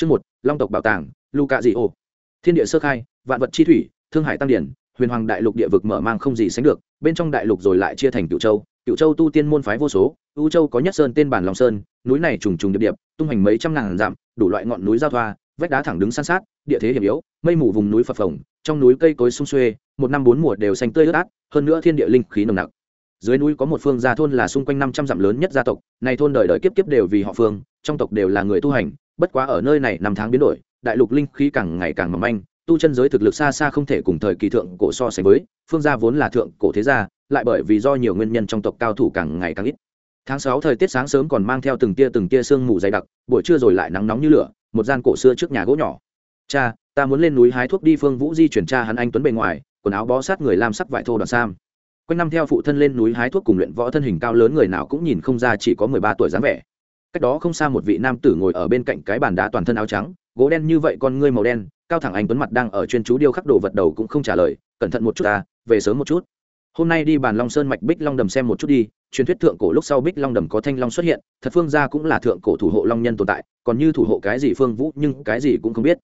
Chương một, Long tộc bảo tàng, Luca dị ô. Thiên địa sơ khai, vạn vật chi thủy, thương hải tăng điển, huyền hoàng đại lục địa vực mở mang không gì sánh được, bên trong đại lục rồi lại chia thành cựu châu, cựu châu tu tiên môn phái vô số, u châu có nhất sơn tên bản long sơn, núi này trùng trùng điệp điệp, tung hành mấy trăm ngàn dặm, đủ loại ngọn núi giao thoa, vách đá thẳng đứng san sát, địa thế hiểm yếu, mây mù vùng núi phập phồng, trong núi cây cối sum xuê, một năm bốn mùa đều xanh tươi ướt át, hơn nữa thiên địa linh khí nồng nặc. Dưới núi có một phương gia thôn là xung quanh năm trăm dặm lớn nhất gia tộc, này thôn đời đời kiếp kiếp đều vì họ phương, trong tộc đều là người tu hành, bất quá ở nơi này năm tháng biến đổi, đại lục linh khí càng ngày càng mỏng manh tu chân giới thực lực xa xa không thể cùng thời kỳ thượng cổ so sánh với phương gia vốn là thượng cổ thế gia lại bởi vì do nhiều nguyên nhân trong tộc cao thủ càng ngày càng ít. Tháng sáu thời tiết sáng sớm còn mang theo từng tia từng tia sương mù dày đặc buổi trưa rồi lại nắng nóng như lửa một gian cổ xưa trước nhà gỗ nhỏ. Cha ta muốn lên núi hái thuốc đi phương vũ di chuyển cha hắn anh tuấn bề ngoài quần áo bó sát người làm sắc vải thô đoàn sam. Quanh năm theo phụ thân lên núi hái thuốc cùng luyện võ thân hình cao lớn người nào cũng nhìn không ra chỉ có mười ba tuổi dáng vẻ cách đó không xa một vị nam tử ngồi ở bên cạnh cái bàn đá toàn thân áo trắng, gỗ đen như vậy con ngươi màu đen, cao thẳng anh tuấn mặt đang ở chuyên chú điêu khắc đồ vật đầu cũng không trả lời, cẩn thận một chút ta, về sớm một chút. Hôm nay đi bàn long sơn mạch bích long đầm xem một chút đi, truyền thuyết thượng cổ lúc sau bích long đầm có thanh long xuất hiện, thật phương gia cũng là thượng cổ thủ hộ long nhân tồn tại, còn như thủ hộ cái gì phương vũ nhưng cái gì cũng không biết.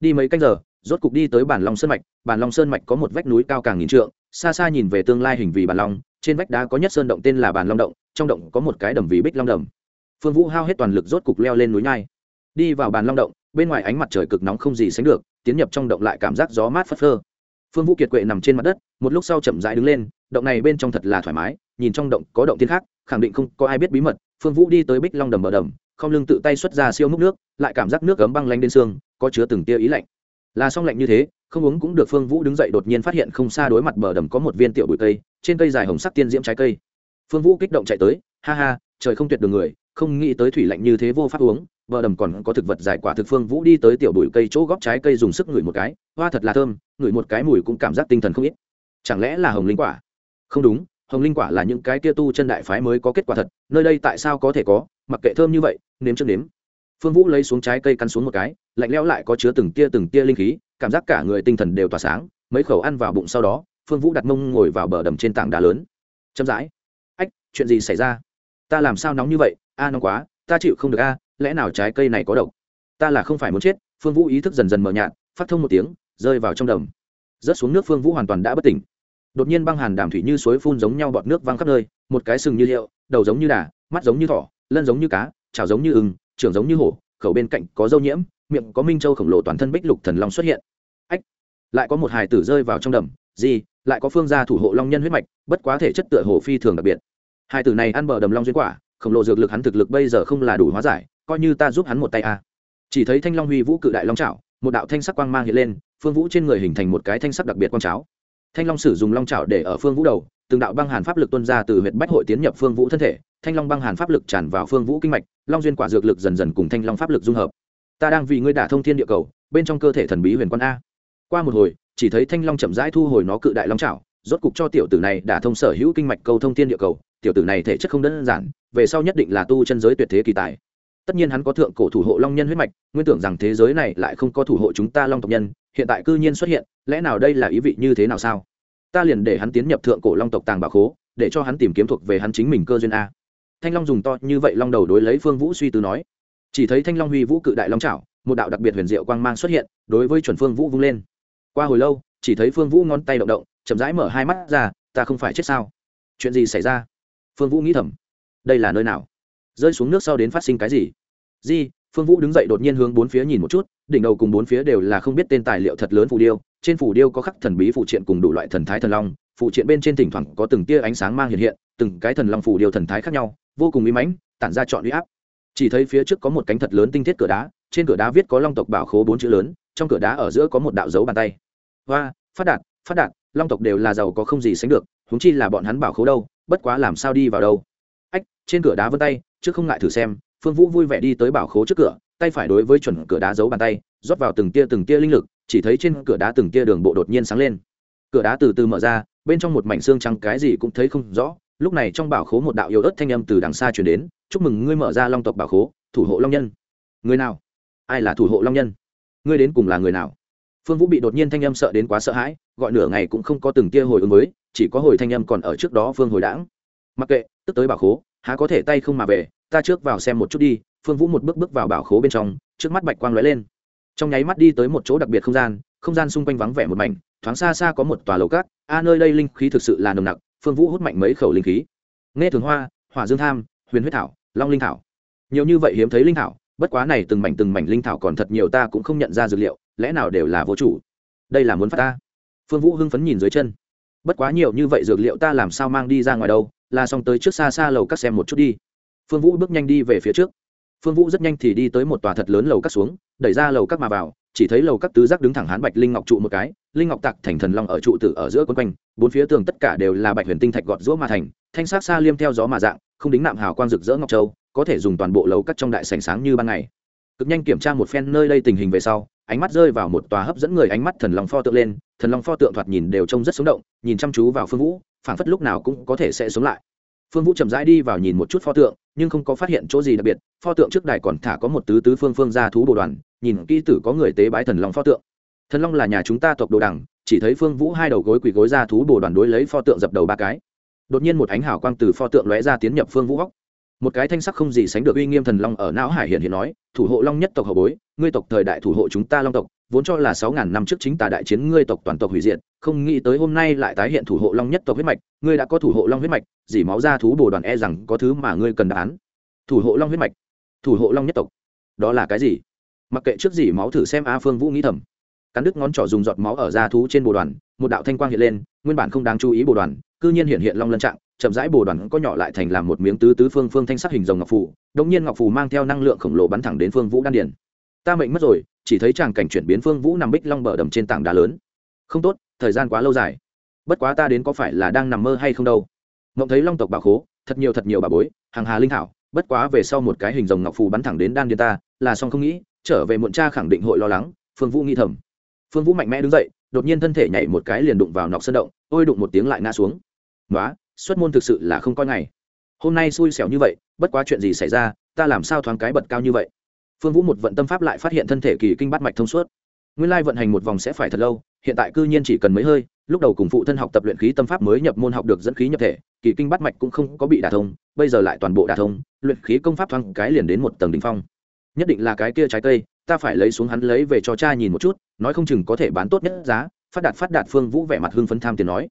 Đi mấy canh giờ, rốt cục đi tới bản long sơn mạch bản long sơn mạch có một vách núi cao càng nghìn trượng, xa xa nhìn về tương lai hình vì bản long, trên vách đá có nhất sơn động tên là bản long động, trong động có một cái đầm vì bích long đầm phương vũ hao hết toàn lực rốt cục leo lên núi nhai. Đi vào bàn long động, bên ngoài ánh mặt trời cực nóng không gì sánh được, tiến nhập trong động lại cảm giác gió mát phất phơ. Phương vũ kiệt quệ nằm trên mặt đất, một lúc sau chậm rãi đứng lên, động này bên trong thật là thoải mái, nhìn trong động có động tiên khác, khẳng định không có ai biết bí mật. Phương vũ đi tới bích long đầm bờ đầm, không lưng tự tay xuất ra siêu múc nước, lại cảm giác nước ấm băng lanh đến xương, có chứa từng tia ý lạnh. Là xong lạnh như thế, không uống cũng được. Phương vũ đứng dậy đột nhiên phát hiện không xa đối mặt bờ đầm có một viên tiểu bụi cây, trên cây dài hồng sắc tiên diễm trái cây. Phương vũ kích động chạy tới, ha ha trời không tuyệt đường người, không nghĩ tới thủy lạnh như thế vô pháp uống bờ đầm còn có thực vật giải quả thực phương vũ đi tới tiểu bụi cây chỗ góp trái cây dùng sức ngửi một cái, hoa thật là thơm, ngửi một cái mùi cũng cảm giác tinh thần không ít. Chẳng lẽ là hồng linh quả? Không đúng, hồng linh quả là những cái kia tu chân đại phái mới có kết quả thật, nơi đây tại sao có thể có, mặc kệ thơm như vậy, nếm trước nếm. Phương vũ lấy xuống trái cây cắn xuống một cái, lạnh lẽo lại có chứa từng tia từng tia linh khí, cảm giác cả người tinh thần đều tỏa sáng, mấy khẩu ăn vào bụng sau đó, phương vũ đặt mông ngồi vào bờ đầm trên tảng đá lớn. Chậm rãi. Ách, chuyện gì xảy ra? Ta làm sao nóng như vậy? A, nóng quá, ta chịu không được a, lẽ nào trái cây này có độc? Ta là không phải muốn chết. Phương vũ ý thức dần dần mờ nhạt, phát thông một tiếng, rơi vào trong đầm. Rớt xuống nước, phương vũ hoàn toàn đã bất tỉnh. Đột nhiên băng hàn đàm thủy như suối phun giống nhau bọt nước văng khắp nơi, một cái sừng như liệu đầu giống như đà, mắt giống như thỏ, lân giống như cá, chảo giống như ưng, trưởng giống như hổ, khẩu bên cạnh có dâu nhiễm, miệng có minh châu khổng lồ toàn thân bích lục thần long xuất hiện. Ách! Lại có một hài tử rơi vào trong đầm. Gì? Lại có phương gia thủ hộ long nhân huyết mạch, bất quá thể chất tựa hồ phi thường đặc biệt hai tử này ăn bờ đầm long duyên quả, khổng lồ dược lực hắn thực lực bây giờ không là đủ hóa giải, coi như ta giúp hắn một tay a chỉ thấy thanh long huy vũ cự đại long trảo một đạo thanh sắc quang mang hiện lên, phương vũ trên người hình thành một cái thanh sắc đặc biệt quang cháo. Thanh long sử dụng long trảo để ở phương vũ đầu, từng đạo băng hàn pháp lực tuân ra từ huyện bách hội tiến nhập phương vũ thân thể, thanh long băng hàn pháp lực tràn vào phương vũ kinh mạch, long duyên quả dược lực dần dần cùng thanh long pháp lực dung hợp. Ta đang vì ngươi đả thông thiên địa cầu, bên trong cơ thể thần bí huyền quan a. Qua một hồi, chỉ thấy thanh long chậm rãi thu hồi nó cự đại long trảo rốt cục cho tiểu tử này đã thông sở hữu kinh mạch cầu thông thiên địa cầu, tiểu tử này thể chất không đơn giản, về sau nhất định là tu chân giới tuyệt thế kỳ tài. Tất nhiên hắn có thượng cổ thủ hộ long nhân huyết mạch, nguyên tưởng rằng thế giới này lại không có thủ hộ chúng ta long tộc nhân, hiện tại cư nhiên xuất hiện, lẽ nào đây là ý vị như thế nào sao? Ta liền để hắn tiến nhập thượng cổ long tộc tàng bà khố, để cho hắn tìm kiếm thuộc về hắn chính mình cơ duyên a. Thanh long dùng to như vậy long đầu đối lấy phương vũ suy tư nói. Chỉ thấy thanh long huy vũ cự đại long trảo một đạo đặc biệt huyền diệu quang mang xuất hiện, đối với chuẩn phương vũ vung lên. Qua hồi lâu, chỉ thấy phương vũ ngón tay động động chậm rãi mở hai mắt ra, ta không phải chết sao? Chuyện gì xảy ra? Phương vũ nghĩ thầm. Đây là nơi nào? Rơi xuống nước sau đến phát sinh cái gì? Di, phương vũ đứng dậy đột nhiên hướng bốn phía nhìn một chút, đỉnh đầu cùng bốn phía đều là không biết tên tài liệu thật lớn phù điêu, trên phù điêu có khắc thần bí phụ triện cùng đủ loại thần thái thần long phụ triện bên trên thỉnh thoảng có từng tia ánh sáng mang hiện hiện, từng cái thần long phù điêu thần thái khác nhau, vô cùng uy mãnh, tản ra chọn uy áp. Chỉ thấy phía trước có một cánh thật lớn tinh thiết cửa đá, trên cửa đá viết có long tộc bảo khố bốn chữ lớn, trong cửa đá ở giữa có một đạo dấu bàn tay. Hoa, phát đạt phát đạt long tộc đều là giàu có không gì sánh được húng chi là bọn hắn bảo khố đâu, bất quá làm sao đi vào đâu. Ách, trên cửa đá vân tay, trước không ngại thử xem, phương vũ vui vẻ đi tới bảo khố trước cửa, tay phải đối với chuẩn cửa đá giấu bàn tay, rót vào từng tia từng tia linh lực, chỉ thấy trên cửa đá từng tia đường bộ đột nhiên sáng lên. Cửa đá từ từ mở ra, bên trong một mảnh xương trắng cái gì cũng thấy không rõ, lúc này trong bảo khố một đạo yếu ớt thanh âm từ đằng xa chuyển đến, chúc mừng ngươi mở ra long tộc bảo khố, thủ hộ long nhân. Người nào? Ai là thủ hộ long nhân? Ngươi đến cùng là người nào? Phương vũ bị đột nhiên thanh âm sợ đến quá sợ hãi gọi nửa ngày cũng không có từng tia hồi ứng mới, chỉ có hồi thanh âm còn ở trước đó phương hồi đãng. Mặc kệ tức tới bảo khố há có thể tay không mà về ta trước vào xem một chút đi phương vũ một bước bước vào bảo khố bên trong trước mắt bạch quang lóe lên. Trong nháy mắt đi tới một chỗ đặc biệt không gian không gian xung quanh vắng vẻ một mảnh thoáng xa xa có một tòa lầu cát a nơi đây linh khí thực sự là nồng nặc phương vũ hút mạnh mấy khẩu linh khí. Nghe thường hoa hỏa dương tham huyền huyết thảo long linh thảo. Nhiều như vậy hiếm thấy linh thảo bất quá này từng mảnh từng mảnh linh thảo còn thật nhiều ta cũng không nhận ra dược liệu lẽ nào đều là vô chủ? Đây là muốn phát ta? Phương vũ hưng phấn nhìn dưới chân. Bất quá nhiều như vậy dược liệu ta làm sao mang đi ra ngoài đâu, là xong tới trước xa xa lầu các xem một chút đi. Phương vũ bước nhanh đi về phía trước. Phương vũ rất nhanh thì đi tới một tòa thật lớn lầu các xuống, đẩy ra lầu các mà vào, chỉ thấy lầu các tứ giác đứng thẳng hán bạch linh ngọc trụ một cái, linh ngọc tặc thành thần long ở trụ tử ở giữa quân quanh, bốn phía tường tất cả đều là bạch huyền tinh thạch gọt rũa mà thành, thanh sát xa liêm theo gió mà dạng, không đính nạm hào quang rực rỡ ngọc châu, có thể dùng toàn bộ lầu các trong đại sảnh sáng như ban ngày. Cực nhanh kiểm tra một phen nơi đây tình hình về sau ánh mắt rơi vào một tòa hấp dẫn người ánh mắt thần long pho tượng lên, thần long pho tượng thoạt nhìn đều trông rất sống động, nhìn chăm chú vào phương vũ, phảng phất lúc nào cũng có thể sẽ sống lại. Phương vũ chậm rãi đi vào nhìn một chút pho tượng, nhưng không có phát hiện chỗ gì đặc biệt, pho tượng trước đài còn thả có một tứ tứ phương phương ra thú bồ đoàn, nhìn kỹ tử có người tế bái thần long pho tượng. Thần long là nhà chúng ta tộc đồ đẳng, chỉ thấy phương vũ hai đầu gối quỳ gối ra thú bồ đoàn đối lấy pho tượng dập đầu ba cái. Đột nhiên một ánh hào quang từ pho tượng lóe ra tiến nhập phương vũ góc một cái thanh sắc không gì sánh được uy nghiêm thần long ở não hải hiện hiện nói, thủ hộ long nhất tộc hậu bối, ngươi tộc thời đại thủ hộ chúng ta long tộc, vốn cho là sáu ngàn năm trước chính tà đại chiến ngươi tộc toàn tộc hủy diệt, không nghĩ tới hôm nay lại tái hiện thủ hộ long nhất tộc huyết mạch, ngươi đã có thủ hộ long huyết mạch, dỉ máu ra thú bồ đoàn e rằng có thứ mà ngươi cần đáp án thủ hộ long huyết mạch? Thủ hộ long nhất tộc? Đó là cái gì? Mặc kệ trước dỉ máu thử xem a phương vũ nghĩ thầm. Cắn đứt ngón trỏ dùng giọt máu ở da thú trên bồ đoàn, một đạo thanh quang hiện lên, nguyên bản không đáng chú ý bồ đoàn, cư nhiên hiện hiện long lân trạng chậm rãi bồ đoàn có nhỏ lại thành làm một miếng tứ tứ phương phương thanh sắc hình rồng ngọc phù, đống nhiên ngọc phù mang theo năng lượng khổng lồ bắn thẳng đến phương vũ đan điền. Ta mệnh mất rồi, chỉ thấy chàng cảnh chuyển biến phương vũ nằm bích long bờ đầm trên tảng đá lớn. Không tốt, thời gian quá lâu dài. Bất quá ta đến có phải là đang nằm mơ hay không đâu. Mộng thấy long tộc bà khố, thật nhiều thật nhiều bà bối, hàng hà linh thảo, bất quá về sau một cái hình rồng ngọc phù bắn thẳng đến đan điền ta, là xong không nghĩ, trở về muộn cha khẳng định hội lo lắng, phương vũ nghĩ thầm. Phương vũ mạnh mẽ đứng dậy, đột nhiên thân thể nhảy một cái liền đụng vào nọc sơn động, ôi đụng một tiếng lại ngã xuống. Nói xuất môn thực sự là không coi ngày. Hôm nay xui xẻo như vậy, bất quá chuyện gì xảy ra, ta làm sao thoáng cái bật cao như vậy? Phương vũ một vận tâm pháp lại phát hiện thân thể kỳ kinh bắt mạch thông suốt. Nguyên lai vận hành một vòng sẽ phải thật lâu, hiện tại cư nhiên chỉ cần mấy hơi, lúc đầu cùng phụ thân học tập luyện khí tâm pháp mới nhập môn học được dẫn khí nhập thể, kỳ kinh bắt mạch cũng không có bị đả thông, bây giờ lại toàn bộ đả thông, luyện khí công pháp thoáng cái liền đến một tầng đ ỉ n h phong. Nhất định là cái kia trái cây, ta phải lấy xuống hắn lấy về cho cha nhìn một chút, nói không chừng có thể bán tốt nhất giá, phát đạt phát đạt phương vũ vẻ mặt hưng phấn tham tiền nói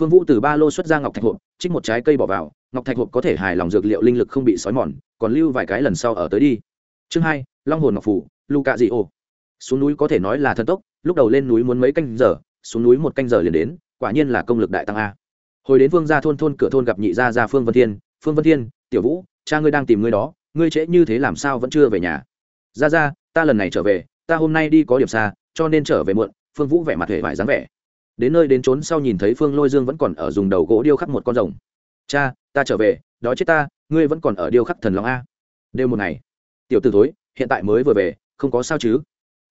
phương vũ từ ba lô xuất ra ngọc thạch hộp, trích một trái cây bỏ vào, ngọc thạch hộp có thể hài lòng dược liệu linh lực không bị xói mòn, còn lưu vài cái lần sau ở tới đi. Chương hai, long hồn ngọc phủ luca cạ dị ô xuống núi có thể nói là thần tốc, lúc đầu lên núi muốn mấy canh giờ, xuống núi một canh giờ liền đến, quả nhiên là công lực đại tăng a. Hồi đến phương gia thôn thôn cửa thôn gặp nhị gia gia phương vân thiên, phương vân thiên, tiểu vũ, cha ngươi đang tìm ngươi đó, ngươi trễ như thế làm sao vẫn chưa về nhà? Ra ra ta lần này trở về, ta hôm nay đi có điểm xa, cho nên trở về muộn. Phương vũ vẻ mặt hề vải dáng vẻ đến nơi đến trốn sau nhìn thấy phương lôi dương vẫn còn ở dùng đầu gỗ điêu khắc một con rồng. Cha, ta trở về, đói chết ta, ngươi vẫn còn ở điêu khắc thần long a. Đều một ngày. Tiểu t thối, hiện tại mới vừa về, không có sao chứ?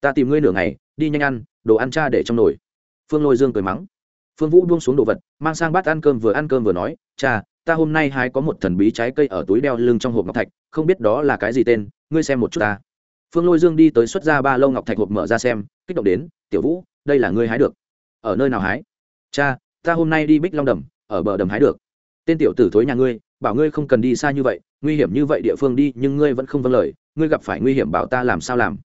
Ta tìm ngươi nửa ngày, đi nhanh ăn, đồ ăn cha để trong nồi. Phương lôi dương cười mắng. Phương vũ buông xuống đồ vật, mang sang bát ăn cơm vừa ăn cơm vừa nói, cha, ta hôm nay hái có một thần bí trái cây ở túi đeo lưng trong hộp ngọc thạch, không biết đó là cái gì tên, ngươi xem một chút ta. Phương lôi dương đi tới xuất ra ba lâu ngọc thạch hộp mở ra xem, kích động đến, tiểu vũ, đây là ngươi hái được ở nơi nào hái? Cha, ta hôm nay đi bích long đầm, ở bờ đầm hái được. Tên tiểu tử thối nhà ngươi, bảo ngươi không cần đi xa như vậy, nguy hiểm như vậy địa phương đi, nhưng ngươi vẫn không vâng lời, ngươi gặp phải nguy hiểm bảo ta làm sao làm?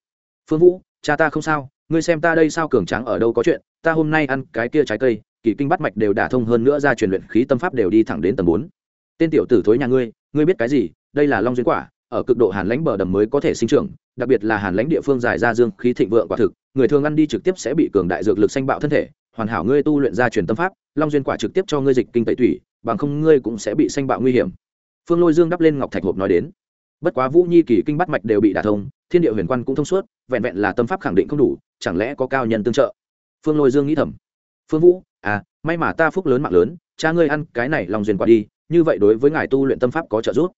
Phương vũ, cha ta không sao, ngươi xem ta đây sao cường tráng ở đâu có chuyện, ta hôm nay ăn cái kia trái cây, kỳ kinh bắt mạch đều đả thông hơn nữa ra truyền luyện khí tâm pháp đều đi thẳng đến tầng bốn. Tên tiểu tử thối nhà ngươi ngươi biết cái gì? Đây là long duyên quả, ở cực độ hàn lãnh bờ đầm mới có thể sinh trưởng, đặc biệt là hàn lãnh địa phương dài ra dương khí thịnh vượng quả thực, người thường ăn đi trực tiếp sẽ bị cường đại dược lực xanh bạo thân thể hoàn hảo ngươi tu luyện ra truyền tâm pháp, long duyên quả trực tiếp cho ngươi dịch kinh tẩy thủy bằng không ngươi cũng sẽ bị xanh bạo nguy hiểm. Phương lôi dương đắp lên ngọc thạch hộp nói đến. Bất quá vũ nhi kỳ kinh bắt mạch đều bị đả thông, thiên địa huyền quan cũng thông suốt, vẹn vẹn là tâm pháp khẳng định không đủ, chẳng lẽ có cao nhân tương trợ? Phương lôi dương nghĩ thầm. Phương vũ à may mà ta phúc lớn mạng lớn, cha ngươi ăn cái này lòng duyên quả đi, như vậy đối với ngài tu luyện tâm pháp có trợ giúp.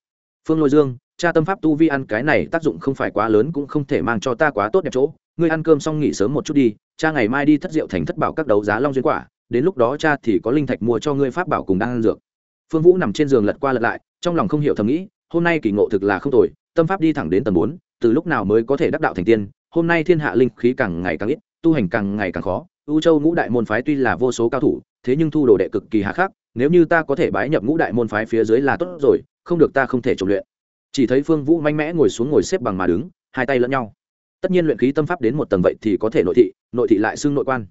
Phương lôi dương, cha tâm pháp tu vi ăn cái này tác dụng không phải quá lớn cũng không thể mang cho ta quá tốt đẹp chỗ ngươi ăn cơm xong nghỉ sớm một chút đi, cha ngày mai đi thất diệu thành thất bảo các đấu giá long duyên quả, đến lúc đó cha thì có linh thạch mua cho ngươi pháp bảo cùng đang ăn dược. Phương vũ nằm trên giường lật qua lật lại, trong lòng không hiểu thầm nghĩ, hôm nay kỳ ngộ thực là không tồi, tâm pháp đi thẳng đến tầng bốn, từ lúc nào mới có thể đắc đạo thành tiên, hôm nay thiên hạ linh khí càng ngày càng ít, tu hành càng ngày càng khó ưu châu ngũ đại môn phái tuy là vô số cao thủ, thế nhưng thu đồ đệ cực kỳ hạ khắc, nếu như ta có thể bái nhập ngũ đại môn phái phía dưới là tốt rồi, không được ta không thể trộm luyện. Chỉ thấy phương vũ mạnh mẽ ngồi xuống ngồi xếp bằng mà đứng, hai tay lẫn nhau tất nhiên luyện khí tâm pháp đến một tầng vậy thì có thể nội thị nội thị lại xưng nội quan.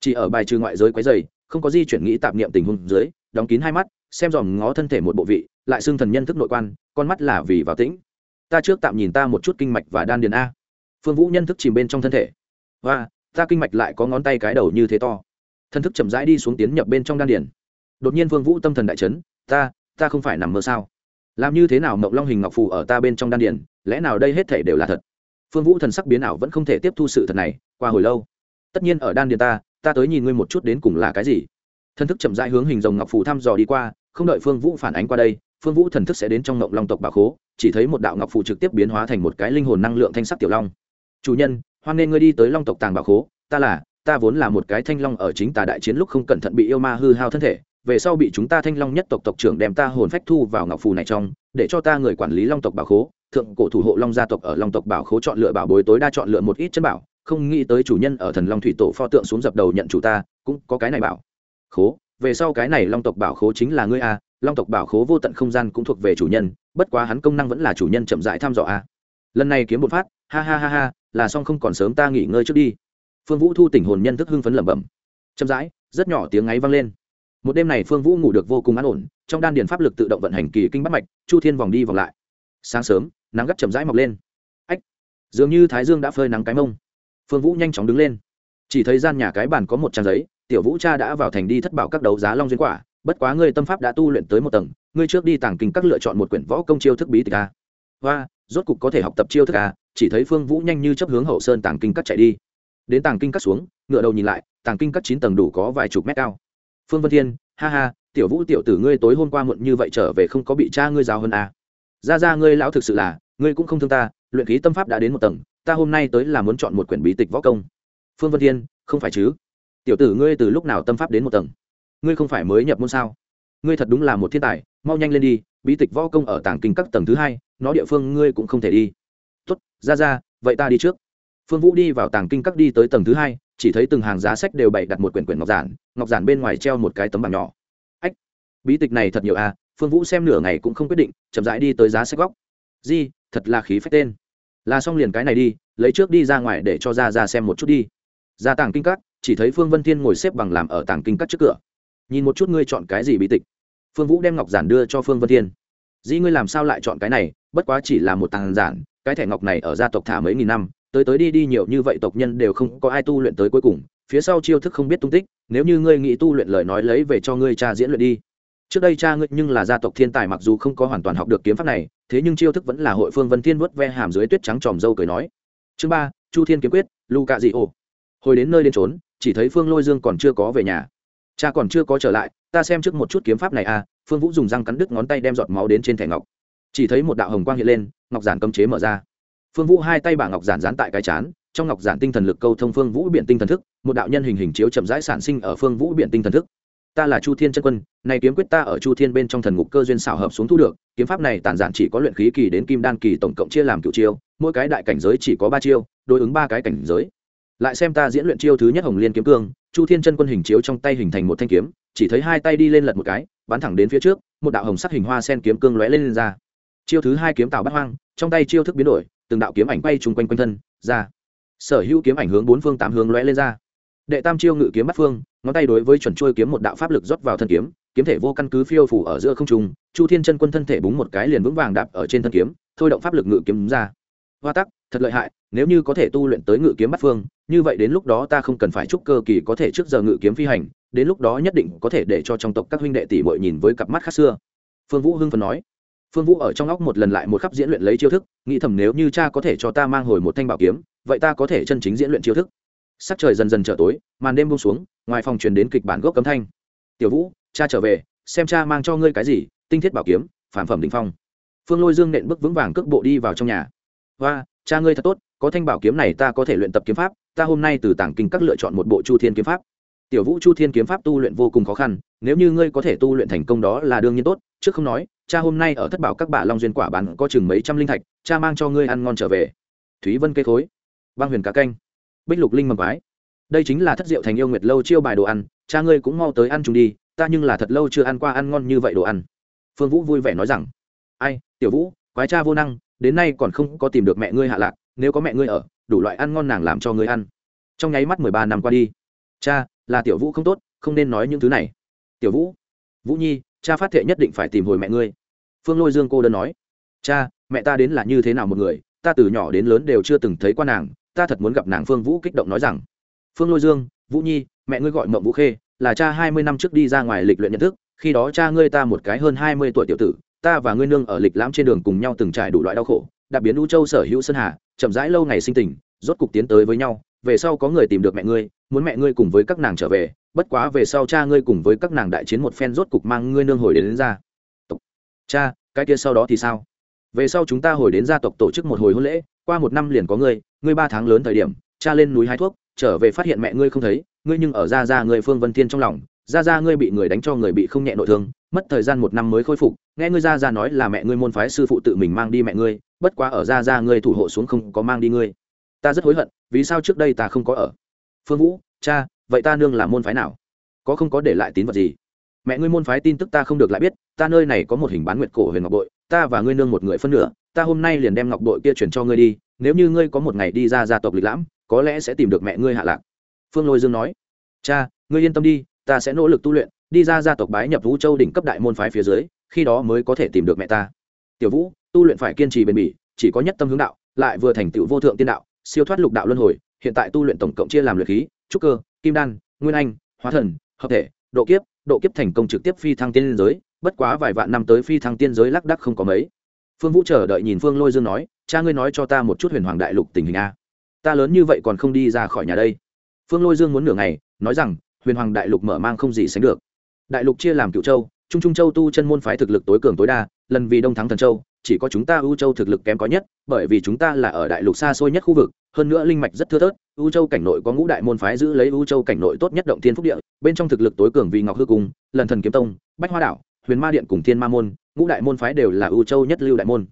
Chỉ ở bài trừ ngoại giới quấy dày không có di chuyển nghĩ tạp niệm tình huống dưới, đóng kín hai mắt, xem dòm ngó thân thể một bộ vị, lại xưng thần nhân thức nội quan, con mắt là vì vào tĩnh. Ta trước tạm nhìn ta một chút kinh mạch và đan điền a. Phương vũ nhân thức chìm bên trong thân thể. Và ta kinh mạch lại có ngón tay cái đầu như thế to. Thân thức chậm rãi đi xuống tiến nhập bên trong đan điền. Đột nhiên phương vũ tâm thần đại chấn, ta ta không phải nằm mơ sao? Làm như thế nào mộng long hình ngọc phù ở ta bên trong đan điền, lẽ nào đây hết thể đều là thật? Phương vũ thần sắc biến ảo vẫn không thể tiếp thu sự thật này, qua hồi lâu. Tất nhiên ở đan điền ta ta tới nhìn ngươi một chút đến cùng là cái gì. Thần thức chậm rãi hướng hình rồng ngọc phù thăm dò đi qua, không đợi phương vũ phản ánh qua đây, phương vũ thần thức sẽ đến trong ngộng long tộc bà khố, chỉ thấy một đạo ngọc phù trực tiếp biến hóa thành một cái linh hồn năng lượng thanh sắc tiểu long. Chủ nhân, hoan nên ngươi đi tới long tộc tàng bà khố, ta là, ta vốn là một cái thanh long ở chính tà đại chiến lúc không cẩn thận bị yêu ma hư hao thân thể, về sau bị chúng ta thanh long nhất tộc tộc trưởng đem ta hồn phách thu vào ngọc phù này trong, để cho ta người quản lý long tộc bảo khố thượng cổ thủ hộ long gia tộc ở long tộc bảo khố chọn lựa bảo bối tối đa chọn lựa một ít chân bảo, không nghĩ tới chủ nhân ở thần long thủy tổ pho tượng xuống dập đầu nhận chủ ta, cũng có cái này bảo. Khố, về sau cái này long tộc bảo khố chính là ngươi a, long tộc bảo khố vô tận không gian cũng thuộc về chủ nhân, bất quá hắn công năng vẫn là chủ nhân chậm dại thăm dò a. Lần này kiếm một phát, ha ha ha ha, là xong không còn sớm ta nghỉ ngơi trước đi. Phương vũ thu tỉnh hồn nhân thức hưng phấn lẩm bẩm. Chậm rãi, rất nhỏ tiếng ngáy vang lên. Một đêm này phương vũ ngủ được vô cùng an ổn, trong đan điền pháp lực tự động vận hành kỳ kinh bắt mạch, chu thiên vòng đi vòng lại. Sáng sớm nắng gắt chậm rãi mọc lên. Ách, dường như thái dương đã phơi nắng cái mông. Phương vũ nhanh chóng đứng lên. Chỉ thấy gian nhà cái bàn có một trang giấy, tiểu vũ cha đã vào thành đi thất bảo các đấu giá long duyên quả, bất quá ngươi tâm pháp đã tu luyện tới một tầng, ngươi trước đi tàng kinh các lựa chọn một quyển võ công chiêu thức bí tịch a. Và rốt cục có thể học tập chiêu thức a. Chỉ thấy phương vũ nhanh như chấp hướng hậu sơn tàng kinh các chạy đi. Đến tàng kinh các xuống, ngựa đầu nhìn lại, tàng kinh các chín tầng đủ có vài chục mét cao. Phương vân thiên, ha ha, tiểu vũ tiểu tử ngươi tối hôm qua muộn như vậy trở về không có bị cha ngươi giáo hơn à. ra ra, ngươi lão thực sự là ngươi cũng không thương ta, luyện khí tâm pháp đã đến một tầng, ta hôm nay tới là muốn chọn một quyển bí tịch võ công. Phương vân thiên, không phải chứ? Tiểu tử ngươi từ lúc nào tâm pháp đến một tầng? Ngươi không phải mới nhập môn sao? Ngươi thật đúng là một thiên tài, mau nhanh lên đi, bí tịch võ công ở tàng kinh các tầng thứ hai, nó địa phương ngươi cũng không thể đi. Tốt, ra ra, vậy ta đi trước. Phương vũ đi vào tàng kinh các đi tới tầng thứ hai, chỉ thấy từng hàng giá sách đều bày đặt một quyển quyển ngọc giản ngọc giản bên ngoài treo một cái tấm bảng nhỏ. Ách, bí tịch này thật nhiều à? Phương vũ xem nửa ngày cũng không quyết định, chậm rãi đi tới giá sách góc. Di thật là khí phách tên. Là xong liền cái này đi, lấy trước đi ra ngoài để cho ra ra xem một chút đi. Ra tàng kinh các, chỉ thấy phương vân thiên ngồi xếp bằng làm ở tàng kinh các trước cửa. Nhìn một chút ngươi chọn cái gì bí tịch. Phương vũ đem ngọc giản đưa cho phương vân thiên. Dĩ ngươi làm sao lại chọn cái này, bất quá chỉ là một tàng giản, cái thẻ ngọc này ở gia tộc thả mấy nghìn năm, tới tới đi đi nhiều như vậy tộc nhân đều không có ai tu luyện tới cuối cùng, phía sau chiêu thức không biết tung tích, nếu như ngươi nghĩ tu luyện lời nói lấy về cho ngươi cha diễn luyện đi. Trước đây cha ngươi nhưng là gia tộc thiên tài mặc dù không có hoàn toàn học được kiếm pháp này thế nhưng chiêu thức vẫn là hội phương vân thiên vuốt ve hàm dưới tuyết trắng tròm dâu cười nói. Chương ba, chu thiên kiếm quyết lu cạ dị ồ hồi đến nơi đến trốn chỉ thấy phương lôi dương còn chưa có về nhà. Cha còn chưa có trở lại, ta xem trước một chút kiếm pháp này à phương vũ dùng răng cắn đứt ngón tay đem giọt máu đến trên thẻ ngọc. Chỉ thấy một đạo hồng quang hiện lên, ngọc giản cấm chế mở ra. Phương vũ hai tay bả ngọc giản dán tại cái chán, trong ngọc giản tinh thần lực câu thông phương vũ biện tinh thần thức, một đạo nhân hình hình chiếu chậm rãi sản sinh ở phương vũ biện tinh thần thức ta là chu thiên chân quân này kiếm quyết ta ở chu thiên bên trong thần ngục cơ duyên xảo hợp xuống thu được kiếm pháp này tàn giản chỉ có luyện khí kỳ đến kim đan kỳ tổng cộng chia làm cựu chiêu mỗi cái đại cảnh giới chỉ có ba chiêu đối ứng ba cái cảnh giới. Lại xem ta diễn luyện chiêu thứ nhất hồng liên kiếm cương chu thiên chân quân hình chiếu trong tay hình thành một thanh kiếm chỉ thấy hai tay đi lên lật một cái bắn thẳng đến phía trước một đạo hồng sắc hình hoa sen kiếm cương lóe lên, lên ra. Chiêu thứ hai kiếm tạo bắt hoang trong tay chiêu thức biến đổi từng đạo kiếm ảnh bay chung quanh quanh thân ra. Sở hữu kiếm ảnh hướng bốn phương tám hướng lóe lên ra. Đệ tam chiêu ngự kiếm bắt phương ngón tay đối với chuẩn trôi kiếm một đạo pháp lực rót vào thân kiếm kiếm thể vô căn cứ phiêu phủ ở giữa không trung, chu thiên chân quân thân thể búng một cái liền vững vàng đạp ở trên thân kiếm, thôi động pháp lực ngự kiếm ra. Hoa tắc, thật lợi hại, nếu như có thể tu luyện tới ngự kiếm bắt phương, như vậy đến lúc đó ta không cần phải chúc cơ kỳ có thể trước giờ ngự kiếm phi hành, đến lúc đó nhất định có thể để cho trong tộc các huynh đệ tỷ muội nhìn với cặp mắt khác xưa. Phương vũ hưng phần nói. Phương vũ ở trong óc một lần lại một khắp diễn luyện lấy chiêu thức, nghĩ thầm nếu như cha có thể cho ta mang hồi một thanh bảo kiếm, vậy ta có thể chân chính diễn luyện chiêu thức sắc trời dần dần trở tối, màn đêm buông xuống, ngoài phòng truyền đến kịch bản gốc cấm thanh. Tiểu vũ, cha trở về, xem cha mang cho ngươi cái gì, tinh thiết bảo kiếm, phản phẩm đỉnh phong. Phương lôi dương nện bước vững vàng cước bộ đi vào trong nhà. Hoa cha ngươi thật tốt, có thanh bảo kiếm này ta có thể luyện tập kiếm pháp, ta hôm nay từ tảng kinh các lựa chọn một bộ chu thiên kiếm pháp. Tiểu vũ, chu thiên kiếm pháp tu luyện vô cùng khó khăn, nếu như ngươi có thể tu luyện thành công đó là đương nhiên tốt, trước không nói, cha hôm nay ở thất bảo các bà long duyên quả bán có chừng mấy trăm linh thạch, cha mang cho ngươi ăn ngon trở về. Thúy vân cây khối. Băng huyền cá canh bích lục linh mầm quái. Đây chính là thất diệu thành yêu nguyệt lâu chiêu bài đồ ăn, cha ngươi cũng mau tới ăn chúng đi, ta nhưng là thật lâu chưa ăn qua ăn ngon như vậy đồ ăn. Phương vũ vui vẻ nói rằng, ai, tiểu vũ, quái cha vô năng, đến nay còn không có tìm được mẹ ngươi hạ lạc, nếu có mẹ ngươi ở, đủ loại ăn ngon nàng làm cho ngươi ăn. Trong nháy mắt mười ba năm qua đi. Cha, là tiểu vũ không tốt, không nên nói những thứ này. Tiểu vũ vũ nhi, cha phát thệ nhất định phải tìm hồi mẹ ngươi. Phương lôi dương cô đơn nói, cha, mẹ ta đến là như thế nào một người, ta từ nhỏ đến lớn đều chưa từng thấy qua nàng ta thật muốn gặp nàng phương vũ kích động nói rằng phương lôi dương vũ nhi mẹ ngươi gọi mộng vũ khê là cha hai mươi năm trước đi ra ngoài lịch luyện nhận thức khi đó cha ngươi ta một cái hơn hai mươi tuổi tiểu tử ta và ngươi nương ở lịch lãm trên đường cùng nhau từng trải đủ loại đau khổ đặc biến u châu sở hữu sơn hà chậm rãi lâu ngày sinh tình rốt cục tiến tới với nhau về sau có người tìm được mẹ ngươi muốn mẹ ngươi cùng với các nàng trở về bất quá về sau cha ngươi cùng với các nàng đại chiến một phen rốt cục mang ngươi nương hồi đến, đến ra. Cha cái kia sau đó thì sao? Về sau chúng ta hồi đến gia tộc tổ chức một hồi hôn lễ qua một năm liền có ngươi ngươi ba tháng lớn thời điểm, cha lên núi hái thuốc, trở về phát hiện mẹ ngươi không thấy, ngươi nhưng ở ra ra ngươi phương vân thiên trong lòng ra ra ngươi bị người đánh cho người bị không nhẹ nội thương, mất thời gian một năm mới khôi phục, nghe ngươi ra ra nói là mẹ ngươi môn phái sư phụ tự mình mang đi mẹ ngươi, bất quá ở ra ra ngươi thủ hộ xuống không có mang đi ngươi. Ta rất hối hận, vì sao trước đây ta không có ở? Phương vũ, cha, vậy ta nương là môn phái nào? Có không có để lại tín vật gì? Mẹ ngươi môn phái tin tức ta không được lại biết, ta nơi này có một hình bán nguyệt cổ huyền ngọc bội, ta và ngươi nương một người phân nửa ta hôm nay liền đem ngọc bội kia chuyển cho ngươi đi, nếu như ngươi có một ngày đi ra gia tộc lịch lãm, có lẽ sẽ tìm được mẹ ngươi hạ lạc. Phương lôi dương nói. Cha, ngươi yên tâm đi, ta sẽ nỗ lực tu luyện, đi ra gia tộc bái nhập vũ châu đỉnh cấp đại môn phái phía dưới, khi đó mới có thể tìm được mẹ ta. Tiểu vũ, tu luyện phải kiên trì bền bỉ, chỉ có nhất tâm hướng đạo, lại vừa thành tựu vô thượng tiên đạo, siêu thoát lục đạo luân hồi, hiện tại tu luyện tổng cộng chia làm luyện khí, trúc cơ, kim đan, nguyên anh, hóa thần, hợp thể, độ kiếp độ kiếp thành công trực tiếp phi thăng tiên giới, bất quá vài vạn năm tới phi thăng tiên giới lác đắc không có mấy phương vũ chờ đợi nhìn phương lôi dương nói, cha ngươi nói cho ta một chút huyền hoàng đại lục tình hình a. Ta lớn như vậy còn không đi ra khỏi nhà đây. Phương lôi dương muốn nửa ngày, nói rằng, huyền hoàng đại lục mở mang không gì sánh được. Đại lục chia làm cựu châu, trung trung châu tu chân môn phái thực lực tối cường tối đa, lần vì đông thắng thần châu, chỉ có chúng ta ưu châu thực lực kém có nhất, bởi vì chúng ta là ở đại lục xa xôi nhất khu vực, hơn nữa linh mạch rất thưa thớt ưu châu cảnh nội có ngũ đại môn phái giữ lấy ưu châu cảnh nội tốt nhất động thiên phúc địa, bên trong thực lực tối cường vì ngọc hư cung, lần thần kiếm tông, bách hoa đảo, huyền ma điện cùng thiên ma môn ngũ đại môn phái đều là ưu châu nhất lưu đại môn.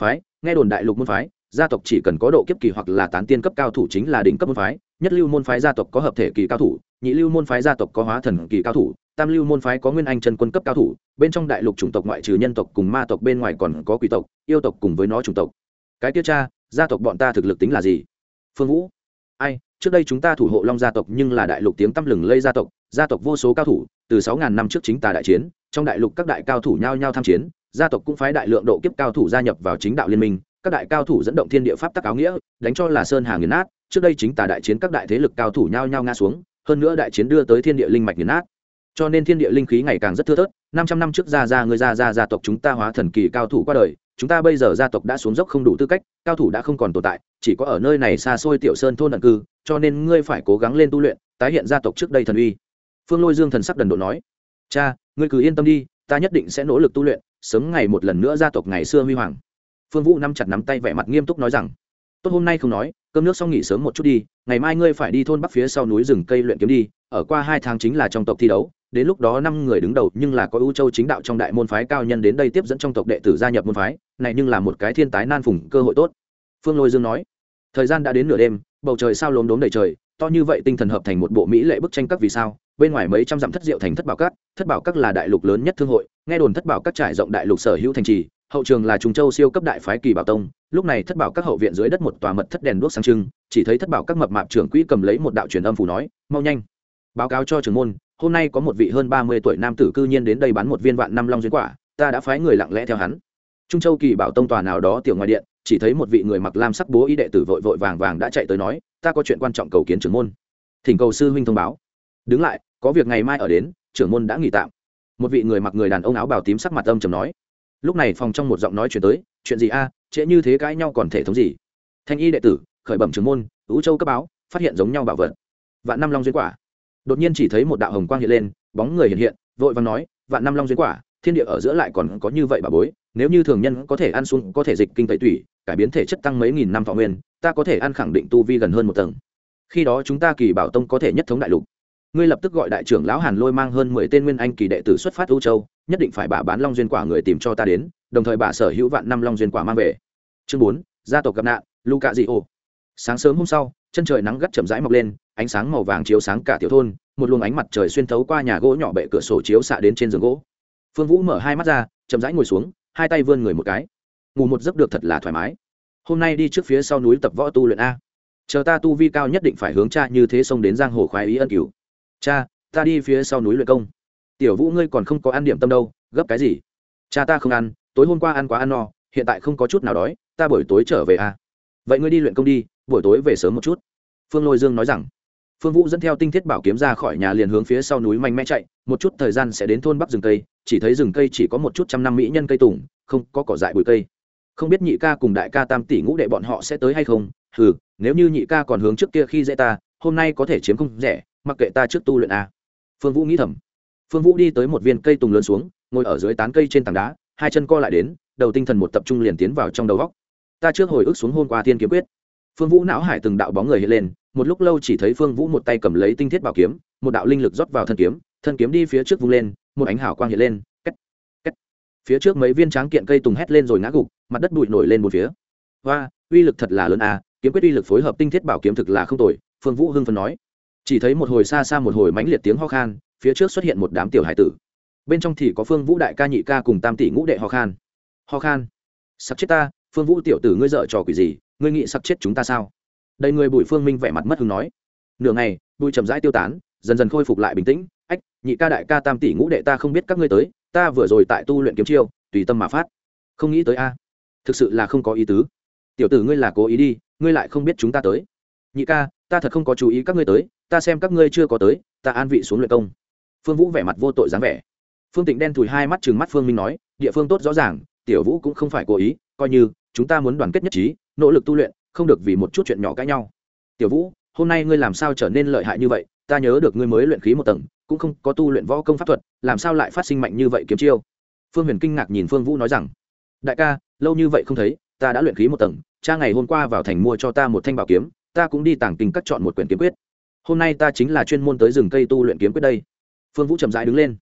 Phái, nghe đồn đại lục môn phái, gia tộc chỉ cần có độ kiếp kỳ hoặc là tán tiên cấp cao thủ chính là đỉnh cấp môn phái, nhất lưu môn phái gia tộc có hợp thể kỳ cao thủ, nhị lưu môn phái gia tộc có hóa thần kỳ cao thủ, tam lưu môn phái có nguyên anh chân quân cấp cao thủ, bên trong đại lục chủng tộc ngoại trừ nhân tộc cùng ma tộc bên ngoài còn có quỷ tộc, yêu tộc cùng với nó chủng tộc. Cái tiêu cha, gia tộc bọn ta thực lực tính là gì? Phương vũ. Ai, trước đây chúng ta thủ hộ long gia tộc nhưng là đại lục tiếng tăm lừng lây gia tộc gia tộc vô số cao thủ, từ sáu ngàn năm trước chính tà đại chiến trong đại lục các đại cao thủ nhao nhao tham chiến, gia tộc cũng phái đại lượng độ kiếp cao thủ gia nhập vào chính đạo liên minh, các đại cao thủ dẫn động thiên địa pháp tắc áo nghĩa, đánh cho là sơn hà nghiền nát, trước đây chính tà đại chiến các đại thế lực cao thủ nhao nhao ngã xuống, hơn nữa đại chiến đưa tới thiên địa linh mạch nghiền nát. Cho nên thiên địa linh khí ngày càng rất thưa thớt, năm trăm năm trước gia gia người gia gia gia tộc chúng ta hóa thần kỳ cao thủ qua đời, chúng ta bây giờ gia tộc đã xuống dốc không đủ tư cách, cao thủ đã không còn tồn tại, chỉ có ở nơi này xa xôi tiểu sơn thôn ẩn cư, cho nên ngươi phải cố gắng lên tu luyện, tái hiện gia tộc trước đây thần uy. Phương lôi dương thần sắc đần độ nói cha, ngươi cứ yên tâm đi, ta nhất định sẽ nỗ lực tu luyện, sớm ngày một lần nữa gia tộc ngày xưa huy hoàng. Phương vũ nắm chặt nắm tay vẻ mặt nghiêm túc nói rằng, tốt, hôm nay không nói, cơm nước xong nghỉ sớm một chút đi, ngày mai ngươi phải đi thôn bắc phía sau núi rừng cây luyện kiếm đi, ở qua hai tháng chính là trong tộc thi đấu, đến lúc đó năm người đứng đầu nhưng là có ưu châu chính đạo trong đại môn phái cao nhân đến đây tiếp dẫn trong tộc đệ tử gia nhập môn phái, này nhưng là một cái thiên tái nan phùng cơ hội tốt. Phương lôi dương nói, thời gian đã đến nửa đêm, bầu trời sao lốm đốm đầy trời to như vậy tinh thần hợp thành một bộ mỹ lệ bức tranh các vì sao, bên ngoài mấy trăm dặm thất diệu thành thất bảo các, thất bảo các là đại lục lớn nhất thương hội, nghe đồn thất bảo các trải rộng đại lục sở hữu thành trì, hậu trường là trung châu siêu cấp đại phái kỳ bảo tông, lúc này thất bảo các hậu viện dưới đất một tòa mật thất đèn đuốc sáng trưng, chỉ thấy thất bảo các mập mạp trưởng quỹ cầm lấy một đạo truyền âm phủ nói, mau nhanh, báo cáo cho trưởng môn, hôm nay có một vị hơn ba mươi tuổi nam tử cư nhiên đến đây bán một viên vạn năm long duyên quả, ta đã phái người lặng lẽ theo hắn. Trung châu kỳ bảo tông tòa nào đó tiểu ngoài điện chỉ thấy một vị người mặc lam sắc bố ý đệ tử vội vội vàng vàng đã chạy tới nói ta có chuyện quan trọng cầu kiến trưởng môn. Thỉnh cầu sư huynh thông báo. Đứng lại có việc ngày mai ở đến trưởng môn đã nghỉ tạm. Một vị người mặc người đàn ông áo bào tím sắc mặt âm trầm nói. Lúc này phòng trong một giọng nói chuyển tới chuyện gì a? À, trễ như thế cãi nhau còn thể thống gì? Thanh y đệ tử khởi bẩm trưởng môn ứ châu cấp báo phát hiện giống nhau bảo vật. Vạn năm long duyên quả. Đột nhiên chỉ thấy một đạo hồng quang hiện lên bóng người hiện hiện vội vàng nói vạn năm long duyên quả thiên địa ở giữa lại còn có như vậy bà bối, nếu như thường nhân có thể ăn xuống, có thể dịch kinh tẩy tủy, cải biến thể chất tăng mấy nghìn năm thọ nguyên, ta có thể ăn khẳng định tu vi gần hơn một tầng. Khi đó chúng ta kỳ bảo tông có thể nhất thống đại lục. Ngươi lập tức gọi đại trưởng lão hàn lôi mang hơn mười tên nguyên anh kỳ đệ tử xuất phát ưu châu, nhất định phải bà bán long duyên quả người tìm cho ta đến, đồng thời bà sở hữu vạn năm long duyên quả mang về. Chương bốn, gia tộc gặp nạn Luca dị ô sáng sớm hôm sau, chân trời nắng gắt chậm rãi mọc lên, ánh sáng màu vàng chiếu sáng cả tiểu thôn, một luồng ánh mặt trời xuyên thấu qua nhà gỗ nhỏ bệ cửa sổ chiếu xạ đến trên giường gỗ phương vũ mở hai mắt ra, chậm rãi ngồi xuống, hai tay vươn người một cái. Ngủ một giấc được thật là thoải mái. Hôm nay đi trước phía sau núi tập võ tu luyện a. Chờ ta tu vi cao nhất định phải hướng cha như thế xông đến giang hồ khoái ý ân cửu. Cha, ta đi phía sau núi luyện công. Tiểu vũ ngươi còn không có ăn điểm tâm đâu, gấp cái gì? Cha ta không ăn, tối hôm qua ăn quá ăn no, hiện tại không có chút nào đói, ta buổi tối trở về a. Vậy ngươi đi luyện công đi, buổi tối về sớm một chút. Phương lôi dương nói rằng phương vũ dẫn theo tinh thiết bảo kiếm ra khỏi nhà liền hướng phía sau núi mạnh mẽ chạy, một chút thời gian sẽ đến thôn bắc rừng cây, chỉ thấy rừng cây chỉ có một chút trăm năm mỹ nhân cây tùng, không có cỏ dại bụi cây. Không biết nhị ca cùng đại ca tam tỷ ngũ đệ bọn họ sẽ tới hay không ừ nếu như nhị ca còn hướng trước kia khi dễ ta, hôm nay có thể chiếm không rẻ, mặc kệ ta trước tu luyện a. Phương vũ nghĩ thầm. Phương vũ đi tới một viên cây tùng lớn xuống, ngồi ở dưới tán cây trên tảng đá, hai chân co lại đến, đầu tinh thần một tập trung liền tiến vào trong đầu góc ta trước hồi ức xuống hôm qua thiên kiếm quyết. Phương vũ não hải từng đạo bóng người hiện lên một lúc lâu chỉ thấy phương vũ một tay cầm lấy tinh thiết bảo kiếm một đạo linh lực rót vào thân kiếm thân kiếm đi phía trước vung lên một ánh hào quang hiện lên cách, cách. phía trước mấy viên tráng kiện cây tùng hét lên rồi ngã gục mặt đất bụi nổi lên một phía. Hoa uy lực thật là lớn à kiếm quyết uy lực phối hợp tinh thiết bảo kiếm thực là không tồi phương vũ hưng phấn nói. Chỉ thấy một hồi xa xa một hồi mãnh liệt tiếng ho khan phía trước xuất hiện một đám tiểu hải tử. Bên trong thì có phương vũ đại ca nhị ca cùng tam tỷ ngũ đệ ho khan. Ho khan sắp chết ta phương vũ tiểu tử ngươi dợ trò quỷ gì ngươi nghĩ sắp chết chúng ta sao? Đầy người bùi phương minh vẻ mặt mất hứng nói. Nửa ngày, bùi chậm rãi tiêu tán, dần dần khôi phục lại bình tĩnh. Ách, nhị ca đại ca tam tỷ ngũ đệ ta không biết các ngươi tới, ta vừa rồi tại tu luyện kiếm chiêu, tùy tâm mà phát. Không nghĩ tới a. Thực sự là không có ý tứ. Tiểu tử ngươi là cố ý đi, ngươi lại không biết chúng ta tới. Nhị ca, ta thật không có chú ý các ngươi tới, ta xem các ngươi chưa có tới, ta an vị xuống luyện công. Phương vũ vẻ mặt vô tội dáng vẻ. Phương tịnh đen thùi hai mắt chừng mắt phương minh nói, địa phương tốt rõ ràng, tiểu vũ cũng không phải cố ý, coi như, chúng ta muốn đoàn kết nhất trí, nỗ lực tu luyện không được vì một chút chuyện nhỏ cãi nhau. Tiểu vũ, hôm nay ngươi làm sao trở nên lợi hại như vậy? Ta nhớ được ngươi mới luyện khí một tầng, cũng không có tu luyện võ công pháp thuật, làm sao lại phát sinh mạnh như vậy kiếm chiêu? Phương huyền kinh ngạc nhìn phương vũ nói rằng, đại ca, lâu như vậy không thấy, ta đã luyện khí một tầng, cha ngày hôm qua vào thành mua cho ta một thanh bảo kiếm, ta cũng đi tàng kinh cắt chọn một quyển kiếm quyết. Hôm nay ta chính là chuyên môn tới rừng cây tu luyện kiếm quyết đây. Phương vũ chậm rãi đứng lên.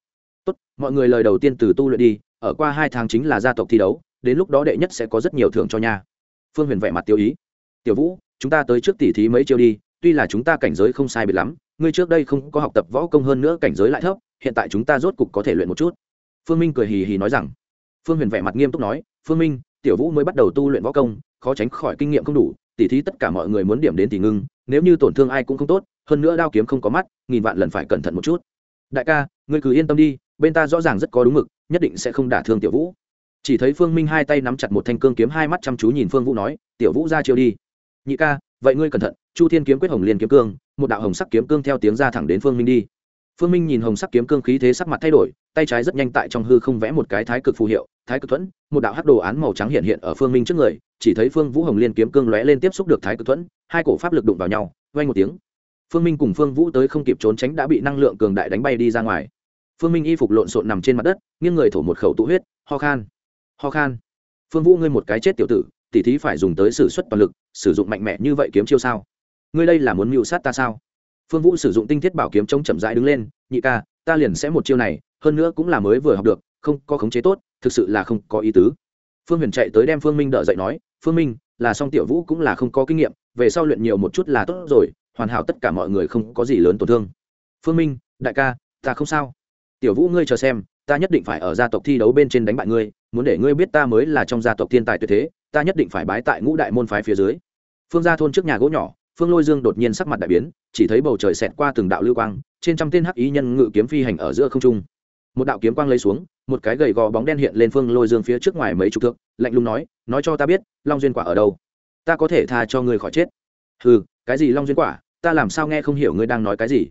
Tốt, mọi người lời đầu tiên từ tu luyện đi, ở qua hai tháng chính là gia tộc thi đấu, đến lúc đó đệ nhất sẽ có rất nhiều thưởng cho nhà. phương huyền vẻ mặt tiêu ý tiểu vũ, chúng ta tới trước tỉ thí mấy chiêu đi, tuy là chúng ta cảnh giới không sai biệt lắm, ngươi trước đây không có học tập võ công hơn nữa cảnh giới lại thấp, hiện tại chúng ta rốt cục có thể luyện một chút. Phương minh cười hì hì nói rằng. Phương huyền vẻ mặt nghiêm túc nói, phương minh, tiểu vũ mới bắt đầu tu luyện võ công, khó tránh khỏi kinh nghiệm không đủ, tỉ thí tất cả mọi người muốn điểm đến tỷ ngưng, nếu như tổn thương ai cũng không tốt, hơn nữa đao kiếm không có mắt, nghìn vạn lần phải cẩn thận một chút. Đại ca, ngươi cứ yên tâm đi, bên ta rõ ràng rất có đúng mực, nhất định sẽ không đả thương tiểu vũ. Chỉ thấy phương minh hai tay nắm chặt một thanh cương kiếm hai mắt chăm chú nhìn phương vũ nói, tiểu vũ ra chiêu đi nhị ca, vậy ngươi cẩn thận, chu thiên kiếm quyết hồng liên kiếm cương, một đạo hồng sắc kiếm cương theo tiếng ra thẳng đến phương minh đi. Phương minh nhìn hồng sắc kiếm cương khí thế sắc mặt thay đổi, tay trái rất nhanh tại trong hư không vẽ một cái thái cực phù hiệu, thái cực thuẫn, một đạo hắc đồ án màu trắng hiện hiện ở phương minh trước người, chỉ thấy phương vũ hồng liên kiếm cương lóe lên tiếp xúc được thái cực thuẫn, hai cổ pháp lực đụng vào nhau vay một tiếng. Phương minh cùng phương vũ tới không kịp trốn tránh đã bị năng lượng cường đại đánh bay đi ra ngoài. Phương minh y phục lộn xộn nằm trên mặt đất, nghiêng người thổ một khẩu tụ huyết, ho khan ho khan. Phương vũ, ngươi một cái chết tiểu tử tỉ thí phải dùng tới sử xuất toàn lực, sử dụng mạnh mẽ như vậy kiếm chiêu sao? Ngươi đây là muốn mưu sát ta sao? Phương vũ sử dụng tinh thiết bảo kiếm chống chậm rãi đứng lên, nhị ca, ta liền sẽ một chiêu này, hơn nữa cũng là mới vừa học được, không có khống chế tốt, thực sự là không có ý tứ. Phương huyền chạy tới đem phương minh đỡ dậy nói, phương minh, là song tiểu vũ cũng là không có kinh nghiệm, về sau luyện nhiều một chút là tốt rồi, hoàn hảo tất cả mọi người không có gì lớn tổn thương. Phương minh, đại ca, ta không sao. Tiểu vũ ngươi chờ xem, ta nhất định phải ở gia tộc thi đấu bên trên đánh bại ngươi, muốn để ngươi biết ta mới là trong gia tộc thiên tài tuyệt thế ta nhất định phải bái tại ngũ đại môn phái phía dưới. Phương gia thôn trước nhà gỗ nhỏ, phương lôi dương đột nhiên sắc mặt đại biến, chỉ thấy bầu trời xẹt qua từng đạo lưu quang, trên trăm tên hắc ý nhân ngự kiếm phi hành ở giữa không trung. Một đạo kiếm quang lấy xuống, một cái gầy gò bóng đen hiện lên phương lôi dương phía trước ngoài mấy chục thước, lạnh lùng nói nói cho ta biết, long duyên quả ở đâu? Ta có thể tha cho ngươi khỏi chết. Ừ cái gì long duyên quả? Ta làm sao nghe không hiểu ngươi đang nói cái gì?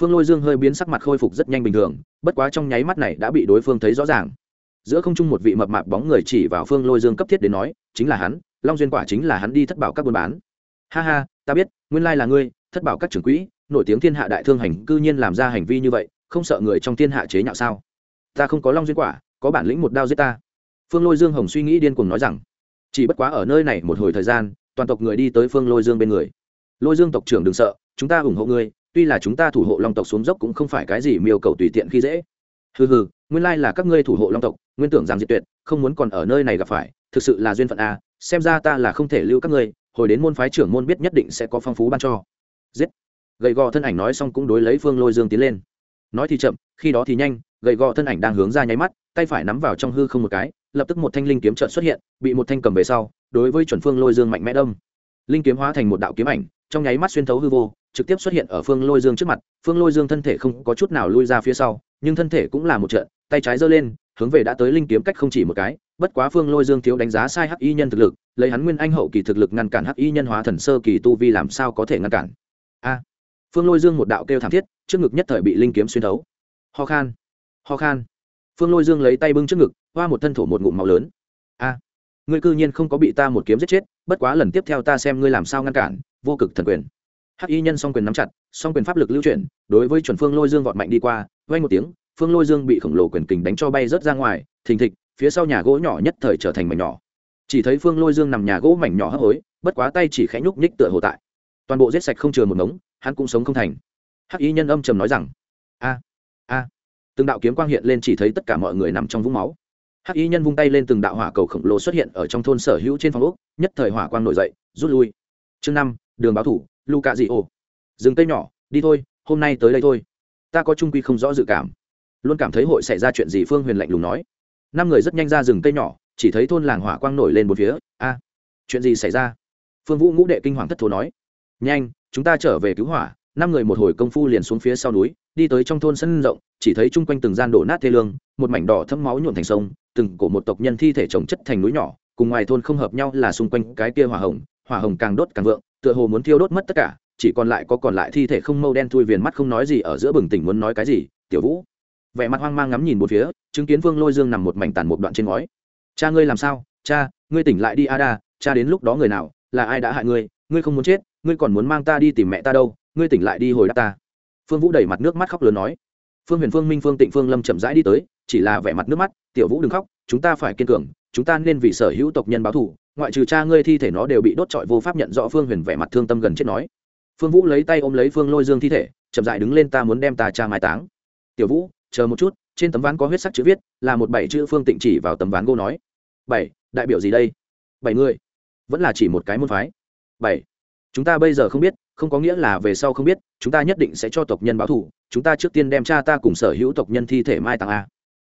Phương lôi dương hơi biến sắc mặt khôi phục rất nhanh bình thường, bất quá trong nháy mắt này đã bị đối phương thấy rõ ràng giữa không trung một vị mập mạp bóng người chỉ vào phương lôi dương cấp thiết đến nói, chính là hắn, long duyên quả chính là hắn đi thất bảo các buôn bán. Ha ha, ta biết, nguyên lai là ngươi, thất bảo các trưởng quỹ, nổi tiếng thiên hạ đại thương hành cư nhiên làm ra hành vi như vậy, không sợ người trong thiên hạ chế nhạo sao? Ta không có long duyên quả, có bản lĩnh một đao giết ta. Phương lôi dương hồng suy nghĩ điên cuồng nói rằng, chỉ bất quá ở nơi này một hồi thời gian, toàn tộc người đi tới phương lôi dương bên người. Lôi dương tộc trưởng đừng sợ, chúng ta ủng hộ ngươi, tuy là chúng ta thủ hộ long tộc xuống dốc cũng không phải cái gì miêu cầu tùy tiện khi dễ hừ hừ, nguyên lai là các ngươi thủ hộ long tộc, nguyên tưởng rằng diệt tuyệt không muốn còn ở nơi này gặp phải, thực sự là duyên phận a, xem ra ta là không thể lưu các ngươi, hồi đến môn phái trưởng môn biết nhất định sẽ có phong phú ban cho. Giết. Gầy gò thân ảnh nói xong cũng đối lấy phương lôi dương tiến lên. Nói thì chậm, khi đó thì nhanh, gầy gò thân ảnh đang hướng ra nháy mắt, tay phải nắm vào trong hư không một cái, lập tức một thanh linh kiếm trợn xuất hiện, bị một thanh cầm về sau, đối với chuẩn phương lôi dương mạnh mẽ đâm. Linh kiếm hóa thành một đạo kiếm ảnh, trong nháy mắt xuyên thấu hư vô, trực tiếp xuất hiện ở phương lôi dương trước mặt, phương lôi dương thân thể không có chút nào lui ra phía sau nhưng thân thể cũng là một trận, tay trái giơ lên, hướng về đã tới linh kiếm cách không chỉ một cái, bất quá phương lôi dương thiếu đánh giá sai hắc y nhân thực lực, lấy hắn nguyên anh hậu kỳ thực lực ngăn cản hắc y nhân hóa thần sơ kỳ tu vi làm sao có thể ngăn cản? A. Phương lôi dương một đạo kêu thảm thiết, trước ngực nhất thời bị linh kiếm xuyên thấu. Ho khan ho khan. Phương lôi dương lấy tay bưng trước ngực, hoa một thân thổ một ngụm màu lớn. A. Ngươi cư nhiên không có bị ta một kiếm giết chết, bất quá lần tiếp theo ta xem ngươi làm sao ngăn cản, vô cực thần quyền hắc y nhân song quyền nắm chặt, song quyền pháp lực lưu chuyển, đối với chuẩn phương lôi dương vọt mạnh đi qua vay một tiếng, phương lôi dương bị khổng lồ quyền kình đánh cho bay rớt ra ngoài, thình thịch, phía sau nhà gỗ nhỏ nhất thời trở thành mảnh nhỏ. Chỉ thấy phương lôi dương nằm nhà gỗ mảnh nhỏ hấp hối, bất quá tay chỉ khẽ nhúc nhích tựa hồ tại. Toàn bộ giết sạch không chừa một ngống, hắn cũng sống không thành. Hắc y nhân âm trầm nói rằng, a a. Từng đạo kiếm quang hiện lên chỉ thấy tất cả mọi người nằm trong vũng máu. Hắc y nhân vung tay lên từng đạo hỏa cầu khổng lồ xuất hiện ở trong thôn sở hữu trên phòng úc nhất thời hỏa quang nổi dậy, rút lui. Chương năm, đường báo thủ luka dị ô dừng tay nhỏ, đi thôi, hôm nay tới đây thôi. Ta có trung quy không rõ dự cảm. Luôn cảm thấy hội xảy ra chuyện gì phương huyền lạnh lùng nói. Năm người rất nhanh ra rừng cây nhỏ, chỉ thấy thôn làng hỏa quang nổi lên một phía. A, chuyện gì xảy ra? Phương vũ ngũ đệ kinh hoàng thất thố nói. Nhanh, chúng ta trở về cứu hỏa. Năm người một hồi công phu liền xuống phía sau núi, đi tới trong thôn sân rộng, chỉ thấy chung quanh từng gian đổ nát thê lương, một mảnh đỏ thấm máu nhuộn thành sông, từng cổ một tộc nhân thi thể trồng chất thành núi nhỏ, cùng ngoài thôn không hợp nhau là xung quanh cái kia hỏa hồng hỏa hồng càng đốt càng vượng tựa hồ muốn thiêu đốt mất tất cả, chỉ còn lại có còn lại thi thể không mâu đen thui viền mắt không nói gì ở giữa bừng tỉnh muốn nói cái gì, tiểu vũ. Vẻ mặt hoang mang ngắm nhìn một phía, chứng kiến vương lôi dương nằm một mảnh tàn một đoạn trên ngói. Cha ngươi làm sao? Cha, ngươi tỉnh lại đi a đa cha đến lúc đó người nào, là ai đã hại ngươi? Ngươi không muốn chết, ngươi còn muốn mang ta đi tìm mẹ ta đâu, ngươi tỉnh lại đi hồi đáp ta. Phương vũ đẩy mặt nước mắt khóc lớn nói. Phương huyền, phương minh, phương tịnh, phương lâm chậm rãi đi tới, chỉ là vẻ mặt nước mắt, tiểu vũ đừng khóc, chúng ta phải kiên cường, chúng ta nên vì sở hữu tộc nhân báo thù ngoại trừ cha ngươi thi thể nó đều bị đốt trọi vô pháp nhận rõ phương huyền vẻ mặt thương tâm gần chết nói. Phương vũ lấy tay ôm lấy phương lôi dương thi thể, chậm dại đứng lên ta muốn đem ta cha mai táng. Tiểu vũ, chờ một chút, trên tấm ván có huyết sắc chữ viết, là một bảy chữ phương tịnh chỉ vào tấm ván gô nói. Bảy, đại biểu gì đây? Bảy người. Vẫn là chỉ một cái môn phái. Bảy. Chúng ta bây giờ không biết, không có nghĩa là về sau không biết, chúng ta nhất định sẽ cho tộc nhân báo thù, chúng ta trước tiên đem cha ta cùng sở hữu tộc nhân thi thể mai táng a.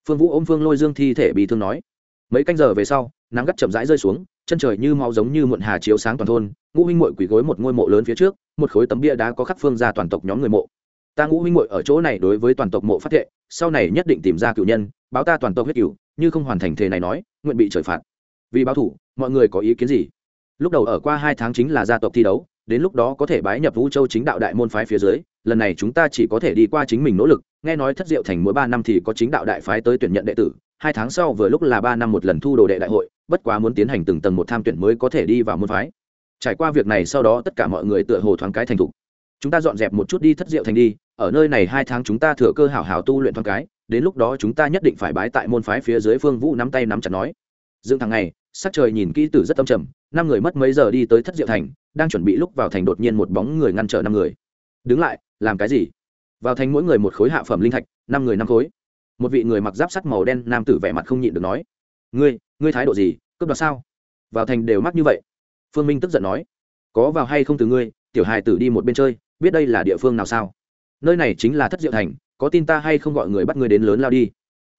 Phương vũ ôm phương lôi dương thi thể bị thương nói. Mấy canh giờ về sau, nắng gắt chậm rãi rơi xuống chân trời như máu giống như muộn hà chiếu sáng toàn thôn, ngũ huynh mội quỳ gối một ngôi mộ lớn phía trước, một khối tấm bia đá có khắc phương ra toàn tộc nhóm người mộ. Ta ngũ huynh mội ở chỗ này đối với toàn tộc mộ phát thệ, sau này nhất định tìm ra cựu nhân, báo ta toàn tộc huyết cựu như không hoàn thành thế này nói, nguyện bị trời phạt. Vì báo thủ, mọi người có ý kiến gì? Lúc đầu ở qua hai tháng chính là gia tộc thi đấu, đến lúc đó có thể bái nhập vũ châu chính đạo đại môn phái phía dưới, lần này chúng ta chỉ có thể đi qua chính mình nỗ lực, nghe nói thất diệu thành mỗi ba năm thì có chính đạo đại phái tới tuyển nhận đệ tử, hai tháng sau vừa lúc là ba năm một lần thu đồ đệ đại hội bất quá muốn tiến hành từng tầng một tham tuyển mới có thể đi vào môn phái. Trải qua việc này sau đó tất cả mọi người tựa hồ thoáng cái thành thục. Chúng ta dọn dẹp một chút đi thất diệu thành đi, ở nơi này hai tháng chúng ta thừa cơ hảo hảo tu luyện thoáng cái, đến lúc đó chúng ta nhất định phải bái tại môn phái phía dưới phương vũ nắm tay nắm chặt nói. Dựng thằng này sắc trời nhìn kỹ tử rất tâm trầm, năm người mất mấy giờ đi tới thất diệu thành, đang chuẩn bị lúc vào thành đột nhiên một bóng người ngăn trở năm người. Đứng lại, làm cái gì? Vào thành mỗi người một khối hạ phẩm linh thạch, năm người năm khối. Một vị người mặc giáp sắt màu đen nam tử vẻ mặt không nhịn được nói. Ngươi ngươi thái độ gì, cướp đoạt sao? Vào thành đều mắc như vậy. Phương minh tức giận nói, có vào hay không từ ngươi, tiểu hài tử đi một bên chơi, biết đây là địa phương nào sao? Nơi này chính là thất diệu thành, có tin ta hay không gọi người bắt ngươi đến lớn lao đi?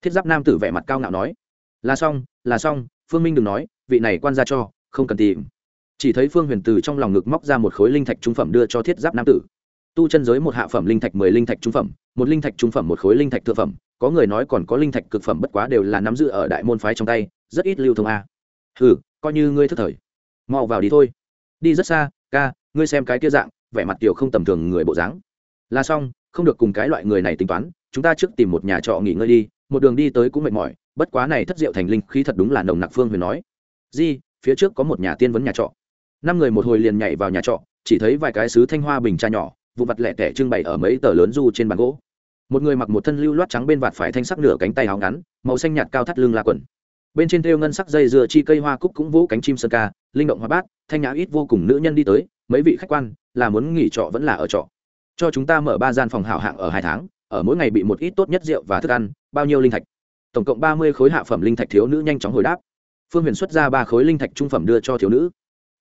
Thiết giáp nam tử vẻ mặt cao ngạo nói, là xong là xong, phương minh đừng nói, vị này quan ra cho, không cần tìm. Chỉ thấy phương huyền từ trong lòng ngực móc ra một khối linh thạch trung phẩm đưa cho thiết giáp nam tử. Tu chân giới một hạ phẩm linh thạch, mười linh thạch trung phẩm, một linh thạch trung phẩm, một khối linh thạch thượng phẩm, có người nói còn có linh thạch cực phẩm bất quá đều là nắm giữ ở đại môn phái trong tay rất ít lưu thông a. Ừ coi như ngươi thức thời. Mau vào đi thôi. Đi rất xa, ca, ngươi xem cái kia dạng, vẻ mặt tiểu không tầm thường người bộ dáng. Là xong, không được cùng cái loại người này tính toán, chúng ta trước tìm một nhà trọ nghỉ ngơi đi, một đường đi tới cũng mệt mỏi, bất quá này thất diệu thành linh khí thật đúng là nồng nặc phương huyền nói. Di, phía trước có một nhà tiên vấn nhà trọ. Năm người một hồi liền nhảy vào nhà trọ, chỉ thấy vài cái sứ thanh hoa bình trà nhỏ, vụ mặt lẻ tẻ trưng bày ở mấy tờ lớn du trên bàn gỗ. Một người mặc một thân lưu loát trắng bên vạt phải thanh sắc nửa cánh tay áo ngắn, màu xanh nhạt cao thắt lưng la quần bên trên thêu ngân sắc dây dừa chi cây hoa cúc cũng vỗ cánh chim sơn ca, linh động hoa bát, thanh nhã ít vô cùng nữ nhân đi tới, mấy vị khách quan, là muốn nghỉ trọ vẫn là ở trọ. Cho chúng ta mở ba gian phòng hảo hạng ở hai tháng, ở mỗi ngày bị một ít tốt nhất rượu và thức ăn, bao nhiêu linh thạch? Tổng cộng ba mươi khối hạ phẩm linh thạch thiếu nữ nhanh chóng hồi đáp. Phương huyền xuất ra ba khối linh thạch trung phẩm đưa cho thiếu nữ.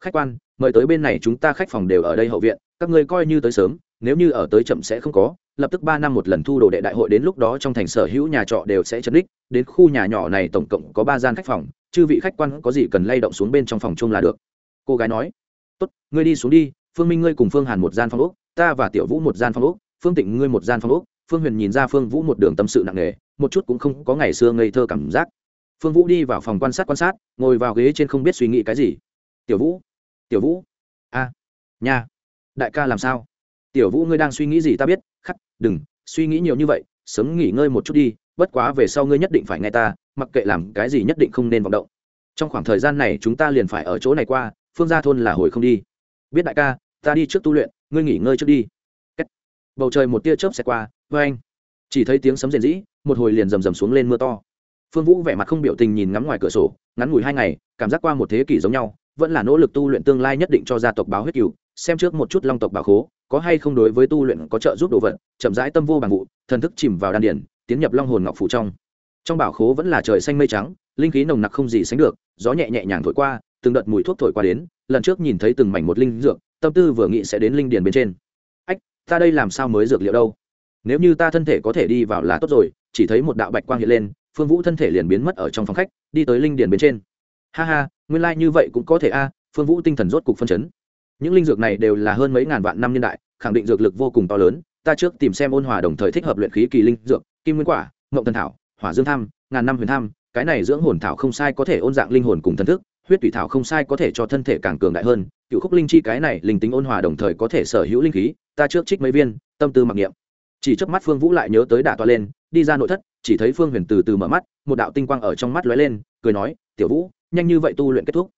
Khách quan, mời tới bên này chúng ta khách phòng đều ở đây hậu viện, các ngươi coi như tới sớm nếu như ở tới chậm sẽ không có, lập tức ba năm một lần thu đồ đệ đại hội đến lúc đó trong thành sở hữu nhà trọ đều sẽ chấn đích đến khu nhà nhỏ này tổng cộng có ba gian khách phòng, chư vị khách quan có gì cần lay động xuống bên trong phòng chung là được. Cô gái nói. Tốt, ngươi đi xuống đi, phương minh ngươi cùng phương hàn một gian phòng úc ta và tiểu vũ một gian phòng úc phương tịnh ngươi một gian phòng úc phương huyền nhìn ra phương vũ một đường tâm sự nặng nề, một chút cũng không có ngày xưa ngây thơ cảm giác. Phương vũ đi vào phòng quan sát quan sát, ngồi vào ghế trên không biết suy nghĩ cái gì. Tiểu vũ tiểu vũ, a, nha, đại ca làm sao? Tiểu vũ ngươi đang suy nghĩ gì ta biết, khắc, đừng, suy nghĩ nhiều như vậy, sớm nghỉ ngơi một chút đi, bất quá về sau ngươi nhất định phải nghe ta, mặc kệ làm cái gì nhất định không nên vọng động. Trong khoảng thời gian này chúng ta liền phải ở chỗ này qua, phương gia thôn là hồi không đi. Biết đại ca, ta đi trước tu luyện, ngươi nghỉ ngơi trước đi. Kết. bầu trời một tia chớp xẹt qua vê anh. Chỉ thấy tiếng sấm rền rĩ, một hồi liền rầm rầm xuống lên mưa to. Phương vũ vẻ mặt không biểu tình nhìn ngắm ngoài cửa sổ, ngắn ngủi hai ngày, cảm giác qua một thế kỷ giống nhau, vẫn là nỗ lực tu luyện tương lai nhất định cho gia tộc báo huyết cựu xem trước một chút long tộc bảo khố, có hay không đối với tu luyện có trợ giúp đồ vật, chậm rãi tâm vô bằng vụ, thần thức chìm vào đan điển tiến nhập long hồn ngọc phủ trong. Trong bảo khố vẫn là trời xanh mây trắng, linh khí nồng nặc không gì sánh được, gió nhẹ nhẹ nhàng thổi qua, từng đợt mùi thuốc thổi qua đến, lần trước nhìn thấy từng mảnh một linh dược, tâm tư vừa nghĩ sẽ đến linh điền bên trên. Ách, ta đây làm sao mới dược liệu đâu? Nếu như ta thân thể có thể đi vào là tốt rồi, chỉ thấy một đạo bạch quang hiện lên, phương vũ thân thể liền biến mất ở trong phòng khách, đi tới linh điền bên trên. Ha ha, nguyên lai、like、như vậy cũng có thể a, phương vũ tinh thần rốt cục phân chấn những linh dược này đều là hơn mấy ngàn vạn năm niên đại, khẳng định dược lực vô cùng to lớn. Ta trước tìm xem ôn hòa đồng thời thích hợp luyện khí kỳ linh dược, kim nguyên quả ngộng thần thảo, hỏa dương tham, ngàn năm huyền tham, cái này dưỡng hồn thảo không sai có thể ôn dạng linh hồn cùng thần thức, huyết tủy thảo không sai có thể cho thân thể càng cường đại hơn. Cựu khúc linh chi cái này linh tính ôn hòa đồng thời có thể sở hữu linh khí, ta trước trích mấy viên, tâm tư mặc niệm. Chỉ trước mắt phương vũ lại nhớ tới đả toa lên, đi ra nội thất, chỉ thấy phương huyền từ từ mở mắt, một đạo tinh quang ở trong mắt lóe lên, cười nói, tiểu vũ, nhanh như vậy tu luyện kết thúc.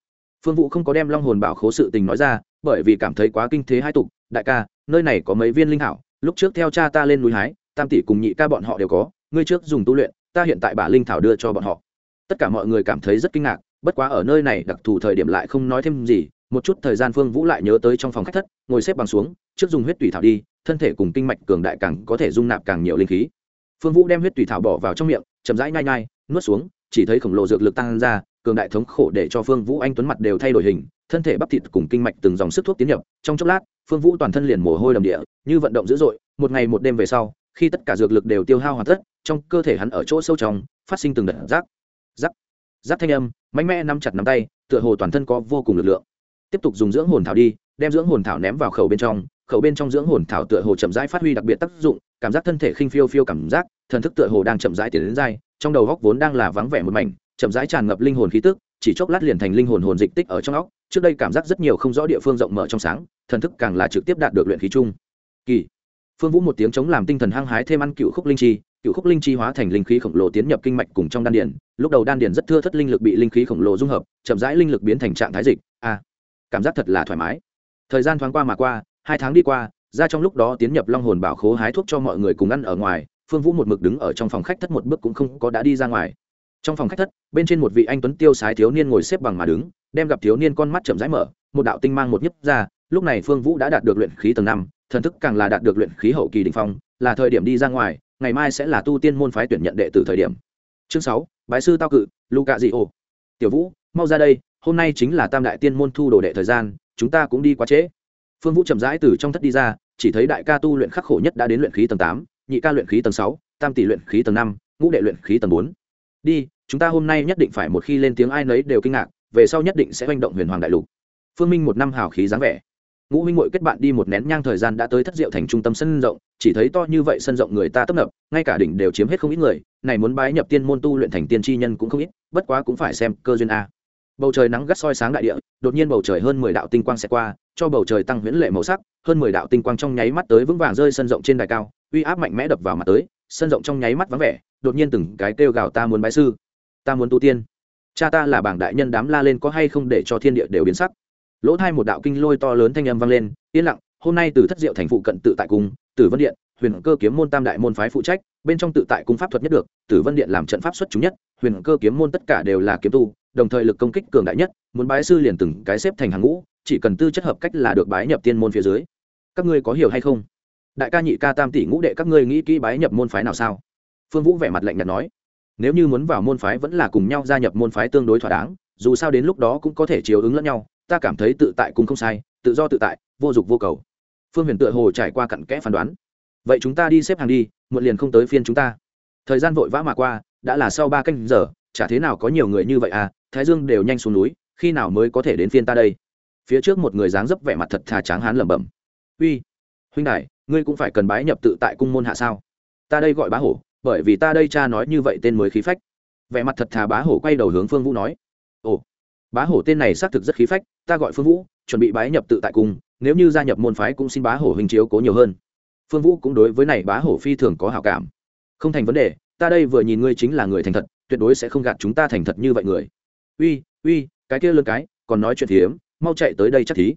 Phương vũ không có đem long hồn bảo khố sự tình nói ra bởi vì cảm thấy quá kinh thế hai tục, đại ca, nơi này có mấy viên linh hảo, lúc trước theo cha ta lên núi hái, tam tỷ cùng nhị ca bọn họ đều có, ngươi trước dùng tu luyện, ta hiện tại bả linh thảo đưa cho bọn họ. Tất cả mọi người cảm thấy rất kinh ngạc, bất quá ở nơi này đặc thù thời điểm lại không nói thêm gì, một chút thời gian phương vũ lại nhớ tới trong phòng khách thất, ngồi xếp bằng xuống, trước dùng huyết tủy thảo đi, thân thể cùng kinh mạch cường đại càng có thể dung nạp càng nhiều linh khí. Phương vũ đem huyết tủy thảo bỏ vào trong miệng, chậm rãi nhai nhai, nuốt xuống, chỉ thấy khổng lồ dược lực tăng ra cường đại thống khổ để cho phương vũ anh tuấn mặt đều thay đổi hình, thân thể bắp thịt cùng kinh mạch từng dòng sức thuốc tiến nhập, trong chốc lát, phương vũ toàn thân liền mồ hôi đầm địa, như vận động dữ dội, một ngày một đêm về sau, khi tất cả dược lực đều tiêu hao hoàn tất, trong cơ thể hắn ở chỗ sâu trong, phát sinh từng đợt rác rác rác thanh âm, mạnh mẽ nắm chặt nắm tay, tựa hồ toàn thân có vô cùng lực lượng. Tiếp tục dùng dưỡng hồn thảo đi, đem dưỡng hồn thảo ném vào khẩu bên trong, khẩu bên trong dưỡng hồn thảo tựa hồ chậm rãi phát huy đặc biệt tác dụng, cảm giác thân thể khinh phiêu phiêu cảm giác, thần thức tựa hồ đang chậm rãi tiến đến dai, trong đầu góc vốn đang là vắng vẻ một mảnh chậm rãi tràn ngập linh hồn khí tức, chỉ chốc lát liền thành linh hồn hồn dịch tích ở trong óc, trước đây cảm giác rất nhiều không rõ địa phương rộng mở trong sáng, thần thức càng là trực tiếp đạt được luyện khí chung. Kỳ. Phương vũ một tiếng chống làm tinh thần hăng hái thêm ăn cựu khúc linh chi, cựu khúc linh chi hóa thành linh khí khổng lồ tiến nhập kinh mạch cùng trong đan điền, lúc đầu đan điền rất thưa thất linh lực bị linh khí khổng lồ dung hợp, chậm rãi linh lực biến thành trạng thái dịch, a. Cảm giác thật là thoải mái. Thời gian thoáng qua mà qua, hai tháng đi qua, ra trong lúc đó tiến nhập long hồn bảo khố hái thuốc cho mọi người cùng ăn ở ngoài, phương vũ một mực đứng ở trong phòng khách thất một bước cũng không có đã đi ra ngoài trong phòng khách thất, bên trên một vị anh tuấn tiêu sái thiếu niên ngồi xếp bằng mà đứng, đem gặp thiếu niên con mắt chậm rãi mở, một đạo tinh mang một nhấp ra, lúc này phương vũ đã đạt được luyện khí tầng năm, thần thức càng là đạt được luyện khí hậu kỳ đình phong, là thời điểm đi ra ngoài, ngày mai sẽ là tu tiên môn phái tuyển nhận đệ tử thời điểm. Chương sáu, bái sư tao cự luca dị ô tiểu vũ, mau ra đây, hôm nay chính là tam đại tiên môn thu đồ đệ thời gian, chúng ta cũng đi quá trễ. Phương vũ chậm rãi từ trong thất đi ra, chỉ thấy đại ca tu luyện khắc khổ nhất đã đến luyện khí tầng tám, nhị ca luyện khí tầng sáu, tam tỷ luyện khí tầng năm, ngũ đệ luyện khí tầng bốn. Đi chúng ta hôm nay nhất định phải một khi lên tiếng ai nấy đều kinh ngạc, về sau nhất định sẽ manh động huyền hoàng đại lục. Phương minh một năm hào khí dáng vẻ. Ngũ huynh ngội kết bạn đi một nén nhang thời gian đã tới thất diệu thành trung tâm sân rộng, chỉ thấy to như vậy sân rộng người ta tấp nập, ngay cả đỉnh đều chiếm hết không ít người, này muốn bái nhập tiên môn tu luyện thành tiên tri nhân cũng không ít, bất quá cũng phải xem cơ duyên a. Bầu trời nắng gắt soi sáng đại địa, đột nhiên bầu trời hơn mười đạo tinh quang sẽ qua, cho bầu trời tăng huyễn lệ màu sắc, hơn mười đạo tinh quang trong nháy mắt tới vững vàng rơi sân rộng trên đài cao, uy áp mạnh mẽ đập vào mặt tới, sân rộng trong nháy mắt vắng vẻ, đột nhiên từng cái kêu gào ta muốn bái sư ta muốn tu tiên. Cha ta là bảng đại nhân đám la lên có hay không để cho thiên địa đều biến sắc. Lỗ thai một đạo kinh lôi to lớn thanh âm vang lên, yên lặng, hôm nay từ thất diệu thành phụ cận tự tại cung, tử vân điện, huyền cơ kiếm môn tam đại môn phái phụ trách, bên trong tự tại cung pháp thuật nhất được, tử vân điện làm trận pháp xuất chúng nhất, huyền cơ kiếm môn tất cả đều là kiếm tu, đồng thời lực công kích cường đại nhất, muốn bái sư liền từng cái xếp thành hàng ngũ, chỉ cần tư chất hợp cách là được bái nhập tiên môn phía dưới. Các ngươi có hiểu hay không? Đại ca nhị ca tam tỷ ngũ đệ, các ngươi nghĩ kỹ bái nhập môn phái nào sao? Phương vũ vẻ mặt lạnh nhạt nói nếu như muốn vào môn phái vẫn là cùng nhau gia nhập môn phái tương đối thỏa đáng, dù sao đến lúc đó cũng có thể chiếu ứng lẫn nhau, ta cảm thấy tự tại cũng không sai, tự do tự tại, vô dục vô cầu. Phương huyền tựa hồ trải qua cặn kẽ phán đoán. Vậy chúng ta đi xếp hàng đi, muộn liền không tới phiên chúng ta. Thời gian vội vã mà qua, đã là sau ba canh giờ, chả thế nào có nhiều người như vậy à thái dương đều nhanh xuống núi, khi nào mới có thể đến phiên ta đây? Phía trước một người dáng dấp vẻ mặt thật thà tráng hán lẩm bẩm. Uy, huynh đại ngươi cũng phải cần bái nhập tự tại cung môn hạ sao? Ta đây gọi bá hổ bởi vì ta đây cha nói như vậy tên mới khí phách. Vẻ mặt thật thà bá hổ quay đầu hướng phương vũ nói, ồ, bá hổ tên này xác thực rất khí phách, ta gọi phương vũ, chuẩn bị bái nhập tự tại cung nếu như gia nhập môn phái cũng xin bá hổ hình chiếu cố nhiều hơn. Phương vũ cũng đối với này bá hổ phi thường có hảo cảm. Không thành vấn đề, ta đây vừa nhìn ngươi chính là người thành thật, tuyệt đối sẽ không gạt chúng ta thành thật như vậy người. Uy uy, cái kia lơn cái, còn nói chuyện hiếm mau chạy tới đây chắc thí.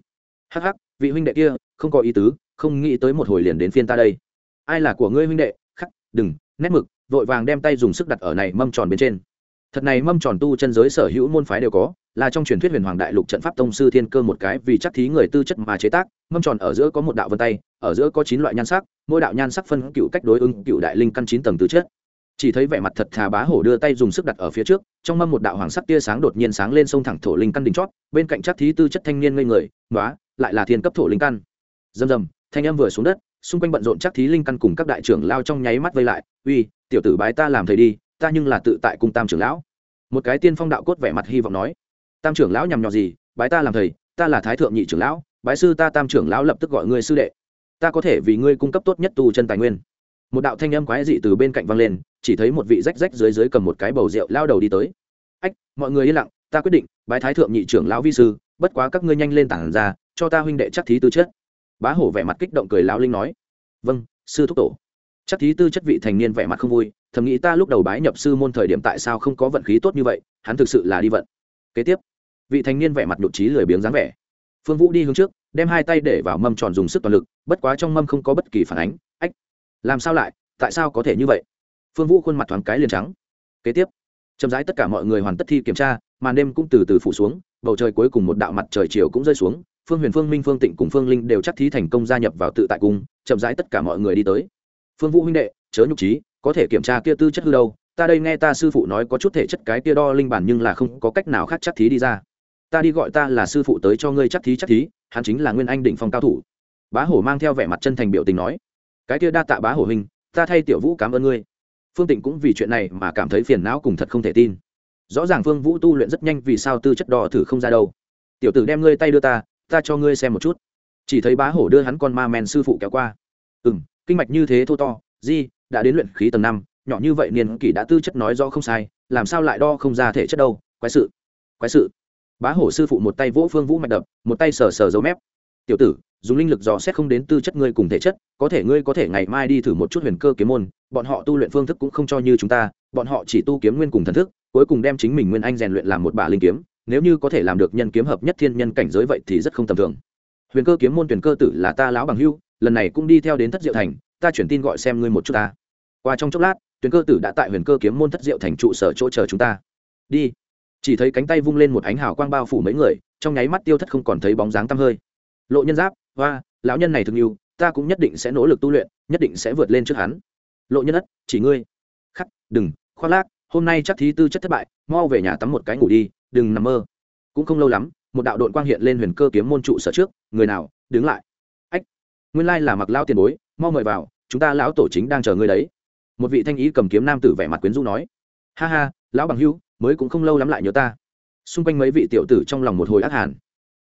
Hắc hắc, vị huynh đệ kia, không có ý tứ, không nghĩ tới một hồi liền đến phiên ta đây. Ai là của ngươi huynh đệ? Khắc, đừng nét mực, vội vàng đem tay dùng sức đặt ở này mâm tròn bên trên. Thật này mâm tròn tu chân giới sở hữu môn phái đều có, là trong truyền thuyết huyền hoàng đại lục trận pháp tông sư thiên cơ một cái vì chắc thí người tư chất mà chế tác, mâm tròn ở giữa có một đạo vân tay, ở giữa có chín loại nhan sắc, mỗi đạo nhan sắc phân cựu cách đối ứng cựu đại linh căn chín tầng tư chất. Chỉ thấy vẻ mặt thật thà bá hổ đưa tay dùng sức đặt ở phía trước, trong mâm một đạo hoàng sắc tia sáng đột nhiên sáng lên sông thẳng thổ linh căn đỉnh chót, bên cạnh chắc thí tư chất thanh niên ngây người nói lại là thiên cấp thổ linh căn. Rầm rầm, thanh âm vừa xuống đất xung quanh bận rộn chắc thí linh căn cùng các đại trưởng lao trong nháy mắt vây lại, uy, tiểu tử bái ta làm thầy đi, ta nhưng là tự tại cung tam trưởng lão. Một cái tiên phong đạo cốt vẻ mặt hy vọng nói, tam trưởng lão nhằm nhò gì, bái ta làm thầy, ta là thái thượng nhị trưởng lão, bái sư ta tam trưởng lão lập tức gọi ngươi sư đệ. Ta có thể vì ngươi cung cấp tốt nhất tu chân tài nguyên. Một đạo thanh âm quái dị từ bên cạnh vang lên, chỉ thấy một vị rách rách dưới dưới cầm một cái bầu rượu lao đầu đi tới. Ách, mọi người yên lặng, ta quyết định bái thái thượng nhị trưởng lão vi sư, bất quá các ngươi nhanh lên tảng ra, cho ta huynh đệ chắc thí tư chất bá hổ vẻ mặt kích động cười lão linh nói vâng sư thúc tổ. Chắc thí tư chất vị thành niên vẻ mặt không vui, thầm nghĩ ta lúc đầu bái nhập sư môn thời điểm tại sao không có vận khí tốt như vậy, hắn thực sự là đi vận. Kế tiếp, vị thành niên vẻ mặt nhụt trí lười biếng dáng vẻ. Phương vũ đi hướng trước, đem hai tay để vào mâm tròn dùng sức toàn lực, bất quá trong mâm không có bất kỳ phản ánh, ách, làm sao lại, tại sao có thể như vậy? Phương vũ khuôn mặt thoáng cái liền trắng. Kế tiếp, chậm rãi tất cả mọi người hoàn tất thi kiểm tra, màn đêm cũng từ từ phủ xuống, bầu trời cuối cùng một đạo mặt trời chiều cũng rơi xuống phương huyền, phương minh, phương tịnh cùng phương linh đều chắc thí thành công gia nhập vào tự tại cung, chậm rãi tất cả mọi người đi tới. Phương vũ huynh đệ, chớ nhục trí có thể kiểm tra kia tư chất hư đâu, ta đây nghe ta sư phụ nói có chút thể chất cái kia đo linh bản nhưng là không có cách nào khác chắc thí đi ra. Ta đi gọi ta là sư phụ tới cho ngươi chắc thí chắc thí, hắn chính là nguyên anh đỉnh phong cao thủ. Bá hổ mang theo vẻ mặt chân thành biểu tình nói, cái kia đa tạ bá hổ huynh, ta thay tiểu vũ cảm ơn ngươi. Phương tịnh cũng vì chuyện này mà cảm thấy phiền não cùng thật không thể tin. Rõ ràng phương vũ tu luyện rất nhanh vì sao tư chất đo thử không ra đâu. Tiểu tử đem ngươi tay đưa ta ta cho ngươi xem một chút. Chỉ thấy bá hổ đưa hắn con ma men sư phụ kéo qua. Ừ m kinh mạch như thế thô to, di, đã đến luyện khí tầng năm, nhỏ như vậy niên kỷ đã tư chất nói do không sai, làm sao lại đo không ra thể chất đâu, quái sự quái sự. Bá hổ sư phụ một tay vỗ phương vũ mạch đập, một tay sờ sờ dấu mép. Tiểu tử, dùng linh lực dò xét không đến tư chất ngươi cùng thể chất, có thể ngươi có thể ngày mai đi thử một chút huyền cơ kiếm môn, bọn họ tu luyện phương thức cũng không cho như chúng ta, bọn họ chỉ tu kiếm nguyên cùng thần thức, cuối cùng đem chính mình nguyên anh rèn luyện làm một bả linh kiếm nếu như có thể làm được nhân kiếm hợp nhất thiên nhân cảnh giới vậy thì rất không tầm thường. Huyền cơ kiếm môn tuyển cơ tử là ta lão bằng hưu, lần này cũng đi theo đến thất diệu thành, ta chuyển tin gọi xem ngươi một chút ta. Qua trong chốc lát, tuyển cơ tử đã tại huyền cơ kiếm môn thất diệu thành trụ sở chỗ chờ chúng ta. Đi. Chỉ thấy cánh tay vung lên một ánh hào quang bao phủ mấy người, trong nháy mắt tiêu thất không còn thấy bóng dáng tăm hơi. Lộ nhân giáp, hoa, lão nhân này thương yêu ta cũng nhất định sẽ nỗ lực tu luyện, nhất định sẽ vượt lên trước hắn. Lộ nhân ất, chỉ ngươi. Khắc, đừng, khoác lác, hôm nay chắc thí tư chất thất bại, mau về nhà tắm một cái ngủ đi đừng nằm mơ. Cũng không lâu lắm, một đạo đội quang hiện lên huyền cơ kiếm môn trụ sở trước, người nào, đứng lại. Ách, nguyên lai là mặc lao tiền bối, mau mời vào, chúng ta lão tổ chính đang chờ ngươi đấy. Một vị thanh ý cầm kiếm nam tử vẻ mặt quyến rũ nói. Ha ha, lão bằng hữu, mới cũng không lâu lắm lại nhớ ta. Xung quanh mấy vị tiểu tử trong lòng một hồi ác hàn.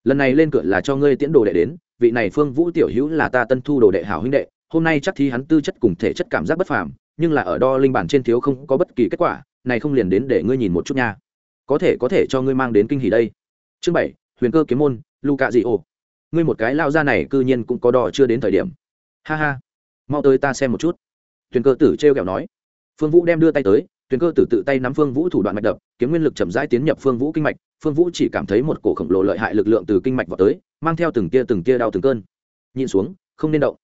Lần này lên cửa là cho ngươi tiễn đồ đệ đến, vị này phương vũ tiểu hữu là ta tân thu đồ đệ hảo huynh đệ, hôm nay chắc thi hắn tư chất cùng thể chất cảm giác bất phàm, nhưng là ở đo linh bản trên thiếu không có bất kỳ kết quả, này không liền đến để ngươi nhìn một chút nha có thể có thể cho ngươi mang đến kinh hỉ đây. Chương bảy, huyền cơ kiếm môn luca dị ô ngươi một cái lao ra này cư nhiên cũng có đỏ chưa đến thời điểm. Ha ha. Mau tới ta xem một chút. Tuyền cơ tử t r kẹo nói. Phương vũ đem đưa tay tới, tuyền cơ tử tự tay nắm phương vũ thủ đoạn mạch đập, kiếm nguyên lực chậm rãi tiến nhập phương vũ kinh mạch, phương vũ chỉ cảm thấy một cổ khổng lồ lợi hại lực lượng từ kinh mạch vào tới, mang theo từng tia từng tia đau từng cơn. Nhìn xuống, không nên động.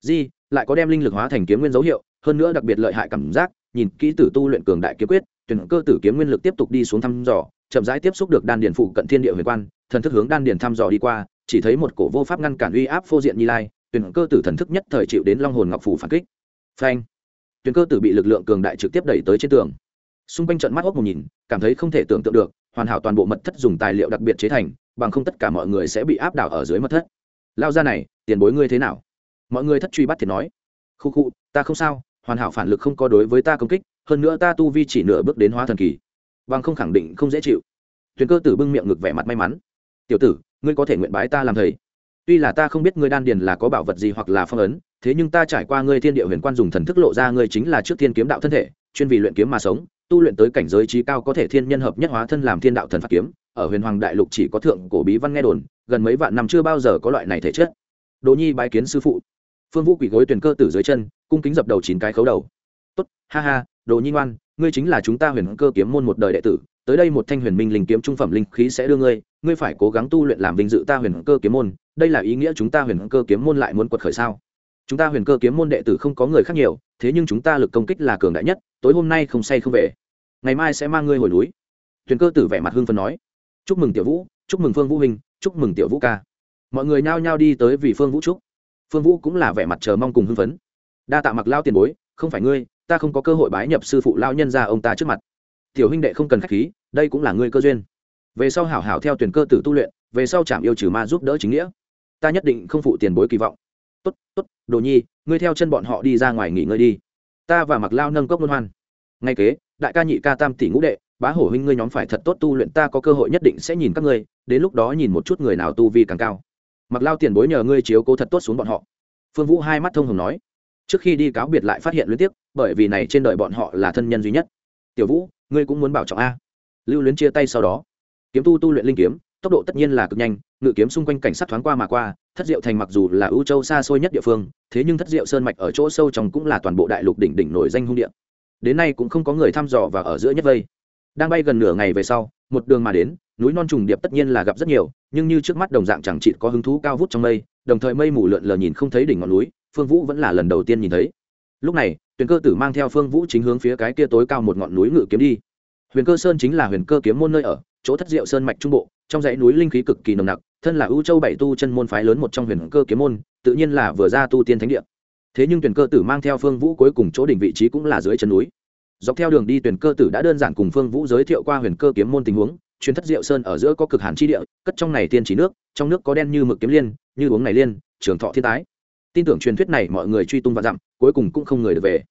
Di, lại có đem linh lực hóa thành kiếm nguyên dấu hiệu, hơn nữa đặc biệt lợi hại cảm giác, nhìn kỹ tử tu luyện cường đại kiếm quyết tuyển cơ tử kiếm nguyên lực tiếp tục đi xuống thăm dò, chậm rãi tiếp xúc được đan điền phụ cận thiên địa huyền quan, thần thức hướng đan điền thăm dò đi qua, chỉ thấy một cổ vô pháp ngăn cản uy áp phô diện như lai, tuyển cơ tử thần thức nhất thời chịu đến long hồn ngọc phủ phản kích. Phanh! Tuyển cơ tử bị lực lượng cường đại trực tiếp đẩy tới trên tường. Xung quanh trận mắt ốc một nhìn, cảm thấy không thể tưởng tượng được, hoàn hảo toàn bộ mật thất dùng tài liệu đặc biệt chế thành, bằng không tất cả mọi người sẽ bị áp đảo ở dưới mật thất. Lao ra này, tiền bối ngươi thế nào? Mọi người thất truy bắt thì nói. Khu khu, ta không sao hoàn hảo phản lực không có đối với ta công kích, hơn nữa ta tu vi chỉ nửa bước đến hóa thần kỳ. Bằng không khẳng định không dễ chịu. Tuyền cơ tử bưng miệng ngực vẻ mặt may mắn. Tiểu tử, ngươi có thể nguyện bái ta làm thầy. Tuy là ta không biết ngươi đan điền là có bảo vật gì hoặc là phong ấn, thế nhưng ta trải qua ngươi thiên địa huyền quan dùng thần thức lộ ra ngươi chính là trước thiên kiếm đạo thân thể, chuyên vì luyện kiếm mà sống, tu luyện tới cảnh giới trí cao có thể thiên nhân hợp nhất hóa thân làm thiên đạo thần pháp kiếm. Ở huyền hoàng đại lục chỉ có thượng cổ bí văn nghe đồn, gần mấy vạn năm chưa bao giờ có loại này thể chất. Đỗ nhi bái kiến sư phụ. Phương vũ quỷ gối tuyển cơ tử dưới chân cung kính dập đầu chín cái khấu đầu. Tốt, ha ha, đồ nhi ngoan, ngươi chính là chúng ta huyền cơ kiếm môn một đời đệ tử, tới đây một thanh huyền minh linh kiếm trung phẩm linh khí sẽ đưa ngươi ngươi phải cố gắng tu luyện làm vinh dự ta huyền cơ kiếm môn, đây là ý nghĩa chúng ta huyền cơ kiếm môn lại muốn quật khởi sao? Chúng ta huyền cơ kiếm môn đệ tử không có người khác nhiều, thế nhưng chúng ta lực công kích là cường đại nhất, tối hôm nay không say không về. Ngày mai sẽ mang ngươi hồi núi. Tuyền cơ tử vẻ mặt hưng phấn nói. Chúc mừng tiểu vũ, chúc mừng phương vũ hình chúc mừng tiểu vũ ca. Mọi người nhao nhao đi tới vì phương vũ trúc phương vũ cũng là vẻ mặt chờ mong cùng hưng phấn đa tạ mặc lao tiền bối, không phải ngươi, ta không có cơ hội bái nhập sư phụ lao nhân ra ông ta trước mặt. Tiểu huynh đệ không cần k h á c h khí, đây cũng là ngươi cơ duyên. Về sau hảo hảo theo tuyển cơ tử tu luyện, về sau chạm yêu trừ ma giúp đỡ chính nghĩa. Ta nhất định không phụ tiền bối kỳ vọng. Tốt tốt, đồ nhi, ngươi theo chân bọn họ đi ra ngoài nghỉ ngơi đi. Ta và mặc lao nâng cốc luân hoan. Ngay kế, đại ca nhị ca tam tỷ ngũ đệ, bá hổ huynh ngươi nhóm phải thật tốt tu luyện, ta có cơ hội nhất định sẽ nhìn các ngươi, đến lúc đó nhìn một chút người nào tu vi càng cao. Mặc lao tiền bối nhờ ngươi chiếu cố thật tốt xuống bọn họ. Phương vũ hai mắt thông hồng nói trước khi đi cáo biệt lại phát hiện liên tiếp bởi vì này trên đời bọn họ là thân nhân duy nhất. Tiểu vũ, ngươi cũng muốn bảo trọng a. Lưu luyến chia tay sau đó. Kiếm tu tu luyện linh kiếm, tốc độ tất nhiên là cực nhanh, ngự kiếm xung quanh cảnh sát thoáng qua mà qua, thất diệu thành mặc dù là ưu châu xa xôi nhất địa phương, thế nhưng thất diệu sơn mạch ở chỗ sâu trong cũng là toàn bộ đại lục đỉnh đỉnh nổi danh hung địa. Đến nay cũng không có người thăm dò và ở giữa nhất vây. Đang bay gần nửa ngày về sau, một đường mà đến, núi non trùng điệp tất nhiên là gặp rất nhiều, nhưng như trước mắt đồng dạng chẳng chỉ có hứng thú cao vút trong mây, đồng thời mây mù lượn lờ nhìn không thấy đỉnh ngọn núi phương vũ vẫn là lần đầu tiên nhìn thấy. Lúc này tuyền cơ tử mang theo phương vũ chính hướng phía cái kia tối cao một ngọn núi ngự kiếm đi. Huyền cơ sơn chính là huyền cơ kiếm môn nơi ở, chỗ thất diệu sơn mạch trung bộ, trong dãy núi linh khí cực kỳ nồng nặc, thân là ưu châu bảy tu chân môn phái lớn một trong huyền cơ kiếm môn, tự nhiên là vừa ra tu tiên thánh địa. Thế nhưng tuyển cơ tử mang theo phương vũ cuối cùng chỗ đỉnh vị trí cũng là dưới chân núi. Dọc theo đường đi tuyển cơ tử đã đơn giản cùng phương vũ giới thiệu qua huyền cơ kiếm môn tình huống, truyền thất diệu sơn ở giữa có cực hàn chi địa, cất trong này tiên chỉ nước, trong nước có đen như mực kiếm liên, như uống này liên, trường thọ thiên tái tin tưởng truyền thuyết này mọi người truy tung và dặm, cuối cùng cũng không người được về.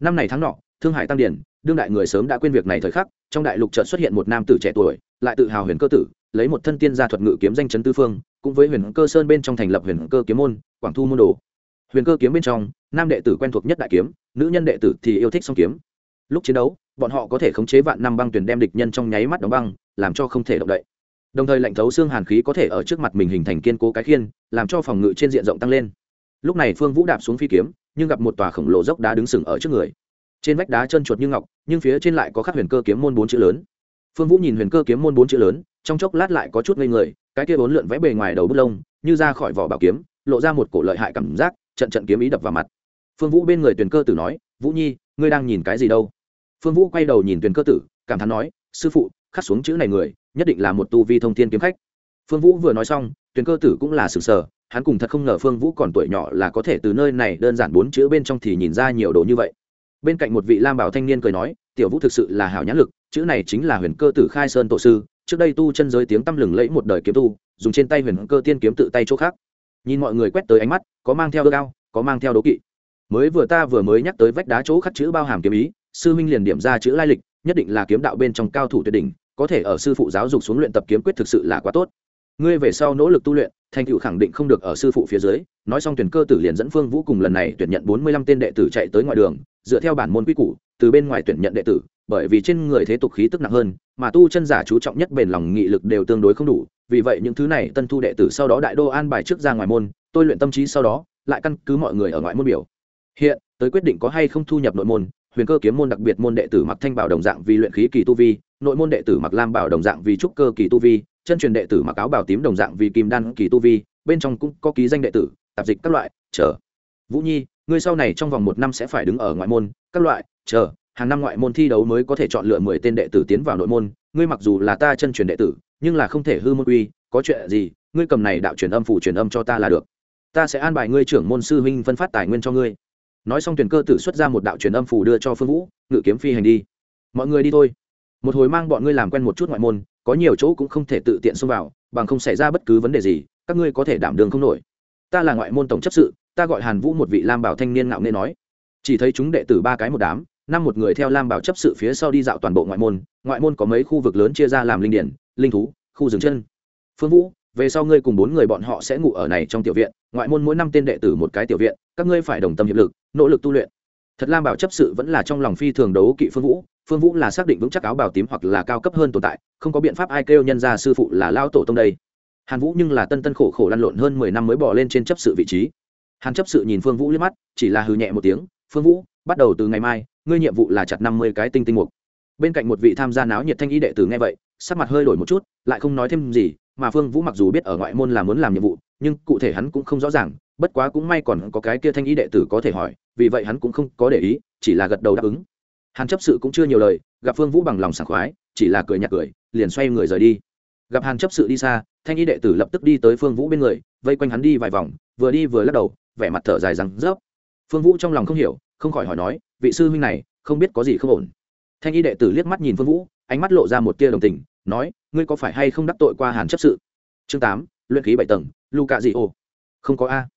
Năm này tháng nọ, thương hải tăng điển đương đại người sớm đã quên việc này thời khắc, trong đại lục chợt xuất hiện một nam tử trẻ tuổi, lại tự hào huyền cơ tử, lấy một thân tiên gia thuật ngự kiếm danh chấn tư phương, cũng với huyền cơ sơn bên trong thành lập huyền cơ kiếm môn, quảng thu môn đồ. Huyền cơ kiếm bên trong, nam đệ tử quen thuộc nhất đại kiếm, nữ nhân đệ tử thì yêu thích song kiếm. Lúc chiến đấu, bọn họ có thể khống chế vạn năm băng tuyển đem địch nhân trong nháy mắt đóng băng, làm cho không thể động đậy. Đồng thời lạnh thấu xương hàn khí có thể ở trước mặt mình hình thành kiên cố cái khiên, làm cho phòng ngự trên diện rộng tăng lên lúc này phương vũ đạp xuống phi kiếm, nhưng gặp một tòa khổng lồ dốc đá đứng sừng ở trước người. Trên vách đá chân chuột như ngọc, nhưng phía trên lại có khắc huyền cơ kiếm môn bốn chữ lớn. Phương vũ nhìn huyền cơ kiếm môn bốn chữ lớn, trong chốc lát lại có chút ngây người, cái kia bốn lượn vẽ bề ngoài đầu bút lông, như ra khỏi vỏ bảo kiếm, lộ ra một cổ lợi hại cảm giác, trận trận kiếm ý đập vào mặt. Phương vũ bên người tuyền cơ tử nói, vũ nhi, ngươi đang nhìn cái gì đâu? Phương vũ quay đầu nhìn tuyền cơ tử, cảm thán nói, sư phụ, khắc xuống chữ này người, nhất định là một tu vi thông thiên kiếm khách. Phương vũ vừa nói xong tuyền cơ tử cũng là sừng sờ hắn cùng thật không ngờ phương vũ còn tuổi nhỏ là có thể từ nơi này đơn giản bốn chữ bên trong thì nhìn ra nhiều đồ như vậy. Bên cạnh một vị lam bảo thanh niên cười nói, tiểu vũ thực sự là hảo nhãn lực, chữ này chính là huyền cơ tử khai sơn tổ sư, trước đây tu chân giới tiếng tăm lừng lẫy một đời kiếm tu, dùng trên tay huyền cơ tiên kiếm tự tay chỗ khác. Nhìn mọi người quét tới ánh mắt, có mang theo ước ao, có mang theo đố kỵ. Mới vừa ta vừa mới nhắc tới vách đá chỗ khắc chữ bao hàm kiếm ý, sư minh liền điểm ra chữ lai lịch, nhất định là kiếm đạo bên trong cao thủ tuyệt đỉnh, có thể ở sư phụ giáo dục xuống luyện tập kiếm quyết thực sự là quá tốt ngươi về sau nỗ lực tu luyện, thành tựu khẳng định không được ở sư phụ phía dưới. Nói xong tuyển cơ tử liền dẫn phương vũ cùng lần này tuyển nhận bốn mươi lăm tên đệ tử chạy tới ngoài đường, dựa theo bản môn quy củ, từ bên ngoài tuyển nhận đệ tử, bởi vì trên người thế tục khí tức nặng hơn, mà tu chân giả chú trọng nhất bền lòng nghị lực đều tương đối không đủ. Vì vậy những thứ này tân thu đệ tử sau đó đại đô an bài trước ra ngoài môn, tôi luyện tâm trí sau đó, lại căn cứ mọi người ở ngoại môn biểu. Hiện, tới quyết định có hay không thu nhập nội môn, huyền cơ kiếm môn đặc biệt môn đệ tử mặc thanh bảo đồng dạng vì luyện khí kỳ tu vi, nội môn đệ tử mặc lam bảo đồng dạng vì trúc cơ kỳ tu vi chân truyền đệ tử mặc áo bào tím đồng dạng vì kim đan kỳ tu vi, bên trong cũng có ký danh đệ tử, tạp dịch các loại, chờ. Vũ nhi, ngươi sau này trong vòng một năm sẽ phải đứng ở ngoại môn, các loại, chờ. Hàng năm ngoại môn thi đấu mới có thể chọn lựa mười tên đệ tử tiến vào nội môn. Ngươi mặc dù là ta chân truyền đệ tử, nhưng là không thể hư môn uy có chuyện gì, ngươi cầm này đạo truyền âm phủ truyền âm cho ta là được. Ta sẽ an bài ngươi trưởng môn sư huynh phân phát tài nguyên cho ngươi. Nói xong tuyển cơ tử xuất ra một đạo truyền âm phủ đưa cho phương vũ, ngự kiếm phi hành đi. Mọi người đi thôi. Một hồi mang bọn ngươi làm quen một chút ngoại môn có nhiều chỗ cũng không thể tự tiện xông vào, bằng không xảy ra bất cứ vấn đề gì, các ngươi có thể đảm đường không nổi. Ta là ngoại môn tổng chấp sự, ta gọi hàn vũ một vị lam bảo thanh niên ngạo nghê nói. Chỉ thấy chúng đệ tử ba cái một đám, năm một người theo lam bảo chấp sự phía sau đi dạo toàn bộ ngoại môn ngoại môn có mấy khu vực lớn chia ra làm linh điển, linh thú, khu rừng chân. Phương vũ, về sau ngươi cùng bốn người bọn họ sẽ ngủ ở này trong tiểu viện, ngoại môn mỗi năm tên đệ tử một cái tiểu viện, các ngươi phải đồng tâm hiệp lực, nỗ lực tu luyện. Thật lam bảo chấp sự vẫn là trong lòng phi thường đấu kỵ phương vũ phương vũ là xác định vững chắc áo bào tím hoặc là cao cấp hơn tồn tại, không có biện pháp ai kêu nhân ra sư phụ là lao tổ tông đây. Hàn vũ nhưng là tân tân khổ khổ lăn lộn hơn mười năm mới bỏ lên trên chấp sự vị trí. Hàn chấp sự nhìn phương vũ liếc mắt, chỉ là hừ nhẹ một tiếng, phương vũ, bắt đầu từ ngày mai, ngươi nhiệm vụ là chặt năm mươi cái tinh tinh mục. Bên cạnh một vị tham gia náo nhiệt thanh ý đệ tử nghe vậy, sắc mặt hơi đổi một chút, lại không nói thêm gì, mà phương vũ mặc dù biết ở ngoại môn là muốn làm nhiệm vụ, nhưng cụ thể hắn cũng không rõ ràng, bất quá cũng may còn có cái kia thanh ý đệ tử có thể hỏi, vì vậy hắn cũng không có để ý, chỉ là gật đầu đáp ứng hàn chấp sự cũng chưa nhiều lời, gặp phương vũ bằng lòng sảng khoái, chỉ là cười nhạt cười, liền xoay người rời đi. Gặp hàn chấp sự đi xa, thanh y đệ tử lập tức đi tới phương vũ bên người, vây quanh hắn đi vài vòng, vừa đi vừa lắc đầu, vẻ mặt thở dài rằng rớp phương vũ trong lòng không hiểu, không khỏi hỏi nói, vị sư huynh này, không biết có gì không ổn? Thanh y đệ tử liếc mắt nhìn phương vũ, ánh mắt lộ ra một tia đồng tình, nói, ngươi có phải hay không đắc tội qua hàn chấp sự? Chương tám, luyện khí bảy tầng lu cạ dị ô không có a.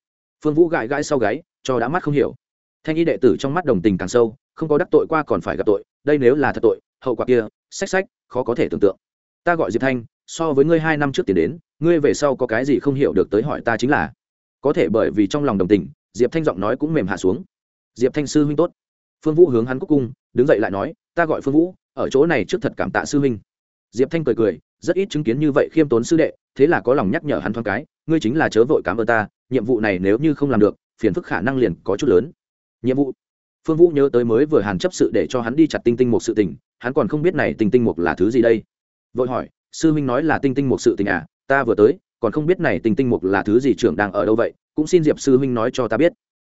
Phương vũ gãi gãi sau gáy, cho đã mắt không hiểu. Thanh y đệ tử trong mắt đồng tình càng sâu không có đắc tội qua còn phải gặp tội, đây nếu là thật tội, hậu quả kia sách sách khó có thể tưởng tượng. Ta gọi diệp thanh, so với ngươi hai năm trước tiền đến, ngươi về sau có cái gì không hiểu được tới hỏi ta chính là. Có thể bởi vì trong lòng đồng tình, diệp thanh giọng nói cũng mềm hạ xuống. Diệp thanh sư huynh tốt. Phương vũ hướng hắn cúc cung, đứng dậy lại nói, ta gọi phương vũ, ở chỗ này trước thật cảm tạ sư huynh. Diệp thanh cười cười, rất ít chứng kiến như vậy khiêm tốn sư đệ, thế là có lòng nhắc nhở hắn thoáng cái, ngươi chính là chớ vội cảm ơn ta, nhiệm vụ này nếu như không làm được, phiền phức khả năng liền có chút lớn. Nhiệm vụ? Phương vũ nhớ tới mới vừa hàn chấp sự để cho hắn đi chặt tinh tinh một sự tình, hắn còn không biết này tinh tinh một là thứ gì đây. Vội hỏi, sư huynh nói là tinh tinh một sự tình à? Ta vừa tới, còn không biết này tinh tinh một là thứ gì trưởng đang ở đâu vậy, cũng xin diệp sư huynh nói cho ta biết.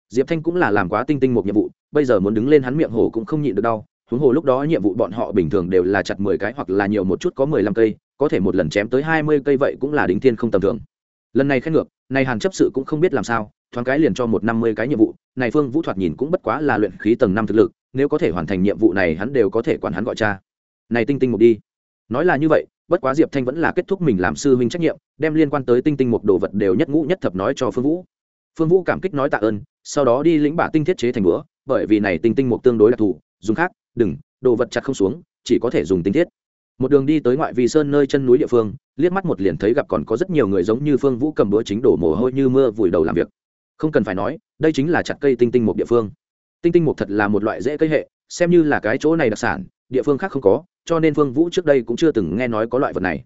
Diệp thanh cũng là làm quá tinh tinh một nhiệm vụ, bây giờ muốn đứng lên hắn miệng hổ cũng không nhịn được đau, huống hồ lúc đó nhiệm vụ bọn họ bình thường đều là chặt mười cái hoặc là nhiều một chút có mười lăm cây, có thể một lần chém tới hai mươi cây vậy cũng là đính thiên không tầm thường. Lần này khen ngược này hàn chấp sự cũng không biết làm sao thoáng cái liền cho một năm mươi cái nhiệm vụ, này phương vũ thoạt nhìn cũng bất quá là luyện khí tầng năm thực lực, nếu có thể hoàn thành nhiệm vụ này hắn đều có thể quản hắn gọi cha. Này tinh tinh một đi. Nói là như vậy, bất quá diệp thanh vẫn là kết thúc mình làm sư huynh trách nhiệm, đem liên quan tới tinh tinh một đồ vật đều nhất ngũ nhất thập nói cho phương vũ. Phương vũ cảm kích nói tạ ơn, sau đó đi lĩnh bả tinh thiết chế thành bữa, bởi vì này tinh tinh một tương đối đặc thù, dùng khác, đừng, đồ vật chặt không xuống, chỉ có thể dùng tinh thiết. Một đường đi tới ngoại vi sơn nơi chân núi địa phương, liếc mắt một liền thấy gặp còn có rất nhiều người giống như phương vũ cầm đũa chính đổ mồ hôi như mưa vùi đầu làm việc không cần phải nói, đây chính là chặt cây tinh tinh một địa phương. Tinh tinh một thật là một loại dễ cây hệ, xem như là cái chỗ này đặc sản, địa phương khác không có, cho nên phương vũ trước đây cũng chưa từng nghe nói có loại vật này.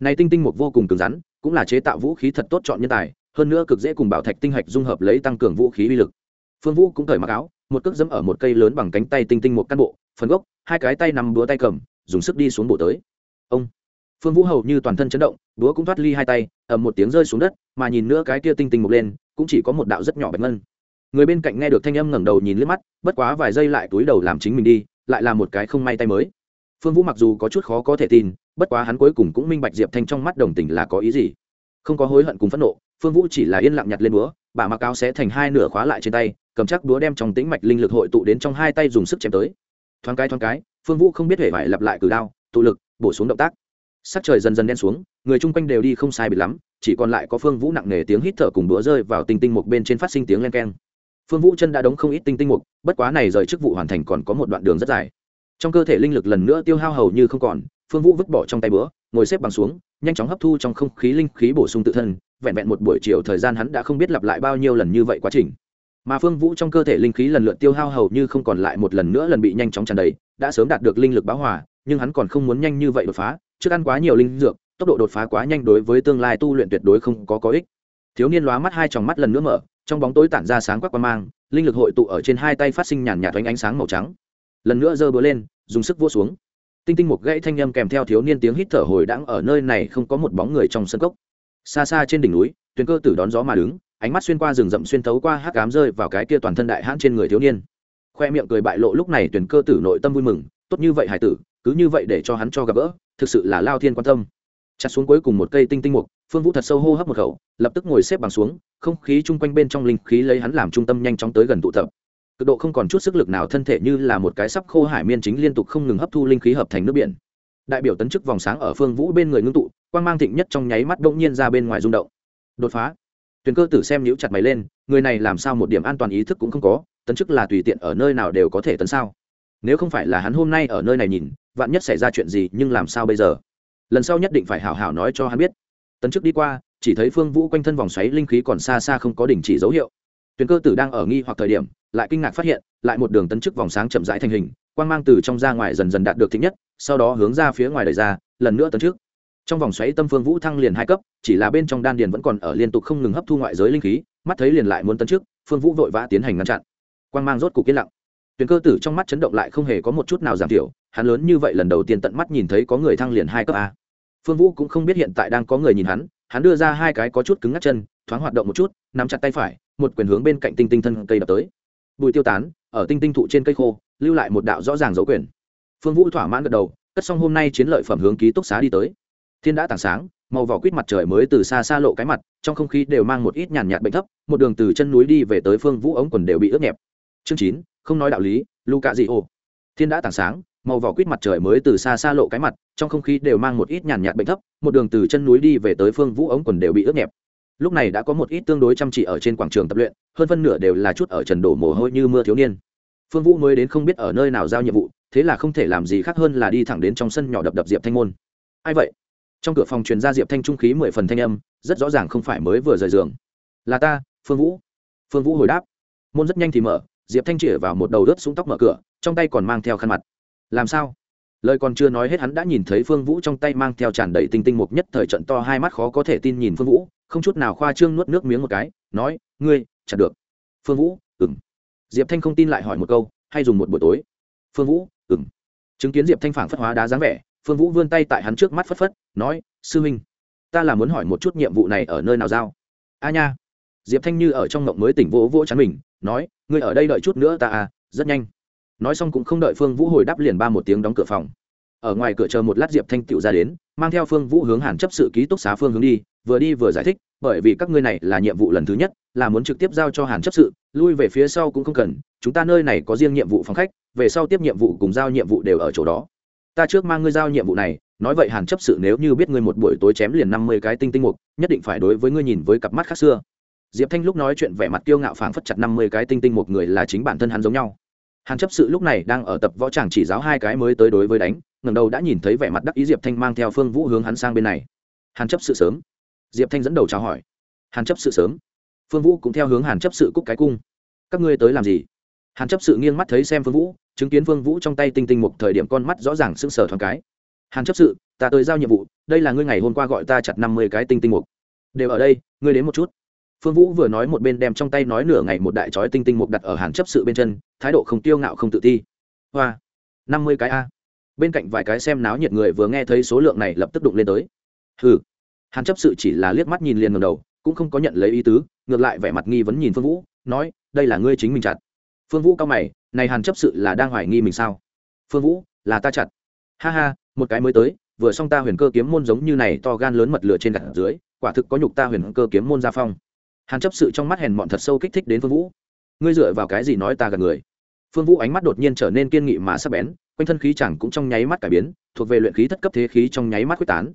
Này tinh tinh mục vô cùng cứng rắn, cũng là chế tạo vũ khí thật tốt chọn nhân tài, hơn nữa cực dễ cùng bảo thạch tinh hạch dung hợp lấy tăng cường vũ khí uy lực. Phương vũ cũng cởi mặc áo, một cước dẫm ở một cây lớn bằng cánh tay tinh tinh một căn bộ, phần gốc, hai cái tay nằm búa tay cầm, dùng sức đi xuống bộ tới. Ông! Phương vũ hầu như toàn thân chấn động, búa cũng thoát ly hai tay, ầm một tiếng rơi xuống đất, mà nhìn nữa cái kia tinh tinh mục lên cũng chỉ có một đạo rất nhỏ bạch ngân. Người bên cạnh nghe được thanh âm ngẩng đầu nhìn lướt mắt, bất quá vài giây lại túi đầu làm chính mình đi, lại là một cái không may tay mới. Phương vũ mặc dù có chút khó có thể tin, bất quá hắn cuối cùng cũng minh bạch diệp thanh trong mắt đồng tình là có ý gì. Không có hối hận cùng phẫn nộ, phương vũ chỉ là yên lặng nhặt lên búa, bà mặc áo sẽ thành hai nửa khóa lại trên tay, cầm chắc búa đem trong tĩnh mạch linh lực hội tụ đến trong hai tay dùng sức chém tới. Thoáng cái thoáng cái, phương vũ không biết hề phải lặp lại cử đao, tụ lực, bổ xuống động tác sắc trời dần dần đen xuống, người chung quanh đều đi không sai bị lắm, chỉ còn lại có phương vũ nặng nề tiếng hít thở cùng bữa rơi vào tinh tinh mục bên trên phát sinh tiếng len keng. Phương vũ chân đã đóng không ít tinh tinh mục, bất quá này rời chức vụ hoàn thành còn có một đoạn đường rất dài. Trong cơ thể linh lực lần nữa tiêu hao hầu như không còn, phương vũ vứt bỏ trong tay bữa, ngồi xếp bằng xuống, nhanh chóng hấp thu trong không khí linh khí bổ sung tự thân, vẹn vẹn một buổi chiều thời gian hắn đã không biết lặp lại bao nhiêu lần như vậy quá trình. Mà phương vũ trong cơ thể linh khí lần lượt tiêu hao hầu như không còn lại một lần nữa lần bị nhanh chóng tràn đầy, đã sớm đạt được linh lực báo hòa, nhưng hắn còn không muốn nhanh như vậy đột phá trước ăn quá nhiều linh dược, tốc độ đột phá quá nhanh đối với tương lai tu luyện tuyệt đối không có có ích. Thiếu niên lóa mắt hai tròng mắt lần nữa mở, trong bóng tối tản ra sáng quắc qua mang, linh lực hội tụ ở trên hai tay phát sinh nhàn nhạt ánh ánh sáng màu trắng. Lần nữa giơ búa lên, dùng sức vỗ xuống. Tinh tinh một gãy thanh â m kèm theo thiếu niên tiếng hít thở hồi đãng ở nơi này không có một bóng người trong sân cốc. Xa xa trên đỉnh núi, tuyền cơ tử đón gió mà đứng, ánh mắt xuyên qua rừng rậm xuyên thấu qua hắc cám rơi vào cái kia toàn thân đại hãn trên người thiếu niên. Khoe miệng cười bại lộ lúc này tuyển cơ tử nội tâm vui mừng, tốt như vậy hải tử, cứ như vậy để cho hắn cho gặp gỡ thực sự là lao thiên quan tâm. Chặt xuống cuối cùng một cây tinh tinh mục, phương vũ thật sâu hô hấp một khẩu, lập tức ngồi xếp bằng xuống, không khí chung quanh bên trong linh khí lấy hắn làm trung tâm nhanh chóng tới gần tụ tập. Cực độ không còn chút sức lực nào thân thể như là một cái sắp khô hải miên chính liên tục không ngừng hấp thu linh khí hợp thành nước biển. Đại biểu tấn chức vòng sáng ở phương vũ bên người ngưng tụ, quang mang thịnh nhất trong nháy mắt bỗng nhiên ra bên ngoài rung động. Đột phá. Tuyền cơ tử xem nhũ chặt mày lên, người này làm sao một điểm an toàn ý thức cũng không có, tấn chức là tùy tiện ở nơi nào đều có thể tấn sao? Nếu không phải là hắn hôm nay ở nơi này nhìn vạn nhất xảy ra chuyện gì, nhưng làm sao bây giờ? Lần sau nhất định phải hảo hảo nói cho hắn biết. Tấn chức đi qua, chỉ thấy phương vũ quanh thân vòng xoáy linh khí còn xa xa không có đỉnh chỉ dấu hiệu. Tuyến cơ tử đang ở nghi hoặc thời điểm, lại kinh ngạc phát hiện, lại một đường tấn chức vòng sáng chậm rãi thành hình, quang mang từ trong ra ngoài dần dần đạt được thích nhất, sau đó hướng ra phía ngoài đời ra, lần nữa tấn trước trong vòng xoáy tâm phương vũ thăng liền hai cấp, chỉ là bên trong đan điền vẫn còn ở liên tục không ngừng hấp thu ngoại giới linh khí, mắt thấy liền lại muốn tấn trước phương vũ vội vã tiến hành ngăn chặn. Quang mang rốt cục yên lặng tuyển cơ tử trong mắt chấn động lại không hề có một chút nào giảm thiểu, hắn lớn như vậy lần đầu tiên tận mắt nhìn thấy có người thăng liền hai cấp a. Phương vũ cũng không biết hiện tại đang có người nhìn hắn hắn đưa ra hai cái có chút cứng ngắt chân, thoáng hoạt động một chút, nắm chặt tay phải, một quyền hướng bên cạnh tinh tinh thân cây đập tới. Bụi tiêu tán, ở tinh tinh thụ trên cây khô, lưu lại một đạo rõ ràng dấu quyền. Phương vũ thỏa mãn gật đầu, cất xong hôm nay chiến lợi phẩm hướng ký túc xá đi tới. Thiên đã tảng sáng, màu vỏ quýt mặt trời mới từ xa xa lộ cái mặt, trong không khí đều mang một ít nhàn nhạt bệnh thấp, một đường từ chân núi đi về tới phương vũ ống quần đều bị ướt nhẹp. Chương chín không nói đạo lý luka dị ô thiên đã tảng sáng, màu vỏ quýt mặt trời mới từ xa xa lộ cái mặt, trong không khí đều mang một ít nhàn nhạt bệnh thấp, một đường từ chân núi đi về tới phương vũ ống quần đều bị ướt nhẹp. Lúc này đã có một ít tương đối chăm chỉ ở trên quảng trường tập luyện, hơn phân nửa đều là chút ở trần đổ mồ hôi như mưa thiếu niên. Phương vũ mới đến không biết ở nơi nào giao nhiệm vụ, thế là không thể làm gì khác hơn là đi thẳng đến trong sân nhỏ đập đập diệp thanh môn. Ai vậy? Trong cửa phòng truyền ra diệp thanh trung khí mười phần thanh âm, rất rõ ràng không phải mới vừa rời giường. Là ta, phương vũ. Phương vũ hồi đáp. Môn rất nhanh thì mở diệp thanh chĩa vào một đầu đớt xuống tóc mở cửa, trong tay còn mang theo khăn mặt. Làm sao? Lời còn chưa nói hết hắn đã nhìn thấy phương vũ trong tay mang theo tràn đầy tinh tinh mục nhất thời trận to hai mắt khó có thể tin nhìn phương vũ, không chút nào khoa trương nuốt nước miếng một cái, nói, ngươi, chặt được. Phương vũ ừng diệp thanh không tin lại hỏi một câu, hay dùng một buổi tối? Phương vũ ừng chứng kiến diệp thanh phản phất hóa đá dáng vẻ, phương vũ vươn tay tại hắn trước mắt phất phất, nói, sư huynh ta là muốn hỏi một chút nhiệm vụ này ở nơi nào giao? A nha diệp thanh như ở trong ngộng mới tỉnh vỗ vỗ chắn mình, nói, ngươi ở đây đợi chút nữa ta à rất nhanh. Nói xong cũng không đợi phương vũ hồi đáp liền ba một tiếng đóng cửa phòng. Ở ngoài cửa chờ một lát diệp thanh tựu ra đến, mang theo phương vũ hướng hàn chấp sự ký túc xá phương hướng đi, vừa đi vừa giải thích, bởi vì các ngươi này là nhiệm vụ lần thứ nhất, là muốn trực tiếp giao cho hàn chấp sự, lui về phía sau cũng không cần, chúng ta nơi này có riêng nhiệm vụ phòng khách, về sau tiếp nhiệm vụ cùng giao nhiệm vụ đều ở chỗ đó. Ta trước mang ngươi giao nhiệm vụ này, nói vậy hàn chấp sự nếu như biết ngươi một buổi tối chém liền năm mươi cái tinh tinh mục, nhất định phải đối với ngươi nhìn với cặp mắt khác xưa diệp thanh lúc nói chuyện vẻ mặt kiêu ngạo phảng phất chặt năm mươi cái tinh tinh một người là chính bản thân hắn giống nhau. Hàn chấp sự lúc này đang ở tập võ tràng chỉ giáo hai cái mới tới đối với đánh ngầm đầu đã nhìn thấy vẻ mặt đắc ý diệp thanh mang theo phương vũ hướng hắn sang bên này. Hàn chấp sự sớm. Diệp thanh dẫn đầu chào hỏi. Hàn chấp sự sớm. Phương vũ cũng theo hướng hàn chấp sự cúc cái cung. Các ngươi tới làm gì? Hàn chấp sự nghiêng mắt thấy xem phương vũ, chứng kiến phương vũ trong tay tinh tinh một thời điểm con mắt rõ ràng sững sờ thoáng cái. Hàn chấp sự, ta tới giao nhiệm vụ, đây là ngươi ngày hôm qua gọi ta chặt năm mươi cái tinh tinh mục đều ở đây, ngươi đến một chút phương vũ vừa nói một bên đem trong tay nói nửa ngày một đại chói tinh tinh mục đặt ở hàn chấp sự bên chân, thái độ không tiêu ngạo không tự ti. Hoa, năm mươi cái a. Bên cạnh vài cái xem náo nhiệt người vừa nghe thấy số lượng này lập tức đụng lên tới. Hừ. Hàn chấp sự chỉ là liếc mắt nhìn liền ngầm đầu, cũng không có nhận lấy ý tứ, ngược lại vẻ mặt nghi vấn nhìn phương vũ, nói, đây là ngươi chính mình chặt. Phương vũ cao mày, này hàn chấp sự là đang hoài nghi mình sao? Phương vũ, là ta chặt. Ha ha, một cái mới tới, vừa xong ta huyền cơ kiếm môn giống như này to gan lớn mật lửa trên gặt dưới, quả thực có nhục ta huyền cơ kiếm môn gia phong hàn chấp sự trong mắt hèn mọn thật sâu kích thích đến phương vũ. Ngươi dựa vào cái gì nói ta gần người? Phương vũ ánh mắt đột nhiên trở nên kiên nghị mà sắc bén, quanh thân khí chẳng cũng trong nháy mắt cải biến, thuộc về luyện khí thất cấp thế khí trong nháy mắt quyết tán.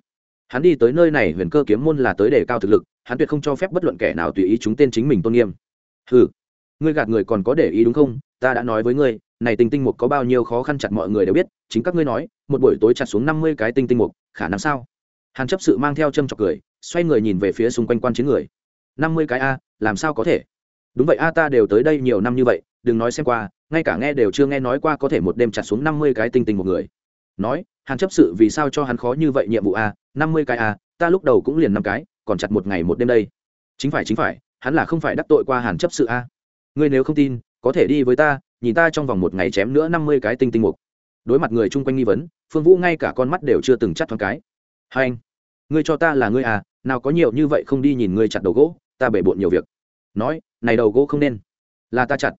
Hắn đi tới nơi này huyền cơ kiếm môn là tới đề cao thực lực, hắn tuyệt không cho phép bất luận kẻ nào tùy ý chúng tên chính mình tôn nghiêm. Ừ ngươi gạt người còn có để ý đúng không? Ta đã nói với ngươi, này tinh tinh mục có bao nhiêu khó khăn chặt mọi người đều biết, chính các ngươi nói, một buổi tối chặt xuống năm mươi cái tinh tinh mục, khả năng sao? Hàn chấp sự mang theo châm chọc cười, xoay người nhìn về phía xung quanh quan chiến người năm mươi cái a, làm sao có thể? Đúng vậy a, ta đều tới đây nhiều năm như vậy, đừng nói xem qua, ngay cả nghe đều chưa nghe nói qua có thể một đêm chặt xuống năm mươi cái tinh tinh một người. Nói, hàn chấp sự vì sao cho hắn khó như vậy nhiệm vụ a, năm mươi cái a, ta lúc đầu cũng liền năm cái, còn chặt một ngày một đêm đây. Chính phải chính phải, hắn là không phải đắc tội qua hàn chấp sự a. Ngươi nếu không tin, có thể đi với ta, nhìn ta trong vòng một ngày chém nữa năm mươi cái tinh tinh mục đối mặt người chung quanh nghi vấn, phương vũ ngay cả con mắt đều chưa từng chắt thoáng cái. Hai anh, ngươi cho ta là ngươi à nào có nhiều như vậy không đi nhìn ngươi chặt đầu gỗ ta bể bộn nhiều việc. Nói, này đầu gỗ không nên. Là ta chặt.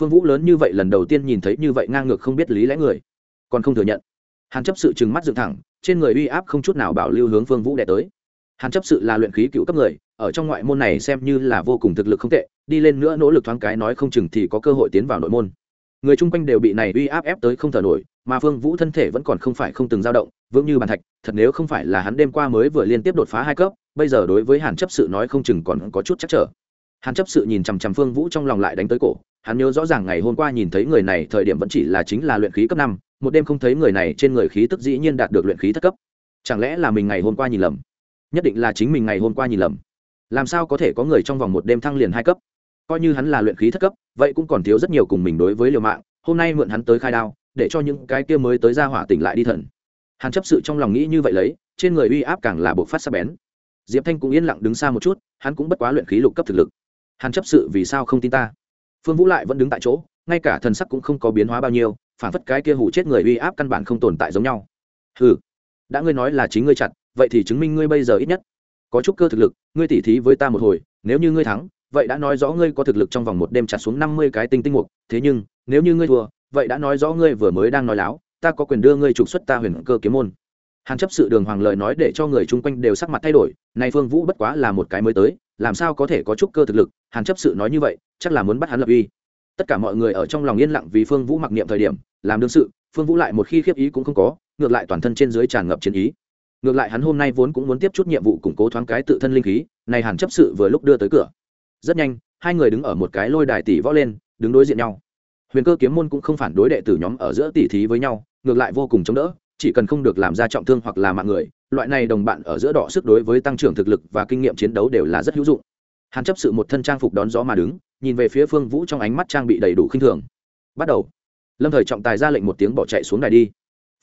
Phương vũ lớn như vậy lần đầu tiên nhìn thấy như vậy ngang ngược không biết lý lẽ người. Còn không thừa nhận. Hàn chấp sự trừng mắt dựng thẳng, trên người uy áp không chút nào bảo lưu hướng phương vũ đẻ tới. Hàn chấp sự là luyện khí cựu cấp người, ở trong ngoại môn này xem như là vô cùng thực lực không tệ, đi lên nữa nỗ lực thoáng cái nói không chừng thì có cơ hội tiến vào nội môn. Người chung quanh đều bị này uy áp ép tới không thở nổi, mà phương vũ thân thể vẫn còn không phải không từng dao động, vững như bàn thạch, thật nếu không phải là hắn đêm qua mới vừa liên tiếp đột phá hai cấp bây giờ đối với hàn chấp sự nói không chừng còn có chút chắc trở. Hàn chấp sự nhìn chằm chằm phương vũ trong lòng lại đánh tới cổ, hắn nhớ rõ ràng ngày hôm qua nhìn thấy người này thời điểm vẫn chỉ là chính là luyện khí cấp năm, một đêm không thấy người này trên người khí tức dĩ nhiên đạt được luyện khí thất cấp. Chẳng lẽ là mình ngày hôm qua nhìn lầm? Nhất định là chính mình ngày hôm qua nhìn lầm. Làm sao có thể có người trong vòng một đêm thăng liền hai cấp? Coi như hắn là luyện khí thất cấp, vậy cũng còn thiếu rất nhiều cùng mình đối với liều mạng, hôm nay mượn hắn tới khai đao, để cho những cái kia mới tới ra hỏa tỉnh lại đi thần. Hàn chấp sự trong lòng nghĩ như vậy lấy, trên người uy áp càng là buộc phát sắc bén diệp thanh cũng yên lặng đứng xa một chút, hắn cũng bất quá luyện khí lục cấp thực lực. Hắn chấp sự vì sao không tin ta? Phương vũ lại vẫn đứng tại chỗ, ngay cả thần sắc cũng không có biến hóa bao nhiêu, phản phất cái kia hủ chết người uy áp căn bản không tồn tại giống nhau. Ừ đã ngươi nói là chính ngươi chặt, vậy thì chứng minh ngươi bây giờ ít nhất có chút cơ thực lực, ngươi tỉ thí với ta một hồi, nếu như ngươi thắng, vậy đã nói rõ ngươi có thực lực trong vòng một đêm chặt xuống năm mươi cái tinh tinh mục, thế nhưng, nếu như ngươi thua, vậy đã nói rõ ngươi vừa mới đang nói láo, ta có quyền đưa ngươi trục xuất ta huyền cơ kiếm môn hàn chấp sự đường hoàng lời nói để cho người chung quanh đều sắc mặt thay đổi, nay phương vũ bất quá là một cái mới tới, làm sao có thể có chút cơ thực lực, hàn chấp sự nói như vậy, chắc là muốn bắt hắn lập uy. Tất cả mọi người ở trong lòng yên lặng vì phương vũ mặc niệm thời điểm, làm đương sự, phương vũ lại một khi khiếp ý cũng không có, ngược lại toàn thân trên dưới tràn ngập chiến ý. Ngược lại hắn hôm nay vốn cũng muốn tiếp chút nhiệm vụ củng cố thoáng cái tự thân linh khí này hàn chấp sự vừa lúc đưa tới cửa. Rất nhanh, hai người đứng ở một cái lôi đài tỷ võ lên, đứng đối diện nhau. Huyền cơ kiếm môn cũng không phản đối đệ tử nhóm ở giữa tỷ thí với nhau, ngược lại vô cùng chống đỡ chỉ cần không được làm ra trọng thương hoặc là mạng người, loại này đồng bạn ở giữa đỏ sức đối với tăng trưởng thực lực và kinh nghiệm chiến đấu đều là rất hữu dụng. Hàn chấp sự một thân trang phục đón gió mà đứng, nhìn về phía phương vũ trong ánh mắt trang bị đầy đủ khinh thường. Bắt đầu. Lâm thời trọng tài ra lệnh một tiếng bỏ chạy xuống đài đi.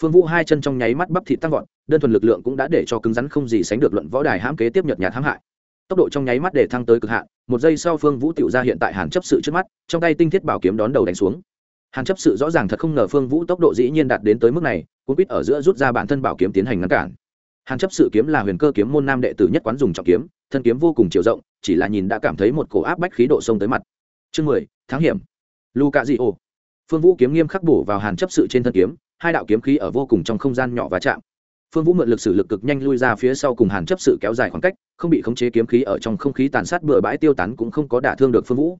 Phương vũ hai chân trong nháy mắt bắp thịt tăng vọt, đơn thuần lực lượng cũng đã để cho cứng rắn không gì sánh được luận võ đài hãm kế tiếp nhật nhạt hãm hại. Tốc độ trong nháy mắt để thăng tới cực hạn, một giây sau phương vũ tiểu ra hiện tại hàn chấp sự trước mắt, trong tay tinh thiết bảo kiếm đón đầu đánh xuống hàn chấp sự rõ ràng thật không ngờ phương vũ tốc độ dĩ nhiên đạt đến tới mức này cũng biết ở giữa rút ra bản thân bảo kiếm tiến hành ngăn cản. Hàn chấp sự kiếm là huyền cơ kiếm môn nam đệ tử nhất quán dùng trọng kiếm, thân kiếm vô cùng chiều rộng, chỉ là nhìn đã cảm thấy một cổ áp bách khí độ sông tới mặt. Chương mười tháng hiểm. Luca di ô phương vũ kiếm nghiêm khắc bổ vào hàn chấp sự trên thân kiếm, hai đạo kiếm khí ở vô cùng trong không gian nhỏ và chạm. Phương vũ mượn lực sử lực cực nhanh lui ra phía sau cùng hàn chấp sự kéo dài khoảng cách, không bị khống chế kiếm khí ở trong không khí tàn sát bừa bãi tiêu tán cũng không có đả thương được phương vũ.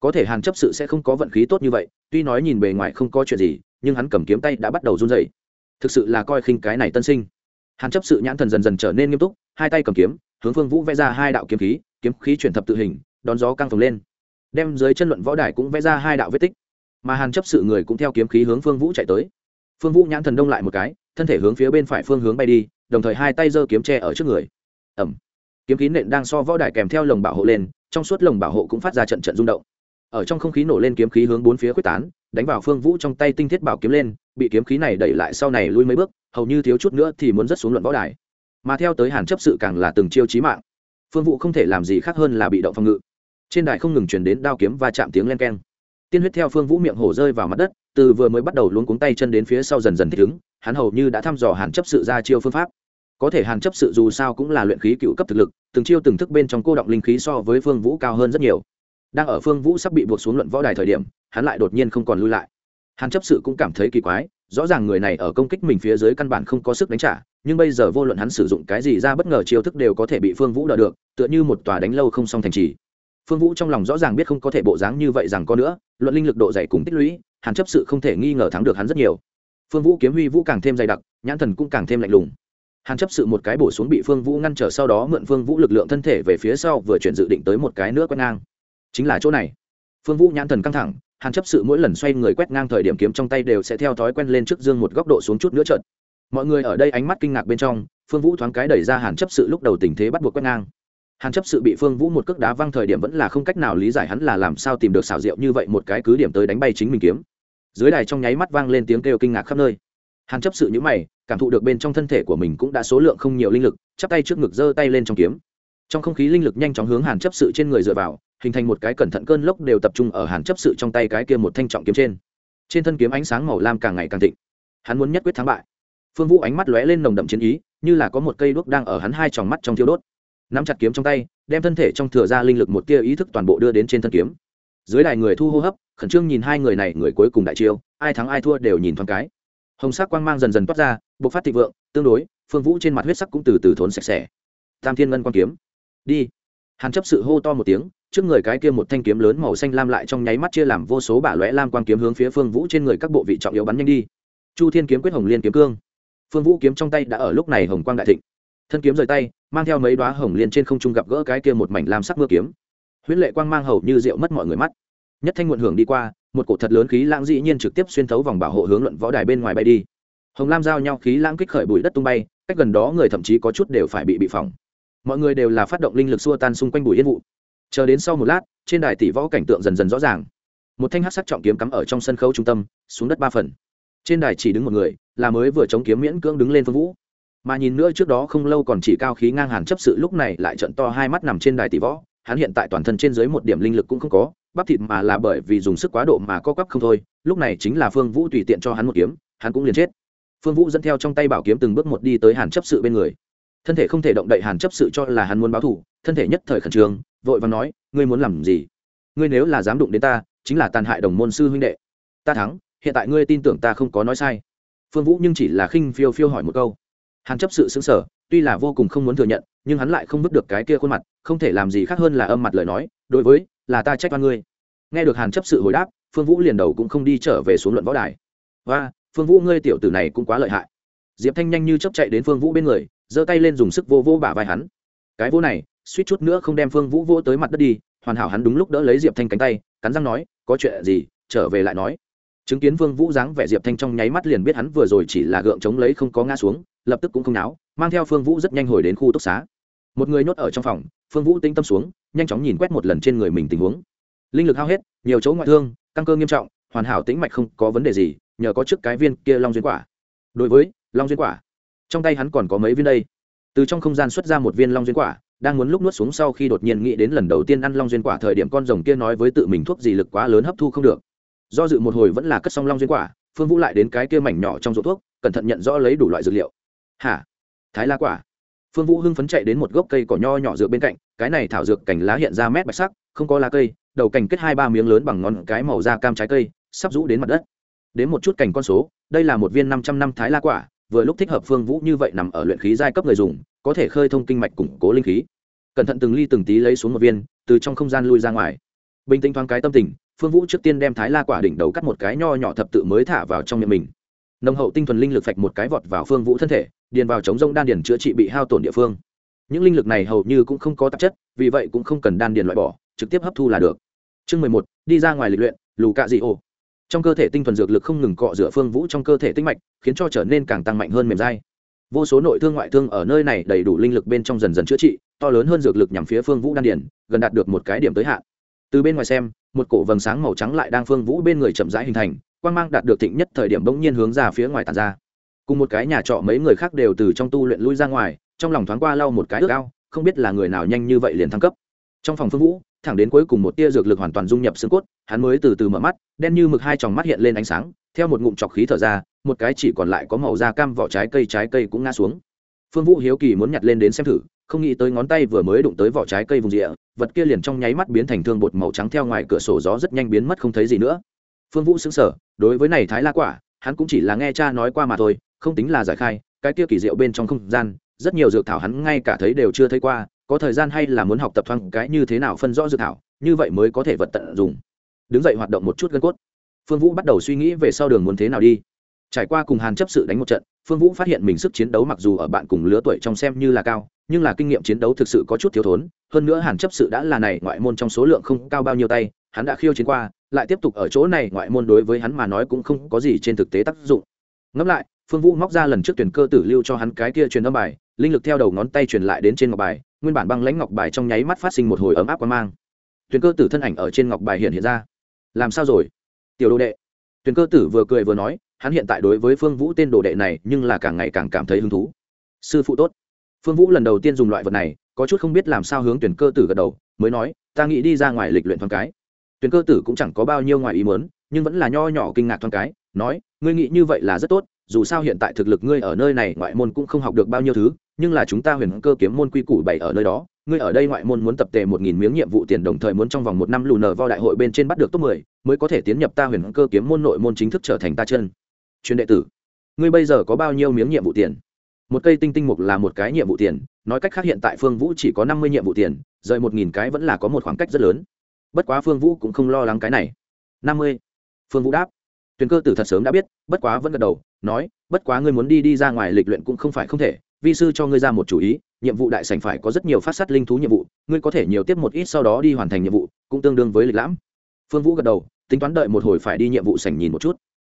Có thể hàn chấp sự sẽ không có vận khí tốt như vậy tuy nói nhìn bề ngoài không có chuyện gì, nhưng hắn cầm kiếm tay đã bắt đầu run dậy thực sự là coi khinh cái này tân sinh. Hắn chấp sự nhãn thần dần dần trở nên nghiêm túc, hai tay cầm kiếm, hướng phương vũ vẽ ra hai đạo kiếm khí kiếm khí chuyển thập tự hình, đón gió căng phồng lên. Đem dưới chân luận võ đài cũng vẽ ra hai đạo vết tích. Mà hàn chấp sự người cũng theo kiếm khí hướng phương vũ chạy tới. Phương vũ nhãn thần đông lại một cái, thân thể hướng phía bên phải phương hướng bay đi, đồng thời hai tay giơ kiếm tre ở trước người. Ẩm. Kiếm khí nện đang so võ đài kèm theo lồng bảo hộ lên, trong suốt lồng bảo hộ cũng phát ra trận trận rung động ở trong không khí nổ lên kiếm khí hướng bốn phía quyết tán, đánh vào phương vũ trong tay tinh thiết bảo kiếm lên, bị kiếm khí này đẩy lại sau này lui mấy bước, hầu như thiếu chút nữa thì muốn rất xuống luận võ đài. Mà theo tới hàn chấp sự càng là từng chiêu chí mạng. Phương vũ không thể làm gì khác hơn là bị động phòng ngự. Trên đài không ngừng chuyển đến đao kiếm và chạm tiếng len keng. Tiên huyết theo phương vũ miệng hổ rơi vào mặt đất, từ vừa mới bắt đầu luống cuống tay chân đến phía sau dần dần thích ứng, hắn hầu như đã thăm dò hàn chấp sự ra chiêu phương pháp. Có thể hàn chấp sự dù sao cũng là luyện khí cựu cấp thực lực, từng chiêu từng thức bên trong cô động linh khí so với phương vũ cao hơn rất nhiều đang ở phương vũ sắp bị buộc xuống luận võ đài thời điểm, hắn lại đột nhiên không còn lui lại. Hắn chấp sự cũng cảm thấy kỳ quái, rõ ràng người này ở công kích mình phía dưới căn bản không có sức đánh trả, nhưng bây giờ vô luận hắn sử dụng cái gì ra bất ngờ chiêu thức đều có thể bị phương vũ đỡ được, tựa như một tòa đánh lâu không xong thành trì. Phương vũ trong lòng rõ ràng biết không có thể bộ dáng như vậy rằng có nữa, luận linh lực độ dày cùng tích lũy hắn chấp sự không thể nghi ngờ thắng được hắn rất nhiều. Phương vũ kiếm huy vũ càng thêm dày đặc, nhãn thần cũng càng thêm lạnh lùng. Hắn chấp sự một cái bổ xuống bị phương vũ ngăn trở sau đó mượn phương vũ lực lượng thân thể về phía sau vừa chuyển dự định tới một cái nữa quét ngang chính là chỗ này. Phương vũ nhãn thần căng thẳng, hàn chấp sự mỗi lần xoay người quét ngang thời điểm kiếm trong tay đều sẽ theo thói quen lên trước dương một góc độ xuống chút nữa trận mọi người ở đây ánh mắt kinh ngạc bên trong, phương vũ thoáng cái đẩy ra hàn chấp sự lúc đầu tình thế bắt buộc quét ngang. Hàn chấp sự bị phương vũ một cước đá văng thời điểm vẫn là không cách nào lý giải hắn là làm sao tìm được xảo diệu như vậy một cái cứ điểm tới đánh bay chính mình kiếm. Dưới đài trong nháy mắt vang lên tiếng kêu kinh ngạc khắp nơi. Hàn chấp sự nhữ mày, cảm thụ được bên trong thân thể của mình cũng đã số lượng không nhiều linh lực, chắp tay trước ngực giơ tay lên trong kiếm. Trong không khí linh lực nhanh chóng hướng hàn chấp sự trên người dựa vào hình thành một cái cẩn thận cơn lốc đều tập trung ở hàn chấp sự trong tay cái kia một thanh trọng kiếm trên. Trên thân kiếm ánh sáng màu lam càng ngày càng thịnh. Hắn muốn nhất quyết thắng bại. Phương vũ ánh mắt lóe lên nồng đậm chiến ý, như là có một cây đuốc đang ở hắn hai tròng mắt trong thiêu đốt. Nắm chặt kiếm trong tay, đem thân thể trong thừa ra linh lực một tia ý thức toàn bộ đưa đến trên thân kiếm. Dưới đài người thu hô hấp, khẩn trương nhìn hai người này, người cuối cùng đại chiêu, ai thắng ai thua đều nhìn thoáng cái. Hồng sắc quang mang dần dần toát ra, bộc phát thịnh vượng, tương đối, phương vũ trên mặt huyết sắc cũng từ từ thốn sạch sẽ. Tam thiên ngân quang kiếm. Đi. Hàn chấp sự hô to một tiếng trước người cái kia một thanh kiếm lớn màu xanh lam lại trong nháy mắt chia làm vô số bả lóe lam quang kiếm hướng phía phương vũ trên người các bộ vị trọng yếu bắn nhanh đi. Chu thiên kiếm quyết hồng liên kiếm cương. Phương vũ kiếm trong tay đã ở lúc này hồng quang đại thịnh. Thân kiếm rời tay, mang theo mấy đoá hồng liên trên không trung gặp gỡ cái kia một mảnh lam sắc mưa kiếm. Huyễn lệ quang mang hầu như rượu mất mọi người mắt. Nhất thanh muộn hưởng đi qua, một cổ thật lớn khí lãng dĩ nhiên trực tiếp xuyên thấu vòng bảo hộ hướng luận võ đài bên ngoài bay đi. Hồng lam giao nhau khí lãng kích khởi bụi đất tung bay, cách gần đó người thậm chí có chút đều phải bị bị phỏng. Mọi người đều là phát động linh lực xua tan xung quanh bụi yên vụ chờ đến sau một lát, trên đài tỷ võ cảnh tượng dần dần rõ ràng. Một thanh hát sắc trọng kiếm cắm ở trong sân khấu trung tâm, xuống đất ba phần. Trên đài chỉ đứng một người, là mới vừa chống kiếm miễn cưỡng đứng lên phương vũ. Mà nhìn nữa trước đó không lâu còn chỉ cao khí ngang hàn chấp sự, lúc này lại trận to hai mắt nằm trên đài tỷ võ. Hắn hiện tại toàn thân trên dưới một điểm linh lực cũng không có, bắp thịt mà là bởi vì dùng sức quá độ mà co quắp không thôi. Lúc này chính là phương vũ tùy tiện cho hắn một kiếm, hắn cũng liền chết. Phương vũ dẫn theo trong tay bảo kiếm từng bước một đi tới hàn chấp sự bên người. Thân thể không thể động đậy hàn chấp sự cho là hắn muốn báo thù, thân thể nhất thời khẩn trương vội và nói, ngươi muốn làm gì? Ngươi nếu là dám đụng đến ta, chính là tàn hại đồng môn sư huynh đệ. Ta thắng, hiện tại ngươi tin tưởng ta không có nói sai. Phương vũ nhưng chỉ là khinh phiêu phiêu hỏi một câu. Hàn chấp sự xứng sở tuy là vô cùng không muốn thừa nhận, nhưng hắn lại không vứt được cái kia khuôn mặt, không thể làm gì khác hơn là âm mặt lời nói, đối với, là ta trách oan ngươi. Nghe được hàn chấp sự hồi đáp, phương vũ liền đầu cũng không đi trở về xuống luận võ đài. Và phương vũ ngươi tiểu tử này cũng quá lợi hại. Diệp thanh nhanh như chấp chạy đến phương vũ bên người, giơ tay lên dùng sức vô vô bả vai hắn. Cái vô này suýt chút nữa không đem phương vũ vỗ tới mặt đất đi, hoàn hảo hắn đúng lúc đỡ lấy diệp thanh cánh tay, cắn răng nói, có chuyện gì? Trở về lại nói. Chứng kiến phương vũ dáng vẻ diệp thanh trong nháy mắt liền biết hắn vừa rồi chỉ là gượng chống lấy không có ngã xuống, lập tức cũng không náo, mang theo phương vũ rất nhanh hồi đến khu túc xá. Một người nhốt ở trong phòng, phương vũ tinh tâm xuống, nhanh chóng nhìn quét một lần trên người mình tình huống. Linh lực hao hết, nhiều chỗ ngoại thương, căng cơ nghiêm trọng, hoàn hảo tĩnh mạch không có vấn đề gì, nhờ có trước cái viên kia long duyên quả. Đối với, long duyên quả. Trong tay hắn còn có mấy viên đây. Từ trong không gian xuất ra một viên long duyên quả đang muốn lúc nuốt xuống sau khi đột nhiên nghĩ đến lần đầu tiên ăn long duyên quả thời điểm con rồng kia nói với tự mình thuốc gì lực quá lớn hấp thu không được. Do dự một hồi vẫn là cất xong long duyên quả, phương vũ lại đến cái kia mảnh nhỏ trong ruột thuốc, cẩn thận nhận rõ lấy đủ loại dược liệu. Hả? Thái la quả. Phương vũ hưng phấn chạy đến một gốc cây cỏ nho nhỏ dược bên cạnh, cái này thảo dược cành lá hiện ra mét bạch sắc, không có lá cây, đầu cành kết hai ba miếng lớn bằng ngón cái màu da cam trái cây, sắp rũ đến mặt đất. Đến một chút cành con số, đây là một viên năm trăm năm thái la quả, vừa lúc thích hợp phương vũ như vậy nằm ở luyện khí giai cấp người dùng có thể khơi thông kinh mạch củng cố linh khí. Cẩn thận từng ly từng tí lấy xuống một viên, từ trong không gian lui ra ngoài. Bình tĩnh thoáng cái tâm tình, phương vũ trước tiên đem thái la quả đỉnh đầu cắt một cái nho nhỏ thập tự mới thả vào trong miệng mình. Nồng hậu tinh thuần linh lực phạch một cái vọt vào phương vũ thân thể, điền vào chống rông đan điền chữa trị bị hao tổn địa phương. Những linh lực này hầu như cũng không có tạp chất, vì vậy cũng không cần đan điền loại bỏ, trực tiếp hấp thu là được. Chương mười một, đi ra ngoài lịch luyện, lù cạ dị ô trong cơ thể tinh thuần dược lực không ngừng cọ rửa phương vũ trong cơ thể tinh mạch, khiến cho trở nên càng tăng mạnh hơn mềm dai vô số nội thương ngoại thương ở nơi này đầy đủ linh lực bên trong dần dần chữa trị, to lớn hơn dược lực nhằm phía phương vũ đan điền, gần đạt được một cái điểm tới hạn. Từ bên ngoài xem, một cổ vầng sáng màu trắng lại đang phương vũ bên người chậm rãi hình thành, quang mang đạt được thịnh nhất thời điểm bỗng nhiên hướng ra phía ngoài tàn ra. Cùng một cái nhà trọ mấy người khác đều từ trong tu luyện lui ra ngoài, trong lòng thoáng qua lau một cái ước ao, không biết là người nào nhanh như vậy liền thăng cấp. Trong phòng phương vũ, thẳng đến cuối cùng một tia dược lực hoàn toàn dung nhập xương cốt, hắn mới từ từ mở mắt, đen như mực hai tròng mắt hiện lên ánh sáng, theo một ngụm chọc khí thở ra một cái chỉ còn lại có màu da cam vỏ trái cây trái cây cũng ngã xuống. Phương vũ hiếu kỳ muốn nhặt lên đến xem thử, không nghĩ tới ngón tay vừa mới đụng tới vỏ trái cây vùng rịa vật kia liền trong nháy mắt biến thành thương bột màu trắng theo ngoài cửa sổ gió rất nhanh biến mất không thấy gì nữa. Phương vũ xứng sở đối với này thái la quả, hắn cũng chỉ là nghe cha nói qua mà thôi, không tính là giải khai, cái kia kỳ diệu bên trong không gian, rất nhiều dược thảo hắn ngay cả thấy đều chưa thấy qua, có thời gian hay là muốn học tập thoáng cái như thế nào phân rõ dược thảo, như vậy mới có thể vật tận dùng đứng dậy hoạt động một chút gân cốt. Phương vũ bắt đầu suy nghĩ về sau đường muốn thế nào đi trải qua cùng hàn chấp sự đánh một trận, phương vũ phát hiện mình sức chiến đấu mặc dù ở bạn cùng lứa tuổi trong xem như là cao, nhưng là kinh nghiệm chiến đấu thực sự có chút thiếu thốn. Hơn nữa hàn chấp sự đã là này ngoại môn trong số lượng không cao bao nhiêu tay, hắn đã khiêu chiến qua, lại tiếp tục ở chỗ này ngoại môn đối với hắn mà nói cũng không có gì trên thực tế tác dụng. Ngẫm lại, phương vũ móc ra lần trước tuyển cơ tử lưu cho hắn cái kia truyền âm bài, linh lực theo đầu ngón tay truyền lại đến trên ngọc bài, nguyên bản băng lãnh ngọc bài trong nháy mắt phát sinh một hồi ấm áp quan mang. Tuyển cơ tử thân ảnh ở trên ngọc bài hiện hiện ra. Làm sao rồi? Tiểu đồ đệ. Tuyển cơ tử vừa cười vừa nói hắn hiện tại đối với phương vũ tên đồ đệ này nhưng là càng ngày càng cảm thấy hứng thú. Sư phụ tốt. Phương vũ lần đầu tiên dùng loại vật này, có chút không biết làm sao hướng tuyển cơ tử gật đầu, mới nói, ta nghĩ đi ra ngoài lịch luyện thoáng cái. Tuyển cơ tử cũng chẳng có bao nhiêu ngoài ý muốn, nhưng vẫn là nho nhỏ kinh ngạc thoáng cái, nói, ngươi nghĩ như vậy là rất tốt, dù sao hiện tại thực lực ngươi ở nơi này ngoại môn cũng không học được bao nhiêu thứ, nhưng là chúng ta huyền cơ kiếm môn quy củ bảy ở nơi đó, ngươi ở đây ngoại môn muốn tập tề một nghìn miếng nhiệm vụ tiền đồng thời muốn trong vòng một năm lù nở vào đại hội bên trên bắt được top mười, mới có thể tiến nhập ta huyền cơ kiếm môn nội môn chính thức trở thành ta chân chuyên đệ tử, ngươi bây giờ có bao nhiêu miếng nhiệm vụ tiền? Một cây tinh tinh mục là một cái nhiệm vụ tiền, nói cách khác hiện tại phương vũ chỉ có năm mươi nhiệm vụ tiền, rời một nghìn cái vẫn là có một khoảng cách rất lớn. Bất quá phương vũ cũng không lo lắng cái này. Năm mươi. Phương vũ đáp. Tuyền cơ tử thật sớm đã biết, bất quá vẫn gật đầu, nói, bất quá ngươi muốn đi đi ra ngoài lịch luyện cũng không phải không thể, vi sư cho ngươi ra một chủ ý, nhiệm vụ đại sảnh phải có rất nhiều phát sát linh thú nhiệm vụ, ngươi có thể nhiều tiếp một ít sau đó đi hoàn thành nhiệm vụ, cũng tương đương với lịch lãm. Phương vũ gật đầu, tính toán đợi một hồi phải đi nhiệm vụ sảnh nhìn một chút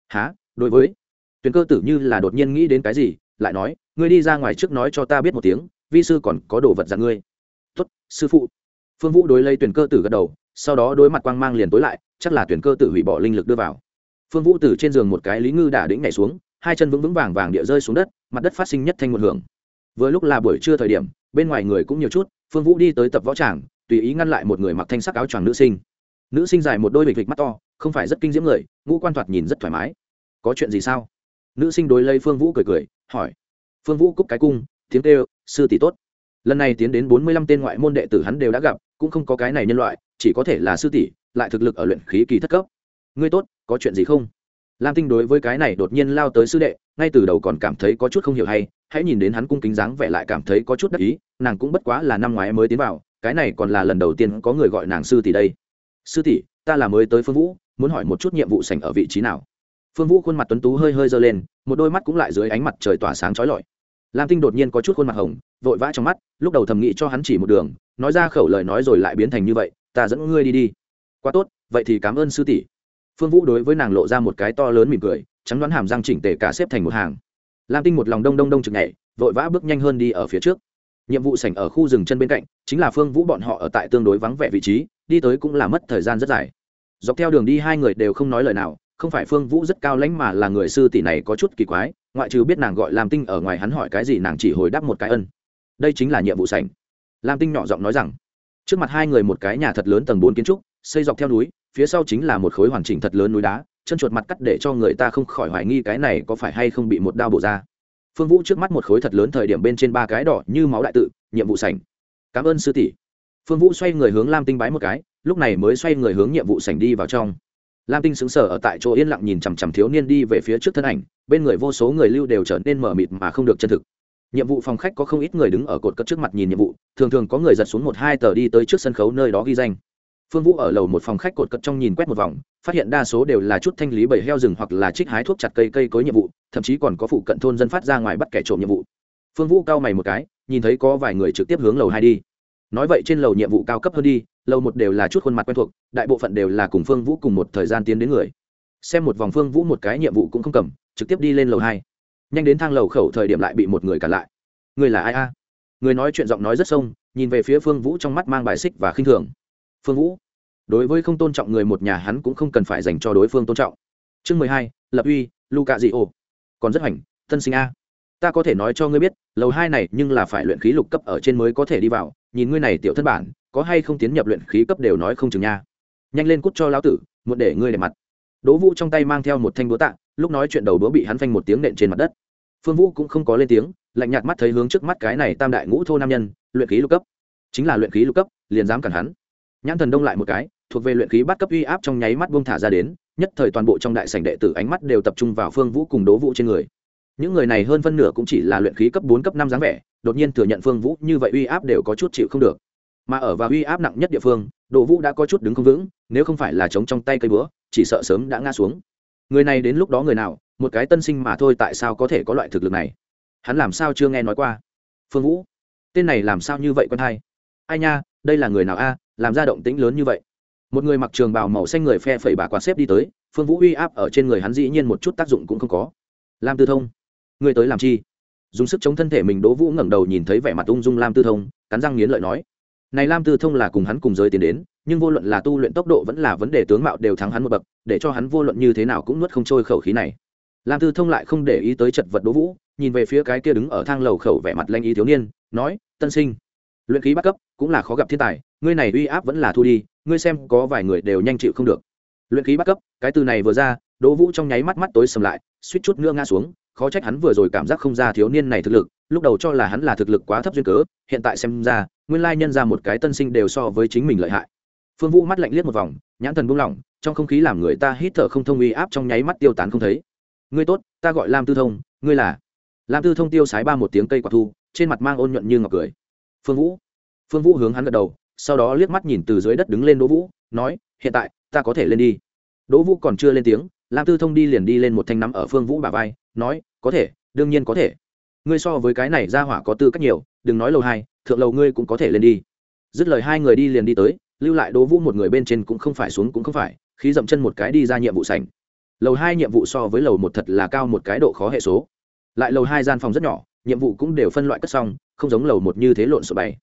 há đối với. Tuyền cơ tử như là đột nhiên nghĩ đến cái gì, lại nói, ngươi đi ra ngoài trước nói cho ta biết một tiếng, vi sư còn có đồ vật dặn ngươi. Tuất sư phụ. Phương vũ đối lấy tuyển cơ tử gật đầu, sau đó đối mặt quang mang liền tối lại, chắc là tuyển cơ tử hủy bỏ linh lực đưa vào. Phương vũ từ trên giường một cái lý ngư đả đĩnh nhảy xuống, hai chân vững vững vàng vàng địa rơi xuống đất, mặt đất phát sinh nhất thanh một hưởng. Vừa lúc là buổi trưa thời điểm, bên ngoài người cũng nhiều chút, phương vũ đi tới tập võ tràng, tùy ý ngăn lại một người mặc thanh sắc áo choàng nữ sinh nữ sinh dài một đôi bịch bịch mắt to, không phải rất kinh diễm người, ngũ quan thoạt nhìn rất thoải mái. Có chuyện gì sao? Nữ sinh đối lấy phương vũ cười cười, hỏi. Phương vũ cúc cái cung, tiếng kêu, sư tỷ tốt. Lần này tiến đến bốn mươi lăm tên ngoại môn đệ tử hắn đều đã gặp, cũng không có cái này nhân loại, chỉ có thể là sư tỷ, lại thực lực ở luyện khí kỳ thất cấp. Ngươi tốt, có chuyện gì không? Lam tinh đối với cái này đột nhiên lao tới sư đệ, ngay từ đầu còn cảm thấy có chút không hiểu hay, hãy nhìn đến hắn cung kính dáng vẻ lại cảm thấy có chút đắc ý, nàng cũng bất quá là năm ngoái mới tiến vào, cái này còn là lần đầu tiên có người gọi nàng sư tỷ đây sư tỷ, ta là mới tới phương vũ, muốn hỏi một chút nhiệm vụ sảnh ở vị trí nào. Phương vũ khuôn mặt tuấn tú hơi hơi dơ lên, một đôi mắt cũng lại dưới ánh mặt trời tỏa sáng trói lọi. Lam tinh đột nhiên có chút khuôn mặt hồng, vội vã trong mắt, lúc đầu thầm nghĩ cho hắn chỉ một đường, nói ra khẩu lời nói rồi lại biến thành như vậy, ta dẫn ngươi đi đi. Quá tốt, vậy thì cảm ơn sư tỷ. Phương vũ đối với nàng lộ ra một cái to lớn mỉm cười, trắng đoán hàm răng chỉnh tề cả xếp thành một hàng. Lam tinh một lòng đông đông đông chực nhảy, vội vã bước nhanh hơn đi ở phía trước. Nhiệm vụ sảnh ở khu rừng chân bên cạnh, chính là phương vũ bọn họ ở tại tương đối vắng vẻ vị trí đi tới cũng là mất thời gian rất dài. Dọc theo đường đi hai người đều không nói lời nào, không phải phương vũ rất cao lãnh mà là người sư tỷ này có chút kỳ quái, ngoại trừ biết nàng gọi làm tinh ở ngoài hắn hỏi cái gì nàng chỉ hồi đáp một cái ân. Đây chính là nhiệm vụ sảnh. Lam tinh nhỏ giọng nói rằng, trước mặt hai người một cái nhà thật lớn tầng bốn kiến trúc, xây dọc theo núi, phía sau chính là một khối hoàn chỉnh thật lớn núi đá, chân chuột mặt cắt để cho người ta không khỏi hoài nghi cái này có phải hay không bị một đao bổ ra. Phương vũ trước mắt một khối thật lớn thời điểm bên trên ba cái đỏ như máu đại tự, nhiệm vụ sảnh. Cảm ơn sư tỷ phương vũ xoay người hướng lam tinh bái một cái, lúc này mới xoay người hướng nhiệm vụ sảnh đi vào trong. Lam tinh xứng sở ở tại chỗ yên lặng nhìn chằm chằm thiếu niên đi về phía trước thân ảnh, bên người vô số người lưu đều trở nên mở mịt mà không được chân thực. Nhiệm vụ phòng khách có không ít người đứng ở cột cất trước mặt nhìn nhiệm vụ, thường thường có người giật xuống một hai tờ đi tới trước sân khấu nơi đó ghi danh. Phương vũ ở lầu một phòng khách cột cất trong nhìn quét một vòng, phát hiện đa số đều là chút thanh lý bầy heo rừng hoặc là trích hái thuốc chặt cây cây cối nhiệm vụ, thậm chí còn có phụ cận thôn dân phát ra ngoài bắt kẻ trộm nhiệm vụ. Phương vũ cau mày một cái, nhìn thấy có vài người trực tiếp hướng lầu hai đi nói vậy trên lầu nhiệm vụ cao cấp hơn đi, lầu một đều là chút khuôn mặt quen thuộc, đại bộ phận đều là cùng phương vũ cùng một thời gian tiến đến người. Xem một vòng phương vũ một cái nhiệm vụ cũng không cầm, trực tiếp đi lên lầu hai. Nhanh đến thang lầu khẩu thời điểm lại bị một người cản lại. Người là ai a? Người nói chuyện giọng nói rất sông, nhìn về phía phương vũ trong mắt mang bài xích và khinh thường. Phương vũ, đối với không tôn trọng người một nhà hắn cũng không cần phải dành cho đối phương tôn trọng. Chương mười hai, lập uy Luca dị ồ còn rất hoành, thân sinh a ta có thể nói cho ngươi biết, lầu hai này nhưng là phải luyện khí lục cấp ở trên mới có thể đi vào, nhìn ngươi này tiểu thân bản, có hay không tiến nhập luyện khí cấp đều nói không chừng nha. Nhanh lên cút cho lão tử muốn để ngươi để mặt. Đỗ vũ trong tay mang theo một thanh búa tạ, lúc nói chuyện đầu búa bị hắn phanh một tiếng nện trên mặt đất. Phương vũ cũng không có lên tiếng, lạnh nhạt mắt thấy hướng trước mắt cái này tam đại ngũ thô nam nhân, luyện khí lục cấp. Chính là luyện khí lục cấp, liền dám cản hắn. Nhãn thần đông lại một cái, thuộc về luyện khí bắt cấp uy áp trong nháy mắt buông thả ra đến, nhất thời toàn bộ trong đại sảnh đệ tử ánh mắt đều tập trung vào phương vũ cùng đố vũ trên người những người này hơn phân nửa cũng chỉ là luyện khí cấp bốn, cấp năm dáng vẻ, đột nhiên thừa nhận phương vũ như vậy uy áp đều có chút chịu không được. Mà ở vào uy áp nặng nhất địa phương, đỗ vũ đã có chút đứng không vững, nếu không phải là chống trong tay cây búa, chỉ sợ sớm đã ngã xuống. Người này đến lúc đó người nào, một cái tân sinh mà thôi tại sao có thể có loại thực lực này? Hắn làm sao chưa nghe nói qua? Phương vũ, tên này làm sao như vậy con hai ai nha, đây là người nào a, làm ra động tĩnh lớn như vậy. Một người mặc trường bào màu xanh người phe phẩy bà quạt xếp đi tới, phương vũ uy áp ở trên người hắn dĩ nhiên một chút tác dụng cũng không có. Lam tư thông Ngươi tới làm chi? Dùng sức chống thân thể mình đỗ vũ ngẩng đầu nhìn thấy vẻ mặt ung dung lam tư thông, cắn răng nghiến lợi nói, này lam tư thông là cùng hắn cùng giới tiến đến, nhưng vô luận là tu luyện tốc độ vẫn là vấn đề tướng mạo đều thắng hắn một bậc, để cho hắn vô luận như thế nào cũng nuốt không trôi khẩu khí này. Lam tư thông lại không để ý tới chật vật đỗ vũ, nhìn về phía cái kia đứng ở thang lầu khẩu vẻ mặt lanh ý thiếu niên, nói, tân sinh, luyện khí bắt cấp cũng là khó gặp thiên tài, ngươi này uy áp vẫn là thu đi, ngươi xem có vài người đều nhanh chịu không được. Luyện khí bắt cấp, cái từ này vừa ra, đỗ vũ trong nháy mắt mắt tối sầm lại, suýt chút nữa ngã xuống khó trách hắn vừa rồi cảm giác không ra thiếu niên này thực lực, lúc đầu cho là hắn là thực lực quá thấp duyên cớ, hiện tại xem ra, nguyên lai nhân ra một cái tân sinh đều so với chính mình lợi hại. Phương vũ mắt lạnh liếc một vòng, nhãn thần buông lỏng, trong không khí làm người ta hít thở không thông uy áp trong nháy mắt tiêu tán không thấy. Ngươi tốt, ta gọi lam tư thông, ngươi là? Lam tư thông tiêu sái ba một tiếng cây quả thu, trên mặt mang ôn nhuận như ngọc cười. Phương vũ. Phương vũ hướng hắn gật đầu, sau đó liếc mắt nhìn từ dưới đất đứng lên đỗ vũ, nói, hiện tại, ta có thể lên đi. Đỗ vũ còn chưa lên tiếng lam tư thông đi liền đi lên một thanh nắm ở phương vũ bà vai, nói, có thể, đương nhiên có thể. Ngươi so với cái này ra hỏa có tư cách nhiều, đừng nói lầu hai, thượng lầu ngươi cũng có thể lên đi. Dứt lời hai người đi liền đi tới, lưu lại đỗ vũ một người bên trên cũng không phải xuống cũng không phải, khí dậm chân một cái đi ra nhiệm vụ sành lầu hai nhiệm vụ so với lầu một thật là cao một cái độ khó hệ số. Lại lầu hai gian phòng rất nhỏ, nhiệm vụ cũng đều phân loại cất xong, không giống lầu một như thế lộn xộn bày.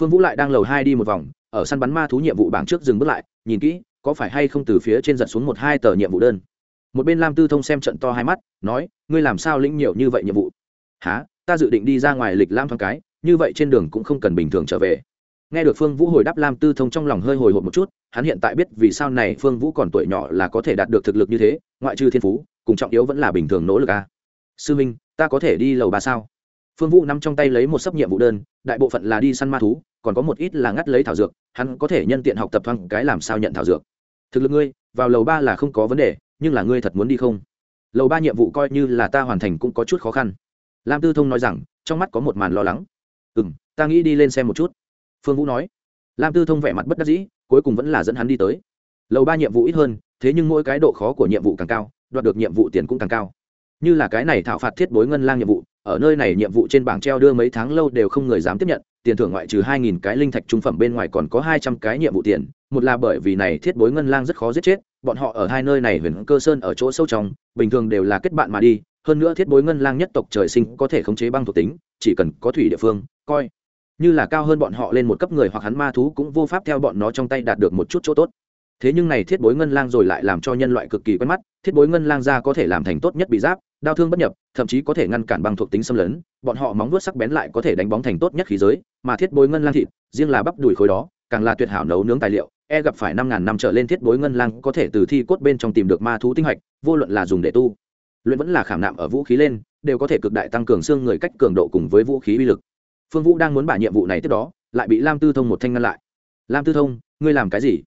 Phương vũ lại đang lầu hai đi một vòng, ở săn bắn ma thú nhiệm vụ bảng trước dừng bước lại, nhìn kỹ, có phải hay không từ phía trên giật xuống một hai tờ nhiệm vụ đơn một bên lam tư thông xem trận to hai mắt, nói, ngươi làm sao lĩnh nhiều như vậy nhiệm vụ? Há ta dự định đi ra ngoài lịch lam thoáng cái, như vậy trên đường cũng không cần bình thường trở về. Nghe được phương vũ hồi đáp lam tư thông trong lòng hơi hồi hộp một chút, hắn hiện tại biết vì sao này phương vũ còn tuổi nhỏ là có thể đạt được thực lực như thế, ngoại trừ thiên phú, cùng trọng yếu vẫn là bình thường nỗ lực a. À. sư minh, ta có thể đi lầu ba sao? Phương vũ nắm trong tay lấy một sấp nhiệm vụ đơn, đại bộ phận là đi săn ma thú, còn có một ít là ngắt lấy thảo dược, hắn có thể nhân tiện học tập thoáng cái làm sao nhận thảo dược. Thực lực ngươi, vào lầu ba là không có vấn đề nhưng là ngươi thật muốn đi không? Lầu ba nhiệm vụ coi như là ta hoàn thành cũng có chút khó khăn. Lam tư thông nói rằng, trong mắt có một màn lo lắng. Ừ m ta nghĩ đi lên xem một chút. Phương vũ nói. Lam tư thông vẻ mặt bất đắc dĩ, cuối cùng vẫn là dẫn hắn đi tới. Lầu ba nhiệm vụ ít hơn, thế nhưng mỗi cái độ khó của nhiệm vụ càng cao, đoạt được nhiệm vụ tiền cũng càng cao. Như là cái này thảo phạt thiết bối ngân lang nhiệm vụ, ở nơi này nhiệm vụ trên bảng treo đưa mấy tháng lâu đều không người dám tiếp nhận tiền thưởng ngoại trừ hai nghìn cái linh thạch trung phẩm bên ngoài còn có hai trăm cái nhiệm vụ tiền, một là bởi vì này thiết bối ngân lang rất khó giết chết, bọn họ ở hai nơi này huyền cơ sơn ở chỗ sâu trong, bình thường đều là kết bạn mà đi, hơn nữa thiết bối ngân lang nhất tộc trời sinh có thể khống chế băng thuộc tính, chỉ cần có thủy địa phương, coi như là cao hơn bọn họ lên một cấp người hoặc hắn ma thú cũng vô pháp theo bọn nó trong tay đạt được một chút chỗ tốt. Thế nhưng này thiết bối ngân lang rồi lại làm cho nhân loại cực kỳ quen mắt, thiết bối ngân lang ra có thể làm thành tốt nhất bị giáp Đao thương bất nhập, thậm chí có thể ngăn cản băng thuộc tính xâm lấn, bọn họ móng vuốt sắc bén lại có thể đánh bóng thành tốt nhất khí giới, mà thiết bối ngân lang thịt, riêng là bắp đùi khối đó, càng là tuyệt hảo nấu nướng tài liệu e gặp phải năm ngàn năm trở lên thiết bối ngân lang có thể từ thi cốt bên trong tìm được ma thú tinh hạch, vô luận là dùng để tu, luyện vẫn là khảm nạm ở vũ khí lên, đều có thể cực đại tăng cường xương người cách cường độ cùng với vũ khí uy lực. Phương vũ đang muốn bả nhiệm vụ này tiếp đó, lại bị lam tư thông một thanh ngăn lại. Lam tư thông, ngươi làm cái gì?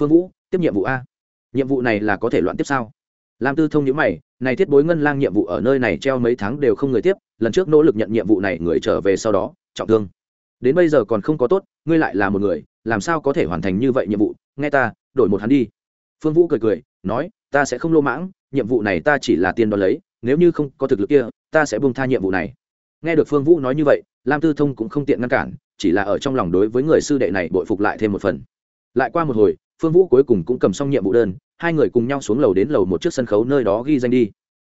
Phương vũ, tiếp nhiệm vụ a. Nhiệm vụ này là có thể loạn tiếp sao? Lam tư thông nhữ mày này thiết bối ngân lang nhiệm vụ ở nơi này treo mấy tháng đều không người tiếp, lần trước nỗ lực nhận nhiệm vụ này người trở về sau đó, trọng thương. Đến bây giờ còn không có tốt, ngươi lại là một người, làm sao có thể hoàn thành như vậy nhiệm vụ? Nghe ta, đổi một hắn đi. Phương vũ cười cười, nói, ta sẽ không lô mãng, nhiệm vụ này ta chỉ là tiền đo lấy, nếu như không có thực lực kia, ta sẽ buông tha nhiệm vụ này. Nghe được phương vũ nói như vậy, lam tư thông cũng không tiện ngăn cản, chỉ là ở trong lòng đối với người sư đệ này bội phục lại thêm một phần. Lại qua một hồi, phương vũ cuối cùng cũng cầm xong nhiệm vụ đơn hai người cùng nhau xuống lầu đến lầu một chiếc sân khấu nơi đó ghi danh đi.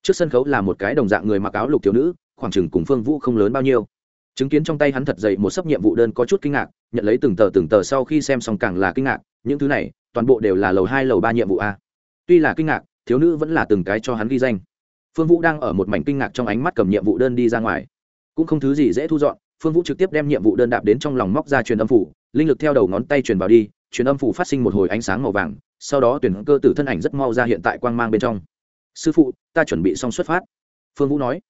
Trước sân khấu là một cái đồng dạng người mặc áo lục thiếu nữ, khoảng chừng cùng phương vũ không lớn bao nhiêu. Chứng kiến trong tay hắn thật dậy một sấp nhiệm vụ đơn có chút kinh ngạc, nhận lấy từng tờ từng tờ sau khi xem xong càng là kinh ngạc, những thứ này, toàn bộ đều là lầu hai, lầu ba nhiệm vụ a. Tuy là kinh ngạc, thiếu nữ vẫn là từng cái cho hắn ghi danh. Phương vũ đang ở một mảnh kinh ngạc trong ánh mắt cầm nhiệm vụ đơn đi ra ngoài. Cũng không thứ gì dễ thu dọn, phương vũ trực tiếp đem nhiệm vụ đơn đạp đến trong lòng móc ra truyền âm phủ, linh lực theo đầu ngón tay truyền vào đi, truyền âm phủ phát sinh một hồi ánh sáng màu vàng sau đó tuyển cơ tử thân ảnh rất mau ra hiện tại quang mang bên trong. Sư phụ, ta chuẩn bị xong xuất phát. Phương vũ nói.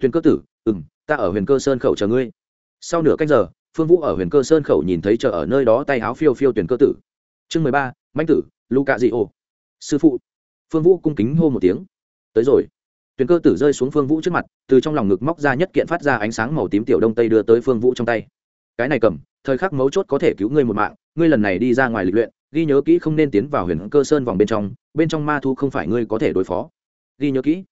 Tuyển cơ tử ừ m ta ở huyền cơ sơn khẩu chờ ngươi. Sau nửa canh giờ, phương vũ ở huyền cơ sơn khẩu nhìn thấy chờ ở nơi đó tay áo phiêu phiêu tuyển cơ tử. Chương mười ba manh tử luka dị ô sư phụ. Phương vũ cung kính hô một tiếng. Tới rồi. Tuyển cơ tử rơi xuống phương vũ trước mặt, từ trong lòng ngực móc ra nhất kiện phát ra ánh sáng màu tím tiểu đông tây đưa tới phương vũ trong tay. Cái này cầm, thời khắc mấu chốt có thể cứu ngươi một mạng, ngươi lần này đi ra ngoài lịch luyện ghi nhớ kỹ không nên tiến vào huyền cơ sơn vòng bên trong bên trong ma thu không phải ngươi có thể đối phó. Ghi nhớ kỹ.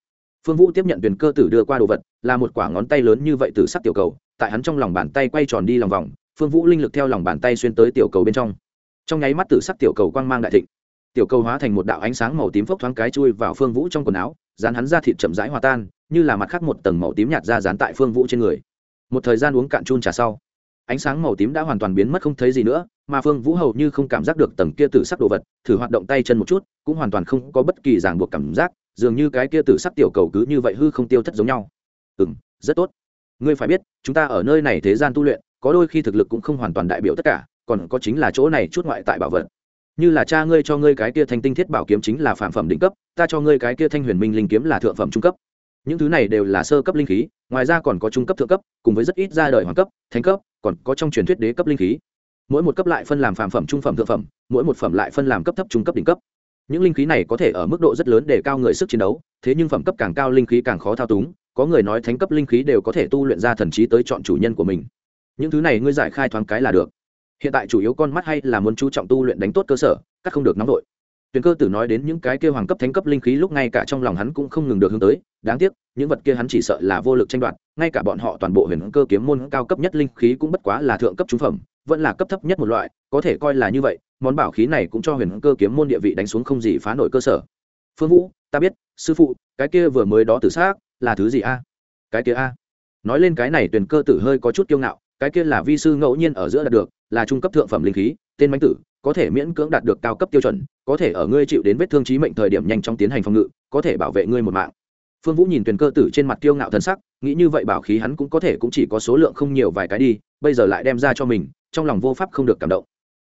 Phương vũ tiếp nhận tuyển cơ tử đưa qua đồ vật, là một quả ngón tay lớn như vậy từ sắc tiểu cầu, tại hắn trong lòng bàn tay quay tròn đi lòng vòng, phương vũ linh lực theo lòng bàn tay xuyên tới tiểu cầu bên trong. Trong nháy mắt từ sắc tiểu cầu quang mang đại thịnh. Tiểu cầu hóa thành một đạo ánh sáng màu tím phốc thoáng cái chui vào phương vũ trong quần áo, dán hắn ra thịt chậm rãi hòa tan, như là mặt khác một tầng màu tím nhạt ra dán tại phương vũ trên người. Một thời gian uống cạn chun trà sau ánh sáng màu tím đã hoàn toàn biến mất không thấy gì nữa, mà phương vũ hầu như không cảm giác được tầng kia tử sắc đồ vật, thử hoạt động tay chân một chút, cũng hoàn toàn không có bất kỳ ràng buộc cảm giác, dường như cái kia tử sắc tiểu cầu cứ như vậy hư không tiêu thất giống nhau. Ừ m rất tốt. Ngươi phải biết, chúng ta ở nơi này thế gian tu luyện, có đôi khi thực lực cũng không hoàn toàn đại biểu tất cả, còn có chính là chỗ này chút ngoại tại bảo vật. Như là cha ngươi cho ngươi cái kia thanh tinh thiết bảo kiếm chính là phạm phẩm đỉnh cấp, ta cho ngươi cái kia thanh huyền minh linh kiếm là thượng phẩm trung cấp. Những thứ này đều là sơ cấp linh khí, ngoài ra còn có trung cấp thượng cấp, cùng với rất ít ra đời hoàng cấp, thánh cấp còn có trong truyền thuyết đế cấp linh khí. Mỗi một cấp lại phân làm phàm phẩm, trung phẩm, thượng phẩm, mỗi một phẩm lại phân làm cấp thấp, trung cấp, đỉnh cấp. Những linh khí này có thể ở mức độ rất lớn để cao người sức chiến đấu, thế nhưng phẩm cấp càng cao linh khí càng khó thao túng, có người nói thánh cấp linh khí đều có thể tu luyện ra thần trí tới chọn chủ nhân của mình. Những thứ này ngươi giải khai thoáng cái là được. Hiện tại chủ yếu con mắt hay là muốn chú trọng tu luyện đánh tốt cơ sở các không được nóng vội tuyền cơ tử nói đến những cái kia hoàng cấp thánh cấp linh khí lúc ngay cả trong lòng hắn cũng không ngừng được hướng tới, đáng tiếc, những vật kia hắn chỉ sợ là vô lực tranh đoạt, ngay cả bọn họ toàn bộ huyền cơ kiếm môn cao cấp nhất linh khí cũng bất quá là thượng cấp trung phẩm, vẫn là cấp thấp nhất một loại, có thể coi là như vậy, món bảo khí này cũng cho huyền cơ kiếm môn địa vị đánh xuống không gì phá nổi cơ sở. Phương vũ, ta biết, sư phụ, cái kia vừa mới đó tự xác là thứ gì a? Cái kia a? Nói lên cái này tuyền cơ tử hơi có chút kiêu ngạo, cái kia là vi sư ngẫu nhiên ở giữa đạt được, là trung cấp thượng phẩm linh khí, tên bánh tử có thể miễn cưỡng đạt được cao cấp tiêu chuẩn, có thể ở ngươi chịu đến vết thương trí mệnh thời điểm nhanh chóng tiến hành phòng ngự, có thể bảo vệ ngươi một mạng. Phương vũ nhìn tuyền cơ tử trên mặt kiêu ngạo thân sắc, nghĩ như vậy bảo khí hắn cũng có thể cũng chỉ có số lượng không nhiều vài cái đi, bây giờ lại đem ra cho mình, trong lòng vô pháp không được cảm động.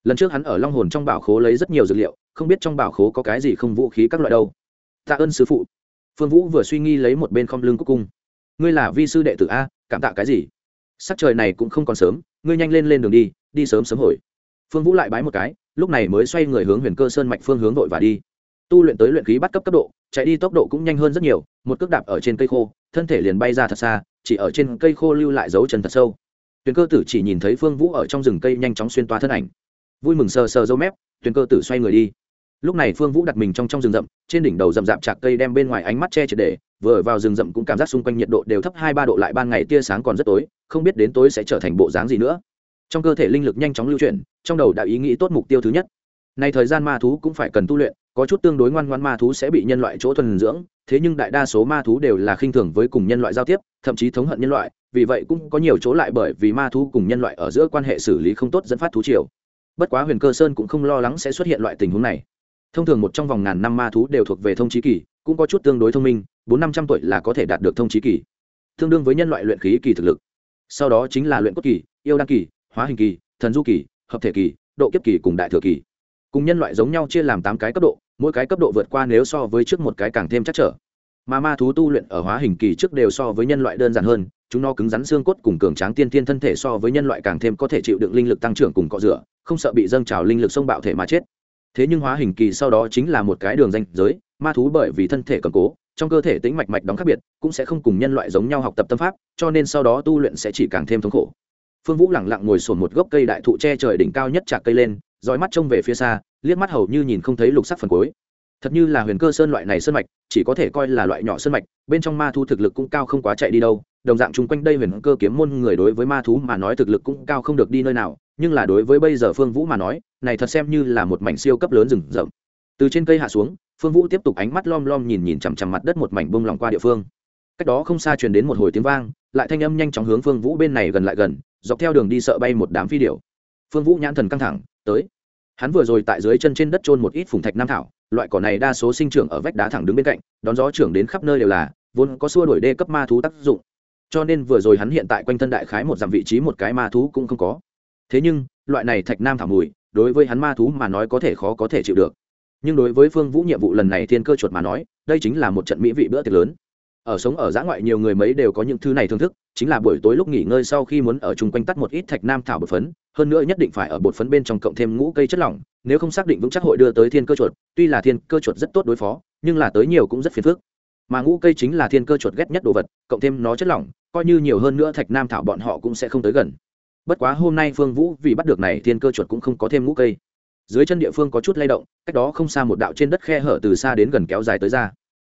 Lần trước hắn ở long hồn trong bảo khố lấy rất nhiều dược liệu, không biết trong bảo khố có cái gì không vũ khí các loại đâu. Tạ ơn sư phụ. Phương vũ vừa suy nghi lấy một bên không lưng cúc cung. Ngươi là vi sư đệ tử a, cảm tạ cái gì? Sắc trời này cũng không còn sớm, ngươi nhanh lên lên đường đi đi sớm sớm hồi. Phương vũ lại bái một cái lúc này mới xoay người hướng huyền cơ sơn mạch phương hướng vội và đi. Tu luyện tới luyện khí bắt cấp cấp độ, chạy đi tốc độ cũng nhanh hơn rất nhiều, một cước đạp ở trên cây khô, thân thể liền bay ra thật xa, chỉ ở trên cây khô lưu lại dấu chân thật sâu. Tuyền cơ tử chỉ nhìn thấy phương vũ ở trong rừng cây nhanh chóng xuyên toa thân ảnh. Vui mừng sờ sờ dâu mép, tuyền cơ tử xoay người đi. Lúc này phương vũ đặt mình trong trong rừng rậm, trên đỉnh đầu rậm rạp chạc cây đem bên ngoài ánh mắt che triệt để, vừa vào rừng rậm cũng cảm giác xung quanh nhiệt độ đều thấp hai ba độ lại ban ngày tia sáng còn rất tối, không biết đến tối sẽ trở thành bộ dáng gì nữa trong cơ thể linh lực nhanh chóng lưu chuyển, trong đầu đã ý nghĩ tốt mục tiêu thứ nhất. Này thời gian ma thú cũng phải cần tu luyện, có chút tương đối ngoan ngoan ma thú sẽ bị nhân loại chỗ thuần dưỡng, thế nhưng đại đa số ma thú đều là khinh thường với cùng nhân loại giao tiếp, thậm chí thống hận nhân loại, vì vậy cũng có nhiều chỗ lại bởi vì ma thú cùng nhân loại ở giữa quan hệ xử lý không tốt dẫn phát thú triều. Bất quá huyền cơ sơn cũng không lo lắng sẽ xuất hiện loại tình huống này. Thông thường một trong vòng ngàn năm ma thú đều thuộc về thông trí kỳ, cũng có chút tương đối thông minh, bốn năm trăm tuổi là có thể đạt được thông trí kỳ. Tương đương với nhân loại luyện khí kỳ thực lực. Sau đó chính là luyện cốt kỳ, yêu đăng kỳ hóa hình kỳ, thần du kỳ, hợp thể kỳ, độ kiếp kỳ cùng đại thừa kỳ. Cùng nhân loại giống nhau chia làm tám cái cấp độ, mỗi cái cấp độ vượt qua nếu so với trước một cái càng thêm chắc trở. Mà ma thú tu luyện ở hóa hình kỳ trước đều so với nhân loại đơn giản hơn, chúng nó cứng rắn xương cốt cùng cường tráng tiên thiên thân thể so với nhân loại càng thêm có thể chịu đựng linh lực tăng trưởng cùng cọ rửa, không sợ bị dâng trào linh lực sông bạo thể mà chết. Thế nhưng hóa hình kỳ sau đó chính là một cái đường danh giới, ma thú bởi vì thân thể cầm cố, trong cơ thể tính mạch mạch đóng khác biệt, cũng sẽ không cùng nhân loại giống nhau học tập tâm pháp, cho nên sau đó tu luyện sẽ chỉ càng thêm thống khổ phương vũ lẳng lặng ngồi sồn một gốc cây đại thụ che trời đỉnh cao nhất chạc cây lên, dõi mắt trông về phía xa, liếc mắt hầu như nhìn không thấy lục sắc phần cuối. Thật như là huyền cơ sơn loại này sơn mạch, chỉ có thể coi là loại nhỏ sơn mạch, bên trong ma thú thực lực cũng cao không quá chạy đi đâu, đồng dạng chung quanh đây huyền cơ kiếm môn người đối với ma thú mà nói thực lực cũng cao không được đi nơi nào, nhưng là đối với bây giờ phương vũ mà nói, này thật xem như là một mảnh siêu cấp lớn rừng rậm. Từ trên cây hạ xuống, phương vũ tiếp tục ánh mắt lom lom nhìn nhìn chằm chằm mặt đất một mảnh bông lòng qua địa phương. Cách đó không xa truyền đến một hồi tiếng vang, lại thanh âm nhanh chóng hướng phương vũ bên này gần lại gần dọc theo đường đi sợ bay một đám phi điểu, phương vũ nhãn thần căng thẳng tới. Hắn vừa rồi tại dưới chân trên đất trôn một ít phùng thạch nam thảo loại cỏ này đa số sinh trưởng ở vách đá thẳng đứng bên cạnh đón gió trưởng đến khắp nơi đều là vốn có xua đuổi đê cấp ma thú tác dụng. Cho nên vừa rồi hắn hiện tại quanh thân đại khái một dặm vị trí một cái ma thú cũng không có. Thế nhưng loại này thạch nam thảo mùi đối với hắn ma thú mà nói có thể khó có thể chịu được. Nhưng đối với phương vũ nhiệm vụ lần này thiên cơ chuột mà nói đây chính là một trận mỹ vị bữa tiệc lớn ở sống ở giã ngoại nhiều người mấy đều có những thứ này thưởng thức, chính là buổi tối lúc nghỉ ngơi sau khi muốn ở chung quanh tắt một ít thạch nam thảo bột phấn, hơn nữa nhất định phải ở bột phấn bên trong cộng thêm ngũ cây chất lỏng, nếu không xác định vững chắc hội đưa tới thiên cơ chuột, tuy là thiên cơ chuột rất tốt đối phó, nhưng là tới nhiều cũng rất phiền phức. Mà ngũ cây chính là thiên cơ chuột ghét nhất đồ vật, cộng thêm nó chất lỏng, coi như nhiều hơn nữa thạch nam thảo bọn họ cũng sẽ không tới gần. Bất quá hôm nay phương vũ vì bắt được này thiên cơ chuột cũng không có thêm ngũ cây. Dưới chân địa phương có chút lay động, cách đó không xa một đạo trên đất khe hở từ xa đến gần kéo dài tới ra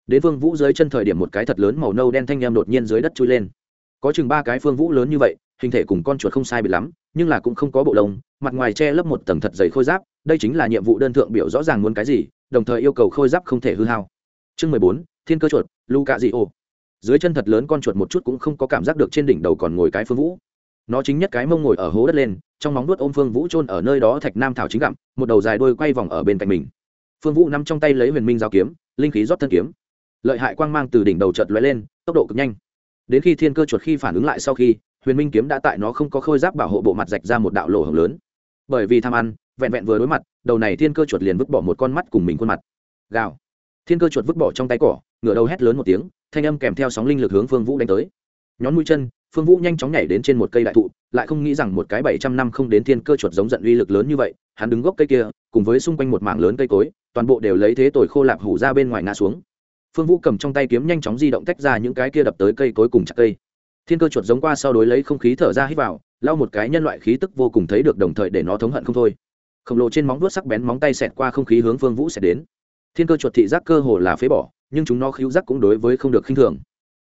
đến phương vũ dưới chân thời điểm một cái thật lớn màu nâu đen thanh em đột nhiên dưới đất chui lên. Có chừng ba cái phương vũ lớn như vậy, hình thể cùng con chuột không sai bị lắm, nhưng là cũng không có bộ lông, mặt ngoài che lấp một tầng thật dày khôi giáp, đây chính là nhiệm vụ đơn thượng biểu rõ ràng muốn cái gì, đồng thời yêu cầu khôi giáp không thể hư hao. Chương mười bốn, thiên cơ chuột lu cạ dị ô dưới chân thật lớn con chuột một chút cũng không có cảm giác được trên đỉnh đầu còn ngồi cái phương vũ. Nó chính nhất cái mông ngồi ở hố đất lên, trong móng nuốt ôm phương vũ trôn ở nơi đó thạch nam thảo chính gặm, một đầu dài đôi quay vòng ở bên cạnh mình. Phương vũ nằm trong tay lấy huyền minh giao kiếm, linh khí rót thân kiếm lợi hại quang mang từ đỉnh đầu chợt lóe lên, tốc độ cực nhanh. Đến khi thiên cơ chuột khi phản ứng lại sau khi, huyền minh kiếm đã tại nó không có khôi giáp bảo hộ bộ mặt rạch ra một đạo lỗ hồng lớn. Bởi vì tham ăn, vẹn vẹn vừa đối mặt, đầu này thiên cơ chuột liền vứt bỏ một con mắt cùng mình khuôn mặt. Gào. Thiên cơ chuột vứt bỏ trong tay cỏ, ngửa đầu hét lớn một tiếng, thanh âm kèm theo sóng linh lực hướng phương vũ đánh tới. Nhón mũi chân, phương vũ nhanh chóng nhảy đến trên một cây đại thụ, lại không nghĩ rằng một cái bảy trăm năm không đến thiên cơ chuột giống giận uy lực lớn như vậy, hắn đứng gốc cây kia, cùng với xung quanh một mảng lớn cây cối, toàn bộ đều lấy thế tồi khô lạp hủ ra bên ngoài ngã xuống phương vũ cầm trong tay kiếm nhanh chóng di động tách ra những cái kia đập tới cây cối cùng chặt cây. Thiên cơ chuột giống qua sau đối lấy không khí thở ra hít vào, lau một cái nhân loại khí tức vô cùng thấy được đồng thời để nó thống hận không thôi. Khổng lồ trên móng vuốt sắc bén móng tay xẹt qua không khí hướng phương vũ sẽ đến. Thiên cơ chuột thị giác cơ hồ là phế bỏ, nhưng chúng nó khíu giác cũng đối với không được khinh thường.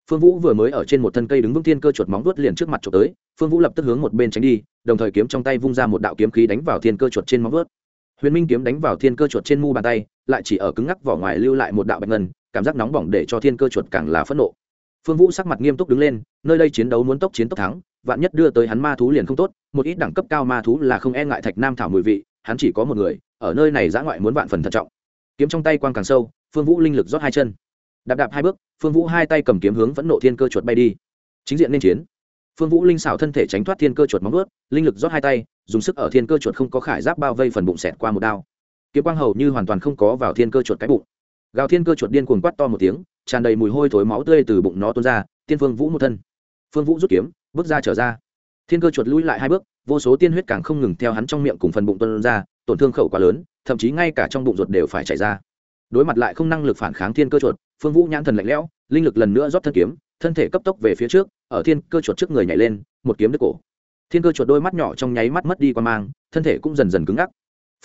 Phương vũ vừa mới ở trên một thân cây đứng vững thiên cơ chuột móng vuốt liền trước mặt trộm tới, phương vũ lập tức hướng một bên tránh đi, đồng thời kiếm trong tay vung ra một đạo kiếm khí đánh vào thiên cơ chuột trên móng vuốt huyền minh kiếm đánh vào thiên cơ chuột trên mu bàn tay, lại chỉ ở cứng ngắc vỏ ngoài lưu lại một đạo bạch ngân, cảm giác nóng bỏng để cho thiên cơ chuột càng là phẫn nộ. Phương vũ sắc mặt nghiêm túc đứng lên, nơi đây chiến đấu muốn tốc chiến tốc thắng, vạn nhất đưa tới hắn ma thú liền không tốt, một ít đẳng cấp cao ma thú là không e ngại thạch nam thảo mùi vị, hắn chỉ có một người, ở nơi này giã ngoại muốn vạn phần thận trọng. Kiếm trong tay quang càng sâu, phương vũ linh lực rót hai chân. Đạp đạp hai bước, phương vũ hai tay cầm kiếm hướng vẫn nộ thiên cơ chuột bay đi. Chính diện nên chiến phương vũ linh xảo thân thể tránh thoát thiên cơ chuột móng ướt linh lực rót hai tay, dùng sức ở thiên cơ chuột không có khải giáp bao vây phần bụng xẹt qua một đao. Kiếm quang hầu như hoàn toàn không có vào thiên cơ chuột cái bụng. Gào thiên cơ chuột điên cuồng quát to một tiếng, tràn đầy mùi hôi thối máu tươi từ bụng nó tuôn ra, tiên phương vũ một thân. Phương vũ rút kiếm, bước ra trở ra. Thiên cơ chuột lui lại hai bước, vô số tiên huyết càng không ngừng theo hắn trong miệng cùng phần bụng tuôn ra, tổn thương khẩu quá lớn, thậm chí ngay cả trong bụng ruột đều phải chảy ra. Đối mặt lại không năng lực phản kháng thiên cơ chuột, phương vũ nhãn thần lạnh lẽo, linh lực lần nữa rót thân kiếm thân thể cấp tốc về phía trước, ở thiên cơ chuột trước người nhảy lên, một kiếm đứt cổ. Thiên cơ chuột đôi mắt nhỏ trong nháy mắt mất đi qua mang, thân thể cũng dần dần cứng ngắc.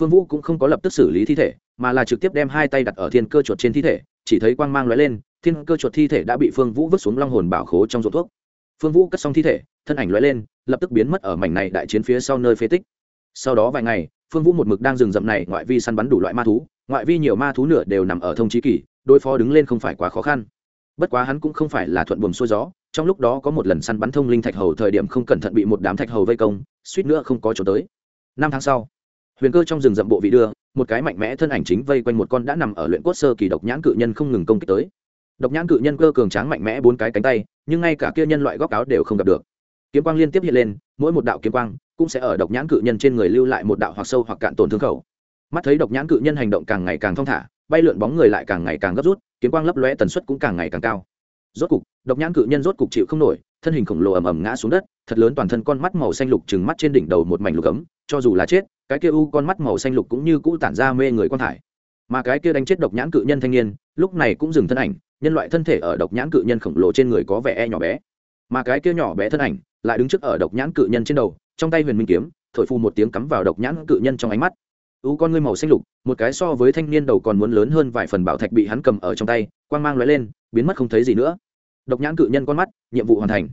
Phương vũ cũng không có lập tức xử lý thi thể, mà là trực tiếp đem hai tay đặt ở thiên cơ chuột trên thi thể, chỉ thấy quang mang lóe lên, thiên cơ chuột thi thể đã bị phương vũ vứt xuống long hồn bảo khố trong rượu thuốc. Phương vũ cất xong thi thể, thân ảnh lóe lên, lập tức biến mất ở mảnh này đại chiến phía sau nơi phế tích. Sau đó vài ngày, phương vũ một mực đang rừng rậm này ngoại vi săn bắn đủ loại ma thú, ngoại vi nhiều ma thú nửa đều nằm ở thông trí kỷ đối phó đứng lên không phải quá khó khăn bất quá hắn cũng không phải là thuận buồm xuôi gió, trong lúc đó có một lần săn bắn thông linh thạch hầu thời điểm không cẩn thận bị một đám thạch hầu vây công, suýt nữa không có chỗ tới. Năm tháng sau, huyền cơ trong rừng rậm bộ vị đưa, một cái mạnh mẽ thân ảnh chính vây quanh một con đã nằm ở luyện cốt sơ kỳ độc nhãn cự nhân không ngừng công kích tới. Độc nhãn cự nhân cơ cường tráng mạnh mẽ bốn cái cánh tay, nhưng ngay cả kia nhân loại góc áo đều không gặp được. Kiếm quang liên tiếp hiện lên, mỗi một đạo kiếm quang cũng sẽ ở độc nhãn cự nhân trên người lưu lại một đạo hoặc sâu hoặc cạn tổn thương khẩu. Mắt thấy độc nhãn cự nhân hành động càng ngày càng thong thả bay lượn bóng người lại càng ngày càng gấp rút, kiếm quang lấp lóe tần suất cũng càng ngày càng cao. Rốt cục, độc nhãn cự nhân rốt cục chịu không nổi, thân hình khổng lồ ầm ầm ngã xuống đất, thật lớn toàn thân con mắt màu xanh lục trừng mắt trên đỉnh đầu một mảnh lục ấm, cho dù là chết, cái kia u con mắt màu xanh lục cũng như cũ tản ra mê người quan thải. Mà cái kia đánh chết độc nhãn cự nhân thanh niên, lúc này cũng dừng thân ảnh, nhân loại thân thể ở độc nhãn cự nhân khổng lồ trên người có vẻ e nhỏ bé. Mà cái kia nhỏ bé thân ảnh, lại đứng trước ở độc nhãn cự nhân trên đầu, trong tay huyền minh kiếm, thổi phu một tiếng cắm vào độc nhãn cự nhân trong ánh mắt u con ngươi màu xanh lục, một cái so với thanh niên đầu còn muốn lớn hơn vài phần bảo thạch bị hắn cầm ở trong tay, quang mang lóe lên, biến mất không thấy gì nữa. Độc nhãn cự nhân con mắt, nhiệm vụ hoàn thành.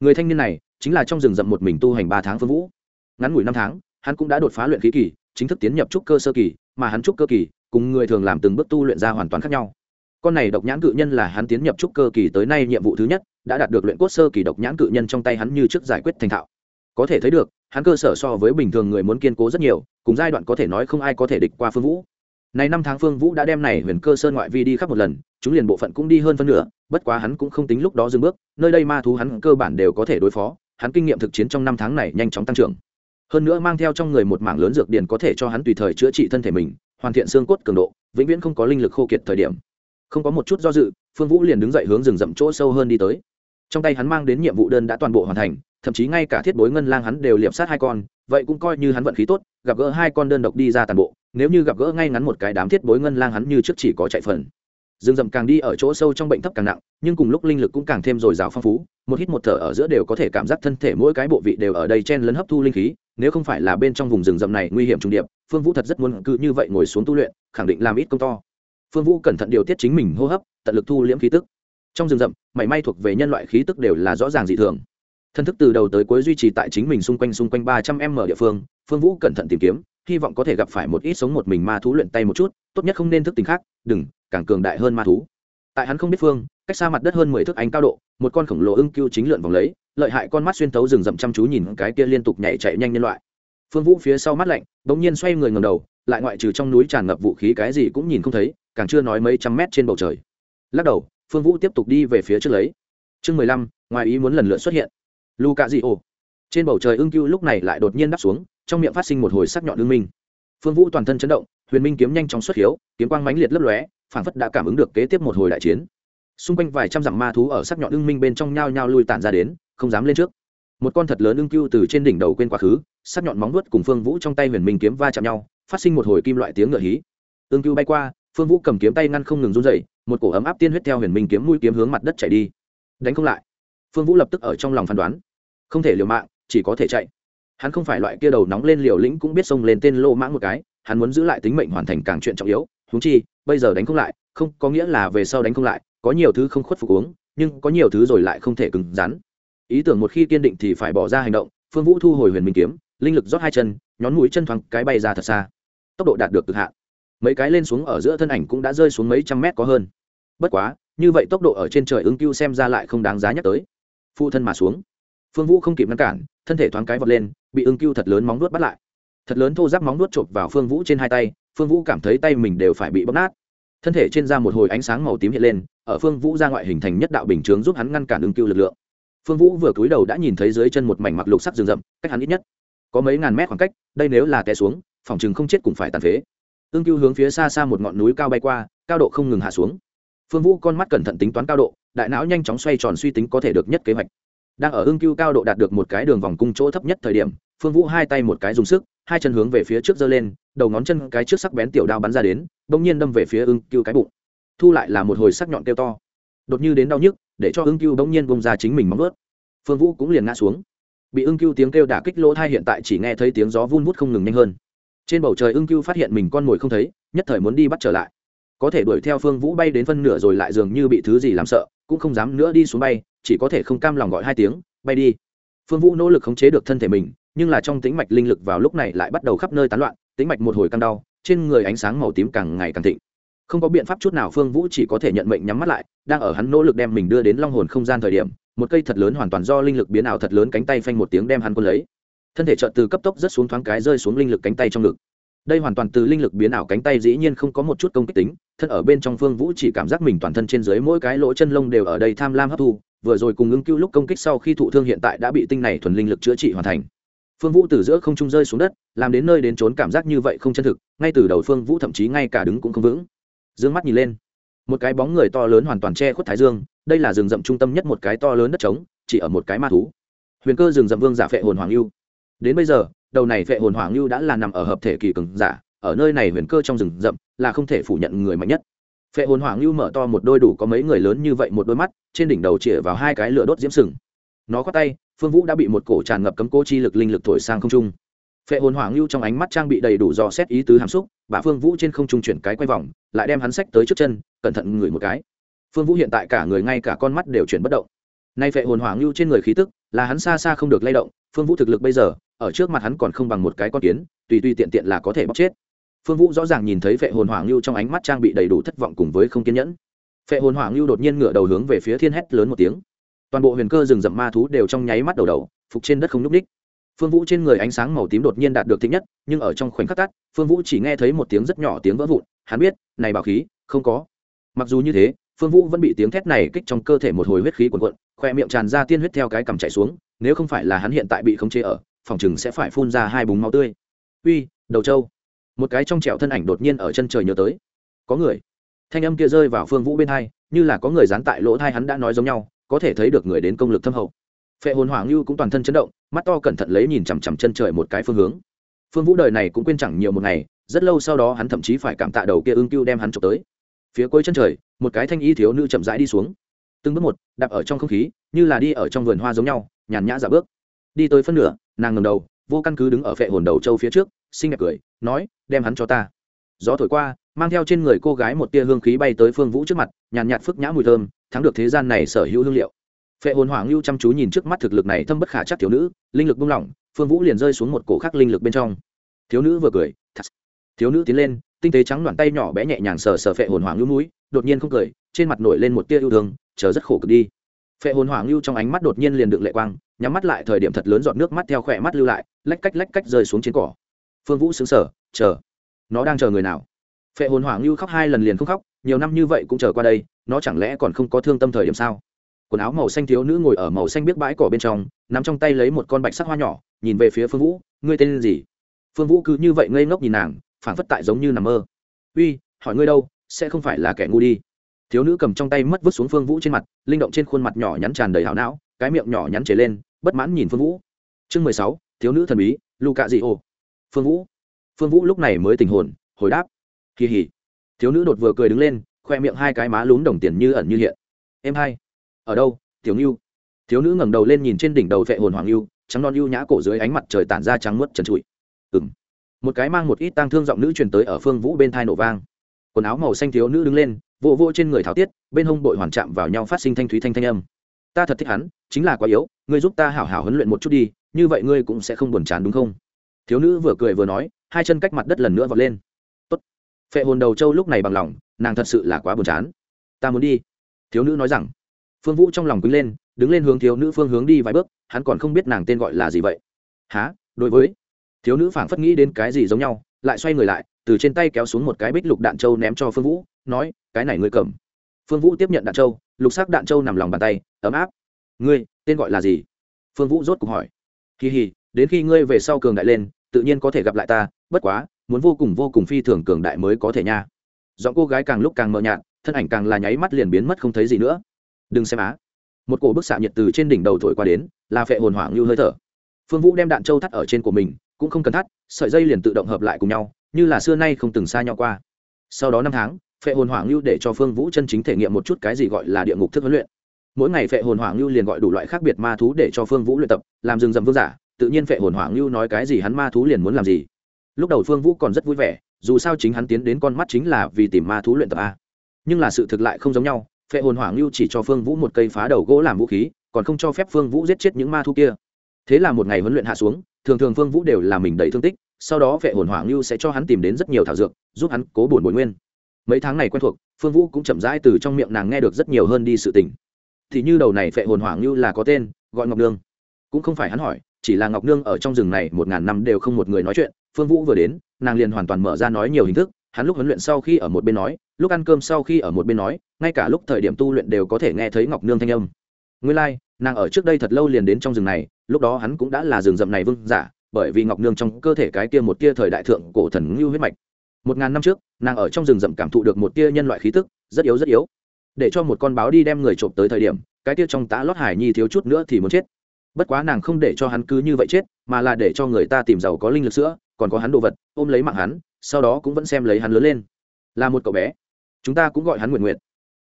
Người thanh niên này, chính là trong rừng rậm một mình tu hành ba tháng phương vũ. Ngắn ngủi năm tháng, hắn cũng đã đột phá luyện khí kỳ, chính thức tiến nhập trúc cơ sơ kỳ, mà hắn trúc cơ kỳ, cùng người thường làm từng bước tu luyện ra hoàn toàn khác nhau. Con này độc nhãn cự nhân là hắn tiến nhập trúc cơ kỳ tới nay nhiệm vụ thứ nhất, đã đạt được luyện cốt sơ kỳ độc nhãn cự nhân trong tay hắn như trước giải quyết thành thạo. Có thể thấy được hắn cơ sở so với bình thường người muốn kiên cố rất nhiều, cùng giai đoạn có thể nói không ai có thể địch qua phương vũ. Này năm tháng phương vũ đã đem này huyền cơ sơn ngoại vi đi khắp một lần, chúng liền bộ phận cũng đi hơn phân nửa, bất quá hắn cũng không tính lúc đó dừng bước, nơi đây ma thú hắn cơ bản đều có thể đối phó, hắn kinh nghiệm thực chiến trong năm tháng này nhanh chóng tăng trưởng. Hơn nữa mang theo trong người một mảng lớn dược điển có thể cho hắn tùy thời chữa trị thân thể mình, hoàn thiện xương cốt cường độ, vĩnh viễn không có linh lực khô kiệt thời điểm. Không có một chút do dự, phương vũ liền đứng dậy hướng rừng rậm chỗ sâu hơn đi tới. Trong tay hắn mang đến nhiệm vụ đơn đã toàn bộ hoàn thành thậm chí ngay cả thiết bối ngân lang hắn đều liệp sát hai con, vậy cũng coi như hắn vận khí tốt, gặp gỡ hai con đơn độc đi ra toàn bộ, nếu như gặp gỡ ngay ngắn một cái đám thiết bối ngân lang hắn như trước chỉ có chạy phần. Rừng rậm càng đi ở chỗ sâu trong bệnh thấp càng nặng, nhưng cùng lúc linh lực cũng càng thêm dồi dào phong phú, một hít một thở ở giữa đều có thể cảm giác thân thể mỗi cái bộ vị đều ở đây chen lấn hấp thu linh khí, nếu không phải là bên trong vùng rừng rậm này nguy hiểm trung điệp, phương vũ thật rất muốn cứ như vậy ngồi xuống tu luyện, khẳng định làm ít công to. Phương vũ cẩn thận điều tiết chính mình hô hấp, tận lực thu liễm khí tức. Trong rừng rậm, mảy may thuộc về nhân loại khí tức đều là rõ ràng dị thường thân thức từ đầu tới cuối duy trì tại chính mình xung quanh xung quanh ba trăm m địa phương phương vũ cẩn thận tìm kiếm, hy vọng có thể gặp phải một ít sống một mình ma thú luyện tay một chút, tốt nhất không nên thức tính khác, đừng, càng cường đại hơn ma thú. Tại hắn không biết phương, cách xa mặt đất hơn mười thước ánh cao độ, một con khổng lồ ưng cưu chính lượn vòng lấy, lợi hại con mắt xuyên tấu rừng rậm chăm chú nhìn cái kia liên tục nhảy chạy nhanh nhân loại. Phương vũ phía sau mắt lạnh, bỗng nhiên xoay người ngầm đầu, lại ngoại trừ trong núi tràn ngập vũ khí cái gì cũng nhìn không thấy, càng chưa nói mấy trăm mét trên bầu trời. Lắc đầu, phương vũ tiếp tục đi về phía trước lấy. Chương mười lăm, ngoài ý muốn lần lượt xuất hiện lu cạ dị ồ trên bầu trời ưng cưu lúc này lại đột nhiên đắp xuống, trong miệng phát sinh một hồi sắc nhọn ưng minh. Phương vũ toàn thân chấn động, huyền minh kiếm nhanh chóng xuất hiếu, kiếm quang mãnh liệt lấp lóe phản phất đã cảm ứng được kế tiếp một hồi đại chiến. Xung quanh vài trăm dặm ma thú ở sắc nhọn ưng minh bên trong nhao nhao lui tản ra đến, không dám lên trước. Một con thật lớn ưng cưu từ trên đỉnh đầu quên quá khứ, sắc nhọn móng vuốt cùng phương vũ trong tay huyền minh kiếm va chạm nhau, phát sinh một hồi kim loại tiếng ngựa hí. Ưng cưu bay qua, phương vũ cầm kiếm tay ngăn không ngừng run dậy một cổ ấm áp tiên huyết theo huyền minh kiếm mũi kiếm hướng mặt đất chạy đi. Đánh không lại phương vũ lập tức ở trong lòng phán đoán. Không thể liều mạng, chỉ có thể chạy. Hắn không phải loại kia đầu nóng lên liều lĩnh cũng biết xông lên tên lô mãng một cái, hắn muốn giữ lại tính mệnh hoàn thành càng chuyện trọng yếu. Húng chi, bây giờ đánh không lại, không, có nghĩa là về sau đánh không lại, có nhiều thứ không khuất phục uống, nhưng có nhiều thứ rồi lại không thể cứng rắn. Ý tưởng một khi kiên định thì phải bỏ ra hành động. Phương vũ thu hồi huyền minh kiếm, linh lực rót hai chân, nhón mũi chân thoáng cái bay ra thật xa. Tốc độ đạt được cực hạn. Mấy cái lên xuống ở giữa thân ảnh cũng đã rơi xuống mấy trăm mét có hơn. Bất quá, như vậy tốc độ ở trên trời ứng cưu xem ra lại không đáng giá nhắc tới phụ thân mà xuống. Phương vũ không kịp ngăn cản, thân thể thoáng cái vọt lên, bị ưng cưu thật lớn móng nuốt bắt lại. Thật lớn thô giáp móng nuốt chộp vào phương vũ trên hai tay, phương vũ cảm thấy tay mình đều phải bị bóp nát. Thân thể trên da một hồi ánh sáng màu tím hiện lên, ở phương vũ ra ngoại hình thành nhất đạo bình chướng giúp hắn ngăn cản ưng cưu lực lượng. Phương vũ vừa cúi đầu đã nhìn thấy dưới chân một mảnh mặc lục sắc rừng rậm, cách hắn ít nhất có mấy ngàn mét khoảng cách, đây nếu là té xuống, phòng chừng không chết cũng phải tàn phế. Ương cưu hướng phía xa xa một ngọn núi cao bay qua, cao độ không ngừng hạ xuống. Phương vũ con mắt cẩn thận tính toán cao độ đại não nhanh chóng xoay tròn suy tính có thể được nhất kế hoạch. Đang ở ưng cưu cao độ đạt được một cái đường vòng cung chỗ thấp nhất thời điểm, phương vũ hai tay một cái dùng sức, hai chân hướng về phía trước giơ lên, đầu ngón chân cái trước sắc bén tiểu đao bắn ra đến, bỗng nhiên đâm về phía ưng cưu cái bụng. Thu lại là một hồi sắc nhọn kêu to. Đột như đến đau nhức, để cho ưng cưu bỗng nhiên bông ra chính mình móng ướt phương vũ cũng liền ngã xuống. Bị ưng cưu tiếng kêu đả kích lỗ thai hiện tại chỉ nghe thấy tiếng gió vun vút không ngừng nhanh hơn. Trên bầu trời ưng cưu phát hiện mình con mồi không thấy, nhất thời muốn đi bắt trở lại. Có thể đuổi theo phương vũ bay đến phân nửa rồi lại dường như bị thứ gì làm sợ cũng không dám nữa đi xuống bay, chỉ có thể không cam lòng gọi hai tiếng, bay đi. Phương vũ nỗ lực khống chế được thân thể mình, nhưng là trong tĩnh mạch linh lực vào lúc này lại bắt đầu khắp nơi tán loạn, tĩnh mạch một hồi căng đau, trên người ánh sáng màu tím càng ngày càng thịnh. Không có biện pháp chút nào, phương vũ chỉ có thể nhận mệnh nhắm mắt lại, đang ở hắn nỗ lực đem mình đưa đến long hồn không gian thời điểm, một cây thật lớn hoàn toàn do linh lực biến ảo thật lớn cánh tay phanh một tiếng đem hắn quân lấy. Thân thể trợn từ cấp tốc rất xuống thoáng cái rơi xuống linh lực cánh tay trong ngực. Đây hoàn toàn từ linh lực biến ảo cánh tay dĩ nhiên không có một chút công kích tính thân ở bên trong phương vũ chỉ cảm giác mình toàn thân trên dưới mỗi cái lỗ chân lông đều ở đây tham lam hấp thu, vừa rồi cùng ứng cứu lúc công kích sau khi thụ thương hiện tại đã bị tinh này thuần linh lực chữa trị hoàn thành. Phương vũ từ giữa không trung rơi xuống đất, làm đến nơi đến trốn cảm giác như vậy không chân thực, ngay từ đầu phương vũ thậm chí ngay cả đứng cũng không vững. D ư ơ n g mắt nhìn lên, một cái bóng người to lớn hoàn toàn che khuất thái dương, đây là rừng rậm trung tâm nhất một cái to lớn đất trống, chỉ ở một cái ma thú. Huyền cơ rừng rậm vương giả phệ hồn hoàng lưu đến bây giờ, đầu này phệ hồn hoàng lưu đã là nằm ở hợp thể kỳ cường giả ở nơi này huyền cơ trong rừng rậm là không thể phủ nhận người mạnh nhất. Phệ hồn hoàng lưu mở to một đôi đủ có mấy người lớn như vậy một đôi mắt, trên đỉnh đầu chĩa vào hai cái lửa đốt diễm sừng. Nó khoát tay, phương vũ đã bị một cổ tràn ngập cấm cố chi lực linh lực thổi sang không trung. Phệ hồn hoàng lưu trong ánh mắt trang bị đầy đủ dò xét ý tứ hàm xúc, bà phương vũ trên không trung chuyển cái quay vòng, lại đem hắn sách tới trước chân, cẩn thận ngửi một cái. Phương vũ hiện tại cả người ngay cả con mắt đều chuyển bất động. Nay phệ hồn hoàng lưu trên người khí tức, là hắn xa xa không được lay động, phương vũ thực lực bây giờ, ở trước mặt hắn còn không bằng một cái con kiến, tùy tùy tiện tiện là có thể bóc chết phương vũ rõ ràng nhìn thấy phệ hồn hoàng lưu trong ánh mắt trang bị đầy đủ thất vọng cùng với không kiên nhẫn. Phệ hồn hoàng lưu đột nhiên ngửa đầu hướng về phía thiên hét lớn một tiếng. Toàn bộ huyền cơ rừng rậm ma thú đều trong nháy mắt đầu đầu, phục trên đất không nhúc ních phương vũ trên người ánh sáng màu tím đột nhiên đạt được thích nhất, nhưng ở trong khoảnh khắc tắt, phương vũ chỉ nghe thấy một tiếng rất nhỏ tiếng vỡ vụn, hắn biết, này bảo khí, không có. Mặc dù như thế, phương vũ vẫn bị tiếng thét này kích trong cơ thể một hồi huyết khí cuồn cuộn, khoe miệng tràn ra tiên huyết theo cái cằm chạy xuống, nếu không phải là hắn hiện tại bị khống chế ở, phòng chừng sẽ phải phun ra hai búng máu tươi. Uy, đầu trâu một cái trong trẻo thân ảnh đột nhiên ở chân trời nhớ tới. Có người. Thanh âm kia rơi vào phương vũ bên hai, như là có người dán tại lỗ thai hắn đã nói giống nhau, có thể thấy được người đến công lực thâm hậu. Phệ hồn hoàng lưu cũng toàn thân chấn động, mắt to cẩn thận lấy nhìn chằm chằm chân trời một cái phương hướng. Phương vũ đời này cũng quên chẳng nhiều một ngày, rất lâu sau đó hắn thậm chí phải cảm tạ đầu kia ưng cưu đem hắn trộm tới. Phía cuối chân trời, một cái thanh y thiếu nữ chậm rãi đi xuống. Từng bước một, đạp ở trong không khí, như là đi ở trong vườn hoa giống nhau, nhàn nhã giả bước. Đi tới phân nửa, nàng ngầm đầu, vô căn cứ đứng ở phệ hồn đầu châu phía trước xinh đẹp cười, nói, đem hắn cho ta. Gió thổi qua, mang theo trên người cô gái một tia hương khí bay tới phương vũ trước mặt, nhàn nhạt phức nhã mùi thơm, thắng được thế gian này sở hữu hương liệu. Phệ hồn hoàng lưu chăm chú nhìn trước mắt thực lực này thâm bất khả chắc thiếu nữ, linh lực buông lỏng, phương vũ liền rơi xuống một cổ khắc linh lực bên trong. Thiếu nữ vừa cười thật. thiếu nữ tiến lên, tinh tế trắng đoạn tay nhỏ bé nhẹ nhàng sờ sờ phệ hồn hoàng lưu mũi, đột nhiên không cười, trên mặt nổi lên một tia yêu thương, chờ rất khổ cực đi. Phệ hồn hoàng lưu trong ánh mắt đột nhiên liền đựng lệ quang, nhắm mắt lại thời điểm thật lớn giọt nước mắt theo khỏe mắt lưu lại, lách cách lách cách rơi xuống trên cỏ phương vũ xứng sở chờ, nó đang chờ người nào? Phệ hồn hoàng Như khóc hai lần liền không khóc, nhiều năm như vậy cũng chờ qua đây, nó chẳng lẽ còn không có thương tâm thời điểm sao? Quần áo màu xanh thiếu nữ ngồi ở màu xanh biết bãi cỏ bên trong, nắm trong tay lấy một con bạch sắc hoa nhỏ, nhìn về phía phương vũ, ngươi tên gì? Phương vũ cứ như vậy ngây ngốc nhìn nàng, phảng phất tại giống như nằm mơ. Uy, hỏi ngươi đâu, sẽ không phải là kẻ ngu đi. Thiếu nữ cầm trong tay mất vứt xuống phương vũ trên mặt, linh động trên khuôn mặt nhỏ nhắn tràn đầy hảo não, cái miệng nhỏ nhắn chế lên, bất mãn nhìn phương vũ. Chương mười sáu, thiếu nữ thần bí lu cạ dị ô phương vũ. Phương vũ lúc này mới tình hồn, hồi đáp, kỳ hỉ. Thiếu nữ đột vừa cười đứng lên, khoe miệng hai cái má lún đồng tiền như ẩn như hiện. Em hai, ở đâu, tiểu ngưu? Thiếu nữ ngẩng đầu lên nhìn trên đỉnh đầu vệ hồn hoàng ngưu, trắng non ưu nhã cổ dưới ánh mặt trời tản ra trắng muốt trần trụi. Ừng một cái mang một ít tang thương giọng nữ truyền tới ở phương vũ bên thai nổ vang. Quần áo màu xanh thiếu nữ đứng lên vô vô trên người thảo tiết, bên hông bội hoàn chạm vào nhau phát sinh thanh thúy thanh thanh âm. Ta thật thích hắn, chính là quá yếu, ngươi giúp ta hảo hảo huấn luyện một chút đi, như vậy ngươi cũng sẽ không buồn chán, đúng không? Thiếu nữ vừa cười vừa nói, hai chân cách mặt đất lần nữa vọt lên. Tốt. Phệ hồn đầu châu lúc này bằng lòng, nàng thật sự là quá buồn chán. Ta muốn đi. Thiếu nữ nói rằng. Phương vũ trong lòng quýnh lên, đứng lên hướng thiếu nữ phương hướng đi vài bước, hắn còn không biết nàng tên gọi là gì vậy. Há đối với. Thiếu nữ phảng phất nghĩ đến cái gì giống nhau, lại xoay người lại, từ trên tay kéo xuống một cái bích lục đạn trâu ném cho phương vũ, nói, cái này ngươi cầm. Phương vũ tiếp nhận đạn trâu lục sắc đạn trâu nằm lòng bàn tay, ấm áp. Ngươi, tên gọi là gì? Phương vũ rốt cuộc hỏi. Kỳ hì đến khi ngươi về sau cường đại lên, tự nhiên có thể gặp lại ta, bất quá, muốn vô cùng vô cùng phi thường cường đại mới có thể nha. Giọng cô gái càng lúc càng mờ nhạt, thân ảnh càng là nháy mắt liền biến mất không thấy gì nữa. Đừng xem á. Một cổ bức xạ nhiệt từ trên đỉnh đầu thổi qua đến, là phệ hồn hoảng như hơi thở. Phương vũ đem đạn trâu thắt ở trên của mình, cũng không cần thắt, sợi dây liền tự động hợp lại cùng nhau, như là xưa nay không từng xa nhau qua. Sau đó năm tháng, phệ hồn hoảng lưu để cho phương vũ chân chính thể nghiệm một chút cái gì gọi là địa ngục thức huấn luyện. Mỗi ngày phệ hồn hoảng lưu liền gọi đủ loại khác biệt ma thú để cho phương vũ luyện tập, làm rừng rầm vương giả tự nhiên phệ hồn hoảng lưu nói cái gì hắn ma thú liền muốn làm gì. Lúc đầu phương vũ còn rất vui vẻ, dù sao chính hắn tiến đến con mắt chính là vì tìm ma thú luyện tập a. Nhưng là sự thực lại không giống nhau, phệ hồn hoảng lưu chỉ cho phương vũ một cây phá đầu gỗ làm vũ khí, còn không cho phép phương vũ giết chết những ma thú kia. Thế là một ngày huấn luyện hạ xuống, thường thường phương vũ đều là mình đầy thương tích, sau đó vệ hồn hoảng lưu sẽ cho hắn tìm đến rất nhiều thảo dược, giúp hắn cố bổn bồi nguyên. Mấy tháng này quen thuộc, phương vũ cũng chậm rãi từ trong miệng nàng nghe được rất nhiều hơn đi sự tình. Thì như đầu này vệ hồn hoảng lưu là có tên, gọi ngọc nương cũng không phải hắn hỏi chỉ là ngọc nương ở trong rừng này một ngàn năm đều không một người nói chuyện phương vũ vừa đến nàng liền hoàn toàn mở ra nói nhiều hình thức hắn lúc huấn luyện sau khi ở một bên nói lúc ăn cơm sau khi ở một bên nói ngay cả lúc thời điểm tu luyện đều có thể nghe thấy ngọc nương thanh âm. Nguyên lai、like, nàng ở trước đây thật lâu liền đến trong rừng này lúc đó hắn cũng đã là rừng rậm này vương giả bởi vì ngọc nương trong cơ thể cái kia một tia thời đại thượng cổ thần ngưu huyết mạch. Một ngàn năm trước nàng ở trong rừng rậm cảm thụ được một tia nhân loại khí tức rất yếu rất yếu. Để cho một con báo đi đem người trộm tới thời điểm cái tia trong tá lót hải nhi thiếu chút nữa thì muốn chết bất quá nàng không để cho hắn cứ như vậy chết, mà là để cho người ta tìm giàu có linh lực sữa, còn có hắn đồ vật, ôm lấy mạng hắn, sau đó cũng vẫn xem lấy hắn lớn lên. Là một cậu bé. Chúng ta cũng gọi hắn nguyện nguyện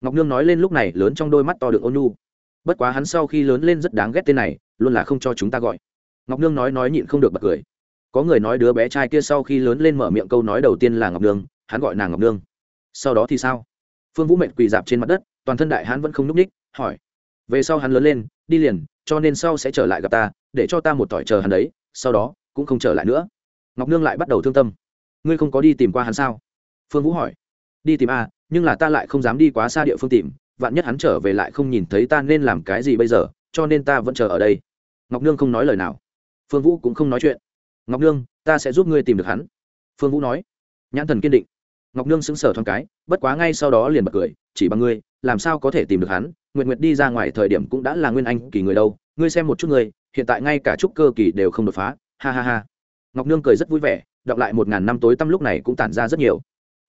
ngọc nương nói lên lúc này lớn trong đôi mắt to được ôn nhu. Bất quá hắn sau khi lớn lên rất đáng ghét tên này, luôn là không cho chúng ta gọi. Ngọc nương nói nói nhịn không được bật cười. Có người nói đứa bé trai kia sau khi lớn lên mở miệng câu nói đầu tiên là ngọc nương, hắn gọi nàng ngọc nương. Sau đó thì sao? Phương vũ mệnh quỳ dạp trên mặt đất, toàn thân đại hắn vẫn không n ú c ních hỏi. Về sau hắn lớn lên, đi liền cho nên sau sẽ trở lại gặp ta, để cho ta một tỏi chờ hắn đấy, sau đó cũng không trở lại nữa. Ngọc nương lại bắt đầu thương tâm. Ngươi không có đi tìm qua hắn sao? Phương vũ hỏi. Đi tìm a nhưng là ta lại không dám đi quá xa địa phương tìm, vạn nhất hắn trở về lại không nhìn thấy ta nên làm cái gì bây giờ, cho nên ta vẫn chờ ở đây. Ngọc nương không nói lời nào. Phương vũ cũng không nói chuyện. Ngọc nương, ta sẽ giúp ngươi tìm được hắn. Phương vũ nói. Nhãn thần kiên định. Ngọc nương xứng sở thoáng cái, bất quá ngay sau đó liền bật cười, chỉ bằng ngươi làm sao có thể tìm được hắn nguyện nguyện đi ra ngoài thời điểm cũng đã là nguyên anh kỳ người đâu, ngươi xem một chút ngươi, hiện tại ngay cả trúc cơ kỳ đều không đột phá, ha ha ha. Ngọc nương cười rất vui vẻ, đọc lại một ngàn năm tối tăm lúc này cũng tản ra rất nhiều.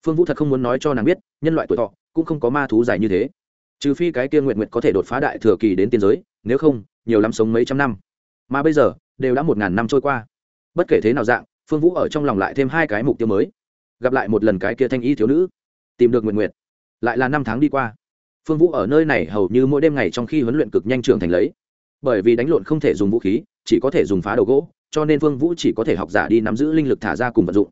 Phương vũ thật không muốn nói cho nàng biết, nhân loại tuổi thọ cũng không có ma thú dài như thế. Trừ phi cái kia nguyện nguyện có thể đột phá đại thừa kỳ đến tiên giới, nếu không, nhiều lắm sống mấy trăm năm. Mà bây giờ, đều đã một ngàn năm trôi qua. Bất kể thế nào dạng, phương vũ ở trong lòng lại thêm hai cái mục tiêu mới. Gặp lại một lần cái kia thanh y thiếu nữ, tìm được nguyện nguyện lại là năm tháng đi qua phương vũ ở nơi này hầu như mỗi đêm ngày trong khi huấn luyện cực nhanh trưởng thành lấy. Bởi vì đánh lộn không thể dùng vũ khí, chỉ có thể dùng phá đầu gỗ, cho nên phương vũ chỉ có thể học giả đi nắm giữ linh lực thả ra cùng vận dụng.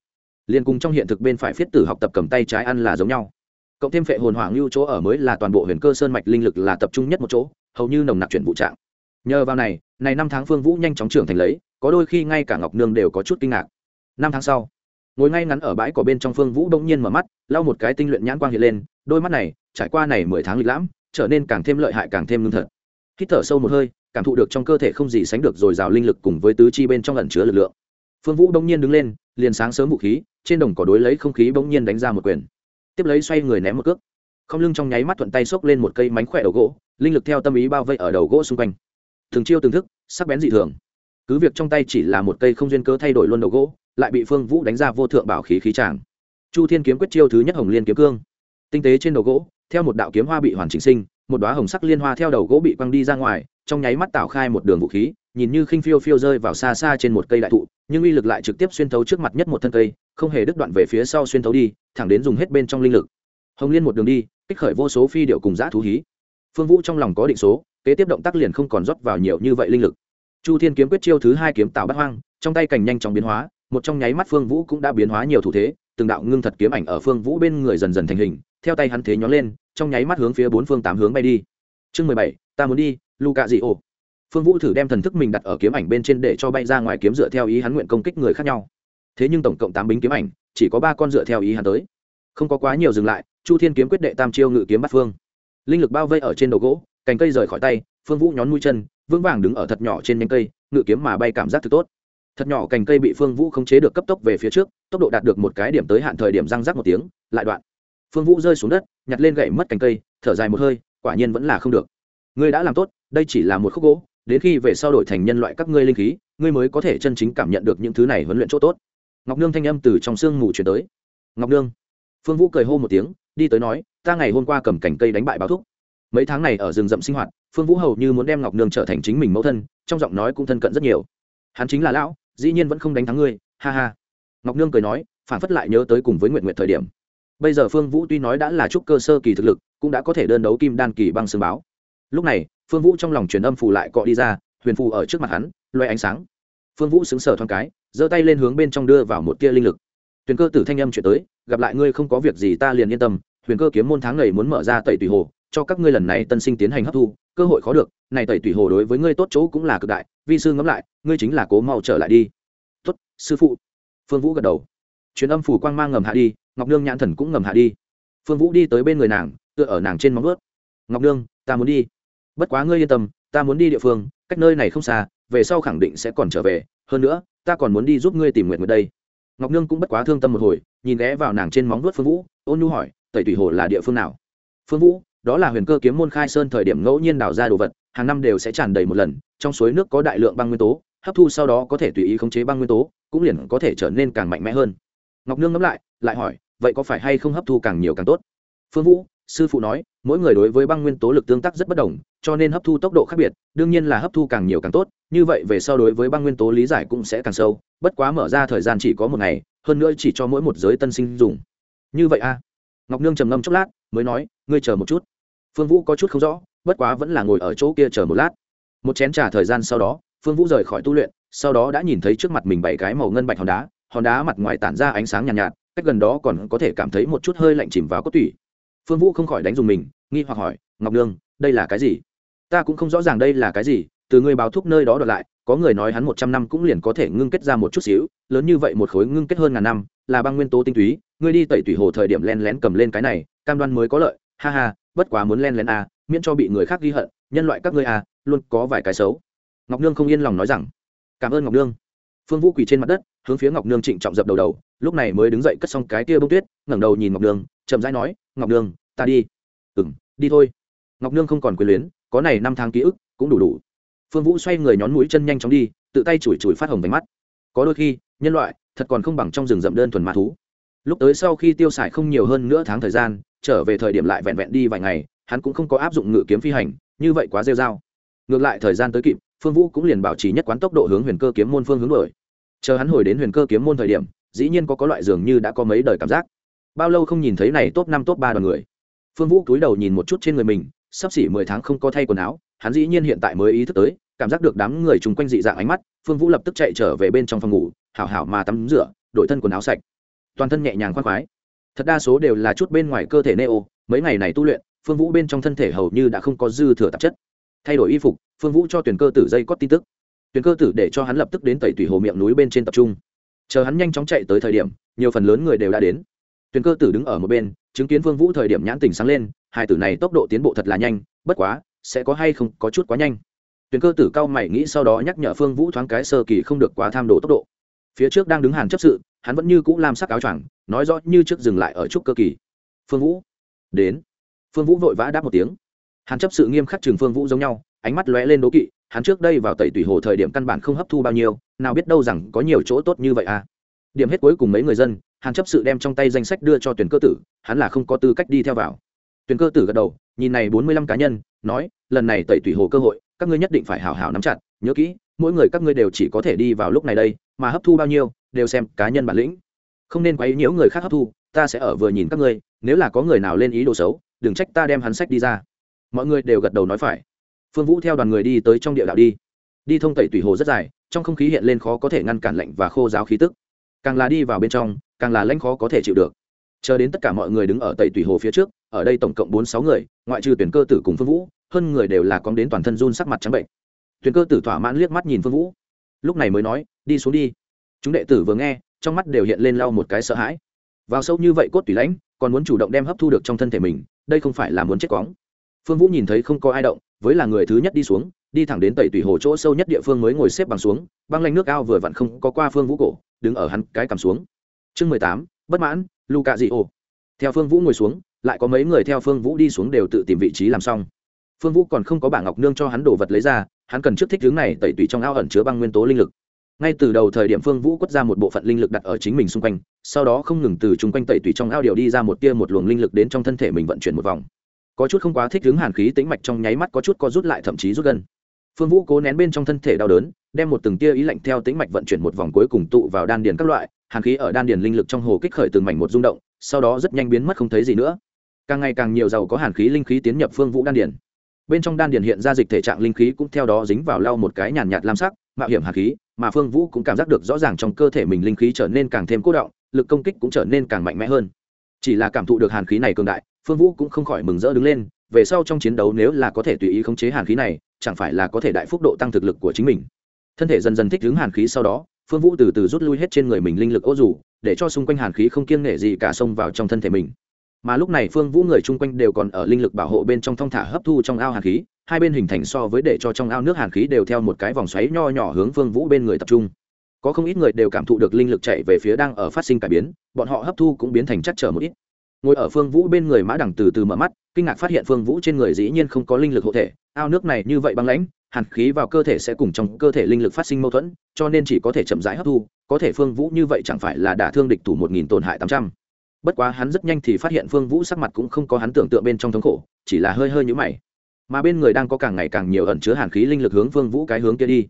Liên cùng trong hiện thực bên phải phiết tử học tập cầm tay trái ăn là giống nhau. Cộng thêm phệ hồn hoàng lưu chỗ ở mới là toàn bộ huyền cơ sơn mạch linh lực là tập trung nhất một chỗ, hầu như nồng nặc chuyển vụ trạng. Nhờ vào này này năm tháng phương vũ nhanh chóng trưởng thành lấy, có đôi khi ngay cả ngọc nương đều có chút kinh ngạc. Năm tháng sau, ngồi ngay ngắn ở bãi cỏ bên trong phương vũ bỗng nhiên mở mắt, lau một cái tinh luyện nhãn quang hiện lên đôi mắt này trải qua này mười tháng lịch lãm trở nên càng thêm lợi hại càng thêm lương thật. Hít thở sâu một hơi, cảm thụ được trong cơ thể không gì sánh được dồi dào linh lực cùng với tứ chi bên trong ẩn chứa lực lượng. Phương vũ đông nhiên đứng lên, liền sáng sớm vũ khí, trên đồng cỏ đối lấy không khí bỗng nhiên đánh ra một quyền. Tiếp lấy xoay người ném một cước. Không lưng trong nháy mắt thuận tay xốc lên một cây mánh khỏe đầu gỗ, linh lực theo tâm ý bao vây ở đầu gỗ xung quanh. Thường chiêu từng thức, sắc bén dị thường. Cứ việc trong tay chỉ là một cây không duyên cớ thay đổi luôn đầu gỗ, lại bị phương vũ đánh ra vô thượng bảo khí khí tràng. Chu thiên kiếm quyết chiêu thứ nhất hồng liên kiếm cương tinh tế trên đầu gỗ, theo một đạo kiếm hoa bị hoàn chỉnh sinh, một đoá hồng sắc liên hoa theo đầu gỗ bị quăng đi ra ngoài, trong nháy mắt tạo khai một đường vũ khí, nhìn như khinh phiêu phiêu rơi vào xa xa trên một cây đại thụ, nhưng uy lực lại trực tiếp xuyên thấu trước mặt nhất một thân cây, không hề đứt đoạn về phía sau xuyên thấu đi, thẳng đến dùng hết bên trong linh lực. Hồng liên một đường đi, kích khởi vô số phi điệu cùng giã thú hí. Phương vũ trong lòng có định số, kế tiếp động tác liền không còn rót vào nhiều như vậy linh lực. Chu thiên kiếm quyết chiêu thứ hai kiếm tạo bắt hoang, trong tay cảnh nhanh chóng biến hóa, một trong nháy mắt phương vũ cũng đã biến hóa nhiều thủ thế, từng đạo ngưng thật kiếm ảnh ở phương vũ bên người dần dần thành hình theo tay hắn thế nhón lên, trong nháy mắt hướng phía bốn phương tám hướng bay đi. Chương mười bảy, ta muốn đi Luca cạ dị ồ phương vũ thử đem thần thức mình đặt ở kiếm ảnh bên trên để cho bay ra ngoài kiếm dựa theo ý hắn nguyện công kích người khác nhau. Thế nhưng tổng cộng tám bính kiếm ảnh, chỉ có ba con dựa theo ý hắn tới. Không có quá nhiều dừng lại, chu thiên kiếm quyết đệ tam chiêu ngự kiếm bắt phương. Linh lực bao vây ở trên đầu gỗ, cành cây rời khỏi tay, phương vũ nhón mũi chân, vững vàng đứng ở thật nhỏ trên nhánh cây, ngự kiếm mà bay cảm giác thực tốt. Thật nhỏ cành cây bị phương vũ khống chế được cấp tốc về phía trước, tốc độ đạt được một cái điểm tới hạn thời điểm răng rắc một tiếng, lại đoạn phương vũ rơi xuống đất, nhặt lên gậy mất cành cây, thở dài một hơi, quả nhiên vẫn là không được. Ngươi đã làm tốt, đây chỉ là một khúc gỗ, đến khi về sau đổi thành nhân loại các ngươi linh khí, ngươi mới có thể chân chính cảm nhận được những thứ này huấn luyện chỗ tốt. Ngọc nương thanh âm từ trong sương mù chuyển tới. Ngọc nương. Phương vũ cười hô một tiếng, đi tới nói, ta ngày hôm qua cầm cành cây đánh bại báo thúc. Mấy tháng này ở rừng rậm sinh hoạt, phương vũ hầu như muốn đem ngọc nương trở thành chính mình mẫu thân, trong giọng nói cũng thân cận rất nhiều. Hắn chính là lão, dĩ nhiên vẫn không đánh thắng ngươi, ha ha. Ngọc nương cười nói, phản phất lại nhớ tới cùng với nguyện nguyện thời điểm bây giờ phương vũ tuy nói đã là trúc cơ sơ kỳ thực lực, cũng đã có thể đơn đấu kim đan kỳ băng xương báo. Lúc này, phương vũ trong lòng truyền âm phù lại cọ đi ra, huyền phù ở trước mặt hắn loay ánh sáng. Phương vũ xứng sở thoáng cái, giơ tay lên hướng bên trong đưa vào một tia linh lực. Tuyền cơ tử thanh âm chuyển tới, gặp lại ngươi không có việc gì ta liền yên tâm, huyền cơ kiếm môn tháng này muốn mở ra tẩy tùy hồ, cho các ngươi lần này tân sinh tiến hành hấp thu, cơ hội khó được, này tẩy tùy hồ đối với ngươi tốt chỗ cũng là cực đại, vi sư ngẫm lại, ngươi chính là cố mau trở lại đi. Tốt, sư phụ. Phương vũ gật đầu. Truyền âm phủ quang mang ngầm hạ đi ngọc nương nhãn thần cũng ngầm hạ đi. Phương vũ đi tới bên người nàng, tựa ở nàng trên móng vớt ngọc nương, ta muốn đi. Bất quá ngươi yên tâm, ta muốn đi địa phương, cách nơi này không xa, về sau khẳng định sẽ còn trở về. Hơn nữa, ta còn muốn đi giúp ngươi tìm nguyện nguyện đây. Ngọc nương cũng bất quá thương tâm một hồi, nhìn ghé vào nàng trên móng vớt phương vũ, ôn nhu hỏi, tẩy tùy hồ là địa phương nào? Phương vũ, đó là huyền cơ kiếm môn khai sơn thời điểm ngẫu nhiên đào ra đồ vật, hàng năm đều sẽ tràn đầy một lần, trong suối nước có đại lượng băng nguyên tố, hấp thu sau đó có thể tùy ý khống chế băng nguyên tố, cũng liền có thể trở nên càng mạnh mẽ hơn. Ngọc nương ngẫm lại lại hỏi vậy có phải hay không hấp thu càng nhiều càng tốt? Phương vũ sư phụ nói mỗi người đối với băng nguyên tố lực tương tác rất bất đồng cho nên hấp thu tốc độ khác biệt đương nhiên là hấp thu càng nhiều càng tốt như vậy về sau đối với băng nguyên tố lý giải cũng sẽ càng sâu bất quá mở ra thời gian chỉ có một ngày hơn nữa chỉ cho mỗi một giới tân sinh dùng. Như vậy a à? ngọc nương trầm ngâm chốc lát mới nói ngươi chờ một chút. Phương vũ có chút không rõ bất quá vẫn là ngồi ở chỗ kia chờ một lát. Một chén t r à thời gian sau đó phương vũ rời khỏi tu luyện sau đó đã nhìn thấy trước mặt mình bảy cái màu ngân bạch hòn đá hòn đá mặt ngoài tản ra ánh sáng nhàn nhạt, nhạt cách gần đó còn có thể cảm thấy một chút hơi lạnh chìm vào cốt tủy. Phương vũ không khỏi đánh dùng mình nghi hoặc hỏi ngọc nương đây là cái gì? Ta cũng không rõ ràng đây là cái gì từ người báo thúc nơi đó đợt lại có người nói hắn một trăm năm cũng liền có thể ngưng kết ra một chút xíu lớn như vậy một khối ngưng kết hơn ngàn năm là băng nguyên tố tinh túy ngươi đi tẩy tủy hồ thời điểm len lén cầm lên cái này cam đoan mới có lợi ha ha bất quá muốn len lén à, miễn cho bị người khác ghi hận nhân loại các ngươi à, luôn có vài cái xấu. Ngọc nương không yên lòng nói rằng cảm ơn ngọc nương phương vũ quỳ trên mặt đất, hướng phía ngọc nương trịnh trọng dập đầu đầu, lúc này mới đứng dậy cất xong cái kia bông tuyết, ngẩng đầu nhìn ngọc nương, chậm rãi nói, ngọc nương, ta đi. Ừ m đi thôi. Ngọc nương không còn quyền luyến, có này năm tháng ký ức cũng đủ đủ. Phương vũ xoay người nhón mũi chân nhanh chóng đi, tự tay chùi chùi phát hồng về mắt. Có đôi khi, nhân loại thật còn không bằng trong rừng rậm đơn thuần mã thú. Lúc tới sau khi tiêu xài không nhiều hơn nữa tháng thời gian, trở về thời điểm lại vẹn vẹn đi vài ngày, hắn cũng không có áp dụng ngự kiếm phi hành, như vậy quá rêu r a o ngược lại thời gian tới kịp, phương vũ cũng liền bảo trì nhất quán tốc độ hướng huyền cơ kiếm môn phương hướng đổi chờ hắn hồi đến huyền cơ kiếm môn thời điểm, dĩ nhiên có có loại dường như đã có mấy đời cảm giác. Bao lâu không nhìn thấy này top năm, top ba đoàn người. Phương vũ cúi đầu nhìn một chút trên người mình, sắp xỉ mười tháng không có thay quần áo, hắn dĩ nhiên hiện tại mới ý thức tới, cảm giác được đám người chung quanh dị dạng ánh mắt, phương vũ lập tức chạy trở về bên trong phòng ngủ, hảo hảo mà tắm rửa, đổi thân quần áo sạch. Toàn thân nhẹ nhàng khoan khoái. Thật đa số đều là chút bên ngoài cơ thể neo, mấy ngày này tu luyện, phương vũ bên trong thân thể hầu như đã không có dư thừa tạp chất thay đổi y phục, phương vũ cho tuyển cơ tử dây cót tin tức. Tuyển cơ tử để cho hắn lập tức đến tẩy tủy hồ miệng núi bên trên tập trung. Chờ hắn nhanh chóng chạy tới thời điểm, nhiều phần lớn người đều đã đến. Tuyển cơ tử đứng ở một bên, chứng kiến phương vũ thời điểm nhãn tình sáng lên, hai tử này tốc độ tiến bộ thật là nhanh, bất quá, sẽ có hay không có chút quá nhanh. Tuyển cơ tử cao mày nghĩ sau đó nhắc nhở phương vũ thoáng cái sơ kỳ không được quá tham đồ tốc độ. Phía trước đang đứng hàn chấp sự, hắn vẫn như cũ làm sắc áo choàng, nói rõ như trước dừng lại ở trúc cơ kỳ. Phương vũ, đến. Phương vũ vội vã đáp một tiếng. Hắn chấp sự nghiêm khắc trường phương vũ giống nhau, ánh mắt lóe lên đố kỵ, hắn trước đây vào tẩy Tủy hồ thời điểm căn bản không hấp thu bao nhiêu, nào biết đâu rằng có nhiều chỗ tốt như vậy à. Điểm hết cuối cùng mấy người dân hắn chấp sự đem trong tay danh sách đưa cho tuyển cơ tử, hắn là không có tư cách đi theo vào. Tuyển cơ tử gật đầu, nhìn này bốn mươi lăm cá nhân, nói, lần này tẩy tủy hồ cơ hội, các ngươi nhất định phải hào hào nắm chặt, nhớ kỹ, mỗi người các ngươi đều chỉ có thể đi vào lúc này đây, mà hấp thu bao nhiêu, đều xem cá nhân bản lĩnh. Không nên quấy nhiễu người khác hấp thu, ta sẽ ở vừa nhìn các ngươi, nếu là có người nào lên ý đồ xấu, đừng trách ta đem hắn sách đi ra mọi người đều gật đầu nói phải. Phương vũ theo đoàn người đi tới trong địa đạo đi. Đi thông tẩy tủy hồ rất dài, trong không khí hiện lên khó có thể ngăn cản lạnh và khô giáo khí tức. Càng là đi vào bên trong, càng là lãnh khó có thể chịu được. Chờ đến tất cả mọi người đứng ở tẩy tủy hồ phía trước, ở đây tổng cộng bốn sáu người, ngoại trừ tuyển cơ tử cùng phương vũ, hơn người đều là con đến toàn thân run sắc mặt trắng bệnh. Tuyển cơ tử thỏa mãn liếc mắt nhìn phương vũ. Lúc này mới nói, đi xuống đi. Chúng đệ tử vừa nghe, trong mắt đều hiện lên lau một cái sợ hãi. Vào sâu như vậy cốt tủy lãnh, còn muốn chủ động đem hấp thu được trong thân thể mình, đây không phải là muốn chết cóng phương vũ nhìn thấy không có ai động, với là người thứ nhất đi xuống, đi thẳng đến tẩy tủy hồ chỗ sâu nhất địa phương mới ngồi xếp bằng xuống, băng lanh nước ao vừa vặn không có qua phương vũ cổ, đứng ở hắn cái cầm xuống. Chương mười tám, bất mãn lu cạ dị ô theo phương vũ ngồi xuống, lại có mấy người theo phương vũ đi xuống đều tự tìm vị trí làm xong. Phương vũ còn không có bảng ngọc nương cho hắn đồ vật lấy ra, hắn cần trước thích hướng này tẩy tủy trong ao ẩn chứa băng nguyên tố linh lực. Ngay từ đầu thời điểm phương vũ quất ra một bộ phận linh lực đặt ở chính mình xung quanh, sau đó không ngừng từ chung quanh tẩy tủy trong ao điều đi ra một tia một luồng linh lực đến trong thân thể mình vận chuyển một vòng có chút không quá thích hứng hàn khí tính mạch trong nháy mắt có chút co rút lại thậm chí rút gần phương vũ cố nén bên trong thân thể đau đớn, đem một từng tia ý lạnh theo tính mạch vận chuyển một vòng cuối cùng tụ vào đan điền các loại, hàn khí ở đan điền linh lực trong hồ kích khởi từng mảnh một rung động, sau đó rất nhanh biến mất không thấy gì nữa. Càng ngày càng nhiều giàu có hàn khí linh khí tiến nhập phương vũ đan điền. Bên trong đan điền hiện ra dịch thể trạng linh khí cũng theo đó dính vào lau một cái nhàn nhạt lam sắc, mạo hiểm hàn khí, mà phương vũ cũng cảm giác được rõ ràng trong cơ thể mình linh khí trở nên càng thêm cố động, lực công kích cũng trở nên càng mạnh mẽ hơn. Chỉ là cảm thụ được hàn khí này cường đại phương vũ cũng không khỏi mừng rỡ đứng lên, về sau trong chiến đấu nếu là có thể tùy ý khống chế hàn khí này, chẳng phải là có thể đại phúc độ tăng thực lực của chính mình. Thân thể dần dần thích ứng hàn khí sau đó, phương vũ từ từ rút lui hết trên người mình linh lực ô dù, để cho xung quanh hàn khí không kiêng nể gì cả xông vào trong thân thể mình. Mà lúc này phương vũ người chung quanh đều còn ở linh lực bảo hộ bên trong thong thả hấp thu trong ao hàn khí, hai bên hình thành so với để cho trong ao nước hàn khí đều theo một cái vòng xoáy nho nhỏ hướng phương vũ bên người tập trung. Có không ít người đều cảm thụ được linh lực chạy về phía đang ở phát sinh cải biến, bọn họ hấp thu cũng biến thành chắc trở một ít ngồi ở phương vũ bên người mã đằng từ từ mở mắt, kinh ngạc phát hiện phương vũ trên người dĩ nhiên không có linh lực hộ thể, ao nước này như vậy băng lãnh, hàn khí vào cơ thể sẽ cùng trong cơ thể linh lực phát sinh mâu thuẫn, cho nên chỉ có thể chậm rãi hấp thu, có thể phương vũ như vậy chẳng phải là đả thương địch thủ một nghìn tổn hại tám trăm. Bất quá hắn rất nhanh thì phát hiện phương vũ sắc mặt cũng không có hắn tưởng tượng bên trong thống khổ, chỉ là hơi hơi nhũ mày. Mà bên người đang có càng ngày càng nhiều ẩn chứa hàn khí linh lực hướng phương vũ cái hướng kia đi.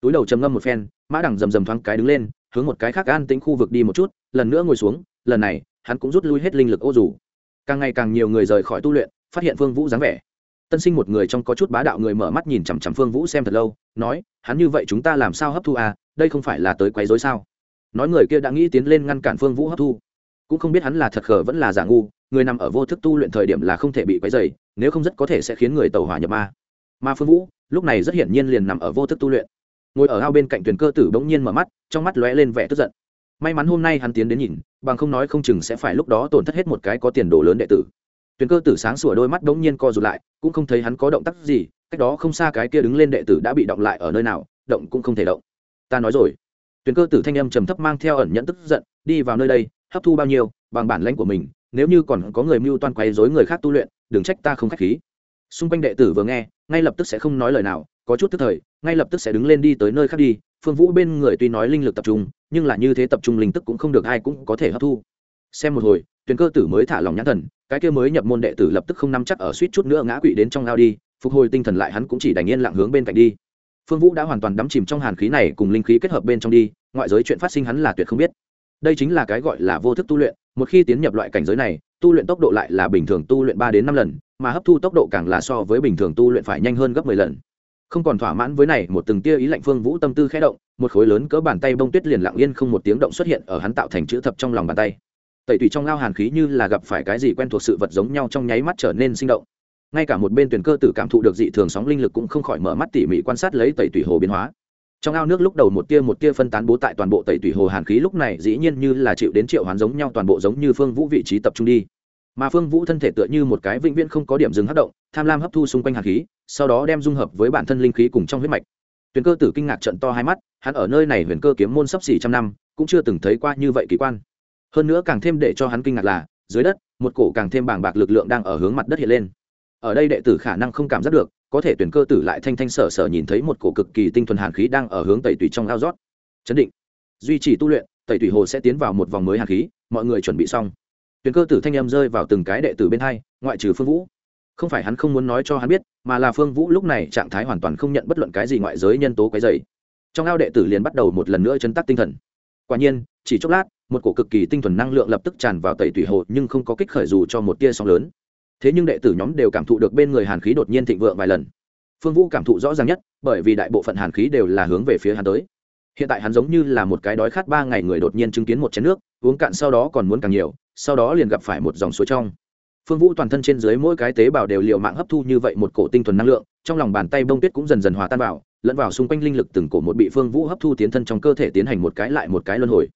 Túi đầu trầm ngâm một phen, mã đằng rầm rầm thoáng cái đứng lên, hướng một cái khác an tĩnh khu vực đi một chút, lần nữa ngồi xuống, lần này hắn cũng rút lui hết linh lực ô dù. Càng ngày càng nhiều người rời khỏi tu luyện, phát hiện phương vũ dáng vẻ. Tân sinh một người trong có chút bá đạo người mở mắt nhìn chằm chằm phương vũ xem thật lâu, nói, hắn như vậy chúng ta làm sao hấp thu à? Đây không phải là tới quấy dối sao? Nói người kia đã nghĩ tiến lên ngăn cản phương vũ hấp thu. Cũng không biết hắn là thật khờ vẫn là giả ngu, người nằm ở vô thức tu luyện thời điểm là không thể bị quấy dày nếu không rất có thể sẽ khiến người tàu hỏa nhập ma. Ma phương vũ, lúc này rất hiển nhiên liền nằm ở vô thức tu luyện. Ngồi ở ao bên cạnh tuyển cơ tử bỗng nhiên mở mắt, trong mắt lóe lên vẻ tức giận may mắn hôm nay hắn tiến đến nhìn, bằng không nói không chừng sẽ phải lúc đó tổn thất hết một cái có tiền đồ lớn đệ tử. Tuyền cơ tử sáng sủa đôi mắt đống nhiên co rụt lại, cũng không thấy hắn có động tác gì, cách đó không xa cái kia đứng lên đệ tử đã bị động lại ở nơi nào, động cũng không thể động. Ta nói rồi. Tuyền cơ tử thanh âm trầm thấp mang theo ẩn nhẫn tức giận, đi vào nơi đây, hấp thu bao nhiêu, bằng bản lãnh của mình, nếu như còn có người mưu toan quấy rối người khác tu luyện, đừng trách ta không khách khí. Xung quanh đệ tử vừa nghe, ngay lập tức sẽ không nói lời nào, có chút tức thời, ngay lập tức sẽ đứng lên đi tới nơi khác đi phương vũ bên người tuy nói linh lực tập trung, nhưng là như thế tập trung linh tức cũng không được ai cũng có thể hấp thu. Xem một hồi tuyển cơ tử mới thả lòng nhãn thần, cái kia mới nhập môn đệ tử lập tức không nắm chắc ở suýt chút nữa ngã quỵ đến trong ao đi, phục hồi tinh thần lại hắn cũng chỉ đành yên lặng hướng bên cạnh đi. Phương vũ đã hoàn toàn đắm chìm trong hàn khí này cùng linh khí kết hợp bên trong đi, ngoại giới chuyện phát sinh hắn là tuyệt không biết. Đây chính là cái gọi là vô thức tu luyện, một khi tiến nhập loại cảnh giới này, tu luyện tốc độ lại là bình thường tu luyện ba đến năm lần, mà hấp thu tốc độ càng là so với bình thường tu luyện phải nhanh hơn gấp mười lần không còn thỏa mãn với này, một từng tia ý lạnh phương vũ tâm tư khẽ động, một khối lớn cỡ bàn tay bông tuyết liền lặng yên không một tiếng động xuất hiện ở hắn tạo thành chữ thập trong lòng bàn tay. Tẩy tùy trong ao hàn khí như là gặp phải cái gì quen thuộc sự vật giống nhau trong nháy mắt trở nên sinh động. Ngay cả một bên tuyển cơ tử cảm thụ được dị thường sóng linh lực cũng không khỏi mở mắt tỉ mỉ quan sát lấy tẩy tùy hồ biến hóa. Trong ao nước lúc đầu một tia một tia phân tán bố tại toàn bộ tẩy tùy hồ hàn khí lúc này dĩ nhiên như là chịu đến triệu hoán giống nhau toàn bộ giống như phương vũ vị trí tập trung đi. Mà phương vũ thân thể tựa như một cái vĩnh viễn không có điểm dừng hấp động, tham lam hấp thu xung quanh hàn khí sau đó đem dung hợp với bản thân linh khí cùng trong huyết mạch. Tuyền cơ tử kinh ngạc trận to hai mắt, hắn ở nơi này huyền cơ kiếm môn sắp xỉ trăm năm, cũng chưa từng thấy qua như vậy kỳ quan. Hơn nữa càng thêm để cho hắn kinh ngạc là, dưới đất, một cổ càng thêm bàng bạc lực lượng đang ở hướng mặt đất hiện lên. Ở đây đệ tử khả năng không cảm giác được, có thể tuyển cơ tử lại thanh thanh sở sở nhìn thấy một cổ cực kỳ tinh thuần hàn khí đang ở hướng tẩy tùy trong ao rót. Chấn định. Duy trì tu luyện, tẩy tùy hồ sẽ tiến vào một vòng mới hàn khí, mọi người chuẩn bị xong. Tuyển cơ tử thanh em rơi vào từng cái đệ tử bên hai, ngoại trừ phương vũ không phải hắn không muốn nói cho hắn biết, mà là phương vũ lúc này trạng thái hoàn toàn không nhận bất luận cái gì ngoại giới nhân tố cái dày trong ao đệ tử liền bắt đầu một lần nữa chấn tắc tinh thần. Quả nhiên, chỉ chốc lát, một cổ cực kỳ tinh thuần năng lượng lập tức tràn vào tẩy tủy hồ, nhưng không có kích khởi dù cho một tia sóng lớn. Thế nhưng đệ tử nhóm đều cảm thụ được bên người hàn khí đột nhiên thịnh vượng vài lần. Phương vũ cảm thụ rõ ràng nhất, bởi vì đại bộ phận hàn khí đều là hướng về phía hắn tới. Hiện tại hắn giống như là một cái đói khát ba ngày người đột nhiên chứng kiến một chén nước, uống cạn sau đó còn muốn càng nhiều, sau đó liền gặp phải một dòng suối trong phương vũ toàn thân trên dưới mỗi cái tế bào đều liệu mạng hấp thu như vậy một cổ tinh thuần năng lượng, trong lòng bàn tay bông tuyết cũng dần dần hòa tan vào, lẫn vào xung quanh linh lực từng cổ một bị phương vũ hấp thu tiến thân trong cơ thể tiến hành một cái lại một cái luân hồi.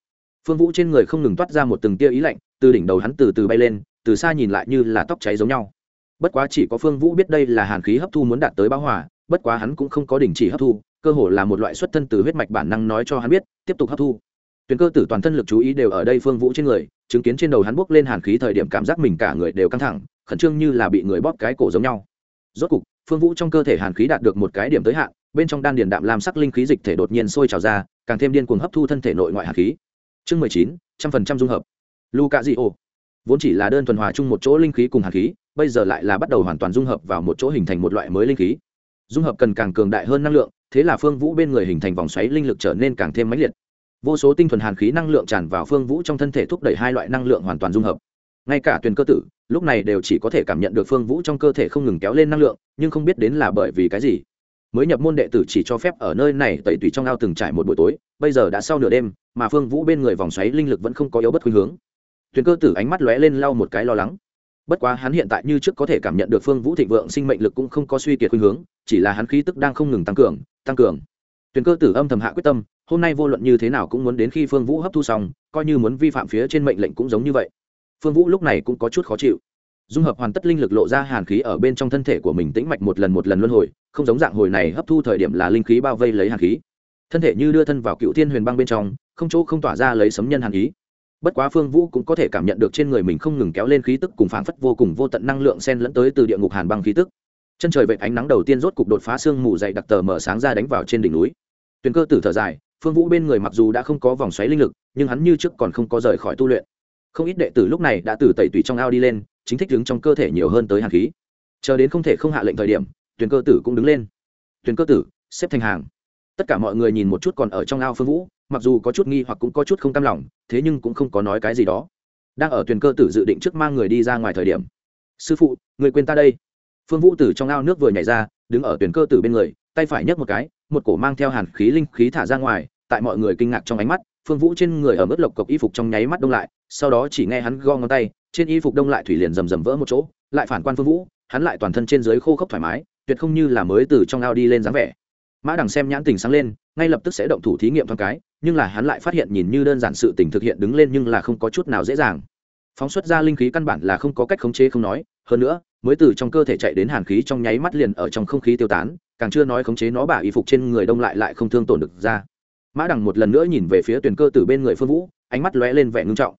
Phương vũ trên người không ngừng toát ra một từng tia ý lạnh, từ đỉnh đầu hắn từ từ bay lên, từ xa nhìn lại như là tóc cháy giống nhau. Bất quá chỉ có phương vũ biết đây là hàn khí hấp thu muốn đạt tới bão hòa, bất quá hắn cũng không có đình chỉ hấp thu, cơ hồ là một loại xuất thân từ huyết mạch bản năng nói cho hắn biết, tiếp tục hấp thu. Tuyền cơ tử toàn thân lực chú ý đều ở đây phương vũ trên người chứng kiến trên đầu hắn bốc lên hàn khí thời điểm cảm giác mình cả người đều căng thẳng, khẩn trương như là bị người bóp cái cổ giống nhau. Rốt cục, phương vũ trong cơ thể hàn khí đạt được một cái điểm tới hạn, bên trong đan điền đạm làm sắc linh khí dịch thể đột nhiên sôi trào ra, càng thêm điên cuồng hấp thu thân thể nội ngoại hàn khí. Chương mười chín, trăm phần trăm dung hợp. Lu di ô vốn chỉ là đơn thuần hòa chung một chỗ linh khí cùng hàn khí, bây giờ lại là bắt đầu hoàn toàn dung hợp vào một chỗ hình thành một loại mới linh khí. Dung hợp cần càng cường đại hơn năng lượng, thế là phương vũ bên người hình thành vòng xoáy linh lực trở nên càng thêm mãnh liệt vô số tinh thuần hàn khí năng lượng tràn vào phương vũ trong thân thể thúc đẩy hai loại năng lượng hoàn toàn dung hợp. Ngay cả tuyền cơ tử, lúc này đều chỉ có thể cảm nhận được phương vũ trong cơ thể không ngừng kéo lên năng lượng, nhưng không biết đến là bởi vì cái gì. Mới nhập môn đệ tử chỉ cho phép ở nơi này tẩy tùy trong ao từng trải một buổi tối, bây giờ đã sau nửa đêm, mà phương vũ bên người vòng xoáy linh lực vẫn không có yếu bất khuynh hướng. Tuyền cơ tử ánh mắt lóe lên lau một cái lo lắng. Bất quá hắn hiện tại như trước có thể cảm nhận được phương vũ thịnh vượng sinh mệnh lực cũng không có suy kiệt khuynh hướng, chỉ là hắn khí tức đang không ngừng tăng cường tăng cường. Tuyền cơ tử âm thầm hạ quyết tâm hôm nay vô luận như thế nào cũng muốn đến khi phương vũ hấp thu xong, coi như muốn vi phạm phía trên mệnh lệnh cũng giống như vậy. Phương vũ lúc này cũng có chút khó chịu. Dung hợp hoàn tất linh lực lộ ra hàn khí ở bên trong thân thể của mình tĩnh mạch một lần một lần luân hồi, không giống dạng hồi này hấp thu thời điểm là linh khí bao vây lấy hàn khí. Thân thể như đưa thân vào cựu thiên huyền băng bên trong, không chỗ không tỏa ra lấy sấm nhân hàn khí. Bất quá phương vũ cũng có thể cảm nhận được trên người mình không ngừng kéo lên khí tức cùng phảng phất vô cùng vô tận năng lượng sen lẫn tới từ địa ngục hàn băng khí tức. Chân trời vệt ánh nắng đầu tiên rốt cục đột phá sương mù dày đặc tờ mở sáng ra đánh vào trên đỉnh núi. Tuyền cơ tử thở dài phương vũ bên người mặc dù đã không có vòng xoáy linh lực, nhưng hắn như trước còn không có rời khỏi tu luyện. Không ít đệ tử lúc này đã từ tẩy tùy trong ao đi lên, chính thích đứng trong cơ thể nhiều hơn tới hàn khí. Chờ đến không thể không hạ lệnh thời điểm, tuyền cơ tử cũng đứng lên. Tuyền cơ tử, xếp thành hàng. Tất cả mọi người nhìn một chút còn ở trong ao phương vũ, mặc dù có chút nghi hoặc cũng có chút không cam lòng, thế nhưng cũng không có nói cái gì đó. Đang ở tuyền cơ tử dự định trước mang người đi ra ngoài thời điểm, sư phụ, người quên ta đây. Phương vũ từ trong ao nước vừa nhảy ra, đứng ở tuyển cơ tử bên người, tay phải nhấc một cái, một cổ mang theo hàn khí linh khí thả ra ngoài tại mọi người kinh ngạc trong ánh mắt, phương vũ trên người ở mức lộc cộc y phục trong nháy mắt đông lại, sau đó chỉ nghe hắn go ngón tay, trên y phục đông lại thủy liền rầm rầm vỡ một chỗ, lại phản quan phương vũ, hắn lại toàn thân trên dưới khô khốc thoải mái, tuyệt không như là mới từ trong ao đi lên dáng vẻ. Mã đằng xem nhãn tình sáng lên, ngay lập tức sẽ động thủ thí nghiệm thoáng cái, nhưng là hắn lại phát hiện nhìn như đơn giản sự tình thực hiện đứng lên nhưng là không có chút nào dễ dàng. Phóng xuất ra linh khí căn bản là không có cách khống chế không nói, hơn nữa, mới từ trong cơ thể chạy đến hàn khí trong nháy mắt liền ở trong không khí tiêu tán, càng chưa nói khống chế nó bả y phục trên người đông lại lại không thương tổn được ra mã đằng một lần nữa nhìn về phía tuyển cơ tử bên người phương vũ, ánh mắt lóe lên vẻ ngưng trọng.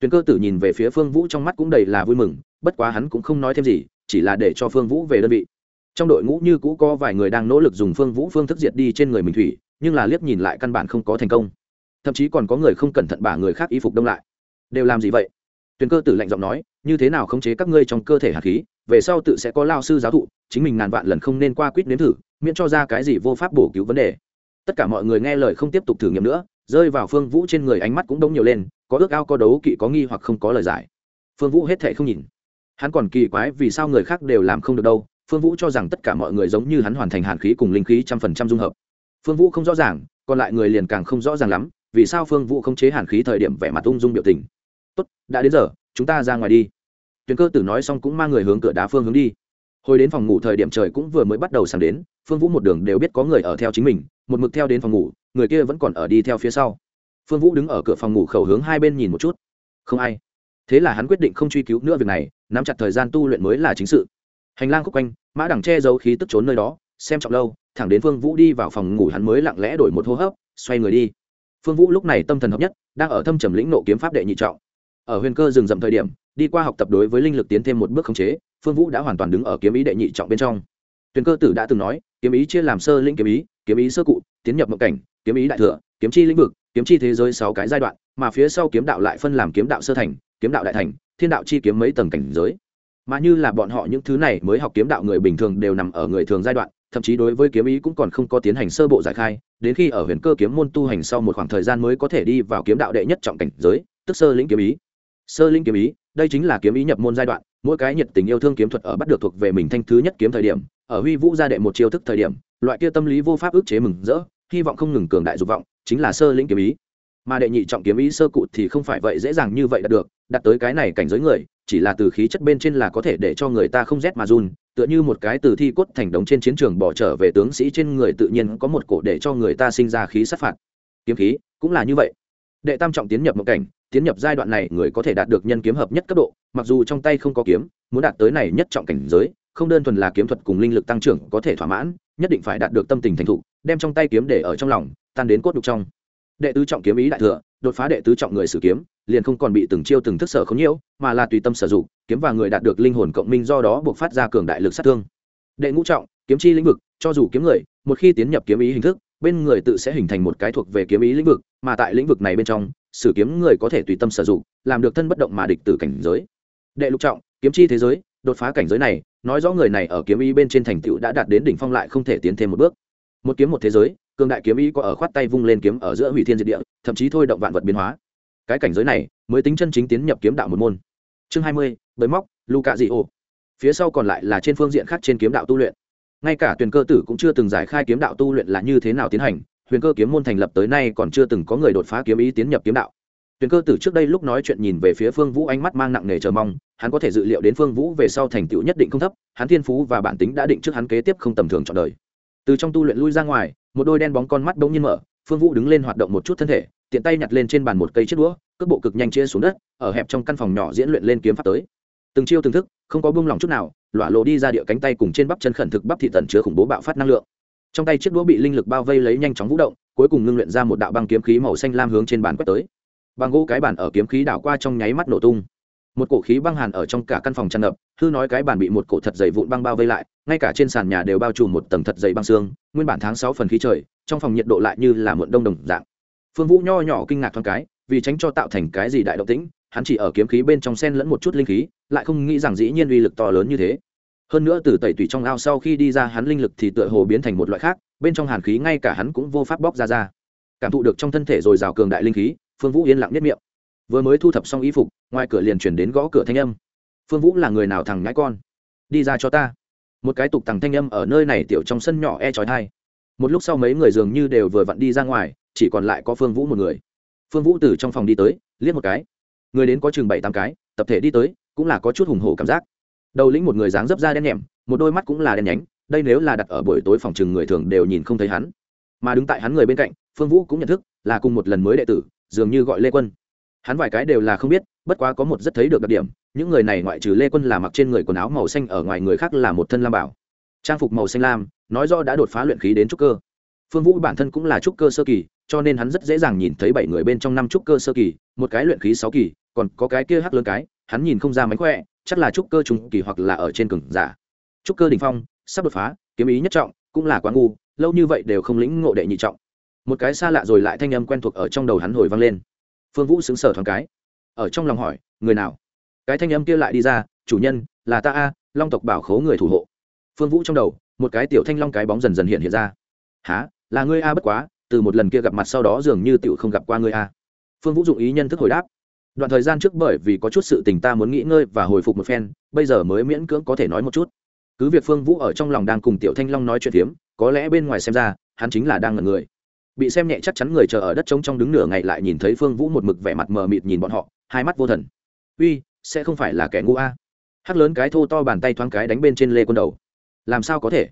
Tuyển cơ tử nhìn về phía phương vũ trong mắt cũng đầy là vui mừng, bất quá hắn cũng không nói thêm gì, chỉ là để cho phương vũ về đơn vị. Trong đội ngũ như cũ có vài người đang nỗ lực dùng phương vũ phương thức diệt đi trên người mình thủy, nhưng là liếc nhìn lại căn bản không có thành công. Thậm chí còn có người không cẩn thận bả người khác y phục đông lại. Đều làm gì vậy? Tuyền cơ tử lạnh giọng nói, như thế nào khống chế các ngươi trong cơ thể hạt khí, về sau tự sẽ có lao sư giáo thụ, chính mình ngàn vạn lần không nên qua quýt nếm thử, miễn cho ra cái gì vô pháp bổ cứu vấn đề tất cả mọi người nghe lời không tiếp tục thử nghiệm nữa, rơi vào phương vũ trên người ánh mắt cũng đông nhiều lên, có ước ao, có đấu kỵ, có nghi hoặc không có lời giải. Phương vũ hết thệ không nhìn. Hắn còn kỳ quái vì sao người khác đều làm không được đâu, phương vũ cho rằng tất cả mọi người giống như hắn hoàn thành hàn khí cùng linh khí trăm phần trăm dung hợp. Phương vũ không rõ ràng, còn lại người liền càng không rõ ràng lắm, vì sao phương vũ không chế hàn khí thời điểm vẻ mặt ung dung biểu tình. Tốt, đã đến giờ, chúng ta ra ngoài đi. Tuyền cơ tử nói xong cũng mang người hướng cửa đá phương hướng đi. Hồi đến phòng ngủ thời điểm trời cũng vừa mới bắt đầu sáng đến, phương vũ một đường đều biết có người ở theo chính mình một mực theo đến phòng ngủ, người kia vẫn còn ở đi theo phía sau. Phương vũ đứng ở cửa phòng ngủ khẩu hướng hai bên nhìn một chút. Không ai. Thế là hắn quyết định không truy cứu nữa việc này, nắm chặt thời gian tu luyện mới là chính sự. Hành lang khúc quanh, mã đằng che giấu khí tức trốn nơi đó, xem trọng lâu, thẳng đến phương vũ đi vào phòng ngủ hắn mới lặng lẽ đổi một hô hấp, xoay người đi. Phương vũ lúc này tâm thần hợp nhất, đang ở thâm trầm lĩnh nộ kiếm pháp đệ nhị trọng. Ở huyền cơ rừng rậm thời điểm, đi qua học tập đối với linh lực tiến thêm một bước khống chế, phương vũ đã hoàn toàn đứng ở kiếm ý đệ nhị trọng bên trong. Tuyền cơ tử đã từng nói, kiếm ý chia làm sơ linh kiếm ý kiếm ý sơ cụ, tiến nhập mộng cảnh, kiếm ý đại thừa, kiếm chi lĩnh vực, kiếm chi thế giới sáu cái giai đoạn, mà phía sau kiếm đạo lại phân làm kiếm đạo sơ thành, kiếm đạo đại thành, thiên đạo chi kiếm mấy tầng cảnh giới. Mà như là bọn họ những thứ này mới học kiếm đạo người bình thường đều nằm ở người thường giai đoạn, thậm chí đối với kiếm ý cũng còn không có tiến hành sơ bộ giải khai, đến khi ở huyền cơ kiếm môn tu hành sau một khoảng thời gian mới có thể đi vào kiếm đạo đệ nhất trọng cảnh giới, tức sơ lĩnh kiếm ý. Sơ lĩnh kiếm ý, đây chính là kiếm ý nhập môn giai đoạn, mỗi cái nhiệt tình yêu thương kiếm thuật ở bắt được thuộc về mình thanh thứ nhất kiếm thời điểm ở huy vũ gia đệ một chiêu thức thời điểm, loại kia tâm lý vô pháp ức chế mừng rỡ, hy vọng không ngừng cường đại dục vọng, chính là sơ lĩnh kiếm ý. Mà đệ nhị trọng kiếm ý sơ cụ thì không phải vậy dễ dàng như vậy đạt được, đạt tới cái này cảnh giới người, chỉ là từ khí chất bên trên là có thể để cho người ta không rét mà run, tựa như một cái từ thi cốt thành đống trên chiến trường bỏ trở về tướng sĩ trên người tự nhiên có một cổ để cho người ta sinh ra khí sát phạt. Kiếm khí, cũng là như vậy. Đệ tam trọng tiến nhập một cảnh, tiến nhập giai đoạn này người có thể đạt được nhân kiếm hợp nhất cấp độ, mặc dù trong tay không có kiếm, muốn đạt tới này nhất trọng cảnh giới không đơn thuần là kiếm thuật cùng linh lực tăng trưởng có thể thỏa mãn, nhất định phải đạt được tâm tình thành thục, đem trong tay kiếm để ở trong lòng, tan đến cốt đục trong. Đệ tứ trọng kiếm ý đại thừa, đột phá đệ tứ trọng người sử kiếm, liền không còn bị từng chiêu từng thức sở không nhiễu, mà là tùy tâm sử dụng, kiếm và người đạt được linh hồn cộng minh do đó buộc phát ra cường đại lực sát thương. Đệ ngũ trọng, kiếm chi lĩnh vực, cho dù kiếm người, một khi tiến nhập kiếm ý hình thức, bên người tự sẽ hình thành một cái thuộc về kiếm ý lĩnh vực, mà tại lĩnh vực này bên trong, sử kiếm người có thể tùy tâm sử dụng, làm được thân bất động mà địch từ cảnh giới. Đệ lục trọng, kiếm chi thế giới, đột phá cảnh giới này nói rõ người này ở kiếm ý bên trên thành tựu đã đạt đến đỉnh phong lại không thể tiến thêm một bước. Một kiếm một thế giới, cường đại kiếm ý có ở khoát tay vung lên kiếm ở giữa hủy thiên diệt địa, thậm chí thôi động vạn vật biến hóa. Cái cảnh giới này, mới tính chân chính tiến nhập kiếm đạo một môn. Chương hai mươi, bới móc luka dị ô phía sau còn lại là trên phương diện khác trên kiếm đạo tu luyện. Ngay cả tuyển cơ tử cũng chưa từng giải khai kiếm đạo tu luyện là như thế nào tiến hành, huyền cơ kiếm môn thành lập tới nay còn chưa từng có người đột phá kiếm ý tiến nhập kiếm đạo tuyển cơ tử trước đây lúc nói chuyện nhìn về phía phương vũ ánh mắt mang nặng nề chờ mong, hắn có thể dự liệu đến phương vũ về sau thành tựu nhất định không thấp, hắn thiên phú và bản tính đã định trước hắn kế tiếp không tầm thường trọn đời. Từ trong tu luyện lui ra ngoài, một đôi đen bóng con mắt bỗng nhiên mở, phương vũ đứng lên hoạt động một chút thân thể, tiện tay nhặt lên trên bàn một cây chiếc đũa, cước bộ cực nhanh chia xuống đất, ở hẹp trong căn phòng nhỏ diễn luyện lên kiếm pháp tới. Từng chiêu từng thức, không có buông lỏng chút nào, lỏa lộ đi ra địa cánh tay cùng trên bắp chân khẩn thực bắp thị tần chứa khủng bố bạo phát năng lượng. Trong tay chiếc đũa bị linh lực bao vây lấy nhanh chóng vũ động, cuối cùng ngưng luyện ra một đạo băng kiếm khí màu xanh lam hướng trên bàn quét tới bằng gỗ cái bàn ở kiếm khí đảo qua trong nháy mắt nổ tung. Một cổ khí băng hàn ở trong cả căn phòng tràn ngập, hư nói cái bàn bị một cổ thật dày vụn băng bao vây lại, ngay cả trên sàn nhà đều bao trùm một tầng thật dày băng xương, nguyên bản tháng sáu phần khí trời, trong phòng nhiệt độ lại như là muộn đông đồng dạng. Phương vũ nho nhỏ kinh ngạc thoáng cái, vì tránh cho tạo thành cái gì đại động tĩnh, hắn chỉ ở kiếm khí bên trong sen lẫn một chút linh khí, lại không nghĩ rằng dĩ nhiên uy lực to lớn như thế. Hơn nữa từ tẩy tủy trong ao sau khi đi ra hắn linh lực thì tựa hồ biến thành một loại khác, bên trong hàn khí ngay cả hắn cũng vô pháp bóc ra ra. Cảm thụ được trong thân thể dồi dào cường đại linh khí phương vũ yên lặng nhất miệng. Vừa mới thu thập xong y phục, ngoài cửa liền chuyển đến gõ cửa thanh âm. Phương vũ là người nào thằng nhãi con? Đi ra cho ta. Một cái tục tằng thanh âm ở nơi này tiểu trong sân nhỏ e trói thai một lúc sau mấy người dường như đều vừa vặn đi ra ngoài, chỉ còn lại có phương vũ một người. Phương vũ từ trong phòng đi tới, liếc một cái. Người đến có chừng bảy tám cái, tập thể đi tới, cũng là có chút hùng hổ cảm giác. Đầu lĩnh một người dáng dấp da đen nhẹm, một đôi mắt cũng là đen nhánh, đây nếu là đặt ở buổi tối phòng chừng người thường đều nhìn không thấy hắn. Mà đứng tại hắn người bên cạnh, phương vũ cũng nhận thức, là cùng một lần mới đệ tử dường như gọi lê quân. Hắn vài cái đều là không biết, bất quá có một rất thấy được đặc điểm, những người này ngoại trừ lê quân là mặc trên người quần áo màu xanh ở ngoài người khác là một thân lam bảo. Trang phục màu xanh lam, nói do đã đột phá luyện khí đến trúc cơ. Phương vũ bản thân cũng là trúc cơ sơ kỳ, cho nên hắn rất dễ dàng nhìn thấy bảy người bên trong năm trúc cơ sơ kỳ, một cái luyện khí sáu kỳ, còn có cái kia hắc lớn cái, hắn nhìn không ra mánh khỏe, chắc là trúc cơ trùng kỳ hoặc là ở trên cường giả. Trúc cơ đình phong, sắp đột phá, kiếm ý nhất trọng, cũng là quá ngu, lâu như vậy đều không lĩnh ngộ đệ nhị trọng một cái xa lạ rồi lại thanh âm quen thuộc ở trong đầu hắn hồi vang lên. Phương vũ xứng sở thoáng cái, ở trong lòng hỏi, người nào? Cái thanh âm kia lại đi ra, chủ nhân, là ta a, long tộc bảo khố người thủ hộ. Phương vũ trong đầu, một cái tiểu thanh long cái bóng dần dần hiện hiện ra. Há là ngươi a, bất quá, từ một lần kia gặp mặt sau đó dường như tiểu không gặp qua ngươi a. Phương vũ dụng ý nhân thức hồi đáp, đoạn thời gian trước bởi vì có chút sự tình ta muốn nghỉ ngơi và hồi phục một phen, bây giờ mới miễn cưỡng có thể nói một chút. Cứ việc phương vũ ở trong lòng đang cùng tiểu thanh long nói chuyện phiếm, có lẽ bên ngoài xem ra, hắn chính là đang ngẩn người bị xem nhẹ chắc chắn người chờ ở đất trống trong đứng nửa ngày lại nhìn thấy phương vũ một mực vẻ mặt mờ mịt nhìn bọn họ, hai mắt vô thần. Uy, sẽ không phải là kẻ ngu a? Hắc lớn cái thô to bàn tay thoáng cái đánh bên trên lê quân đầu. Làm sao có thể?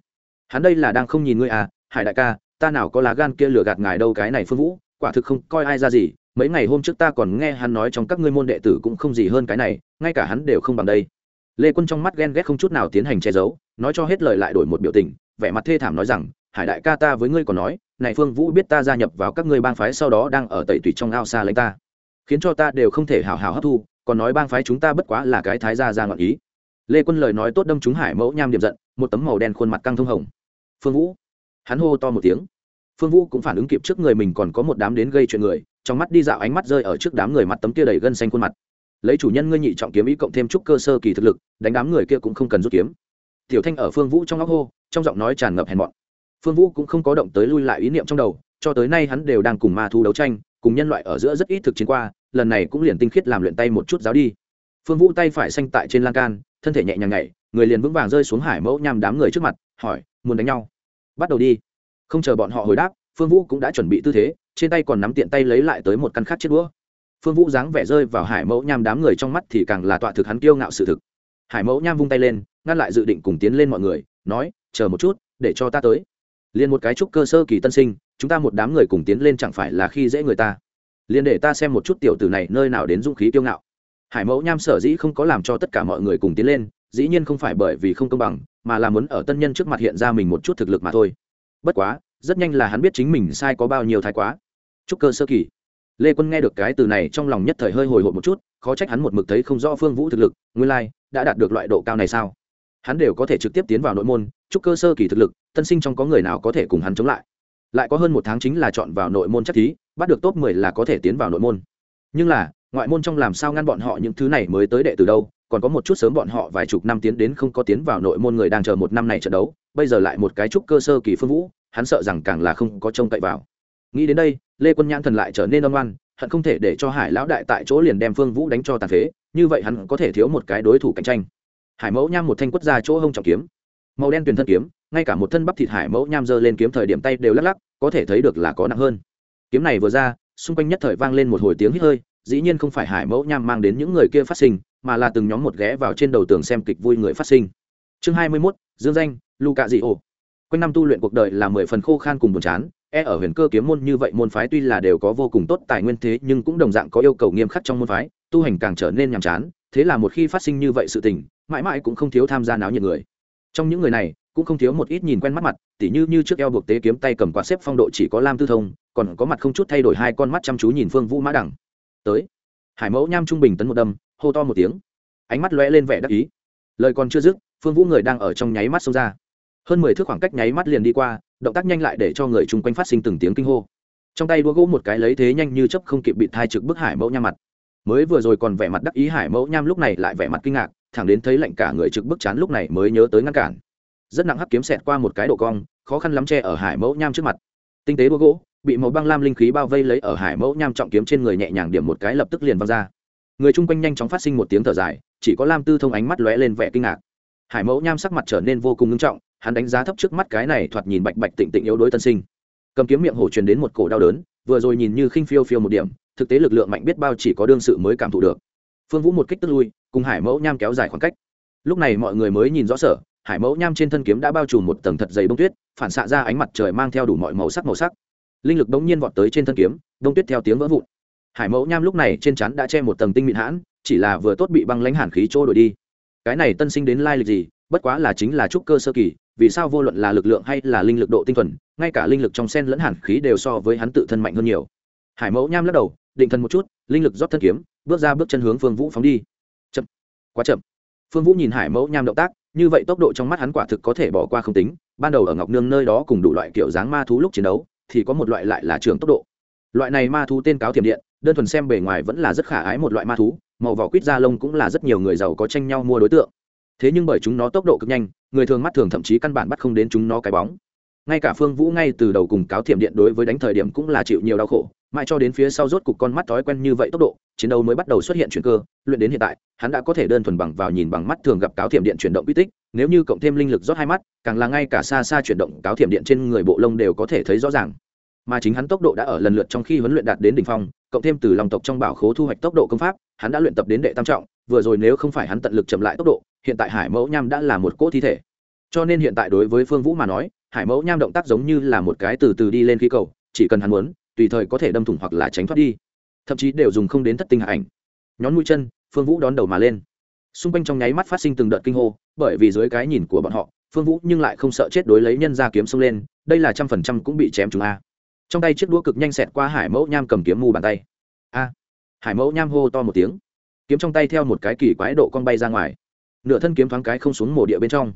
Hắn đây là đang không nhìn ngươi à hải đại ca, ta nào có lá gan kia lừa gạt ngài đâu cái này phương vũ, quả thực không coi ai ra gì. Mấy ngày hôm trước ta còn nghe hắn nói trong các ngươi môn đệ tử cũng không gì hơn cái này, ngay cả hắn đều không bằng đây. Lê quân trong mắt ghen ghét không chút nào tiến hành che giấu, nói cho hết lời lại đổi một biểu tình, vẻ mặt thê thảm nói rằng, hải đại ca ta với ngươi còn nói này phương vũ biết ta gia nhập vào các ngươi bang phái sau đó đang ở tẩy tủy trong ao xa lấy ta. Khiến cho ta đều không thể hào hào hấp thu, còn nói bang phái chúng ta bất quá là cái thái gia ra ngọn ý. Lê quân lời nói tốt đâm chúng hải mẫu nham điểm giận, một tấm màu đen khuôn mặt căng thông hồng. Phương vũ. Hắn hô to một tiếng. Phương vũ cũng phản ứng kịp trước người mình còn có một đám đến gây chuyện người, trong mắt đi dạo ánh mắt rơi ở trước đám người mặt tấm kia đầy gân xanh khuôn mặt. Lấy chủ nhân ngươi nhị trọng kiếm ý cộng thêm chút cơ sơ kỳ thực lực, đánh đám người kia cũng không cần rút kiếm. Tiểu thanh ở phương vũ trong óc hô, trong giọng nói tràn ngập hèn mọn phương vũ cũng không có động tới lui lại ý niệm trong đầu, cho tới nay hắn đều đang cùng ma thu đấu tranh, cùng nhân loại ở giữa rất ít thực chiến qua, lần này cũng liền tinh khiết làm luyện tay một chút giáo đi. Phương vũ tay phải xanh tại trên lan can, thân thể nhẹ nhàng nhảy, người liền vững vàng rơi xuống hải mẫu nhằm đám người trước mặt, hỏi, muốn đánh nhau? Bắt đầu đi. Không chờ bọn họ hồi đáp, phương vũ cũng đã chuẩn bị tư thế, trên tay còn nắm tiện tay lấy lại tới một căn khác chết đũa. Phương vũ dáng vẻ rơi vào hải mẫu nham đám người trong mắt thì càng là tọa thực hắn kiêu ngạo sự thực. Hải mẫu nham vung tay lên, ngăn lại dự định cùng tiến lên mọi người, nói, chờ một chút, để cho ta tới liền một cái trúc cơ sơ kỳ tân sinh chúng ta một đám người cùng tiến lên chẳng phải là khi dễ người ta. Liền để ta xem một chút tiểu tử này nơi nào đến dũng khí kiêu ngạo. Hải mẫu nham sở dĩ không có làm cho tất cả mọi người cùng tiến lên dĩ nhiên không phải bởi vì không công bằng mà là muốn ở tân nhân trước mặt hiện ra mình một chút thực lực mà thôi. Bất quá rất nhanh là hắn biết chính mình sai có bao nhiêu thái quá. Chúc cơ sơ kỳ. Lê quân nghe được cái từ này trong lòng nhất thời hơi hồi hộp một chút khó trách hắn một mực thấy không rõ phương vũ thực lực nguyên lai、like, đã đạt được loại độ cao này sao? Hắn đều có thể trực tiếp tiến vào nội môn, chúc cơ sơ kỳ thực lực, tân sinh trong có người nào có thể cùng hắn chống lại. Lại có hơn một tháng chính là chọn vào nội môn chắc thí, bắt được top mười là có thể tiến vào nội môn. Nhưng là, ngoại môn trong làm sao ngăn bọn họ những thứ này mới tới đệ từ đâu, còn có một chút sớm bọn họ vài chục năm tiến đến không có tiến vào nội môn người đang chờ một năm này trận đấu, bây giờ lại một cái trúc cơ sơ kỳ phương vũ, hắn sợ rằng càng là không có trông cậy vào. Nghĩ đến đây, lê quân nhãn thần lại trở nên âm oan hận không thể để cho hải lão đại tại chỗ liền đem phương vũ đánh cho tàn phế, như vậy hắn có thể thiếu một cái đối thủ cạnh tranh hải mẫu nham một thanh quất ra chỗ hông trọng kiếm. Màu đen tuyền thân kiếm ngay cả một thân bắp thịt hải mẫu nham giơ lên kiếm thời điểm tay đều lắc lắc có thể thấy được là có nặng hơn. Kiếm này vừa ra xung quanh nhất thời vang lên một hồi tiếng hít hơi dĩ nhiên không phải hải mẫu nham mang đến những người kia phát sinh mà là từng nhóm một ghé vào trên đầu tường xem kịch vui người phát sinh. Chương hai mươi 21, dương danh luka dị ổ quanh năm tu luyện cuộc đời là mười phần khô khan cùng buồn chán e ở huyền cơ kiếm môn như vậy môn phái tuy là đều có vô cùng tốt tài nguyên thế nhưng cũng đồng dạng có yêu cầu nghiêm khắc trong môn phái tu hành càng trở nên nhàm chán thế là một khi phát sinh như vậy sự tình mãi mãi cũng không thiếu tham gia náo nhiệt người. Trong những người này, cũng không thiếu một ít nhìn quen mắt mặt, tỉ như như trước eo buộc tế kiếm tay cầm quạt xếp phong độ chỉ có lam tư thông, còn có mặt không chút thay đổi hai con mắt chăm chú nhìn phương vũ mã đẳng tới. Hải mẫu nham trung bình tấn một đâm, hô to một tiếng. Ánh mắt lóe lên vẻ đắc ý. Lời còn chưa dứt, phương vũ người đang ở trong nháy mắt xông ra. Hơn mười thước khoảng cách nháy mắt liền đi qua, động tác nhanh lại để cho người chung quanh phát sinh từng tiếng kinh hô. Trong tay đua gỗ một cái lấy thế nhanh như chấp không kịp bị thai trực bức hải mẫu nham mặt. Mới vừa rồi còn vẻ mặt đắc ý hải mẫu nham lúc này lại vẻ mặt kinh ngạc thẳng đến thấy lạnh cả người trực bức chán lúc này mới nhớ tới ngăn cản. Rất nặng hắc kiếm xẹt qua một cái độ cong, khó khăn lắm che ở hải mẫu nham trước mặt. Tinh tế đua gỗ, bị màu băng lam linh khí bao vây lấy ở hải mẫu nham trọng kiếm trên người nhẹ nhàng điểm một cái lập tức liền văng ra. Người chung quanh nhanh chóng phát sinh một tiếng thở dài, chỉ có lam tư thông ánh mắt lóe lên vẻ kinh ngạc. Hải mẫu nham sắc mặt trở nên vô cùng nghiêm trọng, hắn đánh giá thấp trước mắt cái này thoạt nhìn bạch bạch tịnh tịnh yếu đối tân sinh. Cầm kiếm miệng hổ truyền đến một cổ đau đớn, vừa rồi nhìn như khinh phiêu phiêu một điểm, thực tế lực lượng mạnh biết bao chỉ có đương sự mới cảm thụ được phương vũ một kích tức lui, cùng hải mẫu nham kéo dài khoảng cách. Lúc này mọi người mới nhìn rõ sở, hải mẫu nham trên thân kiếm đã bao trùm một tầng thật dày bông tuyết, phản xạ ra ánh mặt trời mang theo đủ mọi màu sắc màu sắc. Linh lực bỗng nhiên vọt tới trên thân kiếm, bông tuyết theo tiếng vỡ vụn. Hải mẫu nham lúc này trên chắn đã che một tầng tinh mịn hãn, chỉ là vừa tốt bị băng lãnh hàn khí trôi đổi đi. Cái này tân sinh đến lai lịch gì, bất quá là chính là trúc cơ sơ kỳ, vì sao vô luận là lực lượng hay là linh lực độ tinh thuần, ngay cả linh lực trong sen lẫn hàn khí đều so với hắn tự thân mạnh hơn nhiều. Hải mẫu nham lắc đầu định thân một chút, linh lực rót thân kiếm, bước ra bước chân hướng phương vũ phóng đi. Chậm. Quá chậm. Phương vũ nhìn hải mẫu nham động tác, như vậy tốc độ trong mắt hắn quả thực có thể bỏ qua không tính, ban đầu ở ngọc nương nơi đó cùng đủ loại kiểu dáng ma thú lúc chiến đấu, thì có một loại lại là trường tốc độ. Loại này ma thú tên cáo thiểm điện, đơn thuần xem bề ngoài vẫn là rất khả ái một loại ma thú, màu vỏ quýt da lông cũng là rất nhiều người giàu có tranh nhau mua đối tượng. Thế nhưng bởi chúng nó tốc độ cực nhanh, người thường mắt thường thậm chí căn bản bắt không đến chúng nó cái bóng. Ngay cả phương vũ ngay từ đầu cùng cáo thiểm điện đối với đánh thời điểm cũng là chịu nhiều đau khổ mãi cho đến phía sau rốt cục con mắt thói quen như vậy tốc độ, chiến đấu mới bắt đầu xuất hiện chuyển cơ. Luyện đến hiện tại, hắn đã có thể đơn thuần bằng vào nhìn bằng mắt thường gặp cáo thiểm điện chuyển động quy tích, nếu như cộng thêm linh lực rót hai mắt, càng là ngay cả xa xa chuyển động cáo thiểm điện trên người bộ lông đều có thể thấy rõ ràng. Mà chính hắn tốc độ đã ở lần lượt trong khi huấn luyện đạt đến đỉnh phong, cộng thêm từ lòng tộc trong bảo khố thu hoạch tốc độ công pháp, hắn đã luyện tập đến đệ tam trọng, vừa rồi nếu không phải hắn tận lực chậm lại tốc độ, hiện tại hải mẫu nham đã là một cỗ thi thể. Cho nên hiện tại đối với phương vũ mà nói, hải mẫu nham động tác giống như là một cái từ từ đi lên khí cầu, chỉ cần hắn muốn tùy thời có thể đâm thủng hoặc là tránh thoát đi. Thậm chí đều dùng không đến thất tinh hạ ảnh. Nhón mũi chân, phương vũ đón đầu mà lên. Xung quanh trong nháy mắt phát sinh từng đợt kinh hô, bởi vì dưới cái nhìn của bọn họ, phương vũ nhưng lại không sợ chết đối lấy nhân ra kiếm xông lên, đây là trăm phần trăm cũng bị chém chúng a. Trong tay chiếc đũa cực nhanh xẹt qua hải mẫu nham cầm kiếm mù bàn tay. A! Hải mẫu nham hô to một tiếng. Kiếm trong tay theo một cái kỳ quái độ con bay ra ngoài. Nửa thân kiếm thoáng cái không xuống mổ địa bên trong.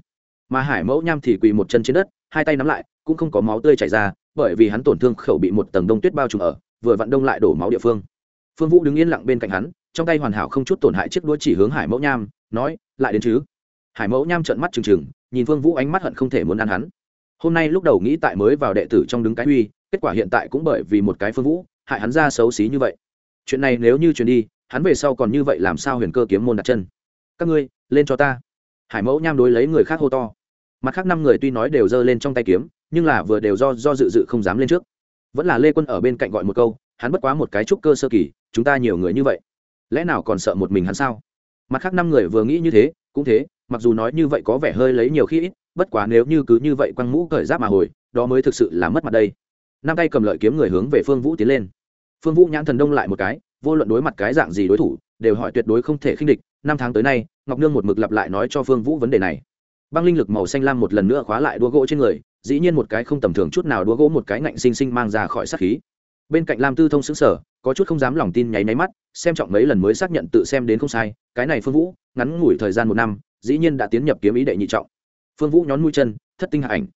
Mà hải mẫu nham thì quỳ một chân trên đất, hai tay nắm lại, cũng không có máu tươi chảy ra bởi vì hắn tổn thương khẩu bị một tầng đông tuyết bao trùm ở, vừa vặn đông lại đổ máu địa phương. Phương vũ đứng yên lặng bên cạnh hắn, trong tay hoàn hảo không chút tổn hại chiếc đũa chỉ hướng hải mẫu nham, nói, lại đến chứ? Hải mẫu nham trợn mắt trừng trừng, nhìn phương vũ ánh mắt hận không thể muốn ăn hắn. Hôm nay lúc đầu nghĩ tại mới vào đệ tử trong đứng cái uy kết quả hiện tại cũng bởi vì một cái phương vũ, hại hắn ra xấu xí như vậy. Chuyện này nếu như truyền đi, hắn về sau còn như vậy làm sao huyền cơ kiếm môn đặt chân? Các ngươi, lên cho ta. Hải mẫu nham đối lấy người khác hô to. Mặt khác năm người tuy nói đều giơ lên trong tay kiếm nhưng là vừa đều do do dự dự không dám lên trước. Vẫn là lê quân ở bên cạnh gọi một câu, hắn bất quá một cái trúc cơ sơ kỳ, chúng ta nhiều người như vậy. Lẽ nào còn sợ một mình hắn sao? Mặt khác năm người vừa nghĩ như thế, cũng thế, mặc dù nói như vậy có vẻ hơi lấy nhiều khi ít, bất quá nếu như cứ như vậy quăng mũ cởi giáp mà hồi, đó mới thực sự là mất mặt đây. Năm tay cầm lợi kiếm người hướng về phương vũ tiến lên. Phương vũ nhãn thần đông lại một cái, vô luận đối mặt cái dạng gì đối thủ, đều hỏi tuyệt đối không thể khinh địch. Năm tháng tới nay, ngọc nương một mực lặp lại nói cho phương vũ vấn đề này băng linh lực màu xanh lam một lần nữa khóa lại đua gỗ trên người, dĩ nhiên một cái không tầm thường chút nào đua gỗ một cái ngạnh xinh xinh mang ra khỏi sát khí. Bên cạnh lam tư thông xứng sở có chút không dám lòng tin nháy máy mắt, xem trọng mấy lần mới xác nhận tự xem đến không sai, cái này phương vũ, ngắn ngủi thời gian một năm, dĩ nhiên đã tiến nhập kiếm ý đệ nhị trọng. Phương vũ nhón mũi chân, thất tinh hạ ảnh.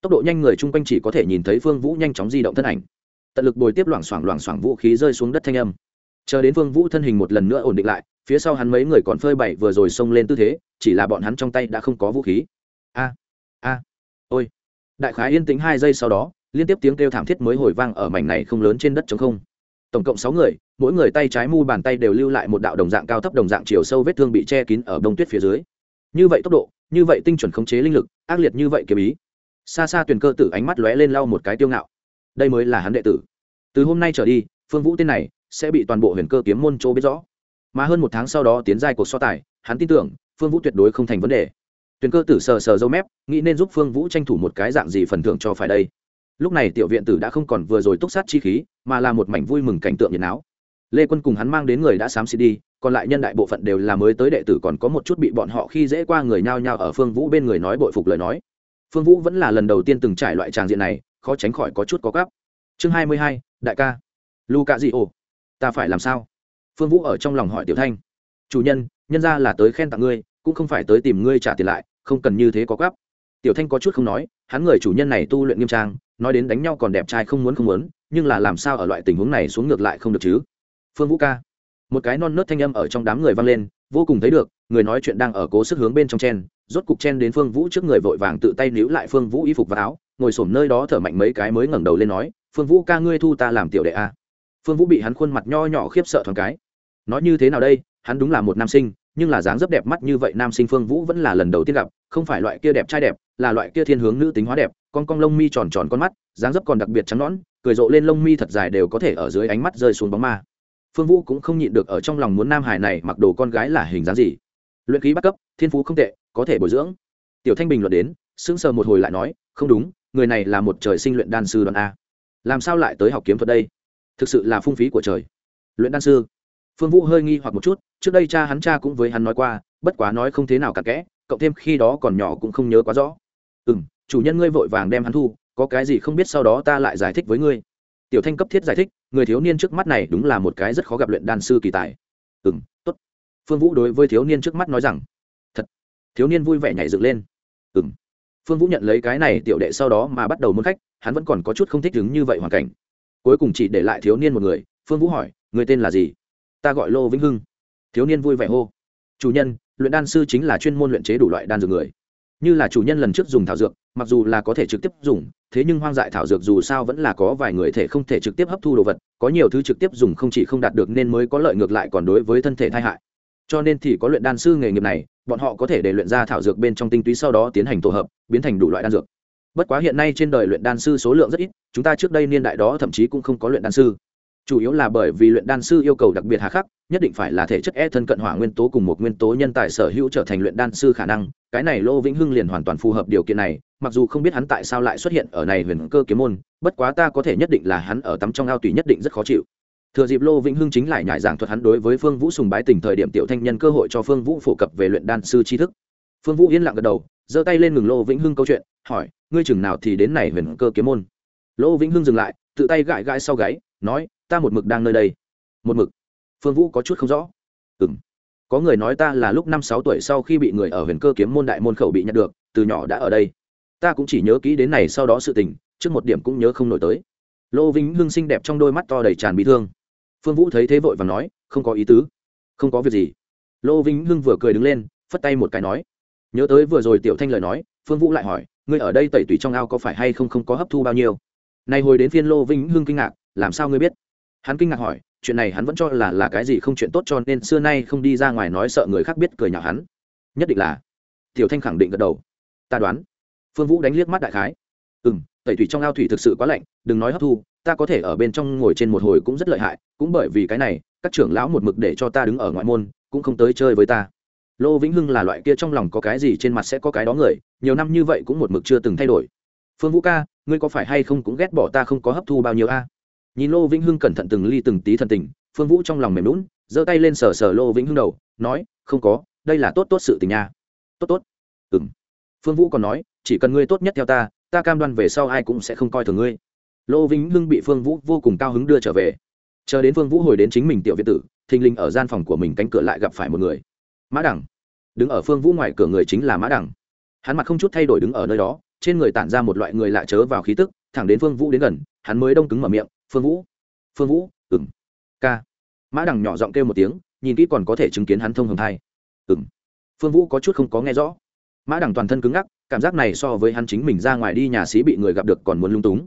Tốc độ nhanh người chung quanh chỉ có thể nhìn thấy phương vũ nhanh chóng di động thân ảnh. Tận lực bồi tiếp loảng xoảng loảng xoảng vũ khí rơi xuống đất thanh âm. Chờ đến phương vũ thân hình một lần nữa ổn định lại phía sau hắn mấy người còn phơi bày vừa rồi xông lên tư thế, chỉ là bọn hắn trong tay đã không có vũ khí. A a, ôi. Đại khái yên tĩnh hai giây sau đó, liên tiếp tiếng kêu thảm thiết mới hồi vang ở mảnh này không lớn trên đất trống không. Tổng cộng sáu người, mỗi người tay trái mu bàn tay đều lưu lại một đạo đồng dạng cao thấp đồng dạng chiều sâu vết thương bị che kín ở đông tuyết phía dưới. Như vậy tốc độ, như vậy tinh chuẩn khống chế linh lực, ác liệt như vậy kiếm ý. Xa xa tuyền cơ tử ánh mắt lóe lên lau một cái tiêu ngạo. Đây mới là hắn đệ tử. Từ hôm nay trở đi, phương vũ tên này sẽ bị toàn bộ huyền cơ kiếm môn chỗ biết rõ mà hơn một tháng sau đó tiến giai cuộc so tài, hắn tin tưởng, phương vũ tuyệt đối không thành vấn đề. Tuyền cơ tử sờ sờ dâu mép, nghĩ nên giúp phương vũ tranh thủ một cái dạng gì phần thưởng cho phải đây. Lúc này tiểu viện tử đã không còn vừa rồi túc sát chi khí, mà là một mảnh vui mừng cảnh tượng nhiệt áo lê quân cùng hắn mang đến người đã xám xịt đi, còn lại nhân đại bộ phận đều là mới tới đệ tử còn có một chút bị bọn họ khi dễ qua người nhao nhao ở phương vũ bên người nói bội phục lời nói. Phương vũ vẫn là lần đầu tiên từng trải loại tràng diện này, khó tránh khỏi có chút có gấp. Chương hai mươi hai, đại ca. Lu cạ dị ồ, ta phải làm sao? Phương vũ ở trong lòng hỏi tiểu thanh, chủ nhân nhân ra là tới khen tặng ngươi, cũng không phải tới tìm ngươi trả tiền lại, không cần như thế có gấp tiểu thanh có chút không nói, hắn người chủ nhân này tu luyện nghiêm trang, nói đến đánh nhau còn đẹp trai không muốn không muốn, nhưng là làm sao ở loại tình huống này xuống ngược lại không được chứ? Phương vũ ca, một cái non nớt thanh âm ở trong đám người vang lên, vô cùng thấy được, người nói chuyện đang ở cố sức hướng bên trong chen, rốt cục chen đến phương vũ trước người vội vàng tự tay níu lại phương vũ y phục và áo, ngồi s nơi đó thở mạnh mấy cái mới ngẩng đầu lên nói, phương vũ ca, ngươi thu ta làm tiểu đệ a phương vũ bị hắn khuôn mặt nho nhỏ khiếp sợ thoáng cái. Nói như thế nào đây, hắn đúng là một nam sinh, nhưng là dáng dấp đẹp mắt như vậy nam sinh phương vũ vẫn là lần đầu tiên gặp, không phải loại kia đẹp trai đẹp, là loại kia thiên hướng nữ tính hóa đẹp, con cong lông mi tròn tròn con mắt, dáng dấp còn đặc biệt trắng nõn, cười rộ lên lông mi thật dài đều có thể ở dưới ánh mắt rơi xuống bóng ma. Phương vũ cũng không nhịn được ở trong lòng muốn nam hải này mặc đồ con gái là hình dáng gì. Luyện ký bắt cấp, thiên phú không tệ, có thể bồi dưỡng. Tiểu thanh bình luận đến, sững sờ một hồi lại nói, không đúng, người này là một trời sinh luyện đan sư đoàn a. Làm sao lại tới học kiếm thuật đây? Thực sự là phung phí của trời. Luyện đan sư. Phương vũ hơi nghi hoặc một chút, trước đây cha hắn cha cũng với hắn nói qua, bất quá nói không thế nào cả kẽ, cộng thêm khi đó còn nhỏ cũng không nhớ quá rõ. Ừ m chủ nhân ngươi vội vàng đem hắn thu, có cái gì không biết sau đó ta lại giải thích với ngươi. Tiểu thanh cấp thiết giải thích, người thiếu niên trước mắt này đúng là một cái rất khó gặp luyện đan sư kỳ tài. Ừ m t ố t phương vũ đối với thiếu niên trước mắt nói rằng, thật. Thiếu niên vui vẻ nhảy dựng lên. Ừ m phương vũ nhận lấy cái này tiểu đệ sau đó mà bắt đầu muốn khách, hắn vẫn còn có chút không thích đứng như vậy hoàn cảnh cuối cùng chỉ để lại thiếu niên một người, phương vũ hỏi, người tên là gì? Ta gọi lô vĩnh hưng. Thiếu niên vui vẻ hô, chủ nhân, luyện đan sư chính là chuyên môn luyện chế đủ loại đan dược người. Như là chủ nhân lần trước dùng thảo dược, mặc dù là có thể trực tiếp dùng, thế nhưng hoang dại thảo dược dù sao vẫn là có vài người thể không thể trực tiếp hấp thu đồ vật, có nhiều thứ trực tiếp dùng không chỉ không đạt được nên mới có lợi ngược lại còn đối với thân thể tai hại. Cho nên thì có luyện đan sư nghề nghiệp này, bọn họ có thể để luyện ra thảo dược bên trong tinh túy sau đó tiến hành tổ hợp, biến thành đủ loại đan dược bất quá hiện nay trên đời luyện đan sư số lượng rất ít, chúng ta trước đây niên đại đó thậm chí cũng không có luyện đan sư. Chủ yếu là bởi vì luyện đan sư yêu cầu đặc biệt hà khắc, nhất định phải là thể chất e thân cận hỏa nguyên tố cùng một nguyên tố nhân tài sở hữu trở thành luyện đan sư khả năng. Cái này lô vĩnh hưng liền hoàn toàn phù hợp điều kiện này, mặc dù không biết hắn tại sao lại xuất hiện ở này huyền cơ kiếm môn, bất quá ta có thể nhất định là hắn ở tắm trong ao tùy nhất định rất khó chịu. Thừa dịp lô vĩnh hưng chính lại nhải giảng thuật hắn đối với phương vũ sùng bái tình thời điểm tiểu thanh nhân cơ hội cho phương vũ phổ cập về luyện đan sư tri thức. Phương vũ yên lặng gật đầu giơ tay lên ngừng lô vĩnh hưng câu chuyện, hỏi, ngươi chừng nào thì đến này huyền cơ kiếm môn? Lô vĩnh hưng dừng lại, tự tay gãi gãi sau gáy, nói, ta một mực đang nơi đây. Một mực? Phương vũ có chút không rõ. Ừ m có người nói ta là lúc năm sáu tuổi sau khi bị người ở huyền cơ kiếm môn đại môn khẩu bị nhặt được, từ nhỏ đã ở đây. Ta cũng chỉ nhớ kỹ đến này sau đó sự tình, trước một điểm cũng nhớ không nổi tới. Lô vĩnh hưng xinh đẹp trong đôi mắt to đầy tràn bị thương. Phương vũ thấy thế vội và nói, không có ý tứ. Không có việc gì. Lô vĩnh hưng vừa cười đứng lên, phất tay một cái nói nhớ tới vừa rồi tiểu thanh lời nói, phương vũ lại hỏi, ngươi ở đây tẩy tủy trong ao có phải hay không không có hấp thu bao nhiêu? Nay hồi đến phiên lô vĩnh hưng kinh ngạc, làm sao ngươi biết? Hắn kinh ngạc hỏi, chuyện này hắn vẫn cho là là cái gì không chuyện tốt cho nên xưa nay không đi ra ngoài nói sợ người khác biết cười nhạo hắn. Nhất định là. Tiểu thanh khẳng định gật đầu. Ta đoán. Phương vũ đánh liếc mắt đại khái. Ừ m tẩy thủy trong ao thủy thực sự quá lạnh, đừng nói hấp thu, ta có thể ở bên trong ngồi trên một hồi cũng rất lợi hại, cũng bởi vì cái này, các trưởng lão một mực để cho ta đứng ở ngoại môn, cũng không tới chơi với ta lô vĩnh hưng là loại kia trong lòng có cái gì trên mặt sẽ có cái đó người, nhiều năm như vậy cũng một mực chưa từng thay đổi. Phương vũ ca, ngươi có phải hay không cũng ghét bỏ ta không có hấp thu bao nhiêu a? Nhìn lô vĩnh hưng cẩn thận từng ly từng tí thần tình, phương vũ trong lòng mềm lún giơ tay lên sờ sờ lô vĩnh hưng đầu, nói, không có, đây là tốt tốt sự tình nha. Tốt tốt. Ừ m phương vũ còn nói, chỉ cần ngươi tốt nhất theo ta ta cam đoan về sau ai cũng sẽ không coi thường ngươi. Lô vĩnh hưng bị phương vũ vô cùng cao hứng đưa trở về. Chờ đến phương vũ hồi đến chính mình tiểu viện tử, thình lình ở gian phòng của mình cánh cửa lại gặp phải một người mã đẳng đứng ở phương vũ ngoài cửa người chính là mã đẳng hắn mặt không chút thay đổi đứng ở nơi đó, trên người tản ra một loại người lạ chớ vào khí tức, thẳng đến phương vũ đến gần, hắn mới đông cứng mở miệng, phương vũ phương vũ ừng ca. Mã đằng nhỏ giọng kêu một tiếng, nhìn kỹ còn có thể chứng kiến hắn thông hồng thai. Ừng phương vũ có chút không có nghe rõ. Mã đằng toàn thân cứng ngắc, cảm giác này so với hắn chính mình ra ngoài đi nhà xí bị người gặp được còn muốn lung túng.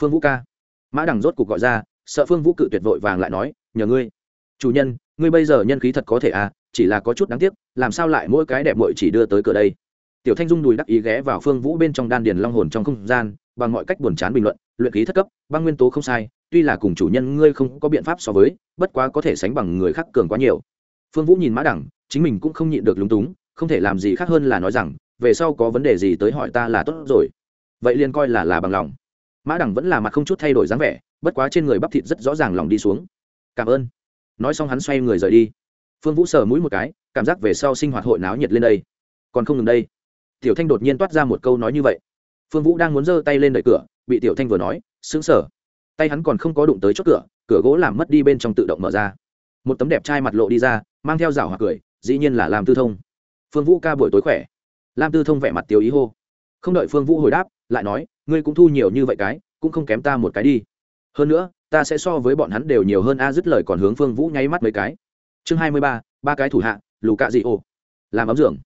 Phương vũ ca. Mã đằng rốt cuộc gọi ra, sợ phương vũ cự tuyệt vội vàng lại nói, nhờ ngươi. Chủ nhân, ngươi bây giờ nhân khí thật có thể à chỉ là có chút đáng tiếc, làm sao lại mỗi cái đẹp mội chỉ đưa tới cửa đây? Tiểu thanh dung đùi đắc ý ghé vào phương vũ bên trong đan điền long hồn trong không gian, bằng mọi cách buồn chán bình luận, luyện khí thất cấp, băng nguyên tố không sai, tuy là cùng chủ nhân ngươi không có biện pháp so với, bất quá có thể sánh bằng người khác cường quá nhiều. Phương vũ nhìn mã đẳng, chính mình cũng không nhịn được lúng túng, không thể làm gì khác hơn là nói rằng, về sau có vấn đề gì tới hỏi ta là tốt rồi. Vậy liền coi là là bằng lòng. Mã đẳng vẫn là mặt không chút thay đổi dáng vẻ, bất quá trên người bắp thịt rất rõ ràng lòng đi xuống. Cảm ơn. Nói xong hắn xoay người rời đi phương vũ sờ mũi một cái, cảm giác về sau sinh hoạt hội náo nhiệt lên đây. Còn không ngừng đây. Tiểu thanh đột nhiên toát ra một câu nói như vậy. Phương vũ đang muốn giơ tay lên đợi cửa, bị tiểu thanh vừa nói xứng sở. Tay hắn còn không có đụng tới chốt cửa cửa gỗ làm mất đi bên trong tự động mở ra. Một tấm đẹp trai mặt lộ đi ra, mang theo rào hoặc cười, dĩ nhiên là làm tư thông. Phương vũ ca buổi tối khỏe. Lam tư thông vẻ mặt tiêu ý hô. Không đợi phương vũ hồi đáp, lại nói, ngươi cũng thu nhiều như vậy cái, cũng không kém ta một cái đi. Hơn nữa, ta sẽ so với bọn hắn đều nhiều hơn a, dứt lời còn hướng phương vũ nháy mắt mấy cái chương hai mươi ba ba cái thủ hạ, lù cạ dị ô làm ấm dưỡng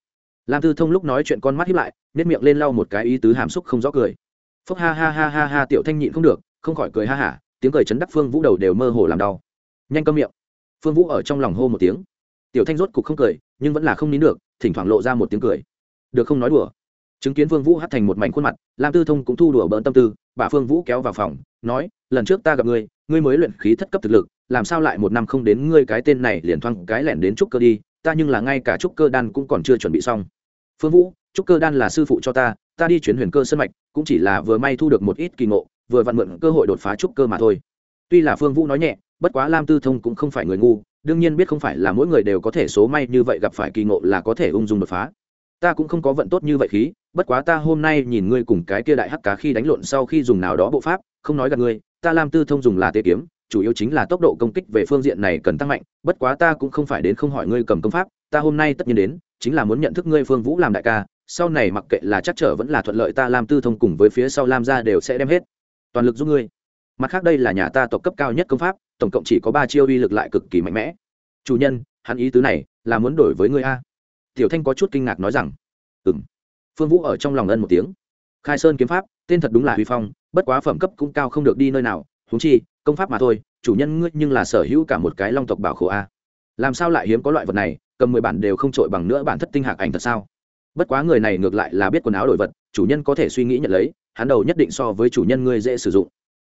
lam tư thông lúc nói chuyện con mắt hiếp lại nếp miệng lên lau một cái ý tứ hàm xúc không rõ cười. Phúc ha ha ha ha ha, tiểu thanh nhịn không được, không khỏi cười ha hả, tiếng cười chấn đắc phương vũ đầu đều mơ hồ làm đau. Nhanh cơm miệng. Phương vũ ở trong lòng hô một tiếng. Tiểu thanh rốt cục không cười, nhưng vẫn là không nín được, thỉnh thoảng lộ ra một tiếng cười. Được không nói đùa. Chứng kiến phương vũ hắt thành một mảnh khuôn mặt, lam tư thông cũng thu đùa bỡn tâm tư, bà phương vũ kéo vào phòng, nói, lần trước ta gặp ngươi ngươi mới luyện khí thất cấp thực lực, làm sao lại một năm không đến ngươi cái tên này liền thoang cái lẻn đến trúc cơ đi, ta nhưng là ngay cả trúc cơ đan cũng còn chưa chuẩn bị xong. Phương vũ, trúc cơ đan là sư phụ cho ta ta đi chuyến huyền cơ sân mạch, cũng chỉ là vừa may thu được một ít kỳ ngộ, vừa vặn mượn cơ hội đột phá trúc cơ mà thôi. Tuy là phương vũ nói nhẹ, bất quá lam tư thông cũng không phải người ngu, đương nhiên biết không phải là mỗi người đều có thể số may như vậy gặp phải kỳ ngộ là có thể ung dung đột phá. Ta cũng không có vận tốt như vậy khí, bất quá ta hôm nay nhìn ngươi cùng cái kia đại hắc cá khi đánh lộn sau khi dùng nào đó bộ pháp, không nói gặp ngươi ta lam tư thông dùng là tê kiếm, chủ yếu chính là tốc độ công kích về phương diện này cần tăng mạnh, bất quá ta cũng không phải đến không hỏi ngươi cầm công pháp, ta hôm nay tất nhiên đến, chính là muốn nhận thức ngươi phương vũ làm đại ca, sau này mặc kệ là chắc trở vẫn là thuận lợi ta lam tư thông cùng với phía sau lam gia đều sẽ đem hết. Toàn lực giúp ngươi. Mặt khác đây là nhà ta tộc cấp cao nhất công pháp, tổng cộng chỉ có ba chiêu uy lực lại cực kỳ mạnh mẽ. Chủ nhân, hắn ý tứ này là muốn đổi với ngươi a. Tiểu thanh có chút kinh ngạc nói rằng ừ m phương vũ ở trong lòng ân một tiếng. Khai sơn kiếm pháp, tên thật đúng là huy phong bất quá phẩm cấp cũng cao không được đi nơi nào húng chi, công pháp mà thôi, chủ nhân ngươi nhưng là sở hữu cả một cái long tộc bảo khổ a. Làm sao lại hiếm có loại vật này, cầm mười bản đều không trội bằng nữa bản thất tinh hạc ảnh thật sao? Bất quá người này ngược lại là biết quần áo đổi vật, chủ nhân có thể suy nghĩ nhận lấy, hắn đầu nhất định so với chủ nhân ngươi dễ sử dụng.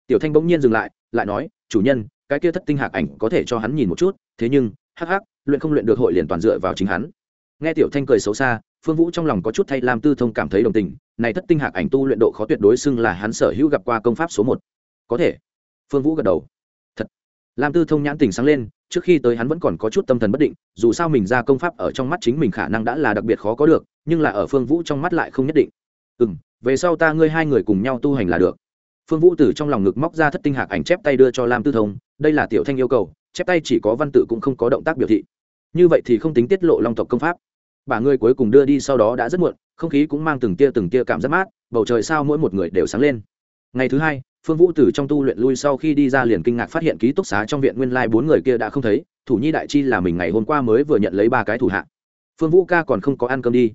Tiểu thanh bỗng nhiên dừng lại lại nói, chủ nhân, cái kia thất tinh hạc ảnh có thể cho hắn nhìn một chút, thế nhưng, hắc hắc, luyện không luyện được hội liền toàn dựa vào chính hắn. Nghe tiểu thanh cười xấu xa phương vũ trong lòng có chút thay lam tư thông cảm thấy đồng tình, này thất tinh hạc ảnh tu luyện độ khó tuyệt đối xưng là hắn sở hữu gặp qua công pháp số một. Có thể. Phương vũ gật đầu. Thật. Lam tư thông nhãn tình sáng lên, trước khi tới hắn vẫn còn có chút tâm thần bất định, dù sao mình ra công pháp ở trong mắt chính mình khả năng đã là đặc biệt khó có được, nhưng là ở phương vũ trong mắt lại không nhất định. Ừ m về sau ta ngươi hai người cùng nhau tu hành là được. Phương vũ từ trong lòng ngực móc ra thất tinh hạc ảnh chép tay đưa cho lam tư thông, đây là tiểu thanh yêu cầu, chép tay chỉ có văn tự cũng không có động tác biểu thị. Như vậy thì không tính tiết lộ long tộc công pháp bà ngươi cuối cùng đưa đi sau đó đã rất muộn, không khí cũng mang từng tia từng tia cảm giác mát, bầu trời sao mỗi một người đều sáng lên. Ngày thứ hai, phương vũ từ trong tu luyện lui sau khi đi ra liền kinh ngạc phát hiện ký túc xá trong viện nguyên lai bốn người kia đã không thấy, thủ nhi đại chi là mình ngày hôm qua mới vừa nhận lấy ba cái thủ hạ. Phương vũ ca còn không có ăn cơm đi.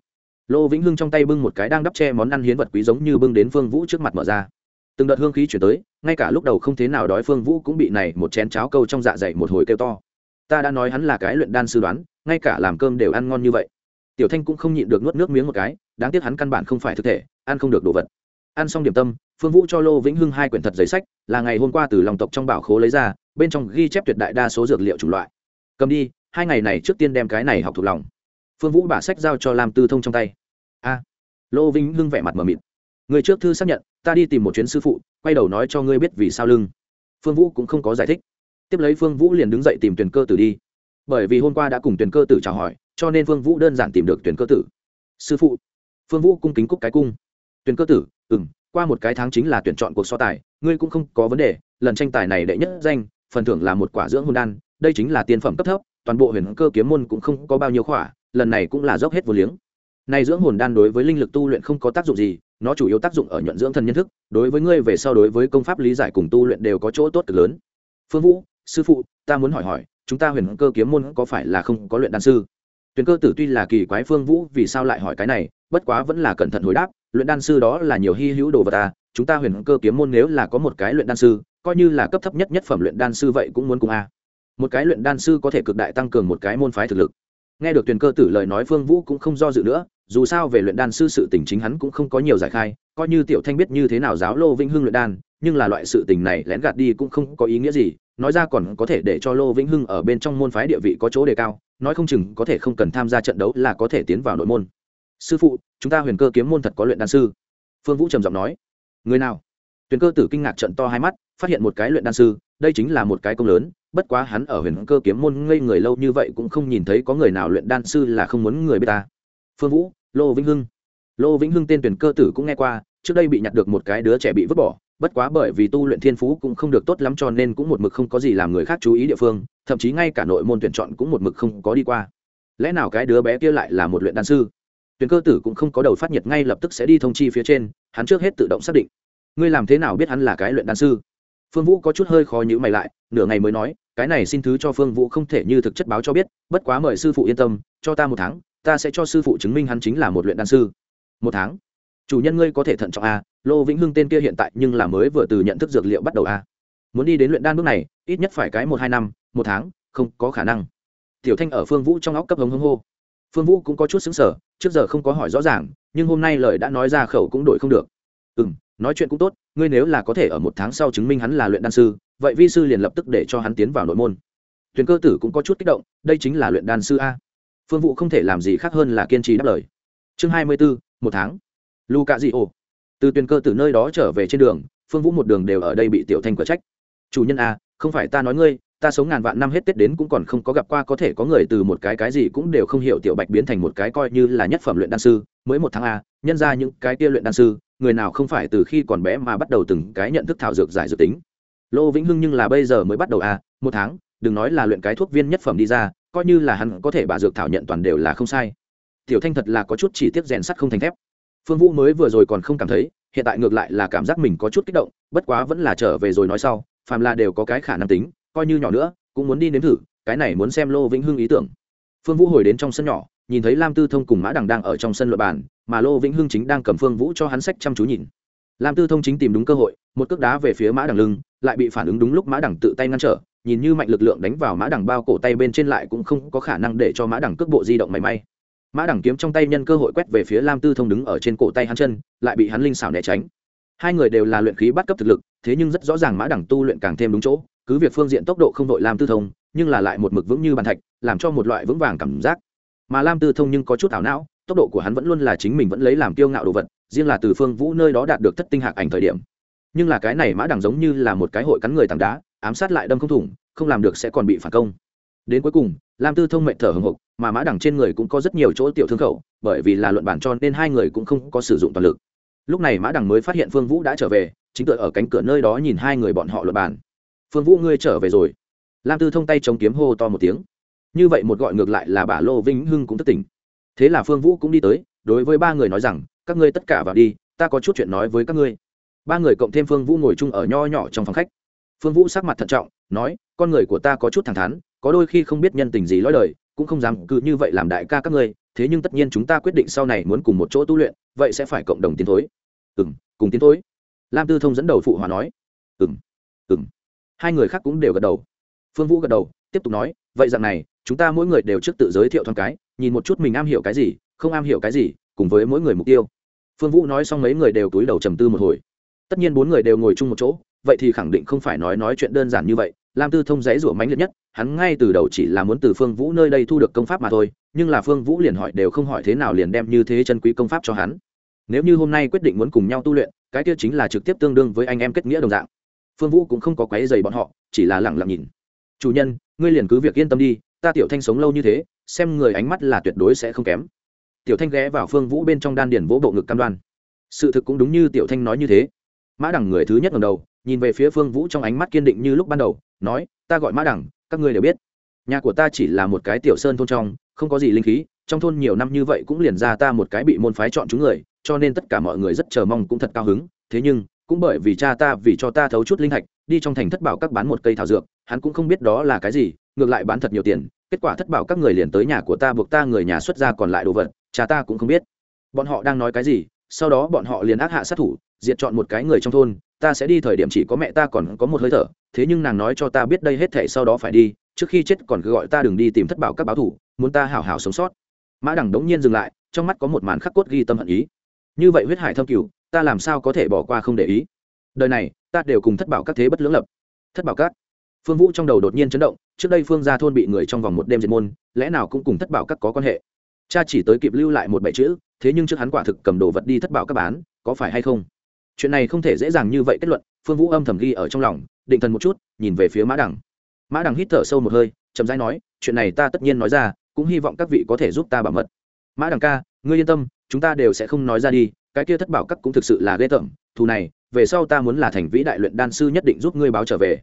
Lô vĩnh hưng trong tay bưng một cái đang đắp che món ăn hiến vật quý giống như bưng đến phương vũ trước mặt mở ra. Từng đợt hương khí chuyển tới, ngay cả lúc đầu không thế nào đói phương vũ cũng bị này một chén cháo câu trong dạ dày một hồi kêu to. Ta đã nói hắn là cái luyện đan sư đoán, ngay cả làm cơm đều ăn ngon như vậy tiểu thanh cũng không nhịn được nuốt nước miếng một cái, đáng tiếc hắn căn bản không phải thực thể, ăn không được đồ vật. Ăn xong điểm tâm, phương vũ cho lô vĩnh hưng hai quyển thật giấy sách, là ngày hôm qua từ lòng tộc trong bảo khố lấy ra, bên trong ghi chép tuyệt đại đa số dược liệu chủng loại. Cầm đi, hai ngày này trước tiên đem cái này học thuộc lòng. Phương vũ bả sách giao cho lam tư thông trong tay. A. Lô vĩnh hưng vẻ mặt mờ mịt. Người trước thư xác nhận, ta đi tìm một chuyến sư phụ, quay đầu nói cho ngươi biết vì sao lưng. Phương vũ cũng không có giải thích. Tiếp lấy phương vũ liền đứng dậy tìm tuyển cơ tử đi bởi vì hôm qua đã cùng tuyển cơ tử chào hỏi, cho nên phương vũ đơn giản tìm được tuyển cơ tử. Sư phụ, phương vũ cung kính cúc cái cung. Tuyển cơ tử ừ m qua một cái tháng chính là tuyển chọn cuộc so tài, ngươi cũng không có vấn đề, lần tranh tài này đệ nhất danh, phần thưởng là một quả dưỡng hôn đan, đây chính là tiên phẩm cấp thấp, toàn bộ huyền cơ kiếm môn cũng không có bao nhiêu khỏa, lần này cũng là dốc hết vô liếng. Này dưỡng hồn đan đối với linh lực tu luyện không có tác dụng gì, nó chủ yếu tác dụng ở nhuận dưỡng thần nhân thức, đối với ngươi về sau đối với công pháp lý giải cùng tu luyện đều có chỗ tốt cực lớn. Phương vũ, sư phụ, ta muốn hỏi hỏi chúng ta huyền cơ kiếm môn có phải là không có luyện đan sư? Tuyền cơ tử tuy là kỳ quái phương vũ, vì sao lại hỏi cái này, bất quá vẫn là cẩn thận hồi đáp, luyện đan sư đó là nhiều hy hữu đồ vật ta chúng ta huyền cơ kiếm môn nếu là có một cái luyện đan sư, coi như là cấp thấp nhất nhất phẩm luyện đan sư vậy cũng muốn cùng a một cái luyện đan sư có thể cực đại tăng cường một cái môn phái thực lực. Nghe được tuyền cơ tử lời nói, phương vũ cũng không do dự nữa, dù sao về luyện đan sư sự tình chính hắn cũng không có nhiều giải khai coi như tiểu thanh biết như thế nào giáo lô vĩnh hưng luyện đan, nhưng là loại sự tình này lén gạt đi cũng không có ý nghĩa gì, nói ra còn có thể để cho lô vĩnh hưng ở bên trong môn phái địa vị có chỗ đề cao, nói không chừng có thể không cần tham gia trận đấu là có thể tiến vào nội môn. Sư phụ, chúng ta huyền cơ kiếm môn thật có luyện đan sư. Phương vũ trầm giọng nói. Người nào? Tuyền cơ tử kinh ngạc trận to hai mắt, phát hiện một cái luyện đan sư, đây chính là một cái công lớn, bất quá hắn ở huyền cơ kiếm môn ngây người lâu như vậy cũng không nhìn thấy có người nào luyện đan sư là không muốn người b i ế ta. Phương vũ, lô vĩnh hưng lô vĩnh hưng tên tuyển cơ tử cũng nghe qua, trước đây bị nhặt được một cái đứa trẻ bị vứt bỏ, bất quá bởi vì tu luyện thiên phú cũng không được tốt lắm cho nên cũng một mực không có gì làm người khác chú ý địa phương, thậm chí ngay cả nội môn tuyển chọn cũng một mực không có đi qua. Lẽ nào cái đứa bé kia lại là một luyện đan sư? Tuyển cơ tử cũng không có đầu phát nhiệt ngay lập tức sẽ đi thông chi phía trên, hắn trước hết tự động xác định. Ngươi làm thế nào biết hắn là cái luyện đan sư? Phương vũ có chút hơi khó nhữ mày lại, nửa ngày mới nói, cái này xin thứ cho phương vũ không thể như thực chất báo cho biết, bất quá mời sư phụ yên tâm, cho ta một tháng, ta sẽ cho sư phụ chứng minh hắn chính là một luyện đan sư một tháng. Chủ nhân ngươi có thể thận trọng a, lô vĩnh hưng tên kia hiện tại nhưng là mới vừa từ nhận thức dược liệu bắt đầu a. Muốn đi đến luyện đan bước này, ít nhất phải cái một hai năm, một tháng, không có khả năng. Tiểu thanh ở phương vũ trong óc cấp hống hống hô. Phương vũ cũng có chút xứng sở trước giờ không có hỏi rõ ràng, nhưng hôm nay lời đã nói ra khẩu cũng đổi không được. Ừ m nói chuyện cũng tốt, ngươi nếu là có thể ở một tháng sau chứng minh hắn là luyện đan sư, vậy vi sư liền lập tức để cho hắn tiến vào nội môn. Tuyền cơ tử cũng có chút kích động, đây chính là luyện đan sư a. Phương vũ không thể làm gì khác hơn là kiên trì đáp lời. Chương hai mươi bốn một tháng. Lu cạ dị ồ từ tuyền cơ từ nơi đó trở về trên đường, phương vũ một đường đều ở đây bị tiểu thanh cửa trách. Chủ nhân a không phải ta nói ngươi, ta sống ngàn vạn năm hết tết đến cũng còn không có gặp qua, có thể có người từ một cái cái gì cũng đều không hiểu tiểu bạch biến thành một cái coi như là nhất phẩm luyện đan sư. Mới một tháng a nhân ra những cái kia luyện đan sư, người nào không phải từ khi còn bé mà bắt đầu từng cái nhận thức thảo dược giải dược tính. Lô vĩnh hưng nhưng là bây giờ mới bắt đầu a một tháng, đừng nói là luyện cái thuốc viên nhất phẩm đi ra, coi như là hắn có thể bà dược thảo nhận toàn đều là không sai tiểu thanh thật là có chút chỉ tiết rèn sắt không thành thép. Phương vũ mới vừa rồi còn không cảm thấy, hiện tại ngược lại là cảm giác mình có chút kích động, bất quá vẫn là trở về rồi nói sau, phàm là đều có cái khả năng tính, coi như nhỏ nữa, cũng muốn đi nếm thử, cái này muốn xem lô vĩnh hưng ý tưởng. Phương vũ hồi đến trong sân nhỏ, nhìn thấy lam tư thông cùng mã đằng đang ở trong sân luật bàn, mà lô vĩnh hưng chính đang cầm phương vũ cho hắn sách chăm chú nhìn. Lam tư thông chính tìm đúng cơ hội, một cước đá về phía mã đằng lưng, lại bị phản ứng đúng lúc mã đằng tự tay ngăn trở, nhìn như mạnh lực lượng đánh vào mã đằng bao cổ tay bên trên lại cũng không có khả năng để cho mã đằng cước bộ di động mảy may mã Đẳng kiếm trong tay nhân cơ hội quét về phía lam tư thông đứng ở trên cổ tay hắn chân lại bị hắn linh xảo né tránh hai người đều là luyện khí bắt cấp thực lực thế nhưng rất rõ ràng mã Đẳng tu luyện càng thêm đúng chỗ cứ việc phương diện tốc độ không đội lam tư thông nhưng là lại một mực vững như bàn thạch làm cho một loại vững vàng cảm giác mà lam tư thông nhưng có chút ảo não tốc độ của hắn vẫn luôn là chính mình vẫn lấy làm kiêu ngạo đồ vật riêng là từ phương vũ nơi đó đạt được thất tinh hạc ảnh thời điểm nhưng là cái này mã Đẳng giống như là một cái hội cắn người tảng đá ám sát lại đâm không thủng không làm được sẽ còn bị phản công đến cuối cùng lam tư thông mệnh thở hồng hộc, mà mã đằng trên người cũng có rất nhiều chỗ tiểu thương khẩu, bởi vì là luận bản cho nên hai người cũng không có sử dụng toàn lực. Lúc này mã đằng mới phát hiện phương vũ đã trở về, chính tựa ở cánh cửa nơi đó nhìn hai người bọn họ luận bản. Phương vũ, ngươi trở về rồi. Lam tư thông tay chống kiếm hô to một tiếng. Như vậy một gọi ngược lại là bà lô vĩnh hưng cũng thất tỉnh. Thế là phương vũ cũng đi tới, đối với ba người nói rằng, các ngươi tất cả vào đi, ta có chút chuyện nói với các ngươi. Ba người cộng thêm phương vũ ngồi chung ở nho nhỏ trong phòng khách. Phương vũ sắc mặt thận trọng, nói, con người của ta có chút thẳng thắn có đôi khi không biết nhân tình gì lõi lời cũng không dám cứ như vậy làm đại ca các ngươi, thế nhưng tất nhiên chúng ta quyết định sau này muốn cùng một chỗ tu luyện, vậy sẽ phải cộng đồng tiến thối. Ừ m cùng tiến thối. Lam tư thông dẫn đầu phụ hòa nói. Ừ m ừ m hai người khác cũng đều gật đầu. Phương vũ gật đầu, tiếp tục nói, vậy rằng này, chúng ta mỗi người đều trước tự giới thiệu thoáng cái, nhìn một chút mình am hiểu cái gì, không am hiểu cái gì, cùng với mỗi người mục tiêu. Phương vũ nói xong mấy người đều túi đầu trầm tư một hồi. Tất nhiên bốn người đều ngồi chung một chỗ, vậy thì khẳng định không phải nói nói chuyện đơn giản như vậy, lam tư thông dãy rủa mánh liệt nhất hắn ngay từ đầu chỉ là muốn từ phương vũ nơi đây thu được công pháp mà thôi, nhưng là phương vũ liền hỏi đều không hỏi thế nào liền đem như thế chân quý công pháp cho hắn. Nếu như hôm nay quyết định muốn cùng nhau tu luyện, cái kia chính là trực tiếp tương đương với anh em kết nghĩa đồng dạng. Phương vũ cũng không có quấy dày bọn họ, chỉ là lẳng lặng nhìn. Chủ nhân, ngươi liền cứ việc yên tâm đi, ta tiểu thanh sống lâu như thế, xem người ánh mắt là tuyệt đối sẽ không kém. Tiểu thanh ghé vào phương vũ bên trong đan điền vỗ bộ ngực cam đoan. Sự thực cũng đúng như tiểu thanh nói như thế. Mã đẳng người thứ nhất ngầm đầu, nhìn về phía phương vũ trong ánh mắt kiên định như lúc ban đầu, nói, ta gọi mã đẳng các ngươi đều biết. Nhà của ta chỉ là một cái tiểu sơn thôn trong, không có gì linh khí, trong thôn nhiều năm như vậy cũng liền ra ta một cái bị môn phái chọn chúng người, cho nên tất cả mọi người rất chờ mong cũng thật cao hứng. Thế nhưng, cũng bởi vì cha ta vì cho ta thấu chút linh thạch, đi trong thành thất bảo các bán một cây thảo dược, hắn cũng không biết đó là cái gì, ngược lại bán thật nhiều tiền, kết quả thất bảo các người liền tới nhà của ta buộc ta người nhà xuất ra còn lại đồ vật, cha ta cũng không biết. Bọn họ đang nói cái gì sau đó bọn họ liền ác hạ sát thủ, diệt chọn một cái người trong thôn, ta sẽ đi thời điểm chỉ có mẹ ta còn có một hơi thở, thế nhưng nàng nói cho ta biết đây hết thể sau đó phải đi, trước khi chết còn cứ gọi ta đừng đi tìm thất bảo các báo thủ, muốn ta hảo hảo sống sót. Mã đằng đống nhiên dừng lại, trong mắt có một màn khắc cốt ghi tâm hận ý. Như vậy huyết hải thâm cửu ta làm sao có thể bỏ qua không để ý? Đời này, ta đều cùng thất bảo các thế bất lưỡng lập. Thất bảo các. Phương vũ trong đầu đột nhiên chấn động, trước đây phương gia thôn bị người trong vòng một đêm diệt môn, lẽ nào cũng cùng thất bảo các có quan hệ? Cha chỉ tới kịp lưu lại một bảy chữ thế nhưng trước hắn quả thực cầm đồ vật đi thất bảo các bán, có phải hay không? Chuyện này không thể dễ dàng như vậy kết luận, phương vũ âm thầm ghi ở trong lòng, định thần một chút, nhìn về phía mã đằng. Mã đằng hít thở sâu một hơi, chậm rãi nói, chuyện này ta tất nhiên nói ra, cũng hy vọng các vị có thể giúp ta bảo mật. Mã đằng ca, ngươi yên tâm, chúng ta đều sẽ không nói ra đi, cái kia thất bảo các cũng thực sự là ghê tởm, thù này, về sau ta muốn là thành vĩ đại luyện đan sư nhất định giúp ngươi báo trở về.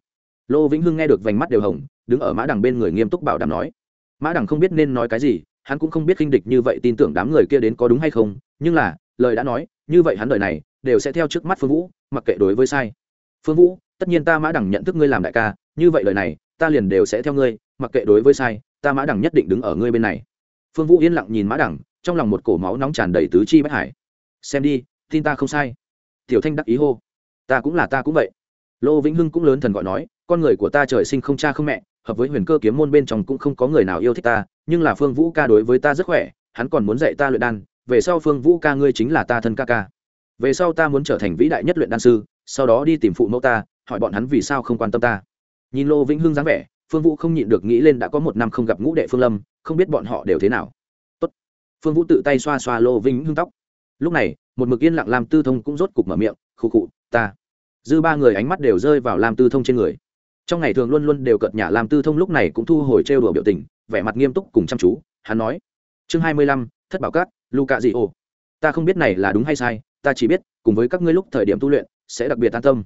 Lô vĩnh hưng nghe được vành mắt đều hồng, đứng ở mã đằng bên người nghiêm túc bảo đảm nói. Mã đằng không biết nên nói cái gì hắn cũng không biết khinh địch như vậy tin tưởng đám người kia đến có đúng hay không, nhưng là, lời đã nói, như vậy hắn đời này, đều sẽ theo trước mắt phương vũ, mặc kệ đối với sai. Phương vũ, tất nhiên ta mã đẳng nhận thức ngươi làm đại ca, như vậy lời này, ta liền đều sẽ theo ngươi, mặc kệ đối với sai, ta mã đẳng nhất định đứng ở ngươi bên này. Phương vũ yên lặng nhìn mã đẳng, trong lòng một cổ máu nóng tràn đầy tứ chi bất hải xem đi, tin ta không sai. Tiểu thanh đắc ý hô. Ta cũng là ta cũng vậy. Lô vĩnh hưng cũng lớn thần gọi nói, con người của ta trời sinh không cha không mẹ hợp với huyền cơ kiếm môn bên trong cũng không có người nào yêu thích ta, nhưng là phương vũ ca đối với ta rất khỏe, hắn còn muốn dạy ta luyện đan, về sau phương vũ ca ngươi chính là ta thân ca ca. Về sau ta muốn trở thành vĩ đại nhất luyện đan sư, sau đó đi tìm phụ mẫu ta, hỏi bọn hắn vì sao không quan tâm ta. Nhìn lô vĩnh hưng dáng vẻ, phương vũ không nhịn được nghĩ lên đã có một năm không gặp ngũ đệ phương lâm, không biết bọn họ đều thế nào. Tốt. phương vũ tự tay xoa xoa lô vĩnh hưng tóc. Lúc này, một mực yên lặng làm tư thông cũng rốt cục mở miệng khu cụ ta. Dư ba người ánh mắt đều rơi vào làm tư thông trên người trong ngày thường luôn luôn đều cợt nhả làm tư thông lúc này cũng thu hồi trêu đùa biểu tình, vẻ mặt nghiêm túc cùng chăm chú, hắn nói. Chương hai mươi lăm, thất bảo cát luca dị ô ta không biết này là đúng hay sai, ta chỉ biết, cùng với các ngươi lúc thời điểm tu luyện, sẽ đặc biệt an tâm.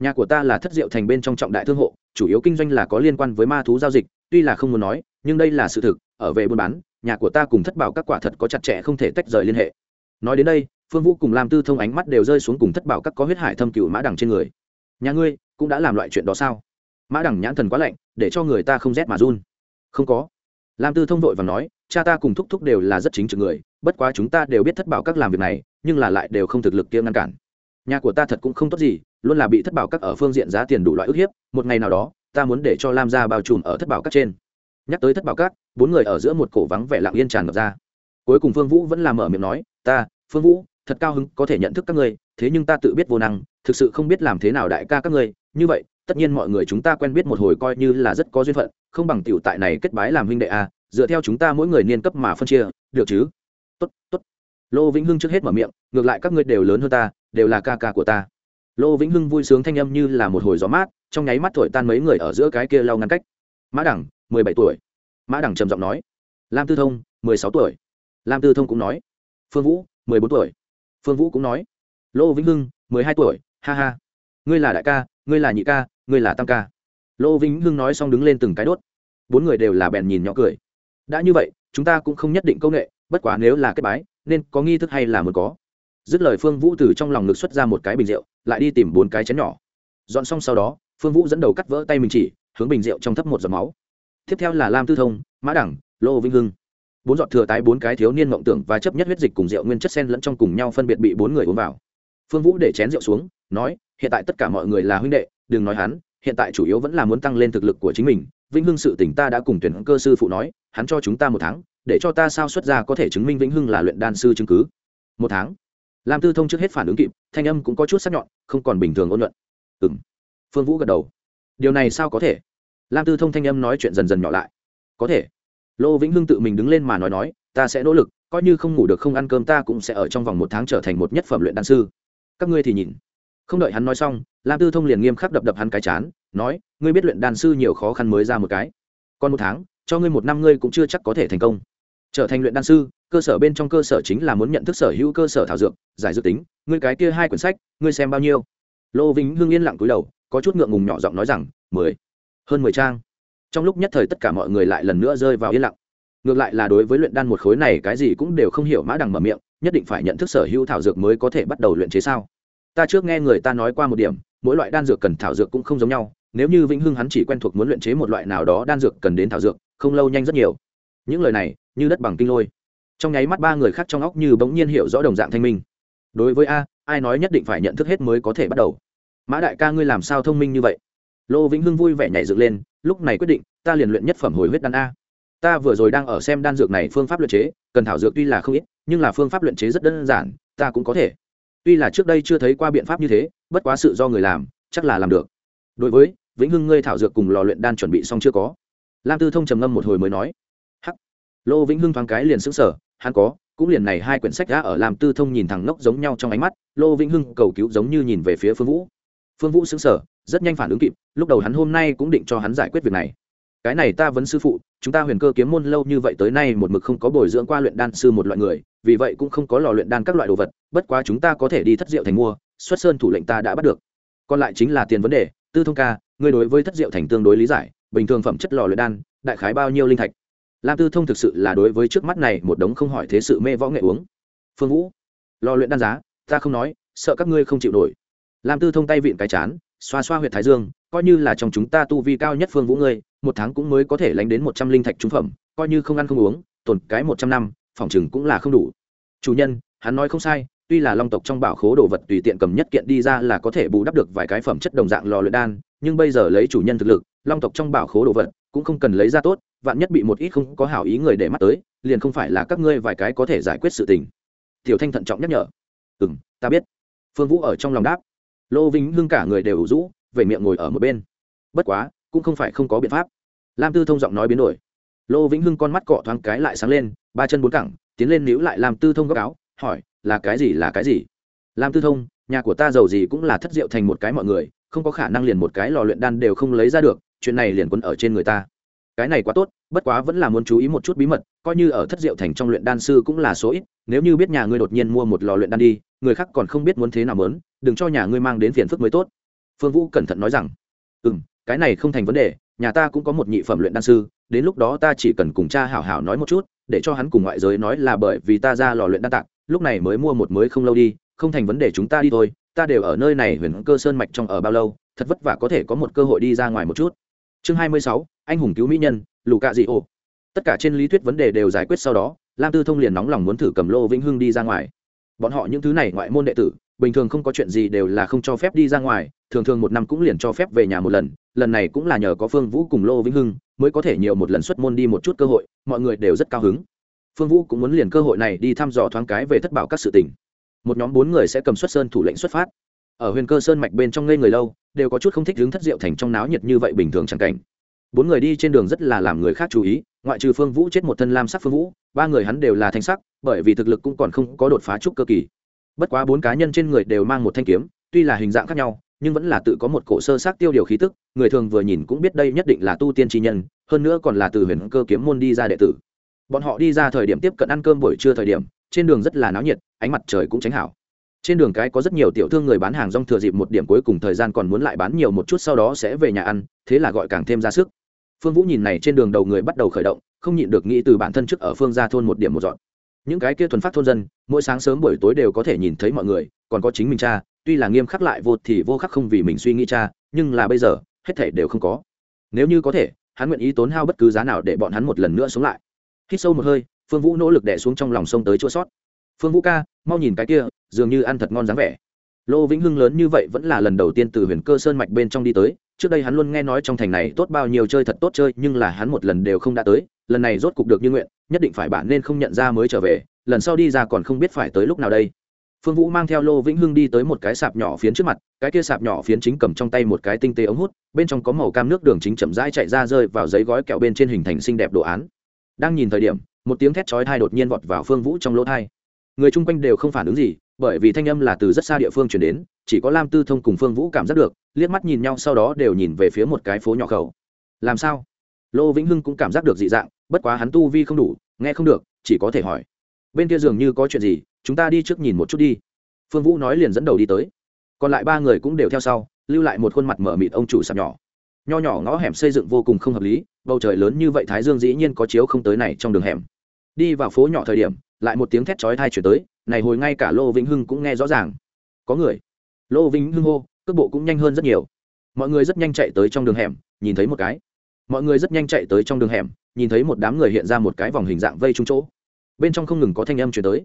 Nhà của ta là thất diệu thành bên trong trọng đại thương hộ, chủ yếu kinh doanh là có liên quan với ma thú giao dịch, tuy là không muốn nói, nhưng đây là sự thực, ở về buôn bán, nhà của ta cùng thất bảo các quả thật có chặt chẽ không thể tách rời liên hệ. Nói đến đây, phương vũ cùng làm tư thông ánh mắt đều rơi xuống cùng thất bảo các có huyết hải thâm cựu mã đằng trên người. Nhà ngươi cũng đã làm loại chuyện đó sao? Mã đẳng nhãn thần quá lạnh, để cho người ta không rét mà run. Không có. Lam tư thông vội và nói, cha ta cùng thúc thúc đều là rất chính trực người, bất quá chúng ta đều biết thất bảo các làm việc này, nhưng là lại đều không thực lực kia ngăn cản. Nhà của ta thật cũng không tốt gì, luôn là bị thất bảo các ở phương diện giá tiền đủ loại ức hiếp, một ngày nào đó, ta muốn để cho lam gia bao trùm ở thất bảo các trên. Nhắc tới thất bảo các, bốn người ở giữa một cổ vắng vẻ lặng yên tràn ngập ra. Cuối cùng phương vũ vẫn làm mở miệng nói, ta, phương vũ, thật cao hứng có thể nhận thức các ngươi, thế nhưng ta tự biết vô năng, thực sự không biết làm thế nào đại ca các ngươi, như vậy tất nhiên mọi người chúng ta quen biết một hồi coi như là rất có duyên phận, không bằng tiểu tại này kết bái làm huynh đệ a dựa theo chúng ta mỗi người niên cấp mà phân chia, được chứ? Tốt tốt. Lô vĩnh hưng trước hết mở miệng, ngược lại các ngươi đều lớn hơn ta, đều là ca ca của ta. Lô vĩnh hưng vui sướng thanh âm như là một hồi gió mát, trong nháy mắt thổi tan mấy người ở giữa cái kia lau ngăn cách. Mã đẳng, mười bảy tuổi. Mã đẳng trầm giọng nói. Lam tư thông, mười sáu tuổi. Lam tư thông cũng nói. Phương vũ, mười bốn tuổi. Phương vũ cũng nói. Lô vĩnh hưng, mười hai tuổi. Ha ha. Ngươi là đại ca ngươi là nhị ca, ngươi là tam ca. Lô vĩnh hưng nói xong đứng lên từng cái đốt. Bốn người đều là bèn nhìn nhỏ cười. Đã như vậy, chúng ta cũng không nhất định công nghệ, bất quá nếu là kết bái, nên có nghi thức hay là muốn có. Dứt lời phương vũ từ trong lòng ngực xuất ra một cái bình rượu, lại đi tìm bốn cái chén nhỏ. Dọn xong sau đó, phương vũ dẫn đầu cắt vỡ tay mình chỉ, hướng bình rượu trong thấp một giọt máu. Tiếp theo là lam tư thông, mã đẳng, lô vinh hưng. Bốn giọt thừa tái bốn cái thiếu niên mộng tưởng và chấp nhất huyết dịch cùng rượu nguyên chất sen lẫn trong cùng nhau phân biệt bị bốn người uống vào. Phương vũ để chén rượu xuống, nói hiện tại tất cả mọi người là huynh đệ, đừng nói hắn, hiện tại chủ yếu vẫn là muốn tăng lên thực lực của chính mình. Vĩnh hưng sự tỉnh ta đã cùng tuyển cơ sư phụ nói, hắn cho chúng ta một tháng, để cho ta sao xuất ra có thể chứng minh vĩnh hưng là luyện đan sư chứng cứ. Một tháng? Lam tư thông trước hết phản ứng kịp, thanh âm cũng có chút sắc nhọn, không còn bình thường ôn luận. Ừ m phương vũ gật đầu. Điều này sao có thể? Lam tư thông thanh âm nói chuyện dần dần nhỏ lại. Có thể. Lô vĩnh hưng tự mình đứng lên mà nói nói, ta sẽ nỗ lực, coi như không ngủ được không ăn cơm ta cũng sẽ ở trong vòng một tháng trở thành một nhất phẩm luyện đan sư. Các ngươi thì nhìn không đợi hắn nói xong, lam tư thông liền nghiêm khắc đập đập hắn cái chán, nói, ngươi biết luyện đan sư nhiều khó khăn mới ra một cái. Còn một tháng, cho ngươi một năm ngươi cũng chưa chắc có thể thành công. Trở thành luyện đan sư, cơ sở bên trong cơ sở chính là muốn nhận thức sở hữu cơ sở thảo dược, giải dược tính, ngươi cái kia hai quyển sách, ngươi xem bao nhiêu? Lô vĩnh hưng yên lặng cúi đầu, có chút ngượng ngùng nhỏ giọng nói rằng, mười, hơn mười trang. Trong lúc nhất thời tất cả mọi người lại lần nữa rơi vào yên lặng. Ngược lại là đối với luyện đan một khối này cái gì cũng đều không hiểu mã đằng mở miệng, nhất định phải nhận thức sở hữu thảo dược mới có thể bắt đầu luyện chế sao? Ta trước nghe người ta nói qua một điểm, mỗi loại đan dược cần thảo dược cũng không giống nhau, nếu như vĩnh hưng hắn chỉ quen thuộc muốn luyện chế một loại nào đó đan dược cần đến thảo dược, không lâu nhanh rất nhiều. Những lời này, như đất bằng kinh lôi. Trong nháy mắt ba người khác trong óc như bỗng nhiên hiểu rõ đồng dạng thanh minh. Đối với a, ai nói nhất định phải nhận thức hết mới có thể bắt đầu. Mã đại ca ngươi làm sao thông minh như vậy? Lô vĩnh hưng vui vẻ nhảy dựng lên, lúc này quyết định, ta liền luyện nhất phẩm hồi huyết đan a. Ta vừa rồi đang ở xem đan dược này phương pháp luyện chế, cần thảo dược tuy là không ít, nhưng là phương pháp luyện chế rất đơn giản, ta cũng có thể tuy là trước đây chưa thấy qua biện pháp như thế, bất quá sự do người làm, chắc là làm được. Đối với vĩnh hưng ngươi thảo dược cùng lò luyện đan chuẩn bị xong chưa có? Lam tư thông trầm ngâm một hồi mới nói. Hắc. Lô vĩnh hưng thoáng cái liền xứng sở hắn có, cũng liền này hai quyển sách đã ở lam tư thông nhìn thẳng ngốc giống nhau trong ánh mắt, lô vĩnh hưng cầu cứu giống như nhìn về phía phương vũ. Phương vũ xứng sở rất nhanh phản ứng kịp, lúc đầu hắn hôm nay cũng định cho hắn giải quyết việc này cái này ta vẫn sư phụ, chúng ta huyền cơ kiếm môn lâu như vậy tới nay một mực không có bồi dưỡng qua luyện đan sư một loại người, vì vậy cũng không có lò luyện đan các loại đồ vật, bất quá chúng ta có thể đi thất diệu thành mua, xuất sơn thủ lệnh ta đã bắt được. Còn lại chính là tiền vấn đề, tư thông ca, ngươi đối với thất diệu thành tương đối lý giải, bình thường phẩm chất lò luyện đan, đại khái bao nhiêu linh thạch? Lam tư thông thực sự là đối với trước mắt này một đống không hỏi thế sự mê võ nghệ uống. Phương vũ, lò luyện đan giá, ta không nói, sợ các ngươi không chịu nổi. Lam tư thông tay vịn cái chán, xoa xoa huyệt thái dương, coi như là trong chúng ta tu vi cao nhất phương vũ ngươi một tháng cũng mới có thể lánh đến một trăm linh thạch trúng phẩm, coi như không ăn không uống, tồn cái một trăm năm, phòng chừng cũng là không đủ. Chủ nhân, hắn nói không sai, tuy là long tộc trong bảo khố đồ vật tùy tiện cầm nhất kiện đi ra là có thể bù đắp được vài cái phẩm chất đồng dạng lò luyện đan, nhưng bây giờ lấy chủ nhân thực lực, long tộc trong bảo khố đồ vật cũng không cần lấy ra tốt, vạn nhất bị một ít không có hảo ý người để mắt tới, liền không phải là các ngươi vài cái có thể giải quyết sự tình. Tiểu thanh thận trọng nhắc nhở. Ừ m ta biết. Phương vũ ở trong lòng đáp. Lô vĩnh hưng cả người đều ủ rũ, về miệng ngồi ở một bên. Bất quá cũng không phải không có biện pháp. Lam tư thông giọng nói biến đổi. Lô vĩnh hưng con mắt cọ thoáng cái lại sáng lên, ba chân bốn cẳng, tiến lên níu lại Lam tư thông góc áo, hỏi, là cái gì, là cái gì? Lam tư thông, nhà của ta giàu gì cũng là thất diệu thành một cái mọi người, không có khả năng liền một cái lò luyện đan đều không lấy ra được, chuyện này liền quấn ở trên người ta. Cái này quá tốt, bất quá vẫn là muốn chú ý một chút bí mật, coi như ở thất diệu thành trong luyện đan sư cũng là số ít, nếu như biết nhà ngươi đột nhiên mua một lò luyện đan đi, người khác còn không biết muốn thế nào mớn đừng cho nhà ngươi mang đến phiền phức mới tốt. Phương vũ cẩn thận nói rằng ừ m cái này không thành vấn đề, nhà ta cũng có một nhị phẩm luyện đan sư, đến lúc đó ta chỉ cần cùng cha hảo hảo nói một chút, để cho hắn cùng ngoại giới nói là bởi vì ta ra lò luyện đan tạng lúc này mới mua một mới không lâu đi, không thành vấn đề chúng ta đi thôi, ta đều ở nơi này huyền cơ sơn mạch trong ở bao lâu, thật vất vả có thể có một cơ hội đi ra ngoài một chút. Chương hai mươi sáu, anh hùng cứu mỹ nhân, lù cạ dị ô tất cả trên lý thuyết vấn đề đều giải quyết sau đó, lam tư thông liền nóng lòng muốn thử cầm lô vĩnh hưng đi ra ngoài. Bọn họ những thứ này ngoại môn đệ tử, bình thường không có chuyện gì đều là không cho phép đi ra ngoài thường thường một năm cũng liền cho phép về nhà một lần lần này cũng là nhờ có phương vũ cùng lô vĩnh hưng mới có thể nhiều một lần xuất môn đi một chút cơ hội, mọi người đều rất cao hứng. Phương vũ cũng muốn liền cơ hội này đi thăm dò thoáng cái về thất bảo các sự tình. Một nhóm bốn người sẽ cầm xuất sơn thủ lệnh xuất phát. Ở huyền cơ sơn mạch bên trong ngây người lâu, đều có chút không thích hướng thất diệu thành trong náo nhiệt như vậy bình thường chẳng cảnh. Bốn người đi trên đường rất là làm người khác chú ý, ngoại trừ phương vũ chết một thân lam sắc phương vũ, ba người hắn đều là thanh sắc, bởi vì thực lực cũng còn không có đột phá trúc cơ kỳ. Bất quá bốn cá nhân trên người đều mang một thanh kiếm, tuy là hình dạng khác nhau nhưng vẫn là tự có một cổ sơ xác tiêu điều khí tức, người thường vừa nhìn cũng biết đây nhất định là tu tiên tri nhân, hơn nữa còn là từ huyền cơ kiếm môn đi ra đệ tử. Bọn họ đi ra thời điểm tiếp cận ăn cơm buổi trưa thời điểm, trên đường rất là náo nhiệt, ánh mặt trời cũng tránh hảo. Trên đường cái có rất nhiều tiểu thương người bán hàng rong thừa dịp một điểm cuối cùng thời gian còn muốn lại bán nhiều một chút sau đó sẽ về nhà ăn, thế là gọi càng thêm ra sức. Phương vũ nhìn này trên đường đầu người bắt đầu khởi động, không nhịn được nghĩ từ bản thân trước ở phương ra thôn một điểm một dọn. Những cái kia thuần phát thôn dân, mỗi sáng sớm buổi tối đều có thể nhìn thấy mọi người, còn có chính mình cha tuy là nghiêm khắc lại vô thì vô khắc không vì mình suy nghĩ cha, nhưng là bây giờ, hết thể đều không có. Nếu như có thể, hắn nguyện ý tốn hao bất cứ giá nào để bọn hắn một lần nữa sống lại. Hít sâu một hơi, phương vũ nỗ lực đẻ xuống trong lòng sông tới chua sót. Phương vũ ca, mau nhìn cái kia, dường như ăn thật ngon dáng vẻ. Lô vĩnh hưng lớn như vậy vẫn là lần đầu tiên từ huyền cơ sơn mạch bên trong đi tới. Trước đây hắn luôn nghe nói trong thành này tốt bao nhiêu chơi thật tốt chơi, nhưng là hắn một lần đều không đã tới. Lần này rốt cục được như nguyện, nhất định phải bản nên không nhận ra mới trở về. Lần sau đi ra còn không biết phải tới lúc nào đây phương vũ mang theo lô vĩnh hưng đi tới một cái sạp nhỏ phiến trước mặt, cái kia sạp nhỏ phiến chính cầm trong tay một cái tinh tế ống hút, bên trong có màu cam nước đường chính chậm rãi chạy ra rơi vào giấy gói kẹo bên trên hình thành xinh đẹp đồ án. Đang nhìn thời điểm, một tiếng thét chói thai đột nhiên vọt vào phương vũ trong lỗ thai người chung quanh đều không phản ứng gì, bởi vì thanh âm là từ rất xa địa phương chuyển đến, chỉ có lam tư thông cùng phương vũ cảm giác được, liếc mắt nhìn nhau sau đó đều nhìn về phía một cái phố nhỏ khẩu. Làm sao? Lô vĩnh hưng cũng cảm giác được dị dạng, bất quá hắn tu vi không đủ, nghe không được, chỉ có thể hỏi. Bên kia dường như có chuyện gì chúng ta đi trước nhìn một chút đi. Phương vũ nói liền dẫn đầu đi tới. Còn lại ba người cũng đều theo sau, lưu lại một khuôn mặt mở mịt ông chủ sạp nhỏ. Nho nhỏ ngõ hẻm xây dựng vô cùng không hợp lý, bầu trời lớn như vậy thái dương dĩ nhiên có chiếu không tới này trong đường hẻm. Đi vào phố nhỏ thời điểm, lại một tiếng thét chói thai chuyển tới, này hồi ngay cả lô vĩnh hưng cũng nghe rõ ràng. Có người. Lô vĩnh hưng hô, cước bộ cũng nhanh hơn rất nhiều. Mọi người rất nhanh chạy tới trong đường hẻm, nhìn thấy một cái. Mọi người rất nhanh chạy tới trong đường hẻm, nhìn thấy một đám người hiện ra một cái vòng hình dạng vây trung chỗ. Bên trong không ngừng có thanh âm chuyển tới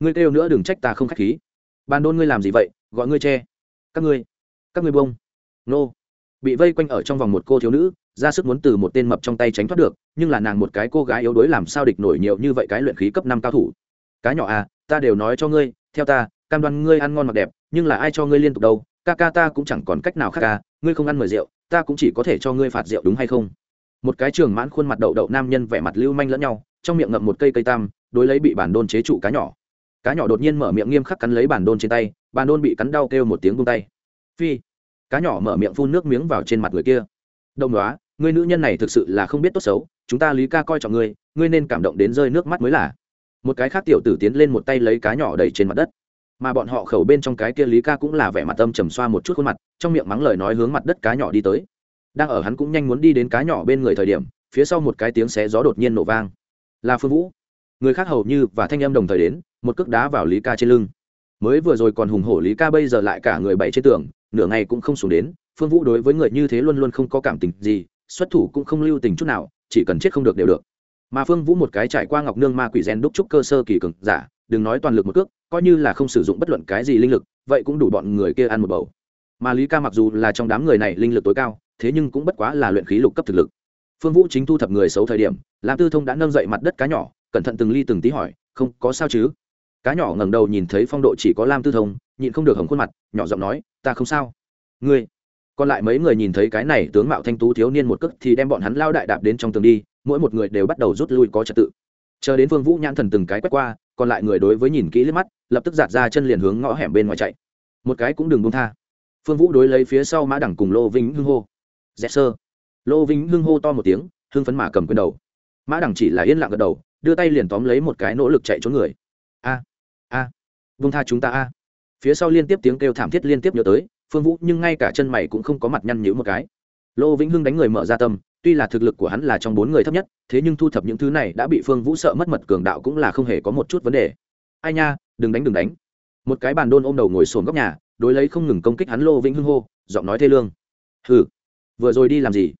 ngươi kêu nữa đừng trách ta không k h á c h khí. Bàn đôn ngươi làm gì vậy? Gọi ngươi che. Các ngươi các ngươi bông nô. Bị vây quanh ở trong vòng một cô thiếu nữ, ra sức muốn từ một tên mập trong tay tránh thoát được, nhưng là nàng một cái cô gái yếu đuối làm sao địch nổi nhiều như vậy cái luyện khí cấp năm cao thủ. Cái nhỏ à ta đều nói cho ngươi, theo ta, cam đoan ngươi ăn ngon mặc đẹp, nhưng là ai cho ngươi liên tục đâu, ca ca ta cũng chẳng còn cách nào khác ca ngươi không ăn mời rượu, ta cũng chỉ có thể cho ngươi phạt rượu đúng hay không? Một cái trường mãn khuôn mặt đậu đậu nam nhân vẻ mặt lưu manh lẫn nhau, trong miệng ngậm một cây cây tam, đối lấy bị bản đôn chế trụ cá nhỏ cá nhỏ đột nhiên mở miệng nghiêm khắc cắn lấy bàn đôn trên tay bàn đôn bị cắn đau kêu một tiếng buông tay. Phi, cá nhỏ mở miệng phun nước miếng vào trên mặt người kia. Đông đoá, người nữ nhân này thực sự là không biết tốt xấu, chúng ta lý ca coi trọng ngươi ngươi nên cảm động đến rơi nước mắt mới là. Một cái khác tiểu tử tiến lên một tay lấy cá nhỏ đầy trên mặt đất. Mà bọn họ khẩu bên trong cái kia lý ca cũng là vẻ mặt âm trầm xoa một chút khuôn mặt, trong miệng mắng lời nói hướng mặt đất cá nhỏ đi tới. Đang ở hắn cũng nhanh muốn đi đến cá nhỏ bên người thời điểm, phía sau một cái tiếng xé gió đột nhiên nổ vang. Là phương vũ. Người khác hầu như và thanh em đồng thời đến một cước đá vào lý ca trên lưng. Mới vừa rồi còn hùng hổ lý ca bây giờ lại cả người bảy trên tường, nửa ngày cũng không xuống đến, phương vũ đối với người như thế luôn luôn không có cảm tình gì, xuất thủ cũng không lưu tình chút nào, chỉ cần chết không được đều được. Mà phương vũ một cái trải qua ngọc nương ma quỷ gen đúc trúc cơ sơ kỳ cực giả, đừng nói toàn lực một cước, coi như là không sử dụng bất luận cái gì linh lực, vậy cũng đủ bọn người kia ăn một bầu. Mà lý ca mặc dù là trong đám người này linh lực tối cao, thế nhưng cũng bất quá là luyện khí lục cấp thực lực. Phương vũ chính thu thập người xấu thời điểm, lam tư thông đã nâng dậy mặt đất cá nhỏ, cẩn thận từng ly từng tí hỏi, không, có sao chứ? Cá nhỏ ngẩng đầu nhìn thấy phong độ chỉ có lam tư thông, nhịn không được hồng khuôn mặt, nhỏ giọng nói, ta không sao. Ngươi? Còn lại mấy người nhìn thấy cái này tướng mạo thanh tú thiếu niên một cước thì đem bọn hắn lao đại đạp đến trong tường đi, mỗi một người đều bắt đầu rút lui có trật tự. Chờ đến vương vũ nhãn thần từng cái quét qua, còn lại người đối với nhìn kỹ liếc mắt, lập tức giạt ra chân liền hướng ngõ hẻm bên ngoài chạy. Một cái cũng đừng buông tha. Phương vũ đối lấy phía sau mã đẳng cùng lô vĩnh hưng hô. Dẹp sơ. Lô vĩnh hưng hô to một tiếng, hưng phấn mã cầm quyền đầu. Mã đẳng chỉ là yên lặng gật đầu, đưa tay liền tóm lấy một cái nỗ lực chạy trốn người a a, vung tha chúng ta a. Phía sau liên tiếp tiếng kêu thảm thiết liên tiếp nhớ tới, phương vũ nhưng ngay cả chân mày cũng không có mặt nhăn nhữ một cái. Lô vĩnh hưng đánh người mở ra tâm, tuy là thực lực của hắn là trong bốn người thấp nhất, thế nhưng thu thập những thứ này đã bị phương vũ sợ mất mật cường đạo cũng là không hề có một chút vấn đề. Ai nha, đừng đánh đừng đánh. Một cái bàn đôn ôm đầu ngồi sồn góc nhà, đối lấy không ngừng công kích hắn lô vĩnh hưng hô, giọng nói thê lương. Hừ, vừa rồi đi làm gì?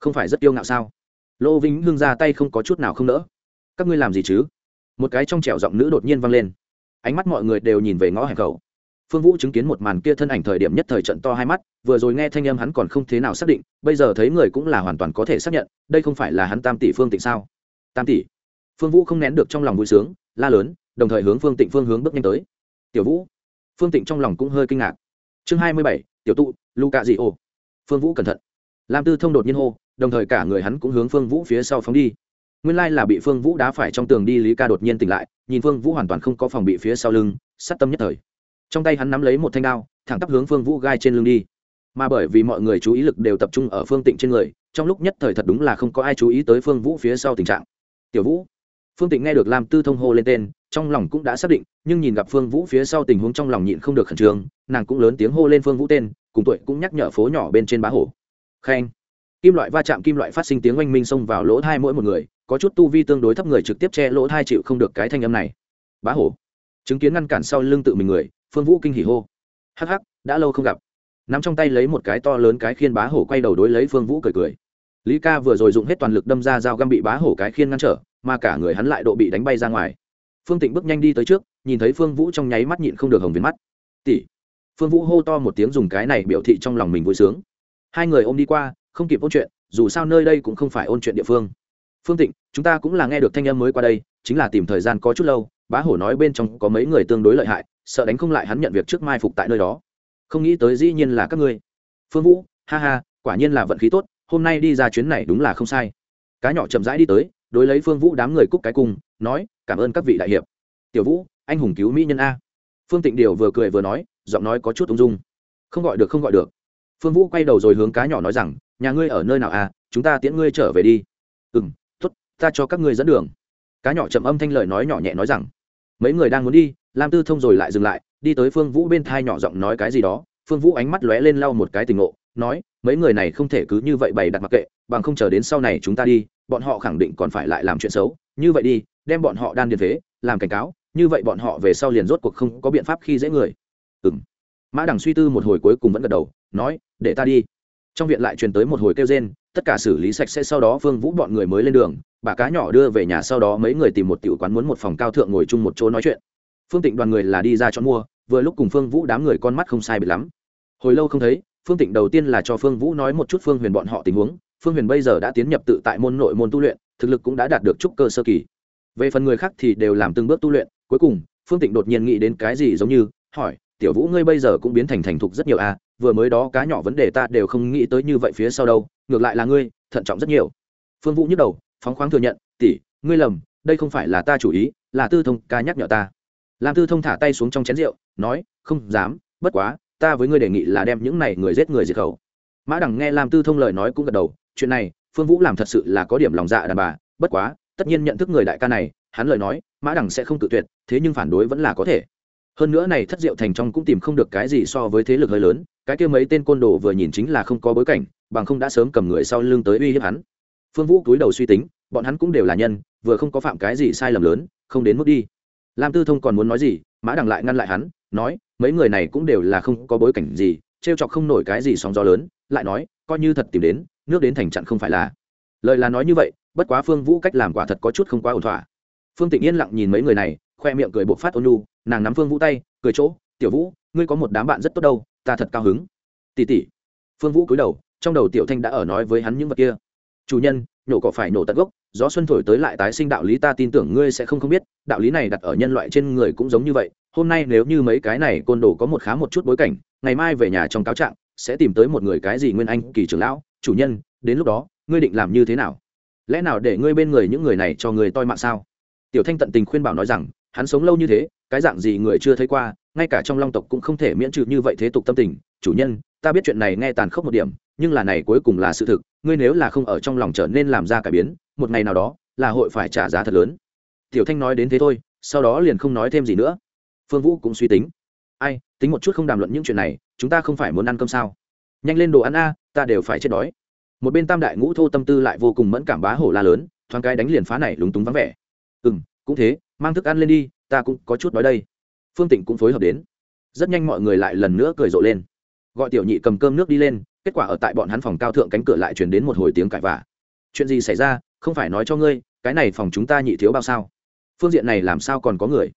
Không phải rất yêu ngạo sao? Lô vĩnh hưng ra tay không có chút nào không nỡ. Các ngươi làm gì chứ? Một cái trong trẻo giọng nữ đột nhiên vang lên. Ánh mắt mọi người đều nhìn về ngõ hẻm khẩu phương vũ chứng kiến một màn kia thân ảnh thời điểm nhất thời trận to hai mắt, vừa rồi nghe thanh âm hắn còn không thế nào xác định, bây giờ thấy người cũng là hoàn toàn có thể xác nhận, đây không phải là hắn tam tỷ phương tịnh sao? Tam tỷ. Phương vũ không nén được trong lòng vui sướng, la lớn, đồng thời hướng phương tịnh phương hướng bước nhanh tới. Tiểu vũ. Phương tịnh trong lòng cũng hơi kinh ngạc. Chương hai mươi bảy, tiểu tụ luca dị ô phương vũ cẩn thận. Lam tư thông đột nhiên hô, đồng thời cả người hắn cũng hướng phương vũ phía sau phóng đi nguyên lai là bị phương vũ đá phải trong tường đi, lý ca đột nhiên tỉnh lại, nhìn phương vũ hoàn toàn không có phòng bị phía sau lưng, sát tâm nhất thời. Trong tay hắn nắm lấy một thanh đao, thẳng tắp hướng phương vũ gai trên lưng đi. Mà bởi vì mọi người chú ý lực đều tập trung ở phương tịnh trên người, trong lúc nhất thời thật đúng là không có ai chú ý tới phương vũ phía sau tình trạng. Tiểu vũ. Phương tịnh nghe được lam tư thông hô lên tên, trong lòng cũng đã xác định, nhưng nhìn gặp phương vũ phía sau tình huống trong lòng nhịn không được khẩn trương, nàng cũng lớn tiếng hô lên phương vũ tên, cùng tuổi cũng nhắc nhở phố nhỏ bên trên bá hổ. Khen kim loại va chạm, kim loại phát sinh tiếng oanh minh xông vào lỗ thai mỗi một người, có chút tu vi tương đối thấp người trực tiếp che lỗ thai chịu không được cái thanh âm này. Bá hổ. Chứng kiến ngăn cản sau lưng tự mình người, phương vũ kinh hỉ hô. Hắc hắc, đã lâu không gặp. Nắm trong tay lấy một cái to lớn cái khiên bá hổ quay đầu đối lấy phương vũ cười cười. Lý ca vừa rồi dùng hết toàn lực đâm ra dao găm bị bá hổ cái khiên ngăn trở, mà cả người hắn lại độ bị đánh bay ra ngoài. Phương tịnh bước nhanh đi tới trước, nhìn thấy phương vũ trong nháy mắt nhịn không được hồng viền mắt. Tỷ. Phương vũ hô to một tiếng dùng cái này biểu thị trong lòng mình vui sướng. Hai người ôm đi qua không kịp ôn chuyện, dù sao nơi đây cũng không phải ôn chuyện địa phương. Phương tịnh, chúng ta cũng là nghe được thanh âm mới qua đây, chính là tìm thời gian có chút lâu, bá hổ nói bên trong có mấy người tương đối lợi hại, sợ đánh không lại hắn nhận việc trước mai phục tại nơi đó. Không nghĩ tới dĩ nhiên là các ngươi. Phương vũ, ha ha, quả nhiên là vận khí tốt, hôm nay đi ra chuyến này đúng là không sai. Cá nhỏ chậm rãi đi tới, đối lấy phương vũ đám người cúc cái cung, nói, cảm ơn các vị đại hiệp. Tiểu vũ, anh hùng cứu mỹ nhân a. Phương tịnh điều vừa cười vừa nói, giọng nói có chút ung dung. Không gọi được, không gọi được. Phương vũ quay đầu rồi hướng cá nhỏ nói rằng nhà ngươi ở nơi nào à chúng ta tiễn ngươi trở về đi. Ừ m t ố t ta cho các ngươi dẫn đường. Cá nhỏ chậm âm thanh lời nói nhỏ nhẹ nói rằng, mấy người đang muốn đi, lam tư thông rồi lại dừng lại, đi tới phương vũ bên thai nhỏ giọng nói cái gì đó. Phương vũ ánh mắt lóe lên lau một cái tình ngộ, nói, mấy người này không thể cứ như vậy bày đặt mặc kệ, bằng không chờ đến sau này chúng ta đi, bọn họ khẳng định còn phải lại làm chuyện xấu. Như vậy đi, đem bọn họ đan điền phế, làm cảnh cáo, như vậy bọn họ về sau liền rốt cuộc không có biện pháp khi dễ người. Ừ m mã đằng suy tư một hồi cuối cùng vẫn gật đầu, nói, để ta đi trong viện lại truyền tới một hồi kêu rên, tất cả xử lý sạch sẽ sau đó phương vũ bọn người mới lên đường, bà cá nhỏ đưa về nhà sau đó mấy người tìm một tiểu quán muốn một phòng cao thượng ngồi chung một chỗ nói chuyện. Phương tịnh đoàn người là đi ra chọn mua, vừa lúc cùng phương vũ đám người con mắt không sai biệt lắm. Hồi lâu không thấy, phương tịnh đầu tiên là cho phương vũ nói một chút phương huyền bọn họ tình huống, phương huyền bây giờ đã tiến nhập tự tại môn nội môn tu luyện, thực lực cũng đã đạt được trúc cơ sơ kỳ. Về phần người khác thì đều làm từng bước tu luyện, cuối cùng, phương tịnh đột nhiên nghĩ đến cái gì giống như, hỏi tiểu vũ ngươi bây giờ cũng biến thành thành thục rất nhiều à vừa mới đó cá nhỏ vấn đề ta đều không nghĩ tới như vậy phía sau đâu, ngược lại là ngươi, thận trọng rất nhiều. Phương vũ nhức đầu, phóng khoáng thừa nhận, tỷ, ngươi lầm, đây không phải là ta chủ ý, là tư thông ca nhắc nhở ta. Làm tư thông thả tay xuống trong chén rượu, nói, không dám, bất quá, ta với ngươi đề nghị là đem những này người giết người diệt khẩu. Mã đằng nghe làm tư thông lời nói cũng gật đầu, chuyện này, phương vũ làm thật sự là có điểm lòng dạ đàn bà, bất quá, tất nhiên nhận thức người đại ca này, hắn lời nói, mã đằng sẽ không tự tuyệt, thế nhưng phản đối vẫn là có thể hơn nữa này thất diệu thành trong cũng tìm không được cái gì so với thế lực hơi lớn, cái kia mấy tên côn đồ vừa nhìn chính là không có bối cảnh, bằng không đã sớm cầm người sau lưng tới uy hiếp hắn. Phương vũ cúi đầu suy tính, bọn hắn cũng đều là nhân, vừa không có phạm cái gì sai lầm lớn, không đến mức đi. Lam tư thông còn muốn nói gì, mã đằng lại ngăn lại hắn, nói, mấy người này cũng đều là không có bối cảnh gì t r e o chọc không nổi cái gì sóng gió lớn, lại nói, coi như thật tìm đến, nước đến thành chặn không phải là. Lời là nói như vậy, bất quá phương vũ cách làm quả thật có chút không quá ổn thỏa. Phương tịnh yên lặng nhìn mấy người này khoe miệng cười bộc phát ôn nhu, nàng nắm phương vũ tay, cười chỗ, tiểu vũ, ngươi có một đám bạn rất tốt đâu, ta thật cao hứng. Tỉ tỉ phương vũ cúi đầu, trong đầu tiểu thanh đã ở nói với hắn những vật kia. Chủ nhân, nhổ cỏ phải nổ tận gốc, gió xuân thổi tới lại tái sinh đạo lý ta tin tưởng ngươi sẽ không không biết, đạo lý này đặt ở nhân loại trên người cũng giống như vậy, hôm nay nếu như mấy cái này côn đồ có một khá một chút bối cảnh, ngày mai về nhà trong cáo trạng, sẽ tìm tới một người cái gì nguyên anh kỳ trưởng lão, chủ nhân, đến lúc đó, ngươi định làm như thế nào? Lẽ nào để ngươi bên người những người này cho người toi mạng sao? Tiểu thanh tận tình khuyên bảo nói rằng hắn sống lâu như thế, cái dạng gì người chưa thấy qua, ngay cả trong long tộc cũng không thể miễn trừ như vậy thế tục tâm tình. Chủ nhân, ta biết chuyện này nghe tàn khốc một điểm, nhưng là này cuối cùng là sự thực, ngươi nếu là không ở trong lòng trở nên làm ra cải biến, một ngày nào đó, là hội phải trả giá thật lớn. Tiểu thanh nói đến thế thôi, sau đó liền không nói thêm gì nữa. Phương vũ cũng suy tính. Ai, tính một chút không đàm luận những chuyện này, chúng ta không phải muốn ăn cơm sao? Nhanh lên đồ ăn a, ta đều phải chết đói. Một bên tam đại ngũ thô tâm tư lại vô cùng mẫn cảm bá hổ la lớn, thoáng cái đánh liền phá này lúng túng vắng vẻ. Ừ m cũng thế mang thức ăn lên đi, ta cũng có chút nói đây. Phương tịnh cũng phối hợp đến. Rất nhanh mọi người lại lần nữa cười rộ lên. Gọi tiểu nhị cầm cơm nước đi lên, kết quả ở tại bọn hắn phòng cao thượng cánh cửa lại chuyển đến một hồi tiếng cãi vả chuyện gì xảy ra? Không phải nói cho ngươi, cái này phòng chúng ta nhị thiếu bao sao? Phương diện này làm sao còn có người?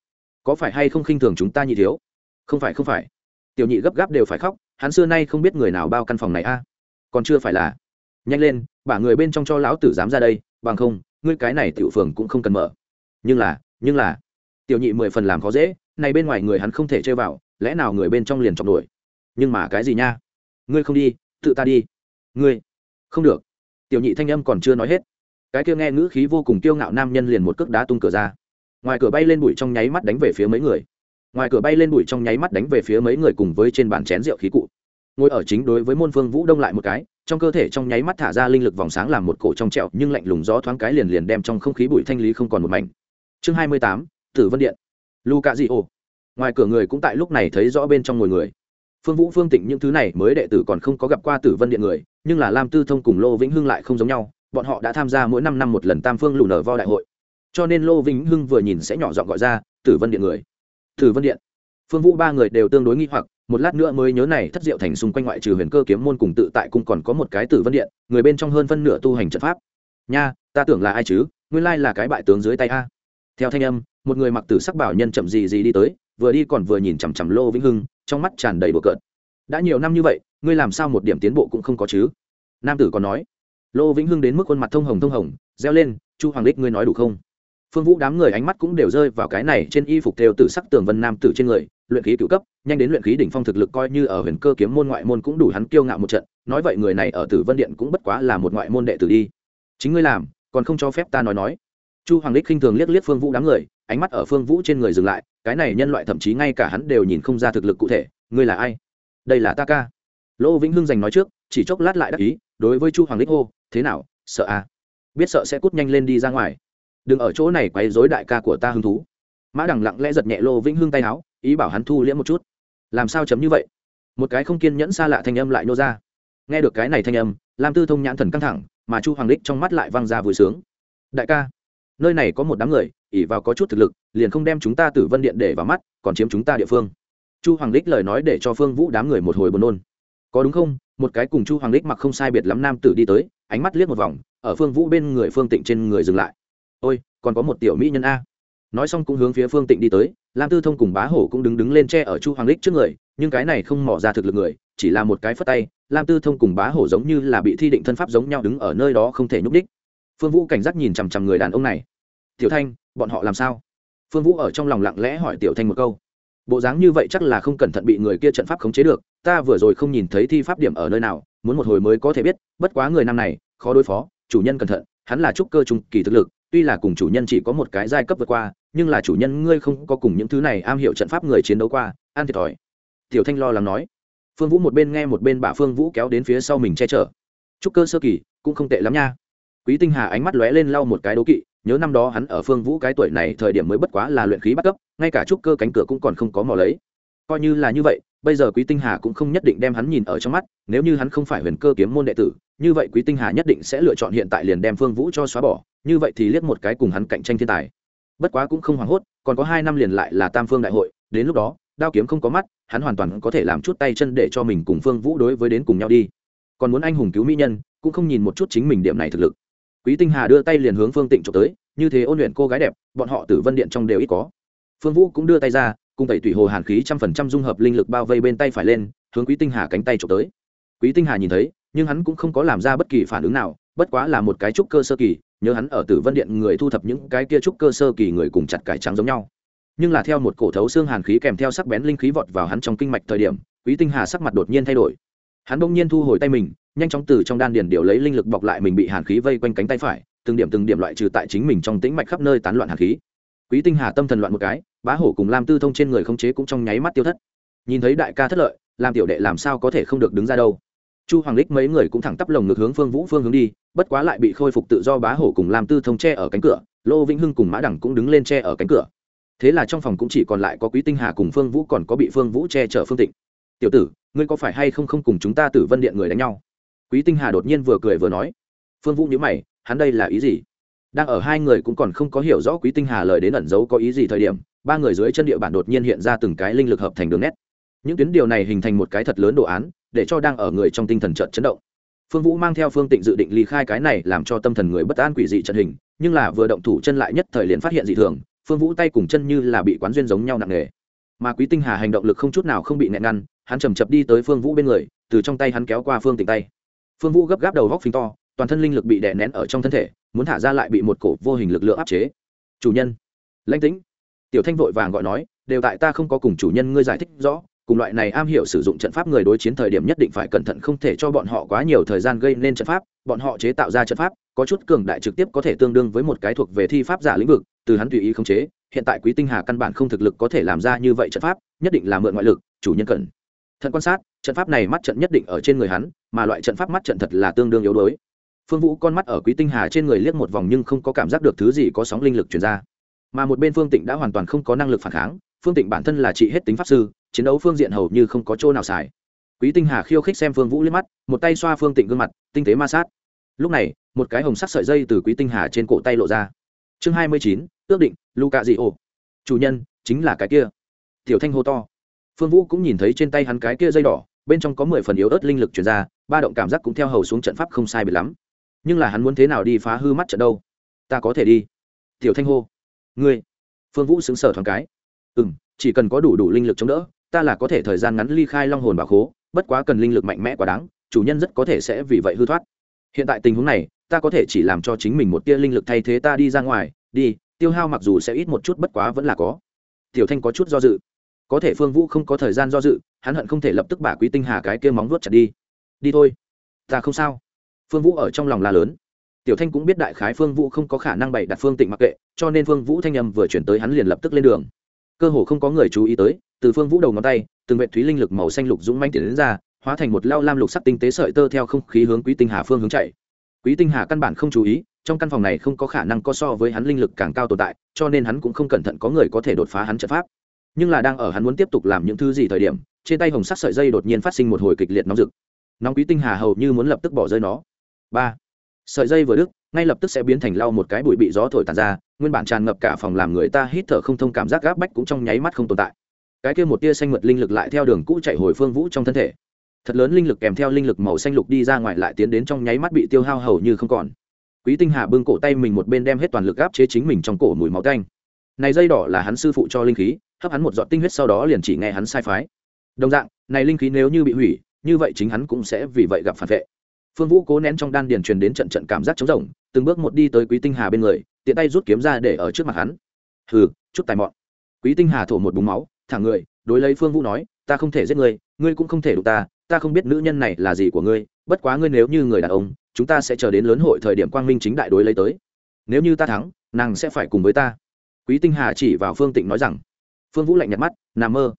Có phải hay không khinh thường chúng ta nhị thiếu? Không phải không phải. Tiểu nhị gấp gáp đều phải khóc, hắn xưa nay không biết người nào bao căn phòng này a. Còn chưa phải là. Nhanh lên, bả người bên trong cho lão tử dám ra đây, bằng không, ngươi cái này tiểu phường cũng không cần mở. Nhưng là nhưng là, tiểu nhị mười phần làm khó dễ, này bên ngoài người hắn không thể chơi vào, lẽ nào người bên trong liền chọc đuổi? Nhưng mà cái gì nha? Ngươi không đi, tự ta đi. Ngươi, không được. Tiểu nhị thanh âm còn chưa nói hết, cái kia nghe ngữ khí vô cùng kiêu ngạo nam nhân liền một cước đá tung cửa ra. Ngoài cửa bay lên bụi trong nháy mắt đánh về phía mấy người. Ngoài cửa bay lên bụi trong nháy mắt đánh về phía mấy người cùng với trên bàn chén rượu khí cụ. Ngồi ở chính đối với môn phương vũ đông lại một cái, trong cơ thể trong nháy mắt thả ra linh lực vòng sáng làm một cổ trong trẹo nhưng lạnh lùng gió thoáng cái liền liền đem trong không khí bụi thanh lý không còn một mảnh chương hai mươi tám, tử vân điện. Luca di ô ngoài cửa người cũng tại lúc này thấy rõ bên trong ngồi người. Phương vũ, phương tịnh những thứ này mới đệ tử còn không có gặp qua tử vân điện người, nhưng là lam tư thông cùng lô vĩnh hưng lại không giống nhau, bọn họ đã tham gia mỗi năm năm một lần tam phương lù nở vo đại hội. Cho nên lô vĩnh hưng vừa nhìn sẽ nhỏ giọng gọi ra, tử vân điện người. Tử vân điện. Phương vũ ba người đều tương đối nghi hoặc, một lát nữa mới nhớ này thất diệu thành xung quanh ngoại trừ huyền cơ kiếm môn cùng tự tại cung còn có một cái tử vân điện, người bên trong hơn phân nửa tu hành trận pháp. Nha, ta tưởng là ai chứ? Nguyên lai là cái bại tướng dưới tay a theo thanh âm, một người mặc tử sắc bảo nhân chậm gì gì đi tới, vừa đi còn vừa nhìn chằm chằm lô vĩnh hưng, trong mắt tràn đầy bừa cợt. Đã nhiều năm như vậy, ngươi làm sao một điểm tiến bộ cũng không có chứ? Nam tử còn nói. Lô vĩnh hưng đến mức khuôn mặt thông hồng thông hồng, reo lên, chu hoàng đích, ngươi nói đủ không? Phương vũ đám người ánh mắt cũng đều rơi vào cái này trên y phục theo tử sắc tường vân nam tử trên người, luyện khí cựu cấp, nhanh đến luyện khí đỉnh phong thực lực coi như ở huyền cơ kiếm môn ngoại môn cũng đủ hắn kiêu ngạo một trận, nói vậy người này ở tử vân điện cũng bất quá là một ngoại môn đệ tử đi. Chính ngươi làm, còn không cho phép ta nói nói chu hoàng đích khinh thường liếc liếc phương vũ đám người, ánh mắt ở phương vũ trên người dừng lại, cái này nhân loại thậm chí ngay cả hắn đều nhìn không ra thực lực cụ thể, ngươi là ai? Đây là ta ca. Lỗ vĩnh hưng giành nói trước, chỉ chốc lát lại đắc ý, đối với chu hoàng lích hô, thế nào, sợ à? Biết sợ sẽ cút nhanh lên đi ra ngoài. Đừng ở chỗ này quấy dối đại ca của ta hứng thú. Mã đằng lặng lẽ giật nhẹ lô vĩnh hưng tay áo, ý bảo hắn thu liễm một chút. Làm sao chấm như vậy? Một cái không kiên nhẫn xa lạ thanh âm lại nô ra. Nghe được cái này thanh âm, lam tư thông nhãn thần căng thẳng, mà chu hoàng lích trong mắt lại văng ra vui sướng. Đại ca nơi này có một đám người ỉ vào có chút thực lực, liền không đem chúng ta tử vân điện để vào mắt, còn chiếm chúng ta địa phương. Chu hoàng đích lời nói để cho phương vũ đám người một hồi buồn nôn. Có đúng không? Một cái cùng chu hoàng đích mặc không sai biệt lắm nam tử đi tới, ánh mắt liếc một vòng, ở phương vũ bên người phương tịnh trên người dừng lại. Ôi, còn có một tiểu mỹ nhân a. Nói xong cũng hướng phía phương tịnh đi tới, lam tư thông cùng bá hổ cũng đứng đứng lên tre ở chu hoàng đích trước người, nhưng cái này không mỏ ra thực lực người, chỉ là một cái phất tay, lam tư thông cùng bá hổ giống như là bị thi định thân pháp giống nhau đứng ở nơi đó không thể nhúc đích phương vũ cảnh giác nhìn chằm chằm người đàn ông này. Tiểu thanh, bọn họ làm sao? Phương vũ ở trong lòng lặng lẽ hỏi tiểu thanh một câu. Bộ dáng như vậy chắc là không cẩn thận bị người kia trận pháp khống chế được, ta vừa rồi không nhìn thấy thi pháp điểm ở nơi nào, muốn một hồi mới có thể biết, bất quá người năm này, khó đối phó, chủ nhân cẩn thận, hắn là trúc cơ trung kỳ thực lực, tuy là cùng chủ nhân chỉ có một cái giai cấp vượt qua, nhưng là chủ nhân ngươi không có cùng những thứ này am hiểu trận pháp người chiến đấu qua, an thiệt thòi. Tiểu thanh lo lắng nói. Phương vũ một bên nghe một bên bả phương vũ kéo đến phía sau mình che chở. Trúc cơ sơ kỳ, cũng không tệ lắm nha quý tinh hà ánh mắt lóe lên lau một cái đố kỵ, nhớ năm đó hắn ở phương vũ cái tuổi này thời điểm mới bất quá là luyện khí bắt cấp, ngay cả trúc cơ cánh cửa cũng còn không có mò lấy. Coi như là như vậy, bây giờ quý tinh hà cũng không nhất định đem hắn nhìn ở trong mắt, nếu như hắn không phải huyền cơ kiếm môn đệ tử, như vậy quý tinh hà nhất định sẽ lựa chọn hiện tại liền đem phương vũ cho xóa bỏ, như vậy thì liếc một cái cùng hắn cạnh tranh thiên tài. Bất quá cũng không hoảng hốt, còn có hai năm liền lại là tam phương đại hội, đến lúc đó, đao kiếm không có mắt, hắn hoàn toàn có thể làm chút tay chân để cho mình cùng phương vũ đối với đến cùng nhau đi. Còn muốn anh hùng cứu mỹ nhân, cũng không nhìn một chút chính mình điểm này thực lực quý tinh hà đưa tay liền hướng phương tịnh trộm tới, như thế ôn luyện cô gái đẹp, bọn họ tử vân điện trong đều ít có. Phương vũ cũng đưa tay ra, cùng tẩy tủy hồ hàn khí trăm phần trăm dung hợp linh lực bao vây bên tay phải lên, hướng quý tinh hà cánh tay trộm tới. Quý tinh hà nhìn thấy, nhưng hắn cũng không có làm ra bất kỳ phản ứng nào, bất quá là một cái trúc cơ sơ kỳ, nhớ hắn ở tử vân điện người thu thập những cái kia trúc cơ sơ kỳ người cùng chặt cải trắng giống nhau. Nhưng là theo một cổ thấu xương hàn khí kèm theo sắc bén linh khí vọt vào hắn trong kinh mạch thời điểm, quý tinh hà sắc mặt đột nhiên thay đổi hắn bỗng nhiên thu hồi tay mình, nhanh chóng từ trong đan điền điều lấy linh lực bọc lại mình bị hàn khí vây quanh cánh tay phải, từng điểm từng điểm loại trừ tại chính mình trong tĩnh mạch khắp nơi tán loạn hàn khí. Quý tinh hà tâm thần loạn một cái, bá hổ cùng lam tư thông trên người không chế cũng trong nháy mắt tiêu thất. Nhìn thấy đại ca thất lợi làm tiểu đệ làm sao có thể không được đứng ra đâu? Chu hoàng lích mấy người cũng thẳng tắp lồng ngực hướng phương vũ phương hướng đi, bất quá lại bị khôi phục tự do bá hổ cùng lam tư thông che ở cánh cửa, lô vĩnh hưng cùng mã đẳng cũng đứng lên che ở cánh cửa. Thế là trong phòng cũng chỉ còn lại có quý tinh hà cùng phương vũ còn có bị phương vũ che chở phương tịnh tiểu tử, ngươi có phải hay không không cùng chúng ta tử vân điện người đánh nhau? Quý tinh hà đột nhiên vừa cười vừa nói. Phương vũ nhớ mày, hắn đây là ý gì? Đang ở hai người cũng còn không có hiểu rõ quý tinh hà lời đến ẩn giấu có ý gì thời điểm, ba người dưới chân địa bản đột nhiên hiện ra từng cái linh lực hợp thành đường nét. Những tuyến điều này hình thành một cái thật lớn đồ án, để cho đang ở người trong tinh thần trận chấn động. Phương vũ mang theo phương tịnh dự định ly khai cái này làm cho tâm thần người bất an quỷ dị trận hình, nhưng là vừa động thủ chân lại nhất thời liền phát hiện dị thường, phương vũ tay cùng chân như là bị quán duyên giống nhau nặng nề. Mà quý tinh hà hành động lực không chút nào không bị nẹn ngăn hắn chầm chập đi tới phương vũ bên người, từ trong tay hắn kéo qua phương tịnh tay. Phương vũ gấp gáp đầu góc phình to, toàn thân linh lực bị đè nén ở trong thân thể, muốn thả ra lại bị một cổ vô hình lực lượng áp chế. Chủ nhân. Lãnh tĩnh. Tiểu thanh vội vàng gọi nói, đều tại ta không có cùng chủ nhân ngươi giải thích rõ, cùng loại này am hiểu sử dụng trận pháp người đối chiến thời điểm nhất định phải cẩn thận không thể cho bọn họ quá nhiều thời gian gây nên trận pháp, bọn họ chế tạo ra trận pháp, có chút cường đại trực tiếp có thể tương đương với một cái thuộc về thi pháp giả lĩnh vực, từ hắn tùy ý khống chế, hiện tại quý tinh hà căn bản không thực lực có thể làm ra như vậy trận pháp, nhất định là mượn ngoại lực, chủ nhân cần thận quan sát, trận pháp này mắt trận nhất định ở trên người hắn, mà loại trận pháp mắt trận thật là tương đương yếu đuối. Phương vũ con mắt ở quý tinh hà trên người liếc một vòng nhưng không có cảm giác được thứ gì có sóng linh lực truyền ra. Mà một bên phương tịnh đã hoàn toàn không có năng lực phản kháng, phương tịnh bản thân là trị hết tính pháp sư, chiến đấu phương diện hầu như không có chỗ nào xài. Quý tinh hà khiêu khích xem phương vũ liếc mắt, một tay xoa phương tịnh gương mặt, tinh tế ma sát. Lúc này, một cái hồng sắc sợi dây từ quý tinh hà trên cổ tay lộ ra. Chương hai mươi chín, ước định luka dị ổ. Chủ nhân, chính là cái kia. Tiểu thanh hô to phương vũ cũng nhìn thấy trên tay hắn cái kia dây đỏ, bên trong có mười phần yếu ớt linh lực chuyển ra, ba động cảm giác cũng theo hầu xuống trận pháp không sai biệt lắm. Nhưng là hắn muốn thế nào đi phá hư mắt trận đâu? Ta có thể đi. Tiểu thanh hô. Ngươi. Phương vũ xứng sở thoáng cái. Ừ m chỉ cần có đủ đủ linh lực chống đỡ, ta là có thể thời gian ngắn ly khai long hồn bà khố, bất quá cần linh lực mạnh mẽ quá đáng, chủ nhân rất có thể sẽ vì vậy hư thoát. Hiện tại tình huống này, ta có thể chỉ làm cho chính mình một tia linh lực thay thế ta đi ra ngoài, đi, tiêu hao mặc dù sẽ ít một chút bất quá vẫn là có. Tiểu thanh có chút do dự có thể phương vũ không có thời gian do dự, hắn hận không thể lập tức bả quý tinh hà cái kia móng vuốt chặt đi. Đi thôi. Ta không sao. Phương vũ ở trong lòng la lớn. Tiểu thanh cũng biết đại khái phương vũ không có khả năng bày đặt phương tịnh mặc kệ, cho nên phương vũ thanh â m vừa chuyển tới hắn liền lập tức lên đường. Cơ hồ không có người chú ý tới, từ phương vũ đầu ngón tay, từng vệ thúy linh lực màu xanh lục dũng manh tiến đến ra, hóa thành một lao lam lục sắc tinh tế sợi tơ theo không khí hướng quý tinh hà phương hướng chạy. Quý tinh hà căn bản không chú ý, trong căn phòng này không có khả năng có so với hắn linh lực càng cao tồn tại, cho nên hắn cũng không cẩn thận có người có thể đột phá hắn trận pháp nhưng là đang ở hắn muốn tiếp tục làm những thứ gì thời điểm, trên tay hồng sắc sợi dây đột nhiên phát sinh một hồi kịch liệt nóng rực. Nóng quý tinh hà hầu như muốn lập tức bỏ rơi nó. Ba. Sợi dây vừa đứt, ngay lập tức sẽ biến thành lau một cái bụi bị gió thổi tàn ra, nguyên bản tràn ngập cả phòng làm người ta hít thở không thông cảm giác gác bách cũng trong nháy mắt không tồn tại. Cái kia một tia xanh mượt linh lực lại theo đường cũ chạy hồi phương vũ trong thân thể. Thật lớn linh lực kèm theo linh lực màu xanh lục đi ra ngoài lại tiến đến trong nháy mắt bị tiêu hao hầu như không còn. Quý tinh hà bưng cổ tay mình một bên đem hết toàn lực áp chế chính mình trong cổ mùi máu canh này dây đỏ là hắn sư phụ cho linh khí hấp hắn một giọt tinh huyết sau đó liền chỉ nghe hắn sai phái. Đồng dạng, này linh khí nếu như bị hủy, như vậy chính hắn cũng sẽ vì vậy gặp phản vệ. Phương vũ cố nén trong đan điền truyền đến trận trận cảm giác trống rỗng, từng bước một đi tới quý tinh hà bên người, tiện tay rút kiếm ra để ở trước mặt hắn. Hừ, chút tài mọn. Quý tinh hà thổ một búng máu thẳng người, đối lấy phương vũ nói, ta không thể giết ngươi ngươi cũng không thể đụng ta ta không biết nữ nhân này là gì của ngươi, bất quá ngươi nếu như người đàn ông, chúng ta sẽ chờ đến lớn hội thời điểm quang minh chính đại đối lấy tới. Nếu như ta thắng, nàng sẽ phải cùng với ta. Quý tinh hà chỉ vào phương tịnh nói rằng phương vũ lạnh nhạt mắt nằm mơ,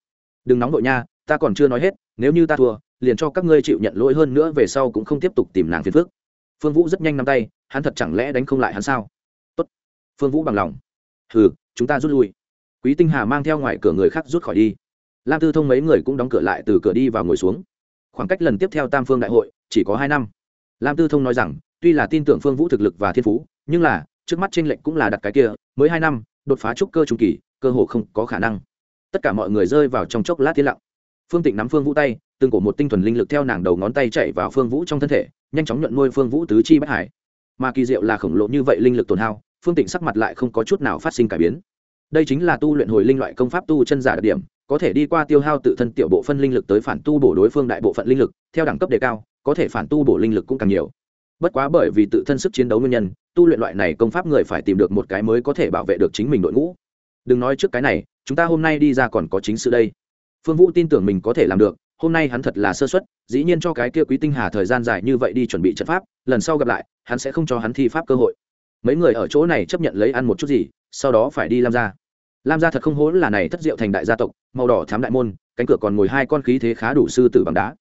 đừng nóng vội nha, ta còn chưa nói hết, nếu như ta thua, liền cho các ngươi chịu nhận lỗi hơn nữa về sau cũng không tiếp tục tìm nàng phiền phức. Phương vũ rất nhanh nắm tay, hắn thật chẳng lẽ đánh không lại hắn sao? Tốt. Phương vũ bằng lòng. Hừ, chúng ta rút lui. Quý tinh hà mang theo ngoài cửa người khác rút khỏi đi. Lam tư thông mấy người cũng đóng cửa lại từ cửa đi vào ngồi xuống. Khoảng cách lần tiếp theo tam phương đại hội chỉ có hai năm. Lam tư thông nói rằng, tuy là tin tưởng phương vũ thực lực và thiên phú, nhưng là trước mắt tranh lệnh cũng là đặt cái kia, mới hai năm đột phá trúc cơ trung kỳ, cơ hồ không có khả năng. Tất cả mọi người rơi vào trong chốc lát tiến lặng. Phương tịnh nắm phương vũ tay, từng cổ một tinh thuần linh lực theo nàng đầu ngón tay chạy vào phương vũ trong thân thể, nhanh chóng nhuận nuôi phương vũ tứ chi bất hải. Mà kỳ diệu là khổng lồ như vậy linh lực tồn hao, phương tịnh sắc mặt lại không có chút nào phát sinh cải biến. Đây chính là tu luyện hồi linh loại công pháp tu chân giả đặc điểm, có thể đi qua tiêu hao tự thân tiểu bộ phân linh lực tới phản tu bổ đối phương đại bộ phận linh lực, theo đẳng cấp đề cao, có thể phản tu bổ linh lực cũng càng nhiều. Bất quá bởi vì tự thân sức chiến đấu nguyên nhân tu luyện loại này công pháp người phải tìm được một cái mới có thể bảo vệ được chính mình đội ngũ. Đừng nói trước cái này, chúng ta hôm nay đi ra còn có chính sự đây. Phương vũ tin tưởng mình có thể làm được, hôm nay hắn thật là sơ xuất dĩ nhiên cho cái kia quý tinh hà thời gian dài như vậy đi chuẩn bị trận pháp, lần sau gặp lại, hắn sẽ không cho hắn thi pháp cơ hội. Mấy người ở chỗ này chấp nhận lấy ăn một chút gì, sau đó phải đi lam gia. Lam gia thật không hố là này thất diệu thành đại gia tộc, màu đỏ thám đại môn, cánh cửa còn ngồi hai con khí thế khá đủ sư tử bằng đá.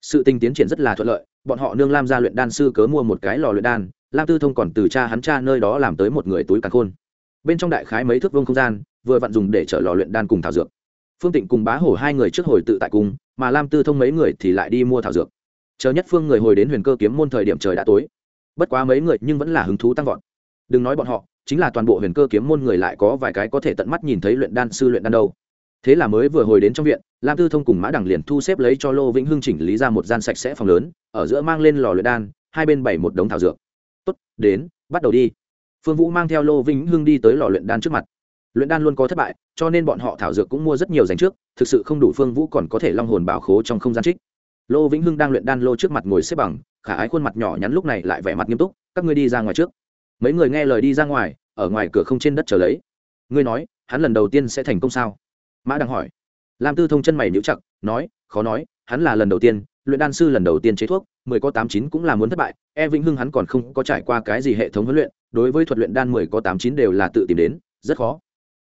Sự tình tiến triển rất là thuận lợi, bọn họ nương lam gia luyện đan sư cớ mua một cái lò luyện đan lam tư thông còn từ cha hắn cha nơi đó làm tới một người túi càn khôn. Bên trong đại khái mấy thước vương không gian, vừa vặn dùng để chở lò luyện đan cùng thảo dược. Phương tịnh cùng bá hổ hai người trước hồi tự tại cùng, mà lam tư thông mấy người thì lại đi mua thảo dược. Chờ nhất phương người hồi đến huyền cơ kiếm môn thời điểm trời đã tối. Bất quá mấy người nhưng vẫn là hứng thú tăng vọt. Đừng nói bọn họ, chính là toàn bộ huyền cơ kiếm môn người lại có vài cái có thể tận mắt nhìn thấy luyện đan sư luyện đan đâu. Thế là mới vừa hồi đến trong viện, lam tư thông cùng mã đằng liền thu xếp lấy cho lô vĩnh hưng chỉnh lý ra một gian sạch sẽ phòng lớn, ở giữa mang lên lò luyện đan, hai bên bày một đống thảo dược tốt, đến, bắt đầu đi. Phương vũ mang theo lô vĩnh hưng đi tới lò luyện đan trước mặt. Luyện đan luôn có thất bại, cho nên bọn họ thảo dược cũng mua rất nhiều dành trước, thực sự không đủ phương vũ còn có thể long hồn bảo khố trong không gian trích. Lô vĩnh hưng đang luyện đan lô trước mặt ngồi xếp bằng, khả ái khuôn mặt nhỏ nhắn lúc này lại vẻ mặt nghiêm túc, các ngươi đi ra ngoài trước. Mấy người nghe lời đi ra ngoài, ở ngoài cửa không trên đất chờ lấy. Ngươi nói, hắn lần đầu tiên sẽ thành công sao? Mã đang hỏi. Lam tư thông chân mày nhíu chặt, nói, khó nói, hắn là lần đầu tiên, luyện đan sư lần đầu tiên chế thuốc mười có tám chín cũng là muốn thất bại e vĩnh hưng hắn còn không có trải qua cái gì hệ thống huấn luyện, đối với thuật luyện đan mười có tám chín đều là tự tìm đến, rất khó.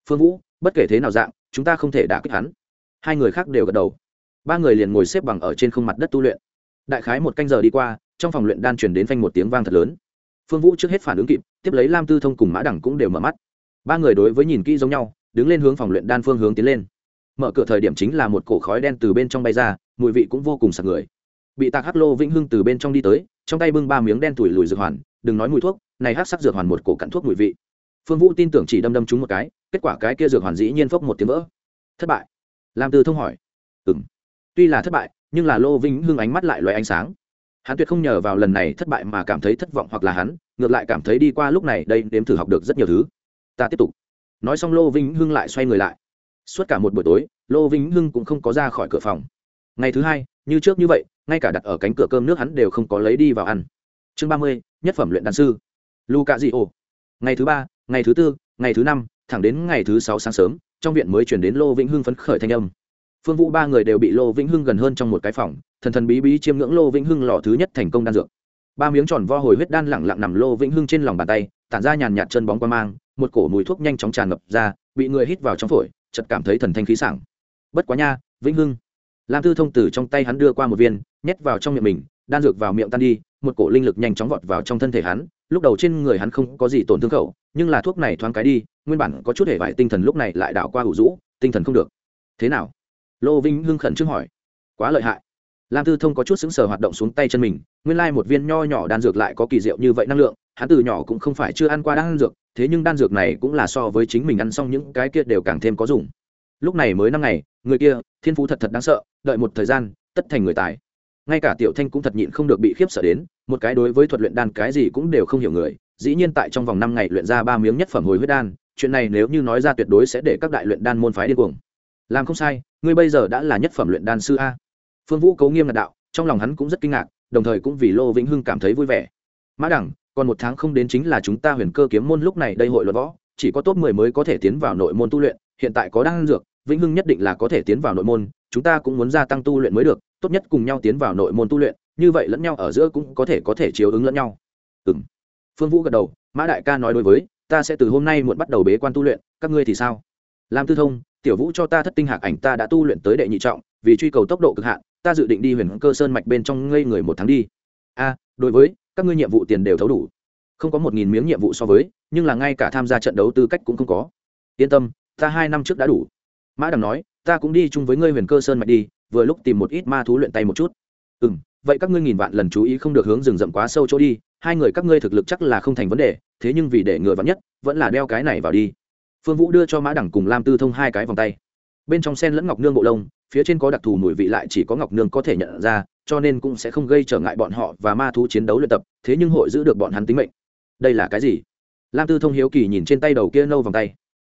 Phương vũ, bất kể thế nào dạng, chúng ta không thể đả kích hắn. Hai người khác đều gật đầu. Ba người liền ngồi xếp bằng ở trên không mặt đất tu luyện. Đại khái một canh giờ đi qua, trong phòng luyện đan truyền đến phanh một tiếng vang thật lớn. Phương vũ trước hết phản ứng kịp, tiếp lấy lam tư thông cùng mã đẳng cũng đều mở mắt. Ba người đối với nhìn kỹ giống nhau, đứng lên hướng phòng luyện đan phương hướng tiến lên. Mở cửa thời điểm chính là một cổ khói đen từ bên trong bay ra, mùi vị cũng vô cùng sặc người bị tạc hắc lô vĩnh hưng từ bên trong đi tới, trong tay bưng ba miếng đen tủi lùi dược hoàn, đừng nói mùi thuốc, này hắc sắc dược hoàn một cổ cặn thuốc mùi vị. Phương vũ tin tưởng chỉ đâm đâm chúng một cái, kết quả cái kia dược hoàn dĩ nhiên phốc một tiếng vỡ. Thất bại. Lam tư thông hỏi. Ừ m tuy là thất bại, nhưng là lô vĩnh hưng ánh mắt lại loại ánh sáng. Hắn tuyệt không nhờ vào lần này thất bại mà cảm thấy thất vọng hoặc là hắn, ngược lại cảm thấy đi qua lúc này đây đếm thử học được rất nhiều thứ. Ta tiếp tục. Nói xong lô vĩnh hưng lại xoay người lại. Suốt cả một buổi tối, lô vĩnh hưng cũng không có ra khỏi cửa phòng. Ngày thứ hai, như trước như vậy ngay cả đặt ở cánh cửa cơm nước hắn đều không có lấy đi vào ăn. Chương ba mươi, nhất phẩm luyện đan sư. Luca di ô ngày thứ ba, ngày thứ tư, ngày thứ năm, thẳng đến ngày thứ sáu sáng sớm, trong viện mới chuyển đến lô vĩnh hưng phấn khởi thanh âm. Phương vũ ba người đều bị lô vĩnh hưng gần hơn trong một cái phòng, thần thần bí bí chiêm ngưỡng lô vĩnh hưng lò thứ nhất thành công đan dược. Ba miếng tròn vo hồi huyết đan lẳng lặng nằm lô vĩnh hưng trên lòng bàn tay, tản ra nhàn nhạt chân bóng qua mang, một cổ mùi thuốc nhanh chóng tràn ngập ra, bị người hít vào trong phổi chật cảm thấy thần thanh khí sảng. Bất quá nha, vĩnh hưng. Lam tư thông từ trong tay hắn đưa qua một viên nhét vào trong miệng mình, đan dược vào miệng tan đi, một cổ linh lực nhanh chóng vọt vào trong thân thể hắn, lúc đầu trên người hắn không có gì tổn thương khẩu, nhưng là thuốc này thoáng cái đi, nguyên bản có chút hề vải tinh thần lúc này lại đảo qua hủ rũ, tinh thần không được. Thế nào? Lô vinh hưng khẩn trước hỏi. Quá lợi hại. Lam tư thông có chút xứng sờ hoạt động xuống tay chân mình, nguyên lai một viên nho nhỏ đan dược lại có kỳ diệu như vậy năng lượng, hắn từ nhỏ cũng không phải chưa ăn qua đan dược, thế nhưng đan dược này cũng là so với chính mình ăn xong những cái kia đều càng thêm có dùng. Lúc này mới năm ngày, người kia, thiên phú thật thật đáng sợ, đợi một thời gian, tất thành người tài ngay cả tiểu thanh cũng thật nhịn không được bị khiếp sợ đến, một cái đối với thuật luyện đan cái gì cũng đều không hiểu người, dĩ nhiên tại trong vòng năm ngày luyện ra ba miếng nhất phẩm hồi huyết đan, chuyện này nếu như nói ra tuyệt đối sẽ để các đại luyện đan môn phái điên cuồng. Làm không sai, ngươi bây giờ đã là nhất phẩm luyện đan sư a. Phương vũ cấu nghiêm ngặt đạo, trong lòng hắn cũng rất kinh ngạc, đồng thời cũng vì lô vĩnh hưng cảm thấy vui vẻ. Mã đẳng, còn một tháng không đến chính là chúng ta huyền cơ kiếm môn lúc này đây hội luận võ, chỉ có top mười mới có thể tiến vào nội môn tu luyện, hiện tại có đan dược vĩnh hưng nhất định là có thể tiến vào nội môn, chúng ta cũng muốn gia tăng tu luyện mới được, tốt nhất cùng nhau tiến vào nội môn tu luyện, như vậy lẫn nhau ở giữa cũng có thể có thể chiếu ứng lẫn nhau. Ừ m phương vũ gật đầu, mã đại ca nói đối với, ta sẽ từ hôm nay muộn bắt đầu bế quan tu luyện, các ngươi thì sao? Làm tư thông, tiểu vũ cho ta thất tinh hạc ảnh ta đã tu luyện tới đệ nhị trọng, vì truy cầu tốc độ cực hạn, ta dự định đi huyền cơ sơn mạch bên trong ngây người một tháng đi. A, đối với, các ngươi nhiệm vụ tiền đều thấu đủ. Không có một nghìn miếng nhiệm vụ so với, nhưng là ngay cả tham gia trận đấu tư cách cũng không có. Yên tâm, ta hai năm trước đã đủ mã đằng nói, ta cũng đi chung với ngươi huyền cơ sơn mạch đi, vừa lúc tìm một ít ma thú luyện tay một chút. Ừ m vậy các ngươi nghìn vạn lần chú ý không được hướng rừng rậm quá sâu chỗ đi, hai người các ngươi thực lực chắc là không thành vấn đề, thế nhưng vì để ngừa vắn nhất, vẫn là đeo cái này vào đi. Phương vũ đưa cho mã đẳng cùng lam tư thông hai cái vòng tay. Bên trong sen lẫn ngọc nương bộ lông, phía trên có đặc thù mùi vị lại chỉ có ngọc nương có thể nhận ra, cho nên cũng sẽ không gây trở ngại bọn họ và ma thú chiến đấu luyện tập, thế nhưng hội giữ được bọn hắn tính mệnh. Đây là cái gì? Lam tư thông hiếu kỳ nhìn trên tay đầu kia nâu vòng tay.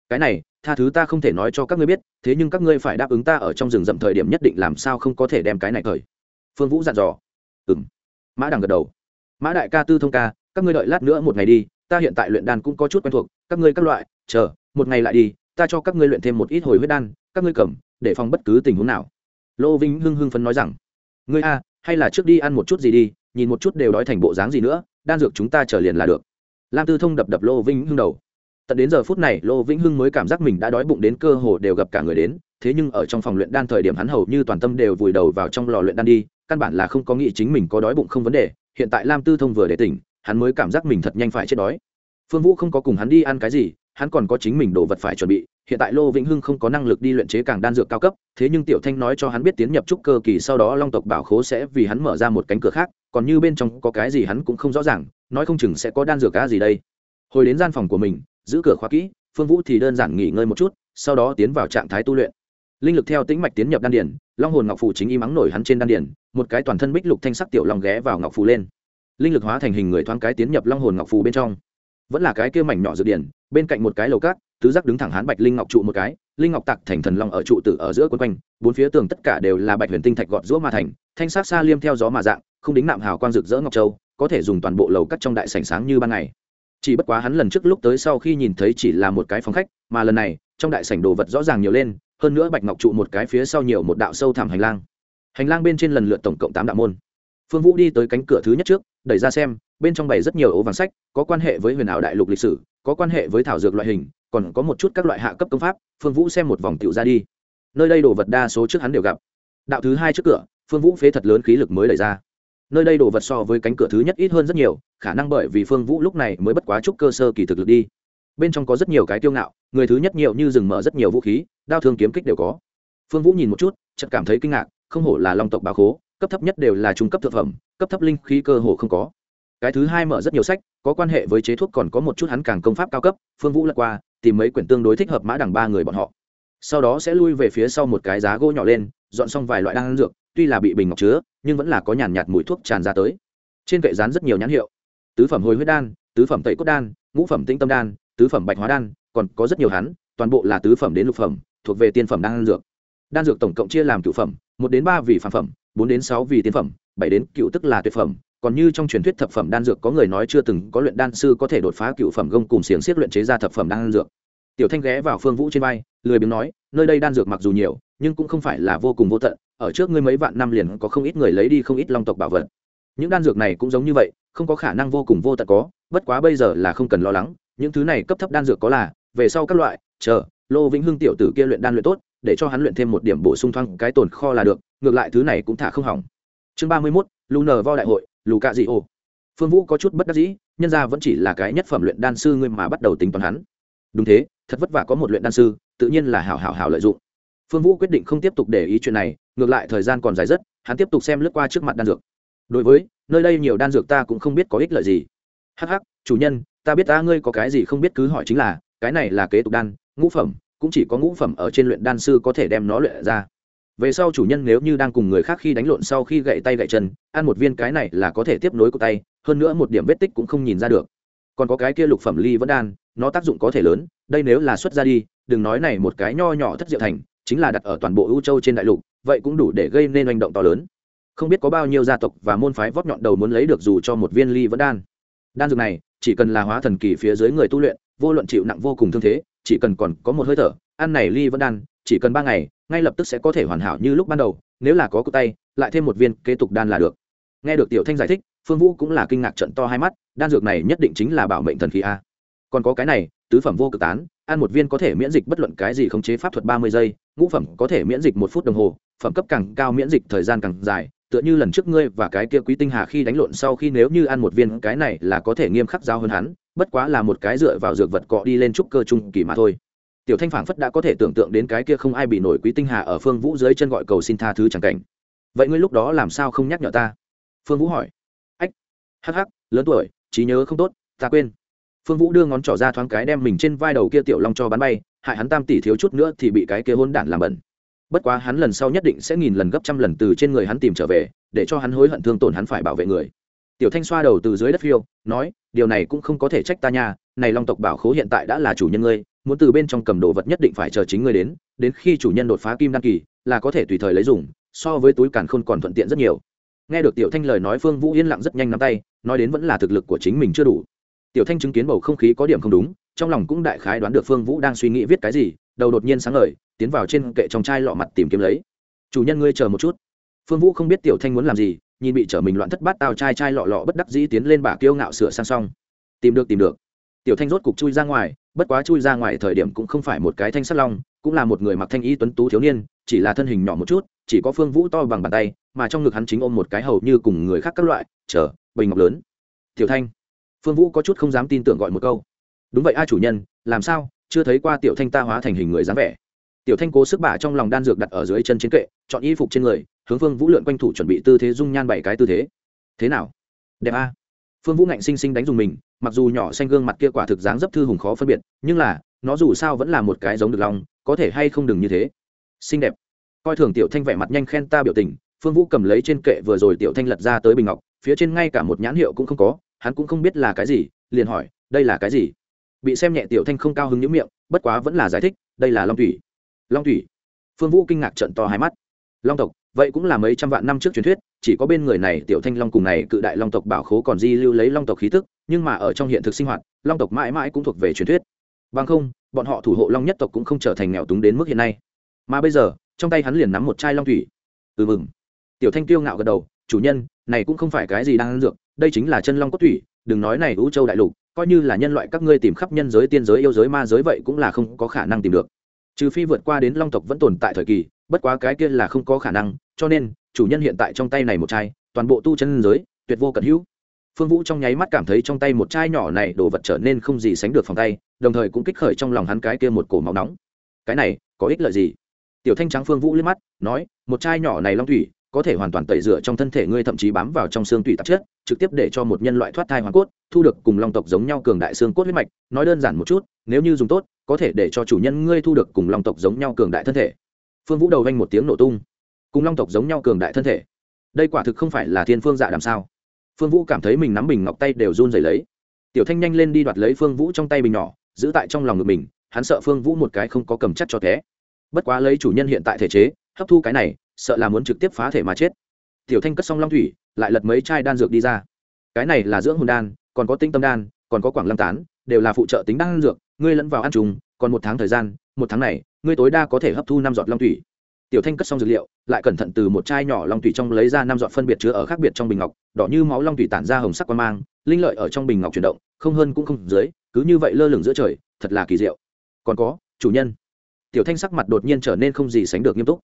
Cái này tha thứ ta không thể nói cho các ngươi biết, thế nhưng các ngươi phải đáp ứng ta ở trong rừng rậm thời điểm nhất định làm sao không có thể đem cái này thời. Phương vũ dặn dò. Ừng mã đằng gật đầu. Mã đại ca tư thông ca, các ngươi đợi lát nữa một ngày đi, ta hiện tại luyện đan cũng có chút quen thuộc, các ngươi các loại, chờ, một ngày lại đi, ta cho các ngươi luyện thêm một ít hồi huyết đan, các ngươi cầm, để phòng bất cứ tình huống nào. Lô vinh hưng hưng phấn nói rằng. Ngươi a, hay là trước đi ăn một chút gì đi, nhìn một chút đều đói thành bộ dáng gì nữa, đan dược chúng ta trở liền là được. Lam tư thông đập đập lô vinh hưng đầu tận đến giờ phút này, lô vĩnh hưng mới cảm giác mình đã đói bụng đến cơ hồ đều gặp cả người đến. Thế nhưng ở trong phòng luyện đan thời điểm hắn hầu như toàn tâm đều vùi đầu vào trong lò luyện đan đi, căn bản là không có nghĩ chính mình có đói bụng không vấn đề. Hiện tại lam tư thông vừa để tỉnh, hắn mới cảm giác mình thật nhanh phải chết đói. Phương vũ không có cùng hắn đi ăn cái gì, hắn còn có chính mình đồ vật phải chuẩn bị. Hiện tại lô vĩnh hưng không có năng lực đi luyện chế càng đan dược cao cấp, thế nhưng tiểu thanh nói cho hắn biết tiến nhập trúc cơ kỳ sau đó long tộc bảo khố sẽ vì hắn mở ra một cánh cửa khác, còn như bên trong có cái gì hắn cũng không rõ ràng, nói không chừng sẽ có đan dược cá gì đây. Hồi đến gian phòng của mình giữ cửa khóa kỹ, phương vũ thì đơn giản nghỉ ngơi một chút, sau đó tiến vào trạng thái tu luyện. Linh lực theo tĩnh mạch tiến nhập đan điển long hồn ngọc phù chính y mắng nổi hắn trên đan điển một cái toàn thân bích lục thanh sắc tiểu long ghé vào ngọc phù lên. Linh lực hóa thành hình người thoáng cái tiến nhập long hồn ngọc phù bên trong. Vẫn là cái kia mảnh nhỏ dự điển bên cạnh một cái lầu cát, tứ giác đứng thẳng hán bạch linh ngọc trụ một cái, linh ngọc tặc thành thần long ở trụ tử ở giữa quân quanh, bốn phía tường tất cả đều là bạch huyền tinh thạch gọt rũa mà thành, thanh sắc xa liêm theo gió mà dạng, không đính nạm hào quang rực rỡ ngọc châu, có thể dùng toàn bộ lầu cắt trong đại sảnh sáng như ban ngày chỉ bất quá hắn lần trước lúc tới sau khi nhìn thấy chỉ là một cái phòng khách, mà lần này, trong đại sảnh đồ vật rõ ràng nhiều lên, hơn nữa bạch ngọc trụ một cái phía sau nhiều một đạo sâu thẳm hành lang. Hành lang bên trên lần lượt tổng cộng tám đạo môn. Phương vũ đi tới cánh cửa thứ nhất trước, đẩy ra xem, bên trong bày rất nhiều ố vàng sách, có quan hệ với huyền ảo đại lục lịch sử, có quan hệ với thảo dược loại hình, còn có một chút các loại hạ cấp công pháp, phương vũ xem một vòng tựu ra đi. Nơi đây đồ vật đa số trước hắn đều gặp. Đạo thứ hai trước cửa, phương vũ phế thật lớn khí lực mới đẩy ra nơi đây đồ vật so với cánh cửa thứ nhất ít hơn rất nhiều, khả năng bởi vì phương vũ lúc này mới bất quá chút cơ sơ kỳ thực lực đi. Bên trong có rất nhiều cái tiêu ngạo, người thứ nhất nhiều như rừng mở rất nhiều vũ khí, đao thương kiếm kích đều có. Phương vũ nhìn một chút, chợt cảm thấy kinh ngạc, không hổ là long tộc bà khố, cấp thấp nhất đều là trung cấp thực phẩm, cấp thấp linh khí cơ hồ không có. Cái thứ hai mở rất nhiều sách, có quan hệ với chế thuốc còn có một chút hắn càng công pháp cao cấp, phương vũ lật qua, tìm mấy quyển tương đối thích hợp mã đằng ba người bọn họ. Sau đó sẽ lui về phía sau một cái giá gỗ nhỏ lên, dọn xong vài loại đan dược tuy là bị bình ngọc chứa, nhưng vẫn là có nhàn nhạt mùi thuốc tràn ra tới. Trên kệ dán rất nhiều nhãn hiệu. Tứ phẩm hồi huyết đan, tứ phẩm tẩy cốt đan, ngũ phẩm tĩnh tâm đan, tứ phẩm bạch hóa đan, còn có rất nhiều hắn, toàn bộ là tứ phẩm đến lục phẩm, thuộc về tiên phẩm đan dược. Đan dược tổng cộng chia làm cựu phẩm, một đến ba vị phản phẩm, bốn đến sáu vị tiên phẩm, bảy đến cựu tức là tuyệt phẩm. Còn như trong truyền thuyết thập phẩm đan dược có người nói chưa từng có luyện đan sư có thể đột phá cựu phẩm gông cùng xiềng xiết luyện chế ra thập phẩm đan dược. Tiểu thanh ghé vào phương vũ trên vai, lười biếng nói, nơi đây đan dược mặc dù nhiều, nhưng cũng không phải là vô cùng vô tận ở trước ngươi mấy vạn năm liền có không ít người lấy đi không ít long tộc bảo vật. Những đan dược này cũng giống như vậy, không có khả năng vô cùng vô tận có, bất quá bây giờ là không cần lo lắng. Những thứ này cấp thấp đan dược có là, về sau các loại, chờ, lô vĩnh hưng tiểu tử kia luyện đan luyện tốt, để cho hắn luyện thêm một điểm bổ sung thoang cái tồn kho là được, ngược lại thứ này cũng thả không hỏng. Chương ba mươi mốt lù nờ vo đại hội lù cạ dị ô. Phương vũ có chút bất đắc dĩ, nhân ra vẫn chỉ là cái nhất phẩm luyện đan sư ngươi mà bắt đầu tính toán hắn. Đúng thế, thật vất vả có một luyện đan sư, tự nhiên là hảo hảo hảo lợi dụng phương vũ quyết định không tiếp tục để ý chuyện này, ngược lại thời gian còn dài rất, hắn tiếp tục xem lướt qua trước mặt đan dược. Đối với, nơi đây nhiều đan dược ta cũng không biết có ích lợi gì. Hh chủ nhân, ta biết ta ngươi có cái gì không biết cứ hỏi chính là, cái này là kế tục đan, ngũ phẩm, cũng chỉ có ngũ phẩm ở trên luyện đan sư có thể đem nó luyện ra. Về sau chủ nhân nếu như đang cùng người khác khi đánh lộn sau khi gậy tay gậy chân, ăn một viên cái này là có thể tiếp nối của tay, hơn nữa một điểm vết tích cũng không nhìn ra được. Còn có cái kia lục phẩm ly vẫn đan, nó tác dụng có thể lớn, đây nếu là xuất ra đi, đừng nói này một cái nho nhỏ thất diệu thành chính là đặt ở toàn bộ ưu châu trên đại lục, vậy cũng đủ để gây nên hành động to lớn. Không biết có bao nhiêu gia tộc và môn phái vót nhọn đầu muốn lấy được dù cho một viên ly vẫn đan. Đan dược này, chỉ cần là hóa thần kỳ phía dưới người tu luyện, vô luận chịu nặng vô cùng thương thế, chỉ cần còn có một hơi thở, ăn này ly vẫn đan, chỉ cần ba ngày, ngay lập tức sẽ có thể hoàn hảo như lúc ban đầu, nếu là có cụ tay, lại thêm một viên kế tục đan là được. Nghe được tiểu thanh giải thích, phương vũ cũng là kinh ngạc trận to hai mắt, đan dược này nhất định chính là bảo mệnh thần khí a. Còn có cái này, tứ phẩm vô cực tán ăn một viên có thể miễn dịch bất luận cái gì khống chế pháp thuật ba mươi giây, ngũ phẩm có thể miễn dịch một phút đồng hồ, phẩm cấp càng cao miễn dịch thời gian càng dài, tựa như lần trước ngươi và cái kia quý tinh hà khi đánh lộn sau khi nếu như ăn một viên cái này là có thể nghiêm khắc giao hơn hắn, bất quá là một cái dựa vào dược vật cọ đi lên trúc cơ trung kỳ mà thôi. Tiểu thanh phảng phất đã có thể tưởng tượng đến cái kia không ai bị nổi quý tinh hà ở phương vũ dưới chân gọi cầu xin tha thứ chẳng cảnh. Vậy ngươi lúc đó làm sao không nhắc nhở ta? Phương vũ hỏi. Ách, hắc hắc, lớn tuổi, trí nhớ không tốt, ta quên phương vũ đưa ngón trỏ ra thoáng cái đem mình trên vai đầu kia tiểu long cho bắn bay, hại hắn tam tỷ thiếu chút nữa thì bị cái kia hôn đản làm bẩn. Bất quá hắn lần sau nhất định sẽ nghìn lần gấp trăm lần từ trên người hắn tìm trở về, để cho hắn hối hận thương tổn hắn phải bảo vệ người. Tiểu thanh xoa đầu từ dưới đất phiêu, nói, điều này cũng không có thể trách ta nha, này long tộc bảo khố hiện tại đã là chủ nhân ngươi, muốn từ bên trong cầm đồ vật nhất định phải chờ chính ngươi đến đến khi chủ nhân đột phá kim đăng kỳ, là có thể tùy thời lấy dùng, so với túi càn khôn còn thuận tiện rất nhiều. Nghe được tiểu thanh lời nói, phương vũ yên lặng rất nhanh nắm tay, nói đến vẫn là thực lực của chính mình chưa đủ tiểu thanh chứng kiến bầu không khí có điểm không đúng, trong lòng cũng đại khái đoán được phương vũ đang suy nghĩ viết cái gì, đầu đột nhiên sáng ngời, tiến vào trên kệ trong chai lọ mặt tìm kiếm lấy. Chủ nhân ngươi chờ một chút. Phương vũ không biết tiểu thanh muốn làm gì, nhìn bị trở mình loạn thất bát tao chai chai lọ lọ bất đắc dĩ tiến lên bà kiêu ngạo sửa sang xong. Tìm được tìm được. Tiểu thanh rốt cục chui ra ngoài, bất quá chui ra ngoài thời điểm cũng không phải một cái thanh sắt long, cũng là một người mặc thanh y tuấn tú thiếu niên, chỉ là thân hình nhỏ một chút, chỉ có phương vũ to bằng bàn tay, mà trong ngực hắn chính ôm một cái hầu như cùng người khác các loại, chờ, bình ngọc lớn. Tiểu thanh phương vũ có chút không dám tin tưởng gọi một câu. Đúng vậy a chủ nhân, làm sao? Chưa thấy qua tiểu thanh ta hóa thành hình người dáng vẻ. Tiểu thanh cố sức bả trong lòng đan dược đặt ở dưới chân trên kệ, chọn y phục trên người, hướng phương vũ lượn quanh thủ chuẩn bị tư thế dung nhan bảy cái tư thế. Thế nào? Đẹp a. Phương vũ ngạnh sinh sinh đánh dùng mình, mặc dù nhỏ xanh gương mặt kia quả thực dáng dấp thư hùng khó phân biệt, nhưng là, nó dù sao vẫn là một cái giống được lòng, có thể hay không đừng như thế. Xinh đẹp. Coi thường tiểu thanh vẻ mặt nhanh khen ta biểu tình, phương vũ cầm lấy trên kệ vừa rồi tiểu thanh lật ra tới bình ngọc, phía trên ngay cả một nhãn hiệu cũng không có hắn cũng không biết là cái gì, liền hỏi, đây là cái gì? Bị xem nhẹ tiểu thanh không cao hứng những miệng, bất quá vẫn là giải thích, đây là long thủy. Long thủy? Phương vũ kinh ngạc trận to hai mắt. Long tộc, vậy cũng là mấy trăm vạn năm trước truyền thuyết, chỉ có bên người này tiểu thanh long cùng này cự đại long tộc bảo khố còn di lưu lấy long tộc khí tức, nhưng mà ở trong hiện thực sinh hoạt, long tộc mãi mãi cũng thuộc về truyền thuyết. Bằng không, bọn họ thủ hộ long nhất tộc cũng không trở thành nghèo túng đến mức hiện nay. Mà bây giờ, trong tay hắn liền nắm một chai long thủy. Ừ mừng. Tiểu thanh tiêu ngạo gật đầu chủ nhân, này cũng không phải cái gì đang ăn dược, đây chính là chân long cốt thủy, đừng nói này ưu châu đại lục, coi như là nhân loại các ngươi tìm khắp nhân giới, tiên giới, yêu giới, ma giới vậy cũng là không có khả năng tìm được. Trừ phi vượt qua đến long tộc vẫn tồn tại thời kỳ, bất quá cái kia là không có khả năng, cho nên, chủ nhân hiện tại trong tay này một chai, toàn bộ tu chân giới, tuyệt vô cận hữu. Phương vũ trong nháy mắt cảm thấy trong tay một chai nhỏ này đồ vật trở nên không gì sánh được phòng tay, đồng thời cũng kích khởi trong lòng hắn cái kia một cổ máu nóng. Cái này, có ích lợi gì? Tiểu thanh trắng phương vũ liếc mắt, nói, một chai nhỏ này long thủy có thể hoàn toàn tẩy rửa trong thân thể ngươi, thậm chí bám vào trong xương tủy tạp chất, trực tiếp để cho một nhân loại thoát thai hoàn cốt, thu được cùng long tộc giống nhau cường đại xương cốt huyết mạch. Nói đơn giản một chút, nếu như dùng tốt, có thể để cho chủ nhân ngươi thu được cùng long tộc giống nhau cường đại thân thể. Phương vũ đầu vanh một tiếng nổ tung. Cùng long tộc giống nhau cường đại thân thể. Đây quả thực không phải là thiên phương dạ làm sao? Phương vũ cảm thấy mình nắm bình ngọc tay đều run rẩy lấy. Tiểu thanh nhanh lên đi đoạt lấy phương vũ trong tay bình nhỏ, giữ tại trong lòng ngực mình, hắn sợ phương vũ một cái không có cầm chắc cho té. Bất quá lấy chủ nhân hiện tại thể chế, hấp thu cái này sợ là muốn trực tiếp phá thể mà chết. Tiểu thanh cất xong long thủy, lại lật mấy chai đan dược đi ra. Cái này là dưỡng hồn đan, còn có tinh tâm đan, còn có quảng lâm tán, đều là phụ trợ tính đan dược, ngươi lẫn vào ăn trùng còn một tháng thời gian, một tháng này, ngươi tối đa có thể hấp thu năm giọt long thủy. Tiểu thanh cất xong dược liệu, lại cẩn thận từ một chai nhỏ long thủy trong lấy ra năm giọt phân biệt chứa ở khác biệt trong bình ngọc, đỏ như máu long thủy tản ra hồng sắc quan mang, linh lợi ở trong bình ngọc chuyển động, không hơn cũng không dưới, cứ như vậy lơ lửng giữa trời, thật là kỳ diệu. Còn có, chủ nhân. Tiểu thanh sắc mặt đột nhiên trở nên không gì sánh được nghiêm túc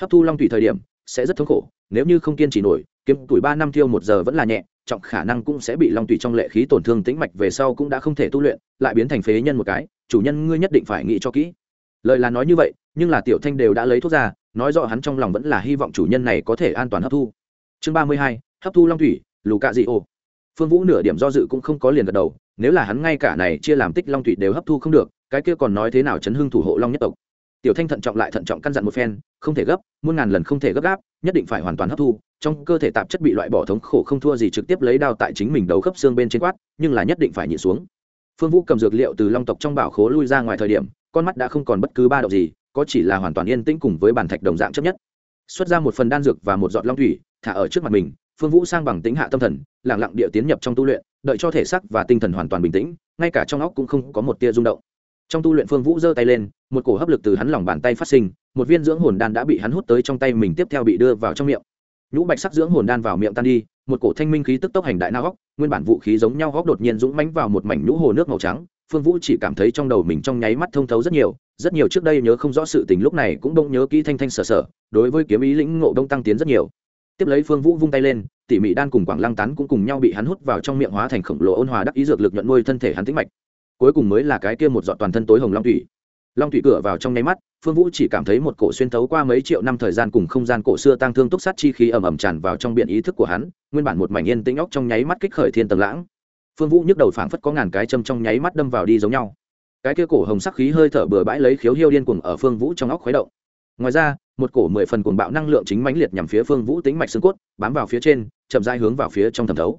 hấp thu long thủy thời điểm, sẽ rất thống khổ, nếu như không kiên trì nổi, kiếm tuổi ba năm thiêu một giờ vẫn là nhẹ, trọng khả năng cũng sẽ bị long thủy trong lệ khí tổn thương tĩnh mạch về sau cũng đã không thể tu luyện, lại biến thành phế nhân một cái, chủ nhân ngươi nhất định phải nghĩ cho kỹ. Lời là nói như vậy, nhưng là tiểu thanh đều đã lấy thuốc ra, nói rõ hắn trong lòng vẫn là hy vọng chủ nhân này có thể an toàn hấp thu. Chương ba mươi hai, hấp thu long thủy lù cạ dị ô. Phương vũ nửa điểm do dự cũng không có liền gật đầu, nếu là hắn ngay cả này chia làm tích long thủy đều hấp thu không được, cái kia còn nói thế nào chấn hưng thủ hộ long nhất tộc tiểu thanh thận trọng lại thận trọng căn dặn một phen, không thể gấp, muôn ngàn lần không thể gấp gáp, nhất định phải hoàn toàn hấp thu. Trong cơ thể tạp chất bị loại bỏ thống khổ không thua gì trực tiếp lấy đao tại chính mình đấu khớp xương bên trên quát, nhưng là nhất định phải nhịn xuống. Phương vũ cầm dược liệu từ long tộc trong bảo khố lui ra ngoài thời điểm, con mắt đã không còn bất cứ ba động gì, có chỉ là hoàn toàn yên tĩnh cùng với bản thạch đồng dạng chấp nhất. Xuất ra một phần đan dược và một giọt long thủy, thả ở trước mặt mình, phương vũ sang bằng tính hạ tâm thần lẳng lặng địa tiến nhập trong tu luyện, đợi cho thể xác và tinh thần hoàn toàn bình tĩnh, ngay cả trong óc cũng không có một tia rung động trong tu luyện phương vũ giơ tay lên, một cổ hấp lực từ hắn lòng bàn tay phát sinh, một viên dưỡng hồn đan đã bị hắn hút tới trong tay mình tiếp theo bị đưa vào trong miệng. Nhũ bạch sắc dưỡng hồn đan vào miệng tan đi, một cổ thanh minh khí tức tốc hành đại nao góc, nguyên bản vũ khí giống nhau góc đột nhiên dũng mánh vào một mảnh nhũ hồ nước màu trắng, phương vũ chỉ cảm thấy trong đầu mình trong nháy mắt thông thấu rất nhiều rất nhiều trước đây nhớ không rõ sự tình lúc này cũng đông nhớ kỹ thanh thanh sở sở, đối với kiếm ý lĩnh ngộ đông tăng tiến rất nhiều. Tiếp lấy phương vũ vung tay lên, tỉ mị đan cùng quảng lăng tán cũng cùng nhau bị hắn hút vào trong miệng hóa thành khổng lồ ôn hòa đắc ý dược lực nhuận nuôi thân thể hắn tĩnh mạch cuối cùng mới là cái kia một dọn toàn thân tối hồng long thủy. Long thủy cửa vào trong nháy mắt, phương vũ chỉ cảm thấy một cổ xuyên thấu qua mấy triệu năm thời gian cùng không gian cổ xưa tăng thương túc sát chi khí ẩm ẩm tràn vào trong biển ý thức của hắn, nguyên bản một mảnh yên tĩnh óc trong nháy mắt kích khởi thiên tầng lãng. Phương vũ nhức đầu phảng phất có ngàn cái châm trong nháy mắt đâm vào đi giống nhau. Cái kia cổ hồng sắc khí hơi thở bừa bãi lấy khiếu hiêu điên cuồng ở phương vũ trong óc khuấy động. Ngoài ra, một cổ mười phần cuồng bạo năng lượng chính mãnh liệt nhằm phía phương vũ tính mạch xương cốt, bám vào phía trên, chậm dai hướng vào phía trong thẩm thấu.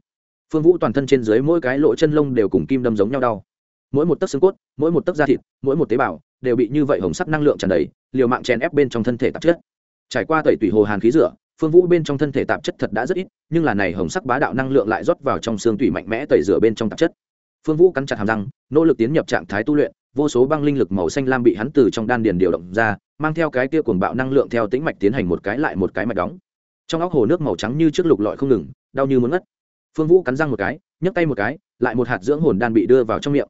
Phương vũ toàn thân trên dưới mỗi cái lỗ chân lông đều cùng kim đâm giống nhau đau mỗi một tấc xương cốt, mỗi một tấc da thịt, mỗi một tế bào đều bị như vậy hồng sắc năng lượng tràn đầy, liều mạng chèn ép bên trong thân thể tạp chất. Trải qua tẩy tủy hồ hàn khí rửa, phương vũ bên trong thân thể tạp chất thật đã rất ít, nhưng là này hồng sắc bá đạo năng lượng lại rót vào trong xương tủy mạnh mẽ tẩy rửa bên trong tạp chất. Phương vũ cắn chặt hàm răng, nỗ lực tiến nhập trạng thái tu luyện, vô số băng linh lực màu xanh lam bị hắn từ trong đan điền điều động ra, mang theo cái kia cuồng bạo năng lượng theo tĩnh mạch tiến hành một cái lại một cái mạch đóng. Trong óc hồ nước màu trắng như trước lục lọi không ngừng, đau như muốn ngất. Phương vũ cắn răng một cái, nhấc tay một cái, lại một hạt dưỡng hồn đan bị đưa vào trong miệng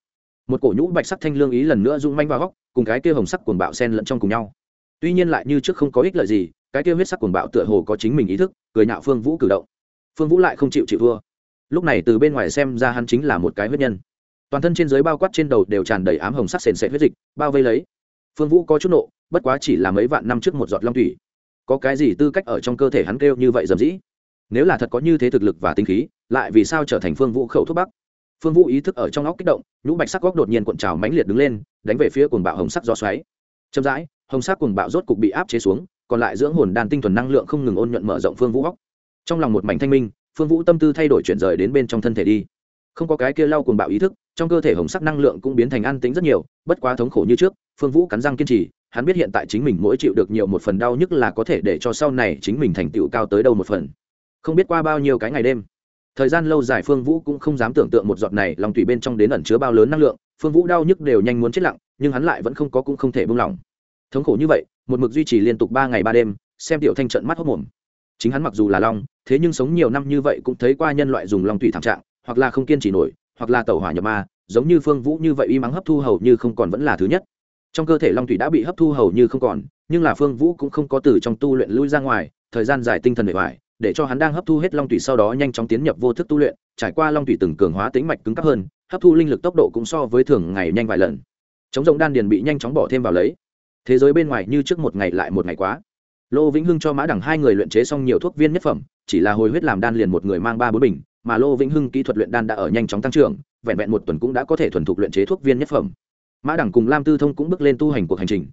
một cổ nhũ bạch sắc thanh lương ý lần nữa rung manh vào góc, cùng cái kia hồng sắc cuồng bạo sen lẫn trong cùng nhau. Tuy nhiên lại như trước không có ích lợi gì, cái kia huyết sắc cuồng bạo tựa hồ có chính mình ý thức, cười nhạo phương vũ cử động. Phương vũ lại không chịu chịu thua. Lúc này từ bên ngoài xem ra hắn chính là một cái huyết nhân. Toàn thân trên dưới bao quát trên đầu đều tràn đầy ám hồng sắc sền sệt huyết dịch, bao vây lấy. Phương vũ có chút nộ, bất quá chỉ là mấy vạn năm trước một giọt long thủy. Có cái gì tư cách ở trong cơ thể hắn kêu như vậy dầm dĩ? Nếu là thật có như thế thực lực và tinh khí, lại vì sao trở thành phương vũ khẩu thuốc bắc? Phương vũ ý thức ở trong óc kích động, nhũ bạch sắc góc đột nhiên cuộn trào mãnh liệt đứng lên, đánh về phía cuồng bạo hồng sắc do xoáy. Chậm rãi, hồng sắc cuồng bạo rốt cục bị áp chế xuống, còn lại dưỡng hồn đan tinh thuần năng lượng không ngừng ôn nhuận mở rộng phương vũ óc. Trong lòng một mảnh thanh minh, phương vũ tâm tư thay đổi chuyển rời đến bên trong thân thể đi. Không có cái kia lau cuồng bạo ý thức, trong cơ thể hồng sắc năng lượng cũng biến thành an tính rất nhiều, bất quá thống khổ như trước, phương vũ cắn răng kiên trì, hắn biết hiện tại chính mình mỗi chịu được nhiều một phần đau nhức là có thể để cho sau này chính mình thành tựu cao tới đâu một phần. Không biết qua bao nhiêu cái ngày đêm thời gian lâu dài phương vũ cũng không dám tưởng tượng một giọt này lòng tùy bên trong đến ẩn chứa bao lớn năng lượng. Phương vũ đau nhức đều nhanh muốn chết lặng, nhưng hắn lại vẫn không có cũng không thể buông lỏng. Thống khổ như vậy, một mực duy trì liên tục ba ngày ba đêm, xem tiểu thanh trận mắt hốc mồm. Chính hắn mặc dù là long, thế nhưng sống nhiều năm như vậy cũng thấy qua nhân loại dùng lòng tùy thảm trạng, hoặc là không kiên trì nổi, hoặc là tẩu hỏa nhập ma, giống như phương vũ như vậy y mắng hấp thu hầu như không còn vẫn là thứ nhất. Trong cơ thể long thủy đã bị hấp thu hầu như không còn, nhưng là phương vũ cũng không có từ trong tu luyện lui ra ngoài, thời gian dài tinh thần bề ngoài để cho hắn đang hấp thu hết long thủy sau đó nhanh chóng tiến nhập vô thức tu luyện, trải qua long thủy từng cường hóa tính mạch cứng cấp hơn, hấp thu linh lực tốc độ cũng so với thường ngày nhanh vài lần. Chống rồng đan điền bị nhanh chóng bỏ thêm vào lấy. Thế giới bên ngoài như trước một ngày lại một ngày quá. Lô vĩnh hưng cho mã đẳng hai người luyện chế xong nhiều thuốc viên nhất phẩm, chỉ là hồi huyết làm đan liền một người mang ba bốn bình, mà lô vĩnh hưng kỹ thuật luyện đan đã ở nhanh chóng tăng trưởng, vẹn vẹn một tuần cũng đã có thể thuần thục luyện chế thuốc viên nhất phẩm. Mã đẳng cùng lam tư thông cũng bước lên tu hành cuộc hành trình.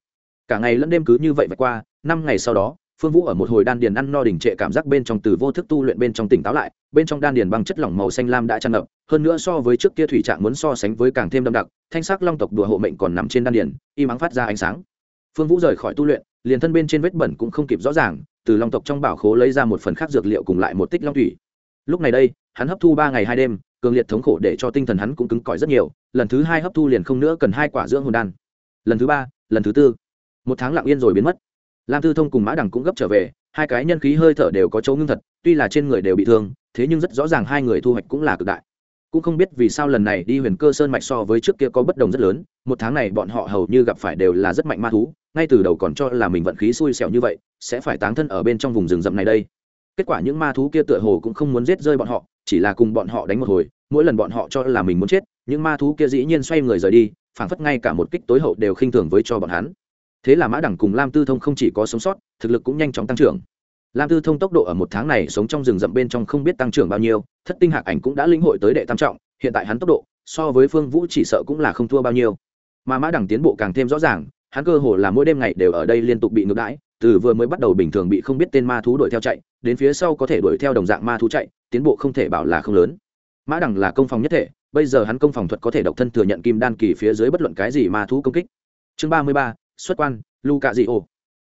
Cả ngày lẫn đêm cứ như vậy vạch qua, năm ngày sau đó phương vũ ở một hồi đan điền ăn no đỉnh trệ cảm giác bên trong từ vô thức tu luyện bên trong tỉnh táo lại, bên trong đan điền bằng chất lỏng màu xanh lam đã tràn ngập, hơn nữa so với trước kia thủy trạng muốn so sánh với càng thêm đậm đặc, thanh sắc long tộc đùa hộ mệnh còn nằm trên đan điền, y mắng phát ra ánh sáng. Phương vũ rời khỏi tu luyện, liền thân bên trên vết bẩn cũng không kịp rõ ràng, từ long tộc trong bảo khố lấy ra một phần khác dược liệu cùng lại một tích long thủy. Lúc này đây, hắn hấp thu ba ngày hai đêm, cường liệt thống khổ để cho tinh thần hắn cũng cứng cỏi rất nhiều, lần thứ hai hấp thu liền không nữa cần hai quả dưỡng hồn đan. Lần thứ ba, lần thứ tư, một tháng lặng yên rồi biến mất lam tư thông cùng mã đằng cũng gấp trở về, hai cái nhân khí hơi thở đều có chỗ ngưng thật, tuy là trên người đều bị thương, thế nhưng rất rõ ràng hai người thu hoạch cũng là cực đại. Cũng không biết vì sao lần này đi huyền cơ sơn mạch so với trước kia có bất đồng rất lớn, một tháng này bọn họ hầu như gặp phải đều là rất mạnh ma thú, ngay từ đầu còn cho là mình vận khí xui xẻo như vậy, sẽ phải táng thân ở bên trong vùng rừng rậm này đây. Kết quả những ma thú kia tựa hồ cũng không muốn giết rơi bọn họ, chỉ là cùng bọn họ đánh một hồi, mỗi lần bọn họ cho là mình muốn chết, những ma thú kia dĩ nhiên xoay người rời đi, phảng phất ngay cả một kích tối hậu đều khinh thường với cho bọn hắn thế là mã đẳng cùng lam tư thông không chỉ có sống sót, thực lực cũng nhanh chóng tăng trưởng. Lam tư thông tốc độ ở một tháng này sống trong rừng rậm bên trong không biết tăng trưởng bao nhiêu, thất tinh hạc ảnh cũng đã lĩnh hội tới đệ tam trọng, hiện tại hắn tốc độ, so với phương vũ chỉ sợ cũng là không thua bao nhiêu. Mà mã đẳng tiến bộ càng thêm rõ ràng, hắn cơ hồ là mỗi đêm ngày đều ở đây liên tục bị ngược đãi, từ vừa mới bắt đầu bình thường bị không biết tên ma thú đuổi theo chạy, đến phía sau có thể đuổi theo đồng dạng ma thú chạy, tiến bộ không thể bảo là không lớn. Mã đẳng là công phòng nhất thể, bây giờ hắn công phòng thuật có thể độc thân thừa nhận kim đan kỳ phía dưới bất luận cái gì ma thú công kích. Chương ba mươi ba xuất quan lu di ô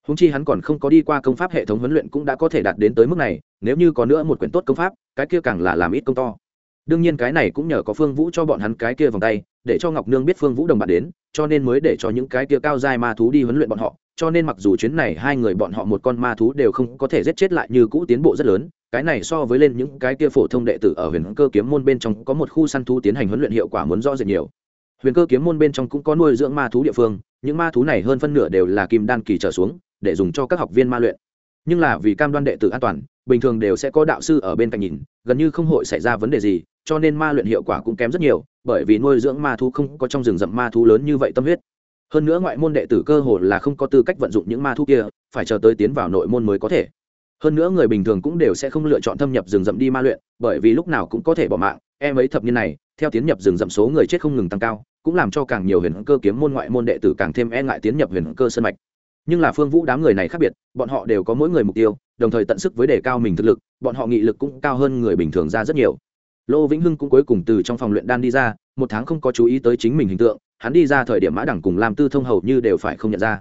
húng chi hắn còn không có đi qua công pháp hệ thống huấn luyện cũng đã có thể đạt đến tới mức này, nếu như có nữa một quyển tốt công pháp, cái kia càng là làm ít công to. Đương nhiên cái này cũng nhờ có phương vũ cho bọn hắn cái kia vòng tay, để cho ngọc nương biết phương vũ đồng bạn đến, cho nên mới để cho những cái kia cao dai ma thú đi huấn luyện bọn họ, cho nên mặc dù chuyến này hai người bọn họ một con ma thú đều không có thể giết chết lại như cũ tiến bộ rất lớn, cái này so với lên những cái kia phổ thông đệ tử ở huyền cơ kiếm môn bên trong có một khu săn thú tiến hành huấn luyện hiệu quả muốn rõ rệt nhiều huyền cơ kiếm môn bên trong cũng có nuôi dưỡng ma thú địa phương, những ma thú này hơn phân nửa đều là kim đan kỳ trở xuống, để dùng cho các học viên ma luyện. Nhưng là vì cam đoan đệ tử an toàn, bình thường đều sẽ có đạo sư ở bên cạnh nhìn, gần như không hội xảy ra vấn đề gì, cho nên ma luyện hiệu quả cũng kém rất nhiều, bởi vì nuôi dưỡng ma thú không có trong rừng rậm ma thú lớn như vậy tâm huyết. Hơn nữa ngoại môn đệ tử cơ hồ là không có tư cách vận dụng những ma thú kia, phải chờ tới tiến vào nội môn mới có thể. Hơn nữa người bình thường cũng đều sẽ không lựa chọn thâm nhập rừng rậm đi ma luyện, bởi vì lúc nào cũng có thể bỏ mạng, em ấy thập niên này theo tiến nhập rừng rậm số người chết không ngừng tăng cao, cũng làm cho càng nhiều huyền cơ kiếm môn ngoại môn đệ tử càng thêm e ngại tiến nhập huyền cơ sân mạch. Nhưng là phương vũ đám người này khác biệt, bọn họ đều có mỗi người mục tiêu, đồng thời tận sức với đề cao mình thực lực, bọn họ nghị lực cũng cao hơn người bình thường ra rất nhiều. Lô vĩnh hưng cũng cuối cùng từ trong phòng luyện đan đi ra, một tháng không có chú ý tới chính mình hình tượng, hắn đi ra thời điểm mã đẳng cùng làm tư thông hầu như đều phải không nhận ra.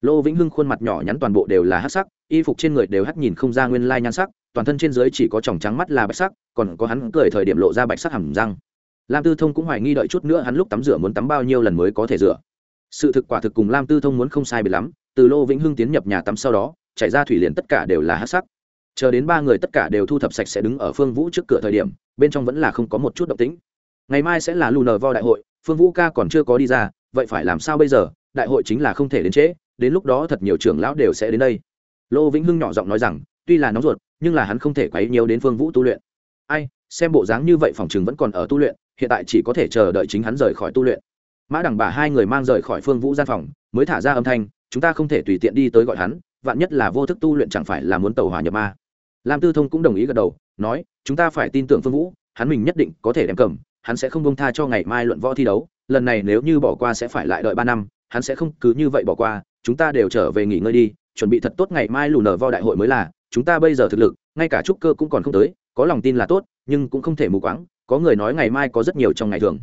Lô vĩnh hưng khuôn mặt nhỏ nhắn toàn bộ đều là hát sắc, y phục trên người đều hắt nhìn không ra nguyên lai nhan sắc, toàn thân trên dưới chỉ có tròng trắng mắt là bạch sắc, còn có hắn cười thời điểm lộ ra bạch sắc hầm răng lam tư thông cũng hoài nghi đợi chút nữa hắn lúc tắm rửa muốn tắm bao nhiêu lần mới có thể rửa. Sự thực quả thực cùng lam tư thông muốn không sai biệt lắm, từ lô vĩnh hưng tiến nhập nhà tắm sau đó, chảy ra thủy liền tất cả đều là hát sắc. Chờ đến ba người tất cả đều thu thập sạch sẽ đứng ở phương vũ trước cửa thời điểm, bên trong vẫn là không có một chút động tĩnh. Ngày mai sẽ là lù nờ vo đại hội, phương vũ ca còn chưa có đi ra, vậy phải làm sao bây giờ? Đại hội chính là không thể đến trễ, đến lúc đó thật nhiều trưởng lão đều sẽ đến đây. Lô vĩnh hưng nhỏ giọng nói rằng, tuy là nóng ruột, nhưng là hắn không thể quấy nhiều đến phương vũ tu luyện. Ai, xem bộ dáng như vậy phòng chừng vẫn còn ở tu luyện hiện tại chỉ có thể chờ đợi chính hắn rời khỏi tu luyện. Mã Đằng bà hai người mang rời khỏi phương vũ gian phòng, mới thả ra âm thanh, chúng ta không thể tùy tiện đi tới gọi hắn, vạn nhất là vô thức tu luyện chẳng phải là muốn tàu hỏa nhập ma. Lam tư thông cũng đồng ý gật đầu, nói, chúng ta phải tin tưởng phương vũ, hắn mình nhất định có thể đem cầm, hắn sẽ không bông tha cho ngày mai luận võ thi đấu, lần này nếu như bỏ qua sẽ phải lại đợi ba năm, hắn sẽ không cứ như vậy bỏ qua, chúng ta đều trở về nghỉ ngơi đi, chuẩn bị thật tốt ngày mai lù nở vo đại hội mới là, chúng ta bây giờ thực lực, ngay cả trúc cơ cũng còn không tới, có lòng tin là tốt, nhưng cũng không thể mù quáng có người nói ngày mai có rất nhiều trong ngày thường.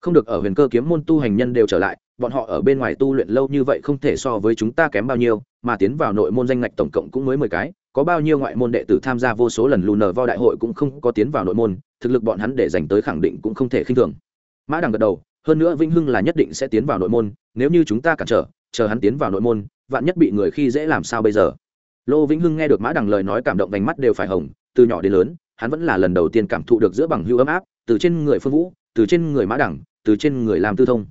Không được ở huyền cơ kiếm môn tu hành nhân đều trở lại, bọn họ ở bên ngoài tu luyện lâu như vậy không thể so với chúng ta kém bao nhiêu, mà tiến vào nội môn danh ngạch tổng cộng cũng mới mười cái, có bao nhiêu ngoại môn đệ tử tham gia vô số lần lù nờ vo đại hội cũng không có tiến vào nội môn, thực lực bọn hắn để dành tới khẳng định cũng không thể khinh thường. Mã đằng gật đầu, hơn nữa vinh hưng là nhất định sẽ tiến vào nội môn, nếu như chúng ta cản trở, chờ hắn tiến vào nội môn, vạn nhất bị người khi dễ làm sao bây giờ? Lô vĩnh hưng nghe được mã đằng lời nói cảm động vành mắt đều phải hồng, từ nhỏ đến lớn hắn vẫn là lần đầu tiên cảm thụ được giữa bằng hưu ấm áp từ trên người phương vũ từ trên người mã đẳng, từ trên người làm tư thông.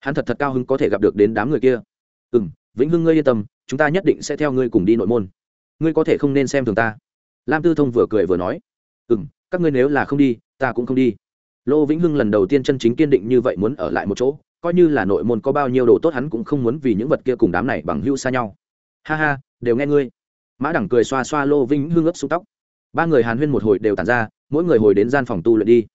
Hắn thật thật cao hứng có thể gặp được đến đám người kia. Ừ m vĩnh hưng ngươi yên tâm chúng ta nhất định sẽ theo ngươi cùng đi nội môn. Ngươi có thể không nên xem thường ta. Lam tư thông vừa cười vừa nói. Ừ m các ngươi nếu là không đi ta cũng không đi. Lô vĩnh hưng lần đầu tiên chân chính kiên định như vậy muốn ở lại một chỗ coi như là nội môn có bao nhiêu đồ tốt hắn cũng không muốn vì những vật kia cùng đám này bằng hữu xa nhau. Ha ha đều nghe ngươi. Mã đẳng cười xoa xoa lô vĩnh hưng ấp xuống tóc ba người hàn huyên một hồi đều tàn ra mỗi người hồi đến gian phòng tu luyện đi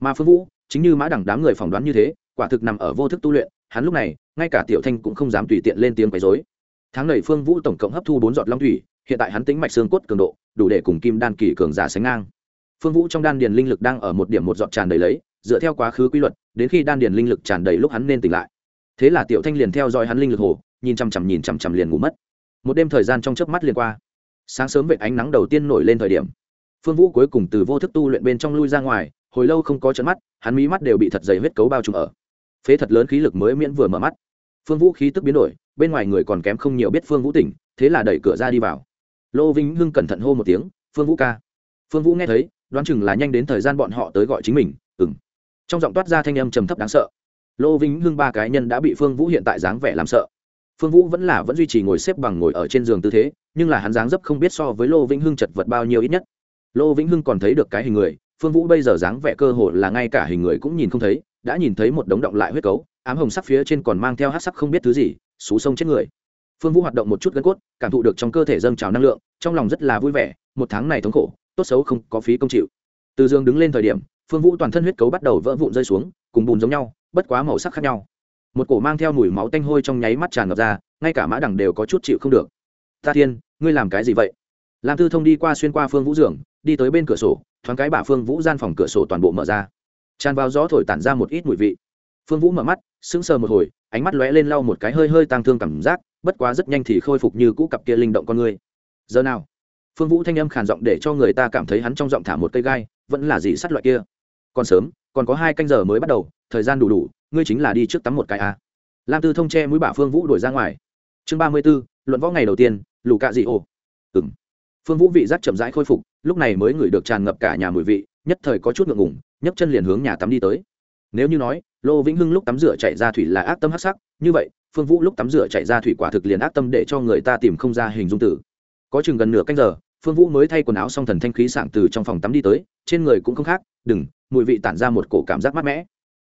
mà phương vũ chính như mã đẳng đám người phỏng đoán như thế quả thực nằm ở vô thức tu luyện hắn lúc này ngay cả tiểu thanh cũng không dám tùy tiện lên tiếng quấy dối tháng này phương vũ tổng cộng hấp thu bốn giọt long thủy hiện tại hắn tính mạch xương cốt cường độ đủ để cùng kim đan kỳ cường giả sánh ngang phương vũ trong đan điền linh lực đang ở một điểm một giọt tràn đầy lấy dựa theo quá khứ quy luật đến khi đan điền linh lực tràn đầy lúc hắn nên tỉnh lại thế là tiểu thanh liền theo dõi hắn linh lực hồ nhìn chằm chằm nhìn chằm chằm liền ngủ mất một đêm thời gian trong chớp mắt liền qua sáng sớm vệ ánh nắng đầu tiên nổi lên thời điểm phương vũ cuối cùng từ vô thức tu luyện bên trong lui ra ngoài, hồi lâu không có trận mắt, hắn mí mắt đều bị thật dày huyết cấu bao trùm ở. Phế thật lớn khí lực mới miễn vừa mở mắt. Phương vũ khí tức biến đổi, bên ngoài người còn kém không nhiều biết phương vũ tỉnh, thế là đẩy cửa ra đi vào. Lô vinh hưng cẩn thận hô một tiếng, phương vũ ca. Phương vũ nghe thấy, đoán chừng là nhanh đến thời gian bọn họ tới gọi chính mình ừng trong giọng toát ra thanh âm trầm thấp đáng sợ. Lô vĩnh hưng ba cái nhân đã bị phương vũ hiện tại dáng vẻ làm sợ. Phương vũ vẫn là vẫn duy trì ngồi xếp bằng ngồi ở trên giường tư thế, nhưng là hắn dáng dấp không biết so với lô vĩnh hưng chật vật bao nhiêu ít nhất lô vĩnh hưng còn thấy được cái hình người, phương vũ bây giờ dáng vẻ cơ hồ là ngay cả hình người cũng nhìn không thấy, đã nhìn thấy một đống động lại huyết cấu, ám hồng sắc phía trên còn mang theo hát sắc không biết thứ gì, xú sông chết người. Phương vũ hoạt động một chút gân cốt, cảm thụ được trong cơ thể dâng trào năng lượng, trong lòng rất là vui vẻ, một tháng này thống khổ, tốt xấu không có phí công chịu. Từ Dương đứng lên thời điểm, phương vũ toàn thân huyết cấu bắt đầu vỡ vụn rơi xuống, cùng bùn giống nhau, bất quá màu sắc khác nhau. Một cổ mang theo mùi máu tanh hôi trong nháy mắt tràn ngập ra, ngay cả mã đẳng đều có chút chịu không được. Ta thiên, ngươi làm cái gì vậy? Làm tư thông đi qua xuyên qua phương vũ dường, đi tới bên cửa sổ, thoáng cái bả phương vũ gian phòng cửa sổ toàn bộ mở ra. Tràn vào gió thổi tản ra một ít mùi vị. Phương vũ mở mắt, sững sờ một hồi, ánh mắt lóe lên lau một cái hơi hơi tang thương cảm giác, bất quá rất nhanh thì khôi phục như cũ cặp kia linh động con người. Giờ nào? Phương vũ thanh âm khàn giọng để cho người ta cảm thấy hắn trong giọng thả một cây gai, vẫn là gì sắt loại kia? Còn sớm, còn có hai canh giờ mới bắt đầu, thời gian đủ đủ, ngươi chính là đi trước tắm một cái à. lam tư thông che mũi bả phương vũ đuổi ra ngoài. Chương ba mươi b ố luận võ ngày đầu tiên, lù cạ dị ổ phương vũ vị giác chậm rãi khôi phục, lúc này mới ngửi được tràn ngập cả nhà mùi vị, nhất thời có chút ngượng ngủng nhấc chân liền hướng nhà tắm đi tới. Nếu như nói, lô vĩnh hưng lúc tắm rửa chạy ra thủy là ác tâm hắc sắc, như vậy, phương vũ lúc tắm rửa chạy ra thủy quả thực liền ác tâm để cho người ta tìm không ra hình dung tử. Có chừng gần nửa canh giờ, phương vũ mới thay quần áo xong thần thanh khí sảng từ trong phòng tắm đi tới, trên người cũng không khác, đừng, mùi vị tản ra một cổ cảm giác mát mẻ.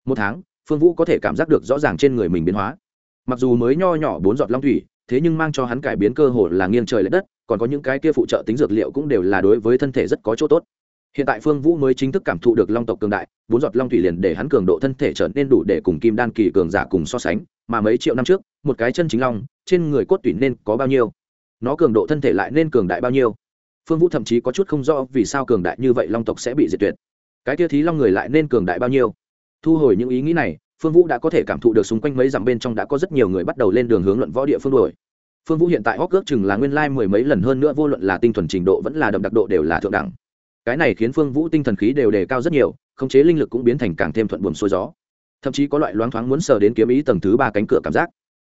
Một tháng, phương vũ có thể cảm giác được rõ ràng trên người mình biến hóa. Mặc dù mới nho nhỏ bốn giọt long thủy thế nhưng mang cho hắn cải biến cơ hội là nghiêng trời l ệ đất, còn có những cái kia phụ trợ tính dược liệu cũng đều là đối với thân thể rất có chỗ tốt. Hiện tại phương vũ mới chính thức cảm thụ được long tộc cường đại, bốn giọt long thủy liền để hắn cường độ thân thể trở nên đủ để cùng kim đan kỳ cường giả cùng so sánh, mà mấy triệu năm trước, một cái chân chính long, trên người cốt tủy nên có bao nhiêu? Nó cường độ thân thể lại nên cường đại bao nhiêu? Phương vũ thậm chí có chút không rõ vì sao cường đại như vậy long tộc sẽ bị diệt tuyệt. Cái kia thí long người lại nên cường đại bao nhiêu? Thu hồi những ý nghĩ này phương vũ đã có thể cảm thụ được xung quanh mấy dặm bên trong đã có rất nhiều người bắt đầu lên đường hướng luận võ địa phương đuổi. Phương vũ hiện tại hóc ước chừng là nguyên lai mười mấy lần hơn nữa, vô luận là tinh thuần trình độ vẫn là đậm đặc độ đều là thượng đẳng. Cái này khiến phương vũ tinh thần khí đều đề cao rất nhiều, khống chế linh lực cũng biến thành càng thêm thuận buồm xuôi gió. Thậm chí có loại loáng thoáng muốn sờ đến kiếm ý tầng thứ ba cánh cửa cảm giác.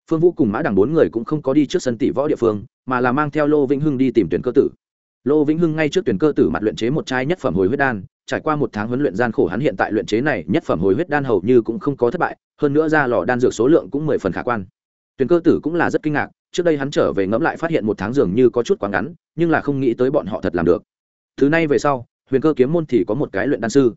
Phương vũ cùng mã đằng bốn người cũng không có đi trước sân tỷ võ địa phương, mà là mang theo lô vĩnh hưng đi tìm tuyển cơ tử. Lô vĩnh hưng ngay trước tuyển cơ tử mặt luyện chế một chai nhất phẩm hồi huyết đan trải qua một tháng huấn luyện gian khổ, hắn hiện tại luyện chế này nhất phẩm hồi huyết đan hầu như cũng không có thất bại, hơn nữa ra lò đan dược số lượng cũng mười phần khả quan. Tuyền cơ tử cũng là rất kinh ngạc, trước đây hắn trở về ngẫm lại phát hiện một tháng dường như có chút quá ngắn, nhưng là không nghĩ tới bọn họ thật làm được. Thứ này về sau, huyền cơ kiếm môn thì có một cái luyện đan sư.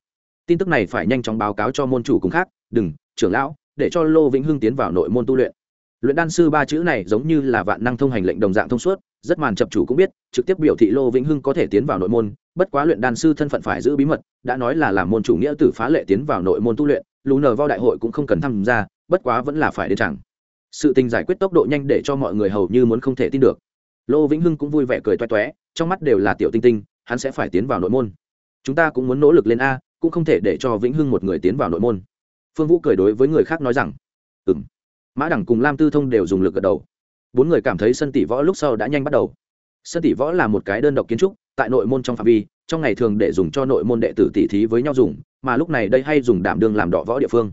Tin tức này phải nhanh chóng báo cáo cho môn chủ cùng khác, đừng, trưởng lão, để cho lô vĩnh hưng tiến vào nội môn tu luyện. Luyện đan sư ba chữ này giống như là vạn năng thông hành lệnh đồng dạng thông suốt, rất màn chập chủ cũng biết, trực tiếp biểu thị lô vĩnh hưng có thể tiến vào nội môn bất quá luyện đan sư thân phận phải giữ bí mật, đã nói là làm môn chủ nghĩa tử phá lệ tiến vào nội môn tu luyện lù nờ vào đại hội cũng không cần tham gia, bất quá vẫn là phải đến chẳng. Sự tình giải quyết tốc độ nhanh để cho mọi người hầu như muốn không thể tin được. Lô vĩnh hưng cũng vui vẻ cười toe toé, trong mắt đều là tiểu tinh tinh, hắn sẽ phải tiến vào nội môn. Chúng ta cũng muốn nỗ lực lên a, cũng không thể để cho vĩnh hưng một người tiến vào nội môn. Phương vũ cười đối với người khác nói rằng ừ m mã đẳng cùng lam tư thông đều dùng lực gật đầu. Bốn người cảm thấy sân tỷ võ lúc sau đã nhanh bắt đầu. Sân tỷ võ là một cái đơn độc kiến trúc tại nội môn trong phạm vi, trong ngày thường để dùng cho nội môn đệ tử tỷ thí với nhau dùng, mà lúc này đây hay dùng đảm đương làm đỏ võ địa phương.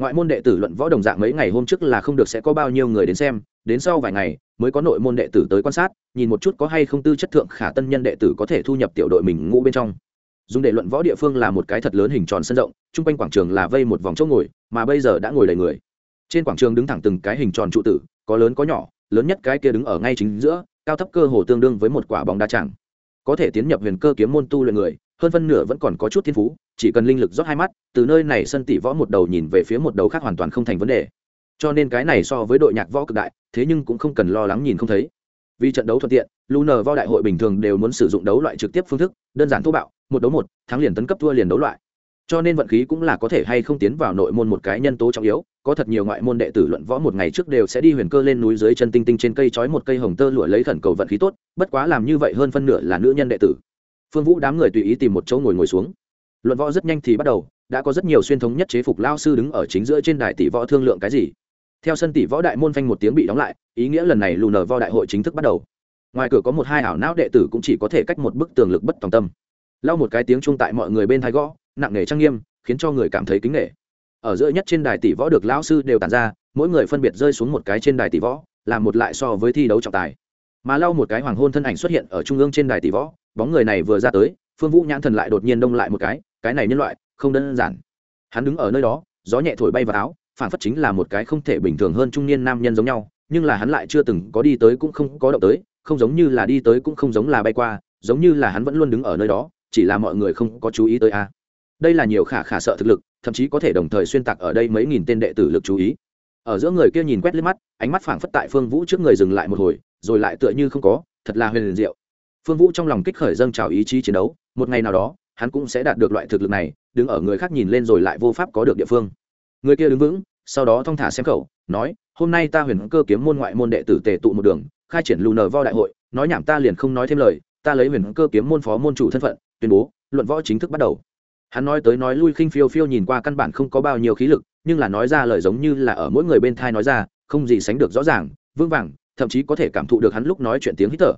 Ngoại môn đệ tử luận võ đồng dạng mấy ngày hôm trước là không được sẽ có bao nhiêu người đến xem, đến sau vài ngày mới có nội môn đệ tử tới quan sát, nhìn một chút có hay không tư chất thượng khả tân nhân đệ tử có thể thu nhập tiểu đội mình ngũ bên trong. Dùng để luận võ địa phương là một cái thật lớn hình tròn sân rộng, chung quanh quảng trường là vây một vòng chỗ ngồi, mà bây giờ đã ngồi đầy người. Trên quảng trường đứng thẳng từng cái hình tròn trụ tử, có lớn có nhỏ, lớn nhất cái kia đứng ở ngay chính giữa, cao thấp cơ hồ tương đương với một quả bóng đa chẳng có thể tiến nhập huyền cơ kiếm môn tu luyện người, hơn phân nửa vẫn còn có chút thiên phú, chỉ cần linh lực rót hai mắt, từ nơi này sân tỷ võ một đầu nhìn về phía một đầu khác hoàn toàn không thành vấn đề. Cho nên cái này so với đội nhạc võ cực đại, thế nhưng cũng không cần lo lắng nhìn không thấy. Vì trận đấu thuận tiện lu nờ võ đại hội bình thường đều muốn sử dụng đấu loại trực tiếp phương thức, đơn giản thô bạo, một đấu một, thắng liền tấn cấp thua liền đấu loại. Cho nên vận khí cũng là có thể hay không tiến vào nội môn một cái nhân tố trọng yếu có thật nhiều ngoại môn đệ tử luận võ một ngày trước đều sẽ đi huyền cơ lên núi dưới chân tinh tinh trên cây trói một cây hồng tơ lụa lấy khẩn cầu vận khí tốt, bất quá làm như vậy hơn phân nửa là nữ nhân đệ tử. Phương vũ đám người tùy ý tìm một chỗ ngồi ngồi xuống. Luận võ rất nhanh thì bắt đầu, đã có rất nhiều xuyên thống nhất chế phục lao sư đứng ở chính giữa trên đài tỷ võ thương lượng cái gì. Theo sân tỷ võ đại môn phanh một tiếng bị đóng lại, ý nghĩa lần này lù nờ vo đại hội chính thức bắt đầu. Ngoài cửa có một hai ảo não đệ tử cũng chỉ có thể cách một bức tường lực bất tòng tâm. Lau một cái tiếng chung tại mọi người bên thái gõ, nặng nề trang nghiêm, khiến cho người cảm thấy kính nghệ ở giữa nhất trên đài tỷ võ được lão sư đều tàn ra, mỗi người phân biệt rơi xuống một cái trên đài tỷ võ, làm một lại so với thi đấu trọng tài. Mà lau một cái hoàng hôn thân ảnh xuất hiện ở trung ương trên đài tỷ võ, bóng người này vừa ra tới, phương vũ nhãn thần lại đột nhiên đông lại một cái cái này nhân loại, không đơn giản. Hắn đứng ở nơi đó, gió nhẹ thổi bay vào áo phản phất chính là một cái không thể bình thường hơn trung niên nam nhân giống nhau, nhưng là hắn lại chưa từng có đi tới cũng không có động tới, không giống như là đi tới cũng không giống là bay qua, giống như là hắn vẫn luôn đứng ở nơi đó, chỉ là mọi người không có chú ý tới a. Đây là nhiều khả khả sợ thực lực thậm chí có thể đồng thời xuyên tạc ở đây mấy nghìn tên đệ tử lực chú ý. Ở giữa người kia nhìn quét lên mắt, ánh mắt phảng phất tại phương vũ trước người dừng lại một hồi, rồi lại tựa như không có, thật là huyền diệu. Phương vũ trong lòng kích khởi dâng trào ý chí chiến đấu, một ngày nào đó, hắn cũng sẽ đạt được loại thực lực này, đứng ở người khác nhìn lên rồi lại vô pháp có được địa phương. Người kia đứng vững, sau đó thong thả xem khẩu nói, hôm nay ta huyền cơ kiếm môn ngoại môn đệ tử tề tụ một đường, khai triển lù nờ vo đại hội, nói nhảm ta liền không nói thêm lời, ta lấy huyền cơ kiếm môn phó môn chủ thân phận, tuyên bố, luận võ chính thức bắt đầu hắn nói tới nói lui khinh phiêu phiêu nhìn qua căn bản không có bao nhiêu khí lực, nhưng là nói ra lời giống như là ở mỗi người bên thai nói ra, không gì sánh được rõ ràng, vững vàng, thậm chí có thể cảm thụ được hắn lúc nói chuyện tiếng hít thở.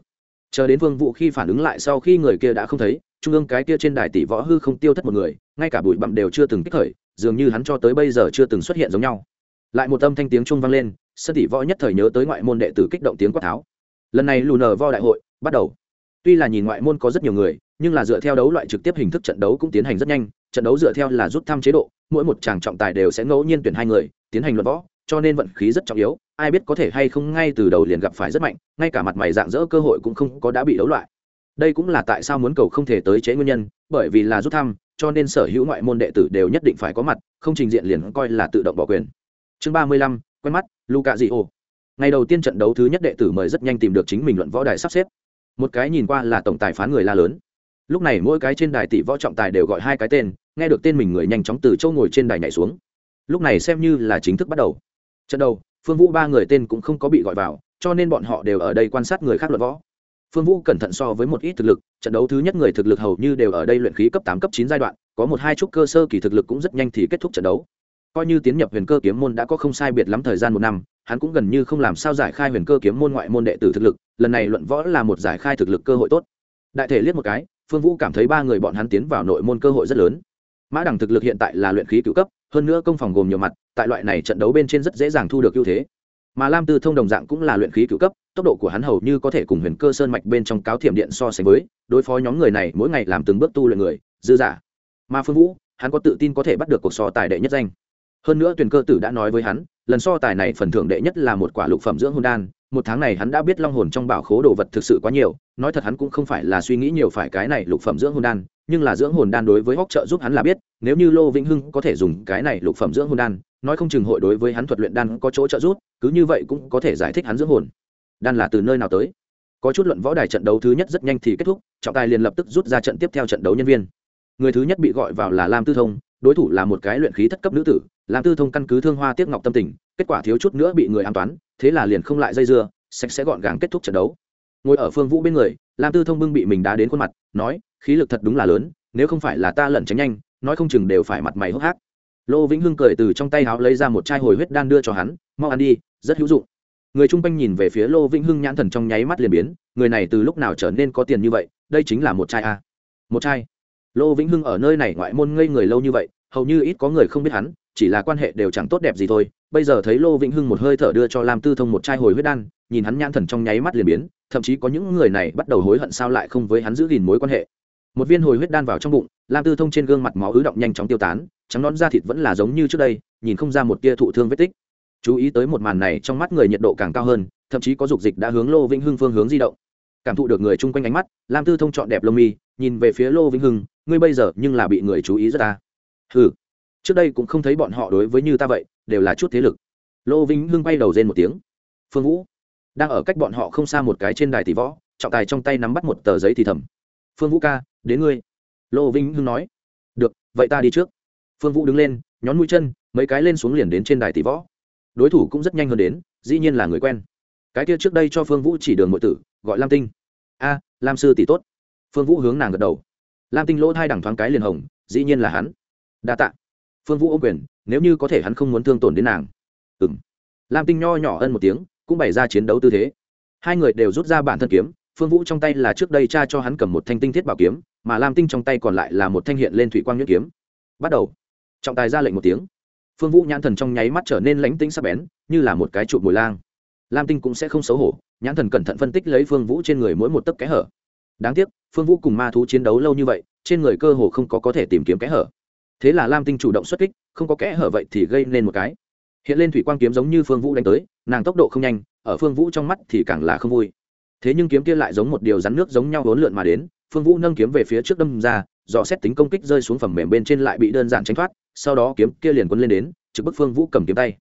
Chờ đến vương vụ khi phản ứng lại sau khi người kia đã không thấy, trung ương cái kia trên đài tỷ võ hư không tiêu thất một người, ngay cả bụi bặm đều chưa từng kích khởi, dường như hắn cho tới bây giờ chưa từng xuất hiện giống nhau. Lại một âm thanh tiếng trung vang lên, sân tỷ võ nhất thời nhớ tới ngoại môn đệ tử kích động tiếng quát tháo. Lần này lù nờ vo đại hội bắt đầu. Tuy là nhìn ngoại môn có rất nhiều người nhưng là dựa theo đấu loại trực tiếp hình thức trận đấu cũng tiến hành rất nhanh, trận đấu dựa theo là rút thăm chế độ, mỗi một chàng trọng tài đều sẽ ngẫu nhiên tuyển hai người, tiến hành luận võ, cho nên vận khí rất trọng yếu, ai biết có thể hay không ngay từ đầu liền gặp phải rất mạnh, ngay cả mặt mày dạng dỡ cơ hội cũng không có đã bị đấu loại. Đây cũng là tại sao muốn cầu không thể tới chế nguyên nhân, bởi vì là rút thăm, cho nên sở hữu ngoại môn đệ tử đều nhất định phải có mặt, không trình diện liền coi là tự động bỏ quyền. Chương ba mươi lăm, quen mắt Luca dị ô ngày đầu tiên trận đấu thứ nhất đệ tử mời rất nhanh tìm được chính mình luận võ đài sắp xếp. Một cái nhìn qua là tổng tài phán người la lớn lúc này mỗi cái trên đài tỷ võ trọng tài đều gọi hai cái tên, nghe được tên mình người nhanh chóng từ châu ngồi trên đài nhảy xuống. Lúc này xem như là chính thức bắt đầu. Trận đầu, phương vũ ba người tên cũng không có bị gọi vào, cho nên bọn họ đều ở đây quan sát người khác luận võ. Phương vũ cẩn thận so với một ít thực lực, trận đấu thứ nhất người thực lực hầu như đều ở đây luyện khí cấp tám, cấp chín giai đoạn, có một hai chút cơ sơ kỳ thực lực cũng rất nhanh thì kết thúc trận đấu. Coi như tiến nhập huyền cơ kiếm môn đã có không sai biệt lắm thời gian một năm, hắn cũng gần như không làm sao giải khai huyền cơ kiếm môn ngoại môn đệ tử thực lực, lần này luận võ là một giải khai thực lực cơ hội tốt. Đại thể liếc một cái phương vũ cảm thấy ba người bọn hắn tiến vào nội môn cơ hội rất lớn. Mã đẳng thực lực hiện tại là luyện khí cựu cấp, hơn nữa công phòng gồm nhiều mặt, tại loại này trận đấu bên trên rất dễ dàng thu được ưu thế. Mà lam tư thông đồng dạng cũng là luyện khí cựu cấp, tốc độ của hắn hầu như có thể cùng huyền cơ sơn mạch bên trong cáo thiểm điện so sánh với, đối phó nhóm người này mỗi ngày làm từng bước tu luyện người, dư giả. Mà phương vũ, hắn có tự tin có thể bắt được cuộc so tài đệ nhất danh. Hơn nữa tuyển cơ tử đã nói với hắn, lần so tài này phần thưởng đệ nhất là một quả lục phẩm dưỡng hồn đan một tháng này hắn đã biết long hồn trong bảo khố đồ vật thực sự quá nhiều, nói thật hắn cũng không phải là suy nghĩ nhiều phải cái này lục phẩm dưỡng hồn đan, nhưng là dưỡng hồn đan đối với hóc trợ giúp hắn là biết, nếu như lô vĩnh hưng có thể dùng cái này lục phẩm dưỡng hồn đan, nói không chừng hội đối với hắn thuật luyện đan có chỗ trợ giúp, cứ như vậy cũng có thể giải thích hắn dưỡng hồn. Đan là từ nơi nào tới? Có chút luận võ đài trận đấu thứ nhất rất nhanh thì kết thúc, trọng tài liền lập tức rút ra trận tiếp theo trận đấu nhân viên. Người thứ nhất bị gọi vào là lam tư thông đối thủ là một cái luyện khí thất cấp nữ tử lam tư thông căn cứ thương hoa tiếc ngọc tâm tình, kết quả thiếu chút nữa bị người an toán, thế là liền không lại dây dưa, sạch sẽ gọn gàng kết thúc trận đấu. Ngồi ở phương vũ bên người, lam tư thông bưng bị mình đá đến khuôn mặt, nói, khí lực thật đúng là lớn, nếu không phải là ta lẩn tránh nhanh, nói không chừng đều phải mặt mày hốc hác. Lô vĩnh hưng cười từ trong tay áo lấy ra một chai hồi huyết đan đưa cho hắn, mau ăn đi, rất hữu dụng. Người chung quanh nhìn về phía lô vĩnh hưng nhãn thần trong nháy mắt liền biến, người này từ lúc nào trở nên có tiền như vậy, đây chính là một chai a. Một chai lô vĩnh hưng ở nơi này ngoại môn ngây người lâu như vậy, hầu như ít có người không biết hắn, chỉ là quan hệ đều chẳng tốt đẹp gì thôi. Bây giờ thấy lô vĩnh hưng một hơi thở đưa cho lam tư thông một chai hồi huyết đan, nhìn hắn nhãn thần trong nháy mắt liền biến, thậm chí có những người này bắt đầu hối hận sao lại không với hắn giữ gìn mối quan hệ. Một viên hồi huyết đan vào trong bụng, lam tư thông trên gương mặt máu ứ động nhanh chóng tiêu tán, trắng nón da thịt vẫn là giống như trước đây, nhìn không ra một tia thụ thương vết tích. Chú ý tới một màn này, trong mắt người nhiệt độ càng cao hơn, thậm chí có dục dịch đã hướng lô vĩnh hưng phương hướng di động. Cảm thụ được người chung quanh ánh mắt, lam tư thông chọn đẹp lông mi, nhìn về phía lô vĩnh hưng ngươi bây giờ nhưng là bị người chú ý rất ta. Ừ trước đây cũng không thấy bọn họ đối với như ta vậy, đều là chút thế lực. Lô vĩnh hưng bay đầu rên một tiếng. Phương vũ, đang ở cách bọn họ không xa một cái trên đài tỷ võ, trọng tài trong tay nắm bắt một tờ giấy thì thầm. Phương vũ ca, đến ngươi. Lô vĩnh hưng nói. Được, vậy ta đi trước. Phương vũ đứng lên, nhón mũi chân, mấy cái lên xuống liền đến trên đài tỷ võ. Đối thủ cũng rất nhanh hơn đến, dĩ nhiên là người quen. Cái kia trước đây cho phương vũ chỉ đường nội tử, gọi lam tinh. A, lam sư tỷ tốt. Phương vũ hướng nàng gật đầu lam tinh lỗ thai đằng thoáng cái liền hồng, dĩ nhiên là hắn. Đa t ạ phương vũ ô quyền, nếu như có thể hắn không muốn thương tổn đến nàng. Ừ m lam tinh nho nhỏ ân một tiếng, cũng bày ra chiến đấu tư thế. Hai người đều rút ra bản thân kiếm, phương vũ trong tay là trước đây cha cho hắn cầm một thanh tinh thiết bảo kiếm, mà lam tinh trong tay còn lại là một thanh hiện lên thủy quang nhuyễn kiếm. Bắt đầu. Trọng tài ra lệnh một tiếng. Phương vũ nhãn thần trong nháy mắt trở nên lánh tinh sắc bén, như là một cái trụ mùi lang. Lam tinh cũng sẽ không xấu hổ, nhãn thần cẩn thận phân tích lấy phương vũ trên người mỗi một tấc kẽ hở đáng tiếc, phương vũ cùng ma thú chiến đấu lâu như vậy, trên người cơ hồ không có có thể tìm kiếm kẽ hở. Thế là lam tinh chủ động xuất kích, không có kẽ hở vậy thì gây nên một cái. Hiện lên thủy quang kiếm giống như phương vũ đánh tới, nàng tốc độ không nhanh, ở phương vũ trong mắt thì càng là không vui. Thế nhưng kiếm kia lại giống một điều rắn nước giống nhau hỗn lượn mà đến, phương vũ nâng kiếm về phía trước đâm ra, dò xét tính công kích rơi xuống phẩm mềm bên trên lại bị đơn giản tránh thoát, sau đó kiếm kia liền quấn lên đến, trực bức phương vũ cầm kiếm tay.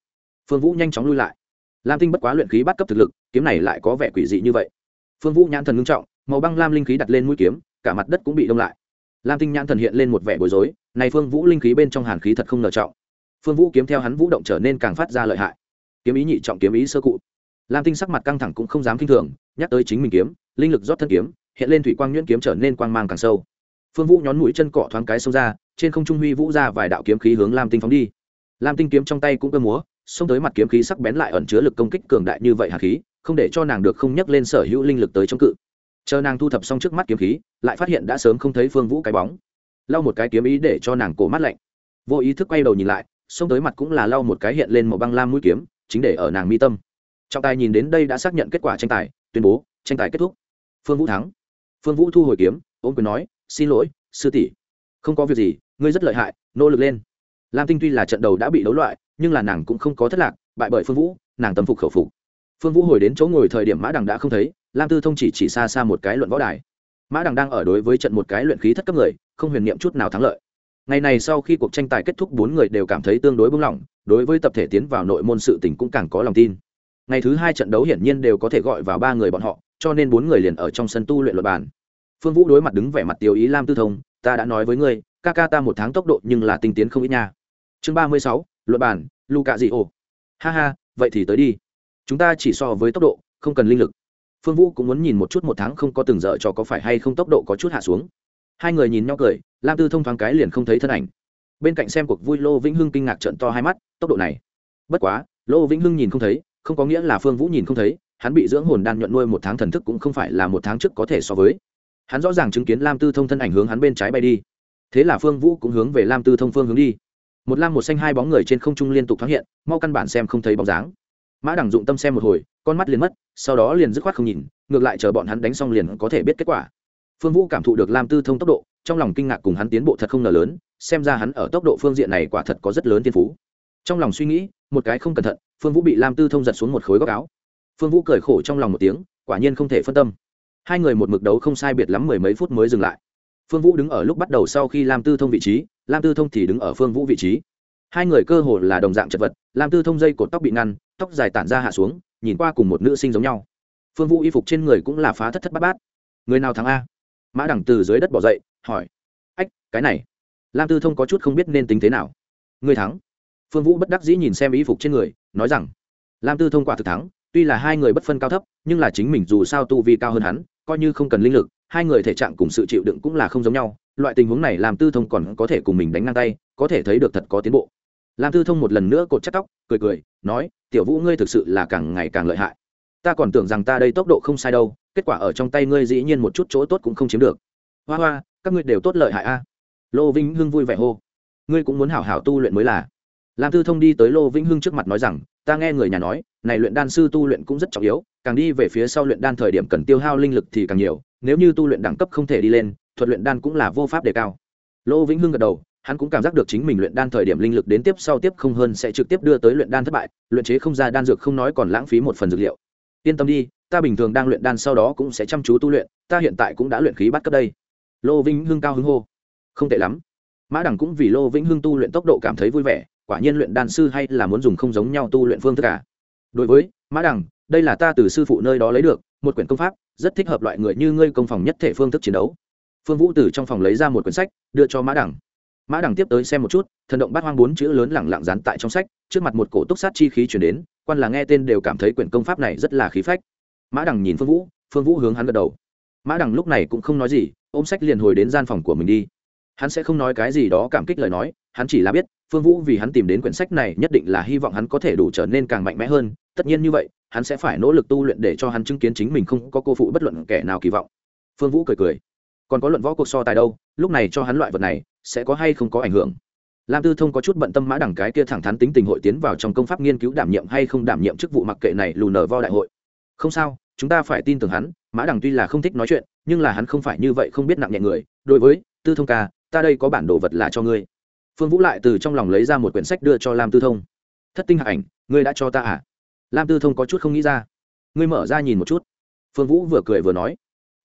Phương vũ nhanh chóng lui lại. Lam tinh bất quá luyện khí bắt cấp thực lực, kiếm này lại có vẻ quỷ dị như vậy. Phương vũ nhãn thần ngưng trọng màu băng lam linh khí đặt lên mũi kiếm, cả mặt đất cũng bị đông lại. Lam tinh nhãn thần hiện lên một vẻ bối rối, này phương vũ linh khí bên trong hàn khí thật không nở trọng. Phương vũ kiếm theo hắn vũ động trở nên càng phát ra lợi hại. Kiếm ý nhị trọng kiếm ý sơ cụ. Lam tinh sắc mặt căng thẳng cũng không dám kinh thường, nhắc tới chính mình kiếm, linh lực rót thân kiếm, hiện lên thủy quang nhuyễn kiếm trở nên quang mang càng sâu. Phương vũ nhón mũi chân cọ thoáng cái sâu ra, trên không trung huy vũ ra vài đạo kiếm khí hướng lam tinh phóng đi. Lam tinh kiếm trong tay cũng cơ múa, xông tới mặt kiếm khí sắc bén lại ẩn chứa lực công kích cường đại như vậy hà khí, không để cho nàng được không nhắc lên sở hữu linh lực tới chống cự chờ nàng thu thập xong trước mắt kiếm khí, lại phát hiện đã sớm không thấy phương vũ cái bóng. Lau một cái kiếm ý để cho nàng cổ mắt lạnh. Vô ý thức quay đầu nhìn lại, xông tới mặt cũng là lau một cái hiện lên màu băng lam mũi kiếm, chính để ở nàng mi tâm. Trọng tài nhìn đến đây đã xác nhận kết quả tranh tài, tuyên bố, tranh tài kết thúc. Phương vũ thắng. Phương vũ thu hồi kiếm ôm quyền nói, xin lỗi, sư tỷ. Không có việc gì, ngươi rất lợi hại, nỗ lực lên. Lam tinh tuy là trận đầu đã bị đấu loại, nhưng là nàng cũng không có thất lạc, bại bởi phương vũ, nàng tâm phục khẩu phục. Phương vũ hồi đến chỗ ngồi thời điểm mã đằng đã không thấy lam tư thông chỉ chỉ xa xa một cái luận võ đài. Mã đằng đang ở đối với trận một cái luyện khí thất cấp người, không huyền niệm chút nào thắng lợi. Ngày này sau khi cuộc tranh tài kết thúc, bốn người đều cảm thấy tương đối bung lỏng đối với tập thể tiến vào nội môn sự tỉnh cũng càng có lòng tin. Ngày thứ hai trận đấu hiển nhiên đều có thể gọi vào ba người bọn họ, cho nên bốn người liền ở trong sân tu luyện luật bàn. Phương vũ đối mặt đứng vẻ mặt tiêu ý lam tư thông, ta đã nói với ngươi, ca ca ta một tháng tốc độ nhưng là tinh tiến không ít nha. Chương ba mươi sáu luật bàn lu cạ dị ồ ha ha, vậy thì tới đi. Chúng ta chỉ so với tốc độ, không cần linh lực phương vũ cũng muốn nhìn một chút một tháng không có từng dở cho có phải hay không tốc độ có chút hạ xuống. Hai người nhìn nhau cười, lam tư thông thoáng cái liền không thấy thân ảnh. Bên cạnh xem cuộc vui, lô vĩnh hưng kinh ngạc trận to hai mắt, tốc độ này. Bất quá, lô vĩnh hưng nhìn không thấy, không có nghĩa là phương vũ nhìn không thấy, hắn bị dưỡng hồn đan nhuận nuôi một tháng thần thức cũng không phải là một tháng trước có thể so với. Hắn rõ ràng chứng kiến lam tư thông thân ảnh hướng hắn bên trái bay đi. Thế là phương vũ cũng hướng về lam tư thông phương hướng đi. Một lam một xanh hai bóng người trên không trung liên tục thoáng hiện, mau căn bản xem không thấy bóng dáng. Mã đẳng dụng tâm xem một hồi, con mắt liền mất sau đó liền dứt khoát không nhìn, ngược lại chờ bọn hắn đánh xong liền có thể biết kết quả. Phương vũ cảm thụ được lam tư thông tốc độ, trong lòng kinh ngạc cùng hắn tiến bộ thật không ngờ lớn, xem ra hắn ở tốc độ phương diện này quả thật có rất lớn tiên phú. Trong lòng suy nghĩ, một cái không cẩn thận, phương vũ bị lam tư thông giật xuống một khối góc áo. Phương vũ cười khổ trong lòng một tiếng, quả nhiên không thể phân tâm. Hai người một mực đấu không sai biệt lắm mười mấy phút mới dừng lại. Phương vũ đứng ở lúc bắt đầu sau khi lam tư thông vị trí, lam tư thông thì đứng ở phương vũ vị trí. Hai người cơ hồ là đồng dạng chật vật, lam tư thông dây cột tóc bị ngăn tóc dài tản ra hạ xuống, nhìn qua cùng một nữ sinh giống nhau. Phương vũ y phục trên người cũng là phá thất thất bát bát. Người nào thắng a? Mã đẳng từ dưới đất bỏ dậy, hỏi. Ách, cái này. Lam tư thông có chút không biết nên tính thế nào. Người thắng. Phương vũ bất đắc dĩ nhìn xem y phục trên người, nói rằng, lam tư thông quả thực thắng, tuy là hai người bất phân cao thấp, nhưng là chính mình dù sao tu vi cao hơn hắn, coi như không cần linh lực, hai người thể trạng cùng sự chịu đựng cũng là không giống nhau, loại tình huống này làm tư thông còn có thể cùng mình đánh ngang tay, có thể thấy được thật có tiến bộ. Lam tư thông một lần nữa cột chắc tóc, cười cười nói, tiểu vũ ngươi thực sự là càng ngày càng lợi hại. Ta còn tưởng rằng ta đây tốc độ không sai đâu, kết quả ở trong tay ngươi dĩ nhiên một chút chỗ tốt cũng không chiếm được. Hoa hoa, các ngươi đều tốt lợi hại a. Lô vĩnh hưng vui vẻ hô. Ngươi cũng muốn hảo hảo tu luyện mới là. Lam tư thông đi tới lô vĩnh hưng trước mặt nói rằng, ta nghe người nhà nói, này luyện đan sư tu luyện cũng rất trọng yếu, càng đi về phía sau luyện đan thời điểm cần tiêu hao linh lực thì càng nhiều, nếu như tu luyện đẳng cấp không thể đi lên, thuật luyện đan cũng là vô pháp đề cao. Lô vĩnh hưng gật đầu hắn cũng cảm giác được chính mình luyện đan thời điểm linh lực đến tiếp sau tiếp không hơn sẽ trực tiếp đưa tới luyện đan thất bại, luyện chế không ra đan dược không nói còn lãng phí một phần dược liệu. Yên tâm đi, ta bình thường đang luyện đan sau đó cũng sẽ chăm chú tu luyện, ta hiện tại cũng đã luyện khí bắt cấp đây. Lô vĩnh hưng cao hứng hô. Không tệ lắm. Mã đẳng cũng vì lô vĩnh hưng tu luyện tốc độ cảm thấy vui vẻ, quả nhiên luyện đan sư hay là muốn dùng không giống nhau tu luyện phương thức cả đối với, mã đẳng đây là ta từ sư phụ nơi đó lấy được, một quyển công pháp, rất thích hợp loại người như ngươi công phòng nhất thể phương thức chiến đấu. Phương vũ từ trong phòng lấy ra một quyển sách, đưa cho mã đẳng mã Đằng tiếp tới xem một chút, thần động bát hoang bốn chữ lớn lẳng lặng dán tại trong sách, trước mặt một cổ túc sát chi khí chuyển đến, quan là nghe tên đều cảm thấy quyển công pháp này rất là khí phách. Mã Đằng nhìn phương vũ phương vũ hướng hắn gật đầu. Mã Đằng lúc này cũng không nói gì, ôm sách liền hồi đến gian phòng của mình đi. Hắn sẽ không nói cái gì đó cảm kích lời nói, hắn chỉ là biết, phương vũ vì hắn tìm đến quyển sách này nhất định là hy vọng hắn có thể đủ trở nên càng mạnh mẽ hơn, tất nhiên như vậy, hắn sẽ phải nỗ lực tu luyện để cho hắn chứng kiến chính mình không có cô phụ bất luận kẻ nào kỳ vọng. Phương vũ cười cười. Còn có luận võ cuộc so tài đâu, lúc này cho hắn loại vật này sẽ có hay không có ảnh hưởng. Lam tư thông có chút bận tâm mã đẳng cái kia thẳng thắn tính tình hội tiến vào trong công pháp nghiên cứu đảm nhiệm hay không đảm nhiệm chức vụ mặc kệ này lù nở vo đại hội. Không sao, chúng ta phải tin tưởng hắn, mã đẳng tuy là không thích nói chuyện, nhưng là hắn không phải như vậy không biết nặng nhẹ người. Đối với, tư thông ca, ta đây có bản đồ vật là cho ngươi. Phương vũ lại từ trong lòng lấy ra một quyển sách đưa cho lam tư thông. Thất tinh hạc ảnh, ngươi đã cho ta à? Lam tư thông có chút không nghĩ ra. Ngươi mở ra nhìn một chút. Phương vũ vừa cười vừa nói.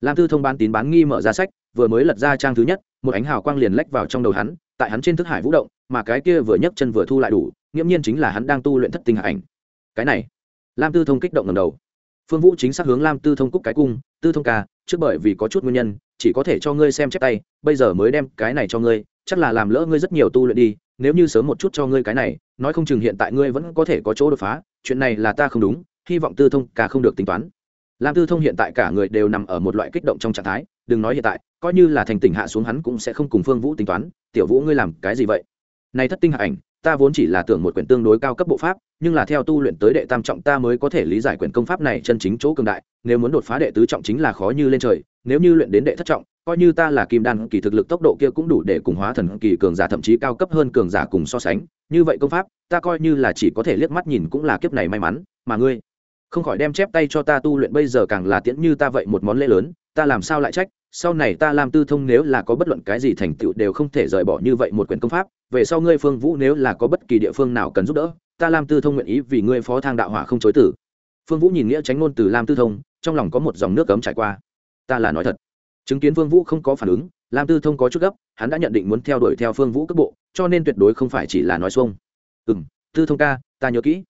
Lam tư thông bán tín bán nghi mở ra sách, vừa mới lật ra trang thứ nhất một ánh hào quang liền lách vào trong đầu hắn, tại hắn trên thức hải vũ động, mà cái kia vừa nhấc chân vừa thu lại đủ, nghiễm nhiên chính là hắn đang tu luyện thất tinh hạ ảnh. Cái này, lam tư thông kích động ngầm đầu. Phương vũ chính xác hướng lam tư thông cúc cái cung, tư thông ca, trước bởi vì có chút nguyên nhân, chỉ có thể cho ngươi xem chép tay, bây giờ mới đem cái này cho ngươi, chắc là làm lỡ ngươi rất nhiều tu luyện đi, nếu như sớm một chút cho ngươi cái này, nói không chừng hiện tại ngươi vẫn có thể có chỗ đột phá, chuyện này là ta không đúng, hy vọng tư thông ca không được tính toán. Lam tư thông hiện tại cả người đều nằm ở một loại kích động trong trạng thái đừng nói hiện tại, coi như là thành tỉnh hạ xuống hắn cũng sẽ không cùng phương vũ tính toán, tiểu vũ ngươi làm cái gì vậy? Này thất tinh hạ ảnh, ta vốn chỉ là tưởng một quyển tương đối cao cấp bộ pháp, nhưng là theo tu luyện tới đệ tam trọng ta mới có thể lý giải quyển công pháp này chân chính chỗ cường đại, nếu muốn đột phá đệ tứ trọng chính là khó như lên trời, nếu như luyện đến đệ thất trọng, coi như ta là kim đan kỳ thực lực tốc độ kia cũng đủ để cùng hóa thần kỳ cường giả thậm chí cao cấp hơn cường giả cùng so sánh, như vậy công pháp, ta coi như là chỉ có thể liếc mắt nhìn cũng là kiếp này may mắn, mà ngươi không khỏi đem chép tay cho ta tu luyện bây giờ càng là tiễn như ta vậy một món lễ lớn ta làm sao lại trách, sau này ta làm tư thông nếu là có bất luận cái gì thành tựu đều không thể rời bỏ như vậy một quyển công pháp, về sau ngươi phương vũ nếu là có bất kỳ địa phương nào cần giúp đỡ, ta làm tư thông nguyện ý vì ngươi phó thang đạo hỏa không chối tử phương vũ nhìn nghĩa tránh ngôn từ lam tư thông, trong lòng có một dòng nước cấm trải qua. Ta là nói thật. Chứng kiến phương vũ không có phản ứng, lam tư thông có chút gấp, hắn đã nhận định muốn theo đuổi theo phương vũ cấp bộ, cho nên tuyệt đối không phải chỉ là nói xuông. Ừ m tư thông ca, ta nhớ kỹ.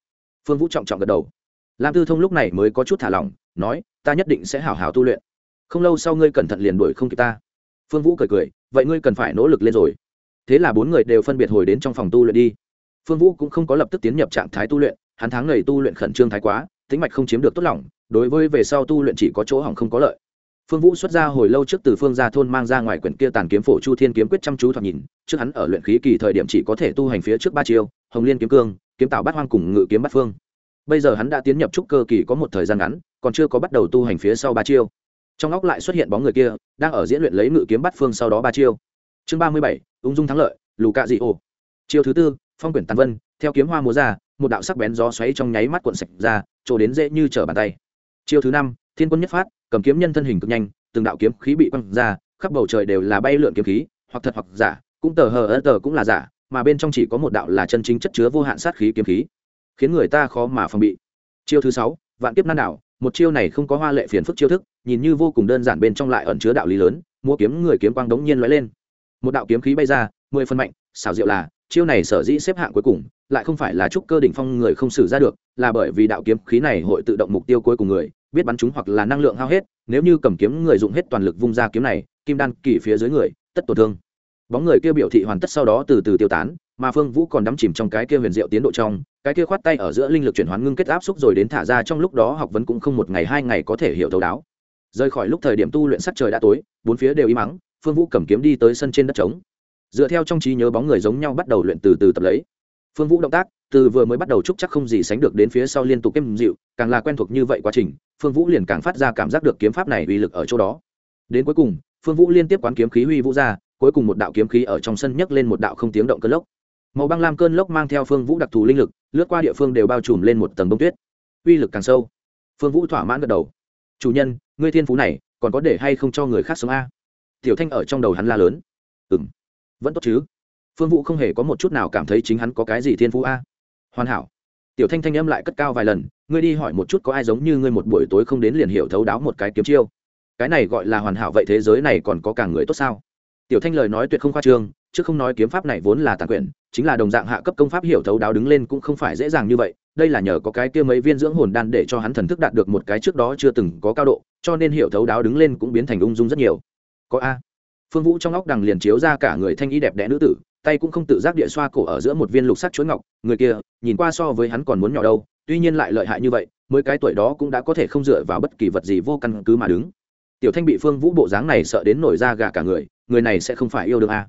Phương vũ trọng trọng gật đầu. Lam tư thông lúc này mới có chút thả lỏng, nói, ta nhất định sẽ hảo hảo tu luyện không lâu sau ngươi cẩn thận liền đuổi không kịp ta. Phương vũ cười cười vậy ngươi cần phải nỗ lực lên rồi. Thế là bốn người đều phân biệt hồi đến trong phòng tu luyện đi. Phương vũ cũng không có lập tức tiến nhập trạng thái tu luyện hắn tháng ngày tu luyện khẩn trương thái quá tính mạch không chiếm được tốt lòng, đối với về sau tu luyện chỉ có chỗ hỏng không có lợi. Phương vũ xuất ra hồi lâu trước từ phương gia thôn mang ra ngoài quyển kia tàn kiếm phổ chu thiên kiếm quyết chăm chú thoạt nhìn trước hắn ở luyện khí kỳ thời điểm chỉ có thể tu hành phía trước ba chiêu hồng liên kiếm cương kiếm tạo bát hoang cùng ngự kiếm bát phương. Bây giờ hắn đã tiến nhập trúc cơ kỳ có một thời gian ngắn còn chưa có bắt đầu tu hành phía sau ba chiêu trong óc lại xuất hiện bóng người kia, đang ở diễn luyện lấy ngự kiếm bắt phương sau đó ba chiêu. Chương ba mươi bảy, ung dung thắng lợi, lù cạ dị ô chiêu thứ tư, phong quyển tàn vân, theo kiếm hoa múa ra, một đạo sắc bén gió xoáy trong nháy mắt cuộn sạch ra, trổ đến dễ như trở bàn tay. Chiêu thứ năm, thiên quân nhất phát, cầm kiếm nhân thân hình cực nhanh, từng đạo kiếm khí bị quăng ra, khắp bầu trời đều là bay lượn kiếm khí, hoặc thật hoặc giả, cũng tờ hờ ơ tờ cũng là giả, mà bên trong chỉ có một đạo là chân chính chất chứa vô hạn sát khí kiếm khí. Khiến người ta khó mà phòng bị. Chiêu thứ sáu, vạn kiếp nan đảo, một chiêu này không có hoa lệ phiền phức chiêu thức nhìn như vô cùng đơn giản bên trong lại ẩn chứa đạo lý lớn mua kiếm người kiếm quang đống nhiên lóe lên. Một đạo kiếm khí bay ra, mười phân mạnh, xảo diệu là, chiêu này sở dĩ xếp hạng cuối cùng, lại không phải là trúc cơ đỉnh phong người không xử ra được, là bởi vì đạo kiếm khí này hội tự động mục tiêu cuối cùng người, biết bắn chúng hoặc là năng lượng hao hết, nếu như cầm kiếm người dùng hết toàn lực vung ra kiếm này, kim đan kỳ phía dưới người, tất tổn thương. Bóng người kia biểu thị hoàn tất sau đó từ từ tiêu tán, mà phương vũ còn đắm chìm trong cái kia huyền diệu tiến độ trong, cái kia khoát tay ở giữa linh lực chuyển hoán ngưng kết áp xúc rồi đến thả ra trong lúc đó học vấn cũng không một ngày hai ngày có thể hiểu thấu đáo rời khỏi lúc thời điểm tu luyện sắc trời đã tối, bốn phía đều im mắng phương vũ cầm kiếm đi tới sân trên đất trống. Dựa theo trong trí nhớ bóng người giống nhau bắt đầu luyện từ từ tập lấy. Phương vũ động tác, từ vừa mới bắt đầu trúc chắc không gì sánh được đến phía sau liên tục êm dịu, càng là quen thuộc như vậy quá trình, phương vũ liền càng phát ra cảm giác được kiếm pháp này uy lực ở chỗ đó. Đến cuối cùng, phương vũ liên tiếp quán kiếm khí huy vũ ra, cuối cùng một đạo kiếm khí ở trong sân nhấc lên một đạo không tiếng động cơn lốc. Màu băng lam cơn lốc mang theo phương vũ đặc thù linh lực, lướt qua địa phương đều bao trùm lên một tầng bông tuyết. Uy lực càng sâu. Phương vũ thỏa mãn gật đầu. Chủ nhân ngươi thiên phú này, còn có để hay không cho người khác sống a? Tiểu thanh ở trong đầu hắn la lớn. Ừ m vẫn tốt chứ. Phương vũ không hề có một chút nào cảm thấy chính hắn có cái gì thiên phú a. Hoàn hảo. Tiểu thanh thanh âm lại cất cao vài lần, ngươi đi hỏi một chút có ai giống như ngươi một buổi tối không đến liền hiểu thấu đáo một cái kiếm chiêu. Cái này gọi là hoàn hảo vậy thế giới này còn có cả người tốt sao? Tiểu thanh lời nói tuyệt không khoa trương, chứ không nói kiếm pháp này vốn là tàn quyền chính là đồng dạng hạ cấp công pháp hiểu thấu đáo đứng lên cũng không phải dễ dàng như vậy đây là nhờ có cái kia mấy viên dưỡng hồn đan để cho hắn thần thức đạt được một cái trước đó chưa từng có cao độ, cho nên hiểu thấu đáo đứng lên cũng biến thành ung dung rất nhiều. Có a. Phương vũ trong óc đằng liền chiếu ra cả người thanh y đẹp đẽ nữ tử, tay cũng không tự giác địa xoa cổ ở giữa một viên lục sắc chuối ngọc. Người kia, nhìn qua so với hắn còn muốn nhỏ đâu, tuy nhiên lại lợi hại như vậy, mới cái tuổi đó cũng đã có thể không dựa vào bất kỳ vật gì vô căn cứ mà đứng. Tiểu thanh bị phương vũ bộ dáng này sợ đến nổi da gà cả người người này sẽ không phải yêu đương a.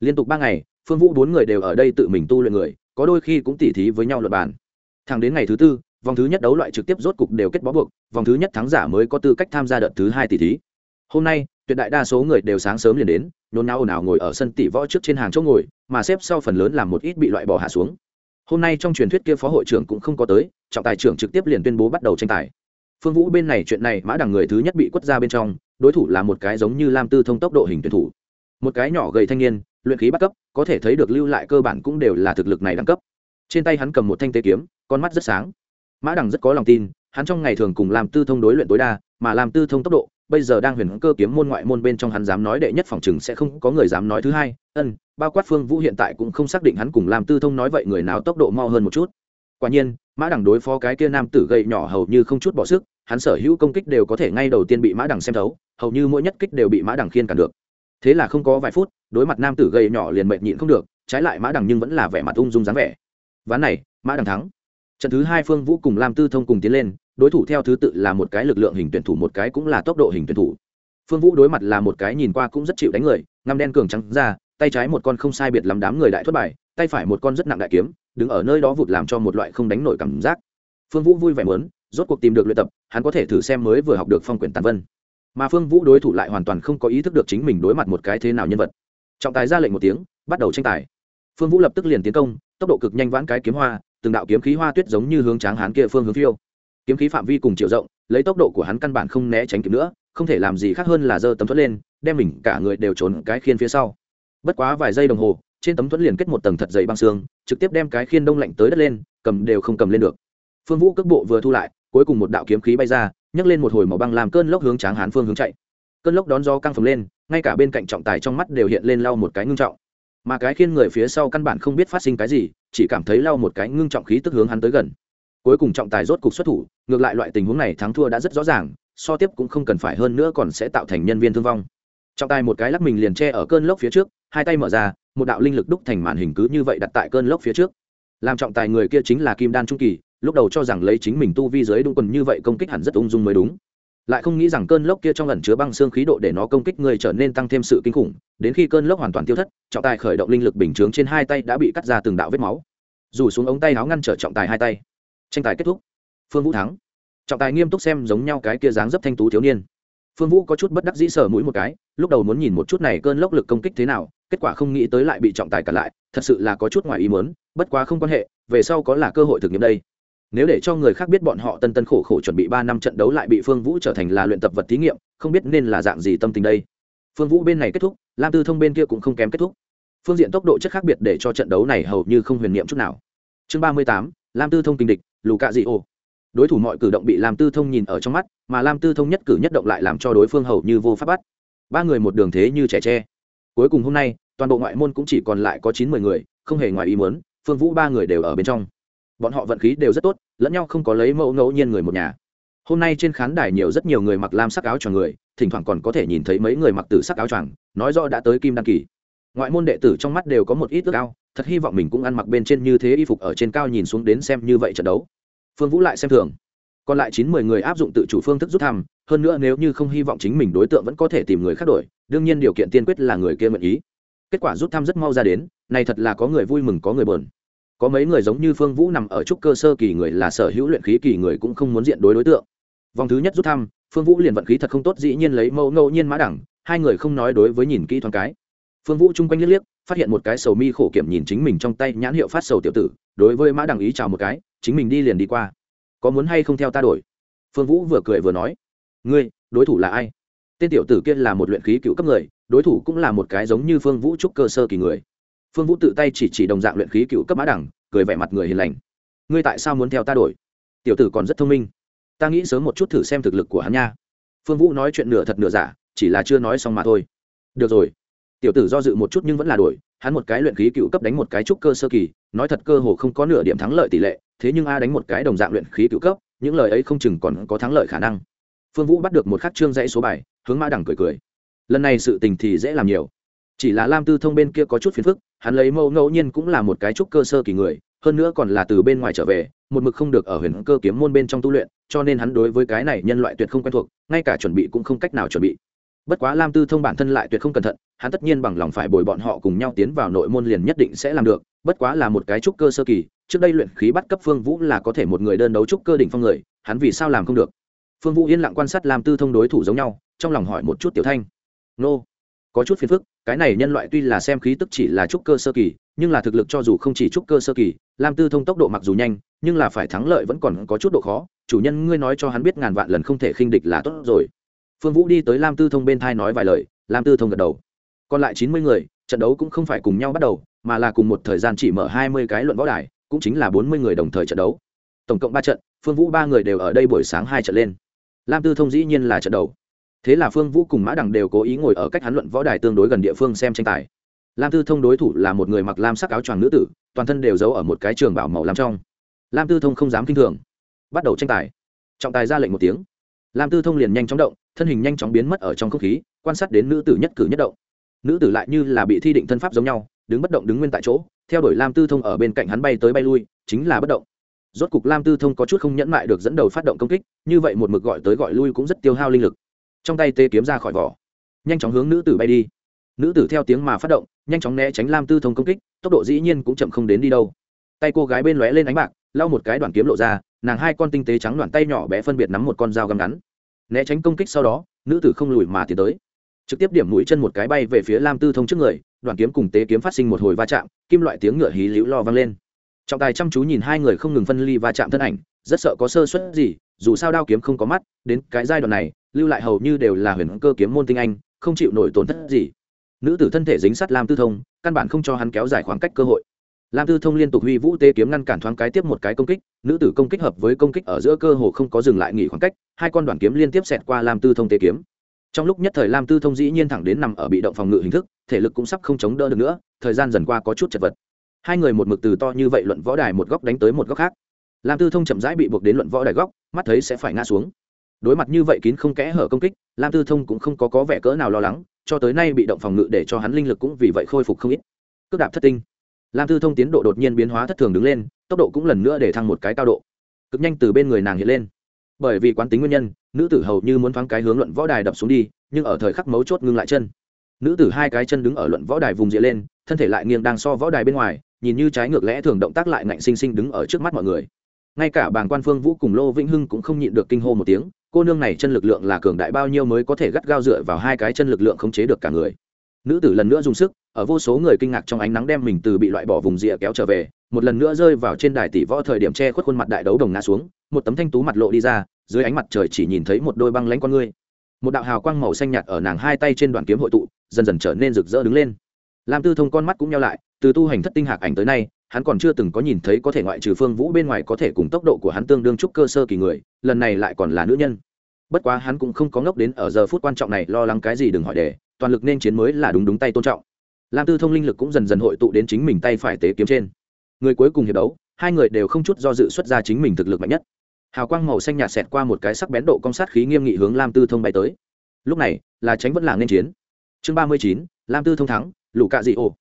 Liên tục ba ngày, phương vũ bốn người đều ở đây tự mình tu luyện người, có đôi khi cũng tỉ thí với nhau luật bàn thẳng đến ngày thứ tư, vòng thứ nhất đấu loại trực tiếp rốt cục đều kết bó buộc, vòng thứ nhất thắng giả mới có tư cách tham gia đợt thứ hai tỷ thí. Hôm nay, tuyệt đại đa số người đều sáng sớm liền đến, nhốn náo ồn ào ngồi ở sân tỷ võ trước trên hàng chỗ ngồi, mà xếp sau phần lớn làm một ít bị loại bỏ hạ xuống. Hôm nay trong truyền thuyết kia phó hội trưởng cũng không có tới, trọng tài trưởng trực tiếp liền tuyên bố bắt đầu tranh tài. Phương vũ bên này chuyện này mã đằng người thứ nhất bị quất ra bên trong, đối thủ là một cái giống như lam tư thông tốc độ hình tuyển thủ. Một cái nhỏ gầy thanh niên, luyện khí bắt cấp, có thể thấy được lưu lại cơ bản cũng đều là thực lực này đẳng cấp. Trên tay hắn cầm một thanh tế kiếm con mắt rất sáng. Mã đằng rất có lòng tin, hắn trong ngày thường cùng làm tư thông đối luyện tối đa, mà làm tư thông tốc độ, bây giờ đang huyền cơ kiếm môn ngoại môn bên trong hắn dám nói đệ nhất phòng chừng sẽ không có người dám nói thứ hai. Ân, bao quát phương vũ hiện tại cũng không xác định hắn cùng làm tư thông nói vậy người nào tốc độ mau hơn một chút. Quả nhiên, mã đằng đối phó cái kia nam tử gậy nhỏ hầu như không chút bỏ sức, hắn sở hữu công kích đều có thể ngay đầu tiên bị mã đằng xem thấu, hầu như mỗi nhất kích đều bị mã đằng khiên cản được. Thế là không có vài phút, đối mặt nam tử gầy nhỏ liền mệt nhịn không được, trái lại mã đằng nhưng vẫn là vẻ mặt ung dung dáng vẻ. Ván này, mã đằng thắng trận thứ hai phương vũ cùng lam tư thông cùng tiến lên, đối thủ theo thứ tự là một cái lực lượng hình tuyển thủ, một cái cũng là tốc độ hình tuyển thủ. Phương vũ đối mặt là một cái nhìn qua cũng rất chịu đánh người, ngăm đen cường trắng ra, tay trái một con không sai biệt lắm đám người đại thất bài, tay phải một con rất nặng đại kiếm, đứng ở nơi đó vụt làm cho một loại không đánh nổi cảm giác. Phương vũ vui vẻ mớn rốt cuộc tìm được luyện tập, hắn có thể thử xem mới vừa học được phong quyển tàn vân. Mà phương vũ đối thủ lại hoàn toàn không có ý thức được chính mình đối mặt một cái thế nào nhân vật. Trọng tài ra lệnh một tiếng, bắt đầu tranh tài. Phương vũ lập tức liền tiến công, tốc độ cực nhanh vãn cái kiếm hoa từng đạo kiếm khí hoa tuyết giống như hướng tráng hán kia phương hướng phiêu. Kiếm khí phạm vi cùng chiều rộng, lấy tốc độ của hắn căn bản không né tránh kịp nữa, không thể làm gì khác hơn là giơ tấm thuẫn lên, đem mình cả người đều trốn cái khiên phía sau. Bất quá vài giây đồng hồ, trên tấm thuẫn liền kết một tầng thật dày băng xương, trực tiếp đem cái khiên đông lạnh tới đất lên, cầm đều không cầm lên được. Phương vũ cước bộ vừa thu lại, cuối cùng một đạo kiếm khí bay ra, nhấc lên một hồi màu băng làm cơn lốc hướng tráng hán phương hướng chạy. Cơn lốc đón gió căng phồng lên, ngay cả bên cạnh trọng tài trong mắt đều hiện lên lau một cái ngưng trọng mà cái khiên người phía sau căn bản không biết phát sinh cái gì, chỉ cảm thấy lau một cái ngưng trọng khí tức hướng hắn tới gần. Cuối cùng trọng tài rốt cục xuất thủ, ngược lại loại tình huống này thắng thua đã rất rõ ràng, so tiếp cũng không cần phải hơn nữa còn sẽ tạo thành nhân viên thương vong. Trọng tài một cái lắc mình liền che ở cơn lốc phía trước, hai tay mở ra, một đạo linh lực đúc thành màn hình cứ như vậy đặt tại cơn lốc phía trước. Làm trọng tài người kia chính là kim đan trung kỳ, lúc đầu cho rằng lấy chính mình tu vi giới đúng quần như vậy công kích hẳn rất ung dung mới đúng lại không nghĩ rằng cơn lốc kia trong ẩn chứa băng xương khí độ để nó công kích người trở nên tăng thêm sự kinh khủng, đến khi cơn lốc hoàn toàn tiêu thất, trọng tài khởi động linh lực bình chướng trên hai tay đã bị cắt ra từng đạo vết máu. Dù xuống ống tay áo ngăn trở trọng tài hai tay. Tranh tài kết thúc. Phương vũ thắng. Trọng tài nghiêm túc xem giống nhau cái kia dáng dấp thanh tú thiếu niên. Phương vũ có chút bất đắc dĩ sở mũi một cái, lúc đầu muốn nhìn một chút này cơn lốc lực công kích thế nào, kết quả không nghĩ tới lại bị trọng tài cản lại, thật sự là có chút ngoài ý muốn, bất quá không quan hệ, về sau có là cơ hội thực nghiệm đây nếu để cho người khác biết bọn họ tân tân khổ khổ chuẩn bị ba năm trận đấu lại bị phương vũ trở thành là luyện tập vật thí nghiệm, không biết nên là dạng gì tâm tình đây. Phương vũ bên này kết thúc, lam tư thông bên kia cũng không kém kết thúc. Phương diện tốc độ chất khác biệt để cho trận đấu này hầu như không huyền niệm chút nào. Chương ba mươi tám, lam tư thông kinh địch lù cạ dị ô đối thủ mọi cử động bị lam tư thông nhìn ở trong mắt, mà lam tư thông nhất cử nhất động lại làm cho đối phương hầu như vô pháp bắt. Ba người một đường thế như trẻ tre. Cuối cùng hôm nay, toàn bộ ngoại môn cũng chỉ còn lại có chín mươi người, không hề ngoài ý muốn, phương vũ ba người đều ở bên trong bọn họ vận khí đều rất tốt, lẫn nhau không có lấy mẫu ngẫu nhiên người một nhà. Hôm nay trên khán đài nhiều rất nhiều người mặc lam sắc áo choàng người, thỉnh thoảng còn có thể nhìn thấy mấy người mặc tử sắc áo choàng, nói rõ đã tới kim đăng kỳ. Ngoại môn đệ tử trong mắt đều có một ít ước cao thật hy vọng mình cũng ăn mặc bên trên như thế y phục ở trên cao nhìn xuống đến xem như vậy trận đấu. Phương vũ lại xem thường. Còn lại chín mười người áp dụng tự chủ phương thức rút thăm, hơn nữa nếu như không hy vọng chính mình đối tượng vẫn có thể tìm người khác đổi, đương nhiên điều kiện tiên quyết là người kia mượn ý. Kết quả rút thăm rất mau ra đến, này thật là có người vui mừng có người bờn có mấy người giống như phương vũ nằm ở trúc cơ sơ kỳ người là sở hữu luyện khí kỳ người cũng không muốn diện đối đối tượng. Vòng thứ nhất rút thăm, phương vũ liền vận khí thật không tốt dĩ nhiên lấy mẫu ngẫu nhiên mã đẳng, hai người không nói đối với nhìn kỹ thoáng cái. Phương vũ chung quanh liếc liếc, phát hiện một cái sầu mi khổ kiểm nhìn chính mình trong tay nhãn hiệu phát sầu tiểu tử, đối với mã đẳng ý chào một cái, chính mình đi liền đi qua. Có muốn hay không theo ta đổi? Phương vũ vừa cười vừa nói. Ngươi, đối thủ là ai? Tên tiểu tử kia là một luyện khí cựu cấp người, đối thủ cũng là một cái giống như phương vũ trúc cơ sơ kỳ người phương vũ tự tay chỉ chỉ đồng dạng luyện khí cựu cấp mã đẳng, cười vẻ mặt người hiền lành. Ngươi tại sao muốn theo ta đổi? Tiểu tử còn rất thông minh. Ta nghĩ sớm một chút thử xem thực lực của hắn nha. Phương vũ nói chuyện nửa thật nửa giả, chỉ là chưa nói xong mà thôi. Được rồi. Tiểu tử do dự một chút nhưng vẫn là đổi, hắn một cái luyện khí cựu cấp đánh một cái trúc cơ sơ kỳ, nói thật cơ hồ không có nửa điểm thắng lợi tỷ lệ, thế nhưng a đánh một cái đồng dạng luyện khí cựu cấp, những lời ấy không chừng còn có thắng lợi khả năng. Phương vũ bắt được một khắc trương dãy số bài, hướng mã đẳng cười cười. Lần này sự tình thì dễ làm nhiều. Chỉ là lam tư thông bên kia có chút phiền phức hắn lấy mẫu ngẫu nhiên cũng là một cái trúc cơ sơ kỳ người, hơn nữa còn là từ bên ngoài trở về, một mực không được ở huyền cơ kiếm môn bên trong tu luyện, cho nên hắn đối với cái này nhân loại tuyệt không quen thuộc, ngay cả chuẩn bị cũng không cách nào chuẩn bị. Bất quá lam tư thông bản thân lại tuyệt không cẩn thận, hắn tất nhiên bằng lòng phải bồi bọn họ cùng nhau tiến vào nội môn liền nhất định sẽ làm được, bất quá là một cái trúc cơ sơ kỳ, trước đây luyện khí bắt cấp phương vũ là có thể một người đơn đấu trúc cơ đỉnh phong người, hắn vì sao làm không được? Phương vũ yên lặng quan sát lam tư thông đối thủ giống nhau, trong lòng hỏi một chút tiểu thanh. Nô có chút phiền phức, cái này nhân loại tuy là xem khí tức chỉ là trúc cơ sơ kỳ, nhưng là thực lực cho dù không chỉ trúc cơ sơ kỳ, lam tư thông tốc độ mặc dù nhanh, nhưng là phải thắng lợi vẫn còn có chút độ khó, chủ nhân ngươi nói cho hắn biết ngàn vạn lần không thể khinh địch là tốt rồi. Phương vũ đi tới lam tư thông bên thai nói vài lời, lam tư thông gật đầu. Còn lại chín mươi người, trận đấu cũng không phải cùng nhau bắt đầu, mà là cùng một thời gian chỉ mở hai mươi cái luận võ đài, cũng chính là bốn mươi người đồng thời trận đấu. Tổng cộng ba trận, phương vũ ba người đều ở đây buổi sáng hai trận lên. Lam tư thông dĩ nhiên là trận đầu thế là phương vũ cùng mã đằng đều cố ý ngồi ở cách hắn luận võ đài tương đối gần địa phương xem tranh tài. Lam tư thông đối thủ là một người mặc lam sắc áo choàng nữ tử, toàn thân đều giấu ở một cái trường bảo màu lam trong. Lam tư thông không dám kinh thường. Bắt đầu tranh tài. Trọng tài ra lệnh một tiếng. Lam tư thông liền nhanh chóng động, thân hình nhanh chóng biến mất ở trong không khí, quan sát đến nữ tử nhất cử nhất động. Nữ tử lại như là bị thi định thân pháp giống nhau, đứng bất động đứng nguyên tại chỗ, theo đuổi lam tư thông ở bên cạnh hắn bay tới bay lui, chính là bất động. Rốt cục lam tư thông có chút không nhẫn mại được dẫn đầu phát động công kích, như vậy một mực gọi tới gọi lui cũng rất tiêu hao linh lực trong tay tê kiếm ra khỏi vỏ. Nhanh chóng hướng nữ tử bay đi. Nữ tử theo tiếng mà phát động, nhanh chóng né tránh lam tư thông công kích, tốc độ dĩ nhiên cũng chậm không đến đi đâu. Tay cô gái bên lóe lên ánh bạc, lau một cái đoạn kiếm lộ ra, nàng hai con tinh tế trắng đoạn tay nhỏ bé phân biệt nắm một con dao găm ngắn. Né tránh công kích sau đó, nữ tử không lùi mà tiến tới. Trực tiếp điểm mũi chân một cái bay về phía lam tư thông trước người đoàn kiếm cùng tế kiếm phát sinh một hồi va chạm, kim loại tiếng ngựa hí liễu lo vang lên. Trọng tài chăm chú nhìn hai người không ngừng phân ly va chạm thân ảnh, rất sợ có sơ suất gì, dù sao đao kiếm không có mắt, đến cái giai đoạn này lưu lại hầu như đều là huyền cơ kiếm môn tinh anh, không chịu nổi tổn thất gì. Nữ tử thân thể dính sắt lam tư thông, căn bản không cho hắn kéo dài khoảng cách cơ hội. Lam tư thông liên tục huy vũ tê kiếm ngăn cản thoáng cái tiếp một cái công kích, nữ tử công kích hợp với công kích ở giữa cơ hồ không có dừng lại nghỉ khoảng cách, hai con đoàn kiếm liên tiếp xẹt qua lam tư thông tê kiếm. Trong lúc nhất thời lam tư thông dĩ nhiên thẳng đến nằm ở bị động phòng ngự hình thức, thể lực cũng sắp không chống đỡ được nữa, thời gian dần qua có chút chật vật. Hai người một mực từ to như vậy luận võ đài một góc đánh tới một góc khác. Lam tư thông chậm rãi bị buộc đến luận võ đài góc, mắt thấy sẽ phải ngã xuống đối mặt như vậy kín không kẽ hở công kích, lam tư thông cũng không có có vẻ cỡ nào lo lắng, cho tới nay bị động phòng ngự để cho hắn linh lực cũng vì vậy khôi phục không ít. Cước đạp thất tinh. Lam tư thông tiến độ đột nhiên biến hóa thất thường đứng lên, tốc độ cũng lần nữa để thăng một cái cao độ. Cực nhanh từ bên người nàng hiện lên. Bởi vì quán tính nguyên nhân, nữ tử hầu như muốn thoáng cái hướng luận võ đài đập xuống đi, nhưng ở thời khắc mấu chốt ngưng lại chân. Nữ tử hai cái chân đứng ở luận võ đài vùng dịa lên, thân thể lại nghiêng đang so võ đài bên ngoài, nhìn như trái ngược lẽ thường động tác lại ngạnh sinh sinh đứng ở trước mắt mọi người ngay cả bàng quan phương vũ cùng lô vĩnh hưng cũng không nhịn được kinh hô một tiếng, cô nương này chân lực lượng là cường đại bao nhiêu mới có thể gắt gao dựa vào hai cái chân lực lượng khống chế được cả người. Nữ tử lần nữa dùng sức, ở vô số người kinh ngạc trong ánh nắng đem mình từ bị loại bỏ vùng rìa kéo trở về, một lần nữa rơi vào trên đài tỷ võ thời điểm che khuất khuôn mặt đại đấu đồng ngã xuống, một tấm thanh tú mặt lộ đi ra, dưới ánh mặt trời chỉ nhìn thấy một đôi băng lánh con ngươi. Một đạo hào quang màu xanh nhạt ở nàng hai tay trên đoàn kiếm hội tụ, dần dần trở nên rực rỡ đứng lên. Lam tư thông con mắt cũng nhau lại, từ tu hành thất tinh hạc ảnh tới nay hắn còn chưa từng có nhìn thấy có thể ngoại trừ phương vũ bên ngoài có thể cùng tốc độ của hắn tương đương trúc cơ sơ kỳ người, lần này lại còn là nữ nhân. Bất quá hắn cũng không có ngốc đến ở giờ phút quan trọng này lo lắng cái gì đừng hỏi để, toàn lực nên chiến mới là đúng đúng tay tôn trọng. Lam tư thông linh lực cũng dần dần hội tụ đến chính mình tay phải tế kiếm trên. Người cuối cùng hiệp đấu, hai người đều không chút do dự xuất ra chính mình thực lực mạnh nhất. Hào quang màu xanh nhạt xẹt qua một cái sắc bén độ công sát khí nghiêm nghị hướng lam tư thông bay tới. Lúc này, là tránh vẫn là nên chiến. Chương ba mươi chín, lam tư thông thắng, lũ cạ dị ồ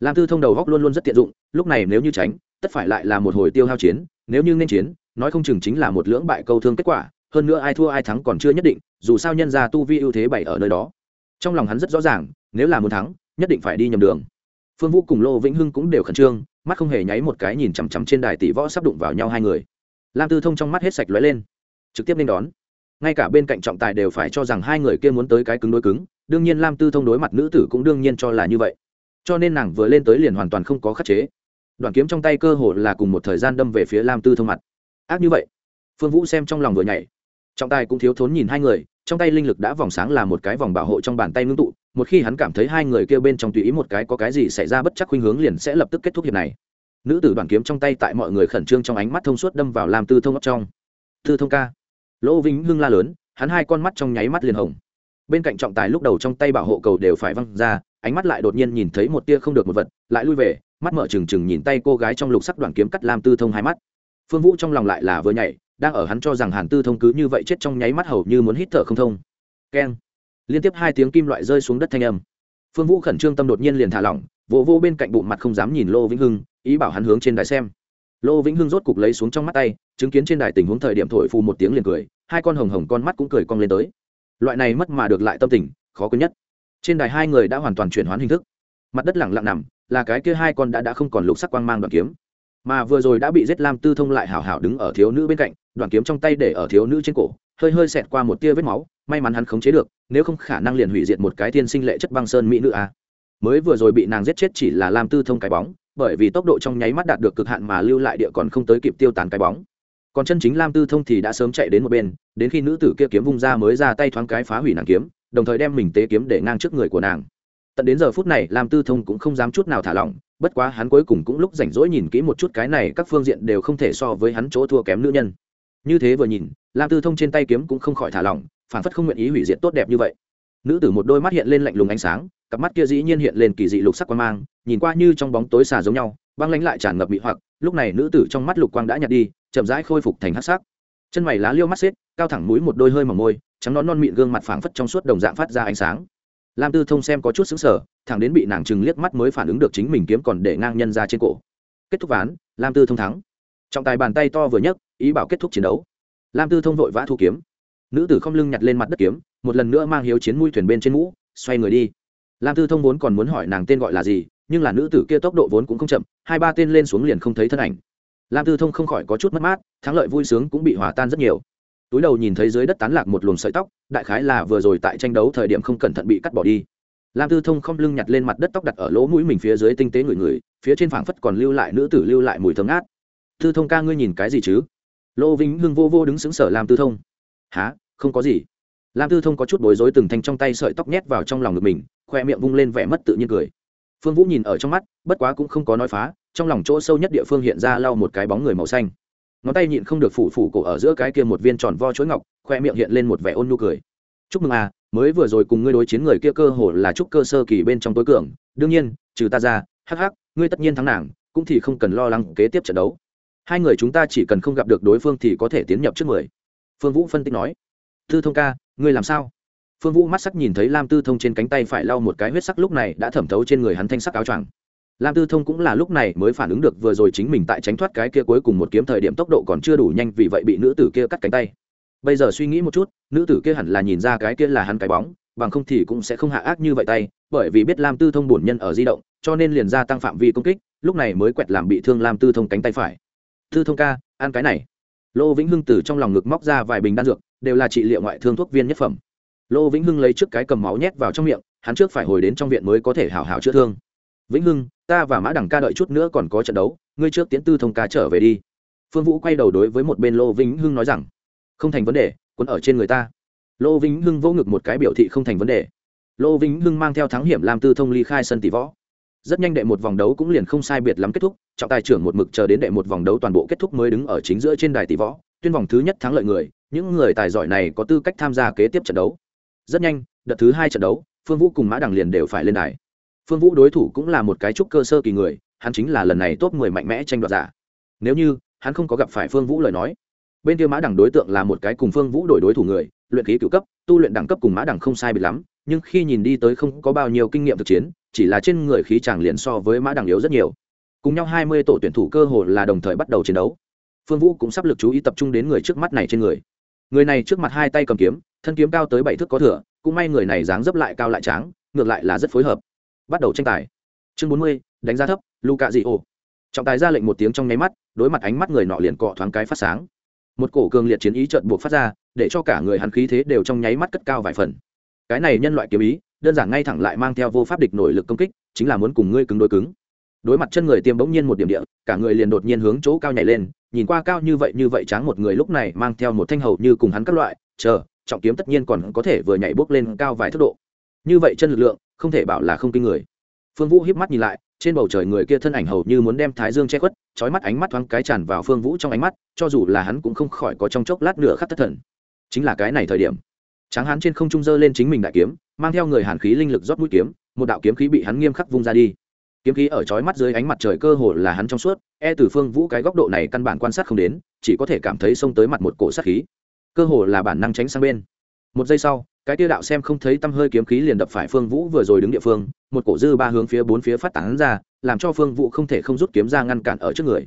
lam tư thông đầu góc luôn luôn rất tiện dụng, lúc này nếu như tránh, tất phải lại là một hồi tiêu hao chiến, nếu như nên chiến, nói không chừng chính là một lưỡng bại câu thương kết quả, hơn nữa ai thua ai thắng còn chưa nhất định, dù sao nhân ra tu vi ưu thế bày ở nơi đó. Trong lòng hắn rất rõ ràng, nếu là muốn thắng, nhất định phải đi nhầm đường. Phương vũ cùng lô vĩnh hưng cũng đều khẩn trương, mắt không hề nháy một cái nhìn chằm chằm trên đài tỷ võ sắp đụng vào nhau hai người. Lam tư thông trong mắt hết sạch lóe lên, trực tiếp nên đón. Ngay cả bên cạnh trọng tài đều phải cho rằng hai người kia muốn tới cái cứng đối cứng, đương nhiên lam tư thông đối mặt nữ tử cũng đương nhiên cho là như vậy cho nên nàng vừa lên tới liền hoàn toàn không có khắc chế. Đoàn kiếm trong tay cơ hồ là cùng một thời gian đâm về phía lam tư thông mặt. Ác như vậy, phương vũ xem trong lòng vừa nhảy. Trọng tài cũng thiếu thốn nhìn hai người, trong tay linh lực đã vòng sáng là một cái vòng bảo hộ trong bàn tay ngưng tụ, một khi hắn cảm thấy hai người kêu bên trong tùy ý một cái có cái gì xảy ra bất chắc khuynh hướng liền sẽ lập tức kết thúc hiệp này. Nữ tử đoàn kiếm trong tay tại mọi người khẩn trương trong ánh mắt thông suốt đâm vào làm tư thông ấp trong. Tư thông ca. Lỗ vĩnh hưng la lớn, hắn hai con mắt trong nháy mắt liền hồng. Bên cạnh trọng tài lúc đầu trong tay bảo hộ cầu đều phải văng ra ánh mắt lại đột nhiên nhìn thấy một tia không được một vật, lại lui về, mắt mở trừng trừng nhìn tay cô gái trong lục sắc đoàn kiếm cắt lam tư thông hai mắt. Phương vũ trong lòng lại là vừa nhảy, đang ở hắn cho rằng hàn tư thông cứ như vậy chết trong nháy mắt hầu như muốn hít thở không thông. Keng. Liên tiếp hai tiếng kim loại rơi xuống đất thanh âm. Phương vũ khẩn trương tâm đột nhiên liền thả lỏng, vỗ vô bên cạnh bụng mặt không dám nhìn lô vĩnh hưng, ý bảo hắn hướng trên đài xem. Lô vĩnh hưng rốt cục lấy xuống trong mắt tay, chứng kiến trên đài tình huống thời điểm thổi phù một tiếng liền cười, hai con hồng hồng con mắt cũng cười cong lên tới. Loại này mất mà được lại tâm tình, khó quên nhất trên đài hai người đã hoàn toàn chuyển hoán hình thức. Mặt đất lẳng lặng nằm, là cái kia hai con đã đã không còn lục sắc quang mang đoạn kiếm. Mà vừa rồi đã bị giết lam tư thông lại hảo hảo đứng ở thiếu nữ bên cạnh, đoạn kiếm trong tay để ở thiếu nữ trên cổ, hơi hơi xẹt qua một tia vết máu, may mắn hắn khống chế được, nếu không khả năng liền hủy diệt một cái thiên sinh lệ chất băng sơn mỹ nữ a. À. mới vừa rồi bị nàng giết chết chỉ là lam tư thông cái bóng, bởi vì tốc độ trong nháy mắt đạt được cực hạn mà lưu lại địa còn không tới kịp tiêu tán cái bóng. Còn chân chính lam tư thông thì đã sớm chạy đến một bên, đến khi nữ tử kia kiếm vung ra mới ra tay thoáng cái phá hủy nàng kiếm đồng thời đem mình tế kiếm để ngang trước người của nàng. Tận đến giờ phút này, lam tư thông cũng không dám chút nào thả lỏng, bất quá hắn cuối cùng cũng lúc rảnh rỗi nhìn kỹ một chút cái này, các phương diện đều không thể so với hắn chỗ thua kém nữ nhân. Như thế vừa nhìn, lam tư thông trên tay kiếm cũng không khỏi thả lỏng, phản phất không nguyện ý hủy diệt tốt đẹp như vậy. Nữ tử một đôi mắt hiện lên lạnh lùng ánh sáng, cặp mắt kia dĩ nhiên hiện lên kỳ dị lục sắc quan mang, nhìn qua như trong bóng tối xà giống nhau, băng lánh lại tràn ngập bị hoặc, lúc này nữ tử trong mắt lục quang đã nhạt đi, chậm rãi khôi phục thành hắc sắc chân mày lá liêu mắt xếp, cao thẳng mũi một đôi hơi mỏng môi, trắng nón non mịn gương mặt phảng phất trong suốt đồng dạng phát ra ánh sáng. Lam tư thông xem có chút xứng sở thẳng đến bị nàng chừng liếc mắt mới phản ứng được chính mình kiếm còn để ngang nhân ra trên cổ. Kết thúc ván, lam tư thông thắng. Trọng tài bàn tay to vừa nhấc, ý bảo kết thúc chiến đấu. Lam tư thông vội vã thu kiếm. Nữ tử không lưng nhặt lên mặt đất kiếm, một lần nữa mang hiếu chiến mũi thuyền bên trên mũ, xoay người đi. Lam tư thông vốn còn muốn hỏi nàng tên gọi là gì, nhưng là nữ tử kia tốc độ vốn cũng không chậm, hai ba tên lên xuống liền không thấy thân ảnh lam tư thông không khỏi có chút mất mát, thắng lợi vui sướng cũng bị hòa tan rất nhiều. Túi đầu nhìn thấy dưới đất tán lạc một luồng sợi tóc, đại khái là vừa rồi tại tranh đấu thời điểm không cẩn thận bị cắt bỏ đi. Lam tư thông không lưng nhặt lên mặt đất tóc đặt ở lỗ mũi mình phía dưới tinh tế ngửi ngửi, phía trên phảng phất còn lưu lại nữ tử lưu lại mùi thơm ngát. Tư thông ca ngươi nhìn cái gì chứ? Lô vĩnh hưng vô vô đứng xứng sở lam tư thông. Há không có gì. Lam tư thông có chút bối rối từng thanh trong tay sợi tóc nhét vào trong lòng ngực mình, khoe miệng vung lên vẻ mất tự nhiên cười. Phương vũ nhìn ở trong mắt, bất quá cũng không có nói phá trong lòng chỗ sâu nhất địa phương hiện ra lau một cái bóng người màu xanh. Ngón tay nhịn không được phủ phủ cổ ở giữa cái kia một viên tròn vo chuối ngọc, khoe miệng hiện lên một vẻ ôn nhu cười. Chúc mừng à mới vừa rồi cùng ngươi đối chiến người kia cơ hồ là chúc cơ sơ kỳ bên trong tối cường, đương nhiên, trừ ta ra, hắc hắc, ngươi tất nhiên thắng nàng, cũng thì không cần lo lắng kế tiếp trận đấu. Hai người chúng ta chỉ cần không gặp được đối phương thì có thể tiến nhập trước mười. Phương vũ phân tích nói. Tư thông ca, ngươi làm sao? Phương vũ mắt sắc nhìn thấy lam tư thông trên cánh tay phải lau một cái huyết sắc lúc này đã thẩm thấu trên người hắn thanh sắc áo choàng lam tư thông cũng là lúc này mới phản ứng được vừa rồi chính mình tại tránh thoát cái kia cuối cùng một kiếm thời điểm tốc độ còn chưa đủ nhanh, vì vậy bị nữ tử kia cắt cánh tay. Bây giờ suy nghĩ một chút, nữ tử kia hẳn là nhìn ra cái kia là hắn cái bóng, bằng không thì cũng sẽ không hạ ác như vậy tay, bởi vì biết lam tư thông bổn nhân ở di động, cho nên liền gia tăng phạm vi công kích, lúc này mới quẹt làm bị thương lam tư thông cánh tay phải. Tư thông ca, ăn cái này. Lô vĩnh hưng từ trong lòng ngực móc ra vài bình đan dược, đều là trị liệu ngoại thương thuốc viên nhất phẩm. Lô vĩnh hưng lấy trước cái cầm máu nhét vào trong miệng, hắn trước phải hồi đến trong viện mới có thể hảo hảo chữa thương vĩnh hưng, ta và mã Đằng ca đợi chút nữa còn có trận đấu, ngươi trước tiến tư thông ca trở về đi. Phương vũ quay đầu đối với một bên lô vĩnh hưng nói rằng, không thành vấn đề quân ở trên người ta. Lô vĩnh hưng vỗ ngực một cái biểu thị không thành vấn đề. Lô vĩnh hưng mang theo thắng hiểm làm tư thông ly khai sân tỷ võ. Rất nhanh đệ một vòng đấu cũng liền không sai biệt lắm kết thúc, trọng tài trưởng một mực chờ đến đệ một vòng đấu toàn bộ kết thúc mới đứng ở chính giữa trên đài tỷ võ, tuyên vòng thứ nhất thắng lợi người, những người tài giỏi này có tư cách tham gia kế tiếp trận đấu. Rất nhanh, đợt thứ hai trận đấu, phương vũ cùng mã đằng liền đều phải lên đài phương vũ đối thủ cũng là một cái trúc cơ sơ kỳ người hắn chính là lần này top mười mạnh mẽ tranh đoạt giả. Nếu như hắn không có gặp phải phương vũ lời nói bên kia mã đẳng đối tượng là một cái cùng phương vũ đổi đối thủ người luyện khí cựu cấp tu luyện đẳng cấp cùng mã đẳng không sai bị lắm nhưng khi nhìn đi tới không có bao nhiêu kinh nghiệm thực chiến chỉ là trên người khí chàng liền so với mã đẳng yếu rất nhiều. Cùng nhau hai mươi tổ tuyển thủ cơ hồ là đồng thời bắt đầu chiến đấu. Phương vũ cũng sắp lực chú ý tập trung đến người trước mắt này trên người. Người này trước mặt hai tay cầm kiếm thân kiếm cao tới bảy thước có thừa, cũng may người này dáng dấp lại cao lại tráng ngược lại là rất phối hợp bắt đầu tranh tài. Chương bốn mươi, đánh giá thấp, luka dị ô trọng tài ra lệnh một tiếng trong nháy mắt, đối mặt ánh mắt người nọ liền cọ thoáng cái phát sáng. Một cổ cường liệt chiến ý trợn buộc phát ra, để cho cả người hắn khí thế đều trong nháy mắt cất cao vài phần. Cái này nhân loại kiếm ý, đơn giản ngay thẳng lại mang theo vô pháp địch nội lực công kích, chính là muốn cùng ngươi cứng đối cứng. Đối mặt chân người tiêm bỗng nhiên một điểm địa, cả người liền đột nhiên hướng chỗ cao nhảy lên, nhìn qua cao như vậy như vậy tráng một người lúc này mang theo một thanh hầu như cùng hắn các loại, chờ, trọng kiếm tất nhiên còn có thể vừa nhảy bước lên cao vài tốc độ. Như vậy chân lực lượng không thể bảo là không kinh người. Phương vũ hiếp mắt nhìn lại, trên bầu trời người kia thân ảnh hầu như muốn đem thái dương che khuất trói mắt ánh mắt thoáng cái tràn vào phương vũ trong ánh mắt, cho dù là hắn cũng không khỏi có trong chốc lát nửa khắc thất thần. Chính là cái này thời điểm. Tráng hắn trên không trung dơ lên chính mình đại kiếm, mang theo người hàn khí linh lực rót mũi kiếm, một đạo kiếm khí bị hắn nghiêm khắc vung ra đi. Kiếm khí ở trói mắt dưới ánh mặt trời cơ hồ là hắn trong suốt e từ phương vũ cái góc độ này căn bản quan sát không đến, chỉ có thể cảm thấy xông tới mặt một cổ sát khí. Cơ hồ là bản năng tránh sang bên. Một giây sau cái tiêu đạo xem không thấy tăm hơi kiếm khí liền đập phải phương vũ vừa rồi đứng địa phương, một cổ dư ba hướng phía bốn phía phát tán ra, làm cho phương vũ không thể không rút kiếm ra ngăn cản ở trước người.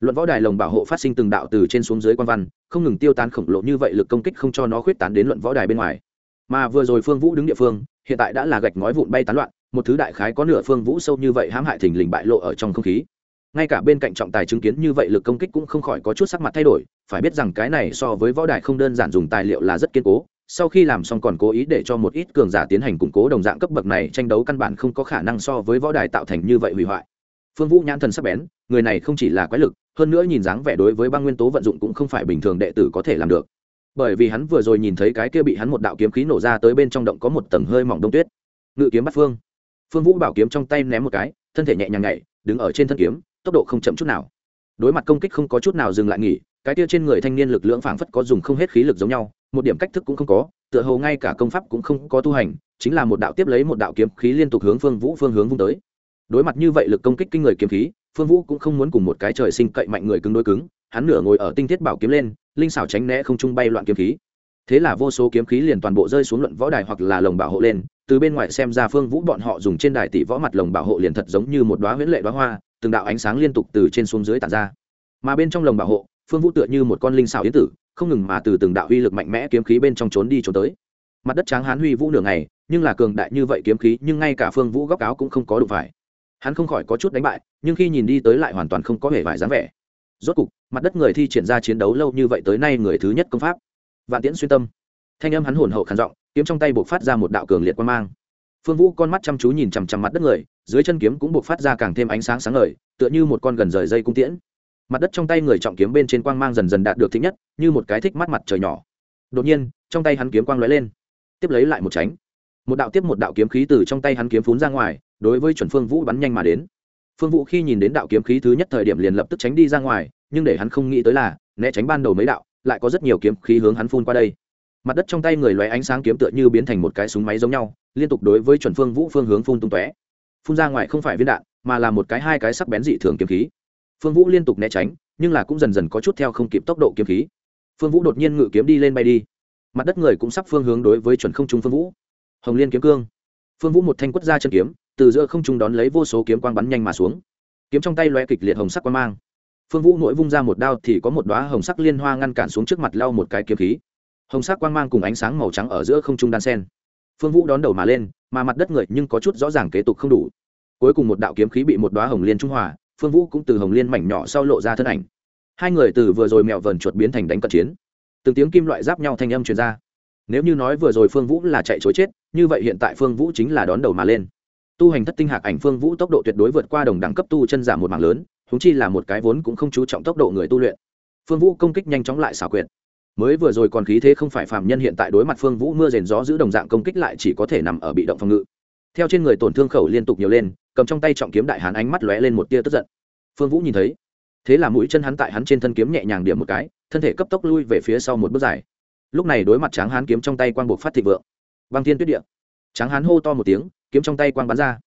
Luận võ đài lồng bảo hộ phát sinh từng đạo từ trên xuống dưới quan văn, không ngừng tiêu tán khổng lồ như vậy lực công kích không cho nó khuyết tán đến luận võ đài bên ngoài. Mà vừa rồi phương vũ đứng địa phương, hiện tại đã là gạch ngói vụn bay tán loạn, một thứ đại khái có nửa phương vũ sâu như vậy hãm hại thình lình bại lộ ở trong không khí. Ngay cả bên cạnh trọng tài chứng kiến như vậy lực công kích cũng không khỏi có chút sắc mặt thay đổi, phải biết rằng cái này so với võ đài không đơn giản dùng tài liệu là rất kiên cố sau khi làm xong còn cố ý để cho một ít cường giả tiến hành củng cố đồng dạng cấp bậc này, tranh đấu căn bản không có khả năng so với võ đài tạo thành như vậy hủy hoại. Phương vũ nhãn thần sắc bén, người này không chỉ là quái lực, hơn nữa nhìn dáng vẻ đối với băng nguyên tố vận dụng cũng không phải bình thường đệ tử có thể làm được. Bởi vì hắn vừa rồi nhìn thấy cái kia bị hắn một đạo kiếm khí nổ ra tới bên trong động có một tầng hơi mỏng đông tuyết. Ngự kiếm bắt phương. Phương vũ bảo kiếm trong tay ném một cái, thân thể nhẹ nhàng nhảy, đứng ở trên thân kiếm, tốc độ không chậm chút nào. Đối mặt công kích không có chút nào dừng lại nghỉ, cái kia trên người thanh niên lực lượng phảng phất có dùng không hết khí lực giống nhau một điểm cách thức cũng không có, tựa hồ ngay cả công pháp cũng không có tu hành, chính là một đạo tiếp lấy một đạo kiếm khí liên tục hướng phương vũ phương hướng vung tới. Đối mặt như vậy lực công kích kinh người kiếm khí, phương vũ cũng không muốn cùng một cái trời sinh cậy mạnh người cứng đối cứng, hắn nửa ngồi ở tinh thiết bảo kiếm lên, linh xảo tránh né không trung bay loạn kiếm khí. Thế là vô số kiếm khí liền toàn bộ rơi xuống luận võ đài hoặc là lồng bảo hộ lên, từ bên ngoài xem ra phương vũ bọn họ dùng trên đài tỷ võ mặt lồng bảo hộ liền thật giống như một đoá huyễn lệ đoá hoa, từng đạo ánh sáng liên tục từ trên xuống dưới tàn ra. Mà bên trong lồng bảo hộ, phương vũ tựa như một con linh xảo yến tử không ngừng mà từ từng đạo uy lực mạnh mẽ kiếm khí bên trong trốn đi trốn tới. Mặt đất tráng hán huy vũ nửa ngày, nhưng là cường đại như vậy kiếm khí, nhưng ngay cả phương vũ góc áo cũng không có đủ phải. Hắn không khỏi có chút đánh bại, nhưng khi nhìn đi tới lại hoàn toàn không có hề vải dáng vẻ. Rốt cục, mặt đất người thi triển ra chiến đấu lâu như vậy tới nay người thứ nhất công pháp. Vạn tiễn xuyên tâm. Thanh âm hắn hồn hậu khản giọng, kiếm trong tay buộc phát ra một đạo cường liệt quan mang. Phương vũ con mắt chăm chú nhìn chằm chằm mặt đất người, dưới chân kiếm cũng buộc phát ra càng thêm ánh sáng sáng ngời, tựa như một con gần rời dây cung tiễn mặt đất trong tay người trọng kiếm bên trên quang mang dần dần đạt được thích nhất, như một cái thích mắt mặt trời nhỏ. Đột nhiên, trong tay hắn kiếm quang lóe lên. Tiếp lấy lại một tránh. Một đạo tiếp một đạo kiếm khí từ trong tay hắn kiếm phún ra ngoài, đối với chuẩn phương vũ bắn nhanh mà đến. Phương vũ khi nhìn đến đạo kiếm khí thứ nhất thời điểm liền lập tức tránh đi ra ngoài, nhưng để hắn không nghĩ tới là, né tránh ban đầu mấy đạo, lại có rất nhiều kiếm khí hướng hắn phun qua đây. Mặt đất trong tay người lóe ánh sáng kiếm tựa như biến thành một cái súng máy giống nhau, liên tục đối với chuẩn phương vũ phương hướng phun tung tóe. Phun ra ngoài không phải viên đạn, mà là một cái hai cái sắc bén dị thường kiếm khí phương vũ liên tục né tránh, nhưng là cũng dần dần có chút theo không kịp tốc độ kiếm khí. Phương vũ đột nhiên ngự kiếm đi lên bay đi. Mặt đất người cũng sắp phương hướng đối với chuẩn không trung phương vũ. Hồng liên kiếm cương. Phương vũ một thanh quất ra chân kiếm, từ giữa không trung đón lấy vô số kiếm quang bắn nhanh mà xuống. Kiếm trong tay loe kịch liệt hồng sắc quang mang. Phương vũ mỗi vung ra một đao thì có một đoá hồng sắc liên hoa ngăn cản xuống trước mặt lau một cái kiếm khí. Hồng sắc quang mang cùng ánh sáng màu trắng ở giữa không trung đan sen phương vũ đón đầu mà lên, mà mặt đất người nhưng có chút rõ ràng kế tục không đủ. Cuối cùng một đạo kiếm khí bị một đoá hồng liên trung hòa phương vũ cũng từ hồng liên mảnh nhỏ sau lộ ra thân ảnh. Hai người từ vừa rồi mẹo vờn chuột biến thành đánh cận chiến. Từng tiếng kim loại giáp nhau thanh âm truyền ra. Nếu như nói vừa rồi phương vũ là chạy chối chết, như vậy hiện tại phương vũ chính là đón đầu mà lên. Tu hành thất tinh hạc ảnh phương vũ tốc độ tuyệt đối vượt qua đồng đẳng cấp tu chân giảm một mảng lớn húng chi là một cái vốn cũng không chú trọng tốc độ người tu luyện. Phương vũ công kích nhanh chóng lại xảo quyệt. Mới vừa rồi còn khí thế không phải phạm nhân hiện tại đối mặt phương vũ mưa rền gió giữ đồng dạng công kích lại chỉ có thể nằm ở bị động phòng ngự. Theo trên người tổn thương khẩu liên tục nhiều lên cầm trong tay trọng kiếm đại hán ánh mắt lóe lên một tia tức giận. Phương vũ nhìn thấy, thế là mũi chân hắn tại hắn trên thân kiếm nhẹ nhàng điểm một cái, thân thể cấp tốc lui về phía sau một bước dài. Lúc này đối mặt tráng hán kiếm trong tay quang buộc phát thịnh vượng. Băng thiên tuyết địa. Tráng hán hô to một tiếng, kiếm trong tay quang bắn ra.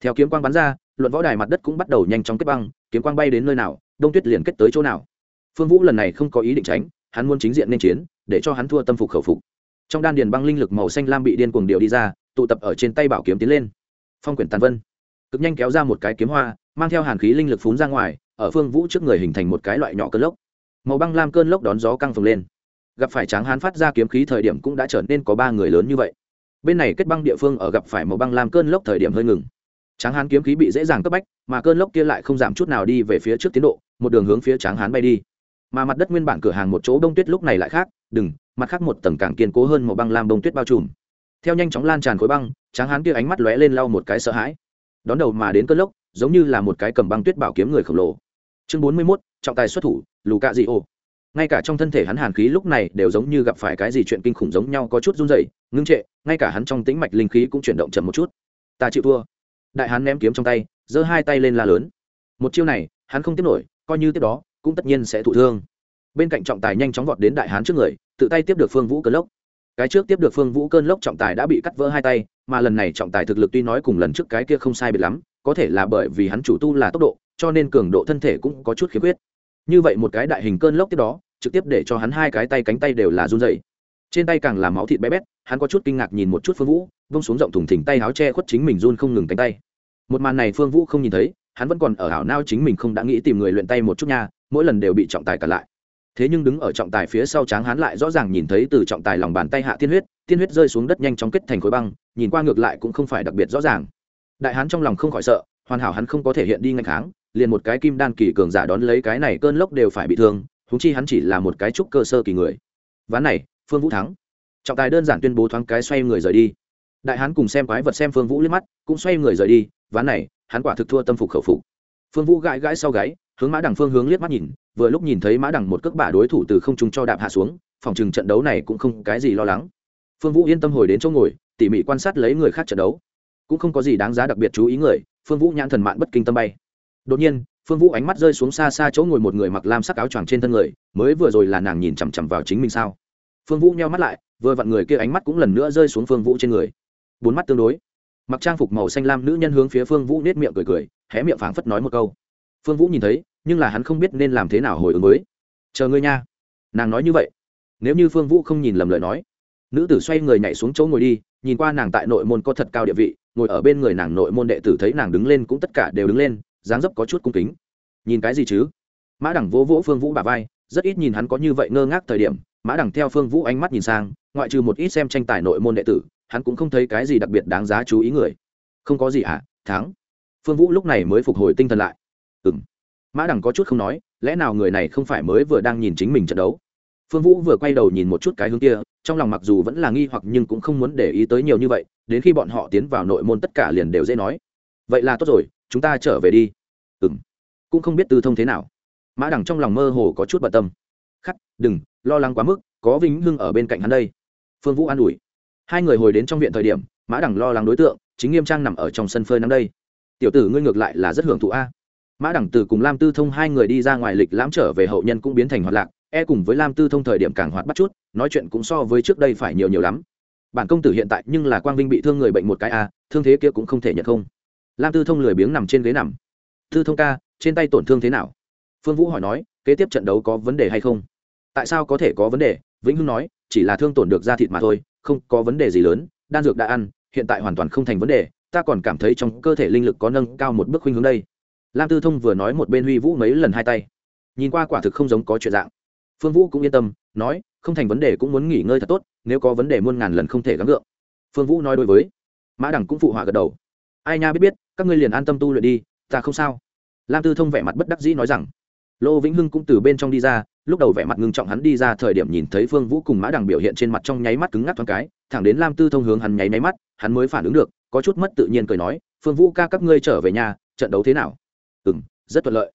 Theo kiếm quang bắn ra, luận võ đài mặt đất cũng bắt đầu nhanh chóng kết băng, kiếm quang bay đến nơi nào, đông tuyết liền kết tới chỗ nào. Phương vũ lần này không có ý định tránh, hắn muốn chính diện nên chiến, để cho hắn thua tâm phục khẩu phục. Trong đan điền băng linh lực màu xanh lam bị điên cuồng điệu đi ra, tụ tập ở trên tay bảo kiếm tiến lên. Phong quyển tàn vân cực nhanh kéo ra một cái kiếm hoa, mang theo hàn khí linh lực phún ra ngoài, ở phương vũ trước người hình thành một cái loại nhỏ cơn lốc. Màu băng lam cơn lốc đón gió căng phồng lên. Gặp phải tráng hán phát ra kiếm khí thời điểm cũng đã trở nên có ba người lớn như vậy. Bên này kết băng địa phương ở gặp phải màu băng lam cơn lốc thời điểm hơi ngừng. Tráng hán kiếm khí bị dễ dàng cấp bách, mà cơn lốc kia lại không giảm chút nào đi về phía trước tiến độ, một đường hướng phía tráng hán bay đi. Mà mặt đất nguyên bản cửa hàng một chỗ bông tuyết lúc này lại khác, đừng, mặt khác một tầng càng kiên cố hơn màu băng lam bông tuyết bao trùm. Theo nhanh chóng lan tràn khối băng, tráng hán kia ánh mắt lóe lên lau một cái sợ hãi đón đầu mà đến cơn lốc, giống như là một cái cầm băng tuyết bảo kiếm người khổng lồ. Chương bốn mươi mốt, trọng tài xuất thủ lù cạ dị ô ngay cả trong thân thể hắn hàn khí lúc này đều giống như gặp phải cái gì chuyện kinh khủng giống nhau có chút run rẩy, ngưng trệ, ngay cả hắn trong tĩnh mạch linh khí cũng chuyển động chậm một chút. Ta chịu thua. Đại hắn ném kiếm trong tay, giơ hai tay lên la lớn. Một chiêu này, hắn không tiếp nổi, coi như tiếp đó, cũng tất nhiên sẽ thụ thương. Bên cạnh trọng tài nhanh chóng vọt đến đại hán trước người, tự tay tiếp được phương vũ cơn lốc cái trước tiếp được phương vũ cơn lốc trọng tài đã bị cắt vỡ hai tay, mà lần này trọng tài thực lực tuy nói cùng lần trước cái kia không sai biệt lắm, có thể là bởi vì hắn chủ tu là tốc độ, cho nên cường độ thân thể cũng có chút khiếm khuyết. Như vậy một cái đại hình cơn lốc tiếp đó, trực tiếp để cho hắn hai cái tay cánh tay đều là run dày trên tay càng là máu thịt bé bét, hắn có chút kinh ngạc nhìn một chút phương vũ vông xuống rộng thùng thỉnh tay áo che khuất chính mình run không ngừng cánh tay. Một màn này phương vũ không nhìn thấy, hắn vẫn còn ở hảo nao chính mình không đã nghĩ tìm người luyện tay một chút nha, mỗi lần đều bị trọng tài cản lại thế nhưng đứng ở trọng tài phía sau tráng hán lại rõ ràng nhìn thấy từ trọng tài lòng bàn tay hạ tiên huyết tiên huyết rơi xuống đất nhanh chóng kết thành khối băng, nhìn qua ngược lại cũng không phải đặc biệt rõ ràng. Đại hán trong lòng không khỏi sợ, hoàn hảo hắn không có thể hiện đi ngành kháng, liền một cái kim đan kỳ cường giả đón lấy cái này cơn lốc đều phải bị thương húng chi hắn chỉ là một cái trúc cơ sơ kỳ người. Ván này, phương vũ thắng. Trọng tài đơn giản tuyên bố thoáng cái xoay người rời đi. Đại hán cùng xem quái vật xem phương vũ liếc mắt, cũng xoay người rời đi, ván này, hắn quả thực thua tâm phục khẩu phục. Phương vũ gãi gãi sau gáy hướng mã đằng phương hướng liếc mắt nhìn, vừa lúc nhìn thấy mã đằng một cước bả đối thủ từ không trung cho đạp hạ xuống, phòng chừng trận đấu này cũng không cái gì lo lắng. Phương vũ yên tâm hồi đến chỗ ngồi, tỉ mỉ quan sát lấy người khác trận đấu. Cũng không có gì đáng giá đặc biệt chú ý người, phương vũ nhãn thần mạn bất kinh tâm bay. Đột nhiên, phương vũ ánh mắt rơi xuống xa xa chỗ ngồi một người mặc lam sắc áo choàng trên thân người, mới vừa rồi là nàng nhìn chằm chằm vào chính mình sao? Phương vũ nheo mắt lại, vừa vặn người kia ánh mắt cũng lần nữa rơi xuống phương vũ trên người. Bốn mắt tương đối. Mặc trang phục màu xanh lam nữ nhân hướng phía phương vũ nết miệng cười cười, hé miệng phảng phất nói một câu phương vũ nhìn thấy, nhưng là hắn không biết nên làm thế nào hồi ứng mới. Chờ ngươi nha. Nàng nói như vậy. Nếu như phương vũ không nhìn lầm lời nói, nữ tử xoay người nhảy xuống chỗ ngồi đi, nhìn qua nàng tại nội môn có thật cao địa vị, ngồi ở bên người nàng nội môn đệ tử thấy nàng đứng lên cũng tất cả đều đứng lên, dáng dấp có chút cung kính. Nhìn cái gì chứ? Mã đẳng vỗ vỗ phương vũ bà vai, rất ít nhìn hắn có như vậy ngơ ngác thời điểm. Mã đẳng theo phương vũ ánh mắt nhìn sang, ngoại trừ một ít xem tranh tài nội môn đệ tử, hắn cũng không thấy cái gì đặc biệt đáng giá chú ý người. Không có gì ạ à? thắng. Phương vũ lúc này mới phục hồi tinh thần lại ừ mã Đằng có chút không nói, lẽ nào người này không phải mới vừa đang nhìn chính mình trận đấu? Phương vũ vừa quay đầu nhìn một chút cái hướng kia, trong lòng mặc dù vẫn là nghi hoặc nhưng cũng không muốn để ý tới nhiều như vậy, đến khi bọn họ tiến vào nội môn tất cả liền đều dễ nói. Vậy là tốt rồi, chúng ta trở về đi. Ừ m cũng không biết tư thông thế nào. Mã Đằng trong lòng mơ hồ có chút bận tâm. Khắc, đừng, lo lắng quá mức, có vĩnh hưng ở bên cạnh hắn đây. Phương vũ an ủi. Hai người hồi đến trong viện thời điểm, mã Đằng lo lắng đối tượng, chính nghiêm trang nằm ở trong sân phơi nắng đây. Tiểu tử ngươi ngược lại là rất hưởng thụ a mã đẳng từ cùng lam tư thông hai người đi ra ngoài lịch lãm trở về hậu nhân cũng biến thành hoạt lạc e cùng với lam tư thông thời điểm càng hoạt bắt chút, nói chuyện cũng so với trước đây phải nhiều nhiều lắm. Bản công tử hiện tại nhưng là quang vinh bị thương người bệnh một cái a thương thế kia cũng không thể nhận không. Lam tư thông lười biếng nằm trên ghế nằm. Tư thông ca, trên tay tổn thương thế nào? Phương vũ hỏi nói, kế tiếp trận đấu có vấn đề hay không? Tại sao có thể có vấn đề? Vĩnh hưng nói, chỉ là thương tổn được da thịt mà thôi, không có vấn đề gì lớn, đan dược đã ăn, hiện tại hoàn toàn không thành vấn đề, ta còn cảm thấy trong cơ thể linh lực có nâng cao một bước khuynh hướng đây lam tư thông vừa nói một bên huy vũ mấy lần hai tay. Nhìn qua quả thực không giống có chuyện dạng. Phương vũ cũng yên tâm, nói, không thành vấn đề cũng muốn nghỉ ngơi thật tốt, nếu có vấn đề muôn ngàn lần không thể gắng gượng. Phương vũ nói đối với. Mã đẳng cũng phụ họa gật đầu. Ai nha biết biết, các ngươi liền an tâm tu luyện đi, ta không sao. Lam tư thông vẻ mặt bất đắc dĩ nói rằng. Lô vĩnh hưng cũng từ bên trong đi ra, lúc đầu vẻ mặt ngưng trọng hắn đi ra thời điểm nhìn thấy phương vũ cùng mã đằng biểu hiện trên mặt trong nháy mắt cứng ngắc thoáng cái, thẳng đến lam tư thông hướng hắn nháy nháy mắt, hắn mới phản ứng được, có chút mất tự nhiên cười nói, phương vũ ca, các ngươi trở về nhà, trận đấu thế nào? Ừ m rất thuận lợi.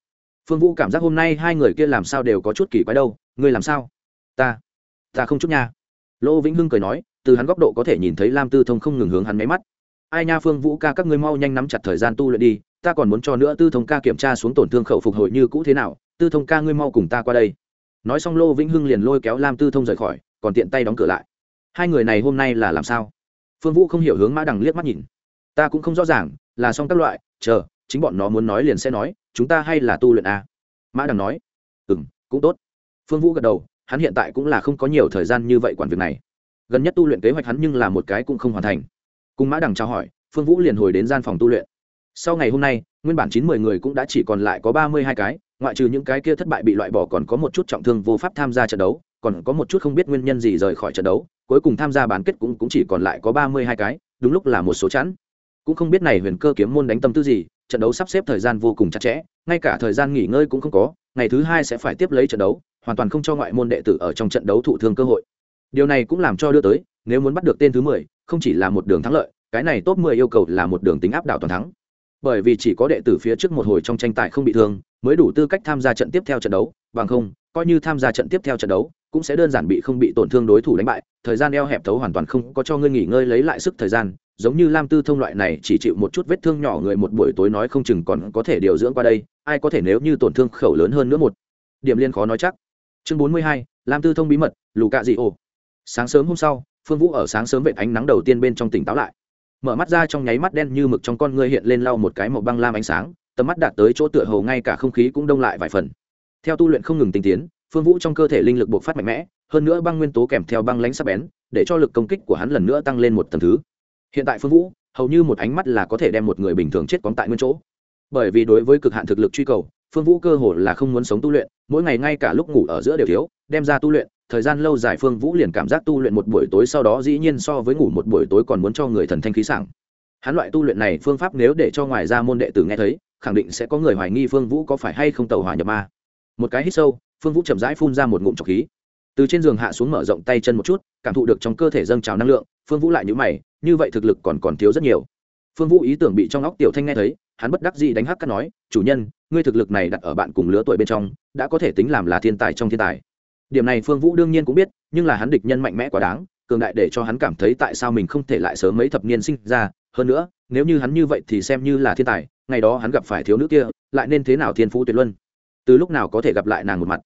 Phương vũ cảm giác hôm nay hai người kia làm sao đều có chút kỳ quái đâu, ngươi làm sao? Ta ta không chút nha. Lô vĩnh hưng cười nói, từ hắn góc độ có thể nhìn thấy lam tư thông không ngừng hướng hắn máy mắt. Ai nha phương vũ ca, các ngươi mau nhanh nắm chặt thời gian tu luyện đi, ta còn muốn cho nữa tư thông ca kiểm tra xuống tổn thương khẩu phục hồi như cũ thế nào, tư thông ca ngươi mau cùng ta qua đây. Nói xong lô vĩnh hưng liền lôi kéo lam tư thông rời khỏi, còn tiện tay đóng cửa lại. Hai người này hôm nay là làm sao? Phương vũ không hiểu hướng mã đằng liếc mắt nhìn. Ta cũng không rõ ràng, là xong các loại, chờ chính bọn nó muốn nói liền sẽ nói chúng ta hay là tu luyện a à? mã đằng nói ừ m cũng tốt. Phương vũ gật đầu hắn hiện tại cũng là không có nhiều thời gian như vậy quản việc này. Gần nhất tu luyện kế hoạch hắn nhưng là một cái cũng không hoàn thành. Cùng mã đằng trao hỏi phương vũ liền hồi đến gian phòng tu luyện. Sau ngày hôm nay nguyên bản chín mươi người cũng đã chỉ còn lại có ba mươi hai cái ngoại trừ những cái kia thất bại bị loại bỏ còn có một chút trọng thương vô pháp tham gia trận đấu còn có một chút không biết nguyên nhân gì rời khỏi trận đấu cuối cùng tham gia bán kết cũng, cũng chỉ còn lại có ba mươi hai cái đúng lúc là một số chẵn cũng không biết này huyền cơ kiếm môn đánh tâm tư gì trận đấu sắp xếp thời gian vô cùng chặt chẽ, ngay cả thời gian nghỉ ngơi cũng không có, ngày thứ hai sẽ phải tiếp lấy trận đấu, hoàn toàn không cho ngoại môn đệ tử ở trong trận đấu thụ thương cơ hội. Điều này cũng làm cho đưa tới, nếu muốn bắt được tên thứ mười, không chỉ là một đường thắng lợi, cái này top mười yêu cầu là một đường tính áp đảo toàn thắng. Bởi vì chỉ có đệ tử phía trước một hồi trong tranh tài không bị thương, mới đủ tư cách tham gia trận tiếp theo trận đấu, bằng không, coi như tham gia trận tiếp theo trận đấu, cũng sẽ đơn giản bị không bị tổn thương đối thủ đánh bại, thời gian eo hẹp thấu hoàn toàn không có cho ngươi nghỉ ngơi lấy lại sức thời gian giống như lam tư thông loại này chỉ chịu một chút vết thương nhỏ người một buổi tối nói không chừng còn có thể điều dưỡng qua đây, ai có thể nếu như tổn thương khẩu lớn hơn nữa một. Điểm liên khó nói chắc. Chương bốn mươi hai, lam tư thông bí mật, lù cạ dị ồ sáng sớm hôm sau, phương vũ ở sáng sớm vệ ánh nắng đầu tiên bên trong tỉnh táo lại. Mở mắt ra trong nháy mắt đen như mực trong con ngươi hiện lên lau một cái màu băng lam ánh sáng, tầm mắt đạt tới chỗ tựa hồ ngay cả không khí cũng đông lại vài phần. Theo tu luyện không ngừng tinh tiến, phương vũ trong cơ thể linh lực buộc phát mạnh mẽ, hơn nữa băng nguyên tố kèm theo băng lãnh sắc bén, để cho lực công kích của hắn lần nữa tăng lên một tầng thứ hiện tại phương vũ, hầu như một ánh mắt là có thể đem một người bình thường chết quóng tại nguyên chỗ. Bởi vì đối với cực hạn thực lực truy cầu, phương vũ cơ hồ là không muốn sống tu luyện, mỗi ngày ngay cả lúc ngủ ở giữa đều thiếu, đem ra tu luyện, thời gian lâu dài phương vũ liền cảm giác tu luyện một buổi tối sau đó dĩ nhiên so với ngủ một buổi tối còn muốn cho người thần thanh khí sảng. Hắn loại tu luyện này phương pháp nếu để cho ngoài ra môn đệ tử nghe thấy, khẳng định sẽ có người hoài nghi phương vũ có phải hay không tàu hỏa nhập ma. Một cái hít sâu, phương vũ chậm rãi phun ra một ngụm trọc khí từ trên giường hạ xuống mở rộng tay chân một chút, cảm thụ được trong cơ thể dâng trào năng lượng, phương vũ lại nhữ mày, như vậy thực lực còn còn thiếu rất nhiều. Phương vũ ý tưởng bị trong óc tiểu thanh nghe thấy, hắn bất đắc dĩ đánh hắc cắt nói, chủ nhân, ngươi thực lực này đặt ở bạn cùng lứa tuổi bên trong, đã có thể tính làm là thiên tài trong thiên tài. Điểm này phương vũ đương nhiên cũng biết, nhưng là hắn địch nhân mạnh mẽ quá đáng, cường đại để cho hắn cảm thấy tại sao mình không thể lại sớm mấy thập niên sinh ra. Hơn nữa, nếu như hắn như vậy thì xem như là thiên tài, ngày đó hắn gặp phải thiếu nữ kia, lại nên thế nào thiên phú tuyệt luân? Từ lúc nào có thể gặp lại nàng một mặt?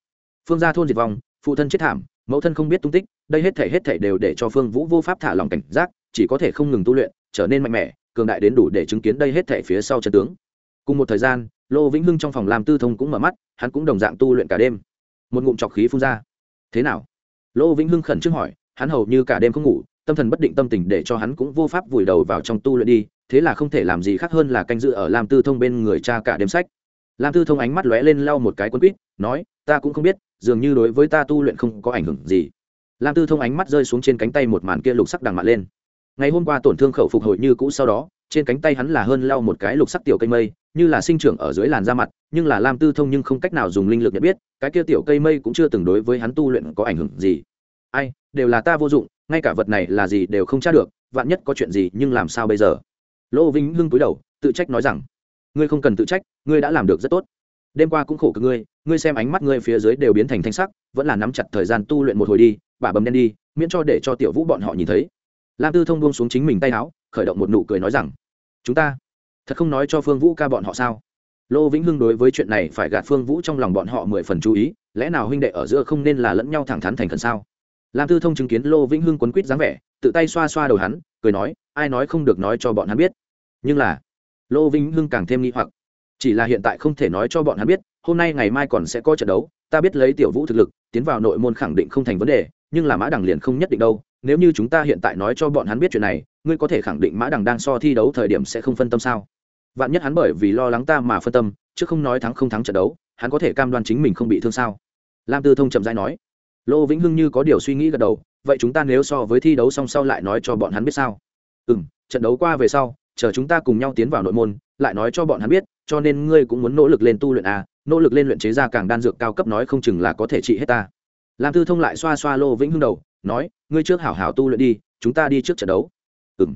Phương gia thôn diệt vong phụ thân chết thảm, mẫu thân không biết tung tích, đây hết thể hết thể đều để cho phương vũ vô pháp thả lòng cảnh giác, chỉ có thể không ngừng tu luyện, trở nên mạnh mẽ, cường đại đến đủ để chứng kiến đây hết thể phía sau trận tướng. Cùng một thời gian, lô vĩnh hưng trong phòng làm tư thông cũng mở mắt, hắn cũng đồng dạng tu luyện cả đêm. Một ngụm trọc khí phun ra. Thế nào? Lô vĩnh hưng khẩn trương hỏi, hắn hầu như cả đêm không ngủ, tâm thần bất định tâm tình để cho hắn cũng vô pháp vùi đầu vào trong tu luyện đi, thế là không thể làm gì khác hơn là canh dự ở lam tư thông bên người cha cả đêm sách. Lam tư thông ánh mắt lóe lên lau một cái quân quýt, nói, ta cũng không biết dường như đối với ta tu luyện không có ảnh hưởng gì. Lam tư thông ánh mắt rơi xuống trên cánh tay một màn kia lục sắc đằng mạn lên. Ngày hôm qua tổn thương khẩu phục hồi như cũ sau đó, trên cánh tay hắn là hơn lau một cái lục sắc tiểu cây mây, như là sinh trưởng ở dưới làn da mặt, nhưng là lam tư thông nhưng không cách nào dùng linh lực nhận biết, cái kia tiểu cây mây cũng chưa từng đối với hắn tu luyện có ảnh hưởng gì. Ai, đều là ta vô dụng, ngay cả vật này là gì đều không tra được, vạn nhất có chuyện gì nhưng làm sao bây giờ? Lỗ vĩnh hưng túi đầu, tự trách nói rằng, ngươi không cần tự trách, ngươi đã làm được rất tốt. Đêm qua cũng khổ cực ngươi ngươi xem ánh mắt ngươi phía dưới đều biến thành thanh sắc, vẫn là nắm chặt thời gian tu luyện một hồi đi bà bầm đen đi, miễn cho để cho tiểu vũ bọn họ nhìn thấy. Lam tư thông buông xuống chính mình tay áo, khởi động một nụ cười nói rằng, chúng ta, thật không nói cho phương vũ ca bọn họ sao? Lô vĩnh hưng đối với chuyện này phải gạt phương vũ trong lòng bọn họ mười phần chú ý, lẽ nào huynh đệ ở giữa không nên là lẫn nhau thẳng thắn thành khẩn sao? Lam tư thông chứng kiến lô vĩnh hưng quấn quýt dáng vẻ, tự tay xoa xoa đầu hắn, cười nói, ai nói không được nói cho bọn hắn biết. Nhưng là, lô vĩnh hưng càng thêm nghi hoặc chỉ là hiện tại không thể nói cho bọn hắn biết, hôm nay ngày mai còn sẽ có trận đấu, ta biết lấy tiểu vũ thực lực, tiến vào nội môn khẳng định không thành vấn đề, nhưng là mã đằng liền không nhất định đâu. Nếu như chúng ta hiện tại nói cho bọn hắn biết chuyện này, ngươi có thể khẳng định mã đằng đang so thi đấu thời điểm sẽ không phân tâm sao? Vạn nhất hắn bởi vì lo lắng ta mà phân tâm, chứ không nói thắng không thắng trận đấu, hắn có thể cam đoan chính mình không bị thương sao? Lam tư thông chậm dãi nói. Lô vĩnh hưng như có điều suy nghĩ gật đầu, vậy chúng ta nếu so với thi đấu song sau lại nói cho bọn hắn biết sao? Ừ m trận đấu qua về sau, chờ chúng ta cùng nhau tiến vào nội môn, lại nói cho bọn hắn biết cho nên ngươi cũng muốn nỗ lực lên tu luyện à nỗ lực lên luyện chế ra càng đan dược cao cấp nói không chừng là có thể trị hết ta. Lam tư thông lại xoa xoa lô vĩnh hưng đầu, nói, ngươi trước hảo hảo tu luyện đi, chúng ta đi trước trận đấu. Ừ m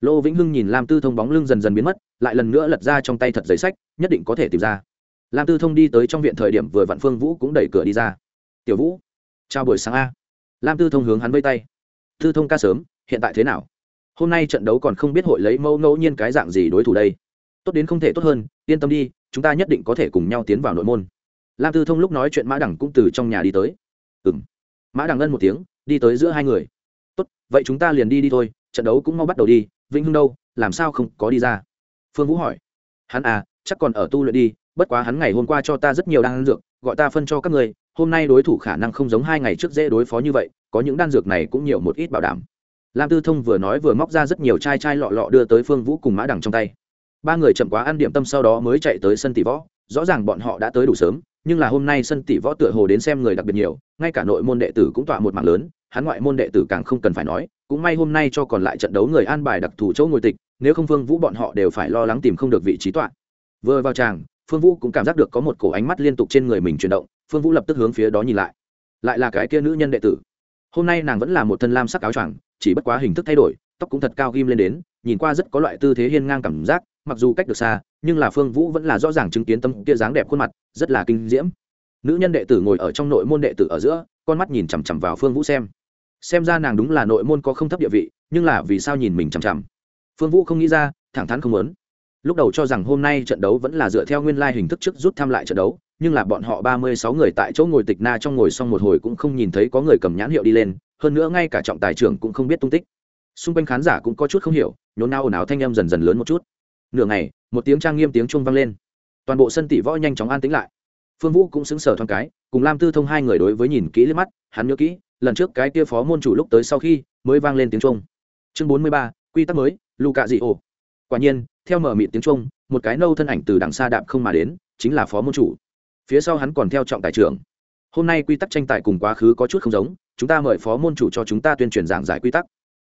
lô vĩnh hưng nhìn lam tư thông bóng lưng dần dần biến mất, lại lần nữa lật ra trong tay thật giấy sách, nhất định có thể tìm ra. Lam tư thông đi tới trong viện thời điểm vừa vạn phương vũ cũng đẩy cửa đi ra. Tiểu vũ, chào buổi sáng a. Lam tư thông hướng hắn vây tay. Tư thông ca sớm, hiện tại thế nào? Hôm nay trận đấu còn không biết hội lấy mẫu ngẫu nhiên cái dạng gì đối thủ đây tốt đến không thể tốt hơn, yên tâm đi, chúng ta nhất định có thể cùng nhau tiến vào nội môn. Lam tư thông lúc nói chuyện mã đẳng cũng từ trong nhà đi tới. Ừ m mã đẳng ngân một tiếng, đi tới giữa hai người. Tốt, vậy chúng ta liền đi đi thôi, trận đấu cũng mau bắt đầu đi, vĩnh hưng đâu, làm sao không có đi ra? Phương vũ hỏi. Hắn à chắc còn ở tu luyện đi, bất quá hắn ngày hôm qua cho ta rất nhiều đan dược, gọi ta phân cho các người, hôm nay đối thủ khả năng không giống hai ngày trước dễ đối phó như vậy, có những đan dược này cũng nhiều một ít bảo đảm. Lam tư thông vừa nói vừa móc ra rất nhiều chai chai lọ lọ đưa tới phương vũ cùng mã đằng trong tay ba người chậm quá ăn điểm tâm sau đó mới chạy tới sân tỷ võ. Rõ ràng bọn họ đã tới đủ sớm, nhưng là hôm nay sân tỷ võ tựa hồ đến xem người đặc biệt nhiều, ngay cả nội môn đệ tử cũng tọa một mạng lớn, hắn ngoại môn đệ tử càng không cần phải nói, cũng may hôm nay cho còn lại trận đấu người an bài đặc thù chỗ ngồi tịch, nếu không phương vũ bọn họ đều phải lo lắng tìm không được vị trí tọa. Vừa vào tràng, phương vũ cũng cảm giác được có một cổ ánh mắt liên tục trên người mình chuyển động, phương vũ lập tức hướng phía đó nhìn lại. Lại là cái kia nữ nhân đệ tử. Hôm nay nàng vẫn là một thân lam sắc áo choàng, chỉ bất quá hình thức thay đổi, tóc cũng thật cao ghim lên đến, nhìn qua rất có loại tư thế hiên ngang cảm giác mặc dù cách được xa, nhưng là phương vũ vẫn là rõ ràng chứng kiến tâm kia dáng đẹp khuôn mặt, rất là kinh diễm. Nữ nhân đệ tử ngồi ở trong nội môn đệ tử ở giữa, con mắt nhìn chằm chằm vào phương vũ xem. Xem ra nàng đúng là nội môn có không thấp địa vị, nhưng là vì sao nhìn mình chằm chằm? Phương vũ không nghĩ ra, thẳng thắn không muốn. Lúc đầu cho rằng hôm nay trận đấu vẫn là dựa theo nguyên lai hình thức trước rút thăm lại trận đấu, nhưng là bọn họ ba mươi sáu người tại chỗ ngồi tịch na trong ngồi xong một hồi cũng không nhìn thấy có người cầm nhãn hiệu đi lên, hơn nữa ngay cả trọng tài trưởng cũng không biết tung tích. Xung quanh khán giả cũng có chút không hiểu, nhốn nao ồn ào thanh em dần dần lớn một chút nửa ngày, một tiếng trang nghiêm tiếng chuông vang lên. Toàn bộ sân tỷ võ nhanh chóng an tĩnh lại. Phương vũ cũng xứng sở thoáng cái, cùng lam tư thông hai người đối với nhìn kỹ lên mắt, hắn nhớ kỹ, lần trước cái kia phó môn chủ lúc tới sau khi mới vang lên tiếng chuông. Chương bốn mươi ba, quy tắc mới lù cạ dị ổ quả nhiên, theo mở mịt tiếng chuông, một cái nâu thân ảnh từ đằng xa đạm không mà đến, chính là phó môn chủ. Phía sau hắn còn theo trọng tài trưởng. Hôm nay quy tắc tranh tài cùng quá khứ có chút không giống, chúng ta mời phó môn chủ cho chúng ta tuyên truyền giảng giải quy tắc.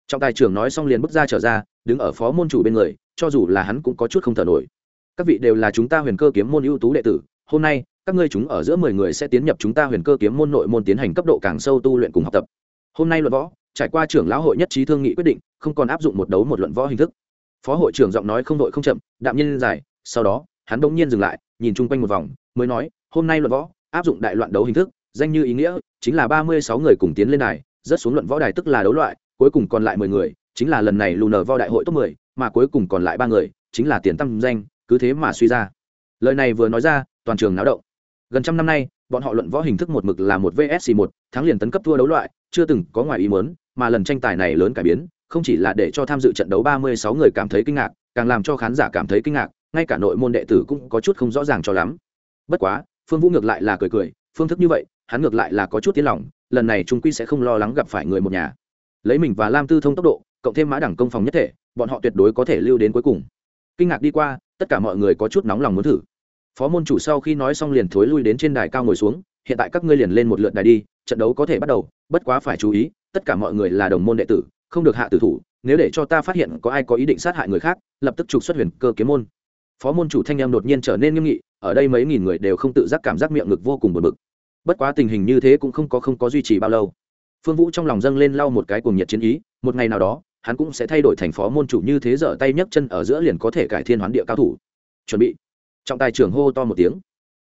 Trọng tài trưởng nói xong liền bước ra trở ra, đứng ở phó môn chủ bên người cho dù là hắn cũng có chút không thở nổi. Các vị đều là chúng ta huyền cơ kiếm môn ưu tú đệ tử, hôm nay, các ngươi chúng ở giữa mười người sẽ tiến nhập chúng ta huyền cơ kiếm môn nội môn tiến hành cấp độ càng sâu tu luyện cùng học tập. Hôm nay luận võ, trải qua trưởng lão hội nhất trí thương nghị quyết định, không còn áp dụng một đấu một luận võ hình thức. Phó hội trưởng giọng nói không đội không chậm, đạm nhiên dài sau đó, hắn bỗng nhiên dừng lại, nhìn chung quanh một vòng, mới nói, hôm nay luận võ, áp dụng đại loạn đấu hình thức, danh như ý nghĩa, chính là ba mươi sáu người cùng tiến lên đài rất xuống luận võ đài tức là đấu loại, cuối cùng còn lại mười người chính là lần này lù nờ vo đại hội top mười, mà cuối cùng còn lại ba người, chính là tiền tăng danh, cứ thế mà suy ra. Lời này vừa nói ra, toàn trường náo động. Gần trăm năm nay, bọn họ luận võ hình thức một mực là một vsc một, thắng liền tấn cấp thua đấu loại, chưa từng có ngoài ý muốn, mà lần tranh tài này lớn cải biến, không chỉ là để cho tham dự trận đấu ba mươi sáu người cảm thấy kinh ngạc, càng làm cho khán giả cảm thấy kinh ngạc, ngay cả nội môn đệ tử cũng có chút không rõ ràng cho lắm. Bất quá, phương vũ ngược lại là cười cười, phương thức như vậy, hắn ngược lại là có chút tiến lòng, lần này Trung quy sẽ không lo lắng gặp phải người một nhà. Lấy mình và lam tư thông tốc độ cộng thêm mã đẳng công phòng nhất thể, bọn họ tuyệt đối có thể lưu đến cuối cùng. Kinh ngạc đi qua, tất cả mọi người có chút nóng lòng muốn thử. Phó môn chủ sau khi nói xong liền thối lui đến trên đài cao ngồi xuống, hiện tại các ngươi liền lên một lượt đài đi, trận đấu có thể bắt đầu, bất quá phải chú ý, tất cả mọi người là đồng môn đệ tử, không được hạ tử thủ, nếu để cho ta phát hiện có ai có ý định sát hại người khác, lập tức trục xuất huyền cơ kiếm môn. Phó môn chủ thanh em đột nhiên trở nên nghiêm nghị, ở đây mấy nghìn người đều không tự giác cảm giác miệng ngực vô cùng bực bực. Bất quá tình hình như thế cũng không có không có duy trì bao lâu. Phương vũ trong lòng dâng lên lau một cái cuồng nhiệt chiến ý, một ngày nào đó hắn cũng sẽ thay đổi thành phó môn chủ như thế dở tay nhấc chân ở giữa liền có thể cải thiên hoán địa cao thủ. Chuẩn bị. Trọng tài trưởng hô to một tiếng.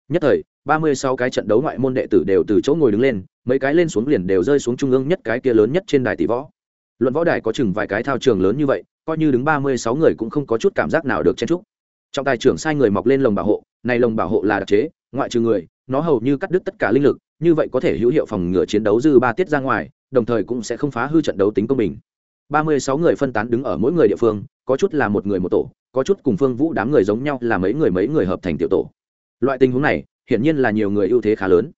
Nhất thời, ba mươi sáu cái trận đấu ngoại môn đệ tử đều từ chỗ ngồi đứng lên, mấy cái lên xuống liền đều rơi xuống trung ương nhất cái kia lớn nhất trên đài tỷ võ. Luận võ đài có chừng vài cái thao trường lớn như vậy, coi như đứng ba mươi sáu người cũng không có chút cảm giác nào được chen trúc trọng tài trưởng sai người mọc lên lồng bảo hộ, này lồng bảo hộ là đặc chế, ngoại trừ người, nó hầu như cắt đứt tất cả linh lực, như vậy có thể hữu hiệu phòng ngừa chiến đấu dư ba tiết ra ngoài, đồng thời cũng sẽ không phá hư trận đấu tính công bình ba mươi sáu người phân tán đứng ở mỗi người địa phương, có chút là một người một tổ, có chút cùng phương vũ đám người giống nhau là mấy người mấy người hợp thành tiểu tổ. Loại tình huống này, hiển nhiên là nhiều người ưu thế khá lớn.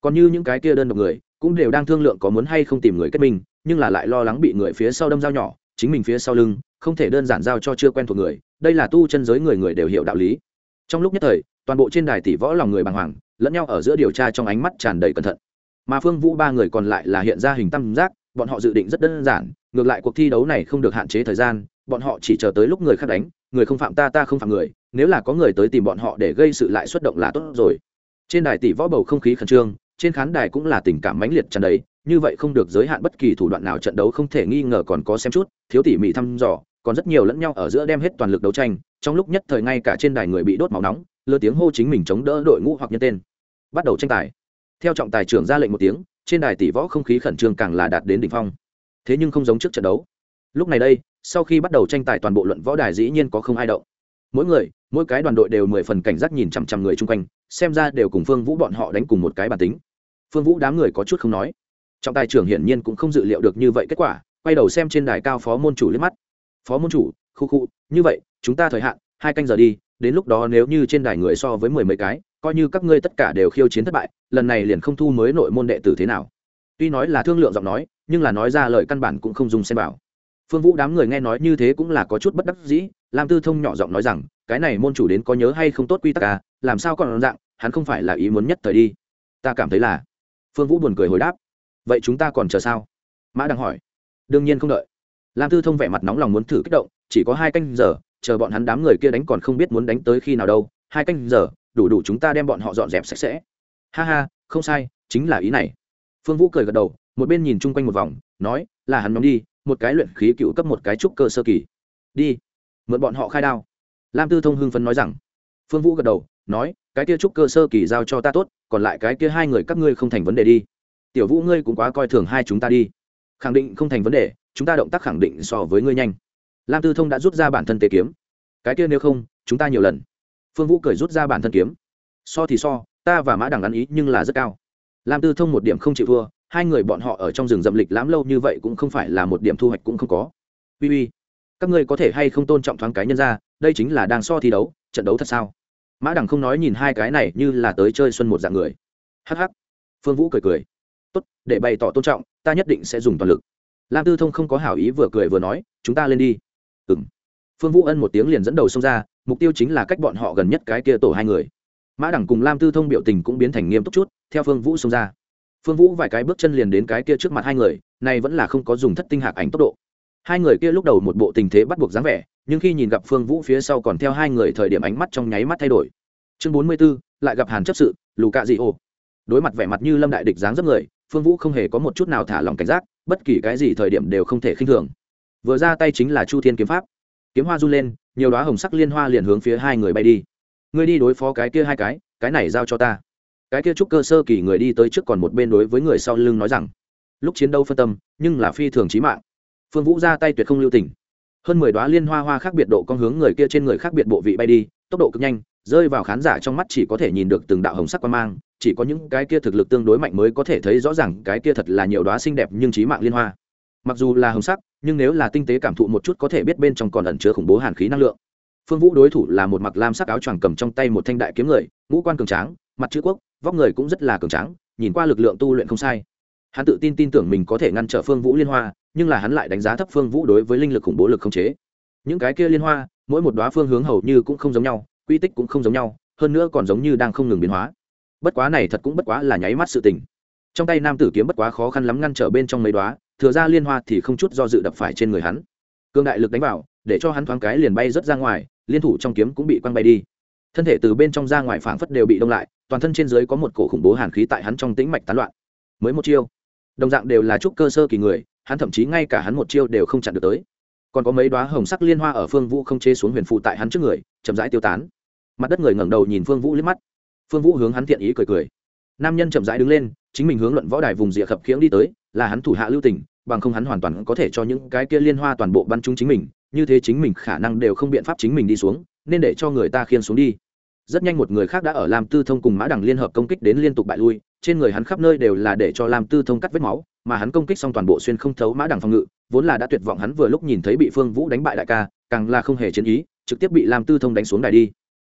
Còn như những cái kia đơn độc người, cũng đều đang thương lượng có muốn hay không tìm người kết minh, nhưng là lại lo lắng bị người phía sau đâm dao nhỏ, chính mình phía sau lưng, không thể đơn giản giao cho chưa quen thuộc người, đây là tu chân giới người người đều hiểu đạo lý. Trong lúc nhất thời, toàn bộ trên đài tỷ võ lòng người bàng hoàng, lẫn nhau ở giữa điều tra trong ánh mắt tràn đầy cẩn thận. Mà phương vũ ba người còn lại là hiện ra hình tam giác bọn họ dự định rất đơn giản, ngược lại cuộc thi đấu này không được hạn chế thời gian, bọn họ chỉ chờ tới lúc người khác đánh, người không phạm ta ta không phạm người, nếu là có người tới tìm bọn họ để gây sự lại xuất động là tốt rồi. Trên đài tỷ võ bầu không khí khẩn trương, trên khán đài cũng là tình cảm mãnh liệt tràn đầy, như vậy không được giới hạn bất kỳ thủ đoạn nào trận đấu không thể nghi ngờ còn có xem chút, thiếu tỉ mỉ thăm dò, còn rất nhiều lẫn nhau ở giữa đem hết toàn lực đấu tranh, trong lúc nhất thời ngay cả trên đài người bị đốt máu nóng, lơ tiếng hô chính mình chống đỡ đội ngũ hoặc nhân tên. Bắt đầu tranh tài. Theo trọng tài trưởng ra lệnh một tiếng trên đài tỷ võ không khí khẩn trương càng là đạt đến đỉnh phong. Thế nhưng không giống trước trận đấu. Lúc này đây, sau khi bắt đầu tranh tài toàn bộ luận võ đài dĩ nhiên có không ai động. Mỗi người, mỗi cái đoàn đội đều mười phần cảnh giác nhìn chằm chằm người chung quanh, xem ra đều cùng phương vũ bọn họ đánh cùng một cái bản tính. Phương vũ đám người có chút không nói. Trọng tài trưởng hiển nhiên cũng không dự liệu được như vậy kết quả, quay đầu xem trên đài cao phó môn chủ liếc mắt. Phó môn chủ, khu khu, như vậy, chúng ta thời hạn, hai canh giờ đi, đến lúc đó nếu như trên đài người so với mười mấy cái coi như các ngươi tất cả đều khiêu chiến thất bại, lần này liền không thu mới nội môn đệ tử thế nào. Tuy nói là thương lượng giọng nói, nhưng là nói ra lời căn bản cũng không dùng xem bảo phương vũ đám người nghe nói như thế cũng là có chút bất đắc dĩ, lam tư thông nhỏ giọng nói rằng, cái này môn chủ đến có nhớ hay không tốt quy tắc à làm sao còn dạng, hắn không phải là ý muốn nhất thời đi. Ta cảm thấy là. Phương vũ buồn cười hồi đáp. Vậy chúng ta còn chờ sao? Mã đang hỏi. Đương nhiên không đợi. Lam tư thông vẻ mặt nóng lòng muốn thử kích động, chỉ có hai canh giờ, chờ bọn hắn đám người kia đánh còn không biết muốn đánh tới khi nào đâu. Hai canh giờ đủ đủ chúng ta đem bọn họ dọn dẹp sạch sẽ. Ha ha, không sai, chính là ý này. Phương vũ cười gật đầu, một bên nhìn chung quanh một vòng, nói, là hắn nhóm đi, một cái luyện khí cựu cấp một cái trúc cơ sơ kỳ. Đi. Mượn bọn họ khai đao. Lam tư thông hưng phấn nói rằng. Phương vũ gật đầu, nói, cái kia trúc cơ sơ kỳ giao cho ta tốt, còn lại cái kia hai người các ngươi không thành vấn đề đi. Tiểu vũ ngươi cũng quá coi thường hai chúng ta đi. Khẳng định không thành vấn đề, chúng ta động tác khẳng định so với ngươi nhanh. Lam tư thông đã rút ra bản thân tế kiếm. Cái kia nếu không, chúng ta nhiều lần phương vũ cười rút ra bản thân kiếm. So thì so, ta và mã đằng ăn ý nhưng là rất cao. Lam tư thông một điểm không chịu thua, hai người bọn họ ở trong rừng rậm lịch lãm lâu như vậy cũng không phải là một điểm thu hoạch cũng không có. Uy uy, các ngươi có thể hay không tôn trọng thoáng cái nhân ra, đây chính là đang so thi đấu, trận đấu thật sao? Mã đằng không nói nhìn hai cái này như là tới chơi xuân một dạng người. Hh phương vũ cười cười. Tốt, để bày tỏ tôn trọng, ta nhất định sẽ dùng toàn lực. Lam tư thông không có hảo ý vừa cười vừa nói, chúng ta lên đi. Ừ m phương vũ ân một tiếng liền dẫn đầu xông ra mục tiêu chính là cách bọn họ gần nhất cái kia tổ hai người. Mã đẳng cùng lam tư thông biểu tình cũng biến thành nghiêm túc chút, theo phương vũ xông ra. Phương vũ vài cái bước chân liền đến cái kia trước mặt hai người, này vẫn là không có dùng thất tinh hạc ảnh tốc độ. Hai người kia lúc đầu một bộ tình thế bắt buộc dáng vẻ, nhưng khi nhìn gặp phương vũ phía sau còn theo hai người thời điểm ánh mắt trong nháy mắt thay đổi. Chương bốn mươi b ố lại gặp hàn chấp sự, lù cạ dị ô đối mặt vẻ mặt như lâm đại địch dáng dấp người, phương vũ không hề có một chút nào thả lòng cảnh giác, bất kỳ cái gì thời điểm đều không thể khinh thường. Vừa ra tay chính là chu thiên kiếm pháp. Kiếm hoa run lên nhiều đoá hồng sắc liên hoa liền hướng phía hai người bay đi. Ngươi đi đối phó cái kia hai cái cái này giao cho ta. Cái kia trúc cơ sơ kỳ người đi tới trước còn một bên đối với người sau lưng nói rằng, lúc chiến đấu phân tâm, nhưng là phi thường trí mạng. Phương vũ ra tay tuyệt không lưu tình. Hơn mười đoá liên hoa hoa khác biệt độ con hướng người kia trên người khác biệt bộ vị bay đi, tốc độ cực nhanh, rơi vào khán giả trong mắt chỉ có thể nhìn được từng đạo hồng sắc quan mang, chỉ có những cái kia thực lực tương đối mạnh mới có thể thấy rõ ràng cái kia thật là nhiều đoá xinh đẹp nhưng trí mạng liên hoa mặc dù là hồng sắc, nhưng nếu là tinh tế cảm thụ một chút có thể biết bên trong còn ẩn chứa khủng bố hàn khí năng lượng. Phương vũ đối thủ là một mặc lam sắc áo choàng cầm trong tay một thanh đại kiếm người, ngũ quan cường tráng, mặt chữ quốc, vóc người cũng rất là cường tráng, nhìn qua lực lượng tu luyện không sai. Hắn tự tin tin tưởng mình có thể ngăn trở phương vũ liên hoa, nhưng là hắn lại đánh giá thấp phương vũ đối với linh lực khủng bố lực không chế. Những cái kia liên hoa, mỗi một đoá phương hướng hầu như cũng không giống nhau, quy tích cũng không giống nhau, hơn nữa còn giống như đang không ngừng biến hóa. Bất quá này thật cũng bất quá là nháy mắt sự tình. Trong tay nam tử kiếm bất quá khó khăn lắm ngăn trở bên trong mấy đoá thừa ra liên hoa thì không chút do dự đập phải trên người hắn. Cương đại lực đánh vào, để cho hắn thoáng cái liền bay rớt ra ngoài, liên thủ trong kiếm cũng bị quăng bay đi. Thân thể từ bên trong ra ngoài phảng phất đều bị đông lại, toàn thân trên dưới có một cổ khủng bố hàn khí tại hắn trong tĩnh mạch tán loạn. Mới một chiêu, đồng dạng đều là trúc cơ sơ kỳ người, hắn thậm chí ngay cả hắn một chiêu đều không chặn được tới. Còn có mấy đoá hồng sắc liên hoa ở phương vũ không chế xuống huyền phụ tại hắn trước người, chậm rãi tiêu tán. Mặt đất người ngẩng đầu nhìn phương vũ liếc mắt. Phương vũ hướng hắn thiện ý cười cười. Nam nhân chậm rãi đứng lên, chính mình hướng luận võ đài vùng rìa khập khiễng đi tới là hắn thủ hạ lưu tình, bằng không hắn hoàn toàn có thể cho những cái kia liên hoa toàn bộ bắn trúng chính mình, như thế chính mình khả năng đều không biện pháp chính mình đi xuống, nên để cho người ta khiên xuống đi. Rất nhanh một người khác đã ở lam tư thông cùng mã đằng liên hợp công kích đến liên tục bại lui, trên người hắn khắp nơi đều là để cho lam tư thông cắt vết máu, mà hắn công kích xong toàn bộ xuyên không thấu mã đằng phòng ngự, vốn là đã tuyệt vọng hắn vừa lúc nhìn thấy bị phương vũ đánh bại đại ca, càng là không hề chiến ý, trực tiếp bị lam tư thông đánh xuống đài đi.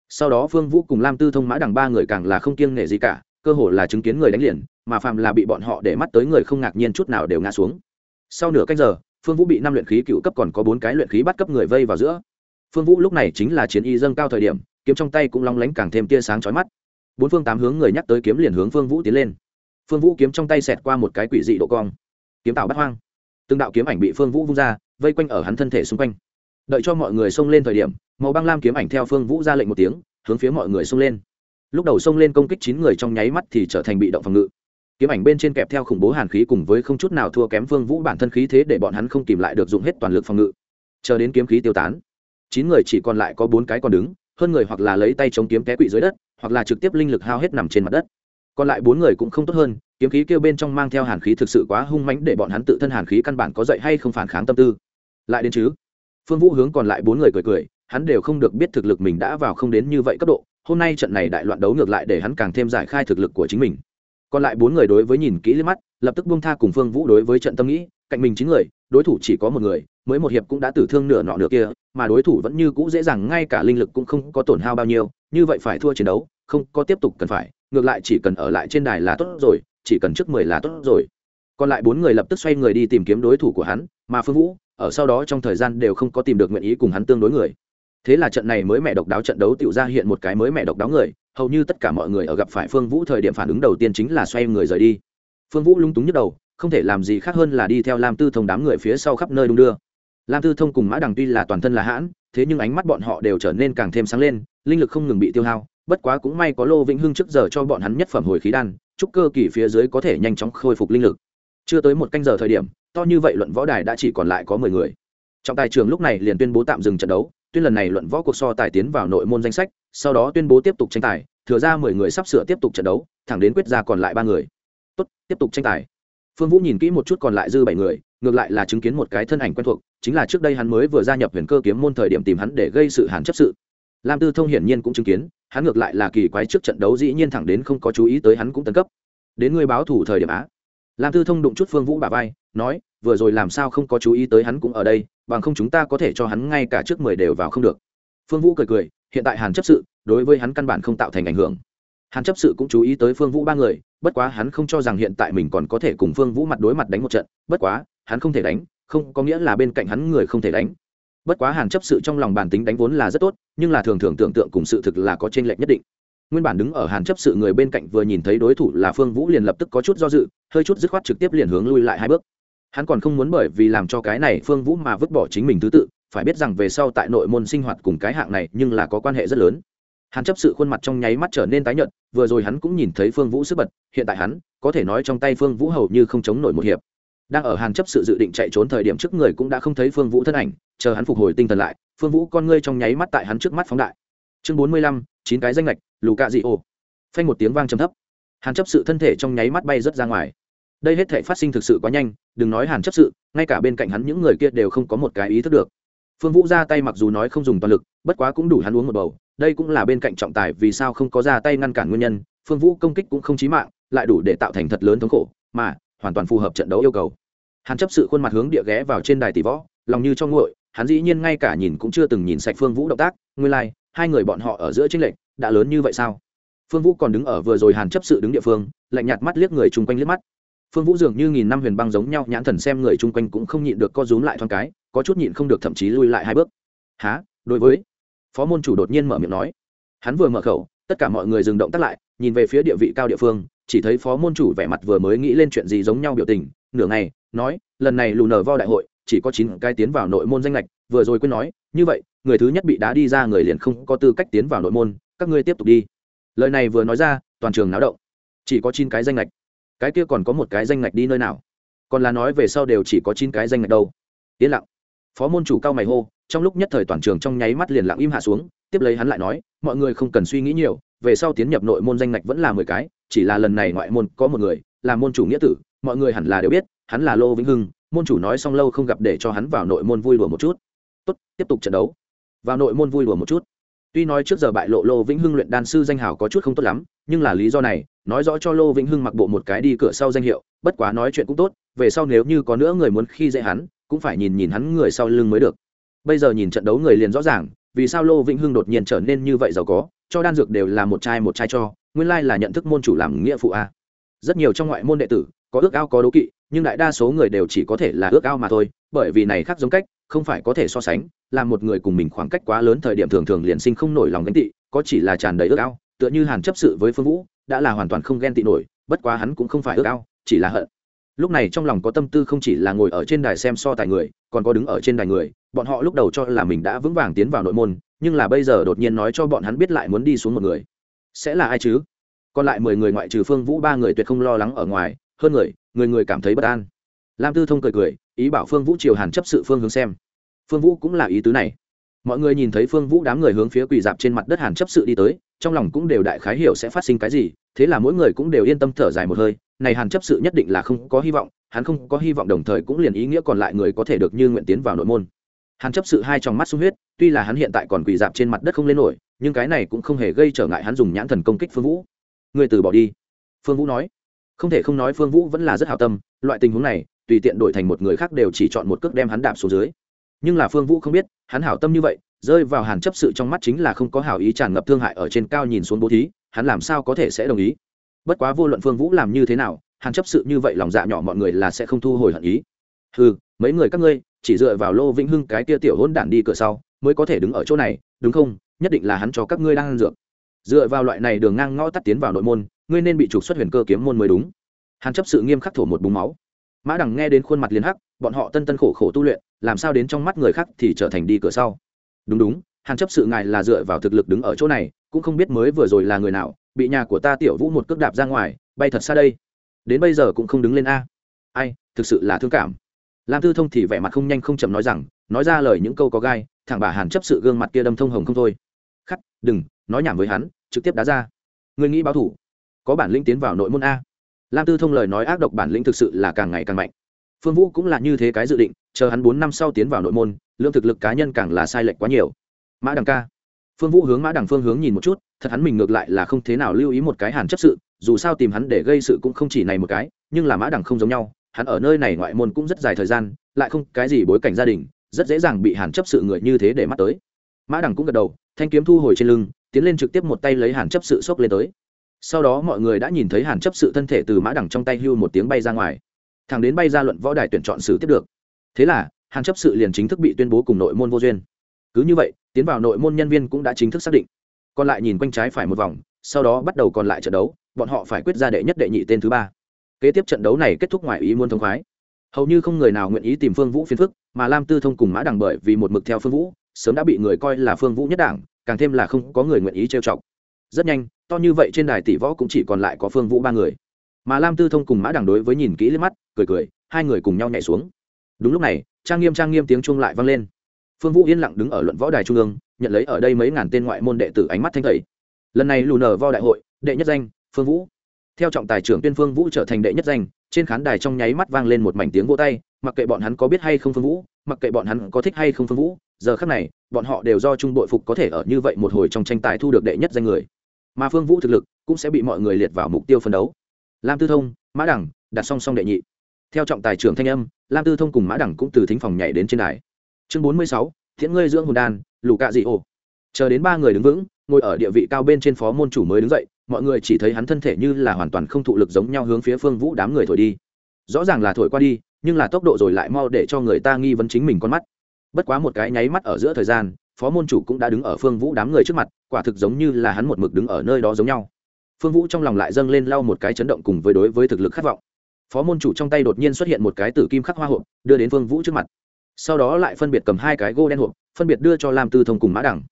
Sau đó phương vũ cùng lam tư thông mã đằng ba người càng là không kiêng nể gì cả, cơ hồ là chứng kiến người đánh liền mà phàm là bị bọn họ để mắt tới người không ngạc nhiên chút nào đều ngã xuống. Sau nửa cách giờ, phương vũ bị năm luyện khí cựu cấp còn có bốn cái luyện khí bắt cấp người vây vào giữa. Phương vũ lúc này chính là chiến y dâng cao thời điểm, kiếm trong tay cũng long lánh càng thêm tia sáng chói mắt. Bốn phương tám hướng người nhắc tới kiếm liền hướng phương vũ tiến lên. Phương vũ kiếm trong tay xẹt qua một cái quỷ dị độ cong. Kiếm tạo bắt hoang. Từng đạo kiếm ảnh bị phương vũ vung ra, vây quanh ở hắn thân thể xung quanh. Đợi cho mọi người xông lên thời điểm, màu băng lam kiếm ảnh theo phương vũ ra lệnh một tiếng, hướng phía mọi người xông lên. Lúc đầu xông lên công kích chín người trong nháy mắt thì trở thành bị động phòng ngự kiếm ảnh bên trên kẹp theo khủng bố hàn khí cùng với không chút nào thua kém Vương vũ bản thân khí thế để bọn hắn không kìm lại được dùng hết toàn lực phòng ngự. Chờ đến kiếm khí tiêu tán, chín người chỉ còn lại có bốn cái còn đứng, hơn người hoặc là lấy tay chống kiếm té quỵ dưới đất, hoặc là trực tiếp linh lực hao hết nằm trên mặt đất. Còn lại bốn người cũng không tốt hơn, kiếm khí kêu bên trong mang theo hàn khí thực sự quá hung mãnh để bọn hắn tự thân hàn khí căn bản có dậy hay không phản kháng tâm tư. Lại đến chứ? Phương vũ hướng còn lại bốn người cười cười, hắn đều không được biết thực lực mình đã vào không đến như vậy cấp độ, hôm nay trận này đại loạn đấu ngược lại để hắn càng thêm giải khai thực lực của chính mình còn lại bốn người đối với nhìn kỹ lên mắt, lập tức buông tha cùng phương vũ đối với trận tâm nghĩ, cạnh mình chín người, đối thủ chỉ có một người, mới một hiệp cũng đã tử thương nửa nọ nửa kia, mà đối thủ vẫn như cũ dễ dàng, ngay cả linh lực cũng không có tổn hao bao nhiêu, như vậy phải thua chiến đấu, không có tiếp tục cần phải, ngược lại chỉ cần ở lại trên đài là tốt rồi, chỉ cần trước mười là tốt rồi. Còn lại bốn người lập tức xoay người đi tìm kiếm đối thủ của hắn, mà phương vũ, ở sau đó trong thời gian đều không có tìm được nguyện ý cùng hắn tương đối người thế là trận này mới mẹ độc đáo trận đấu tự ra hiện một cái mới mẹ độc đáo người, hầu như tất cả mọi người ở gặp phải phương vũ thời điểm phản ứng đầu tiên chính là xoay người rời đi. Phương vũ lung túng nhức đầu, không thể làm gì khác hơn là đi theo lam tư thông đám người phía sau khắp nơi đung đưa. Lam tư thông cùng mã đằng tuy là toàn thân là hãn, thế nhưng ánh mắt bọn họ đều trở nên càng thêm sáng lên, linh lực không ngừng bị tiêu hao, bất quá cũng may có lô vĩnh hưng trước giờ cho bọn hắn nhất phẩm hồi khí đan, chúc cơ kỳ phía dưới có thể nhanh chóng khôi phục linh lực. Chưa tới một canh giờ thời điểm, to như vậy luận võ đài đã chỉ còn lại có mười người. Trọng tài trường lúc này liền tuyên bố tạm dừng trận đấu tuyên lần này luận võ cuộc so tài tiến vào nội môn danh sách, sau đó tuyên bố tiếp tục tranh tài, thừa ra mười người sắp sửa tiếp tục trận đấu, thẳng đến quyết ra còn lại ba người. Tốt, tiếp tục tranh tài. Phương vũ nhìn kỹ một chút còn lại dư bảy người, ngược lại là chứng kiến một cái thân ảnh quen thuộc, chính là trước đây hắn mới vừa gia nhập huyền cơ kiếm môn thời điểm tìm hắn để gây sự hàn chấp sự. Lam tư thông hiển nhiên cũng chứng kiến, hắn ngược lại là kỳ quái trước trận đấu dĩ nhiên thẳng đến không có chú ý tới hắn cũng tấn cấp. Đến người báo thủ thời điểm á. Lam tư thông đụng chút phương vũ bà vai, nói vừa rồi làm sao không có chú ý tới hắn cũng ở đây, bằng không chúng ta có thể cho hắn ngay cả trước mười đều vào không được. Phương vũ cười cười, hiện tại hàn chấp sự đối với hắn căn bản không tạo thành ảnh hưởng. Hàn chấp sự cũng chú ý tới phương vũ ba người, bất quá hắn không cho rằng hiện tại mình còn có thể cùng phương vũ mặt đối mặt đánh một trận, bất quá, hắn không thể đánh, không có nghĩa là bên cạnh hắn người không thể đánh. Bất quá hàn chấp sự trong lòng bản tính đánh vốn là rất tốt, nhưng là thường thường tưởng tượng cùng sự thực là có t r ê n lệch nhất định. Nguyên bản đứng ở hàn chấp sự người bên cạnh vừa nhìn thấy đối thủ là phương vũ liền lập tức có chút do dự, hơi chút dứt khoát trực tiếp liền hướng lui lại hai bước hắn còn không muốn bởi vì làm cho cái này phương vũ mà vứt bỏ chính mình thứ tự, phải biết rằng về sau tại nội môn sinh hoạt cùng cái hạng này nhưng là có quan hệ rất lớn. Hắn chấp sự khuôn mặt trong nháy mắt trở nên tái nhợt, vừa rồi hắn cũng nhìn thấy phương vũ sức bật, hiện tại hắn, có thể nói trong tay phương vũ hầu như không chống nổi một hiệp. Đang ở hàn chấp sự dự định chạy trốn thời điểm trước người cũng đã không thấy phương vũ thân ảnh, chờ hắn phục hồi tinh thần lại, phương vũ con ngươi trong nháy mắt tại hắn trước mắt phóng đại. Chương bốn mươi lăm, chín cái danh lệch, lù cạ dị ô phanh một tiếng vang trầm thấp. Hàn chấp sự thân thể trong nháy mắt bay rớt ra ngoài đây hết thể phát sinh thực sự quá nhanh đừng nói hàn chấp sự ngay cả bên cạnh hắn những người kia đều không có một cái ý thức được. Phương vũ ra tay mặc dù nói không dùng toàn lực bất quá cũng đủ hắn uống một bầu đây cũng là bên cạnh trọng tài vì sao không có ra tay ngăn cản nguyên nhân phương vũ công kích cũng không chí mạng lại đủ để tạo thành thật lớn thống khổ mà hoàn toàn phù hợp trận đấu yêu cầu. Hắn chấp sự khuôn mặt hướng địa ghé vào trên đài tỷ võ lòng như trong nguội hắn dĩ nhiên ngay cả nhìn cũng chưa từng nhìn sạch phương vũ động tác nguyên lai、like, hai người bọn họ ở giữa tranh lệch đã lớn như vậy sao? Phương vũ còn đứng ở vừa rồi hàn chấp sự đứng địa phương lạnh nhạt mắt liếc người chung quanh liếc mắt phương vũ dường như nghìn năm huyền băng giống nhau, nhãn thần xem người chung quanh cũng không nhịn được co rúm lại thoáng cái, có chút nhịn không được thậm chí lui lại hai bước. Há đối với? Phó môn chủ đột nhiên mở miệng nói. Hắn vừa mở khẩu, tất cả mọi người dừng động tác lại, nhìn về phía địa vị cao địa phương, chỉ thấy phó môn chủ vẻ mặt vừa mới nghĩ lên chuyện gì giống nhau biểu tình, nửa ngày, nói, lần này lù nở vo đại hội, chỉ có chín cái tiến vào nội môn danh lệch, vừa rồi quên nói, như vậy, người thứ nhất bị đá đi ra người liền không có tư cách tiến vào nội môn, các ngươi tiếp tục đi. Lời này vừa nói ra, toàn trường náo động. Chỉ có chín cái danh lệch cái kia còn có một cái danh ngạch đi nơi nào? Còn là nói về sau đều chỉ có chín cái danh ngạch đâu. Yên lặng. Phó môn chủ cao mày hô, trong lúc nhất thời toàn trường trong nháy mắt liền lặng im hạ xuống, tiếp lấy hắn lại nói, mọi người không cần suy nghĩ nhiều, về sau tiến nhập nội môn danh ngạch vẫn là mười cái, chỉ là lần này ngoại môn có một người, là môn chủ nghĩa tử, mọi người hẳn là đều biết, hắn là lô vĩnh hưng, môn chủ nói xong lâu không gặp để cho hắn vào nội môn vui đùa một chút. Tốt, tiếp tục trận đấu. Vào nội môn vui đùa một chút tuy nói trước giờ bại lộ lô vĩnh hưng luyện đan sư danh hào có chút không tốt lắm, nhưng là lý do này, nói rõ cho lô vĩnh hưng mặc bộ một cái đi cửa sau danh hiệu, bất quá nói chuyện cũng tốt, về sau nếu như có nữa người muốn khi dễ hắn, cũng phải nhìn nhìn hắn người sau lưng mới được. Bây giờ nhìn trận đấu người liền rõ ràng, vì sao lô vĩnh hưng đột nhiên trở nên như vậy giàu có, cho đan dược đều là một chai một chai cho, nguyên lai là nhận thức môn chủ làm nghĩa phụ a. Rất nhiều trong ngoại môn đệ tử, có ước ao có đố kỵ, nhưng đại đa số người đều chỉ có thể là ước ao mà thôi, bởi vì này khác giống cách, không phải có thể so sánh là một người cùng mình khoảng cách quá lớn thời điểm thường thường liền sinh không nổi lòng ghen tị, có chỉ là tràn đầy ước ao, tựa như hàn chấp sự với phương vũ, đã là hoàn toàn không ghen tị nổi, bất quá hắn cũng không phải ước ao, chỉ là hận. Lúc này trong lòng có tâm tư không chỉ là ngồi ở trên đài xem so tài người, còn có đứng ở trên đài người, bọn họ lúc đầu cho là mình đã vững vàng tiến vào nội môn, nhưng là bây giờ đột nhiên nói cho bọn hắn biết lại muốn đi xuống một người. Sẽ là ai chứ? Còn lại mười người ngoại trừ phương vũ ba người tuyệt không lo lắng ở ngoài, hơn người người người cảm thấy bất an. Lam tư thông cười cười, ý bảo phương vũ triều hàn chấp sự phương hướng xem phương vũ cũng là ý tứ này. Mọi người nhìn thấy phương vũ đám người hướng phía quỳ dạp trên mặt đất hàn chấp sự đi tới, trong lòng cũng đều đại khái hiểu sẽ phát sinh cái gì, thế là mỗi người cũng đều yên tâm thở dài một hơi, này hàn chấp sự nhất định là không có hy vọng, hắn không có hy vọng đồng thời cũng liền ý nghĩa còn lại người có thể được như nguyện tiến vào nội môn. Hàn chấp sự hai trong mắt sung huyết, tuy là hắn hiện tại còn quỳ dạp trên mặt đất không lên nổi, nhưng cái này cũng không hề gây trở ngại hắn dùng nhãn thần công kích phương vũ. Người từ bỏ đi. Phương vũ nói. Không thể không nói phương vũ vẫn là rất hào tâm, loại tình huống này, tùy tiện đổi thành một người khác đều chỉ chọn một cước đem hắn đạp xuống dưới nhưng là phương vũ không biết, hắn hảo tâm như vậy, rơi vào hàn chấp sự trong mắt chính là không có hảo ý tràn ngập thương hại ở trên cao nhìn xuống bố thí, hắn làm sao có thể sẽ đồng ý? Bất quá vô luận phương vũ làm như thế nào, hàn chấp sự như vậy lòng dạ nhỏ mọi người là sẽ không thu hồi hận ý. Ừ mấy người các ngươi, chỉ dựa vào lô vĩnh hưng cái tia tiểu hôn đản đi cửa sau, mới có thể đứng ở chỗ này, đúng không? Nhất định là hắn cho các ngươi đang ăn dược. Dựa vào loại này đường ngang ngõ tắt tiến vào nội môn, ngươi nên bị trục xuất huyền cơ kiếm môn mới đúng. Hàn chấp sự nghiêm khắc thổ một búng máu. Mã đằng nghe đến khuôn mặt liền hắc, bọn họ tân tân khổ khổ tu luyện làm sao đến trong mắt người khác thì trở thành đi cửa sau. Đúng đúng, hàn chấp sự ngài là dựa vào thực lực đứng ở chỗ này, cũng không biết mới vừa rồi là người nào, bị nhà của ta tiểu vũ một cước đạp ra ngoài, bay thật xa đây. Đến bây giờ cũng không đứng lên a. Ai, thực sự là thương cảm. Lam tư thông thì vẻ mặt không nhanh không chậm nói rằng, nói ra lời những câu có gai, thẳng bà hàn chấp sự gương mặt kia đâm thông hồng không thôi. Khắc, đừng, nói nhảm với hắn, trực tiếp đá ra. Người nghĩ báo thủ. Có bản lĩnh tiến vào nội môn a. Lam tư thông lời nói ác độc bản lĩnh thực sự là càng ngày càng mạnh. Phương vũ cũng là như thế cái dự định chờ hắn bốn năm sau tiến vào nội môn, lượng thực lực cá nhân càng là sai lệch quá nhiều. Mã đằng ca. Phương vũ hướng mã đằng phương hướng nhìn một chút, thật hắn mình ngược lại là không thế nào lưu ý một cái hàn chấp sự, dù sao tìm hắn để gây sự cũng không chỉ này một cái, nhưng là mã đằng không giống nhau, hắn ở nơi này ngoại môn cũng rất dài thời gian, lại không cái gì bối cảnh gia đình, rất dễ dàng bị hàn chấp sự người như thế để mắt tới. Mã đằng cũng gật đầu, thanh kiếm thu hồi trên lưng, tiến lên trực tiếp một tay lấy hàn chấp sự xốc lên tới. Sau đó mọi người đã nhìn thấy hàn chấp sự thân thể từ mã đằng trong tay hưu một tiếng bay ra ngoài. Thằng đến bay ra luận võ đài tuyển chọn sử tiếp được thế là, hàn chấp sự liền chính thức bị tuyên bố cùng nội môn vô duyên. Cứ như vậy, tiến vào nội môn nhân viên cũng đã chính thức xác định. Còn lại nhìn quanh trái phải một vòng, sau đó bắt đầu còn lại trận đấu, bọn họ phải quyết ra đệ nhất đệ nhị tên thứ ba. Kế tiếp trận đấu này kết thúc ngoài ý muốn thông khoái. Hầu như không người nào nguyện ý tìm phương vũ phiền phức, mà lam tư thông cùng mã đằng bởi vì một mực theo phương vũ, sớm đã bị người coi là phương vũ nhất đảng, càng thêm là không có người nguyện ý trêu chọc. Rất nhanh, to như vậy trên đài tỷ võ cũng chỉ còn lại có phương vũ ba người. Mà lam tư thông cùng mã đằng đối với nhìn kỹ lên mắt, cười cười, hai người cùng nhau nhảy xuống đúng lúc này, trang nghiêm trang nghiêm tiếng chuông lại vang lên. Phương vũ yên lặng đứng ở luận võ đài trung ương, nhận lấy ở đây mấy ngàn tên ngoại môn đệ tử ánh mắt thanh thầy lần này lù nở vo đại hội, đệ nhất danh, phương vũ. Theo trọng tài trưởng tuyên phương vũ trở thành đệ nhất danh, trên khán đài trong nháy mắt vang lên một mảnh tiếng vỗ tay, mặc kệ bọn hắn có biết hay không phương vũ, mặc kệ bọn hắn có thích hay không phương vũ, giờ khác này, bọn họ đều do trung đội phục có thể ở như vậy một hồi trong tranh tài thu được đệ nhất danh người. Mà phương vũ thực lực cũng sẽ bị mọi người liệt vào mục tiêu phân đấu. Lam tư thông, mã đẳng, đặt song song đệ nhị theo trọng tài trưởng thanh âm, lam tư thông cùng mã đẳng cũng từ thính phòng nhảy đến trên đài. Chương bốn mươi sáu, thiện ngươi dưỡng hồn đan, lù cạ dị ô. chờ đến ba người đứng vững, ngồi ở địa vị cao bên trên phó môn chủ mới đứng dậy, mọi người chỉ thấy hắn thân thể như là hoàn toàn không thụ lực giống nhau hướng phía phương vũ đám người thổi đi. Rõ ràng là thổi qua đi, nhưng là tốc độ rồi lại mau để cho người ta nghi vấn chính mình con mắt. Bất quá một cái nháy mắt ở giữa thời gian, phó môn chủ cũng đã đứng ở phương vũ đám người trước mặt, quả thực giống như là hắn một mực đứng ở nơi đó giống nhau. Phương vũ trong lòng lại dâng lên lau một cái chấn động cùng với đối với thực lực khát vọng phó môn chủ trong tay đột nhiên xuất hiện một cái tử kim khắc hoa hộp, đưa đến phương vũ trước mặt. Sau đó lại phân biệt cầm hai cái gô đen hộp, phân biệt đưa cho lam tư thông cùng mã đẳng.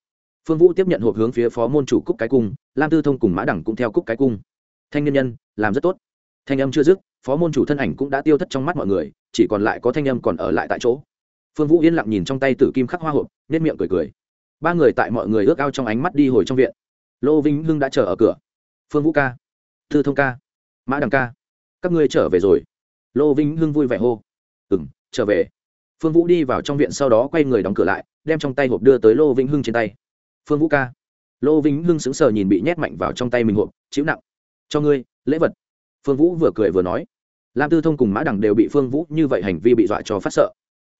Phương vũ tiếp nhận hộp hướng phía phó môn chủ cúc cái cung, lam tư thông cùng mã đẳng cũng theo cúc cái cung. Thanh nhân nhân, làm rất tốt. Thanh âm chưa dứt, phó môn chủ thân ảnh cũng đã tiêu thất trong mắt mọi người, chỉ còn lại có thanh âm còn ở lại tại chỗ. Phương vũ yên lặng nhìn trong tay tử kim khắc hoa hộp nên miệng cười cười. Ba người tại mọi người ước ao trong ánh mắt đi hồi trong viện. Lô vinh hưng đã chờ ở cửa. Phương vũ ca. Thư thông ca. Mã đằng ca các ngươi trở về rồi. Lô vinh hưng vui vẻ hô. Ừ m trở về. Phương vũ đi vào trong viện sau đó quay người đóng cửa lại, đem trong tay hộp đưa tới lô vĩnh hưng trên tay. Phương vũ ca. Lô vĩnh hưng sững sờ nhìn bị nhét mạnh vào trong tay mình hộp, chịu nặng. Cho ngươi, lễ vật. Phương vũ vừa cười vừa nói. Lam tư thông cùng mã đằng đều bị phương vũ như vậy hành vi bị dọa cho phát sợ.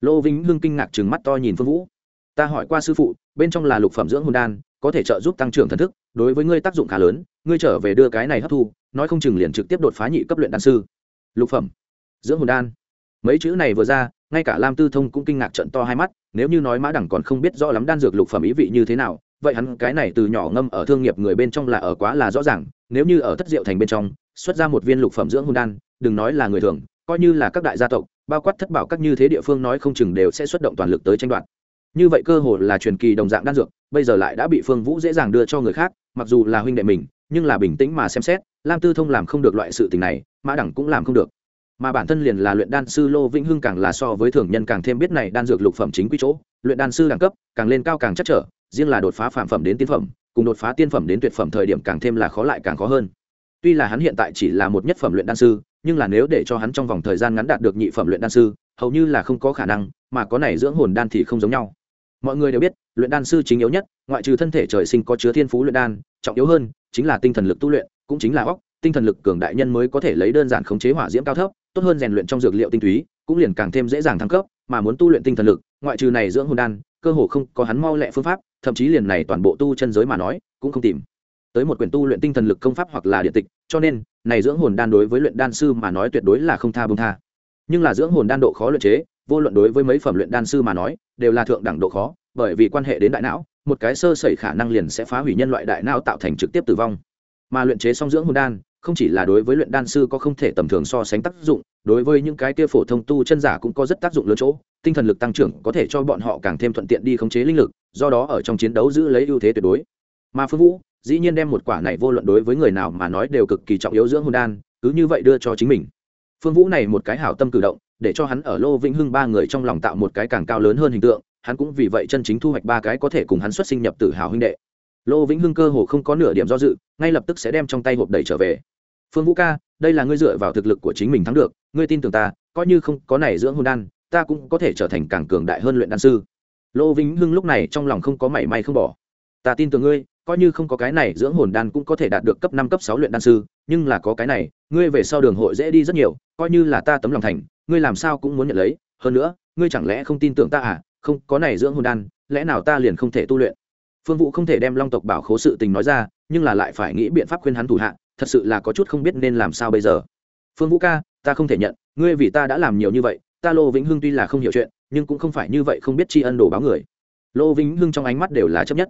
Lô vĩnh hưng kinh ngạc chừng mắt to nhìn phương vũ. Ta hỏi qua sư phụ, bên trong là lục phẩm dưỡng hồn đan có thể trợ giúp tăng trưởng thần thức, đối với ngươi tác dụng khá lớn, ngươi trở về đưa cái này hấp thu, nói không chừng liền trực tiếp đột phá nhị cấp luyện đan sư. Lục phẩm. Dưỡng hồn đan. Mấy chữ này vừa ra, ngay cả lam tư thông cũng kinh ngạc trận to hai mắt, nếu như nói mã đẳng còn không biết rõ lắm đan dược lục phẩm ý vị như thế nào, vậy hắn cái này từ nhỏ ngâm ở thương nghiệp người bên trong là ở quá là rõ ràng, nếu như ở thất diệu thành bên trong, xuất ra một viên lục phẩm dưỡng hồn đan, đừng nói là người thường, coi như là các đại gia tộc, bao quát thất bảo các như thế địa phương nói không chừng đều sẽ xuất động toàn lực tới tranh đoạt như vậy cơ hội là truyền kỳ đồng dạng đan dược, bây giờ lại đã bị phương vũ dễ dàng đưa cho người khác, mặc dù là huynh đệ mình, nhưng là bình tĩnh mà xem xét, lam tư thông làm không được loại sự tình này, mã đẳng cũng làm không được. Mà bản thân liền là luyện đan sư lô vĩnh hưng càng là so với thường nhân càng thêm biết này đan dược lục phẩm chính quy chỗ, luyện đan sư đẳng cấp càng lên cao càng chắc trở, riêng là đột phá phạm phẩm đến tiên phẩm, cùng đột phá tiên phẩm đến tuyệt phẩm thời điểm càng thêm là khó lại càng khó hơn. Tuy là hắn hiện tại chỉ là một nhất phẩm luyện đan sư, nhưng là nếu để cho hắn trong vòng thời gian ngắn đạt được nhị phẩm luyện đan sư, hầu như là không có khả năng, mà có này dưỡng hồn đan thì không giống nhau mọi người đều biết, luyện đan sư chính yếu nhất, ngoại trừ thân thể trời sinh có chứa thiên phú luyện đan, trọng yếu hơn, chính là tinh thần lực tu luyện, cũng chính là óc, tinh thần lực cường đại nhân mới có thể lấy đơn giản khống chế hỏa diễm cao thấp, tốt hơn rèn luyện trong dược liệu tinh túy, cũng liền càng thêm dễ dàng thăng cấp, mà muốn tu luyện tinh thần lực, ngoại trừ này dưỡng hồn đan, cơ hồ không có hắn mau lẹ phương pháp, thậm chí liền này toàn bộ tu chân giới mà nói, cũng không tìm. Tới một quyển tu luyện tinh thần lực công pháp hoặc là điện tịch, cho nên, này dưỡng hồn đan đối với luyện đan sư mà nói tuyệt đối là không tha bông tha. Nhưng là dưỡng hồn đan độ khó luyện chế, vô luận đối với mấy phẩm luyện đan sư mà nói đều là thượng đẳng độ khó, bởi vì quan hệ đến đại não, một cái sơ sẩy khả năng liền sẽ phá hủy nhân loại đại não tạo thành trực tiếp tử vong. Mà luyện chế song dưỡng hồn đan, không chỉ là đối với luyện đan sư có không thể tầm thường so sánh tác dụng, đối với những cái kia phổ thông tu chân giả cũng có rất tác dụng lớn chỗ, tinh thần lực tăng trưởng có thể cho bọn họ càng thêm thuận tiện đi khống chế linh lực, do đó ở trong chiến đấu giữ lấy ưu thế tuyệt đối. Mà phương vũ, dĩ nhiên đem một quả này vô luận đối với người nào mà nói đều cực kỳ trọng yếu dưỡng hồn đan, cứ như vậy đưa cho chính mình. Phương vũ này một cái hảo tâm cử động để cho hắn ở lô vĩnh hưng ba người trong lòng tạo một cái càng cao lớn hơn hình tượng, hắn cũng vì vậy chân chính thu hoạch ba cái có thể cùng hắn xuất sinh nhập tử hào huynh đệ. Lô vĩnh hưng cơ hồ không có nửa điểm do dự, ngay lập tức sẽ đem trong tay hộp đẩy trở về. Phương vũ ca, đây là ngươi dựa vào thực lực của chính mình thắng được, ngươi tin tưởng ta, coi như không có này dưỡng hồn đan, ta cũng có thể trở thành càng cường đại hơn luyện đan sư. Lô vĩnh hưng lúc này trong lòng không có mảy may không bỏ. Ta tin tưởng ngươi, coi như không có cái này dưỡng hồn đan cũng có thể đạt được cấp năm, cấp sáu luyện đan sư, nhưng là có cái này, ngươi về sau đường hội dễ đi rất nhiều, coi như là ta tấm lòng thành ngươi làm sao cũng muốn nhận lấy, hơn nữa, ngươi chẳng lẽ không tin tưởng ta à? Không, có này dưỡng hồn đan, lẽ nào ta liền không thể tu luyện? Phương vũ không thể đem long tộc bảo khố sự tình nói ra, nhưng là lại phải nghĩ biện pháp khuyên hắn thủ hạ, thật sự là có chút không biết nên làm sao bây giờ. Phương vũ ca, ta không thể nhận, ngươi vì ta đã làm nhiều như vậy, ta lô vĩnh hưng tuy là không hiểu chuyện, nhưng cũng không phải như vậy không biết tri ân đồ báo người. Lô vĩnh hưng trong ánh mắt đều là chấp nhất.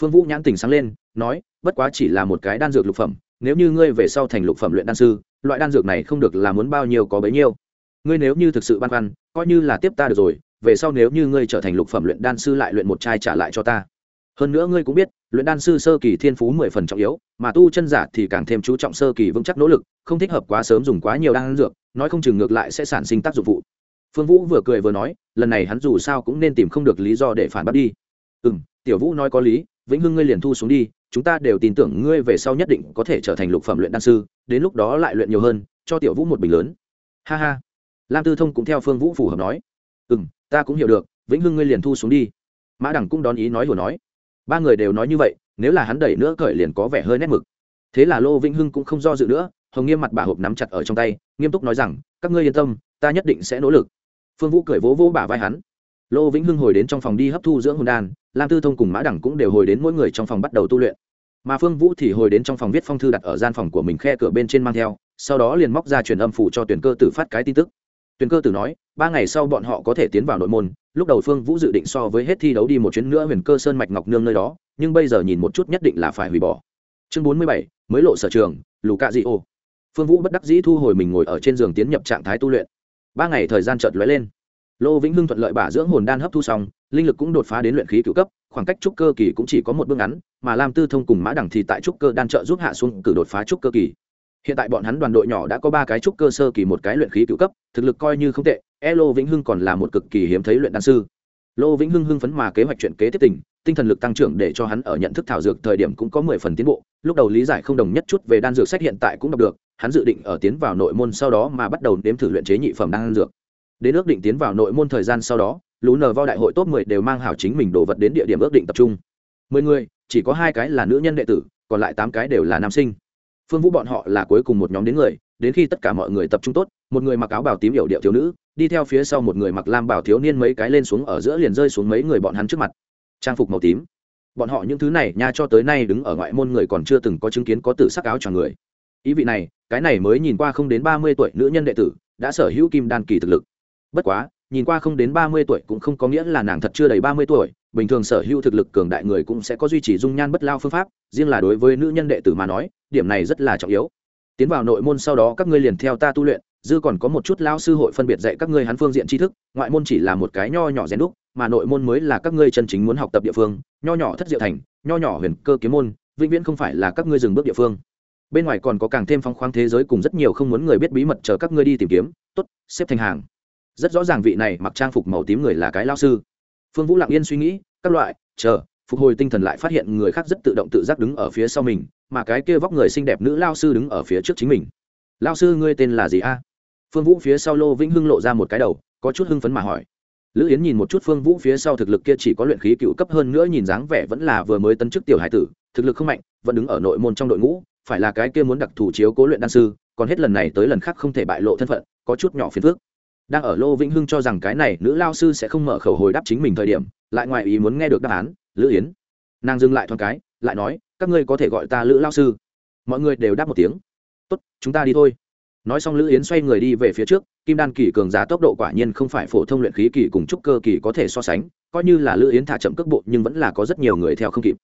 Phương vũ nhãn tình sáng lên, nói, bất quá chỉ là một cái đan dược lục phẩm, nếu như ngươi về sau thành lục phẩm luyện đan sư, loại đan dược này không được là muốn bao nhiêu có bấy nhiêu ngươi nếu như thực sự băn khoăn, coi như là tiếp ta được rồi, về sau nếu như ngươi trở thành lục phẩm luyện đan sư lại luyện một chai trả lại cho ta. Hơn nữa ngươi cũng biết, luyện đan sư sơ kỳ thiên phú mười phần trọng yếu, mà tu chân giả thì càng thêm chú trọng sơ kỳ vững chắc nỗ lực, không thích hợp quá sớm dùng quá nhiều đan dược, nói không chừng ngược lại sẽ sản sinh tác dụng phụ phương vũ vừa cười vừa nói, lần này hắn dù sao cũng nên tìm không được lý do để phản bác đi. Ừ m tiểu vũ nói có lý, vĩnh hưng ngươi liền thu xuống đi, chúng ta đều tin tưởng ngươi về sau nhất định có thể trở thành lục phẩm luyện đan sư, đến lúc đó lại luyện nhiều hơn, cho tiểu vũ một bình lớn. Ha ha lam tư thông cũng theo phương vũ phù hợp nói. Ừ m ta cũng hiểu được, vĩnh hưng ngươi liền thu xuống đi. Mã đẳng cũng đón ý nói hùa nói. Ba người đều nói như vậy, nếu là hắn đẩy nữa cởi liền có vẻ hơi nét mực. Thế là lô vĩnh hưng cũng không do dự nữa, hồng nghiêm mặt bà hộp nắm chặt ở trong tay, nghiêm túc nói rằng, các ngươi yên tâm, ta nhất định sẽ nỗ lực. Phương vũ cười vỗ vỗ bả vai hắn. Lô vĩnh hưng hồi đến trong phòng đi hấp thu dưỡng hồn đan, lam tư thông cùng mã đẳng cũng đều hồi đến mỗi người trong phòng bắt đầu tu luyện. Mà phương vũ thì hồi đến trong phòng viết phong thư đặt ở gian phòng của mình khe cửa bên trên mang theo, sau đó liền móc ra truyền âm phủ cho tuyển cơ tử phát cái tin tức tuyền cơ tử nói, ba ngày sau bọn họ có thể tiến vào nội môn, lúc đầu phương vũ dự định so với hết thi đấu đi một chuyến nữa huyền cơ sơn mạch ngọc nương nơi đó, nhưng bây giờ nhìn một chút nhất định là phải hủy bỏ. Chương bốn mươi bảy, mới lộ sở trường, lù cạ dị ô. Phương vũ bất đắc dĩ thu hồi mình ngồi ở trên giường tiến nhập trạng thái tu luyện. Ba ngày thời gian chợt lóe lên. Lô vĩnh hưng thuận lợi bả dưỡng hồn đan hấp thu xong, linh lực cũng đột phá đến luyện khí cựu cấp, khoảng cách trúc cơ kỳ cũng chỉ có một bước ngắn, mà lam tư thông cùng mã đẳng thì tại trúc cơ đan trợ giúp hạ xuống cử đột phá trúc cơ kỳ hiện tại bọn hắn đoàn đội nhỏ đã có ba cái trúc cơ sơ kỳ, một cái luyện khí cựu cấp, thực lực coi như không tệ e lô vĩnh hưng còn là một cực kỳ hiếm thấy luyện đan sư. Lô vĩnh hưng hưng phấn mà kế hoạch chuyện kế tiếp tình, tinh thần lực tăng trưởng để cho hắn ở nhận thức thảo dược thời điểm cũng có mười phần tiến bộ, lúc đầu lý giải không đồng nhất chút về đan dược sách hiện tại cũng đọc được, hắn dự định ở tiến vào nội môn sau đó mà bắt đầu nếm thử luyện chế nhị phẩm đan dược. Đến ước định tiến vào nội môn thời gian sau đó, lũ nờ vào đại hội top mười đều mang hảo chính mình đồ vật đến địa điểm ước định tập trung. Mười người, chỉ có hai cái là nữ nhân đệ tử, còn lại tám cái đều là nam sinh phương vũ bọn họ là cuối cùng một nhóm đến người, đến khi tất cả mọi người tập trung tốt, một người mặc áo bào tím hiểu điệu thiếu nữ, đi theo phía sau một người mặc lam bảo thiếu niên mấy cái lên xuống ở giữa liền rơi xuống mấy người bọn hắn trước mặt. Trang phục màu tím. Bọn họ những thứ này nha cho tới nay đứng ở ngoại môn người còn chưa từng có chứng kiến có tử sắc áo cho người. Ý vị này, cái này mới nhìn qua không đến ba mươi tuổi nữ nhân đệ tử, đã sở hữu kim đan kỳ thực lực. Bất quá nhìn qua không đến ba mươi tuổi cũng không có nghĩa là nàng thật chưa đầy ba mươi tuổi, bình thường sở hữu thực lực cường đại người cũng sẽ có duy trì dung nhan bất lao phương pháp, riêng là đối với nữ nhân đệ tử mà nói, điểm này rất là trọng yếu. Tiến vào nội môn sau đó các ngươi liền theo ta tu luyện, dư còn có một chút lao sư hội phân biệt dạy các ngươi hắn phương diện tri thức, ngoại môn chỉ là một cái nho nhỏ rèn đúc, mà nội môn mới là các ngươi chân chính muốn học tập địa phương, nho nhỏ thất diệu thành, nho nhỏ huyền cơ kiếm môn, vĩnh viễn không phải là các ngươi dừng bước địa phương. Bên ngoài còn có càng thêm phong khoáng thế giới cùng rất nhiều không muốn người biết bí mật chờ các ngươi đi tìm kiếm. Tốt, xếp thành hàng rất rõ ràng vị này mặc trang phục màu tím người là cái lao sư. Phương vũ lặng yên suy nghĩ, các loại, chờ, phục hồi tinh thần lại phát hiện người khác rất tự động tự giác đứng ở phía sau mình, mà cái kia vóc người xinh đẹp nữ lao sư đứng ở phía trước chính mình. Lao sư, ngươi tên là gì a? Phương vũ phía sau lô vĩnh hưng lộ ra một cái đầu, có chút hưng phấn mà hỏi. Lữ yến nhìn một chút phương vũ phía sau thực lực kia chỉ có luyện khí cựu cấp hơn nữa nhìn dáng vẻ vẫn là vừa mới tấn chức tiểu hải tử, thực lực không mạnh, vẫn đứng ở nội môn trong đội ngũ, phải là cái kia muốn đặc thù chiếu cố luyện đan sư, còn hết lần này tới lần khác không thể bại lộ thân phận, có chút nhỏ phiền phước đang ở lô vĩnh hưng cho rằng cái này nữ lao sư sẽ không mở khẩu hồi đáp chính mình thời điểm, lại ngoài ý muốn nghe được đáp án, lữ yến. Nàng dừng lại thoáng cái, lại nói, các ngươi có thể gọi ta lữ lao sư. Mọi người đều đáp một tiếng. Tốt, chúng ta đi thôi. Nói xong lữ yến xoay người đi về phía trước, kim đan kỳ cường giá tốc độ quả nhiên không phải phổ thông luyện khí kỳ cùng trúc cơ kỳ có thể so sánh, coi như là lữ yến thả chậm cước bộ nhưng vẫn là có rất nhiều người theo không kịp.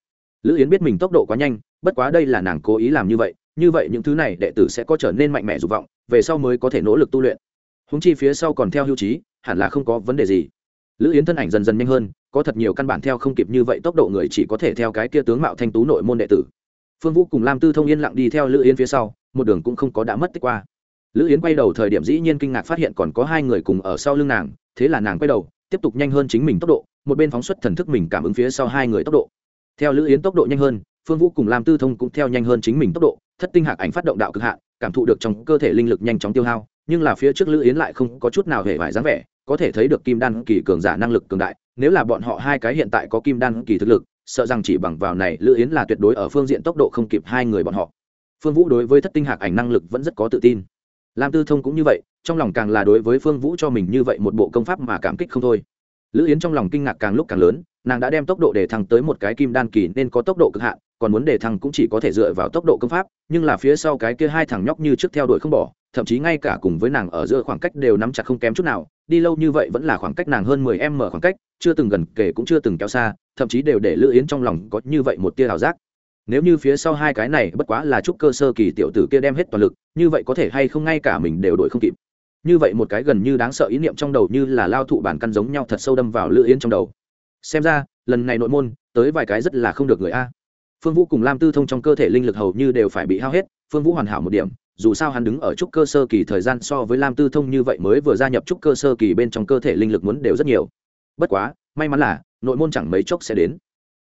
Lữ yến biết mình tốc độ quá nhanh, bất quá đây là nàng cố ý làm như vậy như vậy những thứ này đệ tử sẽ có trở nên mạnh mẽ dục vọng, về sau mới có thể nỗ lực tu luyện húng chi phía sau còn theo hưu trí, hẳn là không có vấn đề gì. Lữ yến thân ảnh dần dần nhanh hơn, có thật nhiều căn bản theo không kịp như vậy tốc độ người chỉ có thể theo cái kia tướng mạo thanh tú nội môn đệ tử. Phương vũ cùng lam tư thông yên lặng đi theo lữ yến phía sau, một đường cũng không có đã mất tích qua. Lữ yến quay đầu thời điểm dĩ nhiên kinh ngạc phát hiện còn có hai người cùng ở sau lưng nàng, thế là nàng quay đầu, tiếp tục nhanh hơn chính mình tốc độ, một bên phóng xuất thần thức mình cảm ứng phía sau hai người tốc độ. Theo lữ yến tốc độ nhanh hơn, phương vũ cùng lam tư thông cũng theo nhanh hơn chính mình tốc độ, thất tinh hạc ảnh phát động đạo cực hạn, cảm thụ được trong cơ thể linh lực nhanh chóng tiêu hao nhưng là phía trước lữ yến lại không có chút nào hề vải dáng vẻ, có thể thấy được kim đan kỳ cường giả năng lực cường đại, nếu là bọn họ hai cái hiện tại có kim đan kỳ thực lực, sợ rằng chỉ bằng vào này lữ yến là tuyệt đối ở phương diện tốc độ không kịp hai người bọn họ. Phương vũ đối với thất tinh hạc ảnh năng lực vẫn rất có tự tin. Lam tư thông cũng như vậy, trong lòng càng là đối với phương vũ cho mình như vậy một bộ công pháp mà cảm kích không thôi. Lữ yến trong lòng kinh ngạc càng lúc càng lớn, nàng đã đem tốc độ để thăng tới một cái kim đan kỳ nên có tốc độ cực hạn, còn muốn để thăng cũng chỉ có thể dựa vào tốc độ công pháp, nhưng là phía sau cái kia hai thằng nhóc như trước theo đuổi không bỏ thậm chí ngay cả cùng với nàng ở giữa khoảng cách đều nắm chặt không kém chút nào, đi lâu như vậy vẫn là khoảng cách nàng hơn mười em mở khoảng cách, chưa từng gần kể cũng chưa từng kéo xa, thậm chí đều để lữ yến trong lòng có như vậy một tia ảo giác. Nếu như phía sau hai cái này bất quá là chút cơ sơ kỳ tiểu tử kia đem hết toàn lực, như vậy có thể hay không ngay cả mình đều đổi không kịp. Như vậy một cái gần như đáng sợ ý niệm trong đầu như là lao thụ bản căn giống nhau thật sâu đâm vào lữ yến trong đầu. Xem ra, lần này nội môn, tới vài cái rất là không được người a. Phương vũ cùng lam tư thông trong cơ thể linh lực hầu như đều phải bị hao hết, phương vũ hoàn hảo một điểm dù sao hắn đứng ở trúc cơ sơ kỳ thời gian so với lam tư thông như vậy mới vừa gia nhập trúc cơ sơ kỳ bên trong cơ thể linh lực muốn đều rất nhiều. Bất quá, may mắn là, nội môn chẳng mấy chốc sẽ đến.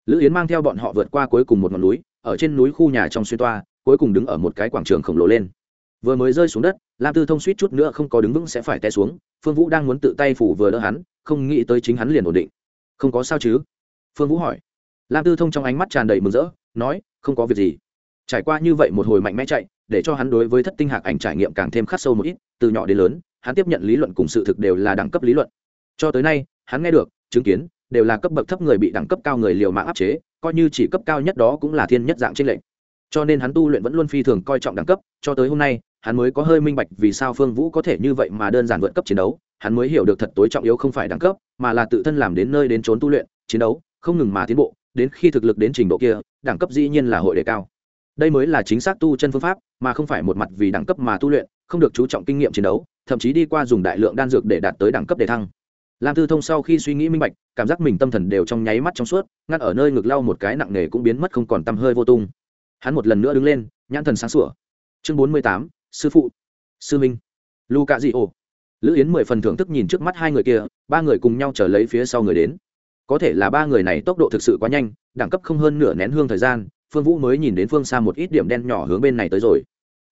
Lữ yến mang theo bọn họ vượt qua cuối cùng một ngọn núi, ở trên núi khu nhà trong xuyên toa, cuối cùng đứng ở một cái quảng trường khổng lồ lên. Vừa mới rơi xuống đất, lam tư thông suýt chút nữa không có đứng vững sẽ phải té xuống, phương vũ đang muốn tự tay phủ vừa đỡ hắn, không nghĩ tới chính hắn liền ổn định. Không có sao chứ? Phương vũ hỏi. Lam tư thông trong ánh mắt tràn đầy mừng rỡ, nói, không có việc gì. Trải qua như vậy một hồi mạnh mẽ chạy để cho hắn đối với thất tinh hạc ảnh trải nghiệm càng thêm khắc sâu một ít, từ nhỏ đến lớn, hắn tiếp nhận lý luận cùng sự thực đều là đẳng cấp lý luận. Cho tới nay, hắn nghe được, chứng kiến, đều là cấp bậc thấp người bị đẳng cấp cao người liều mạng áp chế, coi như chỉ cấp cao nhất đó cũng là thiên nhất dạng trên lệnh cho nên hắn tu luyện vẫn luôn phi thường coi trọng đẳng cấp, cho tới hôm nay, hắn mới có hơi minh bạch vì sao phương vũ có thể như vậy mà đơn giản vượt cấp chiến đấu, hắn mới hiểu được thật tối trọng yếu không phải đẳng cấp, mà là tự thân làm đến nơi đến trốn tu luyện, chiến đấu, không ngừng mà tiến bộ, đến khi thực lực đến trình độ kia, đẳng cấp dĩ nhiên là hội đề cao đây mới là chính xác tu chân phương pháp, mà không phải một mặt vì đẳng cấp mà tu luyện, không được chú trọng kinh nghiệm chiến đấu, thậm chí đi qua dùng đại lượng đan dược để đạt tới đẳng cấp đề thăng. Lam tư thông sau khi suy nghĩ minh bạch, cảm giác mình tâm thần đều trong nháy mắt trong suốt, ngắt ở nơi ngực lau một cái nặng nề cũng biến mất không còn tăm hơi vô tung. Hắn một lần nữa đứng lên, nhãn thần sáng sủa. Chương bốn mươi tám, sư phụ. Sư minh. Lu cạ dị ồ lữ yến mười phần thưởng thức nhìn trước mắt hai người kia, ba người cùng nhau trở lấy phía sau người đến. Có thể là ba người này tốc độ thực sự quá nhanh, đẳng cấp không hơn nửa nén hương thời gian phương vũ mới nhìn đến phương xa một ít điểm đen nhỏ hướng bên này tới rồi.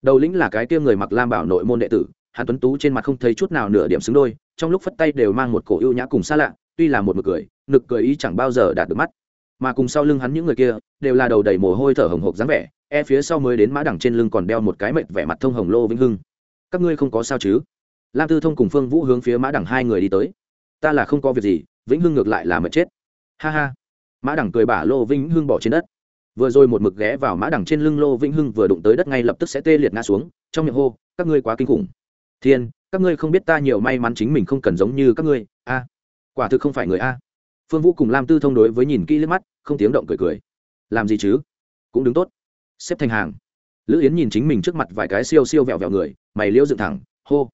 Đầu lĩnh là cái kia người mặc lam bảo nội môn đệ tử hàn tuấn tú trên mặt không thấy chút nào nửa điểm xứng đôi, trong lúc phất tay đều mang một cổ ưu nhã cùng xa lạ, tuy là một mực cười, nực cười ý chẳng bao giờ đạt được mắt. Mà cùng sau lưng hắn những người kia, đều là đầu đầy mồ hôi thở hồng hộc dáng vẻ e phía sau mới đến mã đẳng trên lưng còn đeo một cái mệt vẻ mặt thông hồng lô vĩnh hưng. Các ngươi không có sao chứ? Lam tư thông cùng phương vũ hướng phía mã đẳng hai người đi tới. Ta là không có việc gì, vĩnh hưng ngược lại là mệt chết. Ha ha. Mã đẳng cười bả lô vĩnh hưng bỏ trên đất vừa rồi một mực ghé vào mã đằng trên lưng lô vĩnh hưng vừa đụng tới đất ngay lập tức sẽ tê liệt ngã xuống, trong miệng hô, các ngươi quá kinh khủng. Thiên, các ngươi không biết ta nhiều may mắn chính mình không cần giống như các ngươi. A, quả thực không phải người a. Phương vũ cùng lam tư thông đối với nhìn kỹ liếc mắt, không tiếng động cười cười. Làm gì chứ? Cũng đứng tốt. Xếp thành hàng. Lữ yến nhìn chính mình trước mặt vài cái siêu siêu vẹo vẹo người, mày liêu dựng thẳng, hô.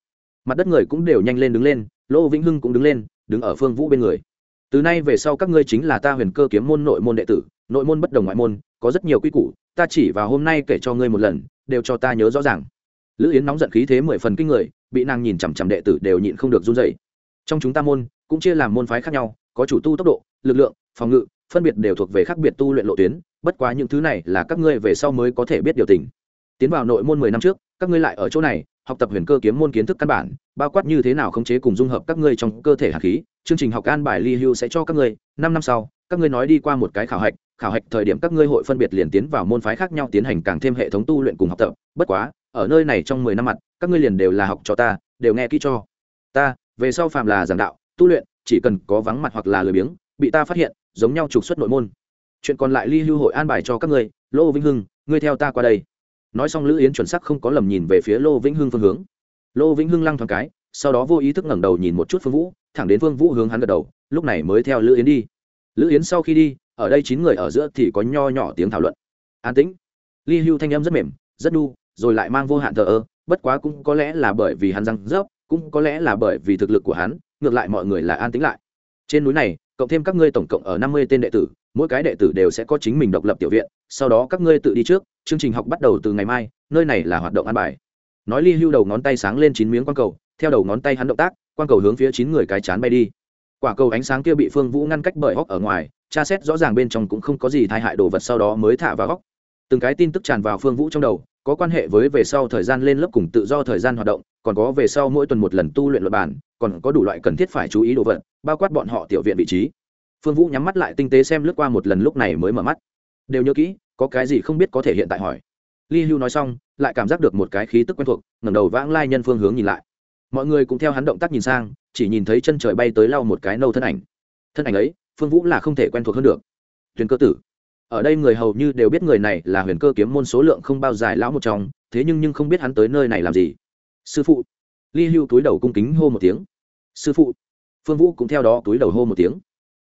Mặt đất người cũng đều nhanh lên đứng lên, lô vĩnh hưng cũng đứng lên, đứng ở phương vũ bên người. Từ nay về sau các ngươi chính là ta huyền cơ kiếm môn nội môn đệ tử nội môn bất đồng ngoại môn, có rất nhiều quy củ, ta chỉ vào hôm nay kể cho ngươi một lần, đều cho ta nhớ rõ ràng. Lữ yến nóng giận khí thế mười phần kinh người, bị nàng nhìn chằm chằm đệ tử đều nhịn không được run dậy trong chúng ta môn, cũng chia làm môn phái khác nhau, có chủ tu tốc độ, lực lượng, phòng ngự, phân biệt đều thuộc về khác biệt tu luyện lộ tuyến, bất quá những thứ này là các ngươi về sau mới có thể biết điều tình. Tiến vào nội môn mười năm trước, các ngươi lại ở chỗ này, học tập huyền cơ kiếm môn kiến thức căn bản, bao quát như thế nào khống chế cùng dung hợp các ngươi trong cơ thể hạt khí, chương trình học an bài ly hưu sẽ cho các ngươi, năm năm sau các ngươi nói đi qua một cái khảo hạch khảo hạch thời điểm các ngươi hội phân biệt liền tiến vào môn phái khác nhau tiến hành càng thêm hệ thống tu luyện cùng học tập. Bất quá, ở nơi này trong mười năm mặt, các ngươi liền đều là học cho ta, đều nghe kỹ cho. Ta, về sau phạm là giảng đạo, tu luyện, chỉ cần có vắng mặt hoặc là lười biếng, bị ta phát hiện, giống nhau trục xuất nội môn. Chuyện còn lại ly hưu hội an bài cho các ngươi, lô vĩnh hưng, ngươi theo ta qua đây. Nói xong lữ yến chuẩn sắc không có lầm nhìn về phía lô vĩnh hưng phương hướng. Lô vĩnh hưng lăng thoáng cái, sau đó vô ý thức ngẩng đầu nhìn một chút phương vũ, thẳng đến phương vũ hướng hắn gật đầu, lúc này mới theo lữ yến đi lữ yến sau khi đi, ở đây chín người ở giữa thì có nho nhỏ tiếng thảo luận. An tĩnh. Ly hưu thanh âm rất mềm, rất đu, rồi lại mang vô hạn thờ ơ, bất quá cũng có lẽ là bởi vì hắn răng rớp, cũng có lẽ là bởi vì thực lực của hắn, ngược lại mọi người là an tĩnh lại. Trên núi này, cộng thêm các ngươi tổng cộng ở năm mươi tên đệ tử, mỗi cái đệ tử đều sẽ có chính mình độc lập tiểu viện, sau đó các ngươi tự đi trước, chương trình học bắt đầu từ ngày mai, nơi này là hoạt động an bài. Nói ly hưu đầu ngón tay sáng lên chín miếng quang cầu, theo đầu ngón tay hắn động tác, quang cầu hướng phía chín người cái chán bay đi quả cầu ánh sáng kia bị phương vũ ngăn cách bởi hóc ở ngoài, tra xét rõ ràng bên trong cũng không có gì thai hại đồ vật sau đó mới thả vào góc. Từng cái tin tức tràn vào phương vũ trong đầu, có quan hệ với về sau thời gian lên lớp cùng tự do thời gian hoạt động, còn có về sau mỗi tuần một lần tu luyện luật bản, còn có đủ loại cần thiết phải chú ý đồ vật, bao quát bọn họ tiểu viện vị trí. Phương vũ nhắm mắt lại tinh tế xem lướt qua một lần lúc này mới mở mắt. Đều nhớ kỹ, có cái gì không biết có thể hiện tại hỏi. Ly hưu nói xong, lại cảm giác được một cái khí tức quen thuộc, ngẩng đầu vãng lai nhân phương hướng nhìn lại mọi người cũng theo hắn động tác nhìn sang, chỉ nhìn thấy chân trời bay tới lau một cái nâu thân ảnh. Thân ảnh ấy, phương vũ là không thể quen thuộc hơn được. Tuyền cơ tử. Ở đây người hầu như đều biết người này là huyền cơ kiếm môn số lượng không bao dài lão một trong, thế nhưng nhưng không biết hắn tới nơi này làm gì. Sư phụ. Ly hưu túi đầu cung kính hô một tiếng. Sư phụ. Phương vũ cũng theo đó túi đầu hô một tiếng.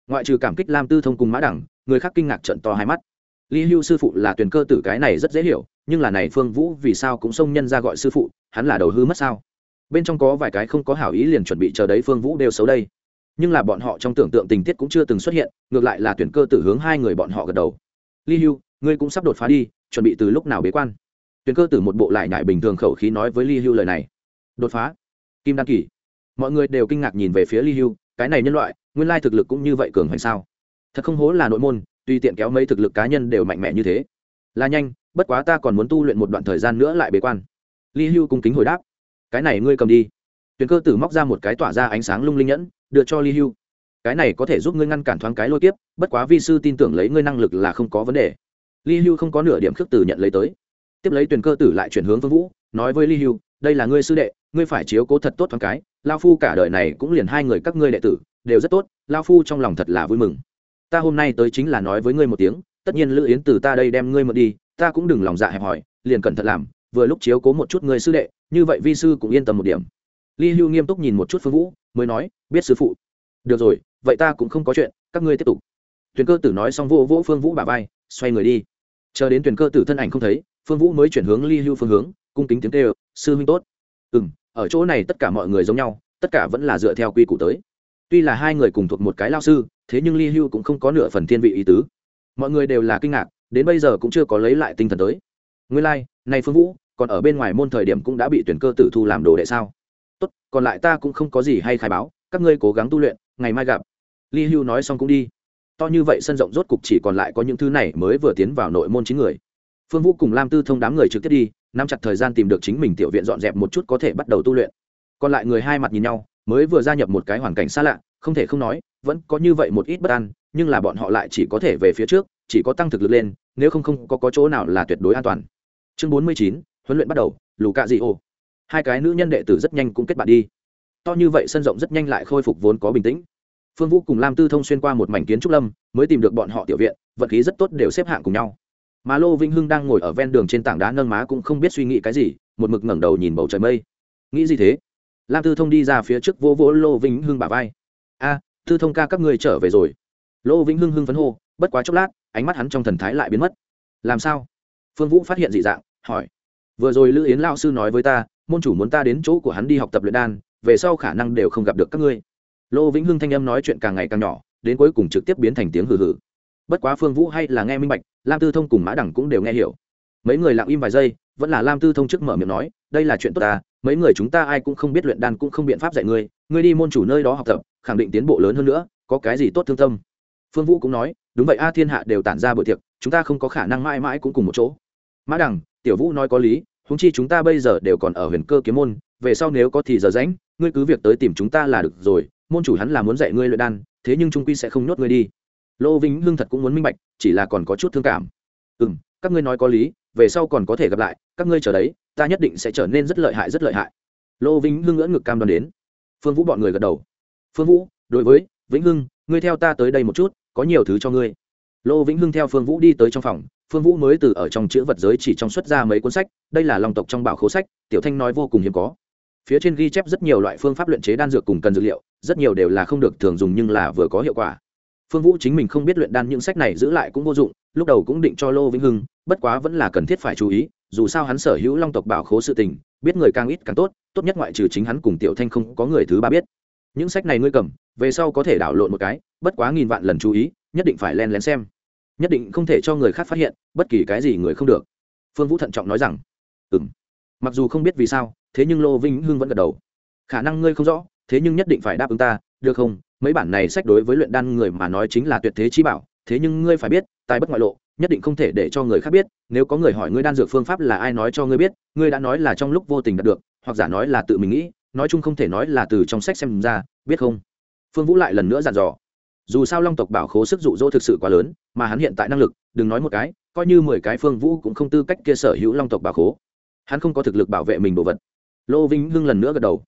Ngoại trừ cảm kích lam tư thông cùng mã đẳng, người khác kinh ngạc trận to hai mắt. Ly hưu sư phụ là tuyển cơ tử cái này rất dễ hiểu, nhưng là này phương vũ vì sao cũng xông nhân ra gọi sư phụ, hắn là đầu hư mất sao? Bên trong có vài cái không có hảo ý liền chuẩn bị chờ đấy phương vũ đều xấu đây. Nhưng là bọn họ trong tưởng tượng tình tiết cũng chưa từng xuất hiện, ngược lại là tuyển cơ tử hướng hai người bọn họ gật đầu. Ly hưu, ngươi cũng sắp đột phá đi, chuẩn bị từ lúc nào bế quan? Tuyển cơ tử một bộ lại nhại bình thường khẩu khí nói với ly hưu lời này. Đột phá? Kim đan kỳ. Mọi người đều kinh ngạc nhìn về phía ly hưu, cái này nhân loại, nguyên lai thực lực cũng như vậy cường hoành sao? Thật không hố là nội môn, tuy tiện kéo mấy thực lực cá nhân đều mạnh mẽ như thế. Là nhanh, bất quá ta còn muốn tu luyện một đoạn thời gian nữa lại bế quan. Ly hưu cung kính hồi đáp cái này ngươi cầm đi. Tuyền cơ tử móc ra một cái tỏa ra ánh sáng lung linh nhẫn, đưa cho ly hưu. Cái này có thể giúp ngươi ngăn cản thoáng cái lôi tiếp bất quá vi sư tin tưởng lấy ngươi năng lực là không có vấn đề. Ly hưu không có nửa điểm khước tử nhận lấy tới. Tiếp lấy tuyền cơ tử lại chuyển hướng phương vũ, nói với ly hưu, đây là ngươi sư đệ, ngươi phải chiếu cố thật tốt thoáng cái lao phu cả đời này cũng liền hai người các ngươi đệ tử, đều rất tốt lao phu trong lòng thật là vui mừng. Ta hôm nay tới chính là nói với ngươi một tiếng, tất nhiên lữ yến từ ta đây đem ngươi mượn đi, ta cũng đừng lòng dạ hẹp hòi, liền cẩn thận làm, vừa lúc chiếu cố một chút ngươi sư đệ như vậy vi sư cũng yên tâm một điểm. Ly hưu nghiêm túc nhìn một chút phương vũ mới nói biết sư phụ. Được rồi vậy ta cũng không có chuyện các ngươi tiếp tục. Tuyền cơ tử nói xong vô vỗ phương vũ bà vai xoay người đi. Chờ đến tuyền cơ tử thân ảnh không thấy phương vũ mới chuyển hướng ly hưu phương hướng cung kính tiếng kêu sư huynh tốt. Ừ m ở chỗ này tất cả mọi người giống nhau tất cả vẫn là dựa theo quy củ tới. Tuy là hai người cùng thuộc một cái lao sư thế nhưng ly hưu cũng không có nửa phần thiên vị ý tứ. Mọi người đều là kinh ngạc đến bây giờ cũng chưa có lấy lại tinh thần tới. Nguyên lai、like, này phương vũ còn ở bên ngoài môn thời điểm cũng đã bị tuyển cơ tử thu làm đồ đệ sao? Tốt còn lại ta cũng không có gì hay khai báo các ngươi cố gắng tu luyện ngày mai gặp. Ly hưu nói xong cũng đi. To như vậy sân rộng rốt cục chỉ còn lại có những thứ này mới vừa tiến vào nội môn chín người. Phương vũ cùng lam tư thông đám người trực tiếp đi nắm chặt thời gian tìm được chính mình tiểu viện dọn dẹp một chút có thể bắt đầu tu luyện. Còn lại người hai mặt nhìn nhau mới vừa gia nhập một cái hoàn cảnh xa lạ không thể không nói vẫn có như vậy một ít bất an nhưng là bọn họ lại chỉ có thể về phía trước chỉ có tăng thực lực lên nếu không không có, có chỗ nào là tuyệt đối an toàn. Chương bốn mươi chín huấn luyện bắt đầu lù cạ dị ô hai cái nữ nhân đệ tử rất nhanh cũng kết bạn đi. To như vậy sân rộng rất nhanh lại khôi phục vốn có bình tĩnh. Phương vũ cùng lam tư thông xuyên qua một mảnh kiến trúc lâm, mới tìm được bọn họ tiểu viện, vận khí rất tốt đều xếp hạng cùng nhau. Mà lô vinh hưng đang ngồi ở ven đường trên tảng đá nâng má cũng không biết suy nghĩ cái gì, một mực ngẩng đầu nhìn bầu trời mây. Nghĩ gì thế? Lam tư thông đi ra phía trước vỗ vỗ lô vinh hưng bà vai. A, tư thông ca, các người trở về rồi. Lô vĩnh hưng hưng phấn hô, bất quá chốc lát, ánh mắt hắn trong thần thái lại biến mất. Làm sao? Phương vũ phát hiện dị dạng, hỏi vừa rồi lữ yến lao sư nói với ta, môn chủ muốn ta đến chỗ của hắn đi học tập luyện đan, về sau khả năng đều không gặp được các ngươi. Lô vĩnh hưng thanh âm nói chuyện càng ngày càng nhỏ, đến cuối cùng trực tiếp biến thành tiếng hừ hừ. Bất quá phương vũ hay là nghe minh bạch, lam tư thông cùng mã đẳng cũng đều nghe hiểu. Mấy người lặng im vài giây, vẫn là lam tư thông trước mở miệng nói, đây là chuyện tốt ta, mấy người chúng ta ai cũng không biết luyện đan cũng không biện pháp dạy ngươi ngươi đi môn chủ nơi đó học tập, khẳng định tiến bộ lớn hơn nữa, có cái gì tốt thương tâm? Phương vũ cũng nói, đúng vậy a thiên hạ đều tản ra bữa tiệc, chúng ta không có khả năng mãi mãi cũng cùng một chỗ mã đằng, tiểu vũ nói có lý húng chi chúng ta bây giờ đều còn ở huyền cơ kiếm môn, về sau nếu có thì giờ rãnh ngươi cứ việc tới tìm chúng ta là được rồi, môn chủ hắn là muốn dạy ngươi luyện đan, thế nhưng trung quy sẽ không nhốt ngươi đi. Lô vĩnh hưng thật cũng muốn minh bạch, chỉ là còn có chút thương cảm. Ừ m các ngươi nói có lý, về sau còn có thể gặp lại, các ngươi chờ đấy, ta nhất định sẽ trở nên rất lợi hại, rất lợi hại. Lô vĩnh hưng ngỡ ngực cam đoan đến. Phương vũ bọn người gật đầu. Phương vũ, đối với, vĩnh hưng, ngươi theo ta tới đây một chút, có nhiều thứ cho ngươi. Lô vĩnh hưng theo phương vũ đi tới trong phòng phương vũ mới từ ở trong chữ vật giới chỉ trong xuất ra mấy cuốn sách, đây là lòng tộc trong bảo khố sách, tiểu thanh nói vô cùng hiếm có. Phía trên ghi chép rất nhiều loại phương pháp luyện chế đan dược cùng cần dược liệu, rất nhiều đều là không được thường dùng nhưng là vừa có hiệu quả. Phương vũ chính mình không biết luyện đan những sách này giữ lại cũng vô dụng, lúc đầu cũng định cho lô vĩnh hưng, bất quá vẫn là cần thiết phải chú ý, dù sao hắn sở hữu long tộc bảo khố sự tình, biết người càng ít càng tốt tốt nhất ngoại trừ chính hắn cùng tiểu thanh không có người thứ ba biết. Những sách này ngươi cầm, về sau có thể đảo lộn một cái, bất quá nghìn vạn lần chú ý, nhất định phải len lén xem nhất định không thể cho người khác phát hiện, bất kỳ cái gì người không được. Phương vũ thận trọng nói rằng ừ m mặc dù không biết vì sao, thế nhưng lô vinh hưng vẫn gật đầu. Khả năng ngươi không rõ, thế nhưng nhất định phải đáp ứng ta, được không? Mấy bản này sách đối với luyện đan người mà nói chính là tuyệt thế chi bảo, thế nhưng ngươi phải biết, tài bất ngoại lộ, nhất định không thể để cho người khác biết. Nếu có người hỏi ngươi đan dược phương pháp là ai nói cho ngươi biết, ngươi đã nói là trong lúc vô tình đạt được, hoặc giả nói là tự mình nghĩ, nói chung không thể nói là từ trong sách xem ra, biết không? Phương vũ lại lần nữa dặn dò dù sao long tộc bảo khố sức dụ dỗ thực sự quá lớn, mà hắn hiện tại năng lực, đừng nói một cái, coi như mười cái phương vũ cũng không tư cách kia sở hữu long tộc bảo khố. Hắn không có thực lực bảo vệ mình đồ vật. Lô vinh hưng lần nữa gật đầu.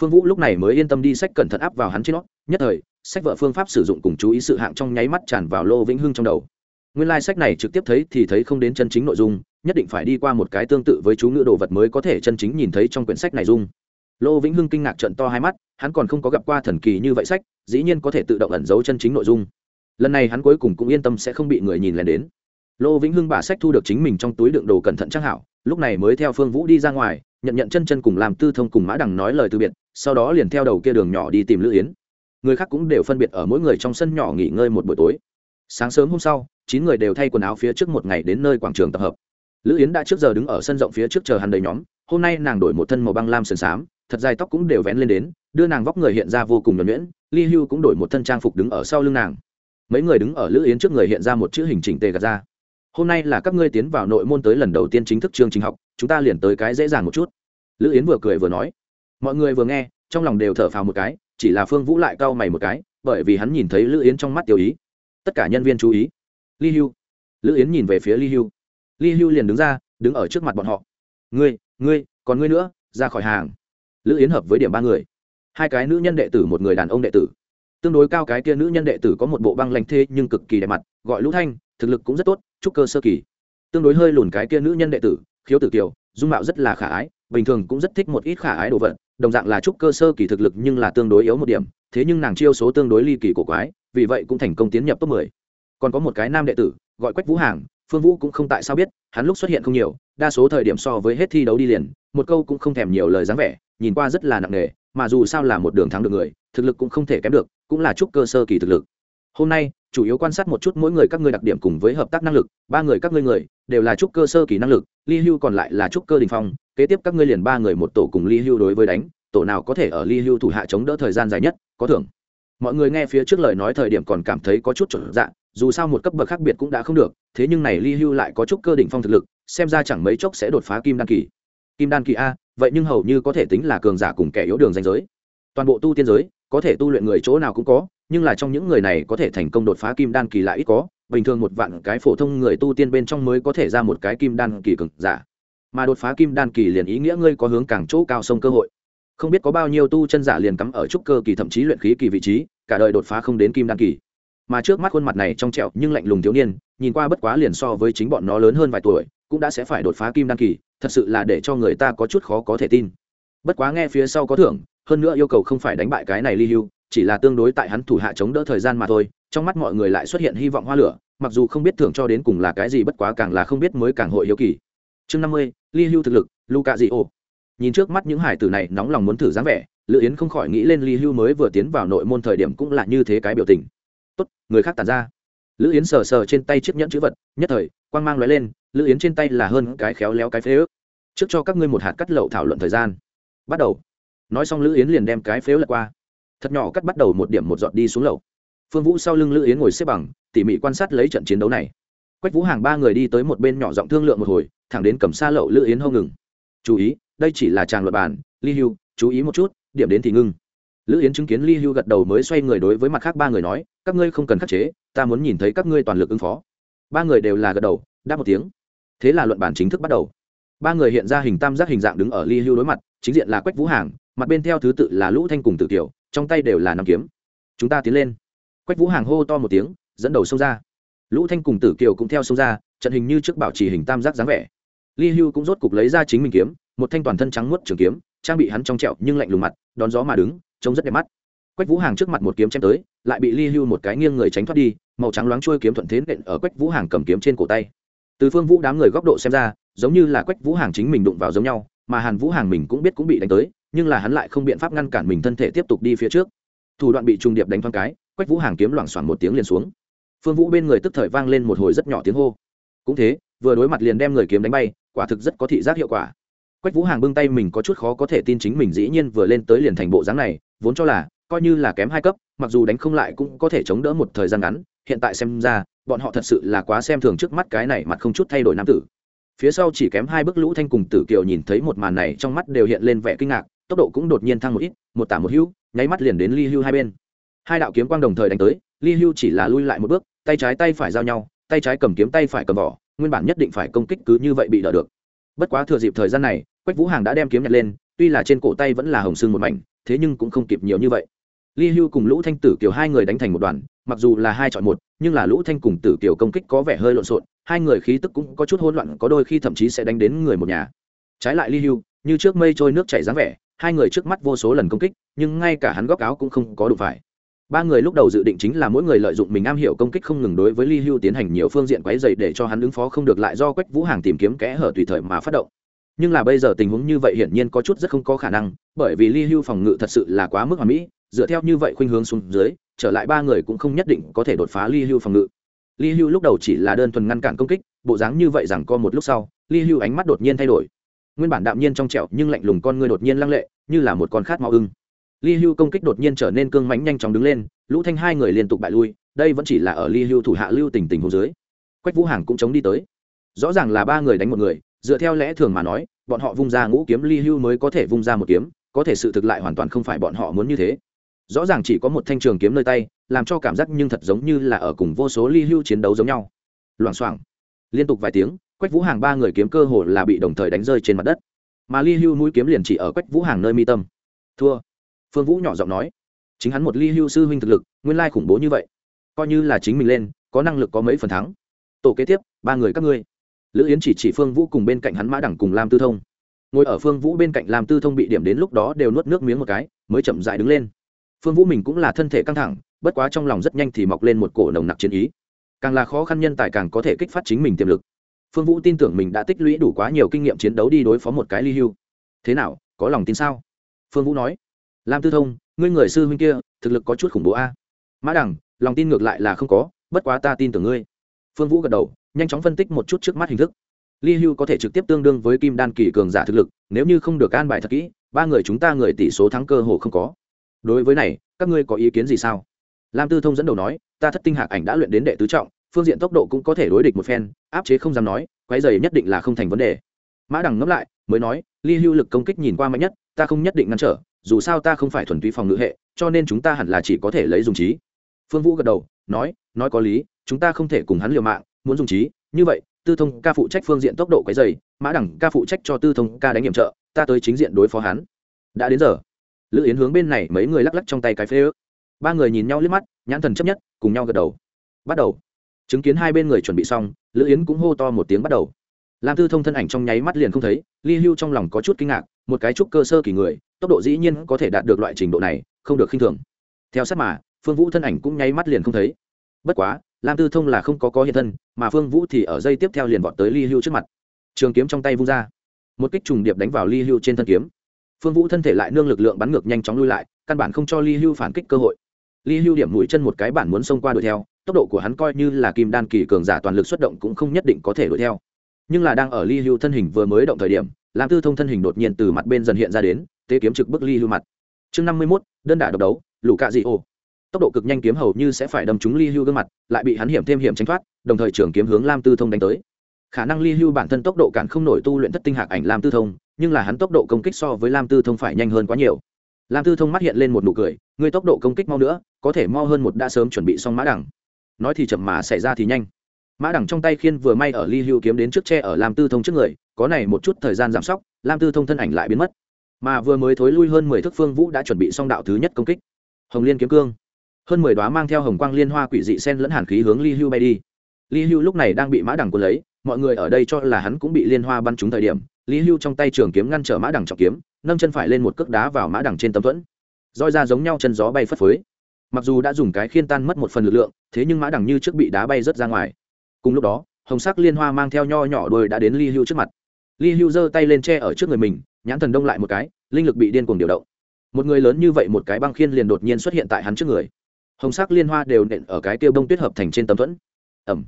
Phương vũ lúc này mới yên tâm đi sách cẩn thận áp vào hắn trên nó. Nhất thời, sách vợ phương pháp sử dụng cùng chú ý sự hạng trong nháy mắt tràn vào lô vĩnh hưng trong đầu. Nguyên lai、like、sách này trực tiếp thấy thì thấy không đến chân chính nội dung, nhất định phải đi qua một cái tương tự với chú ngữ đồ vật mới có thể chân chính nhìn thấy trong quyển sách này dung lô vĩnh hưng kinh ngạc trận to hai mắt, hắn còn không có gặp qua thần kỳ như vậy sách, dĩ nhiên có thể tự động ẩn giấu chân chính nội dung. Lần này hắn cuối cùng cũng yên tâm sẽ không bị người nhìn lén đến. Lô vĩnh hưng bả sách thu được chính mình trong túi đựng đồ cẩn thận trang hảo, lúc này mới theo phương vũ đi ra ngoài, nhận nhận chân chân cùng làm tư thông cùng mã đằng nói lời từ biệt, sau đó liền theo đầu kia đường nhỏ đi tìm lữ yến. Người khác cũng đều phân biệt ở mỗi người trong sân nhỏ nghỉ ngơi một buổi tối. Sáng sớm hôm sau, chín người đều thay quần áo phía trước một ngày đến nơi quảng trường tập hợp. Lữ yến đã trước giờ đứng ở sân rộng phía trước chờ hắn đầy nhóm, hôm nay nàng đổi một thân màu băng lam sườn xám thật dài tóc cũng đều vén lên đến, đưa nàng vóc người hiện ra vô cùng nhuẩn nhuyễn ly hưu cũng đổi một thân trang phục đứng ở sau lưng nàng. Mấy người đứng ở lữ yến trước người hiện ra một chữ hình chỉnh tề gạt ra. Hôm nay là các ngươi tiến vào nội môn tới lần đầu tiên chính thức chương trình học, chúng ta liền tới cái dễ dàng một chút. Lữ yến vừa cười vừa nói. Mọi người vừa nghe, trong lòng đều thở phào một cái, chỉ là phương vũ lại cau mày một cái, bởi vì hắn nhìn thấy lữ yến trong mắt tiêu ý. Tất cả nhân viên chú ý. Ly hưu. Lữ yến nhìn về phía ly hưu. Ly hưu liền đứng ra, đứng ở trước mặt bọn họ. Ngươi ngươi, còn ngươi nữa, ra khỏi hàng lữ yến hợp với điểm ba người. Hai cái nữ nhân đệ tử, một người đàn ông đệ tử. Tương đối cao cái kia nữ nhân đệ tử có một bộ băng lanh thê nhưng cực kỳ đẹp mặt, gọi lũ thanh, thực lực cũng rất tốt, trúc cơ sơ kỳ. Tương đối hơi lùn cái kia nữ nhân đệ tử, khiếu tử kiều, dung mạo rất là khả ái, bình thường cũng rất thích một ít khả ái đồ vật, đồng dạng là trúc cơ sơ kỳ thực lực nhưng là tương đối yếu một điểm, thế nhưng nàng chiêu số tương đối ly kỳ cổ quái, vì vậy cũng thành công tiến nhập top 10. còn có một cái nam đệ tử, gọi quách vũ hàng, phương vũ cũng không tại sao biết, hắn lúc xuất hiện không nhiều, đa số thời điểm so với hết thi đấu đi liền, một câu cũng không thèm nhiều lời dáng vẻ nhìn qua rất là nặng nề, mà dù sao là một đường thắng được người, thực lực cũng không thể kém được, cũng là chút cơ sơ kỳ thực lực. Hôm nay, chủ yếu quan sát một chút mỗi người các ngươi đặc điểm cùng với hợp tác năng lực, ba người các ngươi người, đều là trúc cơ sơ kỳ năng lực, ly hưu còn lại là trúc cơ đình phong, kế tiếp các ngươi liền ba người một tổ cùng ly hưu đối với đánh, tổ nào có thể ở ly hưu thủ hạ chống đỡ thời gian dài nhất, có thưởng. Mọi người nghe phía trước lời nói thời điểm còn cảm thấy có chút chuẩn dạ dù sao một cấp bậc khác biệt cũng đã không được, thế nhưng này ly hưu lại có chút cơ đỉnh phong thực lực, xem ra chẳng mấy chốc sẽ đột phá kim đan kỳ kim đan kỳ a, vậy nhưng hầu như có thể tính là cường giả cùng kẻ yếu đường danh giới. Toàn bộ tu tiên giới, có thể tu luyện người chỗ nào cũng có, nhưng là trong những người này có thể thành công đột phá kim đan kỳ lại ít có. Bình thường một vạn cái phổ thông người tu tiên bên trong mới có thể ra một cái kim đan kỳ cường giả. Mà đột phá kim đan kỳ liền ý nghĩa ngươi có hướng càng chỗ cao sông cơ hội. Không biết có bao nhiêu tu chân giả liền cắm ở trúc cơ kỳ thậm chí luyện khí kỳ vị trí, cả đời đột phá không đến kim đan kỳ. Mà trước mắt khuôn mặt này trong trẹo nhưng lạnh lùng thiếu niên, nhìn qua bất quá liền so với chính bọn nó lớn hơn vài tuổi, cũng đã sẽ phải đột phá kim đan kỳ thật sự là để cho người ta có chút khó có thể tin. Bất quá nghe phía sau có thưởng, hơn nữa yêu cầu không phải đánh bại cái này ly hưu chỉ là tương đối tại hắn thủ hạ chống đỡ thời gian mà thôi, trong mắt mọi người lại xuất hiện hy vọng hoa lửa, mặc dù không biết thưởng cho đến cùng là cái gì bất quá càng là không biết mới càng hội hiếu kỳ. Chương năm mươi ly hưu thực lực luca dị ô nhìn trước mắt những hải tử này nóng lòng muốn thử dáng vẻ, lữ yến không khỏi nghĩ lên ly hưu mới vừa tiến vào nội môn thời điểm cũng là như thế cái biểu tình. Tốt, người khác tàn ra lữ yến sờ sờ trên tay chiếc nhẫn chữ vật, nhất thời, quang mang l lên, lữ yến trên tay là hơn cái khéo léo cái phế ước. Trước cho các ngươi một hạt cắt lậu thảo luận thời gian. Bắt đầu. Nói xong lữ yến liền đem cái phếu lật qua. Thật nhỏ cắt bắt đầu một điểm một giọt đi xuống lậu. Phương vũ sau lưng lữ yến ngồi xếp bằng, tỉ mỉ quan sát lấy trận chiến đấu này. Quách vũ hàng ba người đi tới một bên nhỏ giọng thương lượng một hồi, thẳng đến cầm xa lậu lữ yến hông ngừng. Chú ý, đây chỉ là tràng luật bàn ly hưu, chú ý một chút, điểm đến thì ngưng lữ yến chứng kiến ly hưu gật đầu mới xoay người đối với mặt khác ba người nói, các ngươi không cần khắc chế, ta muốn nhìn thấy các ngươi toàn lực ứng phó. Ba người đều là gật đầu, đáp một tiếng. Thế là luận bản chính thức bắt đầu. Ba người hiện ra hình tam giác hình dạng đứng ở ly hưu đối mặt, chính diện là quách vũ hàng, mặt bên theo thứ tự là lũ thanh cùng tử kiều, trong tay đều là nằm kiếm. Chúng ta tiến lên. Quách vũ hàng hô to một tiếng, dẫn đầu xông ra. Lũ thanh cùng tử kiều cũng theo xông ra, trận hình như trước bảo trì hình tam giác dáng vẻ. Ly hưu cũng rốt cục lấy ra chính mình kiếm, một thanh toàn thân trắng muốt trường kiếm, trang bị hắn trong trẹo nhưng lạnh lùng mặt, đón gió mà đứng trông rất đẹp mắt. Quách vũ hàng trước mặt một kiếm chém tới, lại bị ly hưu một cái nghiêng người tránh thoát đi, màu trắng loáng trôi kiếm thuận thế nện ở quách vũ hàng cầm kiếm trên cổ tay. Từ phương vũ đám người góc độ xem ra, giống như là quách vũ hàng chính mình đụng vào giống nhau, mà hàn vũ hàng mình cũng biết cũng bị đánh tới, nhưng là hắn lại không biện pháp ngăn cản mình thân thể tiếp tục đi phía trước. Thủ đoạn bị trung điệp đánh thoáng cái, quách vũ hàng kiếm loảng xoảng một tiếng liền xuống. Phương vũ bên người tức thời vang lên một hồi rất nhỏ tiếng hô. Cũng thế, vừa đối mặt liền đem người kiếm đánh bay, quả thực rất có thị giác hiệu quả. Quách vũ hàng bưng tay mình có chút khó có thể tin chính mình dĩ nhiên vừa lên tới liền thành bộ dáng này vốn cho là coi như là kém hai cấp, mặc dù đánh không lại cũng có thể chống đỡ một thời gian ngắn, hiện tại xem ra, bọn họ thật sự là quá xem thường trước mắt cái này mặt không chút thay đổi nam tử. Phía sau chỉ kém hai bước lũ thanh cùng tử kiều nhìn thấy một màn này, trong mắt đều hiện lên vẻ kinh ngạc, tốc độ cũng đột nhiên thăng một ít, một tả một hữu, nháy mắt liền đến ly hưu hai bên. Hai đạo kiếm quang đồng thời đánh tới, ly hưu chỉ là lui lại một bước, tay trái tay phải giao nhau, tay trái cầm kiếm tay phải cầm vỏ, nguyên bản nhất định phải công kích cứ như vậy bị đỡ được. Bất quá thừa dịp thời gian này, quách vũ hàng đã đem kiếm nhặt lên, tuy là trên cổ tay vẫn là hồng sưng một mảnh thế nhưng cũng không kịp nhiều như vậy. Ly hưu cùng lũ thanh tử kiều hai người đánh thành một đoàn, mặc dù là hai chọn một, nhưng là lũ thanh cùng tử kiều công kích có vẻ hơi lộn xộn, hai người khí tức cũng có chút hỗn loạn, có đôi khi thậm chí sẽ đánh đến người một nhà. Trái lại ly hưu, như trước mây trôi nước chảy dáng vẻ, hai người trước mắt vô số lần công kích, nhưng ngay cả hắn góc áo cũng không có đủ phải. Ba người lúc đầu dự định chính là mỗi người lợi dụng mình am hiểu công kích không ngừng đối với ly hưu tiến hành nhiều phương diện quấy dày để cho hắn ứng phó không được lại do quách vũ hàng tìm kiếm kẽ hở tùy thời mà phát động nhưng là bây giờ tình huống như vậy hiển nhiên có chút rất không có khả năng, bởi vì ly hưu phòng ngự thật sự là quá mức hoàn mỹ, dựa theo như vậy khuynh hướng xuống dưới, trở lại ba người cũng không nhất định có thể đột phá ly hưu phòng ngự. Ly hưu lúc đầu chỉ là đơn thuần ngăn cản công kích, bộ dáng như vậy rằng co một lúc sau ly hưu ánh mắt đột nhiên thay đổi. Nguyên bản đạm nhiên trong trẹo nhưng lạnh lùng con ngươi đột nhiên lăng lệ, như là một con khát máu ưng. Ly hưu công kích đột nhiên trở nên cương mãnh nhanh chóng đứng lên, lũ thanh hai người liên tục bại lui, đây vẫn chỉ là ở ly hưu thủ hạ lưu tình tình hồ dưới. Quách vũ hàng cũng chống đi tới. Rõ ràng là ba người đánh một người dựa theo lẽ thường mà nói, bọn họ vung ra ngũ kiếm ly hưu mới có thể vung ra một kiếm, có thể sự thực lại hoàn toàn không phải bọn họ muốn như thế. Rõ ràng chỉ có một thanh trường kiếm nơi tay, làm cho cảm giác nhưng thật giống như là ở cùng vô số ly hưu chiến đấu giống nhau. Loảng xoảng. Liên tục vài tiếng, quách vũ hàng ba người kiếm cơ hồ là bị đồng thời đánh rơi trên mặt đất. Mà ly hưu mũi kiếm liền chỉ ở quách vũ hàng nơi mi tâm. Thua. Phương vũ nhỏ giọng nói. Chính hắn một ly hưu sư huynh thực lực, nguyên lai khủng bố như vậy. Coi như là chính mình lên, có năng lực có mấy phần thắng. Tổ kế tiếp, ba người các ngươi lữ yến chỉ chỉ phương vũ cùng bên cạnh hắn mã đẳng cùng lam tư thông. Ngồi ở phương vũ bên cạnh lam tư thông bị điểm đến lúc đó đều nuốt nước miếng một cái, mới chậm dại đứng lên. Phương vũ mình cũng là thân thể căng thẳng, bất quá trong lòng rất nhanh thì mọc lên một cổ nồng nặc chiến ý. Càng là khó khăn nhân tài càng có thể kích phát chính mình tiềm lực. Phương vũ tin tưởng mình đã tích lũy đủ quá nhiều kinh nghiệm chiến đấu đi đối phó một cái ly hưu. Thế nào, có lòng tin sao? Phương vũ nói. Lam tư thông, ngươi người sư huynh kia, thực lực có chút khủng bố a. Mã đẳng, lòng tin ngược lại là không có, bất quá ta tin tưởng ngươi. Phương vũ gật đầu nhanh chóng phân tích một chút trước mắt hình thức. Ly hưu có thể trực tiếp tương đương với kim đan kỳ cường giả thực lực, nếu như không được an bài thật kỹ, ba người chúng ta người tỷ số thắng cơ hồ không có. Đối với này, các ngươi có ý kiến gì sao? Lam tư thông dẫn đầu nói, ta thất tinh hạc ảnh đã luyện đến đệ tứ trọng, phương diện tốc độ cũng có thể đối địch một phen, áp chế không dám nói quái dày nhất định là không thành vấn đề. Mã đằng ngẫm lại, mới nói ly hưu lực công kích nhìn qua mạnh nhất, ta không nhất định ngăn trở, dù sao ta không phải thuần túy phòng ngự hệ, cho nên chúng ta hẳn là chỉ có thể lấy dùng trí. Phương vũ gật đầu, nói nói có lý, chúng ta không thể cùng hắn liều mạng muốn dùng trí, như vậy, tư thông ca phụ trách phương diện tốc độ cái dày mã đẳng ca phụ trách cho tư thông ca đánh nhiệm trợ, ta tới chính diện đối phó hắn. Đã đến giờ. Lữ yến hướng bên này mấy người lắc lắc trong tay cái phê ước. Ba người nhìn nhau liếc mắt, nhãn thần chấp nhất, cùng nhau gật đầu. Bắt đầu. Chứng kiến hai bên người chuẩn bị xong, lữ yến cũng hô to một tiếng bắt đầu. Lam tư thông thân ảnh trong nháy mắt liền không thấy, ly hưu trong lòng có chút kinh ngạc, một cái trúc cơ sơ kỳ người, tốc độ dĩ nhiên có thể đạt được loại trình độ này, không được khinh thường. Theo sát mà, phương vũ thân ảnh cũng nháy mắt liền không thấy. Bất quá lam tư thông là không có có hiện thân, mà phương vũ thì ở dây tiếp theo liền vọt tới ly hưu trước mặt. Trường kiếm trong tay vung ra. Một kích trùng điệp đánh vào ly hưu trên thân kiếm. Phương vũ thân thể lại nương lực lượng bắn ngược nhanh chóng lui lại, căn bản không cho ly hưu phản kích cơ hội. Ly hưu điểm mũi chân một cái bản muốn xông qua đuổi theo, tốc độ của hắn coi như là kim đan kỳ cường giả toàn lực xuất động cũng không nhất định có thể đuổi theo. Nhưng là đang ở ly hưu thân hình vừa mới động thời điểm, lam tư thông thân hình đột nhiên từ mặt bên dần hiện ra đến, tế kiếm trực bức ly hưu mặt. Chương năm mươi mốt, đơn đả độc đấu, lũ cạ dị ô tốc độ cực nhanh kiếm hầu như sẽ phải đâm trúng ly hưu gương mặt, lại bị hắn hiểm thêm hiểm tránh thoát, đồng thời trưởng kiếm hướng lam tư thông đánh tới. Khả năng ly hưu bản thân tốc độ cản không nổi tu luyện thất tinh hạc ảnh lam tư thông, nhưng là hắn tốc độ công kích so với lam tư thông phải nhanh hơn quá nhiều. Lam tư thông mắt hiện lên một nụ cười người tốc độ công kích mau nữa, có thể mau hơn một đã sớm chuẩn bị xong mã đẳng. Nói thì chậm mà xảy ra thì nhanh. Mã đẳng trong tay khiên vừa may ở ly hưu kiếm đến trước tre ở lam tư thông trước người, có này một chút thời gian giảm sóc, lam tư thông thân ảnh lại biến mất. Mà vừa mới thối lui hơn mười thước phương vũ đã chuẩn bị xong đạo thứ nhất công kích. Hồng liên kiếm cương hơn mười đoá mang theo hồng quang liên hoa quỷ dị sen lẫn hàn khí hướng ly hưu bay đi. Ly hưu lúc này đang bị mã đằng quân lấy, mọi người ở đây cho là hắn cũng bị liên hoa bắn trúng thời điểm ly hưu trong tay trường kiếm ngăn trở mã đằng trọng kiếm, nâng chân phải lên một cước đá vào mã đằng trên tấm thuẫn. Roi ra giống nhau chân gió bay phất phới. Mặc dù đã dùng cái khiên tan mất một phần lực lượng, thế nhưng mã đằng như trước bị đá bay rớt ra ngoài. Cùng lúc đó, hồng sắc liên hoa mang theo nho nhỏ đôi đã đến ly hưu trước mặt. Ly hưu giơ tay lên tre ở trước người mình, nhãn thần đông lại một cái, linh lực bị điên cuồng điều động. Một người lớn như vậy một cái băng khiên liền đột nhiên xuất hiện tại hắn trước người hồng sắc liên hoa đều nện ở cái tiêu bông tuyết hợp thành trên tấm thuẫn. Ẩm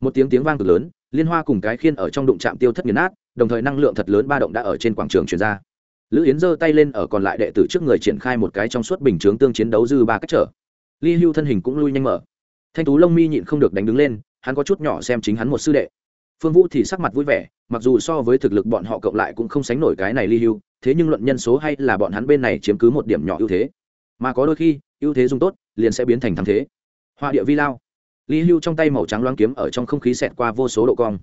một tiếng tiếng vang cực lớn, liên hoa cùng cái khiên ở trong đụng chạm tiêu thất nghiền nát, đồng thời năng lượng thật lớn ba động đã ở trên quảng trường chuyển ra. Lữ yến giơ tay lên ở còn lại đệ tử trước người triển khai một cái trong suốt bình chướng tương chiến đấu dư ba cách trở. Ly hưu thân hình cũng lui nhanh mở. Thanh tú lông mi nhịn không được đánh đứng lên, hắn có chút nhỏ xem chính hắn một sư đệ. Phương vũ thì sắc mặt vui vẻ, mặc dù so với thực lực bọn họ cộng lại cũng không sánh nổi cái này ly hưu, thế nhưng luận nhân số hay là bọn hắn bên này chiếm cứ một điểm nhỏ ưu thế mà có đôi khi, ưu thế dùng tốt, liền sẽ biến thành thắng thế. Hoa địa vi lao. Ly hưu trong tay màu trắng loáng kiếm ở trong không khí xẹt qua vô số độ cong.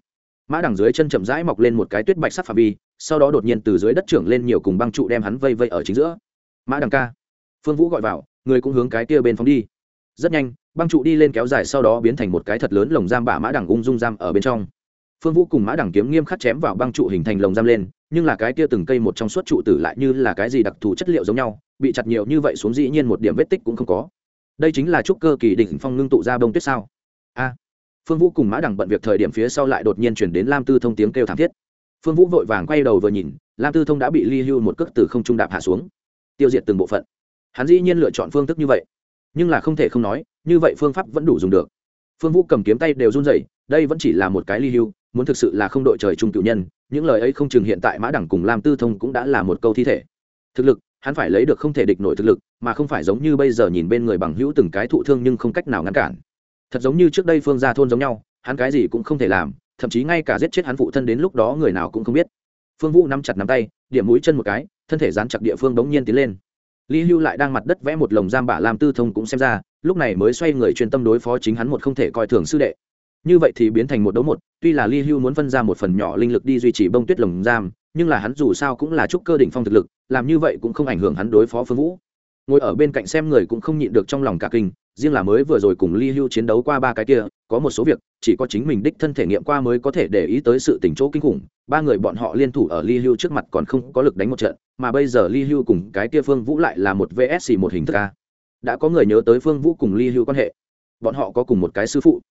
Mã đằng dưới chân chậm rãi mọc lên một cái tuyết bạch sắc phạm vi, sau đó đột nhiên từ dưới đất trưởng lên nhiều cùng băng trụ đem hắn vây vây ở chính giữa. Mã đằng ca. Phương vũ gọi vào, người cũng hướng cái kia bên phóng đi. Rất nhanh, băng trụ đi lên kéo dài sau đó biến thành một cái thật lớn lồng giam bả mã đằng ung dung giam ở bên trong. Phương vũ cùng mã đằng kiếm nghiêm khắc chém vào băng trụ hình thành lồng giam lên nhưng là cái kia từng cây một trong suốt trụ tử lại như là cái gì đặc thù chất liệu giống nhau, bị chặt nhiều như vậy xuống dĩ nhiên một điểm vết tích cũng không có. Đây chính là trúc cơ kỳ đỉnh phong ngưng tụ ra bông tuyết sao? A. Phương vũ cùng mã đằng bận việc thời điểm phía sau lại đột nhiên chuyển đến lam tư thông tiếng kêu thảm thiết. Phương vũ vội vàng quay đầu vừa nhìn, lam tư thông đã bị ly hưu một cước từ không trung đạp hạ xuống, tiêu diệt từng bộ phận. Hắn dĩ nhiên lựa chọn phương thức như vậy, nhưng là không thể không nói, như vậy phương pháp vẫn đủ dùng được. Phương vũ cầm kiếm tay đều run rẩy, đây vẫn chỉ là một cái ly hưu, muốn thực sự là không đội trời chung cựu nhân những lời ấy không chừng hiện tại mã đẳng cùng lam tư thông cũng đã là một câu thi thể. Thực lực, hắn phải lấy được không thể địch nổi thực lực, mà không phải giống như bây giờ nhìn bên người bằng hữu từng cái thụ thương nhưng không cách nào ngăn cản. Thật giống như trước đây phương gia thôn giống nhau, hắn cái gì cũng không thể làm, thậm chí ngay cả giết chết hắn phụ thân đến lúc đó người nào cũng không biết. Phương vũ nắm chặt nắm tay, điểm mũi chân một cái, thân thể dán chặt địa phương đống nhiên tiến lên. Lý hưu lại đang mặt đất vẽ một lồng giam bả làm tư thông cũng xem ra, lúc này mới xoay người chuyên tâm đối phó chính hắn một không thể coi thường sư đệ như vậy thì biến thành một đấu một, tuy là ly hưu muốn phân ra một phần nhỏ linh lực đi duy trì bông tuyết lồng giam, nhưng là hắn dù sao cũng là trúc cơ đỉnh phong thực lực, làm như vậy cũng không ảnh hưởng hắn đối phó phương vũ. Ngồi ở bên cạnh xem người cũng không nhịn được trong lòng cả kinh, riêng là mới vừa rồi cùng ly hưu chiến đấu qua ba cái kia, có một số việc, chỉ có chính mình đích thân thể nghiệm qua mới có thể để ý tới sự tỉnh chỗ kinh khủng, ba người bọn họ liên thủ ở ly hưu trước mặt còn không có lực đánh một trận, mà bây giờ ly hưu cùng cái kia phương vũ lại là một vsc một hình thức a. Đã có người nhớ tới phương vũ cùng ly hưu quan hệ? Bọn họ có cùng một cái sư phụ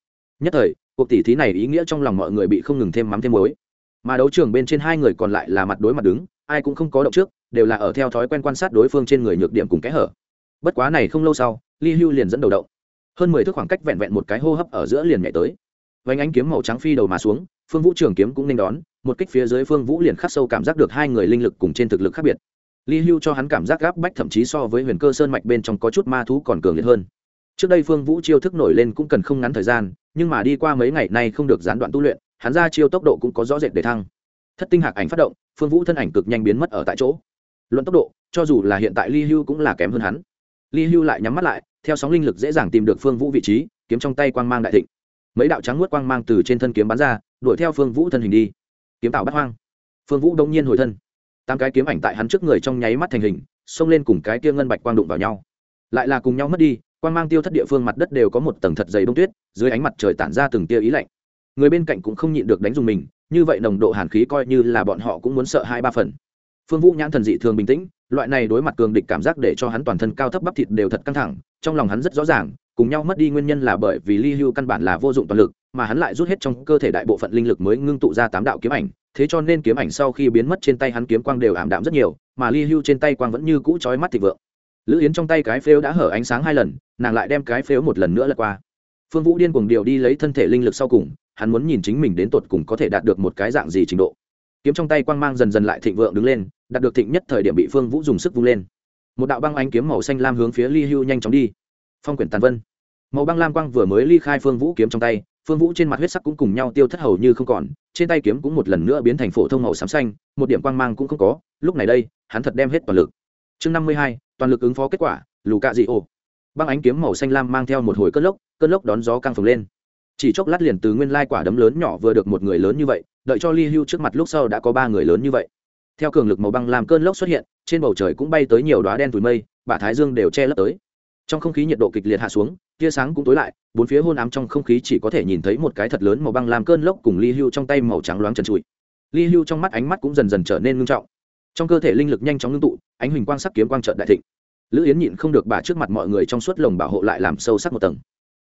nhất thời, cuộc tỷ thí này ý nghĩa trong lòng mọi người bị không ngừng thêm mắm thêm muối. Mà đấu trường bên trên hai người còn lại là mặt đối mặt đứng, ai cũng không có động trước, đều là ở theo thói quen quan sát đối phương trên người nhược điểm cùng kẽ hở. Bất quá này không lâu sau ly hưu liền dẫn đầu động. Hơn mười thước khoảng cách vẹn vẹn một cái hô hấp ở giữa liền nhảy tới. Vánh ánh kiếm màu trắng phi đầu mà xuống, phương vũ trường kiếm cũng nên đón, một kích phía dưới phương vũ liền khắc sâu cảm giác được hai người linh lực cùng trên thực lực khác biệt. Ly hưu cho hắn cảm giác gáp bách thậm chí so với huyền cơ sơn mạch bên trong có chút ma thú còn cường liệt hơn trước đây phương vũ chiêu thức nổi lên cũng cần không ngắn thời gian, nhưng mà đi qua mấy ngày nay không được gián đoạn tu luyện, hắn ra chiêu tốc độ cũng có rõ rệt để thăng. Thất tinh hạc ảnh phát động, phương vũ thân ảnh cực nhanh biến mất ở tại chỗ. Luận tốc độ, cho dù là hiện tại ly hưu cũng là kém hơn hắn. Ly hưu lại nhắm mắt lại, theo sóng linh lực dễ dàng tìm được phương vũ vị trí, kiếm trong tay quang mang đại thịnh. Mấy đạo trắng nuốt quang mang từ trên thân kiếm bắn ra, đuổi theo phương vũ thân hình đi. Kiếm tạo bắt hoang. Phương vũ đông nhiên hồi thân. Tám cái kiếm ảnh tại hắn trước người trong nháy mắt thành hình, xông lên cùng cái kia ngân bạch quang đụng vào nhau. Lại là cùng nhau mất đi Quan mang tiêu thất địa phương mặt đất đều có một tầng thật dày đông tuyết, dưới ánh mặt trời tản ra từng tia ý lạnh. Người bên cạnh cũng không nhịn được đánh dùng mình, như vậy nồng độ hàn khí coi như là bọn họ cũng muốn sợ hai ba phần. Phương vũ nhãn thần dị thường bình tĩnh, loại này đối mặt cường địch cảm giác để cho hắn toàn thân cao thấp bắp thịt đều thật căng thẳng, trong lòng hắn rất rõ ràng, cùng nhau mất đi nguyên nhân là bởi vì ly hưu căn bản là vô dụng toàn lực, mà hắn lại rút hết trong cơ thể đại bộ phận linh lực mới ngưng tụ ra tám đạo kiếm ảnh, thế cho nên kiếm ảnh sau khi biến mất trên tay hắn kiếm quang đều ảm đạm rất nhiều, mà ly hưu trên tay quang vẫn như cũ trói mắt thịt vượng lữ yến trong tay cái phếu đã hở ánh sáng hai lần, nàng lại đem cái phếu một lần nữa lật qua. Phương vũ điên cuồng điều đi lấy thân thể linh lực sau cùng, hắn muốn nhìn chính mình đến tột cùng có thể đạt được một cái dạng gì trình độ. Kiếm trong tay quang mang dần dần lại thịnh vượng đứng lên, đạt được thịnh nhất thời điểm bị phương vũ dùng sức vung lên. Một đạo băng ánh kiếm màu xanh lam hướng phía ly hưu nhanh chóng đi. Phong quyển tàn vân. Màu băng lam quang vừa mới ly khai phương vũ kiếm trong tay, phương vũ trên mặt huyết sắc cũng cùng nhau tiêu thất hầu như không còn, trên tay kiếm cũng một lần nữa biến thành phổ thông màu xám xanh, một điểm quang mang cũng không có, lúc này đây, hắn thật đem hết toàn lực. Chương năm mươi hai toàn lực ứng phó kết quả, lù cạ dị ô băng ánh kiếm màu xanh lam mang theo một hồi cơn lốc cơn lốc đón gió căng phồng lên. Chỉ chốc lát liền từ nguyên lai quả đấm lớn nhỏ vừa được một người lớn như vậy, đợi cho ly hưu trước mặt lúc sau đã có ba người lớn như vậy. Theo cường lực màu băng làm cơn lốc xuất hiện, trên bầu trời cũng bay tới nhiều đoá đen tủi mây, bả thái dương đều che lấp tới. Trong không khí nhiệt độ kịch liệt hạ xuống, tia sáng cũng tối lại, bốn phía hôn ám trong không khí chỉ có thể nhìn thấy một cái thật lớn màu băng làm cơn lốc cùng ly hưu trong tay màu trắng loáng trần trụi. Ly hưu trong mắt ánh mắt cũng dần dần trở nên ngưng trọng trong cơ thể linh lực nhanh chóng ngưng tụ, ánh huỳnh quang sắc kiếm quang trợn đại thịnh. Lữ yến nhịn không được bà trước mặt mọi người trong suốt lồng bảo hộ lại làm sâu sắc một tầng.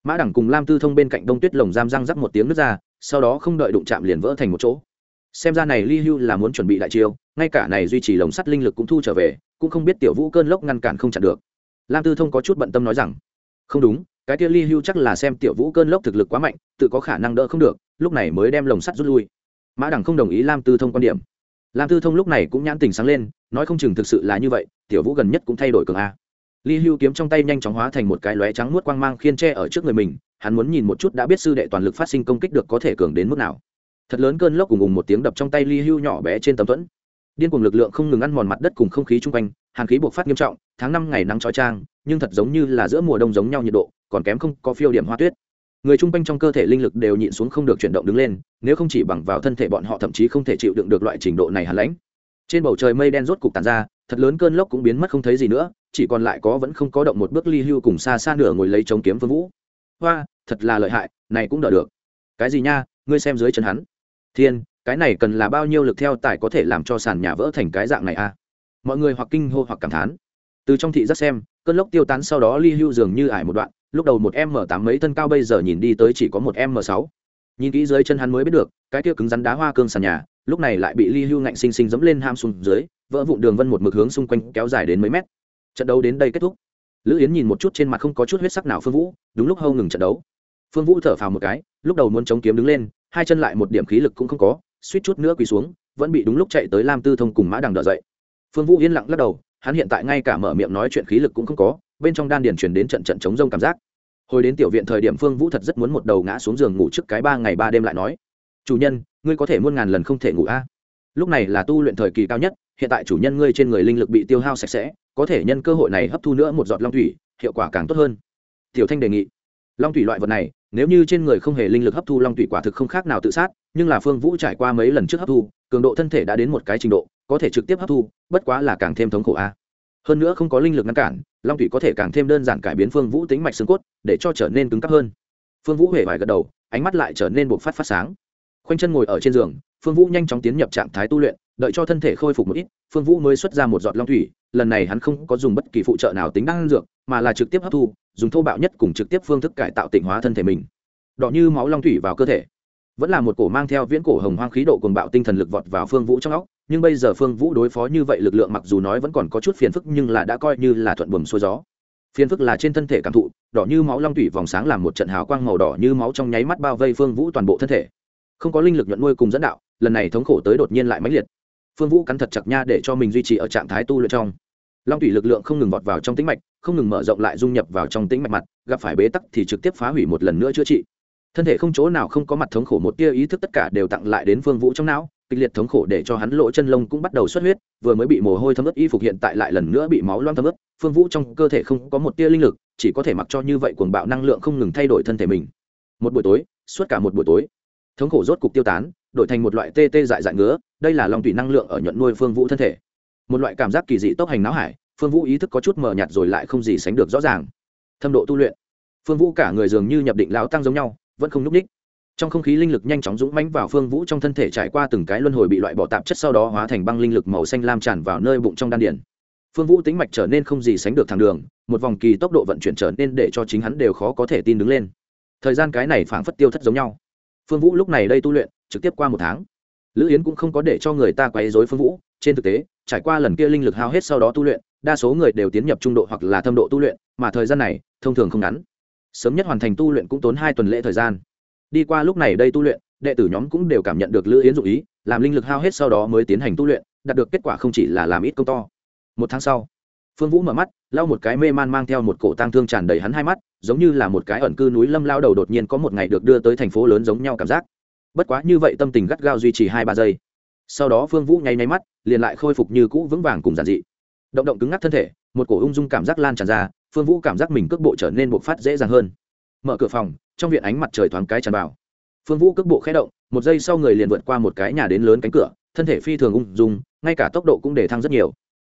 Mã đẳng cùng lam tư thông bên cạnh đông tuyết lồng giam răng rắc một tiếng nước ra, sau đó không đợi đụng chạm liền vỡ thành một chỗ. Xem ra này ly hưu là muốn chuẩn bị đại chiêu, ngay cả này duy trì lồng sắt linh lực cũng thu trở về, cũng không biết tiểu vũ cơn lốc ngăn cản không chặn được. Lam tư thông có chút bận tâm nói rằng, không đúng, cái tia ly hưu chắc là xem tiểu vũ cơn lốc thực lực quá mạnh, tự có khả năng đỡ không được, lúc này mới đem lồng sắt rút lui. Mã đẳng không đồng ý lam tư thông quan điểm lam tư thông lúc này cũng nhãn tình sáng lên, nói không chừng thực sự là như vậy, tiểu vũ gần nhất cũng thay đổi cường a. Ly hưu kiếm trong tay nhanh chóng hóa thành một cái lóe trắng nuốt quang mang khiên tre ở trước người mình, hắn muốn nhìn một chút đã biết sư đệ toàn lực phát sinh công kích được có thể cường đến mức nào. Thật lớn cơn lốc cùng ùng một tiếng đập trong tay ly hưu nhỏ bé trên tấm thuẫn. Điên cuồng lực lượng không ngừng ăn mòn mặt đất cùng không khí chung quanh, hàn khí buộc phát nghiêm trọng, tháng năm ngày nắng trói trang nhưng thật giống như là giữa mùa đông giống nhau nhiệt độ, còn kém không có phiêu điểm hoa tuyết người chung quanh trong cơ thể linh lực đều nhịn xuống không được chuyển động đứng lên, nếu không chỉ bằng vào thân thể bọn họ thậm chí không thể chịu đựng được loại trình độ này hàn lãnh. Trên bầu trời mây đen rốt cục tàn ra, thật lớn cơn lốc cũng biến mất không thấy gì nữa, chỉ còn lại có vẫn không có động một bước ly hưu cùng xa xa nửa ngồi lấy chống kiếm phương vũ. Hoa, thật là lợi hại, này cũng đỡ được. Cái gì nha, ngươi xem dưới chân hắn. Thiên, cái này cần là bao nhiêu lực theo tài có thể làm cho sàn nhà vỡ thành cái dạng này a à? mọi người hoặc kinh hô hoặc cảm thán. Từ trong thị rất xem, cơn lốc tiêu tán sau đó ly hưu dường như ải một đoạn lúc đầu một m tám mấy thân cao bây giờ nhìn đi tới chỉ có một m sáu. Nhìn kỹ dưới chân hắn mới biết được, cái kia cứng rắn đá hoa cương sàn nhà, lúc này lại bị ly hưu ngạnh xinh xinh dẫm lên ham xuống dưới, vỡ vụn đường vân một mực hướng xung quanh kéo dài đến mấy mét. Trận đấu đến đây kết thúc. Lữ yến nhìn một chút trên mặt không có chút huyết sắc nào phương vũ, đúng lúc hâu ngừng trận đấu. Phương vũ thở phào một cái, lúc đầu muốn chống kiếm đứng lên, hai chân lại một điểm khí lực cũng không có, suýt chút nữa quỳ xuống, vẫn bị đúng lúc chạy tới lam tư thông cùng mã đằng đợi dậy. Phương vũ yên lặng lắc đầu, hắn hiện tại ngay cả mở miệng nói chuyện khí lực cũng không có bên trong đan điền chuyển đến trận trận chống rông cảm giác. Hồi đến tiểu viện thời điểm phương vũ thật rất muốn một đầu ngã xuống giường ngủ trước cái ba ngày ba đêm lại nói, chủ nhân, ngươi có thể muôn ngàn lần không thể ngủ a. Lúc này là tu luyện thời kỳ cao nhất, hiện tại chủ nhân ngươi trên người linh lực bị tiêu hao sạch sẽ, có thể nhân cơ hội này hấp thu nữa một giọt long thủy, hiệu quả càng tốt hơn. Tiểu thanh đề nghị. Long thủy loại vật này, nếu như trên người không hề linh lực hấp thu long thủy quả thực không khác nào tự sát, nhưng là phương vũ trải qua mấy lần trước hấp thu, cường độ thân thể đã đến một cái trình độ, có thể trực tiếp hấp thu, bất quá là càng thêm thống khổ a hơn nữa không có linh lực ngăn cản, long thủy có thể càng thêm đơn giản cải biến phương vũ tính mạch xương cốt, để cho trở nên cứng cắp hơn. Phương vũ hề vải gật đầu, ánh mắt lại trở nên buộc phát phát sáng. Khoanh chân ngồi ở trên giường, phương vũ nhanh chóng tiến nhập trạng thái tu luyện, đợi cho thân thể khôi phục một ít, phương vũ mới xuất ra một giọt long thủy, lần này hắn không có dùng bất kỳ phụ trợ nào tính năng dược, mà là trực tiếp hấp thu, dùng thô bạo nhất cùng trực tiếp phương thức cải tạo tịnh hóa thân thể mình. Đỏ như máu long thủy vào cơ thể. Vẫn là một cổ mang theo viễn cổ hồng hoang khí độ cuồng bạo tinh thần lực vọt vào phương vũ trong óc nhưng bây giờ phương vũ đối phó như vậy lực lượng mặc dù nói vẫn còn có chút phiền phức nhưng là đã coi như là thuận buồm xuôi gió. Phiền phức là trên thân thể cảm thụ, đỏ như máu long thủy vòng sáng làm một trận hào quang màu đỏ như máu trong nháy mắt bao vây phương vũ toàn bộ thân thể. Không có linh lực nhuận nuôi cùng dẫn đạo, lần này thống khổ tới đột nhiên lại mãnh liệt. Phương vũ cắn thật chặt nha để cho mình duy trì ở trạng thái tu luyện trong. Long thủy lực lượng không ngừng vọt vào trong tĩnh mạch, không ngừng mở rộng lại dung nhập vào trong tĩnh mạch mặt, gặp phải bế tắc thì trực tiếp phá hủy một lần nữa chữa trị. Thân thể không chỗ nào không có mặt thống khổ một tia ý thức tất cả đều tặng lại đến phương vũ trong não kịch liệt thống khổ để cho hắn lỗ chân lông cũng bắt đầu xuất huyết, vừa mới bị mồ hôi thấm ướt, y phục hiện tại lại lần nữa bị máu loang thấm ướt. Phương vũ trong cơ thể không có một tia linh lực, chỉ có thể mặc cho như vậy cuồng bạo năng lượng không ngừng thay đổi thân thể mình. Một buổi tối, suốt cả một buổi tối, thống khổ rốt cục tiêu tán, đổi thành một loại tê tê dại dại ngứa, đây là lòng Tủy năng lượng ở nhuận nuôi phương vũ thân thể. Một loại cảm giác kỳ dị tốc hành não hải, phương vũ ý thức có chút mờ nhạt rồi lại không gì sánh được rõ ràng. Thâm độ tu luyện, phương vũ cả người dường như nhập định lão tăng giống nhau, vẫn không núp ních trong không khí linh lực nhanh chóng dũng mãnh vào phương vũ trong thân thể trải qua từng cái luân hồi bị loại bỏ tạp chất sau đó hóa thành băng linh lực màu xanh lam tràn vào nơi bụng trong đan điển phương vũ tính mạch trở nên không gì sánh được thẳng đường, một vòng kỳ tốc độ vận chuyển trở nên để cho chính hắn đều khó có thể tin đứng lên. Thời gian cái này phảng phất tiêu thất giống nhau. Phương vũ lúc này đây tu luyện, trực tiếp qua một tháng. Lữ yến cũng không có để cho người ta quấy dối phương vũ, trên thực tế, trải qua lần kia linh lực hao hết sau đó tu luyện, đa số người đều tiến nhập trung độ hoặc là thâm độ tu luyện, mà thời gian này, thông thường không ngắn. Sớm nhất hoàn thành tu luyện cũng tốn hai tuần lễ thời gian đi qua lúc này đây tu luyện, đệ tử nhóm cũng đều cảm nhận được lữ yến dụ ý, làm linh lực hao hết sau đó mới tiến hành tu luyện, đạt được kết quả không chỉ là làm ít công to. Một tháng sau, phương vũ mở mắt, lau một cái mê man mang theo một cổ tang thương tràn đầy hắn hai mắt, giống như là một cái ẩn cư núi lâm lao đầu đột nhiên có một ngày được đưa tới thành phố lớn giống nhau cảm giác. Bất quá như vậy tâm tình gắt gao duy trì hai ba giây. Sau đó phương vũ nháy nháy mắt, liền lại khôi phục như cũ vững vàng cùng giản dị. Động động cứng ngắc thân thể, một cổ ung dung cảm giác lan tràn ra, phương vũ cảm giác mình cước bộ trở nên bộc phát dễ dàng hơn mở cửa phòng, trong viện ánh mặt trời thoáng cái tràn vào. Phương vũ cước bộ khé động, một giây sau người liền vượt qua một cái nhà đến lớn cánh cửa, thân thể phi thường ung dung, ngay cả tốc độ cũng để thăng rất nhiều.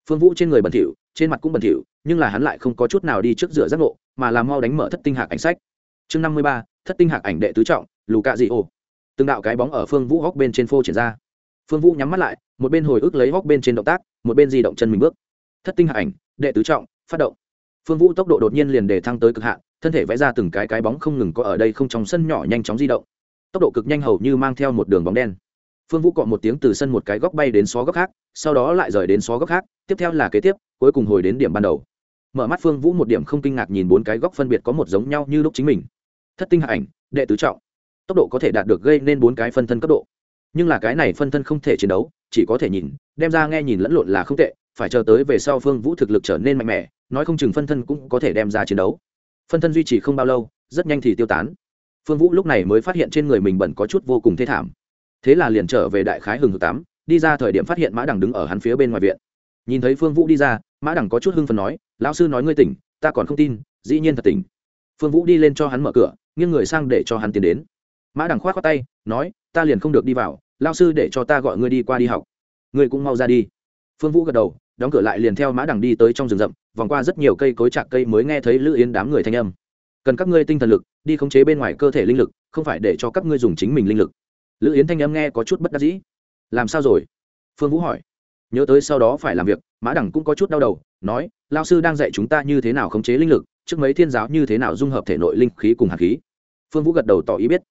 Phương vũ trên người bẩn thỉu, trên mặt cũng bẩn thỉu, nhưng là hắn lại không có chút nào đi trước rửa giác ngộ, mà làm mau đánh mở thất tinh hạc ảnh sách. Chương năm mươi ba, thất tinh hạc ảnh đệ tứ trọng lù cạ dị ô từng đạo cái bóng ở phương vũ góc bên trên phô triển ra. Phương vũ nhắm mắt lại, một bên hồi ức lấy góc bên trên động tác, một bên di động chân mình bước. Thất tinh hạc ảnh, đệ tứ trọng, phát động. Phương vũ tốc độ đột nhiên liền để thăng tới cực hạn thân thể vẽ ra từng cái cái bóng không ngừng có ở đây không trong sân nhỏ nhanh chóng di động. Tốc độ cực nhanh hầu như mang theo một đường bóng đen. Phương vũ cọ một tiếng từ sân một cái góc bay đến xó góc khác, sau đó lại rời đến xó góc khác, tiếp theo là kế tiếp, cuối cùng hồi đến điểm ban đầu. Mở mắt phương vũ một điểm không kinh ngạc nhìn bốn cái góc phân biệt có một giống nhau như lúc chính mình. Thất tinh hạ ảnh, đệ tứ trọng. Tốc độ có thể đạt được gây nên bốn cái phân thân cấp độ. Nhưng là cái này phân thân không thể chiến đấu, chỉ có thể nhìn, đem ra nghe nhìn lẫn lộn là không tệ, phải chờ tới về sau phương vũ thực lực trở nên mạnh mẽ, nói không chừng phân thân cũng có thể đem ra chiến đấu phân thân duy trì không bao lâu, rất nhanh thì tiêu tán. Phương vũ lúc này mới phát hiện trên người mình bẩn có chút vô cùng thê thảm. Thế là liền trở về đại khái hừng hực tám đi ra thời điểm phát hiện mã đằng đứng ở hắn phía bên ngoài viện. Nhìn thấy phương vũ đi ra, mã đằng có chút hưng phần nói, lão sư nói ngươi tỉnh, ta còn không tin, dĩ nhiên thật tỉnh. Phương vũ đi lên cho hắn mở cửa, nghiêng người sang để cho hắn tiến đến. Mã đằng k h o á t k tay, nói, ta liền không được đi vào lao sư để cho ta gọi ngươi đi qua đi học. Ngươi cũng mau ra đi. Phương vũ gật đầu đóng cửa lại liền theo mã đằng đi tới trong rừng rậm, vòng qua rất nhiều cây cối chạc cây mới nghe thấy lữ yến đám người thanh âm. Cần các ngươi tinh thần lực, đi khống chế bên ngoài cơ thể linh lực, không phải để cho các ngươi dùng chính mình linh lực. Lữ yến thanh âm nghe có chút bất đắc dĩ. Làm sao rồi? Phương vũ hỏi. Nhớ tới sau đó phải làm việc, mã đẳng cũng có chút đau đầu, nói, lao sư đang dạy chúng ta như thế nào khống chế linh lực, trước mấy thiên giáo như thế nào dung hợp thể nội linh khí cùng hạt khí. Phương vũ gật đầu tỏ ý biết.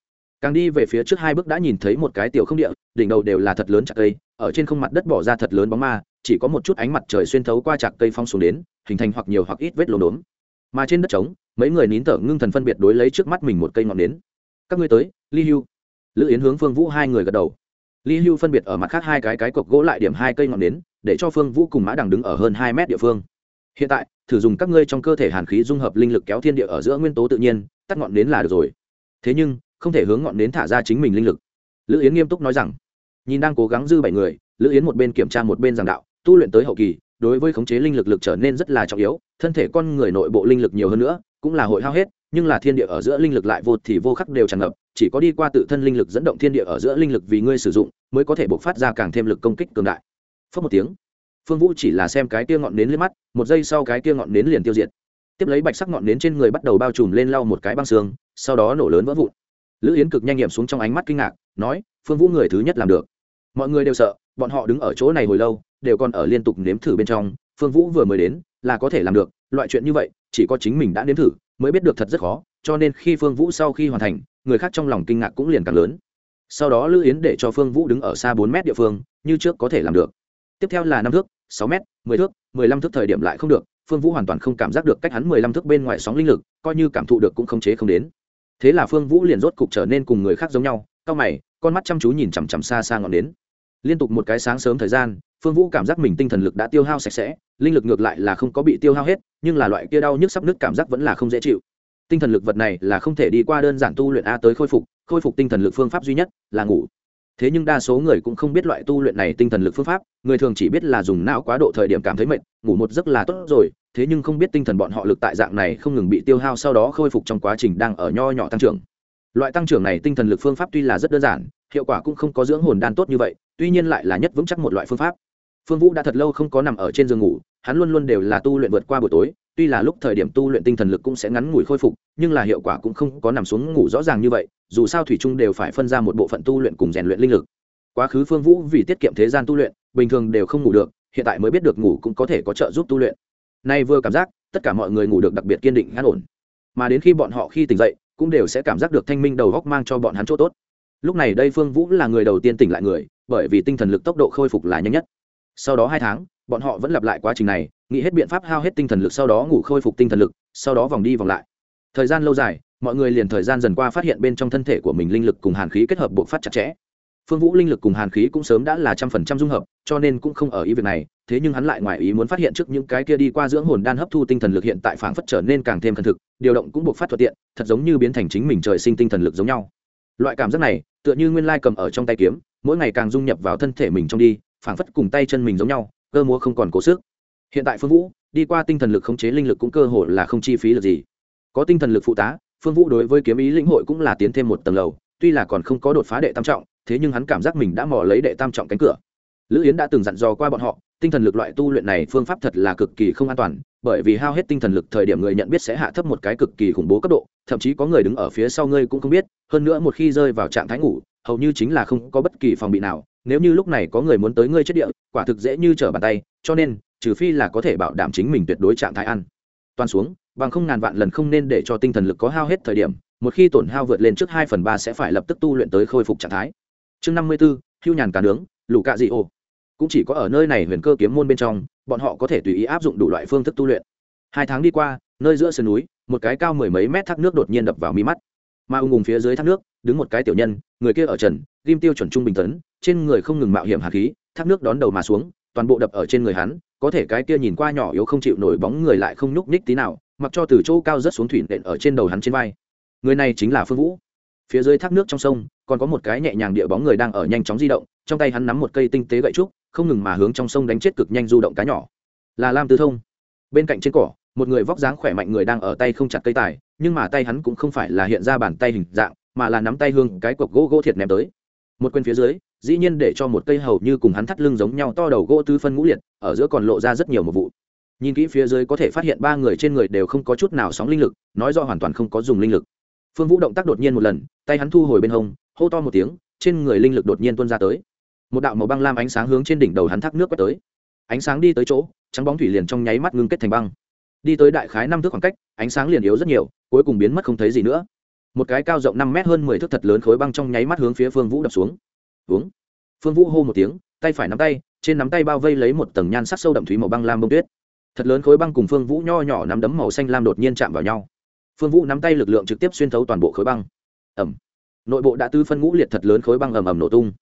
Càng đi về phía trước hai bước đã nhìn thấy một cái tiểu không địa, đỉnh đầu đều là thật lớn chặt cây, ở trên không mặt đất bỏ ra thật lớn bóng ma chỉ có một chút ánh mặt trời xuyên thấu qua chặt cây phong xuống đến, hình thành hoặc nhiều hoặc ít vết lốm đốm. Mà trên đất trống, mấy người nín thở ngưng thần phân biệt đối lấy trước mắt mình một cây ngọn nến. Các ngươi tới, ly hưu. Lữ yến hướng phương vũ hai người gật đầu. Ly hưu phân biệt ở mặt khác hai cái cái cọc gỗ lại điểm hai cây ngọn nến, để cho phương vũ cùng mã đằng đứng ở hơn hai mét địa phương. Hiện tại, thử dùng các ngươi trong cơ thể hàn khí dung hợp linh lực kéo thiên địa ở giữa nguyên tố tự nhiên, tắt ngọn nến là được rồi. Thế nhưng, không thể hướng ngọn nến thả ra chính mình linh lực. Lữ yến nghiêm túc nói rằng. Nhìn đang cố gắng dư bảy người, lữ yến một bên kiểm tra một bên giảng đạo tu luyện tới hậu kỳ, đối với khống chế linh lực lực trở nên rất là trọng yếu, thân thể con người nội bộ linh lực nhiều hơn nữa, cũng là hội hao hết, nhưng là thiên địa ở giữa linh lực lại vô thì vô khắc đều tràn ngập, chỉ có đi qua tự thân linh lực dẫn động thiên địa ở giữa linh lực vì ngươi sử dụng, mới có thể bộc phát ra càng thêm lực công kích cường đại. Phớt một tiếng, phương vũ chỉ là xem cái kia ngọn nến lên mắt, một giây sau cái kia ngọn nến liền tiêu diệt. Tiếp lấy bạch sắc ngọn nến trên người bắt đầu bao trùm lên lau một cái băng xương, sau đó nổ lớn vỡ vụn. Lữ yến cực nhanh nghiệm xuống trong ánh mắt kinh ngạc, nói, phương vũ người thứ nhất làm được. Mọi người đều sợ, bọn họ đứng ở chỗ này hồi lâu đều còn ở liên tục nếm thử bên trong, phương vũ vừa mới đến, là có thể làm được, loại chuyện như vậy, chỉ có chính mình đã nếm thử, mới biết được thật rất khó, cho nên khi phương vũ sau khi hoàn thành, người khác trong lòng kinh ngạc cũng liền càng lớn. Sau đó lữ yến để cho phương vũ đứng ở xa bốn mét địa phương, như trước có thể làm được. Tiếp theo là năm thước, sáu mét, mười thước, mười lăm thước thời điểm lại không được, phương vũ hoàn toàn không cảm giác được cách hắn mười lăm thước bên ngoài sóng linh lực, coi như cảm thụ được cũng không chế không đến. Thế là phương vũ liền rốt cục trở nên cùng người khác giống nhau cao mày, con mắt chăm chú nhìn chằm chằm xa xa ngọn đến liên tục một cái sáng sớm thời gian phương vũ cảm giác mình tinh thần lực đã tiêu hao sạch sẽ, linh lực ngược lại là không có bị tiêu hao hết, nhưng là loại kia đau nhức sắp nứt cảm giác vẫn là không dễ chịu. Tinh thần lực vật này là không thể đi qua đơn giản tu luyện a tới khôi phục khôi phục tinh thần lực phương pháp duy nhất là ngủ. Thế nhưng đa số người cũng không biết loại tu luyện này tinh thần lực phương pháp, người thường chỉ biết là dùng não quá độ thời điểm cảm thấy mệt, ngủ một giấc là tốt rồi, thế nhưng không biết tinh thần bọn họ lực tại dạng này không ngừng bị tiêu hao sau đó khôi phục trong quá trình đang ở nho nhỏ tăng trưởng. Loại tăng trưởng này tinh thần lực phương pháp tuy là rất đơn giản, hiệu quả cũng không có dưỡng hồn đan tốt như vậy, tuy nhiên lại là nhất vững chắc một loại phương pháp phương vũ đã thật lâu không có nằm ở trên giường ngủ, hắn luôn luôn đều là tu luyện vượt qua buổi tối, tuy là lúc thời điểm tu luyện tinh thần lực cũng sẽ ngắn ngủi khôi phục, nhưng là hiệu quả cũng không có nằm xuống ngủ rõ ràng như vậy, dù sao thủy trung đều phải phân ra một bộ phận tu luyện cùng rèn luyện linh lực. Quá khứ phương vũ vì tiết kiệm thế gian tu luyện, bình thường đều không ngủ được, hiện tại mới biết được ngủ cũng có thể có trợ giúp tu luyện. Nay vừa cảm giác, tất cả mọi người ngủ được đặc biệt kiên định, an ổn. Mà đến khi bọn họ khi tỉnh dậy, cũng đều sẽ cảm giác được thanh minh đầu góc mang cho bọn hắn chỗ tốt. Lúc này đây phương vũ là người đầu tiên tỉnh lại người, bởi vì tinh thần lực tốc độ khôi phục là nhanh nhất sau đó hai tháng, bọn họ vẫn lặp lại quá trình này, nghĩ hết biện pháp hao hết tinh thần lực sau đó ngủ khôi phục tinh thần lực, sau đó vòng đi vòng lại. Thời gian lâu dài, mọi người liền thời gian dần qua phát hiện bên trong thân thể của mình linh lực cùng hàn khí kết hợp bộ phát chặt chẽ. Phương vũ linh lực cùng hàn khí cũng sớm đã là trăm phần trăm dung hợp, cho nên cũng không ở ý việc này, thế nhưng hắn lại ngoài ý muốn phát hiện trước những cái kia đi qua dưỡng hồn đan hấp thu tinh thần lực hiện tại phảng phất trở nên càng thêm thần thực điều động cũng buộc phát thuận tiện, thật giống như biến thành chính mình trời sinh tinh thần lực giống nhau. Loại cảm giác này, tựa như nguyên lai cầm ở trong tay kiếm, mỗi ngày càng dung nhập vào thân thể mình trong đi phảng phất cùng tay chân mình giống nhau, cơ múa không còn cố sức. Hiện tại phương vũ, đi qua tinh thần lực khống chế linh lực cũng cơ hồ là không chi phí được gì. Có tinh thần lực phụ tá, phương vũ đối với kiếm ý lĩnh hội cũng là tiến thêm một tầng lầu, tuy là còn không có đột phá đệ tam trọng, thế nhưng hắn cảm giác mình đã mò lấy đệ tam trọng cánh cửa. Lữ yến đã từng dặn dò qua bọn họ, tinh thần lực loại tu luyện này phương pháp thật là cực kỳ không an toàn, bởi vì hao hết tinh thần lực thời điểm người nhận biết sẽ hạ thấp một cái cực kỳ khủng bố cấp độ, thậm chí có người đứng ở phía sau ngươi cũng không biết, hơn nữa một khi rơi vào trạng thái ngủ, hầu như chính là không có bất kỳ phòng bị nào nếu như lúc này có người muốn tới ngươi chết địa, quả thực dễ như trở bàn tay, cho nên, trừ phi là có thể bảo đảm chính mình tuyệt đối trạng thái ăn. Toàn xuống, bằng không ngàn vạn lần không nên để cho tinh thần lực có hao hết thời điểm, một khi tổn hao vượt lên trước hai phần ba sẽ phải lập tức tu luyện tới khôi phục trạng thái. Chương năm mươi b ố hưu nhàn cá nướng lù cạ dị ô cũng chỉ có ở nơi này huyền cơ kiếm môn bên trong, bọn họ có thể tùy ý áp dụng đủ loại phương thức tu luyện. Hai tháng đi qua, nơi giữa sườn núi, một cái cao mười mấy mét thác nước đột nhiên đập vào mi mắt. Mà ung ùng phía dưới thác nước đứng một cái tiểu nhân, người kia ở trần, ghim tiêu chuẩn trung bình tấn, trên người không ngừng mạo hiểm hàn khí, thác nước đón đầu mà xuống, toàn bộ đập ở trên người hắn, có thể cái kia nhìn qua nhỏ yếu không chịu nổi bóng người lại không nhúc nhích tí nào, mặc cho từ chỗ cao rất xuống thủy nện ở trên đầu hắn trên vai. Người này chính là phương vũ. Phía dưới thác nước trong sông, còn có một cái nhẹ nhàng địa bóng người đang ở nhanh chóng di động, trong tay hắn nắm một cây tinh tế gậy trúc, không ngừng mà hướng trong sông đánh chết cực nhanh du động cá nhỏ. Là lam tư thông. Bên cạnh trên cỏ, một người vóc dáng khỏe mạnh người đang ở tay không chặt cây tài, nhưng mà tay hắn cũng không phải là hiện ra bàn tay hình dạng mà là nắm tay hương cái cọc gỗ gỗ thiệt ném tới. Một quên phía dưới, dĩ nhiên để cho một cây hầu như cùng hắn thắt lưng giống nhau to đầu gỗ tứ phân ngũ liệt, ở giữa còn lộ ra rất nhiều một vụ. Nhìn kỹ phía dưới có thể phát hiện ba người trên người đều không có chút nào sóng linh lực, nói do hoàn toàn không có dùng linh lực. Phương vũ động tác đột nhiên một lần, tay hắn thu hồi bên hông, hô to một tiếng, trên người linh lực đột nhiên tuôn ra tới. Một đạo màu băng lam ánh sáng hướng trên đỉnh đầu hắn thác nước quét tới. Ánh sáng đi tới chỗ, trắng bóng thủy liền trong nháy mắt ngưng kết thành băng. Đi tới đại khái năm thước khoảng cách, ánh sáng liền yếu rất nhiều, cuối cùng biến mất không thấy gì nữa một cái cao rộng năm mét hơn mười thước thật lớn khối băng trong nháy mắt hướng phía phương vũ đập xuống. Uống phương vũ hô một tiếng, tay phải nắm tay, trên nắm tay bao vây lấy một tầng nhan sắc sâu đậm thúy màu băng lam bông tuyết. Thật lớn khối băng cùng phương vũ nho nhỏ nắm đấm màu xanh lam đột nhiên chạm vào nhau. Phương vũ nắm tay lực lượng trực tiếp xuyên thấu toàn bộ khối băng. Ẩm nội bộ đã tư phân ngũ liệt thật lớn khối băng ầm ầm nổ tung.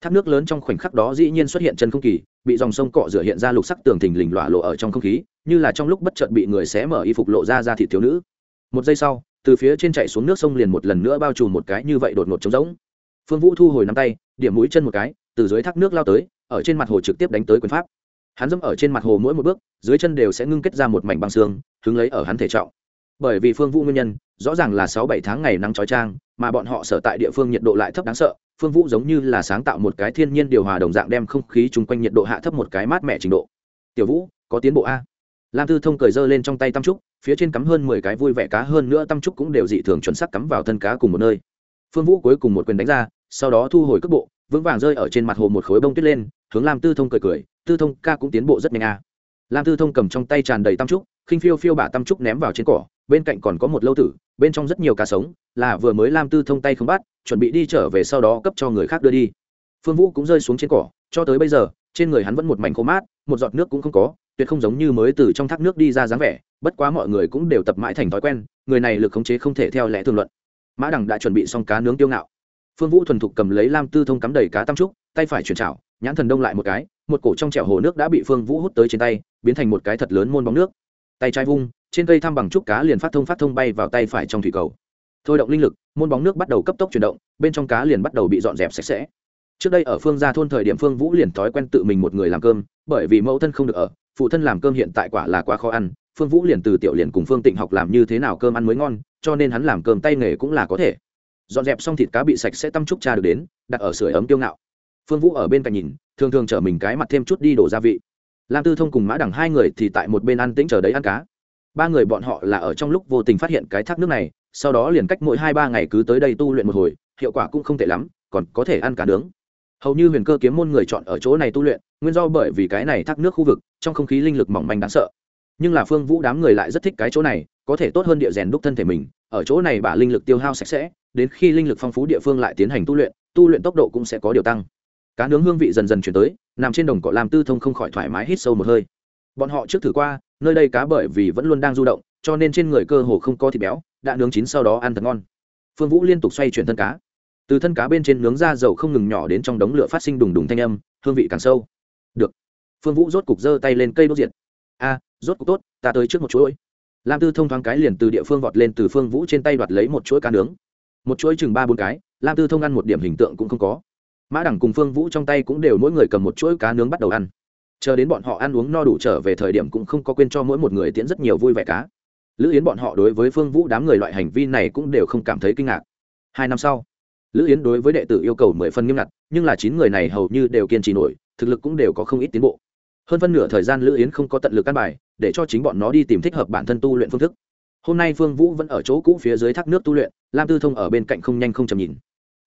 Thác nước lớn trong khoảnh khắc đó dĩ nhiên xuất hiện chân không kỳ, bị dòng sông cọ rửa hiện ra lục sắc tường thình lình lọa lộ ở trong không khí, như là trong lúc bất chợt bị người xé mở y phục lộ ra ra thị thiếu nữ. Một giây sau từ phía trên chạy xuống nước sông liền một lần nữa bao trùm một cái như vậy đột ngột trống rỗng. Phương vũ thu hồi nắm tay, điểm mũi chân một cái, từ dưới thác nước lao tới, ở trên mặt hồ trực tiếp đánh tới quyền pháp. Hắn dẫm ở trên mặt hồ mỗi một bước, dưới chân đều sẽ ngưng kết ra một mảnh băng xương hứng lấy ở hắn thể trọng. Bởi vì phương vũ nguyên nhân, rõ ràng là sáu bảy tháng ngày nắng trói trang mà bọn họ sở tại địa phương nhiệt độ lại thấp đáng sợ, phương vũ giống như là sáng tạo một cái thiên nhiên điều hòa đồng dạng đem không khí chung quanh nhiệt độ hạ thấp một cái mát mẻ trình độ. Tiểu vũ, có tiến bộ a? Lam tư thông cười giơ lên trong tay tam trúc, phía trên cắm hơn mười cái vui vẻ cá hơn nữa tam trúc cũng đều dị thường chuẩn xác cắm vào thân cá cùng một nơi. Phương vũ cuối cùng một quyền đánh ra, sau đó thu hồi cước bộ, vững vàng rơi ở trên mặt hồ một khối bông tuyết lên, hướng lam tư thông cười cười, tư thông, ca cũng tiến bộ rất nhanh a lam tư thông cầm trong tay tràn đầy tam trúc, khinh phiêu phiêu bả tam trúc ném vào trên cỏ, bên cạnh còn có một lâu tử, bên trong rất nhiều cá sống, là vừa mới lam tư thông tay không bắt, chuẩn bị đi trở về sau đó cấp cho người khác đưa đi. Phương vũ cũng rơi xuống trên cỏ, cho tới bây giờ, trên người hắn vẫn một mảnh khô mát, một giọt nước cũng không có tuyệt không giống như mới từ trong thác nước đi ra dáng vẻ, bất quá mọi người cũng đều tập mãi thành thói quen, người này lực khống chế không thể theo lẽ thường luận. Mã đằng đã chuẩn bị xong cá nướng tiêu ngạo. Phương vũ thuần thục cầm lấy lam tư thông cắm đầy cá tam trúc, tay phải chuyển chảo, nhãn thần đông lại một cái, một cổ trong trẻo hồ nước đã bị phương vũ hút tới trên tay, biến thành một cái thật lớn môn bóng nước. Tay trái vung, trên cây thăm bằng trúc cá liền phát thông phát thông bay vào tay phải trong thủy cầu. Thôi động linh lực, môn bóng nước bắt đầu cấp tốc chuyển động, bên trong cá liền bắt đầu bị dọn dẹp sạch sẽ. Trước đây ở phương gia thôn thời điểm phương vũ liền thói quen tự mình một người làm cơm, bởi vì mẫu thân không được ở phụ thân làm cơm hiện tại quả là quá khó ăn, phương vũ liền từ tiểu liền cùng phương tịnh học làm như thế nào cơm ăn mới ngon, cho nên hắn làm cơm tay nghề cũng là có thể. Dọn dẹp xong thịt cá bị sạch sẽ tăm trúc cha được đến, đặt ở sưởi ấm tiêu ngạo. Phương vũ ở bên cạnh nhìn, thường thường chở mình cái mặt thêm chút đi đổ gia vị. Lam tư thông cùng mã đẳng hai người thì tại một bên ăn tĩnh chờ đấy ăn cá. Ba người bọn họ là ở trong lúc vô tình phát hiện cái thác nước này, sau đó liền cách mỗi hai ba ngày cứ tới đây tu luyện một hồi, hiệu quả cũng không tệ lắm, còn có thể ăn cá nướng. Hầu như huyền cơ kiếm môn người chọn ở chỗ này tu luyện, nguyên do bởi vì cái này thác nước khu vực trong không khí linh lực mỏng manh đáng sợ. Nhưng là phương vũ đám người lại rất thích cái chỗ này, có thể tốt hơn địa rèn đúc thân thể mình, ở chỗ này bả linh lực tiêu hao sạch sẽ, đến khi linh lực phong phú địa phương lại tiến hành tu luyện tu luyện tốc độ cũng sẽ có điều tăng. Cá nướng hương vị dần dần chuyển tới, nằm trên đồng cỏ làm tư thông không khỏi thoải mái hít sâu một hơi. Bọn họ trước thử qua, nơi đây cá bởi vì vẫn luôn đang du động, cho nên trên người cơ hồ không có thịt béo, đã nướng chín sau đó ăn thật ngon. Phương vũ liên tục xoay chuyển thân cá. Từ thân cá bên trên nướng ra dầu không ngừng nhỏ đến trong đống lửa phát sinh đùng đùng thanh âm, hương vị càng sâu. Được phương vũ rốt cục giơ tay lên cây đốt diệt. A, rốt cục tốt, ta tới trước một chuỗi. Lam tư thông thoáng cái liền từ địa phương vọt lên từ phương vũ trên tay đoạt lấy một chuỗi cá nướng. Một chuỗi chừng ba bốn cái, lam tư thông ăn một điểm hình tượng cũng không có. Mã đẳng cùng phương vũ trong tay cũng đều mỗi người cầm một chuỗi cá nướng bắt đầu ăn. Chờ đến bọn họ ăn uống no đủ trở về thời điểm cũng không có quên cho mỗi một người tiễn rất nhiều vui vẻ cá. Lữ yến bọn họ đối với phương vũ đám người loại hành vi này cũng đều không cảm thấy kinh ngạc. Hai năm sau, lữ yến đối với đệ tử yêu cầu mười phần nghiêm ngặt, nhưng là chín người này hầu như đều kiên trì nổi, thực lực cũng đều có không ít tiến bộ hơn phân nửa thời gian lữ yến không có tận lực căn bài, để cho chính bọn nó đi tìm thích hợp bản thân tu luyện phương thức. Hôm nay phương vũ vẫn ở chỗ cũ phía dưới thác nước tu luyện, lam tư thông ở bên cạnh không nhanh không chầm nhìn.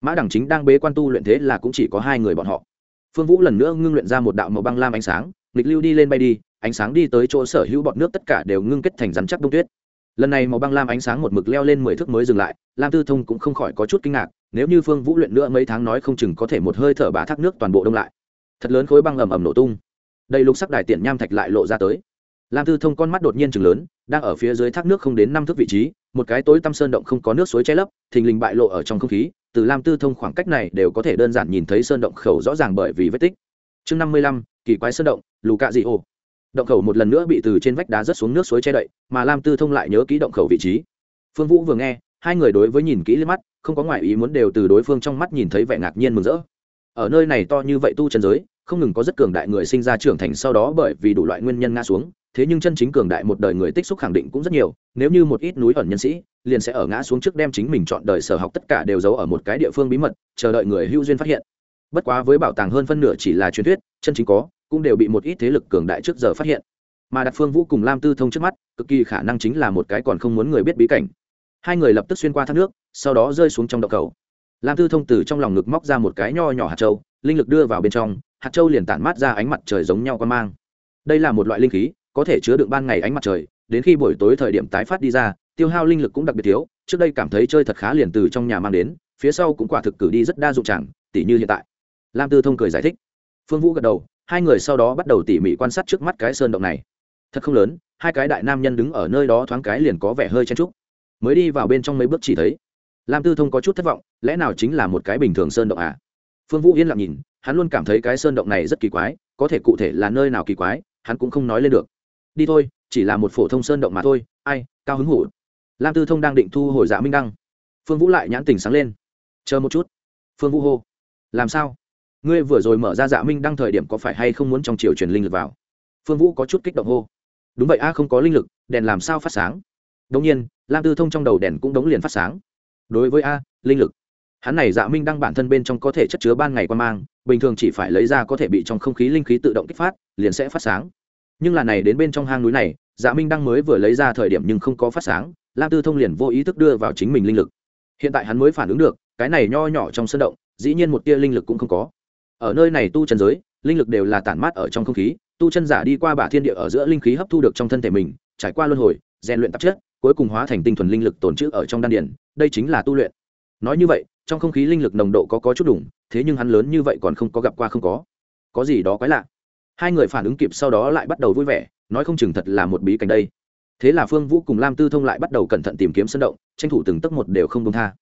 Mã đẳng chính đang bế quan tu luyện thế là cũng chỉ có hai người bọn họ. Phương vũ lần nữa ngưng luyện ra một đạo màu băng lam ánh sáng, nghịch lưu đi lên bay đi, ánh sáng đi tới chỗ sở hữu bọn nước tất cả đều ngưng kết thành rắn chắc đông tuyết. Lần này màu băng lam ánh sáng một mực leo lên mười thước mới dừng lại, lam tư thông cũng không khỏi có chút kinh ngạc, nếu như phương vũ luyện nữa mấy tháng nói không chừng có thể một hơi thở bá thác nước toàn bộ đông lại. Thật lớn khối băng ầm ầm nổ tung đây lục sắc đài tiện nham thạch lại lộ ra tới. Lam tư thông con mắt đột nhiên chừng lớn, đang ở phía dưới thác nước không đến năm thước vị trí, một cái tối tăm sơn động không có nước suối che lấp, thình lình bại lộ ở trong không khí, từ lam tư thông khoảng cách này đều có thể đơn giản nhìn thấy sơn động khẩu rõ ràng bởi vì vết tích. Chương năm mươi lăm, kỳ quái sơn động, lù cạ dị ô động khẩu một lần nữa bị từ trên vách đá rớt xuống nước suối che đậy, mà lam tư thông lại nhớ ký động khẩu vị trí. Phương vũ vừa nghe, hai người đối với nhìn kỹ lên mắt, không có ngoại ý muốn đều từ đối phương trong mắt nhìn thấy vẻ ngạc nhiên mừng rỡ. Ở nơi này to như vậy tu chân giới không ngừng có rất cường đại người sinh ra trưởng thành sau đó bởi vì đủ loại nguyên nhân ngã xuống, thế nhưng chân chính cường đại một đời người tích xúc khẳng định cũng rất nhiều, nếu như một ít núi ẩn nhân sĩ, liền sẽ ở ngã xuống trước đem chính mình chọn đời sở học tất cả đều giấu ở một cái địa phương bí mật, chờ đợi người hưu duyên phát hiện. Bất quá với bảo tàng hơn phân nửa chỉ là truyền thuyết, chân chính có, cũng đều bị một ít thế lực cường đại trước giờ phát hiện. Mà đặt phương vũ cùng lam tư thông trước mắt, cực kỳ khả năng chính là một cái còn không muốn người biết bí cảnh. Hai người lập tức xuyên qua thác nước, sau đó rơi xuống trong đậu cầu. Lam tư thông từ trong lòng ngực móc ra một cái nho nhỏ hạt trâu linh lực đưa vào bên trong hạt châu liền tản mát ra ánh mặt trời giống nhau quan mang. Đây là một loại linh khí, có thể chứa đựng ban ngày ánh mặt trời, đến khi buổi tối thời điểm tái phát đi ra, tiêu hao linh lực cũng đặc biệt thiếu, trước đây cảm thấy chơi thật khá liền từ trong nhà mang đến, phía sau cũng quả thực cử đi rất đa dụng chẳng, tỉ như hiện tại. Lam tư thông cười giải thích. Phương vũ gật đầu, hai người sau đó bắt đầu tỉ mỉ quan sát trước mắt cái sơn động này. Thật không lớn, hai cái đại nam nhân đứng ở nơi đó thoáng cái liền có vẻ hơi chen trúc mới đi vào bên trong mấy bước chỉ thấy, lam tư thông có chút thất vọng, lẽ nào chính là một cái bình thường sơn động à? Phương vũ yên lặng nhìn, hắn luôn cảm thấy cái sơn động này rất kỳ quái, có thể cụ thể là nơi nào kỳ quái, hắn cũng không nói lên được. Đi thôi, chỉ là một phổ thông sơn động mà thôi, ai, cao hứng hủ lam tư thông đang định thu hồi dạ minh đăng. Phương vũ lại nhãn tình sáng lên. Chờ một chút. Phương vũ hô. Làm sao? Ngươi vừa rồi mở ra dạ minh đăng thời điểm có phải hay không muốn trong chiều truyền linh lực vào? Phương vũ có chút kích động hô. Đúng vậy a, không có linh lực, đèn làm sao phát sáng? Đông nhiên, lam tư thông trong đầu đèn cũng đống liền phát sáng. Đối với a, linh lực hắn này dạ minh đăng bản thân bên trong có thể chất chứa ban ngày quan mang, bình thường chỉ phải lấy ra có thể bị trong không khí linh khí tự động kích phát, liền sẽ phát sáng. Nhưng là này đến bên trong hang núi này dạ minh đăng mới vừa lấy ra thời điểm nhưng không có phát sáng, lam tư thông liền vô ý thức đưa vào chính mình linh lực. Hiện tại hắn mới phản ứng được, cái này nho nhỏ trong sân động, dĩ nhiên một tia linh lực cũng không có. Ở nơi này tu chân giới, linh lực đều là tản mát ở trong không khí, tu chân giả đi qua bả thiên địa ở giữa linh khí hấp thu được trong thân thể mình, trải qua luân hồi, rèn luyện tạp chất, cuối cùng hóa thành tinh thuần linh lực tồn trữ ở trong đan điển đây chính là tu luyện nói như vậy, trong không khí linh lực nồng độ có có chút đủng, thế nhưng hắn lớn như vậy còn không có gặp qua không có. Có gì đó quái lạ. Hai người phản ứng kịp sau đó lại bắt đầu vui vẻ, nói không chừng thật là một bí cảnh đây. Thế là phương vũ cùng lam tư thông lại bắt đầu cẩn thận tìm kiếm sơn động, tranh thủ từng tấc một đều không công tha.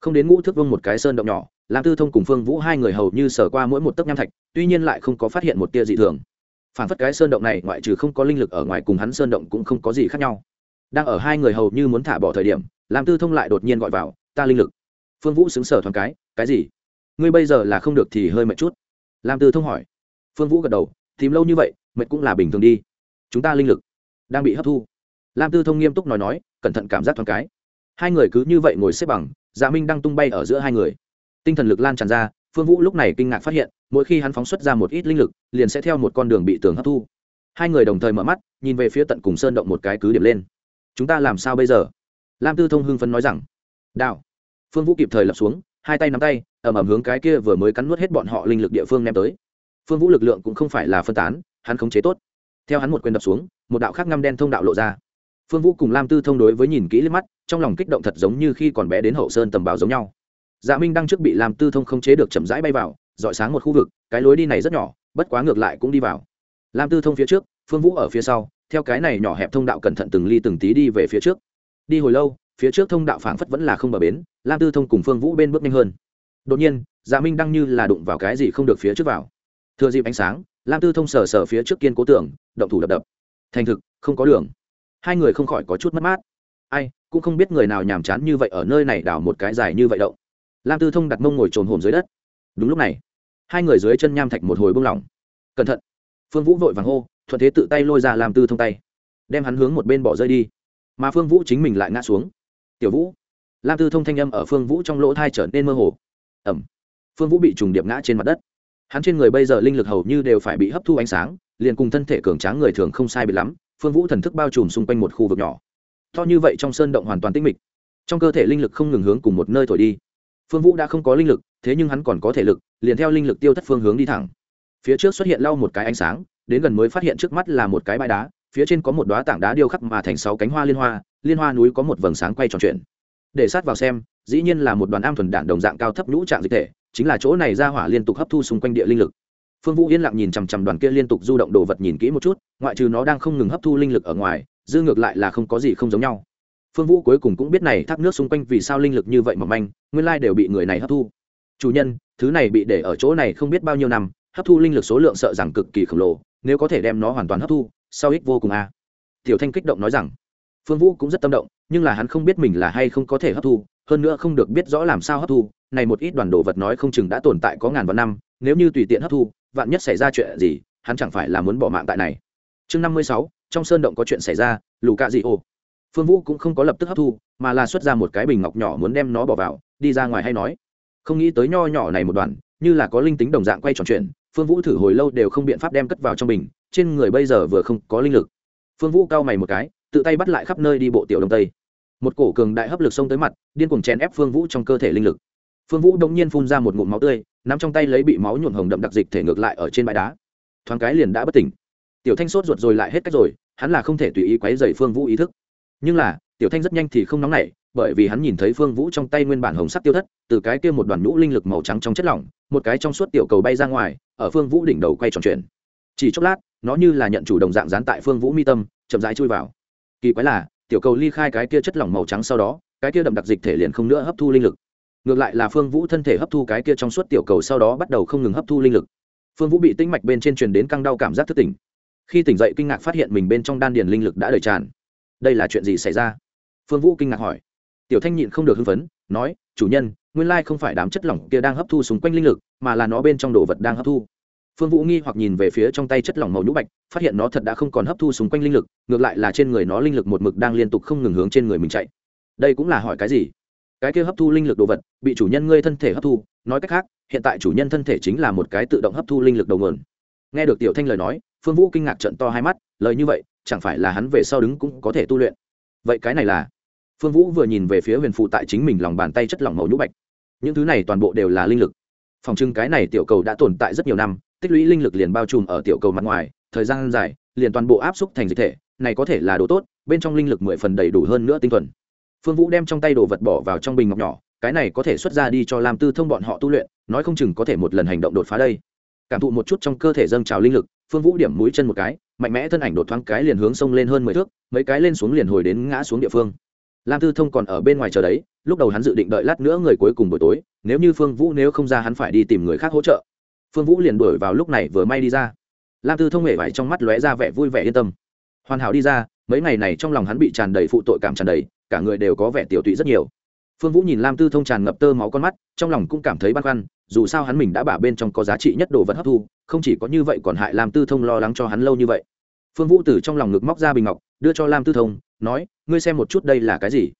Không đến ngũ thước vông một cái sơn động nhỏ, lam tư thông cùng phương vũ hai người hầu như sở qua mỗi một tấc nham thạch, tuy nhiên lại không có phát hiện một tia dị thường. Phản phất cái sơn động này, ngoại trừ không có linh lực ở ngoài cùng hắn sơn động cũng không có gì khác nhau. Đang ở hai người hầu như muốn thả bỏ thời điểm, lam tư thông lại đột nhiên gọi vào, ta linh lực phương vũ xứng sở thoáng cái cái gì? Ngươi bây giờ là không được thì hơi mệt chút. Lam tư thông hỏi. Phương vũ gật đầu, tìm lâu như vậy, mệt cũng là bình thường đi. Chúng ta linh lực đang bị hấp thu. Lam tư thông nghiêm túc nói nói, cẩn thận cảm giác thoáng cái. Hai người cứ như vậy ngồi xếp bằng dạ minh đang tung bay ở giữa hai người. Tinh thần lực lan tràn ra, phương vũ lúc này kinh ngạc phát hiện, mỗi khi hắn phóng xuất ra một ít linh lực, liền sẽ theo một con đường bị tường hấp thu. Hai người đồng thời mở mắt, nhìn về phía tận cùng sơn động một cái cứ điểm lên. Chúng ta làm sao bây giờ? Lam tư thông hưng phấn nói rằng. Đạo phương vũ kịp thời lập xuống, hai tay nắm tay ẩm ẩm hướng cái kia vừa mới cắn nuốt hết bọn họ linh lực địa phương ném tới. Phương vũ lực lượng cũng không phải là phân tán, hắn khống chế tốt. Theo hắn một quyền đập xuống, một đạo khác ngăm đen thông đạo lộ ra. Phương vũ cùng lam tư thông đối với nhìn kỹ liếc mắt, trong lòng kích động thật giống như khi còn bé đến hậu sơn tầm bảo giống nhau. Dạ minh đang trước bị lam tư thông không chế được chậm rãi bay vào, dọi sáng một khu vực, cái lối đi này rất nhỏ, bất quá ngược lại cũng đi vào. Lam tư thông phía trước, phương vũ ở phía sau, theo cái này nhỏ hẹp thông đạo cẩn thận từng ly từng tí đi về phía trước. Đi hồi lâu phía trước thông đạo phảng phất vẫn là không bờ bến, lam tư thông cùng phương vũ bên bước nhanh hơn. Đột nhiên dạ minh đang như là đụng vào cái gì không được phía trước vào. Thừa dịp ánh sáng, lam tư thông sờ sờ phía trước kiên cố tưởng động thủ đập đập. Thành thực, không có đường. Hai người không khỏi có chút mất mát. Ai, cũng không biết người nào nhàm chán như vậy ở nơi này đào một cái dài như vậy động. Lam tư thông đặt mông ngồi trồn hồn dưới đất. Đúng lúc này, hai người dưới chân nham thạch một hồi bông lỏng. Cẩn thận. Phương vũ vội vàng hô, thuận thế tự tay lôi ra làm tư thông tay. Đem hắn hướng một bên bỏ rơi đi. Mà phương vũ chính mình lại ngã xuống tiểu vũ lam tư thông thanh âm ở phương vũ trong lỗ thai trở nên mơ hồ ẩm phương vũ bị trùng điệp ngã trên mặt đất hắn trên người bây giờ linh lực hầu như đều phải bị hấp thu ánh sáng liền cùng thân thể cường tráng người thường không sai bị lắm phương vũ thần thức bao trùm xung quanh một khu vực nhỏ to như vậy trong sơn động hoàn toàn tinh mịch trong cơ thể linh lực không ngừng hướng cùng một nơi thổi đi phương vũ đã không có linh lực thế nhưng hắn còn có thể lực liền theo linh lực tiêu thất phương hướng đi thẳng phía trước xuất hiện lau một cái ánh sáng đến gần mới phát hiện trước mắt là một cái bãi đá phía trên có một đoá tảng đá điêu khắc mà thành sáu cánh hoa liên hoa liên hoa núi có một vầng sáng quay tròn chuyện. Để sát vào xem, dĩ nhiên là một đoàn am thuần đạn đồng dạng cao thấp nhũ trạng dịch thể, chính là chỗ này ra hỏa liên tục hấp thu xung quanh địa linh lực. Phương vũ yên lặng nhìn chằm chằm đoàn kia liên tục du động đồ vật nhìn kỹ một chút, ngoại trừ nó đang không ngừng hấp thu linh lực ở ngoài, dư ngược lại là không có gì không giống nhau. Phương vũ cuối cùng cũng biết này thác nước xung quanh vì sao linh lực như vậy mà manh, nguyên lai đều bị người này hấp thu. Chủ nhân, thứ này bị để ở chỗ này không biết bao nhiêu năm, hấp thu linh lực số lượng sợ rằng cực kỳ khổng lồ, nếu có thể đem nó hoàn toàn hấp thu, sau ích vô cùng a. À. tiểu thanh kích động nói rằng phương vũ cũng rất tâm động, nhưng là hắn không biết mình là hay không có thể hấp thu, hơn nữa không được biết rõ làm sao hấp thu, này một ít đoàn đồ vật nói không chừng đã tồn tại có ngàn vạn năm, nếu như tùy tiện hấp thu, vạn nhất xảy ra chuyện gì, hắn chẳng phải là muốn bỏ mạng tại này. Chương năm mươi sáu, trong sơn động có chuyện xảy ra, lù cạ dị ô phương vũ cũng không có lập tức hấp thu, mà là xuất ra một cái bình ngọc nhỏ muốn đem nó bỏ vào, đi ra ngoài hay nói. Không nghĩ tới nho nhỏ này một đoạn như là có linh tính đồng dạng quay tròn chuyện, phương vũ thử hồi lâu đều không biện pháp đem cất vào trong bình, trên người bây giờ vừa không có linh lực. Phương vũ cao mày một cái tự tay bắt lại khắp nơi đi bộ tiểu đông tây. Một cổ cường đại hấp lực xông tới mặt, điên cuồng chèn ép phương vũ trong cơ thể linh lực. Phương vũ đông nhiên phun ra một ngụm máu tươi, nắm trong tay lấy bị máu nhuộm hồng đậm đặc dịch thể ngược lại ở trên bãi đá. Thoáng cái liền đã bất tỉnh. Tiểu thanh sốt ruột rồi lại hết cách rồi, hắn là không thể tùy ý quấy dày phương vũ ý thức. Nhưng là, tiểu thanh rất nhanh thì không nóng nảy, bởi vì hắn nhìn thấy phương vũ trong tay nguyên bản hồng sắc tiêu thất, từ cái kia một đoàn nhũ linh lực màu trắng trong chất lỏng, một cái trong suốt tiểu cầu bay ra ngoài, ở phương vũ đỉnh đầu quay tròn chuyển chỉ chốc lát, nó như là nhận chủ đồng dạng dán tại phương vũ mi tâm, chậm rãi chui vào kỳ quái là, tiểu cầu ly khai cái kia chất lỏng màu trắng sau đó, cái kia đậm đặc dịch thể liền không nữa hấp thu linh lực. Ngược lại là phương vũ thân thể hấp thu cái kia trong suốt tiểu cầu sau đó bắt đầu không ngừng hấp thu linh lực. Phương vũ bị tĩnh mạch bên trên truyền đến căng đau cảm giác thất tỉnh. Khi tỉnh dậy kinh ngạc phát hiện mình bên trong đan điền linh lực đã đầy tràn. Đây là chuyện gì xảy ra? Phương vũ kinh ngạc hỏi. Tiểu thanh nhịn không được hưng phấn, nói, chủ nhân, nguyên lai không phải đám chất lỏng kia đang hấp thu xung quanh linh lực, mà là nó bên trong đồ vật đang hấp thu phương vũ nghi hoặc nhìn về phía trong tay chất lỏng màu nhũ bạch, phát hiện nó thật đã không còn hấp thu xung quanh linh lực, ngược lại là trên người nó linh lực một mực đang liên tục không ngừng hướng trên người mình chạy. Đây cũng là hỏi cái gì? Cái kia hấp thu linh lực đồ vật, bị chủ nhân ngươi thân thể hấp thu, nói cách khác, hiện tại chủ nhân thân thể chính là một cái tự động hấp thu linh lực đầu nguồn. Nghe được tiểu thanh lời nói, phương vũ kinh ngạc trận to hai mắt, lời như vậy, chẳng phải là hắn về sau đứng cũng có thể tu luyện. Vậy cái này là? Phương vũ vừa nhìn về phía huyền phụ tại chính mình lòng bàn tay chất lỏng màu nhũ bạch. Những thứ này toàn bộ đều là linh lực. Phòng trưng cái này tiểu cầu đã tồn tại rất nhiều năm tích lũy linh lực liền bao trùm ở tiểu cầu mặt ngoài, thời gian dài, liền toàn bộ áp xúc thành dịch thể, này có thể là đồ tốt, bên trong linh lực mười phần đầy đủ hơn nữa tinh thuần. Phương vũ đem trong tay đồ vật bỏ vào trong bình ngọc nhỏ, cái này có thể xuất ra đi cho làm tư thông bọn họ tu luyện, nói không chừng có thể một lần hành động đột phá đây. Cảm thụ một chút trong cơ thể dâng trào linh lực, phương vũ điểm mũi chân một cái, mạnh mẽ thân ảnh đột thoáng cái liền hướng sông lên hơn mười thước, mấy cái lên xuống liền hồi đến ngã xuống địa phương. Lam tư thông còn ở bên ngoài chờ đấy, lúc đầu hắn dự định đợi lát nữa người cuối cùng buổi tối, nếu như phương vũ nếu không ra hắn phải đi tìm người khác hỗ trợ phương vũ liền đuổi vào lúc này vừa may đi ra. Lam tư thông hề vải trong mắt lóe ra vẻ vui vẻ yên tâm. Hoàn hảo đi ra, mấy ngày này trong lòng hắn bị tràn đầy phụ tội cảm tràn đầy, cả người đều có vẻ tiểu tụy rất nhiều. Phương vũ nhìn lam tư thông tràn ngập tơ máu con mắt, trong lòng cũng cảm thấy băn khoăn, dù sao hắn mình đã bả bên trong có giá trị nhất đồ vật hấp thu, không chỉ có như vậy còn hại lam tư thông lo lắng cho hắn lâu như vậy. Phương vũ từ trong lòng ngực móc ra bình ngọc, đưa cho lam tư thông, nói, ngươi xem một chút đây là cái gì?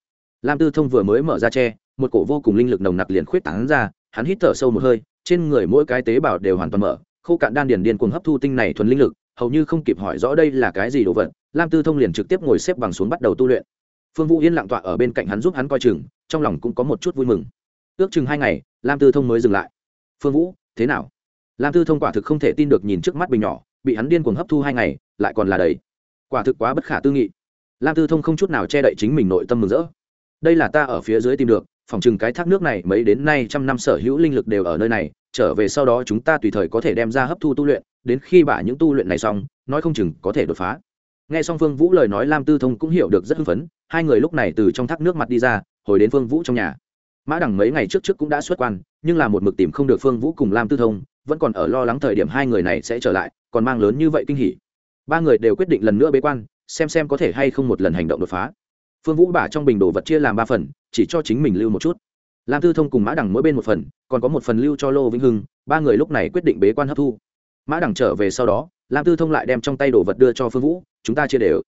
Lam tư thông vừa mới mở ra tre, một cổ vô cùng linh lực nồng nặc liền khuyết tắng ra, hắn hít thở sâu một hơi trên người mỗi cái tế bào đều hoàn toàn mở, khô cạn đan điền điền cuồng hấp thu tinh này thuần linh lực, hầu như không kịp hỏi rõ đây là cái gì đồ vật, lam tư thông liền trực tiếp ngồi xếp bằng xuống bắt đầu tu luyện. Phương vũ yên lặng tọa ở bên cạnh hắn giúp hắn coi chừng, trong lòng cũng có một chút vui mừng. Ước chừng hai ngày, lam tư thông mới dừng lại. Phương vũ, thế nào? Lam tư thông quả thực không thể tin được nhìn trước mắt bình nhỏ, bị hắn điên cuồng hấp thu hai ngày, lại còn là đầy. Quả thực quá bất khả tư nghị. Lam tư thông không chút nào che đậy chính mình nội tâm mừng rỡ. Đây là ta ở phía dưới tìm được phòng chừng cái thác nước này mấy đến nay trăm năm sở hữu linh lực đều ở nơi này, trở về sau đó chúng ta tùy thời có thể đem ra hấp thu tu luyện, đến khi bả những tu luyện này xong, nói không chừng có thể đột phá. Nghe xong phương vũ lời nói, lam tư thông cũng hiểu được rất hưng phấn, hai người lúc này từ trong thác nước mặt đi ra, hồi đến phương vũ trong nhà. Mã đẳng mấy ngày trước trước cũng đã xuất quan, nhưng là một mực tìm không được phương vũ cùng lam tư thông, vẫn còn ở lo lắng thời điểm hai người này sẽ trở lại, còn mang lớn như vậy kinh hỉ. Ba người đều quyết định lần nữa bế quan, xem xem có thể hay không một lần hành động đột phá. Phương vũ bả trong bình đồ vật chia làm ba phần chỉ cho chính mình lưu một chút. Lam tư thông cùng mã đằng mỗi bên một phần, còn có một phần lưu cho lô vĩnh hưng, ba người lúc này quyết định bế quan hấp thu. Mã đằng trở về sau đó, lam tư thông lại đem trong tay đồ vật đưa cho phương vũ, chúng ta chia đều.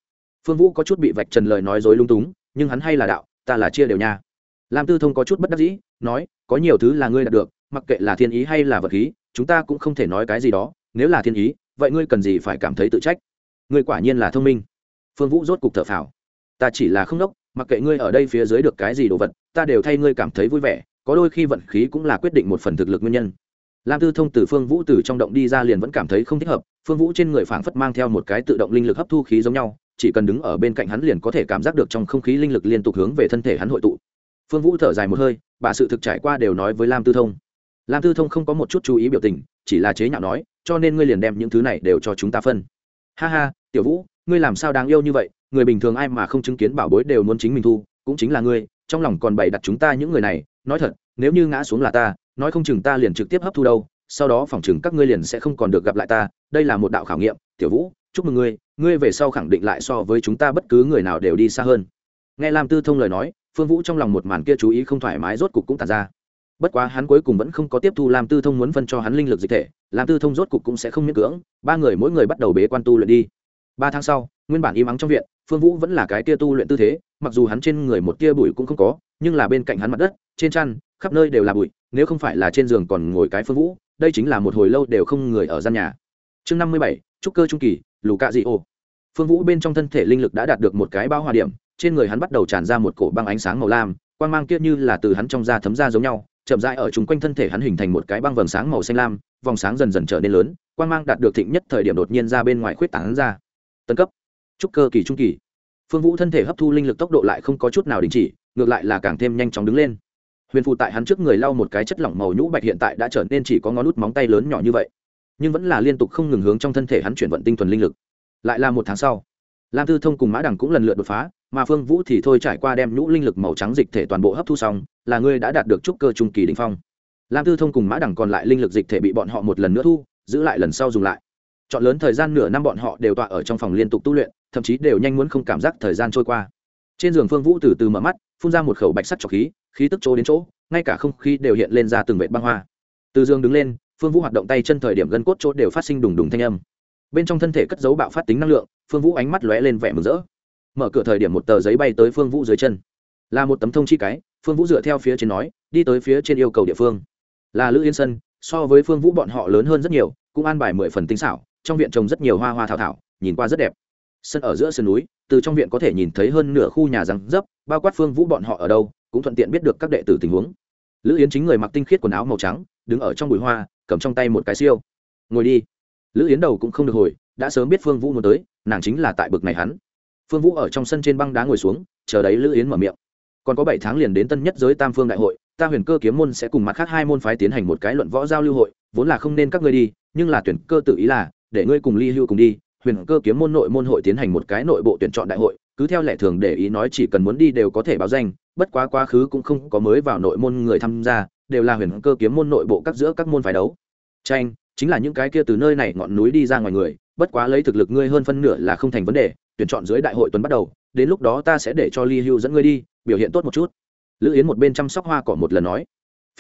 Phương vũ có chút bị vạch trần lời nói dối lung túng, nhưng hắn hay là đạo, ta là chia đều nha. Lam tư thông có chút bất đắc dĩ, nói, có nhiều thứ là ngươi đạt được, mặc kệ là thiên ý hay là vật khí, chúng ta cũng không thể nói cái gì đó, nếu là thiên ý, vậy ngươi cần gì phải cảm thấy tự trách? Ngươi quả nhiên là thông minh. Phương vũ rốt cục thở phào, ta chỉ là không đốc mặc kệ ngươi ở đây phía dưới được cái gì đồ vật, ta đều thay ngươi cảm thấy vui vẻ, có đôi khi vận khí cũng là quyết định một phần thực lực nguyên nhân. Lam tư thông từ phương vũ từ trong động đi ra liền vẫn cảm thấy không thích hợp, phương vũ trên người phảng phất mang theo một cái tự động linh lực hấp thu khí giống nhau, chỉ cần đứng ở bên cạnh hắn liền có thể cảm giác được trong không khí linh lực liên tục hướng về thân thể hắn hội tụ. Phương vũ thở dài một hơi, bà sự thực trải qua đều nói với lam tư thông. Lam tư thông không có một chút chú ý biểu tình, chỉ là chế nhạo nói, cho nên ngươi liền đem những thứ này đều cho chúng ta phân. Ha ha, tiểu vũ, ngươi làm sao đáng yêu như vậy người bình thường ai mà không chứng kiến bảo bối đều muốn chính mình thu, cũng chính là ngươi, trong lòng còn bày đặt chúng ta những người này, nói thật, nếu như ngã xuống là ta, nói không chừng ta liền trực tiếp hấp thu đâu, sau đó phỏng chừng các ngươi liền sẽ không còn được gặp lại ta, đây là một đạo khảo nghiệm, tiểu vũ, chúc mừng ngươi ngươi về sau khẳng định lại so với chúng ta bất cứ người nào đều đi xa hơn. Nghe lam tư thông lời nói, phương vũ trong lòng một màn kia chú ý không thoải mái rốt cục cũng tàn ra. Bất quá hắn cuối cùng vẫn không có tiếp thu lam tư thông muốn phân cho hắn linh lực dịch thể, lam tư thông rốt cục cũng sẽ không miễn cưỡng, ba người mỗi người bắt đầu bế quan tu luyện đi. Ba tháng sau, nguyên bản im ắng trong viện phương vũ vẫn là cái tia tu luyện tư thế, mặc dù hắn trên người một tia bụi cũng không có, nhưng là bên cạnh hắn mặt đất, trên chăn, khắp nơi đều là bụi, nếu không phải là trên giường còn ngồi cái phương vũ, đây chính là một hồi lâu đều không người ở gian nhà. Chương năm mươi bảy, trúc cơ trung kỳ lù cạ dị ô phương vũ bên trong thân thể linh lực đã đạt được một cái bao hòa điểm, trên người hắn bắt đầu tràn ra một cổ băng ánh sáng màu lam, quang mang kia như là từ hắn trong da thấm ra giống nhau, chậm rãi ở chung quanh thân thể hắn hình thành một cái băng vầng sáng màu xanh lam, vòng sáng dần dần trở nên lớn, quang mang đạt được thịnh nhất thời điểm đột nhiên ra bên ngoài khuyết tảng ra. Tân cấp trúc cơ kỳ trung kỳ. Phương vũ thân thể hấp thu linh lực tốc độ lại không có chút nào đình chỉ, ngược lại là càng thêm nhanh chóng đứng lên. Huyền phụ tại hắn trước người lau một cái chất lỏng màu nhũ bạch hiện tại đã trở nên chỉ có ngón nút móng tay lớn nhỏ như vậy, nhưng vẫn là liên tục không ngừng hướng trong thân thể hắn chuyển vận tinh thuần linh lực. Lại là một tháng sau, lam tư thông cùng mã đằng cũng lần lượt đột phá, mà phương vũ thì thôi trải qua đem nhũ linh lực màu trắng dịch thể toàn bộ hấp thu xong, là ngươi đã đạt được trúc cơ trung kỳ đình phong. Lam tư thông cùng mã đằng còn lại linh lực dịch thể bị bọn họ một lần nữa thu, giữ lại lần sau dùng lại chọn lớn thời gian nửa năm bọn họ đều tọa ở trong phòng liên tục tu luyện, thậm chí đều nhanh muốn không cảm giác thời gian trôi qua. Trên giường phương vũ từ từ mở mắt, phun ra một khẩu bạch sắt trọc khí khí tức chỗ đến chỗ, ngay cả không khí đều hiện lên ra từng vệt băng hoa. Từ giường đứng lên, phương vũ hoạt động tay chân thời điểm gân cốt chỗ đều phát sinh đùng đùng thanh âm. Bên trong thân thể cất dấu bạo phát tính năng lượng, phương vũ ánh mắt lóe lên vẻ mừng rỡ. Mở cửa thời điểm một tờ giấy bay tới phương vũ dưới chân. Là một tấm thông chi cái, phương vũ dựa theo phía trên nói, đi tới phía trên yêu cầu địa phương. Là lữ yên sân, so với phương vũ bọn họ lớn hơn rất nhiều, cũng an bài mười phần tinh xảo trong viện trồng rất nhiều hoa hoa thảo thảo, nhìn qua rất đẹp. Sân ở giữa sườn núi, từ trong viện có thể nhìn thấy hơn nửa khu nhà răng dấp, bao quát phương vũ bọn họ ở đâu, cũng thuận tiện biết được các đệ tử tình huống. Lữ yến chính người mặc tinh khiết quần áo màu trắng, đứng ở trong bụi hoa, cầm trong tay một cái siêu. Ngồi đi. Lữ yến đầu cũng không được hồi, đã sớm biết phương vũ muốn tới, nàng chính là tại bực này hắn. Phương vũ ở trong sân trên băng đá ngồi xuống, chờ đấy lữ yến mở miệng. Còn có bảy tháng liền đến tân nhất giới tam phương đại hội, ta huyền cơ kiếm môn sẽ cùng mặt khác hai môn phái tiến hành một cái luận võ giao lưu hội, vốn là không nên các ngươi đi, nhưng là tuyển cơ tự ý là để ngươi cùng ly hưu cùng đi, huyền cơ kiếm môn nội môn hội tiến hành một cái nội bộ tuyển chọn đại hội, cứ theo lệ thường để ý nói chỉ cần muốn đi đều có thể báo danh, bất quá quá khứ cũng không có mới vào nội môn người tham gia, đều là huyền cơ kiếm môn nội bộ các giữa các môn phái đấu. Tranh, chính là những cái kia từ nơi này ngọn núi đi ra ngoài người, bất quá lấy thực lực ngươi hơn phân nửa là không thành vấn đề, tuyển chọn dưới đại hội tuần bắt đầu, đến lúc đó ta sẽ để cho ly hưu dẫn ngươi đi, biểu hiện tốt một chút. Lữ yến một bên chăm sóc hoa cỏ một lần nói.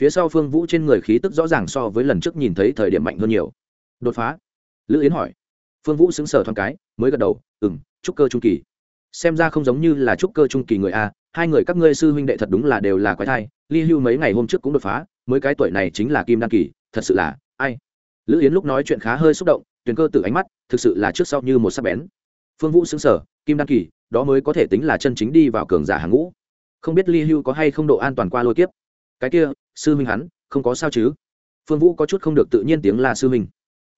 Phía sau phương vũ trên người khí tức rõ ràng so với lần trước nhìn thấy thời điểm mạnh hơn nhiều. Đột phá lữ yến hỏi. Phương vũ xứng sở thoáng cái, mới gật đầu ừ m trúc cơ trung kỳ. Xem ra không giống như là trúc cơ trung kỳ người a, hai người các ngươi sư huynh đệ thật đúng là đều là quái thai, ly hưu mấy ngày hôm trước cũng đột phá, mới cái tuổi này chính là kim đan kỳ, thật sự là ai? Lữ yến lúc nói chuyện khá hơi xúc động, tuyền cơ từ ánh mắt, thực sự là trước sau như một sắc bén. Phương vũ xứng sở kim đan kỳ, đó mới có thể tính là chân chính đi vào cường giả hàng ngũ. Không biết ly hưu có hay không độ an toàn qua lôi kiếp? Cái kia, sư huynh hắn, không có sao chứ? Phương vũ có chút không được tự nhiên tiếng là sư huynh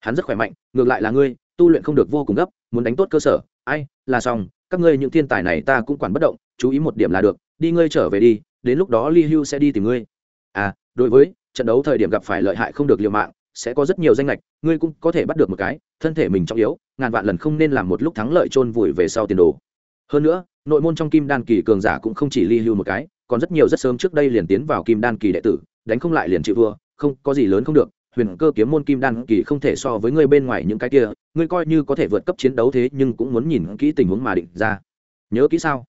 hắn rất khỏe mạnh, ngược lại là ngươi, tu luyện không được vô cùng gấp, muốn đánh tốt cơ sở. Ai, là xong, các ngươi những thiên tài này ta cũng quản bất động, chú ý một điểm là được, đi ngươi trở về đi, đến lúc đó ly hưu sẽ đi tìm ngươi. À đối với, trận đấu thời điểm gặp phải lợi hại không được liều mạng, sẽ có rất nhiều danh lệch, ngươi cũng có thể bắt được một cái, thân thể mình trọng yếu, ngàn vạn lần không nên làm một lúc thắng lợi chôn vùi về sau tiền đồ. Hơn nữa, nội môn trong kim đan kỳ cường giả cũng không chỉ ly hưu một cái, còn rất nhiều rất sớm trước đây liền tiến vào kim đan kỳ đệ tử, đánh không lại liền chịu thua, không, có gì lớn không được huyền cơ kiếm môn kim đan kỳ không thể so với ngươi bên ngoài những cái kia, ngươi coi như có thể vượt cấp chiến đấu thế nhưng cũng muốn nhìn kỹ tình huống mà định ra. Nhớ kỹ sao?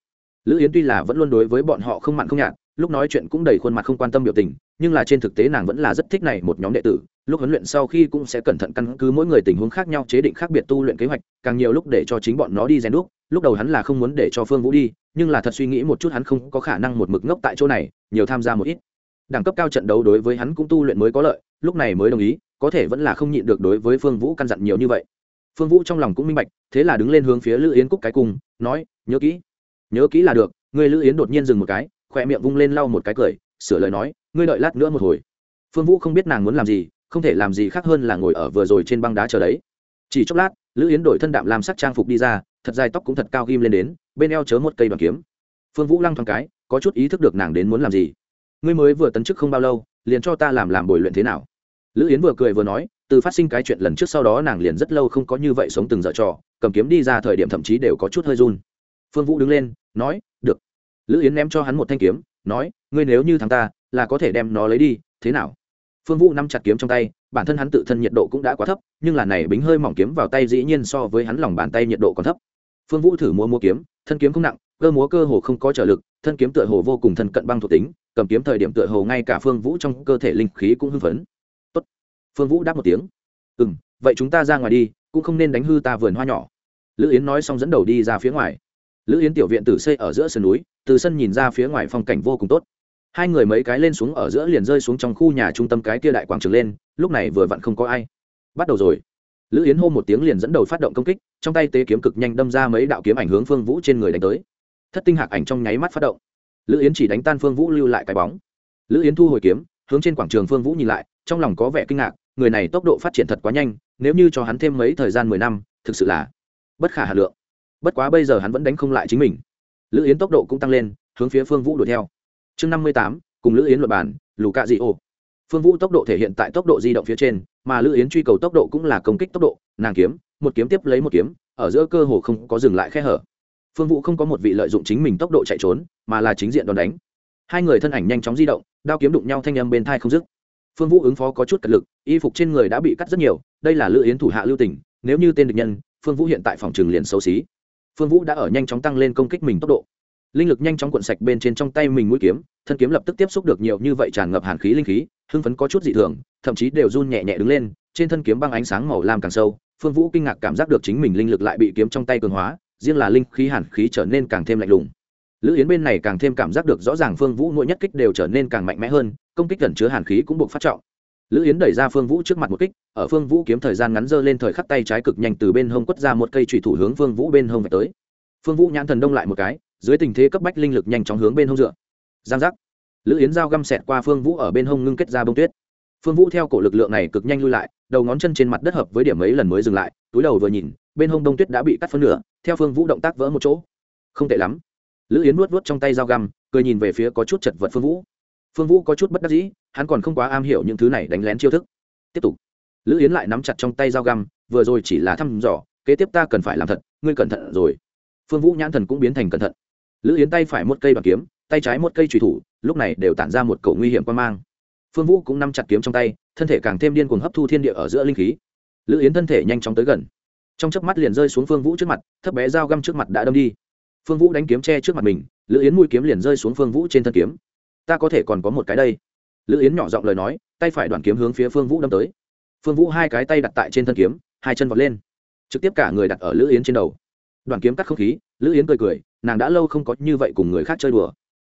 Lữ yến tuy là vẫn luôn đối với bọn họ không mặn không nhạt, lúc nói chuyện cũng đầy khuôn mặt không quan tâm biểu tình, nhưng là trên thực tế nàng vẫn là rất thích này một nhóm đệ tử, lúc huấn luyện sau khi cũng sẽ cẩn thận căn cứ mỗi người tình huống khác nhau chế định khác biệt tu luyện kế hoạch, càng nhiều lúc để cho chính bọn nó đi rèn đúc, lúc đầu hắn là không muốn để cho phương vũ đi, nhưng là thật suy nghĩ một chút hắn không có khả năng một mực ngốc tại chỗ này, nhiều tham gia một ít. Đẳng cấp cao trận đấu đối với hắn cũng tu luyện mới có lợi lúc này mới đồng ý, có thể vẫn là không nhịn được đối với phương vũ căn dặn nhiều như vậy. Phương vũ trong lòng cũng minh bạch, thế là đứng lên hướng phía lữ yến cúc cái cùng nói, nhớ kỹ nhớ kỹ là được, người lữ yến đột nhiên dừng một cái khoe miệng vung lên lau một cái cười, sửa lời nói, ngươi đợi lát nữa một hồi. Phương vũ không biết nàng muốn làm gì, không thể làm gì khác hơn là ngồi ở vừa rồi trên băng đá chờ đấy. Chỉ chốc lát, lữ yến đổi thân đạm làm sắc trang phục đi ra, thật dài tóc cũng thật cao ghim lên đến, bên eo chớ một cây đoàn kiếm. Phương vũ lăng thoáng cái, có chút ý thức được nàng đến muốn làm gì. Ngươi mới vừa tấn chức không bao lâu liền cho ta làm làm bồi luyện thế nào? Lữ yến vừa cười vừa nói, từ phát sinh cái chuyện lần trước sau đó nàng liền rất lâu không có như vậy sống từng dở trò, cầm kiếm đi ra thời điểm thậm chí đều có chút hơi run. Phương vũ đứng lên, nói, được. Lữ yến ném cho hắn một thanh kiếm, nói, ngươi nếu như thằng ta, là có thể đem nó lấy đi, thế nào? Phương vũ nắm chặt kiếm trong tay, bản thân hắn tự thân nhiệt độ cũng đã quá thấp, nhưng là này bính hơi mỏng kiếm vào tay dĩ nhiên so với hắn lòng bàn tay nhiệt độ còn thấp. Phương vũ thử mua mua kiếm, thân kiếm không nặng, cơ múa cơ hồ không có trở lực, thân kiếm tựa hồ vô cùng thân cận băng thuộc tính cầm kiếm thời điểm tựa hồ ngay cả phương vũ trong cơ thể linh khí cũng hưng phấn. Tốt. phương vũ đáp một tiếng. Ừ m vậy chúng ta ra ngoài đi, cũng không nên đánh hư ta vườn hoa nhỏ. Lữ yến nói xong dẫn đầu đi ra phía ngoài. Lữ yến tiểu viện tử xây ở giữa sườn núi, từ sân nhìn ra phía ngoài phong cảnh vô cùng tốt. Hai người mấy cái lên xuống ở giữa liền rơi xuống trong khu nhà trung tâm cái kia đại quảng trường lên, lúc này vừa vặn không có ai. Bắt đầu rồi. Lữ yến hô một tiếng liền dẫn đầu phát động công kích, trong tay tế kiếm cực nhanh đâm ra mấy đạo kiếm ảnh hướng phương vũ trên người đánh tới. Thất tinh hạc ảnh trong nháy mắt phát động lữ yến chỉ đánh tan phương vũ lưu lại cái bóng. Lữ yến thu hồi kiếm, hướng trên quảng trường phương vũ nhìn lại, trong lòng có vẻ kinh ngạc, người này tốc độ phát triển thật quá nhanh, nếu như cho hắn thêm mấy thời gian mười năm, thực sự là bất khả hà lượng. Bất quá bây giờ hắn vẫn đánh không lại chính mình. Lữ yến tốc độ cũng tăng lên, hướng phía phương vũ đuổi theo. Chương năm mươi tám, cùng lữ yến luật bản lù cạ dị ô phương vũ tốc độ thể hiện tại tốc độ di động phía trên, mà lữ yến truy cầu tốc độ cũng là công kích tốc độ, nàng kiếm, một kiếm tiếp lấy một kiếm, ở giữa cơ hồ không có dừng lại khe hở phương vũ không có một vị lợi dụng chính mình tốc độ chạy trốn, mà là chính diện đòn đánh. Hai người thân ảnh nhanh chóng di động, đao kiếm đụng nhau thanh âm bên thai không dứt. Phương vũ ứng phó có chút cật lực, y phục trên người đã bị cắt rất nhiều, đây là lữ yến thủ hạ lưu tỉnh nếu như tên địch nhân, phương vũ hiện tại phòng trường liền xấu xí. Phương vũ đã ở nhanh chóng tăng lên công kích mình tốc độ. Linh lực nhanh chóng cuộn sạch bên trên trong tay mình mũi kiếm, thân kiếm lập tức tiếp xúc được nhiều như vậy tràn ngập hàn khí linh khí, hưng phấn có chút dị thường, thậm chí đều run nhẹ nhẹ đứng lên, trên thân kiếm băng ánh sáng màu lam càng sâu, phương vũ kinh ngạc cảm giác được chính mình linh lực lại bị kiếm trong tay cường hóa riêng là linh khí hàn khí trở nên càng thêm lạnh lùng. Lữ yến bên này càng thêm cảm giác được rõ ràng phương vũ mỗi nhất kích đều trở nên càng mạnh mẽ hơn, công kích gần chứa hàn khí cũng buộc phát trọng. Lữ yến đẩy ra phương vũ trước mặt một kích, ở phương vũ kiếm thời gian ngắn dơ lên thời khắc tay trái cực nhanh từ bên hông quất ra một cây trụy thủ hướng phương vũ bên hông về tới. Phương vũ nhãn thần đông lại một cái, dưới tình thế cấp bách linh lực nhanh chóng hướng bên hông dựa. Giang giác. Lữ yến dao găm xẹt qua phương vũ ở bên hông ngưng kết ra bông tuyết. Phương vũ theo cổ lực lượng này cực nhanh lui lại, đầu ngón chân trên mặt đất hợp với điểm mấy lần mới dừng lại, túi đầu vừa nhìn bên hông đông tuyết đã bị cắt phân nửa, theo phương vũ động tác vỡ một chỗ. Không tệ lắm. Lữ yến nuốt nuốt trong tay dao găm, cười nhìn về phía có chút chật vật phương vũ. Phương vũ có chút bất đắc dĩ, hắn còn không quá am hiểu những thứ này đánh lén chiêu thức. Tiếp tục. Lữ yến lại nắm chặt trong tay dao găm, vừa rồi chỉ là thăm dò, kế tiếp ta cần phải làm thật, ngươi cẩn thận rồi. Phương vũ nhãn thần cũng biến thành cẩn thận. Lữ yến tay phải một cây bằng kiếm, tay trái một cây trùy thủ, lúc này đều tản ra một cầu nguy hiểm quan mang. Phương vũ cũng nắm chặt kiếm trong tay, thân thể càng thêm điên cuồng hấp thu thiên địa ở giữa linh khí. Lữ yến thân thể nhanh chóng tới gần trong chớp mắt liền rơi xuống phương vũ trước mặt, thấp bé dao găm trước mặt đã đâm đi. Phương vũ đánh kiếm tre trước mặt mình, lữ yến mũi kiếm liền rơi xuống phương vũ trên thân kiếm. Ta có thể còn có một cái đây. Lữ yến nhỏ giọng lời nói, tay phải đoàn kiếm hướng phía phương vũ đâm tới. Phương vũ hai cái tay đặt tại trên thân kiếm, hai chân vọt lên. Trực tiếp cả người đặt ở lữ yến trên đầu. Đoàn kiếm cắt không khí, lữ yến cười cười, nàng đã lâu không có như vậy cùng người khác chơi đùa.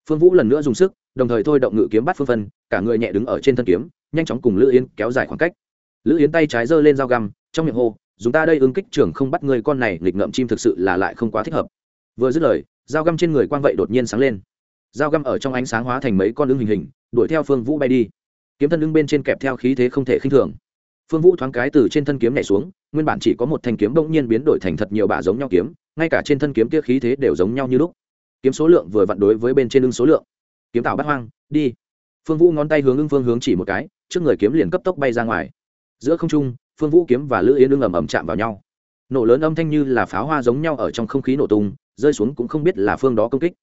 Phương vũ lần nữa dùng sức, đồng thời thôi động ngự kiếm bắt phương phân, cả người nhẹ đứng ở trên thân kiếm, nhanh chóng cùng lữ yến kéo dài khoảng cách. Lữ yến tay trái giơ lên dao găm, trong miệng hô dùng ta đây ứng kích trưởng không bắt người con này nghịch ngậm chim thực sự là lại không quá thích hợp. Vừa dứt lời, dao găm trên người quang vậy đột nhiên sáng lên. Dao găm ở trong ánh sáng hóa thành mấy con ưng hình hình, đuổi theo phương vũ bay đi. Kiếm thân ưng bên trên kẹp theo khí thế không thể khinh thường. Phương vũ thoáng cái từ trên thân kiếm nhảy xuống, nguyên bản chỉ có một thanh kiếm bỗng nhiên biến đổi thành thật nhiều bả giống nhau kiếm, ngay cả trên thân kiếm kia khí thế đều giống nhau như lúc. Kiếm số lượng vừa vặn đối với bên trên ưng số lượng. Kiếm tạo bắt hoang, đi. Phương vũ ngón tay hướng ưng phương hướng chỉ một cái, trước người kiếm liền cấp tốc bay ra ngoài. Giữa không trung phương vũ kiếm và lữ yên ương ầm ầm chạm vào nhau. Nổ lớn âm thanh như là pháo hoa giống nhau ở trong không khí nổ tung, rơi xuống cũng không biết là phương đó công kích.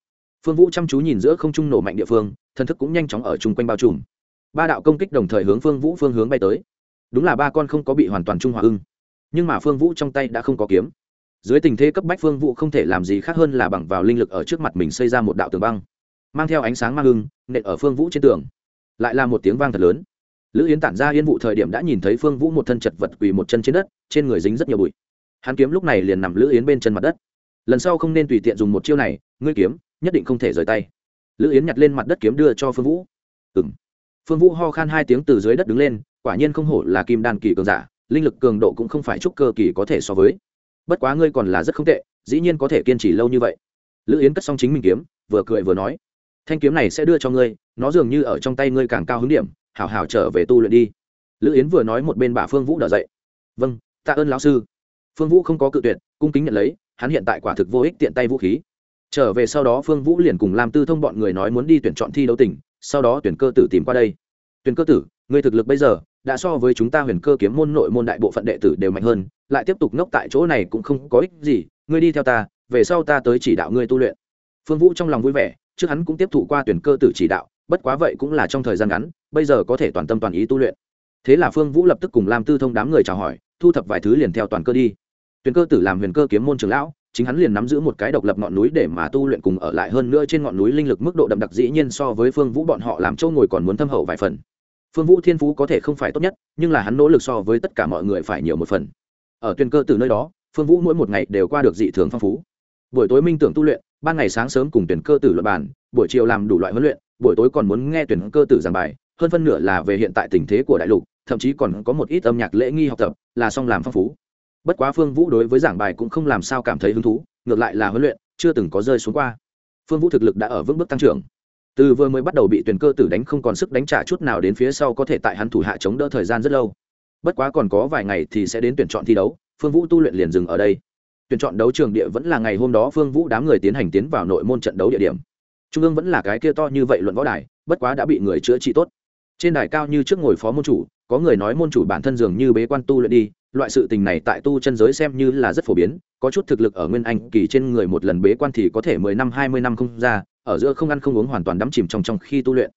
Phương vũ chăm chú nhìn giữa không trung nổ mạnh địa phương thần thức cũng nhanh chóng ở chung quanh bao trùm. Ba đạo công kích đồng thời hướng phương vũ phương hướng bay tới. Đúng là ba con không có bị hoàn toàn trung hòa ưng. Nhưng mà phương vũ trong tay đã không có kiếm. Dưới tình thế cấp bách phương vũ không thể làm gì khác hơn là bằng vào linh lực ở trước mặt mình xây ra một đạo tường băng, mang theo ánh sáng mang ưng, nện ở phương vũ trên tường. Lại là một tiếng vang thật lớn lữ yến tản ra yên vụ thời điểm đã nhìn thấy phương vũ một thân chật vật quỳ một chân trên đất, trên người dính rất nhiều bụi. Hắn kiếm lúc này liền nằm lữ yến bên chân mặt đất. Lần sau không nên tùy tiện dùng một chiêu này, ngươi kiếm, nhất định không thể rời tay. Lữ yến nhặt lên mặt đất kiếm đưa cho phương vũ. Ừng phương vũ ho khan hai tiếng từ dưới đất đứng lên, quả nhiên không hổ là kim đàn kỳ cường giả, linh lực cường độ cũng không phải chúc cơ kỳ có thể so với. Bất quá ngươi còn là rất không tệ, dĩ nhiên có thể kiên trì lâu như vậy. Lữ yến cất xong chính mình kiếm, vừa cười vừa nói, thanh kiếm này sẽ đưa cho ngươi, nó dường như ở trong tay ngươi càng cao hứng điểm hảo hảo trở về tu luyện đi. Lữ yến vừa nói một bên bà phương vũ đỡ dậy. Vâng tạ ơn lão sư. Phương vũ không có cự tuyệt, cung kính nhận lấy, hắn hiện tại quả thực vô ích tiện tay vũ khí. Trở về sau đó phương vũ liền cùng làm tư thông bọn người nói muốn đi tuyển chọn thi đấu tỉnh, sau đó tuyển cơ tử tìm qua đây. Tuyển cơ tử người thực lực bây giờ, đã so với chúng ta huyền cơ kiếm môn nội môn đại bộ phận đệ tử đều mạnh hơn, lại tiếp tục ngốc tại chỗ này cũng không có ích gì, ngươi đi theo ta, về sau ta tới chỉ đạo ngươi tu luyện. Phương vũ trong lòng vui vẻ, trước hắn cũng tiếp thụ qua tuyển cơ tử chỉ đạo bất quá vậy cũng là trong thời gian ngắn, bây giờ có thể toàn tâm toàn ý tu luyện. Thế là phương vũ lập tức cùng làm tư thông đám người chào hỏi, thu thập vài thứ liền theo toàn cơ đi. Tuyển cơ tử làm huyền cơ kiếm môn trường lão, chính hắn liền nắm giữ một cái độc lập ngọn núi để mà tu luyện cùng ở lại hơn nữa trên ngọn núi linh lực mức độ đậm đặc dĩ nhiên so với phương vũ bọn họ làm châu ngồi còn muốn thâm hậu vài phần. Phương vũ thiên phú có thể không phải tốt nhất, nhưng là hắn nỗ lực so với tất cả mọi người phải nhiều một phần. Ở tuyên cơ từ nơi đó, phương vũ mỗi một ngày đều qua được dị thường phong phú. Buổi tối minh tưởng tu luyện, ban ngày sáng sớm cùng tuyển cơ tử luận bàn buổi chiều làm đủ loại huấn luyện, buổi tối còn muốn nghe tuyển cơ tử giảng bài, hơn phân nửa là về hiện tại tình thế của đại lục, thậm chí còn có một ít âm nhạc lễ nghi học tập, là song làm phong phú. Bất quá phương vũ đối với giảng bài cũng không làm sao cảm thấy hứng thú, ngược lại là huấn luyện chưa từng có rơi xuống qua. Phương vũ thực lực đã ở vững bước tăng trưởng. Từ vừa mới bắt đầu bị tuyển cơ tử đánh không còn sức đánh trả chút nào đến phía sau có thể tại hắn thủ hạ chống đỡ thời gian rất lâu. Bất quá còn có vài ngày thì sẽ đến tuyển chọn thi đấu, phương vũ tu luyện liền dừng ở đây. Tuyển chọn đấu trường địa vẫn là ngày hôm đó phương vũ đám người tiến hành tiến vào nội môn trận đấu địa điểm trung ương vẫn là cái kia to như vậy luận võ đài, bất quá đã bị người chữa trị tốt. Trên đài cao như trước ngồi phó môn chủ, có người nói môn chủ bản thân dường như bế quan tu luyện đi, loại sự tình này tại tu chân giới xem như là rất phổ biến, có chút thực lực ở nguyên anh kỳ trên người một lần bế quan thì có thể mười năm, hai mươi năm không ra, ở giữa không ăn không uống hoàn toàn đắm chìm trong trong khi tu luyện.